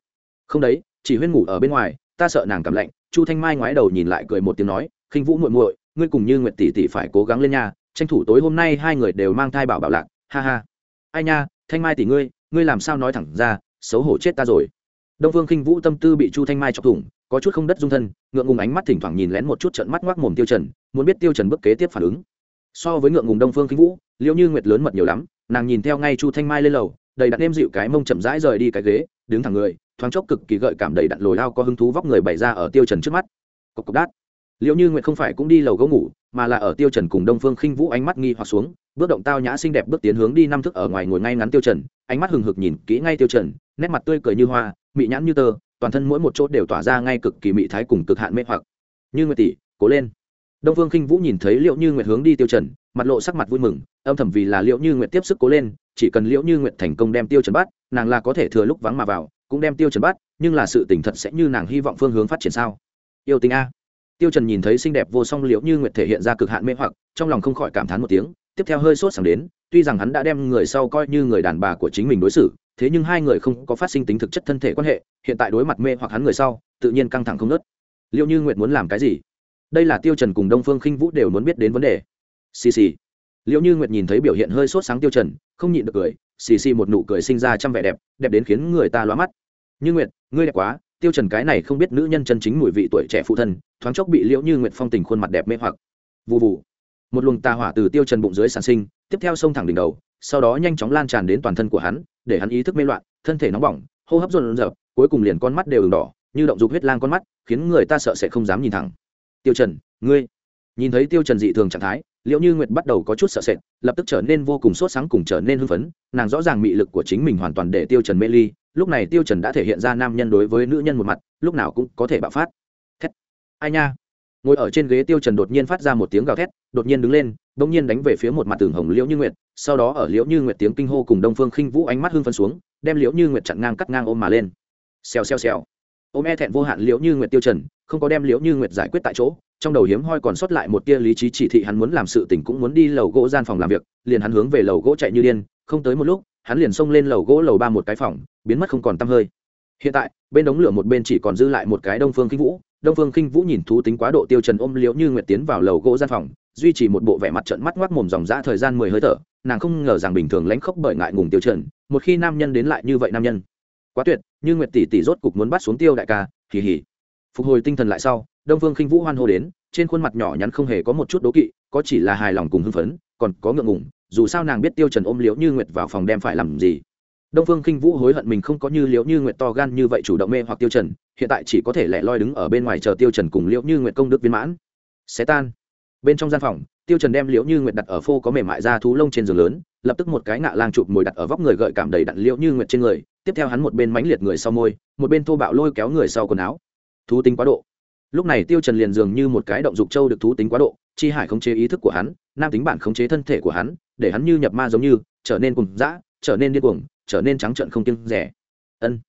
Speaker 1: Không đấy, chỉ huyên ngủ ở bên ngoài, ta sợ nàng cảm lạnh. Chu thanh mai ngoái đầu nhìn lại cười một tiếng nói, khinh vũ muội muội, ngươi cùng như nguyệt tỷ tỷ phải cố gắng lên nha, tranh thủ tối hôm nay hai người đều mang thai bảo bảo lạc, ha ha. Ai nha, thanh mai tỷ ngươi ngươi làm sao nói thẳng ra, xấu hổ chết ta rồi. Đông phương khinh vũ tâm tư bị chu thanh mai chọc thủng, có chút không đất dung thân, ngượng ngùng ánh mắt thỉnh thoảng nhìn lén một chút trận mắt ngoác mồm tiêu trần, muốn biết tiêu trần bước kế tiếp phản ứng so với ngượng ngùng đông phương khinh vũ, liễu như nguyệt lớn mật nhiều lắm, nàng nhìn theo ngay chu thanh mai lên lầu, đầy đặn êm dịu cái mông chậm rãi rời đi cái ghế, đứng thẳng người, thoáng chốc cực kỳ gợi cảm đầy đặn lồi lao có hứng thú vóc người bày ra ở tiêu trần trước mắt. Cộc cộc đát. Liễu như nguyệt không phải cũng đi lầu gấu ngủ, mà là ở tiêu trần cùng đông phương khinh vũ ánh mắt nghi hoặc xuống, bước động tao nhã xinh đẹp bước tiến hướng đi năm thức ở ngoài ngồi ngay ngắn tiêu trần, ánh mắt hừng hực nhìn kỹ ngay tiêu trần, nét mặt tươi cười như hoa, mị nhãn như tơ, toàn thân mỗi một chỗ đều tỏa ra ngay cực kỳ mị thái cùng cực hạn mê hoặc. Như nguyệt tỷ, cố lên đông phương khinh vũ nhìn thấy liễu như nguyệt hướng đi tiêu trần, mặt lộ sắc mặt vui mừng, âm thầm vì là liễu như nguyệt tiếp sức cố lên, chỉ cần liễu như nguyệt thành công đem tiêu trần bắt, nàng là có thể thừa lúc vắng mà vào, cũng đem tiêu trần bắt, nhưng là sự tình thật sẽ như nàng hy vọng phương hướng phát triển sao? Yêu tình a. Tiêu trần nhìn thấy xinh đẹp vô song liễu như nguyệt thể hiện ra cực hạn mê hoặc, trong lòng không khỏi cảm thán một tiếng, tiếp theo hơi sốt sắng đến, tuy rằng hắn đã đem người sau coi như người đàn bà của chính mình đối xử, thế nhưng hai người không có phát sinh tính thực chất thân thể quan hệ, hiện tại đối mặt mê hoặc hắn người sau, tự nhiên căng thẳng không nớt liễu như nguyệt muốn làm cái gì? Đây là tiêu trần cùng đông phương khinh vũ đều muốn biết đến vấn đề. Xì xì. Liễu như nguyệt nhìn thấy biểu hiện hơi sốt sáng tiêu trần, không nhịn được cười, xì xì một nụ cười sinh ra trăm vẻ đẹp đẹp đến khiến người ta lóa mắt. Như nguyệt, ngươi đẹp quá, tiêu trần cái này không biết nữ nhân chân chính mùi vị tuổi trẻ phụ thân, thoáng chốc bị liễu như nguyệt phong tình khuôn mặt đẹp mê hoặc. Vù vù. Một luồng tà hỏa từ tiêu trần bụng dưới sản sinh, tiếp theo xông thẳng đỉnh đầu, sau đó nhanh chóng lan tràn đến toàn thân của hắn, để hắn ý thức mê loạn, thân thể nóng bỏng, hô hấp dồn dập cuối cùng liền con mắt đều ửng đỏ, như động dục huyết lang con mắt, khiến người ta sợ sẽ không dám nhìn thẳng tiêu trần, ngươi. Nhìn thấy tiêu trần dị thường trạng thái liệu như nguyệt bắt đầu có chút sợ sệt, lập tức trở nên vô cùng sốt sáng cùng trở nên hưng phấn, nàng rõ ràng mị lực của chính mình hoàn toàn để tiêu trần mê ly, lúc này tiêu trần đã thể hiện ra nam nhân đối với nữ nhân một mặt, lúc nào cũng có thể bạo phát. Thét. Ai nha? Ngồi ở trên ghế tiêu trần đột nhiên phát ra một tiếng gào thét, đột nhiên đứng lên đột nhiên đánh về phía một mặt tường hồng liễu như nguyệt, sau đó ở liễu như nguyệt tiếng kinh hô cùng đông phương khinh vũ ánh mắt hưng phấn xuống, đem liễu như nguyệt chặn ngang cắt ngang ôm mà lên. Xèo xèo xèo ôm e thẹn vô hạn liễu như nguyệt tiêu trần, không có đem liễu như nguyệt giải quyết tại chỗ, trong đầu hiếm hoi còn sót lại một tia lý trí chỉ thị hắn muốn làm sự tình cũng muốn đi lầu gỗ gian phòng làm việc, liền hắn hướng về lầu gỗ chạy như điên, không tới một lúc, hắn liền xông lên lầu gỗ lầu ba một cái phòng, biến mất không còn tăm hơi. Hiện tại, bên đống lửa một bên chỉ còn dư lại một cái đông phương kinh vũ, đông phương kinh vũ nhìn thú tính quá độ tiêu trần ôm liễu như nguyệt tiến vào lầu gỗ gian phòng, duy trì một bộ vẻ mặt trợn mắt ngoác mồm dòng dã thời gian mười hơi thở, nàng không ngờ rằng bình thường lãnh khốc bởi ngại ngùng tiêu trần, một khi nam nhân đến lại như vậy nam nhân quá tuyệt, như nguyệt tỷ tỷ rốt cục muốn bắt xuống tiêu đại ca, hì hì. Phục hồi tinh thần lại sau, đông phương khinh vũ hoan hô đến, trên khuôn mặt nhỏ nhắn không hề có một chút đố kỵ, có chỉ là hài lòng cùng hưng phấn, còn có ngượng ngùng, dù sao nàng biết tiêu trần ôm liễu như nguyệt vào phòng đem phải làm gì. Đông phương khinh vũ hối hận mình không có như liễu như nguyệt to gan như vậy chủ động mê hoặc tiêu trần, hiện tại chỉ có thể lẻ loi đứng ở bên ngoài chờ tiêu trần cùng liễu như nguyệt công đức viên mãn. Xé tan. Bên trong gian phòng, tiêu trần đem liễu như nguyệt đặt ở phô có mềm mại da thú lông trên giường lớn lập tức một cái ngạ lang chụp mồi đặt ở vóc người gợi cảm đầy đặn liễu như nguyệt trên người, tiếp theo hắn một bên mánh liệt người sau môi, một bên thô bạo lôi kéo người sau quần áo. Thú tính quá độ. Lúc này tiêu trần liền dường như một cái động dục châu được thú tính quá độ, chi hải khống chế ý thức của hắn, nam tính bản khống chế thân thể của hắn, để hắn như nhập ma giống như, trở nên cùng dã, trở nên điên cuồng, trở nên trắng trợn không kiêng rẻ. Ân.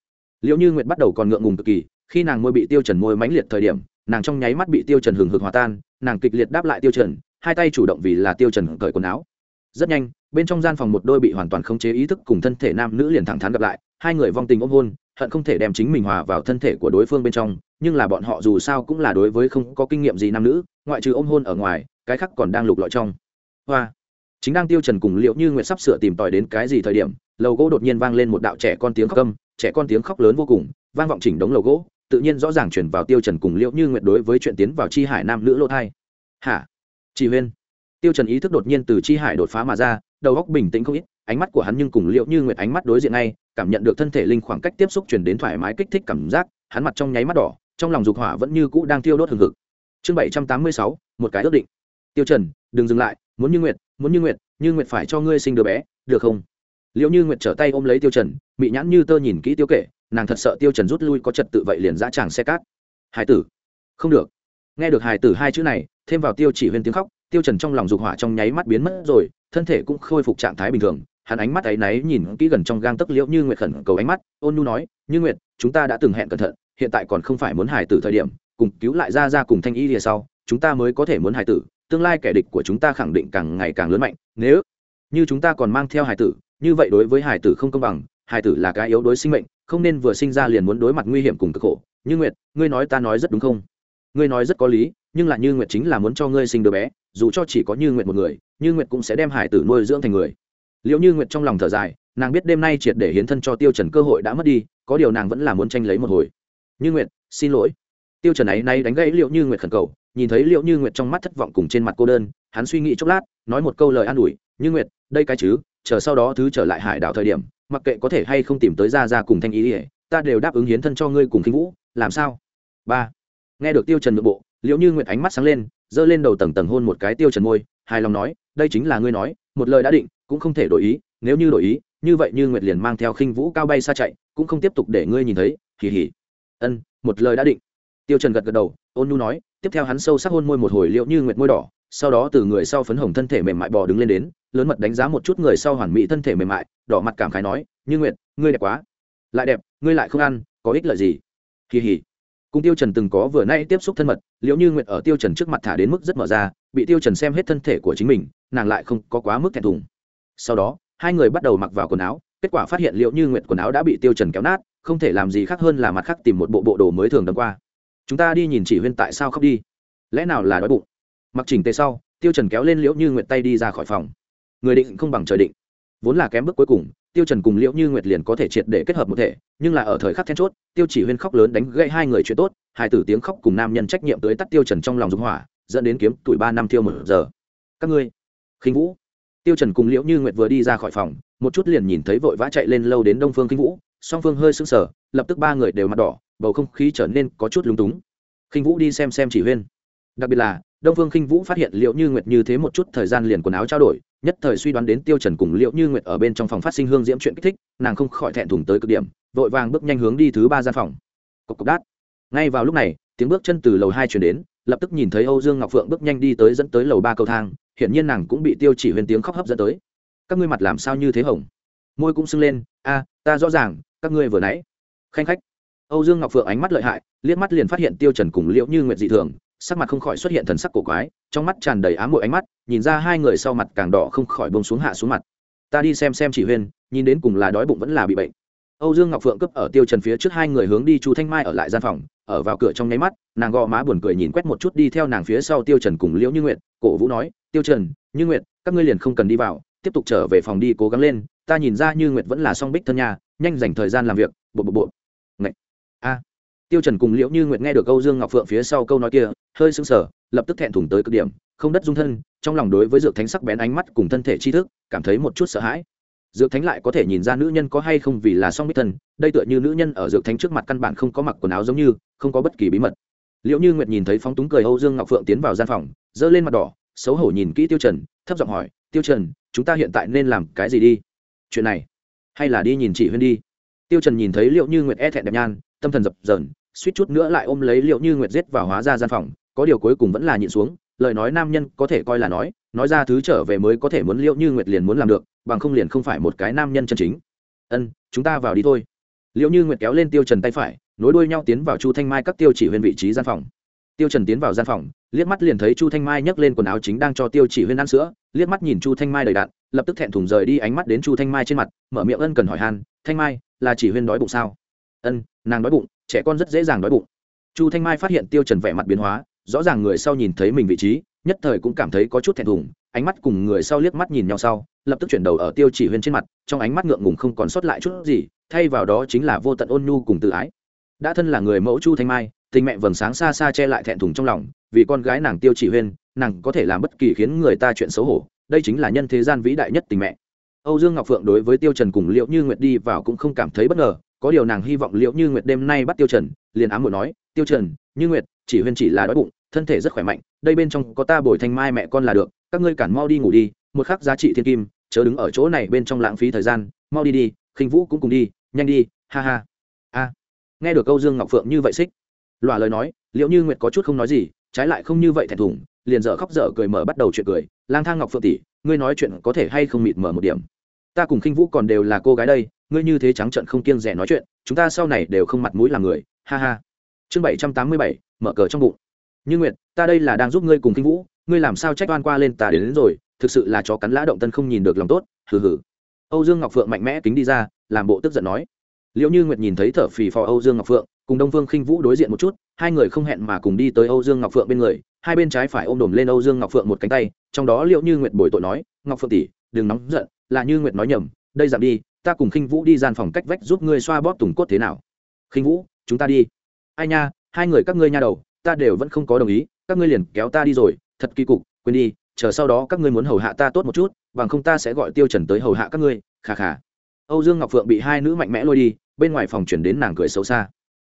Speaker 1: Liễu như nguyệt bắt đầu còn ngượng ngùng cực kỳ, khi nàng môi bị tiêu trần môi mãnh liệt thời điểm, nàng trong nháy mắt bị tiêu trần hừng hực hòa tan, nàng kịch liệt đáp lại tiêu trần, hai tay chủ động vì là tiêu trần cởi quần áo rất nhanh, bên trong gian phòng một đôi bị hoàn toàn khống chế ý thức cùng thân thể nam nữ liền thẳng thắn gặp lại, hai người vong tình ôm hôn, hận không thể đem chính mình hòa vào thân thể của đối phương bên trong, nhưng là bọn họ dù sao cũng là đối với không có kinh nghiệm gì nam nữ, ngoại trừ ôm hôn ở ngoài, cái khác còn đang lục lọi trong. Hoa, chính đang tiêu trần cùng liệu như nguyệt sắp sửa tìm tòi đến cái gì thời điểm, lầu gỗ đột nhiên vang lên một đạo trẻ con tiếng khóc câm trẻ con tiếng khóc lớn vô cùng, vang vọng chỉnh đống lầu gỗ, tự nhiên rõ ràng chuyển vào tiêu trần cùng liệu như nguyệt đối với chuyện tiến vào chi hải nam nữ lô thai. Hả? Chỉ huyên tiêu trần ý thức đột nhiên từ chi hải đột phá mà ra, đầu óc bình tĩnh không ít, ánh mắt của hắn nhưng cùng liệu như nguyệt ánh mắt đối diện ngay, cảm nhận được thân thể linh khoảng cách tiếp xúc truyền đến thoải mái kích thích cảm giác, hắn mặt trong nháy mắt đỏ, trong lòng dục hỏa vẫn như cũ đang tiêu đốt hừng hực. Chương bảy trăm tám mươi sáu, một cái ước định. Tiêu trần, đừng dừng lại, muốn như nguyệt, muốn như nguyệt như nguyệt phải cho ngươi sinh đứa bé, được không? Liệu như nguyệt trở tay ôm lấy tiêu trần bị nhãn như tơ nhìn kỹ tiêu kể, nàng thật sợ tiêu trần rút lui có trật tự vậy liền dã tràng xe cát. Hải tử. Không được. Nghe được hải tử hai chữ này, thêm vào tiêu chỉ huyên tiếng khóc tiêu trần trong lòng dục hỏa trong nháy mắt biến mất rồi, thân thể cũng khôi phục trạng thái bình thường, hắn ánh mắt ấy náy nhìn kỹ gần trong gang tấc liễu như nguyệt khẩn cầu ánh mắt, ôn nhu nói, như nguyệt, chúng ta đã từng hẹn cẩn thận, hiện tại còn không phải muốn hài tử thời điểm, cùng cứu lại ra ra cùng thanh y lìa sau, chúng ta mới có thể muốn hài tử, tương lai kẻ địch của chúng ta khẳng định càng ngày càng lớn mạnh, nếu như chúng ta còn mang theo hài tử, như vậy đối với hài tử không công bằng, hài tử là cái yếu đối sinh mệnh, không nên vừa sinh ra liền muốn đối mặt nguy hiểm cùng cực khổ. Như nguyệt, ngươi nói ta nói rất đúng không? Ngươi nói rất có lý, nhưng là như nguyệt chính là muốn cho ngươi sinh đứa bé dù cho chỉ có như nguyệt một người, như nguyệt cũng sẽ đem hải tử nuôi dưỡng thành người. Liệu như nguyệt trong lòng thở dài, nàng biết đêm nay triệt để hiến thân cho tiêu trần cơ hội đã mất đi, có điều nàng vẫn là muốn tranh lấy một hồi. Như nguyệt xin lỗi. Tiêu trần ấy nay đánh gãy liệu như nguyệt khẩn cầu, nhìn thấy liệu như nguyệt trong mắt thất vọng cùng trên mặt cô đơn, hắn suy nghĩ chốc lát, nói một câu lời an ủi, như nguyệt, đây cái chứ, chờ sau đó thứ trở lại hải đảo thời điểm, mặc kệ có thể hay không tìm tới ra ra cùng thanh ý ỉa ta đều đáp ứng hiến thân cho ngươi cùng khinh vũ, làm sao? Ba. Nghe được tiêu trần nội bộ, liệu như nguyệt ánh mắt sáng lên giơ lên đầu tầng tầng hôn một cái tiêu trần môi, hài lòng nói, đây chính là ngươi nói, một lời đã định, cũng không thể đổi ý, nếu như đổi ý, như vậy như nguyệt liền mang theo khinh vũ cao bay xa chạy, cũng không tiếp tục để ngươi nhìn thấy, hì hì. Ân, một lời đã định. Tiêu trần gật gật đầu, ôn nhu nói, tiếp theo hắn sâu sắc hôn môi một hồi liệu như nguyệt môi đỏ, sau đó từ người sau phấn hồng thân thể mềm mại bò đứng lên đến, lớn mật đánh giá một chút người sau hoàn mỹ thân thể mềm mại, đỏ mặt cảm khái nói, như nguyệt, ngươi đẹp quá. Lại đẹp, ngươi lại không ăn, có ích lợi gì? Kỳ hỉ cùng tiêu trần từng có vừa nay tiếp xúc thân mật, Liễu như nguyệt ở tiêu trần trước mặt thả đến mức rất mở ra, bị tiêu trần xem hết thân thể của chính mình, nàng lại không có quá mức thẹn thùng. Sau đó, hai người bắt đầu mặc vào quần áo, kết quả phát hiện Liễu như nguyệt quần áo đã bị tiêu trần kéo nát, không thể làm gì khác hơn là mặt khác tìm một bộ bộ đồ mới thường đâm qua. Chúng ta đi nhìn chỉ huyên tại sao khóc đi? Lẽ nào là đói bụng? Mặc chỉnh tề sau, tiêu trần kéo lên liễu như nguyệt tay đi ra khỏi phòng. Người định không bằng trời định. Vốn là kém bước cuối cùng tiêu trần cùng liễu như nguyệt liền có thể triệt để kết hợp một thể, nhưng là ở thời khắc then chốt, tiêu chỉ huyên khóc lớn đánh gãy hai người chuyện tốt, hai tử tiếng khóc cùng nam nhân trách nhiệm tới tắt tiêu trần trong lòng dung hỏa, dẫn đến kiếm tuổi ba năm tiêu một giờ. Các ngươi, khinh vũ. Tiêu trần cùng liễu như nguyệt vừa đi ra khỏi phòng, một chút liền nhìn thấy vội vã chạy lên lâu đến đông phương khinh vũ, song phương hơi sững sờ, lập tức ba người đều mặt đỏ, bầu không khí trở nên có chút lúng túng. Khinh vũ đi xem xem chỉ huyên. Đặc biệt là đông phương khinh vũ phát hiện liệu như nguyệt như thế một chút thời gian liền quần áo trao đổi, nhất thời suy đoán đến tiêu trần cùng liệu như nguyệt ở bên trong phòng phát sinh hương diễm chuyện kích thích, nàng không khỏi thẹn thùng tới cực điểm, vội vàng bước nhanh hướng đi thứ ba gian phòng. Cộc cộc đát. Ngay vào lúc này, tiếng bước chân từ lầu hai truyền đến, lập tức nhìn thấy âu dương ngọc phượng bước nhanh đi tới dẫn tới lầu ba cầu thang, hiển nhiên nàng cũng bị tiêu chỉ huyền tiếng khóc hấp dẫn tới. Các ngươi mặt làm sao như thế hồng? Môi cũng sưng lên, a, ta rõ ràng, các ngươi vừa nãy. Khanh khách. Âu dương ngọc phượng ánh mắt lợi hại, liếc mắt liền phát hiện tiêu trần cùng liễu như nguyệt dị thường sắc mặt không khỏi xuất hiện thần sắc cổ quái, trong mắt tràn đầy ám mội ánh mắt, nhìn ra hai người sau mặt càng đỏ không khỏi bông xuống hạ xuống mặt. Ta đi xem xem chỉ huyên, nhìn đến cùng là đói bụng vẫn là bị bệnh. Âu dương ngọc phượng cấp ở tiêu trần phía trước hai người hướng đi chu thanh mai ở lại gian phòng, ở vào cửa trong nháy mắt, nàng gò má buồn cười nhìn quét một chút đi theo nàng phía sau tiêu trần cùng liễu như nguyệt, cổ vũ nói, tiêu trần, như nguyệt, các ngươi liền không cần đi vào, tiếp tục trở về phòng đi cố gắng lên, ta nhìn ra như nguyệt vẫn là song bích thân nhà nhanh dành thời gian làm việc, bộ bộ bộ. Ngậy. a tiêu trần cùng liễu như nguyệt nghe được câu dương ngọc phượng phía sau câu nói kia, hơi sững sờ, lập tức thẹn thùng tới cực điểm, không đất dung thân, trong lòng đối với dược thánh sắc bén ánh mắt cùng thân thể tri thức, cảm thấy một chút sợ hãi. Dược thánh lại có thể nhìn ra nữ nhân có hay không vì là song bích thân, đây tựa như nữ nhân ở dược thánh trước mặt căn bản không có mặc quần áo giống như, không có bất kỳ bí mật. Liễu như nguyệt nhìn thấy phóng túng cười âu dương ngọc phượng tiến vào gian phòng, giơ lên mặt đỏ, xấu hổ nhìn kỹ tiêu trần, thấp giọng hỏi, tiêu trần, chúng ta hiện tại nên làm cái gì đi? Chuyện này, hay là đi nhìn chị huyên đi? Tiêu trần nhìn thấy liễu như nguyệt e thẹn đẹp nhan, tâm thần dập dờn suýt chút nữa lại ôm lấy liệu như nguyệt giết vào hóa ra gian phòng, có điều cuối cùng vẫn là nhịn xuống, lời nói nam nhân có thể coi là nói nói ra thứ trở về mới có thể muốn liệu như nguyệt liền muốn làm được, bằng không liền không phải một cái nam nhân chân chính. Ân, chúng ta vào đi thôi. Liệu như nguyệt kéo lên tiêu trần tay phải, nối đuôi nhau tiến vào chu thanh mai các tiêu chỉ huyên vị trí gian phòng. Tiêu trần tiến vào gian phòng, liếc mắt liền thấy chu thanh mai nhấc lên quần áo chính đang cho tiêu chỉ huyên ăn sữa, liếc mắt nhìn chu thanh mai đầy đạn, lập tức thẹn thùng rời đi ánh mắt đến chu thanh mai trên mặt, mở miệng ân cần hỏi han, thanh mai, là chỉ huyên đói bụng sao? Ân, nàng đói bụng trẻ con rất dễ dàng đói bụng. Chu thanh mai phát hiện tiêu trần vẻ mặt biến hóa, rõ ràng người sau nhìn thấy mình vị trí, nhất thời cũng cảm thấy có chút thẹn thùng, ánh mắt cùng người sau liếc mắt nhìn nhau sau, lập tức chuyển đầu ở tiêu chỉ huyên trên mặt, trong ánh mắt ngượng ngùng không còn sót lại chút gì, thay vào đó chính là vô tận ôn nhu cùng tự ái. Đã thân là người mẫu chu thanh mai, tình mẹ vầng sáng xa xa che lại thẹn thùng trong lòng, vì con gái nàng tiêu chỉ huyên, nàng có thể làm bất kỳ khiến người ta chuyện xấu hổ, đây chính là nhân thế gian vĩ đại nhất tình mẹ. Âu dương ngọc phượng đối với tiêu trần cùng liệu như nguyệt đi vào cũng không cảm thấy bất ngờ có điều nàng hy vọng liệu như nguyệt đêm nay bắt tiêu trần, liền ám muội nói, tiêu trần, như nguyệt, chỉ huyên chỉ là đói bụng, thân thể rất khỏe mạnh, đây bên trong có ta bồi thanh mai mẹ con là được, các ngươi cản mau đi ngủ đi, một khắc giá trị thiên kim, chớ đứng ở chỗ này bên trong lãng phí thời gian, mau đi đi, khinh vũ cũng cùng đi, nhanh đi, ha ha. A. Nghe được câu dương ngọc phượng như vậy xích loa lời nói, liệu như nguyệt có chút không nói gì, trái lại không như vậy thẹn thùng, liền dở khóc dở cười mở bắt đầu chuyện cười. Lang thang ngọc phượng tỷ, ngươi nói chuyện có thể hay không mịt mở một điểm? Ta cùng khinh vũ còn đều là cô gái đây ngươi như thế trắng trận không kiêng rẻ nói chuyện chúng ta sau này đều không mặt mũi làm người ha ha. Chương bảy trăm tám mươi bảy mở cờ trong bụng. Như nguyệt ta đây là đang giúp ngươi cùng khinh vũ ngươi làm sao trách oan qua lên ta đến, đến rồi thực sự là chó cắn lã động tân không nhìn được lòng tốt hừ hừ. Âu dương ngọc phượng mạnh mẽ kính đi ra làm bộ tức giận nói. Liệu như nguyệt nhìn thấy thở phì phò âu dương ngọc phượng cùng đông Vương khinh vũ đối diện một chút hai người không hẹn mà cùng đi tới âu dương ngọc phượng bên người hai bên trái phải ôm đồm lên âu dương ngọc phượng một cánh tay trong đó liệu như nguyệt bồi tội nói ngọc phượng tỷ đừng nóng giận là như nguyệt nói nhầm, đây giảm đi, ta cùng khinh vũ đi gian phòng cách vách giúp ngươi xoa bóp tùng cốt thế nào? Khinh vũ, chúng ta đi. Ai nha, hai người các ngươi nha đầu, ta đều vẫn không có đồng ý, các ngươi liền kéo ta đi rồi, thật kỳ cục, quên đi, chờ sau đó các ngươi muốn hầu hạ ta tốt một chút, bằng không ta sẽ gọi tiêu trần tới hầu hạ các ngươi khà khà âu dương ngọc phượng bị hai nữ mạnh mẽ lôi đi, bên ngoài phòng chuyển đến nàng cười xấu xa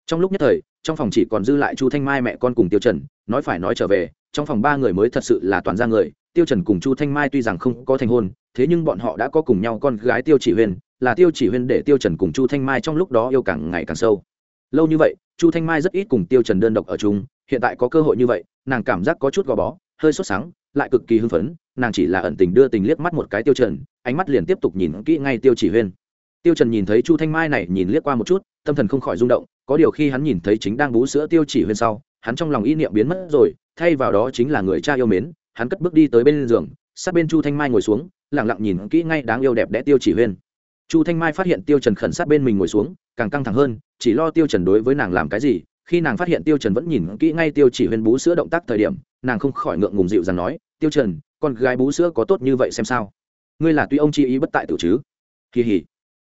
Speaker 1: trong lúc nhất thời, trong phòng chỉ còn dư lại chu thanh mai mẹ con cùng tiêu trần, nói phải nói trở về, trong phòng ba người mới thật sự là toàn ra người, tiêu trần cùng chu thanh mai tuy rằng không có thành hôn, thế nhưng bọn họ đã có cùng nhau con gái tiêu chỉ huyên, là tiêu chỉ huyên để tiêu trần cùng chu thanh mai trong lúc đó yêu càng ngày càng sâu. Lâu như vậy, chu thanh mai rất ít cùng tiêu trần đơn độc ở chung, hiện tại có cơ hội như vậy, nàng cảm giác có chút gò bó, hơi sốt sáng lại cực kỳ hưng phấn, nàng chỉ là ẩn tình đưa tình liếc mắt một cái tiêu trần, ánh mắt liền tiếp tục nhìn kỹ ngay tiêu chỉ huyên. Tiêu trần nhìn thấy chu thanh mai này nhìn liếc qua một chút, tâm thần không khỏi rung động có điều khi hắn nhìn thấy chính đang bú sữa tiêu chỉ huyên sau, hắn trong lòng ý niệm biến mất rồi, thay vào đó chính là người cha yêu mến, hắn cất bước đi tới bên giường, sát bên chu thanh mai ngồi xuống, lặng lặng nhìn kỹ ngay đáng yêu đẹp đẽ tiêu chỉ huyên. Chu thanh mai phát hiện tiêu trần khẩn sát bên mình ngồi xuống, càng căng thẳng hơn, chỉ lo tiêu trần đối với nàng làm cái gì, khi nàng phát hiện tiêu trần vẫn nhìn kỹ ngay tiêu chỉ huyên bú sữa động tác thời điểm, nàng không khỏi ngượng ngùng dịu dàng nói, tiêu trần, con gái bú sữa có tốt như vậy xem sao? Ngươi là tuy ông chi ý bất tại tiểu chứ? Kỳ hỉ.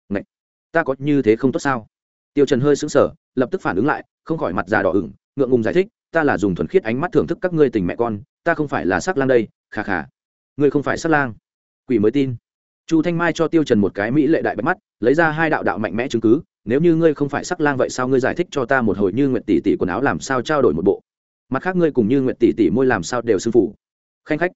Speaker 1: Ngậy! ta có như thế không tốt sao? Tiêu trần hơi sững sờ lập tức phản ứng lại, không khỏi mặt già đỏ ửng, ngượng ngùng giải thích, ta là dùng thuần khiết ánh mắt thưởng thức các ngươi tình mẹ con, ta không phải là sắc lang đây khà khà ngươi không phải sắc lang. Quỷ mới tin. Chu thanh mai cho tiêu trần một cái mỹ lệ đại bạch mắt, lấy ra hai đạo đạo mạnh mẽ chứng cứ, nếu như ngươi không phải sắc lang vậy sao ngươi giải thích cho ta một hồi như nguyệt tỷ tỷ quần áo làm sao trao đổi một bộ? Mặt khác ngươi cùng như nguyệt tỷ tỷ môi làm sao đều sư phụ khanh khách.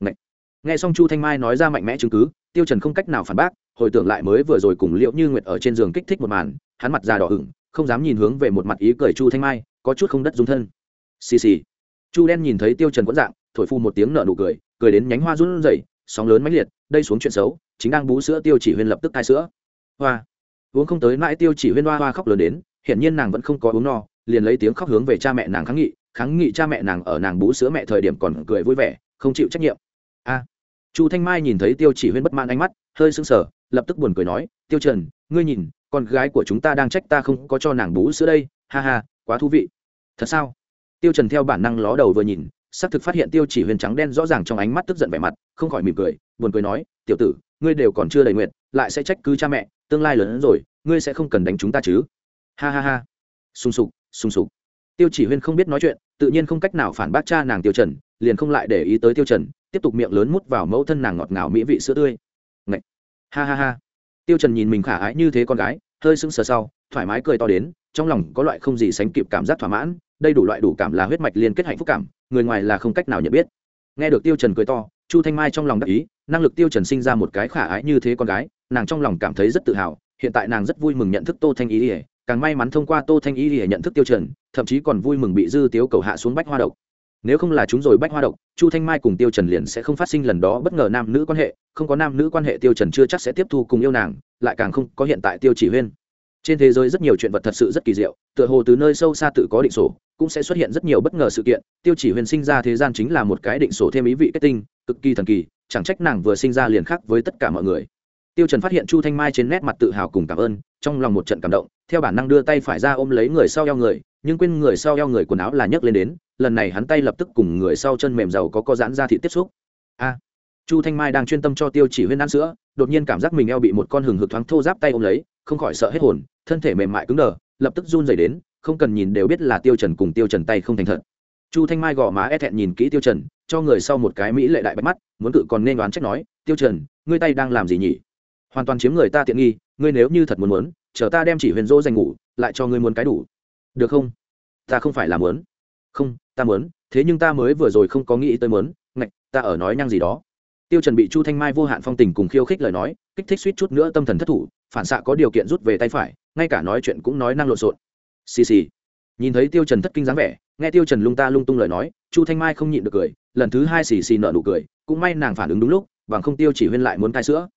Speaker 1: Ngậy. nghe xong chu thanh mai nói ra mạnh mẽ chứng cứ, tiêu trần không cách nào phản bác, hồi tưởng lại mới vừa rồi cùng liệu như nguyệt ở trên giường kích thích một màn, hắn mặt già đỏ ửng không dám nhìn hướng về một mặt ý cười chu thanh mai, có chút không đất dung thân. Xì xì. Chu đen nhìn thấy tiêu trần quẫn dạng, thổi phu một tiếng nở nụ cười cười đến nhánh hoa run rẩy, sóng lớn mãnh liệt, đây xuống chuyện xấu, chính đang bú sữa tiêu chỉ huyên lập tức thai sữa. Hoa. Uống không tới mãi tiêu chỉ huyên hoa hoa khóc lớn đến hiện nhiên nàng vẫn không có uống no, liền lấy tiếng khóc hướng về cha mẹ nàng kháng nghị kháng nghị cha mẹ nàng ở nàng bú sữa mẹ thời điểm còn cười vui vẻ, không chịu trách nhiệm. A. Chu thanh mai nhìn thấy tiêu chỉ huyên bất mãn ánh mắt, hơi sững sờ, lập tức buồn cười nói, tiêu trần, ngươi nhìn con gái của chúng ta đang trách ta không có cho nàng bú sữa đây, ha ha, quá thú vị. Thật sao? Tiêu trần theo bản năng ló đầu vừa nhìn, xác thực phát hiện tiêu chỉ huyền trắng đen rõ ràng trong ánh mắt tức giận vẻ mặt, không khỏi mỉm cười, buồn cười nói, tiểu tử, ngươi đều còn chưa đầy nguyện, lại sẽ trách cứ cha mẹ, tương lai lớn hơn rồi, ngươi sẽ không cần đánh chúng ta chứ. Ha ha ha. Sung sục sung sục. Tiêu chỉ huyên không biết nói chuyện, tự nhiên không cách nào phản bác cha nàng tiêu trần, liền không lại để ý tới tiêu trần, tiếp tục miệng lớn mút vào mẫu thân nàng ngọt ngào mỹ vị sữa tươi. Ngậy! ha ha ha tiêu trần nhìn mình khả ái như thế con gái, hơi sững sờ sau, thoải mái cười to đến, trong lòng có loại không gì sánh kịp cảm giác thỏa mãn, đây đủ loại đủ cảm là huyết mạch liên kết hạnh phúc cảm, người ngoài là không cách nào nhận biết. Nghe được tiêu trần cười to, chu thanh mai trong lòng đắc ý, năng lực tiêu trần sinh ra một cái khả ái như thế con gái, nàng trong lòng cảm thấy rất tự hào, hiện tại nàng rất vui mừng nhận thức tô thanh ý ỉa càng may mắn thông qua tô thanh ý ỉa nhận thức tiêu trần, thậm chí còn vui mừng bị dư tiếu cầu hạ xuống bách hoa độc nếu không là chúng rồi bách hoa độc, chu thanh mai cùng tiêu trần liền sẽ không phát sinh lần đó bất ngờ nam nữ quan hệ, không có nam nữ quan hệ tiêu trần chưa chắc sẽ tiếp thu cùng yêu nàng, lại càng không có hiện tại tiêu chỉ huyên. Trên thế giới rất nhiều chuyện vật thật sự rất kỳ diệu, tựa hồ từ nơi sâu xa tự có định sổ, cũng sẽ xuất hiện rất nhiều bất ngờ sự kiện. Tiêu chỉ huyền sinh ra thế gian chính là một cái định sổ thêm ý vị kết tinh, cực kỳ thần kỳ, chẳng trách nàng vừa sinh ra liền khác với tất cả mọi người. Tiêu trần phát hiện chu thanh mai trên nét mặt tự hào cùng cảm ơn, trong lòng một trận cảm động, theo bản năng đưa tay phải ra ôm lấy người sau eo người nhưng quên người sau eo người quần áo là nhấc lên đến, lần này hắn tay lập tức cùng người sau chân mềm dầu có co giãn ra thị tiếp xúc. A. Chu thanh mai đang chuyên tâm cho tiêu chỉ huyên ăn sữa, đột nhiên cảm giác mình eo bị một con hừng hực thoáng thô giáp tay ôm lấy, không khỏi sợ hết hồn, thân thể mềm mại cứng đờ, lập tức run rẩy đến, không cần nhìn đều biết là tiêu trần cùng tiêu trần tay không thành thật. Chu thanh mai gò má e thẹn nhìn kỹ tiêu trần, cho người sau một cái mỹ lệ đại bạch mắt, muốn cự còn nên đoán trách nói, tiêu trần, ngươi tay đang làm gì nhỉ? Hoàn toàn chiếm người ta tiện nghi, ngươi nếu như thật muốn muốn, chờ ta đem chỉ huyền dỗ dành ngủ, lại cho ngươi muốn cái đủ được không? Ta không phải là muốn. Không, ta muốn. Thế nhưng ta mới vừa rồi không có nghĩ tới muốn. Ngạch, ta ở nói nhăng gì đó. Tiêu trần bị chu thanh mai vô hạn phong tình cùng khiêu khích lời nói, kích thích suýt chút nữa tâm thần thất thủ, phản xạ có điều kiện rút về tay phải, ngay cả nói chuyện cũng nói năng lộn xộn. Xì xì. Nhìn thấy tiêu trần thất kinh dáng vẻ, nghe tiêu trần lung ta lung tung lời nói, chu thanh mai không nhịn được cười, lần thứ hai xì xì nở nụ cười, cũng may nàng phản ứng đúng lúc, bằng không tiêu chỉ huyên lại muốn cai sữa.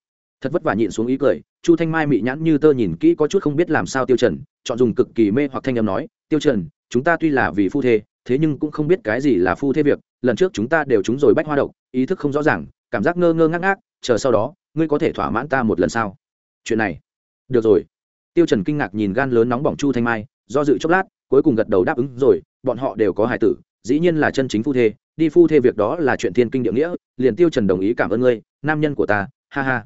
Speaker 1: Thật vất vả nhịn xuống ý cười chu thanh mai mị nhãn như tơ nhìn kỹ có chút không biết làm sao tiêu trần, chọn dùng cực kỳ mê hoặc thanh âm nói, tiêu trần, chúng ta tuy là vì phu thê, thế nhưng cũng không biết cái gì là phu thê việc, lần trước chúng ta đều trúng rồi bách hoa độc, ý thức không rõ ràng, cảm giác ngơ ngơ ngác ngác, chờ sau đó, ngươi có thể thỏa mãn ta một lần sao? Chuyện này, được rồi. Tiêu trần kinh ngạc nhìn gan lớn nóng bỏng chu thanh mai, do dự chốc lát, cuối cùng gật đầu đáp ứng rồi, bọn họ đều có hài tử, dĩ nhiên là chân chính phu thê, đi phu thê việc đó là chuyện thiên kinh địa nghĩa, liền tiêu trần đồng ý cảm ơn ngươi, nam nhân của ta, ha ha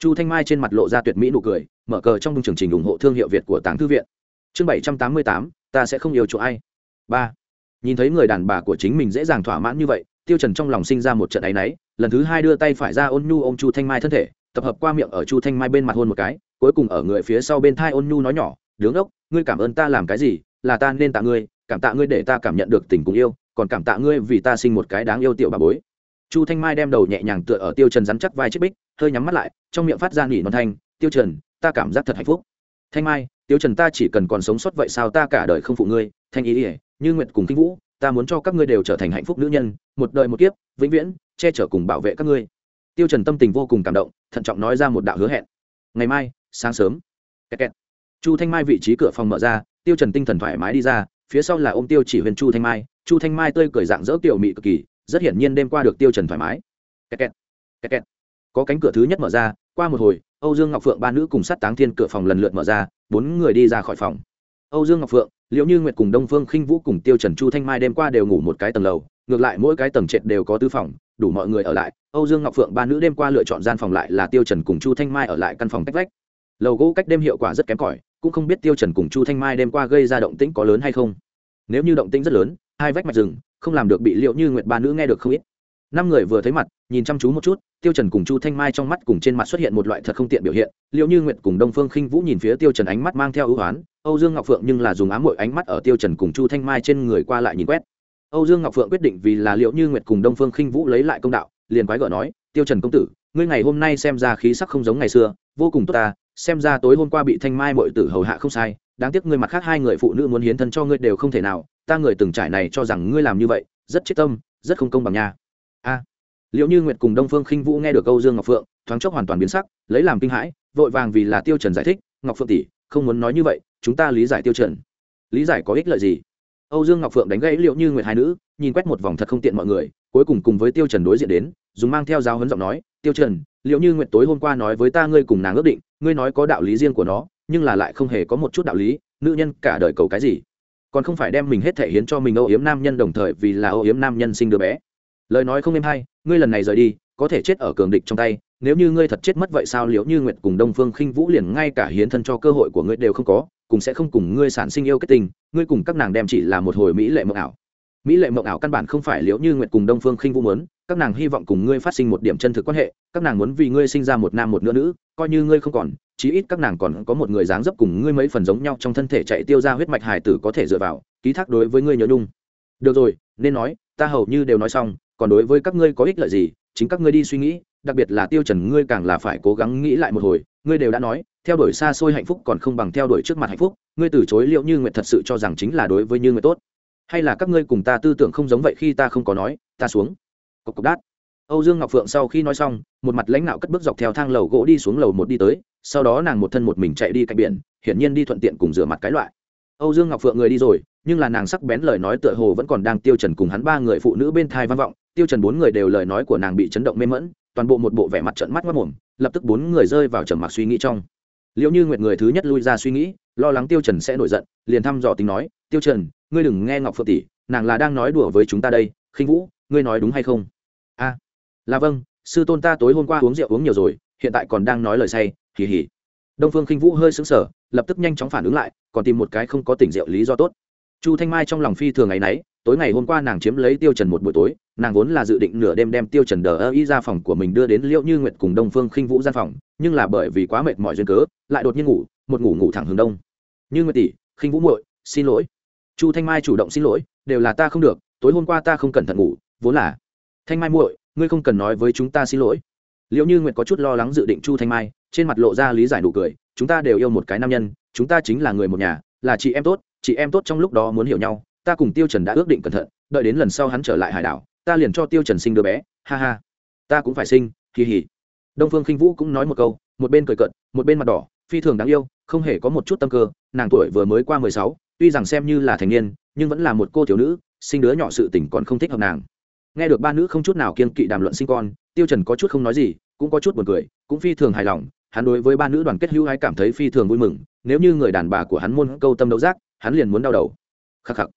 Speaker 1: chu thanh mai trên mặt lộ ra tuyệt mỹ nụ cười, mở cờ trong chương trình ủng hộ thương hiệu việt của tàng thư viện. Chương bảy trăm tám mươi tám, ta sẽ không yêu chỗ ai. Ba. Nhìn thấy người đàn bà của chính mình dễ dàng thỏa mãn như vậy, tiêu trần trong lòng sinh ra một trận áy náy, lần thứ hai đưa tay phải ra ôn nhu ôm chu thanh mai thân thể, tập hợp qua miệng ở chu thanh mai bên mặt hôn một cái, cuối cùng ở người phía sau bên thai ôn nhu nói nhỏ, đứng ốc, ngươi cảm ơn ta làm cái gì, là ta nên tạ ngươi, cảm tạ ngươi để ta cảm nhận được tình cùng yêu, còn cảm tạ ngươi vì ta sinh một cái đáng yêu tiểu bà bối. Chu thanh mai đem đầu nhẹ nhàng tựa ở tiêu trần rắn chắc vai chiếc bích hơi nhắm mắt lại, trong miệng phát ra nỉ non thanh, tiêu trần, ta cảm giác thật hạnh phúc thanh mai, tiêu trần ta chỉ cần còn sống sót vậy sao ta cả đời không phụ ngươi, thanh ý ỉa như nguyệt cùng kinh vũ, ta muốn cho các ngươi đều trở thành hạnh phúc nữ nhân, một đời một kiếp, vĩnh viễn, che chở cùng bảo vệ các ngươi tiêu trần tâm tình vô cùng cảm động, thận trọng nói ra một đạo hứa hẹn ngày mai, sáng sớm kẹt kẹt. chu thanh mai vị trí cửa phòng mở ra, tiêu trần tinh thần thoải mái đi ra, phía sau là ôm tiêu chỉ huyền chu thanh mai, chu thanh mai tươi cười dạng dỡ tiểu mị cực kỳ, rất hiển nhiên đêm qua được tiêu trần thoải mái kẹt kẹt. Kẹt kẹt có cánh cửa thứ nhất mở ra, qua một hồi, âu dương ngọc phượng ba nữ cùng sát táng thiên cửa phòng lần lượt mở ra, bốn người đi ra khỏi phòng. Âu dương ngọc phượng liệu như nguyệt cùng đông phương khinh vũ cùng tiêu trần chu thanh mai đêm qua đều ngủ một cái tầng lầu, ngược lại mỗi cái tầng trệt đều có tư phòng, đủ mọi người ở lại. Âu dương ngọc phượng ba nữ đêm qua lựa chọn gian phòng lại là tiêu trần cùng chu thanh mai ở lại căn phòng cách vách. Lầu gỗ cách đêm hiệu quả rất kém cỏi, cũng không biết tiêu trần cùng chu thanh mai đêm qua gây ra động tĩnh có lớn hay không. Nếu như động tĩnh rất lớn, hai vách mạch rừng, không làm được bị liệu như nguyệt ba nữ nghe được không ít năm người vừa thấy mặt, nhìn chăm chú một chút, tiêu trần cùng chu thanh mai trong mắt cùng trên mặt xuất hiện một loại thật không tiện biểu hiện, liệu như nguyệt cùng đông phương khinh vũ nhìn phía tiêu trần ánh mắt mang theo ưu ái âu dương ngọc phượng nhưng là dùng ám muội ánh mắt ở tiêu trần cùng chu thanh mai trên người qua lại nhìn quét. Âu dương ngọc phượng quyết định vì là liệu như nguyệt cùng đông phương khinh vũ lấy lại công đạo, liền quái gở nói, tiêu trần công tử, ngươi ngày hôm nay xem ra khí sắc không giống ngày xưa, vô cùng tốt ta, xem ra tối hôm qua bị thanh mai muội tử hầu hạ không sai, đáng tiếc ngươi mặt khác hai người phụ nữ muốn hiến thân cho ngươi đều không thể nào, ta người từng trải này cho rằng ngươi làm như vậy, rất chết tâm, rất không công bằng nha a liệu như nguyệt cùng đông phương khinh vũ nghe được câu dương ngọc phượng, thoáng chốc hoàn toàn biến sắc, lấy làm kinh hãi, vội vàng vì là tiêu trần giải thích, ngọc phượng tỷ, không muốn nói như vậy, chúng ta lý giải tiêu trần. Lý giải có ích lợi gì? Âu dương ngọc phượng đánh gãy liệu như nguyệt hai nữ, nhìn quét một vòng thật không tiện mọi người, cuối cùng cùng với tiêu trần đối diện đến, dùng mang theo giáo huấn giọng nói, tiêu trần, liệu như nguyệt tối hôm qua nói với ta ngươi cùng nàng ước định, ngươi nói có đạo lý riêng của nó, nhưng là lại không hề có một chút đạo lý, nữ nhân cả đời cầu cái gì? Còn không phải đem mình hết thể hiến cho mình âu yếm nam nhân đồng thời vì là âu yếm nam nhân sinh đứa bé lời nói không êm hay, ngươi lần này rời đi, có thể chết ở cường địch trong tay, nếu như ngươi thật chết mất vậy sao liệu như nguyệt cùng đông phương khinh vũ liền ngay cả hiến thân cho cơ hội của ngươi đều không có, cùng sẽ không cùng ngươi sản sinh yêu kết tình, ngươi cùng các nàng đem chỉ là một hồi mỹ lệ mộng ảo. Mỹ lệ mộng ảo căn bản không phải liệu như nguyệt cùng đông phương khinh vũ muốn, các nàng hy vọng cùng ngươi phát sinh một điểm chân thực quan hệ, các nàng muốn vì ngươi sinh ra một nam một nữ nữ, coi như ngươi không còn, chí ít các nàng còn có một người dáng dấp cùng ngươi mấy phần giống nhau trong thân thể chạy tiêu ra huyết mạch hài tử có thể dựa vào, ký thác đối với ngươi nhớ nhung. Được rồi, nên nói, ta hầu như đều nói xong còn đối với các ngươi có ích lợi gì, chính các ngươi đi suy nghĩ, đặc biệt là tiêu trần ngươi càng là phải cố gắng nghĩ lại một hồi, ngươi đều đã nói, theo đuổi xa xôi hạnh phúc còn không bằng theo đuổi trước mặt hạnh phúc, ngươi từ chối liệu như nguyện thật sự cho rằng chính là đối với như nguyện tốt. Hay là các ngươi cùng ta tư tưởng không giống vậy khi ta không có nói, ta xuống. Cộc cộc đát. Âu dương ngọc phượng sau khi nói xong, một mặt lãnh nạo cất bước dọc theo thang lầu gỗ đi xuống lầu một đi tới, sau đó nàng một thân một mình chạy đi cạnh biển, hiển nhiên đi thuận tiện cùng rửa mặt cái loại. Âu dương ngọc phượng người đi rồi, nhưng là nàng sắc bén lời nói tựa hồ vẫn còn đang tiêu trần cùng hắn ba người phụ nữ bên thai vang vọng tiêu trần bốn người đều lời nói của nàng bị chấn động mê mẫn toàn bộ một bộ vẻ mặt trợn mắt mắt mồm lập tức bốn người rơi vào trầm mặc suy nghĩ trong. Liệu như nguyệt người thứ nhất lui ra suy nghĩ, lo lắng tiêu trần sẽ nổi giận, liền thăm dò tính nói, tiêu trần, ngươi đừng nghe ngọc phượng tỷ, nàng là đang nói đùa với chúng ta đây, khinh vũ, ngươi nói đúng hay không? A, là vâng sư tôn ta tối hôm qua uống rượu uống nhiều rồi, hiện tại còn đang nói lời say, hì hì. Đông phương khinh vũ hơi sững sờ, lập tức nhanh chóng phản ứng lại, còn tìm một cái không có tỉnh rượu lý do tốt chu thanh mai trong lòng phi thường ngày nấy tối ngày hôm qua nàng chiếm lấy tiêu trần một buổi tối, nàng vốn là dự định nửa đêm đem tiêu trần đờ ơ y ra phòng của mình đưa đến liễu như nguyệt cùng đông phương khinh vũ gian phòng, nhưng là bởi vì quá mệt mỏi duyên cớ, lại đột nhiên ngủ, một ngủ ngủ thẳng hướng đông. Như nguyệt tỷ, khinh vũ muội, xin lỗi. Chu thanh mai chủ động xin lỗi, đều là ta không được, tối hôm qua ta không cẩn thận ngủ, vốn là. Thanh mai muội, ngươi không cần nói với chúng ta xin lỗi. Liễu như nguyệt có chút lo lắng dự định chu thanh mai, trên mặt lộ ra lý giải nụ cười, chúng ta đều yêu một cái nam nhân, chúng ta chính là người một nhà, là chị em tốt chị em tốt trong lúc đó muốn hiểu nhau ta cùng tiêu trần đã ước định cẩn thận đợi đến lần sau hắn trở lại hải đảo ta liền cho tiêu trần sinh đứa bé ha ha. Ta cũng phải sinh kỳ hỉ đông phương khinh vũ cũng nói một câu một bên cười cận một bên mặt đỏ phi thường đáng yêu không hề có một chút tâm cơ nàng tuổi vừa mới qua mười sáu, tuy rằng xem như là thành niên nhưng vẫn là một cô thiếu nữ sinh đứa nhỏ sự tình còn không thích hợp nàng. Nghe được ba nữ không chút nào kiên kỵ đàm luận sinh con tiêu trần có chút không nói gì cũng có chút buồn cười cũng phi thường hài lòng hắn đối với ba nữ đoàn kết hữu ái cảm thấy phi thường vui mừng nếu như người đàn bà của hắn môn câu tâm đấu giác hắn liền muốn đau đầu. Khắc khắc.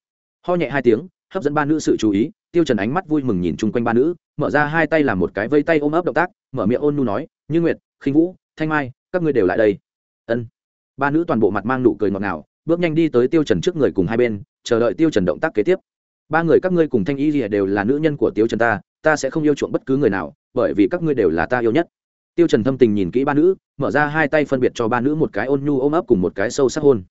Speaker 1: Ho nhẹ hai tiếng, hấp dẫn ba nữ sự chú ý, tiêu trần ánh mắt vui mừng nhìn chung quanh ba nữ, mở ra hai tay làm một cái vây tay ôm ấp động tác, mở miệng ôn nu nói, như nguyệt, khinh vũ, thanh mai, các ngươi đều lại đây. Ân. Ba nữ toàn bộ mặt mang nụ cười ngọt ngào, bước nhanh đi tới tiêu trần trước người cùng hai bên, chờ đợi tiêu trần động tác kế tiếp. Ba người các ngươi cùng thanh y lìa đều là nữ nhân của tiêu trần ta ta sẽ không yêu chuộng bất cứ người nào, bởi vì các ngươi đều là ta yêu nhất. Tiêu trần thâm tình nhìn kỹ ba nữ, mở ra hai tay phân biệt cho ba nữ một cái ôn nhu ôm ấp cùng một cái sâu sắc hôn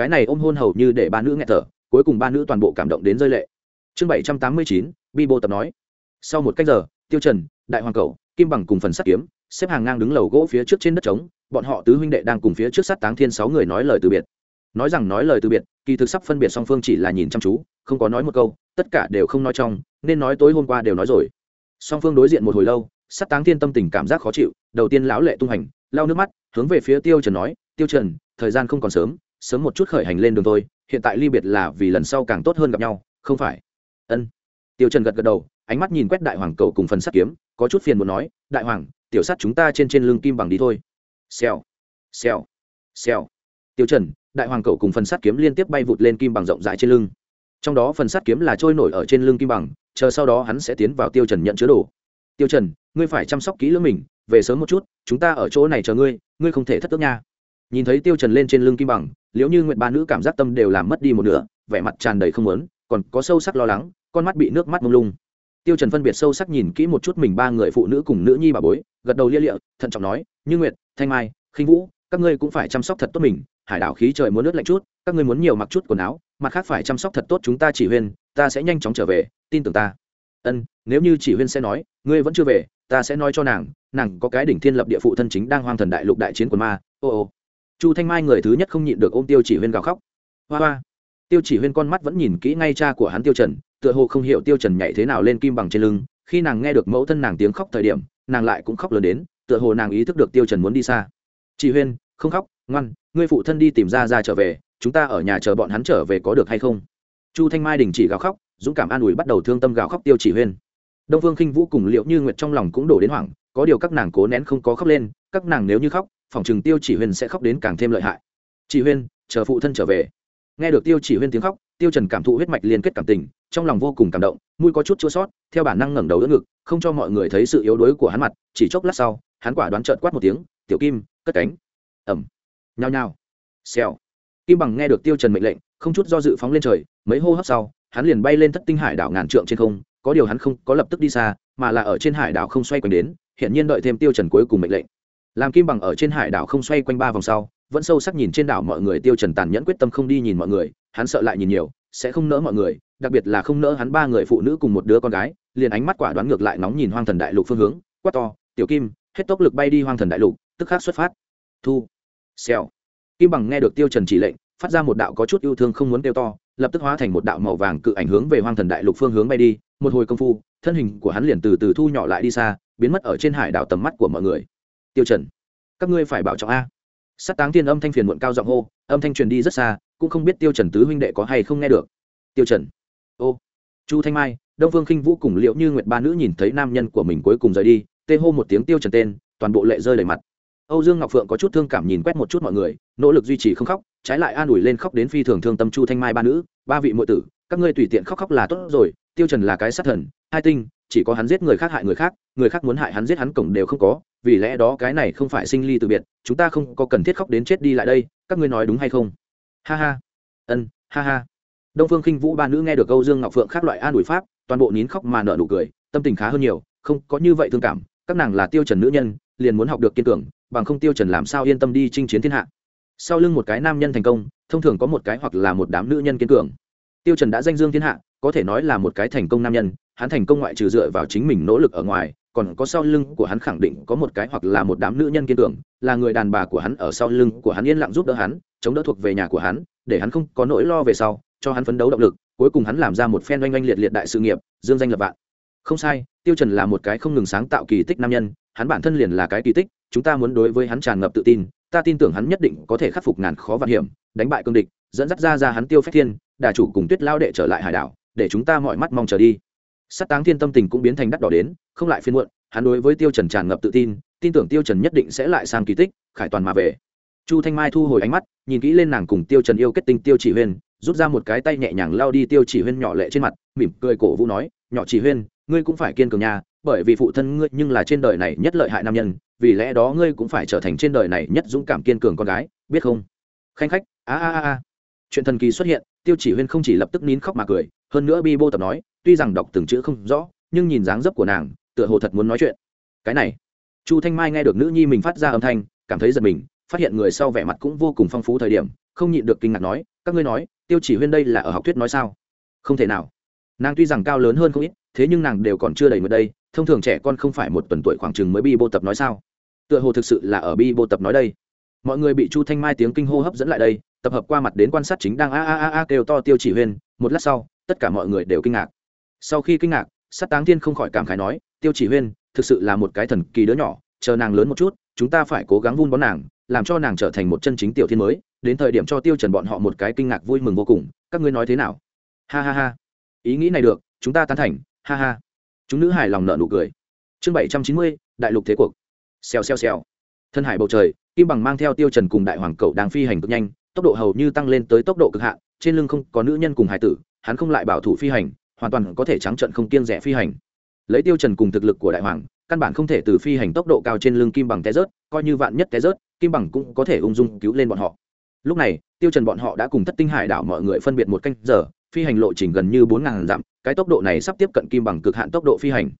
Speaker 1: cái này ôm hôn hầu như để ba nữ nghẹt thở, cuối cùng ba nữ toàn bộ cảm động đến rơi lệ. Chương bảy trăm tám mươi chín bi bô tập nói. Sau một cách giờ, tiêu trần, đại hoàng cầu kim bằng cùng phần sắt kiếm, xếp hàng ngang đứng lầu gỗ phía trước trên đất trống, bọn họ tứ huynh đệ đang cùng phía trước sát táng thiên sáu người nói lời từ biệt. Nói rằng nói lời từ biệt, kỳ thực sắp phân biệt song phương chỉ là nhìn chăm chú, không có nói một câu, tất cả đều không nói trong, nên nói tối hôm qua đều nói rồi. Song phương đối diện một hồi lâu, sát táng thiên tâm tình cảm giác khó chịu, đầu tiên lão lệ tung hành lau nước mắt, hướng về phía tiêu trần nói, tiêu trần, thời gian không còn sớm sớm một chút khởi hành lên đường thôi, hiện tại ly biệt là vì lần sau càng tốt hơn gặp nhau, không phải? Ân. Tiêu trần gật gật đầu, ánh mắt nhìn quét đại hoàng cầu cùng phần sắt kiếm, có chút phiền muốn nói, đại hoàng, tiểu sắt chúng ta trên trên lưng kim bằng đi thôi. Xèo. Xèo. Xèo. Tiêu trần, đại hoàng cầu cùng phần sắt kiếm liên tiếp bay vụt lên kim bằng rộng rãi trên lưng. Trong đó phần sắt kiếm là trôi nổi ở trên lưng kim bằng, chờ sau đó hắn sẽ tiến vào tiêu trần nhận chứa đồ. Tiêu trần, ngươi phải chăm sóc kỹ lưỡng mình, về sớm một chút, chúng ta ở chỗ này chờ ngươi ngươi không thể thất tức nha nhìn thấy tiêu trần lên trên lưng kim bằng, liễu như nguyện ba nữ cảm giác tâm đều làm mất đi một nửa, vẻ mặt tràn đầy không muốn, còn có sâu sắc lo lắng, con mắt bị nước mắt mông lung. Tiêu trần phân biệt sâu sắc nhìn kỹ một chút mình ba người phụ nữ cùng nữ nhi bà bối, gật đầu lia lịa, thận trọng nói, như nguyệt, thanh mai, khinh vũ, các ngươi cũng phải chăm sóc thật tốt mình, hải đảo khí trời muốn nước lạnh chút, các ngươi muốn nhiều mặc chút quần áo, mặt khác phải chăm sóc thật tốt chúng ta chỉ huyên, ta sẽ nhanh chóng trở về, tin tưởng ta. Ân, nếu như chỉ huyên sẽ nói, ngươi vẫn chưa về, ta sẽ nói cho nàng nàng có cái đỉnh thiên lập địa phụ thân chính đang hoang thần đại lục đại chiến của ma, ô ô chu thanh mai người thứ nhất không nhịn được ôm tiêu chỉ huyên gào khóc. Hoa hoa. Tiêu chỉ huyên con mắt vẫn nhìn kỹ ngay cha của hắn tiêu trần, tựa hồ không hiểu tiêu trần nhảy thế nào lên kim bằng trên lưng. Khi nàng nghe được mẫu thân nàng tiếng khóc thời điểm, nàng lại cũng khóc lớn đến, tựa hồ nàng ý thức được tiêu trần muốn đi xa. Chỉ huyên, không khóc, ngoan, ngươi phụ thân đi tìm ra ra trở về, chúng ta ở nhà chờ bọn hắn trở về có được hay không? Chu thanh mai đình chỉ gào khóc, dũng cảm an ủi bắt đầu thương tâm gào khóc tiêu chỉ huyên. Đông phương khinh vũ cùng liệu như nguyệt trong lòng cũng đổ đến hoảng có điều các nàng cố nén không có khóc lên, các nàng nếu như khóc, phòng chừng tiêu chỉ huyên sẽ khóc đến càng thêm lợi hại. Chỉ huyên, chờ phụ thân trở về. Nghe được tiêu chỉ huyên tiếng khóc, tiêu trần cảm thụ huyết mạch liên kết cảm tình, trong lòng vô cùng cảm động, mũi có chút chua sót, theo bản năng ngẩng đầu đỡ ngực, không cho mọi người thấy sự yếu đuối của hắn mặt, chỉ chốc lát sau, hắn quả đoán trợn quát một tiếng, tiểu kim, cất cánh. Ẩm nhao nhao. Xèo. Kim bằng nghe được tiêu trần mệnh lệnh, không chút do dự phóng lên trời, mấy hô hấp sau, hắn liền bay lên thất tinh hải đảo ngàn trượng trên không, có điều hắn không có lập tức đi xa, mà là ở trên hải đảo không xoay quanh đến hiện nhiên đợi thêm tiêu trần cuối cùng mệnh lệnh. Làm kim bằng ở trên hải đảo không xoay quanh ba vòng sau, vẫn sâu sắc nhìn trên đảo mọi người, tiêu trần tàn nhẫn quyết tâm không đi nhìn mọi người, hắn sợ lại nhìn nhiều, sẽ không nỡ mọi người, đặc biệt là không nỡ hắn ba người phụ nữ cùng một đứa con gái, liền ánh mắt quả đoán ngược lại nóng nhìn hoang thần đại lục phương hướng, quát to, tiểu kim, hết tốc lực bay đi hoang thần đại lục, tức khắc xuất phát. Thu. Xèo. Kim bằng nghe được tiêu trần chỉ lệnh, phát ra một đạo có chút yêu thương không muốn tiêu to, lập tức hóa thành một đạo màu vàng cự ảnh hướng về hoang thần đại lục phương hướng bay đi một hồi công phu, thân hình của hắn liền từ từ thu nhỏ lại đi xa, biến mất ở trên hải đảo tầm mắt của mọi người. Tiêu trần, các ngươi phải bảo trọng a. Sát táng thiên âm thanh phiền muộn cao giọng hô, âm thanh truyền đi rất xa, cũng không biết tiêu trần tứ huynh đệ có hay không nghe được. Tiêu trần, ô, chu thanh mai, đông vương khinh vũ cùng liễu như nguyệt ba nữ nhìn thấy nam nhân của mình cuối cùng rời đi, tê hô một tiếng tiêu trần tên, toàn bộ lệ rơi đầy mặt. Âu dương ngọc phượng có chút thương cảm nhìn quét một chút mọi người, nỗ lực duy trì không khóc trái lại an ủi lên khóc đến phi thường thương tâm chu thanh mai ba nữ, ba vị muội tử, các ngươi tùy tiện khóc khóc là tốt rồi, tiêu trần là cái sát thần, hai tinh, chỉ có hắn giết người khác hại người khác người khác muốn hại hắn giết hắn cổng đều không có, vì lẽ đó cái này không phải sinh ly từ biệt, chúng ta không có cần thiết khóc đến chết đi lại đây, các ngươi nói đúng hay không? Ha ha. Ân, ha ha. Đông phương khinh vũ ba nữ nghe được câu dương ngọc phượng khác loại an ủi pháp, toàn bộ nín khóc mà nở nụ cười, tâm tình khá hơn nhiều, không có như vậy thương cảm, các nàng là tiêu trần nữ nhân, liền muốn học được kiên cường, bằng không tiêu trần làm sao yên tâm đi chinh chiến thiên hạ sau lưng một cái nam nhân thành công, thông thường có một cái hoặc là một đám nữ nhân kiên cường. Tiêu trần đã danh dương thiên hạ, có thể nói là một cái thành công nam nhân, hắn thành công ngoại trừ dựa vào chính mình nỗ lực ở ngoài, còn có sau lưng của hắn khẳng định có một cái hoặc là một đám nữ nhân kiên cường, là người đàn bà của hắn ở sau lưng của hắn yên lặng giúp đỡ hắn, chống đỡ thuộc về nhà của hắn, để hắn không có nỗi lo về sau, cho hắn phấn đấu động lực, cuối cùng hắn làm ra một phen oanh oanh liệt liệt đại sự nghiệp, dương danh lập vạn. Không sai, tiêu trần là một cái không ngừng sáng tạo kỳ tích nam nhân, hắn bản thân liền là cái kỳ tích, chúng ta muốn đối với hắn tràn ngập tự tin ta tin tưởng hắn nhất định có thể khắc phục ngàn khó vạn hiểm, đánh bại cương địch, dẫn dắt ra ra hắn tiêu phách thiên, đà chủ cùng tuyết lao đệ trở lại hải đảo, để chúng ta mọi mắt mong chờ đi. Sát táng thiên tâm tình cũng biến thành đắt đỏ đến, không lại phiên muộn, hắn đối với tiêu trần tràn ngập tự tin tin tưởng tiêu trần nhất định sẽ lại sang kỳ tích, khải toàn mà về. Chu thanh mai thu hồi ánh mắt, nhìn kỹ lên nàng cùng tiêu trần yêu kết tinh tiêu chỉ huyên, rút ra một cái tay nhẹ nhàng lao đi tiêu chỉ huyên nhỏ lệ trên mặt, mỉm cười cổ vũ nói, nhỏ chỉ huyên, ngươi cũng phải kiên cường nha, bởi vì phụ thân ngươi nhưng là trên đời này nhất lợi hại nam nhân vì lẽ đó ngươi cũng phải trở thành trên đời này nhất dũng cảm kiên cường con gái, biết không? Khanh khách, a a a a. Chuyện thần kỳ xuất hiện, tiêu chỉ huyên không chỉ lập tức nín khóc mà cười, hơn nữa bi bô tập nói, tuy rằng đọc từng chữ không rõ, nhưng nhìn dáng dấp của nàng, tựa hồ thật muốn nói chuyện. Cái này, chu thanh mai nghe được nữ nhi mình phát ra âm thanh, cảm thấy giật mình, phát hiện người sau vẻ mặt cũng vô cùng phong phú thời điểm, không nhịn được kinh ngạc nói, các ngươi nói, tiêu chỉ huyên đây là ở học thuyết nói sao? Không thể nào. Nàng tuy rằng cao lớn hơn không ít, thế nhưng nàng đều còn chưa đầy mượt đây, thông thường trẻ con không phải một tuần tuổi khoảng chừng mới bi bô tập nói sao? Tựa hồ thực sự là ở bi bộ tập nói đây. Mọi người bị chu thanh mai tiếng kinh hô hấp dẫn lại đây, tập hợp qua mặt đến quan sát chính đang a a a a kêu to tiêu chỉ huyên, một lát sau, tất cả mọi người đều kinh ngạc. Sau khi kinh ngạc, sát táng thiên không khỏi cảm khái nói, tiêu chỉ huyên, thực sự là một cái thần kỳ đứa nhỏ, chờ nàng lớn một chút, chúng ta phải cố gắng vun bón nàng, làm cho nàng trở thành một chân chính tiểu thiên mới, đến thời điểm cho tiêu trần bọn họ một cái kinh ngạc vui mừng vô cùng, các ngươi nói thế nào? Ha ha ha. Ý nghĩ này được, chúng ta tán thành, ha ha. Chúng nữ hài lòng nở nụ cười. Chương bảy trăm chín mươi, đại lục thế cuộc xèo xèo xèo. Thân hải bầu trời, kim bằng mang theo tiêu trần cùng đại hoàng cậu đang phi hành cực nhanh, tốc độ hầu như tăng lên tới tốc độ cực hạn, trên lưng không có nữ nhân cùng hải tử, hắn không lại bảo thủ phi hành, hoàn toàn có thể trắng trận không kiêng rẻ phi hành. Lấy tiêu trần cùng thực lực của đại hoàng, căn bản không thể từ phi hành tốc độ cao trên lưng kim bằng té rớt, coi như vạn nhất té rớt, kim bằng cũng có thể ung dung cứu lên bọn họ. Lúc này, tiêu trần bọn họ đã cùng thất tinh hải đảo mọi người phân biệt một canh giờ, phi hành lộ trình gần như bốn ngàn dặm, cái tốc độ này sắp tiếp cận kim bằng cực hạn tốc độ phi hành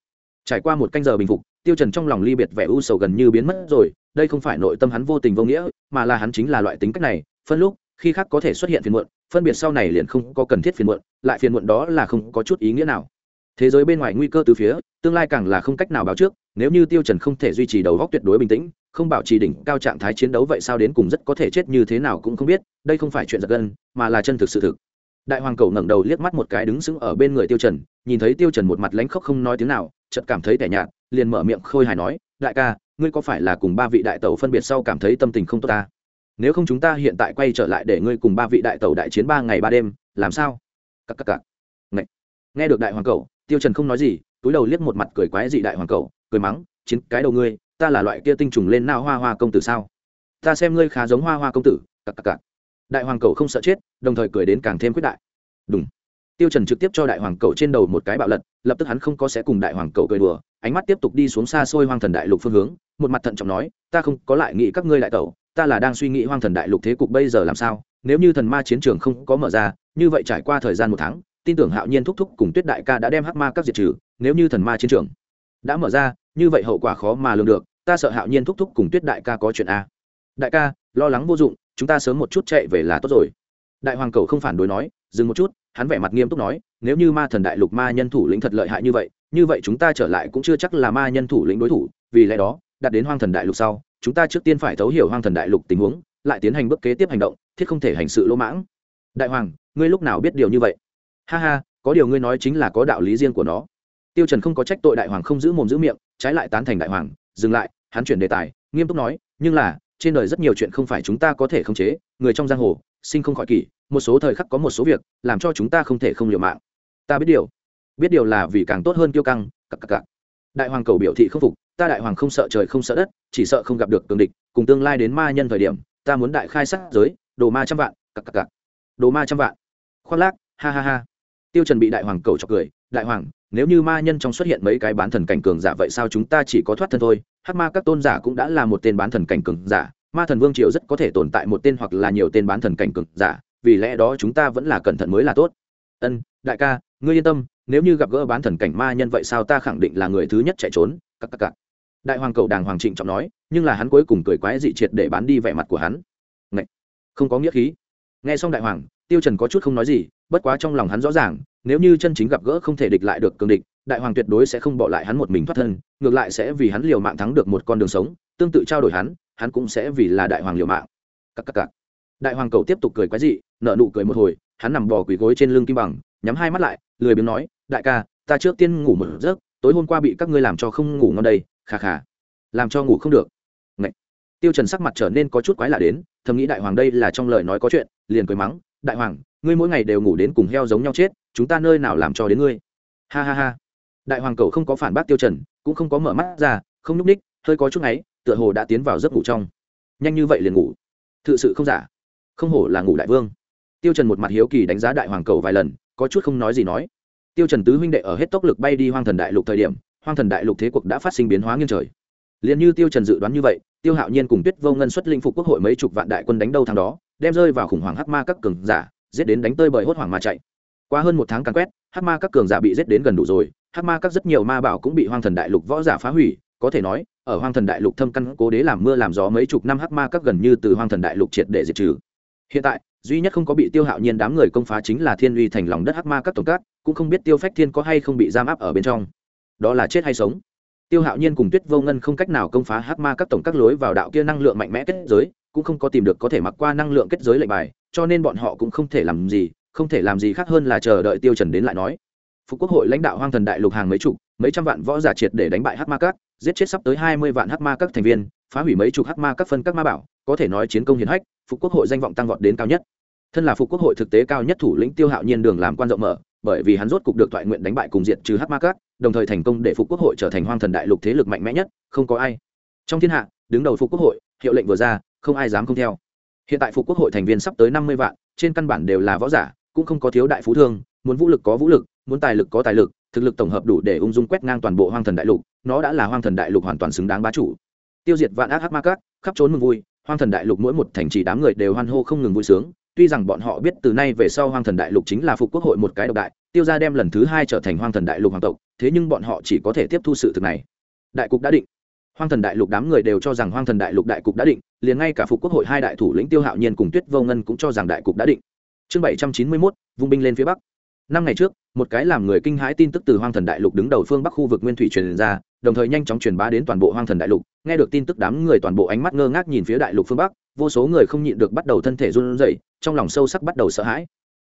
Speaker 1: trải qua một canh giờ bình phục, tiêu trần trong lòng ly biệt vẻ u sầu gần như biến mất rồi, đây không phải nội tâm hắn vô tình vô nghĩa, mà là hắn chính là loại tính cách này, phân lúc, khi khác có thể xuất hiện phiền muộn, phân biệt sau này liền không có cần thiết phiền muộn, lại phiền muộn đó là không có chút ý nghĩa nào. Thế giới bên ngoài nguy cơ từ phía, tương lai càng là không cách nào báo trước, nếu như tiêu trần không thể duy trì đầu góc tuyệt đối bình tĩnh, không bảo trì đỉnh cao trạng thái chiến đấu vậy sao đến cùng rất có thể chết như thế nào cũng không biết, đây không phải chuyện giật gân, mà là chân thực sự thực. Đại hoàng cầu ngẩng đầu liếc mắt một cái đứng sững ở bên người tiêu trần, nhìn thấy tiêu trần một mặt lãnh khốc không nói tiếng nào chợt cảm thấy tẻ nhạt, liền mở miệng khôi hài nói, đại ca, ngươi có phải là cùng ba vị đại tẩu phân biệt sau cảm thấy tâm tình không tốt ta? Nếu không chúng ta hiện tại quay trở lại để ngươi cùng ba vị đại tẩu đại chiến ba ngày ba đêm, làm sao? Cắc cắc cắc Ngậy. nghe được đại hoàng cầu, tiêu trần không nói gì, túi đầu liếc một mặt cười quái dị đại hoàng cầu, cười mắng, chiến cái đầu ngươi, ta là loại kia tinh trùng lên nao hoa hoa công tử sao? Ta xem ngươi khá giống hoa hoa công tử. Cặc cặc cặc. Đại hoàng cầu không sợ chết, đồng thời cười đến càng thêm quyết đại. Đúng tiêu trần trực tiếp cho đại hoàng cầu trên đầu một cái bạo lật lập tức hắn không có sẽ cùng đại hoàng cầu cười đùa ánh mắt tiếp tục đi xuống xa xôi hoang thần đại lục phương hướng một mặt thận trọng nói ta không có lại nghĩ các ngươi lại cầu, ta là đang suy nghĩ hoang thần đại lục thế cục bây giờ làm sao nếu như thần ma chiến trường không có mở ra như vậy trải qua thời gian một tháng tin tưởng hạo nhiên thúc thúc cùng tuyết đại ca đã đem hắc ma các diệt trừ nếu như thần ma chiến trường đã mở ra như vậy hậu quả khó mà lường được ta sợ hạo nhiên thúc thúc cùng tuyết đại ca có chuyện a. Đại ca lo lắng vô dụng chúng ta sớm một chút chạy về là tốt rồi. Đại hoàng cầu không phản đối nói dừng một chút hắn vẻ mặt nghiêm túc nói, nếu như ma thần đại lục, ma nhân thủ lĩnh thật lợi hại như vậy như vậy chúng ta trở lại cũng chưa chắc là ma nhân thủ lĩnh đối thủ, vì lẽ đó, đặt đến hoang thần đại lục sau, chúng ta trước tiên phải thấu hiểu hoang thần đại lục tình huống, lại tiến hành bước kế tiếp hành động, thiết không thể hành sự lỗ mãng. Đại hoàng, ngươi lúc nào biết điều như vậy? Ha ha, có điều ngươi nói chính là có đạo lý riêng của nó. Tiêu trần không có trách tội đại hoàng không giữ mồm giữ miệng, trái lại tán thành đại hoàng, dừng lại, hắn chuyển đề tài, nghiêm túc nói, nhưng là trên đời rất nhiều chuyện không phải chúng ta có thể khống chế, người trong giang hồ, sinh không khỏi kỷ, một số thời khắc có một số việc, làm cho chúng ta không thể không liều mạng. Ta biết điều. Biết điều là vì càng tốt hơn kiêu căng cặp cặp cặp đại hoàng cầu biểu thị không phục, ta đại hoàng không sợ trời không sợ đất, chỉ sợ không gặp được cường địch, cùng tương lai đến ma nhân thời điểm, ta muốn đại khai sát giới, đồ ma trăm vạn cặp cặp cặp đồ ma trăm vạn. Khoác lác, ha ha ha. Tiêu trần bị đại hoàng cầu chọc cười, đại hoàng nếu như ma nhân trong xuất hiện mấy cái bán thần cảnh cường giả vậy sao chúng ta chỉ có thoát thân thôi? Hắc ma các tôn giả cũng đã là một tên bán thần cảnh cường giả. Ma thần vương triều rất có thể tồn tại một tên hoặc là nhiều tên bán thần cảnh cường giả. Vì lẽ đó chúng ta vẫn là cẩn thận mới là tốt. Ân, đại ca, ngươi yên tâm. Nếu như gặp gỡ bán thần cảnh ma nhân vậy sao ta khẳng định là người thứ nhất chạy trốn. Cắc cắc cắc. đại hoàng cầu đàng hoàng trịnh trọng nói, nhưng là hắn cuối cùng cười quái dị triệt để bán đi vẻ mặt của hắn. Ngậy! không có nghĩa khí. Nghe xong đại hoàng tiêu trần có chút không nói gì, bất quá trong lòng hắn rõ ràng, nếu như chân chính gặp gỡ không thể địch lại được cường địch, đại hoàng tuyệt đối sẽ không bỏ lại hắn một mình thoát thân, ngược lại sẽ vì hắn liều mạng thắng được một con đường sống, tương tự trao đổi hắn hắn cũng sẽ vì là đại hoàng liều mạng cắc cắc cắc. đại hoàng cầu tiếp tục cười quái dị, nở nụ cười một hồi, hắn nằm bò quỳ gối trên lưng kim bằng, nhắm hai mắt lại, lười biếng nói, đại ca, ta trước tiên ngủ một giấc, tối hôm qua bị các ngươi làm cho không ngủ ngon đây khà khà làm cho ngủ không được Ngậy. tiêu trần sắc mặt trở nên có chút quái lạ đến, thầm nghĩ đại hoàng đây là trong lời nói có chuyện, liền cười mắng đại hoàng, ngươi mỗi ngày đều ngủ đến cùng heo giống nhau chết, chúng ta nơi nào làm cho đến ngươi? Ha ha ha. Đại hoàng cầu không có phản bác tiêu trần, cũng không có mở mắt ra, không núp ních hơi có chút ấy tựa hồ đã tiến vào giấc ngủ trong. Nhanh như vậy liền ngủ. Thực sự không giả. Không hổ là ngủ đại vương. Tiêu trần một mặt hiếu kỳ đánh giá đại hoàng cầu vài lần, có chút không nói gì nói. Tiêu trần tứ huynh đệ ở hết tốc lực bay đi hoang thần đại lục thời điểm, hoang thần đại lục thế cuộc đã phát sinh biến hóa nghiêng trời. Liền như tiêu trần dự đoán như vậy, tiêu hạo nhiên cùng tuyết vô ngân xuất linh phục quốc hội mấy chục vạn đại quân đánh đâu thằng đó đem rơi vào khủng hoảng hắc ma các cường giả, giết đến đánh tơi bời hốt hoảng mà chạy. Qua hơn một tháng càn quét, hắc ma các cường giả bị giết đến gần đủ rồi, hắc ma các rất nhiều ma bảo cũng bị hoang thần đại lục võ giả phá hủy, có thể nói, ở hoang thần đại lục thâm căn cố đế làm mưa làm gió mấy chục năm hắc ma các gần như từ hoang thần đại lục triệt để diệt trừ. Hiện tại, duy nhất không có bị tiêu hạo nhiên đám người công phá chính là thiên uy thành lòng đất hắc ma các tổng cát, cũng không biết tiêu phách thiên có hay không bị giam áp ở bên trong. Đó là chết hay sống. Tiêu hạo nhiên cùng tuyết vô ngân không cách nào công phá hắc ma các tổng các lối vào đạo kia năng lượng mạnh mẽ kết giới cũng không có tìm được có thể mặc qua năng lượng kết giới lệnh bài, cho nên bọn họ cũng không thể làm gì, không thể làm gì khác hơn là chờ đợi tiêu trần đến lại nói. Phục quốc hội lãnh đạo hoang thần đại lục hàng mấy chục, mấy trăm vạn võ giả triệt để đánh bại hắc ma các, giết chết sắp tới hai mươi vạn hắc ma các thành viên, phá hủy mấy chục hắc ma các phân các ma bảo, có thể nói chiến công hiển hách, phục quốc hội danh vọng tăng vọt đến cao nhất. Thân là phục quốc hội thực tế cao nhất thủ lĩnh tiêu hạo nhiên đường làm quan rộng mở, bởi vì hắn rốt cục được thoại nguyện đánh bại cùng diện trừ hắc ma các, đồng thời thành công để phục quốc hội trở thành hoang thần đại lục thế lực mạnh mẽ nhất, không có ai. Trong thiên hạ, đứng đầu phục quốc hội, hiệu lệnh vừa ra không ai dám không theo. Hiện tại phục quốc hội thành viên sắp tới năm mươi vạn, trên căn bản đều là võ giả, cũng không có thiếu đại phú thương, muốn vũ lực có vũ lực, muốn tài lực có tài lực, thực lực tổng hợp đủ để ung dung quét ngang toàn bộ hoang thần đại lục, nó đã là hoang thần đại lục hoàn toàn xứng đáng bá chủ. Tiêu diệt vạn ác hắc ma các, khắp trốn mừng vui, hoang thần đại lục mỗi một thành trì đám người đều hoan hô không ngừng vui sướng, tuy rằng bọn họ biết từ nay về sau hoang thần đại lục chính là phục quốc hội một cái độc đại, tiêu ra đem lần thứ hai trở thành hoang thần đại lục hoàng tộc, thế nhưng bọn họ chỉ có thể tiếp thu sự thực này. Đại cục đã định hoang thần đại lục đám người đều cho rằng hoang thần đại lục đại cục đã định, liền ngay cả phục quốc hội hai đại thủ lĩnh tiêu hạo nhiên cùng tuyết vô ngân cũng cho rằng đại cục đã định. Chương bảy trăm chín mươi mốt, vung binh lên phía bắc. Năm ngày trước, một cái làm người kinh hãi tin tức từ hoang thần đại lục đứng đầu phương bắc khu vực nguyên thủy truyền ra, đồng thời nhanh chóng truyền bá đến toàn bộ hoang thần đại lục. Nghe được tin tức đám người toàn bộ ánh mắt ngơ ngác nhìn phía đại lục phương bắc, vô số người không nhịn được bắt đầu thân thể run rẩy, trong lòng sâu sắc bắt đầu sợ hãi.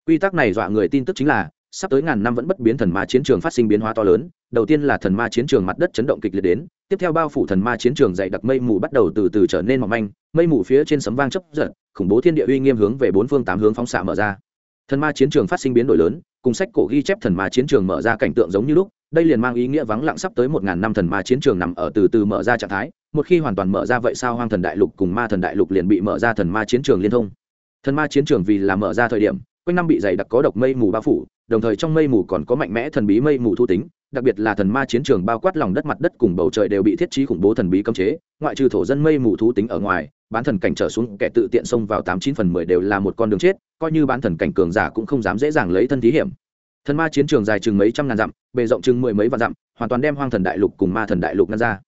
Speaker 1: Quy tắc này dọa người tin tức chính là, sắp tới ngàn năm vẫn bất biến thần ma chiến trường phát sinh biến hóa to lớn đầu tiên là thần ma chiến trường mặt đất chấn động kịch liệt đến, tiếp theo bao phủ thần ma chiến trường dày đặc mây mù bắt đầu từ từ trở nên mỏng manh, mây mù phía trên sấm vang chấp giật, khủng bố thiên địa uy nghiêm hướng về bốn phương tám hướng phóng xạ mở ra. Thần ma chiến trường phát sinh biến đổi lớn, cùng sách cổ ghi chép thần ma chiến trường mở ra cảnh tượng giống như lúc, đây liền mang ý nghĩa vắng lặng sắp tới một ngàn năm thần ma chiến trường nằm ở từ từ mở ra trạng thái, một khi hoàn toàn mở ra vậy sao hoang thần đại lục cùng ma thần đại lục liền bị mở ra thần ma chiến trường liên thông. Thần ma chiến trường vì là mở ra thời điểm, quanh năm bị dày đặc có độc mây mù bao phủ, đồng thời trong mây mù còn có mạnh mẽ thần bí mây mù thu tính đặc biệt là thần ma chiến trường bao quát lòng đất mặt đất cùng bầu trời đều bị thiết trí khủng bố thần bí cấm chế, ngoại trừ thổ dân mây mù thú tính ở ngoài, bán thần cảnh trở xuống kẻ tự tiện xông vào tám chín phần mười đều là một con đường chết, coi như bán thần cảnh cường giả cũng không dám dễ dàng lấy thân thí hiểm. Thần ma chiến trường dài chừng mấy trăm ngàn dặm, bề rộng chừng mười mấy vạn dặm, hoàn toàn đem hoang thần đại lục cùng ma thần đại lục ngăn ra.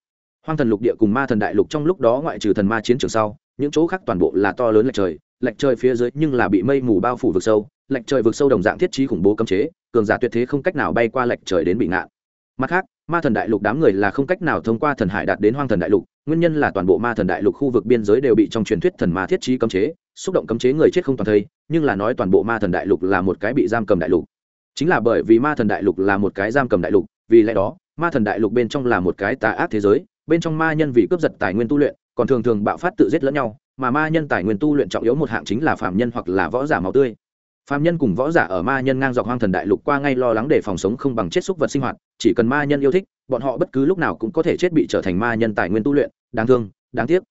Speaker 1: Hoang thần lục địa cùng ma thần đại lục trong lúc đó ngoại trừ thần ma chiến trường sau, những chỗ khác toàn bộ là to lớn lệch trời lệch trời phía dưới nhưng là bị mây mù bao phủ vực sâu, lệch trời vực sâu đồng dạng thiết trí khủng bố cấm chế, cường giả tuyệt thế không cách nào bay qua lệch trời đến bị ngạn. Mặt khác, ma thần đại lục đám người là không cách nào thông qua thần hải đạt đến hoang thần đại lục, nguyên nhân là toàn bộ ma thần đại lục khu vực biên giới đều bị trong truyền thuyết thần ma thiết trí cấm chế, xúc động cấm chế người chết không toàn thây, nhưng là nói toàn bộ ma thần đại lục là một cái bị giam cầm đại lục. Chính là bởi vì ma thần đại lục là một cái giam cầm đại lục, vì lẽ đó, ma thần đại lục bên trong là một cái tà ác thế giới, bên trong ma nhân vì cướp giật tài nguyên tu luyện, còn thường thường bạo phát tự giết lẫn nhau mà ma nhân tài nguyên tu luyện trọng yếu một hạng chính là phạm nhân hoặc là võ giả máu tươi. Phạm nhân cùng võ giả ở ma nhân ngang dọc hoang thần đại lục qua ngay lo lắng để phòng sống không bằng chết xúc vật sinh hoạt, chỉ cần ma nhân yêu thích, bọn họ bất cứ lúc nào cũng có thể chết bị trở thành ma nhân tài nguyên tu luyện, đáng thương, đáng tiếc.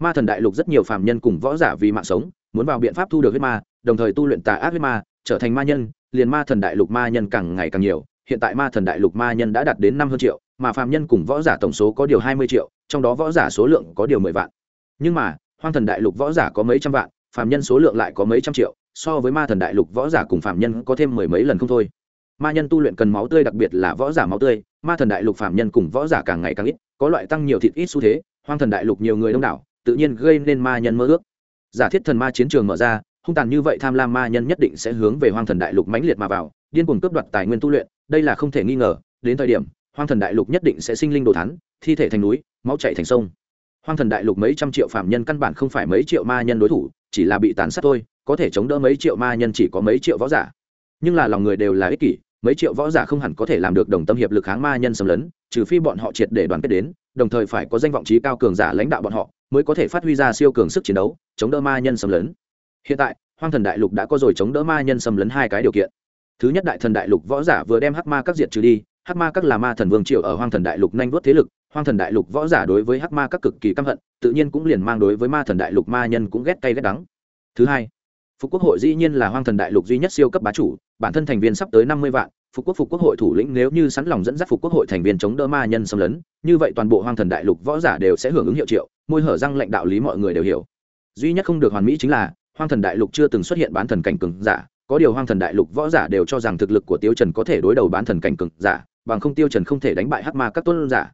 Speaker 1: Ma thần đại lục rất nhiều phạm nhân cùng võ giả vì mạng sống, muốn vào biện pháp thu được huyết ma, đồng thời tu luyện tà ác huyết ma, trở thành ma nhân, liền ma thần đại lục ma nhân càng ngày càng nhiều, hiện tại ma thần đại lục ma nhân đã đạt đến năm hơn triệu, mà phạm nhân cùng võ giả tổng số có điều hai mươi triệu, trong đó võ giả số lượng có điều mười vạn. Nhưng mà hoang thần đại lục võ giả có mấy trăm vạn phạm nhân số lượng lại có mấy trăm triệu, so với ma thần đại lục võ giả cùng phạm nhân có thêm mười mấy lần không thôi. Ma nhân tu luyện cần máu tươi đặc biệt là võ giả máu tươi, ma thần đại lục phạm nhân cùng võ giả càng ngày càng ít, có loại tăng nhiều thịt ít xu thế, hoang thần đại lục nhiều người đông đảo, tự nhiên gây nên ma nhân mơ ước. Giả thiết thần ma chiến trường mở ra, hung tàn như vậy tham lam ma nhân nhất định sẽ hướng về hoang thần đại lục mãnh liệt mà vào, điên cuồng cướp đoạt tài nguyên tu luyện, đây là không thể nghi ngờ, đến thời điểm, hoang thần đại lục nhất định sẽ sinh linh đồ thắn, thi thể thành núi, máu chảy thành sông hoang thần đại lục mấy trăm triệu phạm nhân căn bản không phải mấy triệu ma nhân đối thủ, chỉ là bị tàn sát thôi, có thể chống đỡ mấy triệu ma nhân chỉ có mấy triệu võ giả. Nhưng là lòng người đều là ích kỷ, mấy triệu võ giả không hẳn có thể làm được đồng tâm hiệp lực kháng ma nhân xâm lấn, trừ phi bọn họ triệt để đoàn kết đến, đồng thời phải có danh vọng trí cao cường giả lãnh đạo bọn họ, mới có thể phát huy ra siêu cường sức chiến đấu, chống đỡ ma nhân xâm lấn. Hiện tại, hoang thần đại lục đã có rồi chống đỡ ma nhân xâm lấn hai cái điều kiện. Thứ nhất, đại thần đại lục võ giả vừa đem hắc ma các diệt trừ đi hắc ma các là ma thần vương triều ở hoang thần đại lục nhanh vuốt thế lực, hoang thần đại lục võ giả đối với hắc ma các cực kỳ căm hận, tự nhiên cũng liền mang đối với ma thần đại lục ma nhân cũng ghét cay ghét đắng. Thứ hai, phục quốc hội dĩ nhiên là hoang thần đại lục duy nhất siêu cấp bá chủ, bản thân thành viên sắp tới năm mươi vạn, phục quốc phục quốc hội thủ lĩnh nếu như sẵn lòng dẫn dắt phục quốc hội thành viên chống đỡ ma nhân xâm lấn, như vậy toàn bộ hoang thần đại lục võ giả đều sẽ hưởng ứng hiệu triệu, môi hở răng lệnh đạo lý mọi người đều hiểu. Duy nhất không được hoàn mỹ chính là, hoang thần đại lục chưa từng xuất hiện bán thần cảnh cường giả có điều hoang thần đại lục võ giả đều cho rằng thực lực của tiêu trần có thể đối đầu bán thần cảnh cường giả, bằng không tiêu trần không thể đánh bại hắc ma các tôn giả.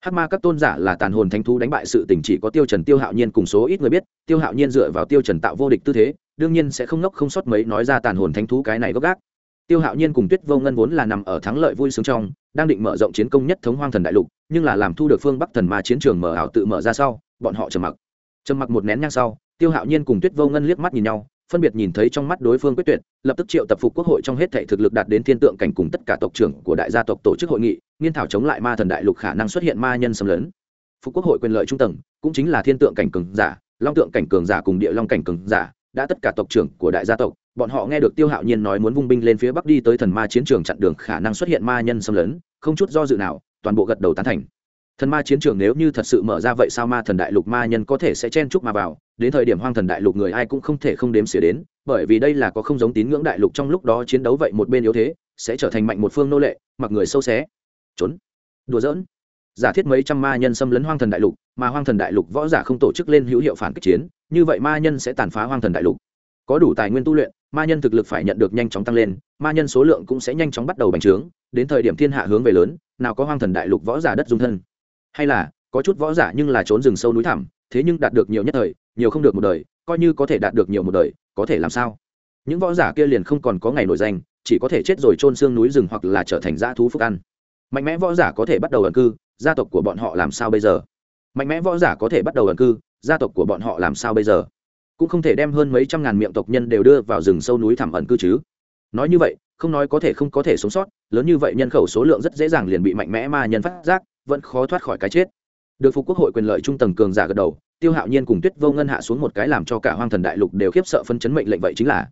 Speaker 1: Hắc ma các tôn giả là tàn hồn thánh thú đánh bại sự tình chỉ có tiêu trần, tiêu hạo nhiên cùng số ít người biết, tiêu hạo nhiên dựa vào tiêu trần tạo vô địch tư thế, đương nhiên sẽ không ngốc không sót mấy nói ra tàn hồn thánh thú cái này gốc gác. Tiêu hạo nhiên cùng tuyết vô ngân vốn là nằm ở thắng lợi vui sướng trong, đang định mở rộng chiến công nhất thống hoang thần đại lục, nhưng là làm thu được phương bắc thần ma chiến trường mở ảo tự mở ra sau, bọn họ trầm mặc. Trầm mặc một nén nhang sau, tiêu hạo nhiên cùng tuyết vô ngân liếc mắt nhìn nhau phân biệt nhìn thấy trong mắt đối phương quyết tuyệt, lập tức triệu tập phục quốc hội trong hết thảy thực lực đạt đến thiên tượng cảnh cùng tất cả tộc trưởng của đại gia tộc tổ chức hội nghị, nghiên thảo chống lại ma thần đại lục khả năng xuất hiện ma nhân xâm lấn. Phục quốc hội quyền lợi trung tầng, cũng chính là thiên tượng cảnh cường giả, long tượng cảnh cường giả cùng địa long cảnh cường giả, đã tất cả tộc trưởng của đại gia tộc, bọn họ nghe được tiêu hạo nhiên nói muốn vung binh lên phía bắc đi tới thần ma chiến trường chặn đường khả năng xuất hiện ma nhân xâm lấn, không chút do dự nào, toàn bộ gật đầu tán thành thần ma chiến trường nếu như thật sự mở ra vậy sao ma thần đại lục ma nhân có thể sẽ chen chúc mà vào? Đến thời điểm hoang thần đại lục người ai cũng không thể không đếm xỉa đến, bởi vì đây là có không giống tín ngưỡng đại lục trong lúc đó chiến đấu vậy một bên yếu thế, sẽ trở thành mạnh một phương nô lệ, mặc người sâu xé. Trốn. Đùa giỡn. Giả thiết mấy trăm ma nhân xâm lấn hoang thần đại lục, mà hoang thần đại lục võ giả không tổ chức lên hữu hiệu phản kích chiến, như vậy ma nhân sẽ tàn phá hoang thần đại lục. Có đủ tài nguyên tu luyện, ma nhân thực lực phải nhận được nhanh chóng tăng lên, ma nhân số lượng cũng sẽ nhanh chóng bắt đầu bành trướng, đến thời điểm thiên hạ hướng về lớn, nào có hoang thần đại lục võ giả đất dung thân hay là, có chút võ giả nhưng là trốn rừng sâu núi thẳm, thế nhưng đạt được nhiều nhất thời, nhiều không được một đời, coi như có thể đạt được nhiều một đời, có thể làm sao? Những võ giả kia liền không còn có ngày nổi danh, chỉ có thể chết rồi trôn xương núi rừng hoặc là trở thành dã thú phúc ăn. Mạnh mẽ võ giả có thể bắt đầu ẩn cư, gia tộc của bọn họ làm sao bây giờ? Mạnh mẽ võ giả có thể bắt đầu ẩn cư, gia tộc của bọn họ làm sao bây giờ? Cũng không thể đem hơn mấy trăm ngàn miệng tộc nhân đều đưa vào rừng sâu núi thẳm ẩn cư chứ. Nói như vậy, không nói có thể không có thể sống sót, lớn như vậy nhân khẩu số lượng rất dễ dàng liền bị mạnh mẽ ma nhân phát giác vẫn khó thoát khỏi cái chết. Được phục quốc hội quyền lợi trung tầng cường giả gật đầu, tiêu hạo nhiên cùng tuyết vô ngân hạ xuống một cái làm cho cả hoang thần đại lục đều khiếp sợ phân chấn mệnh lệnh vậy chính là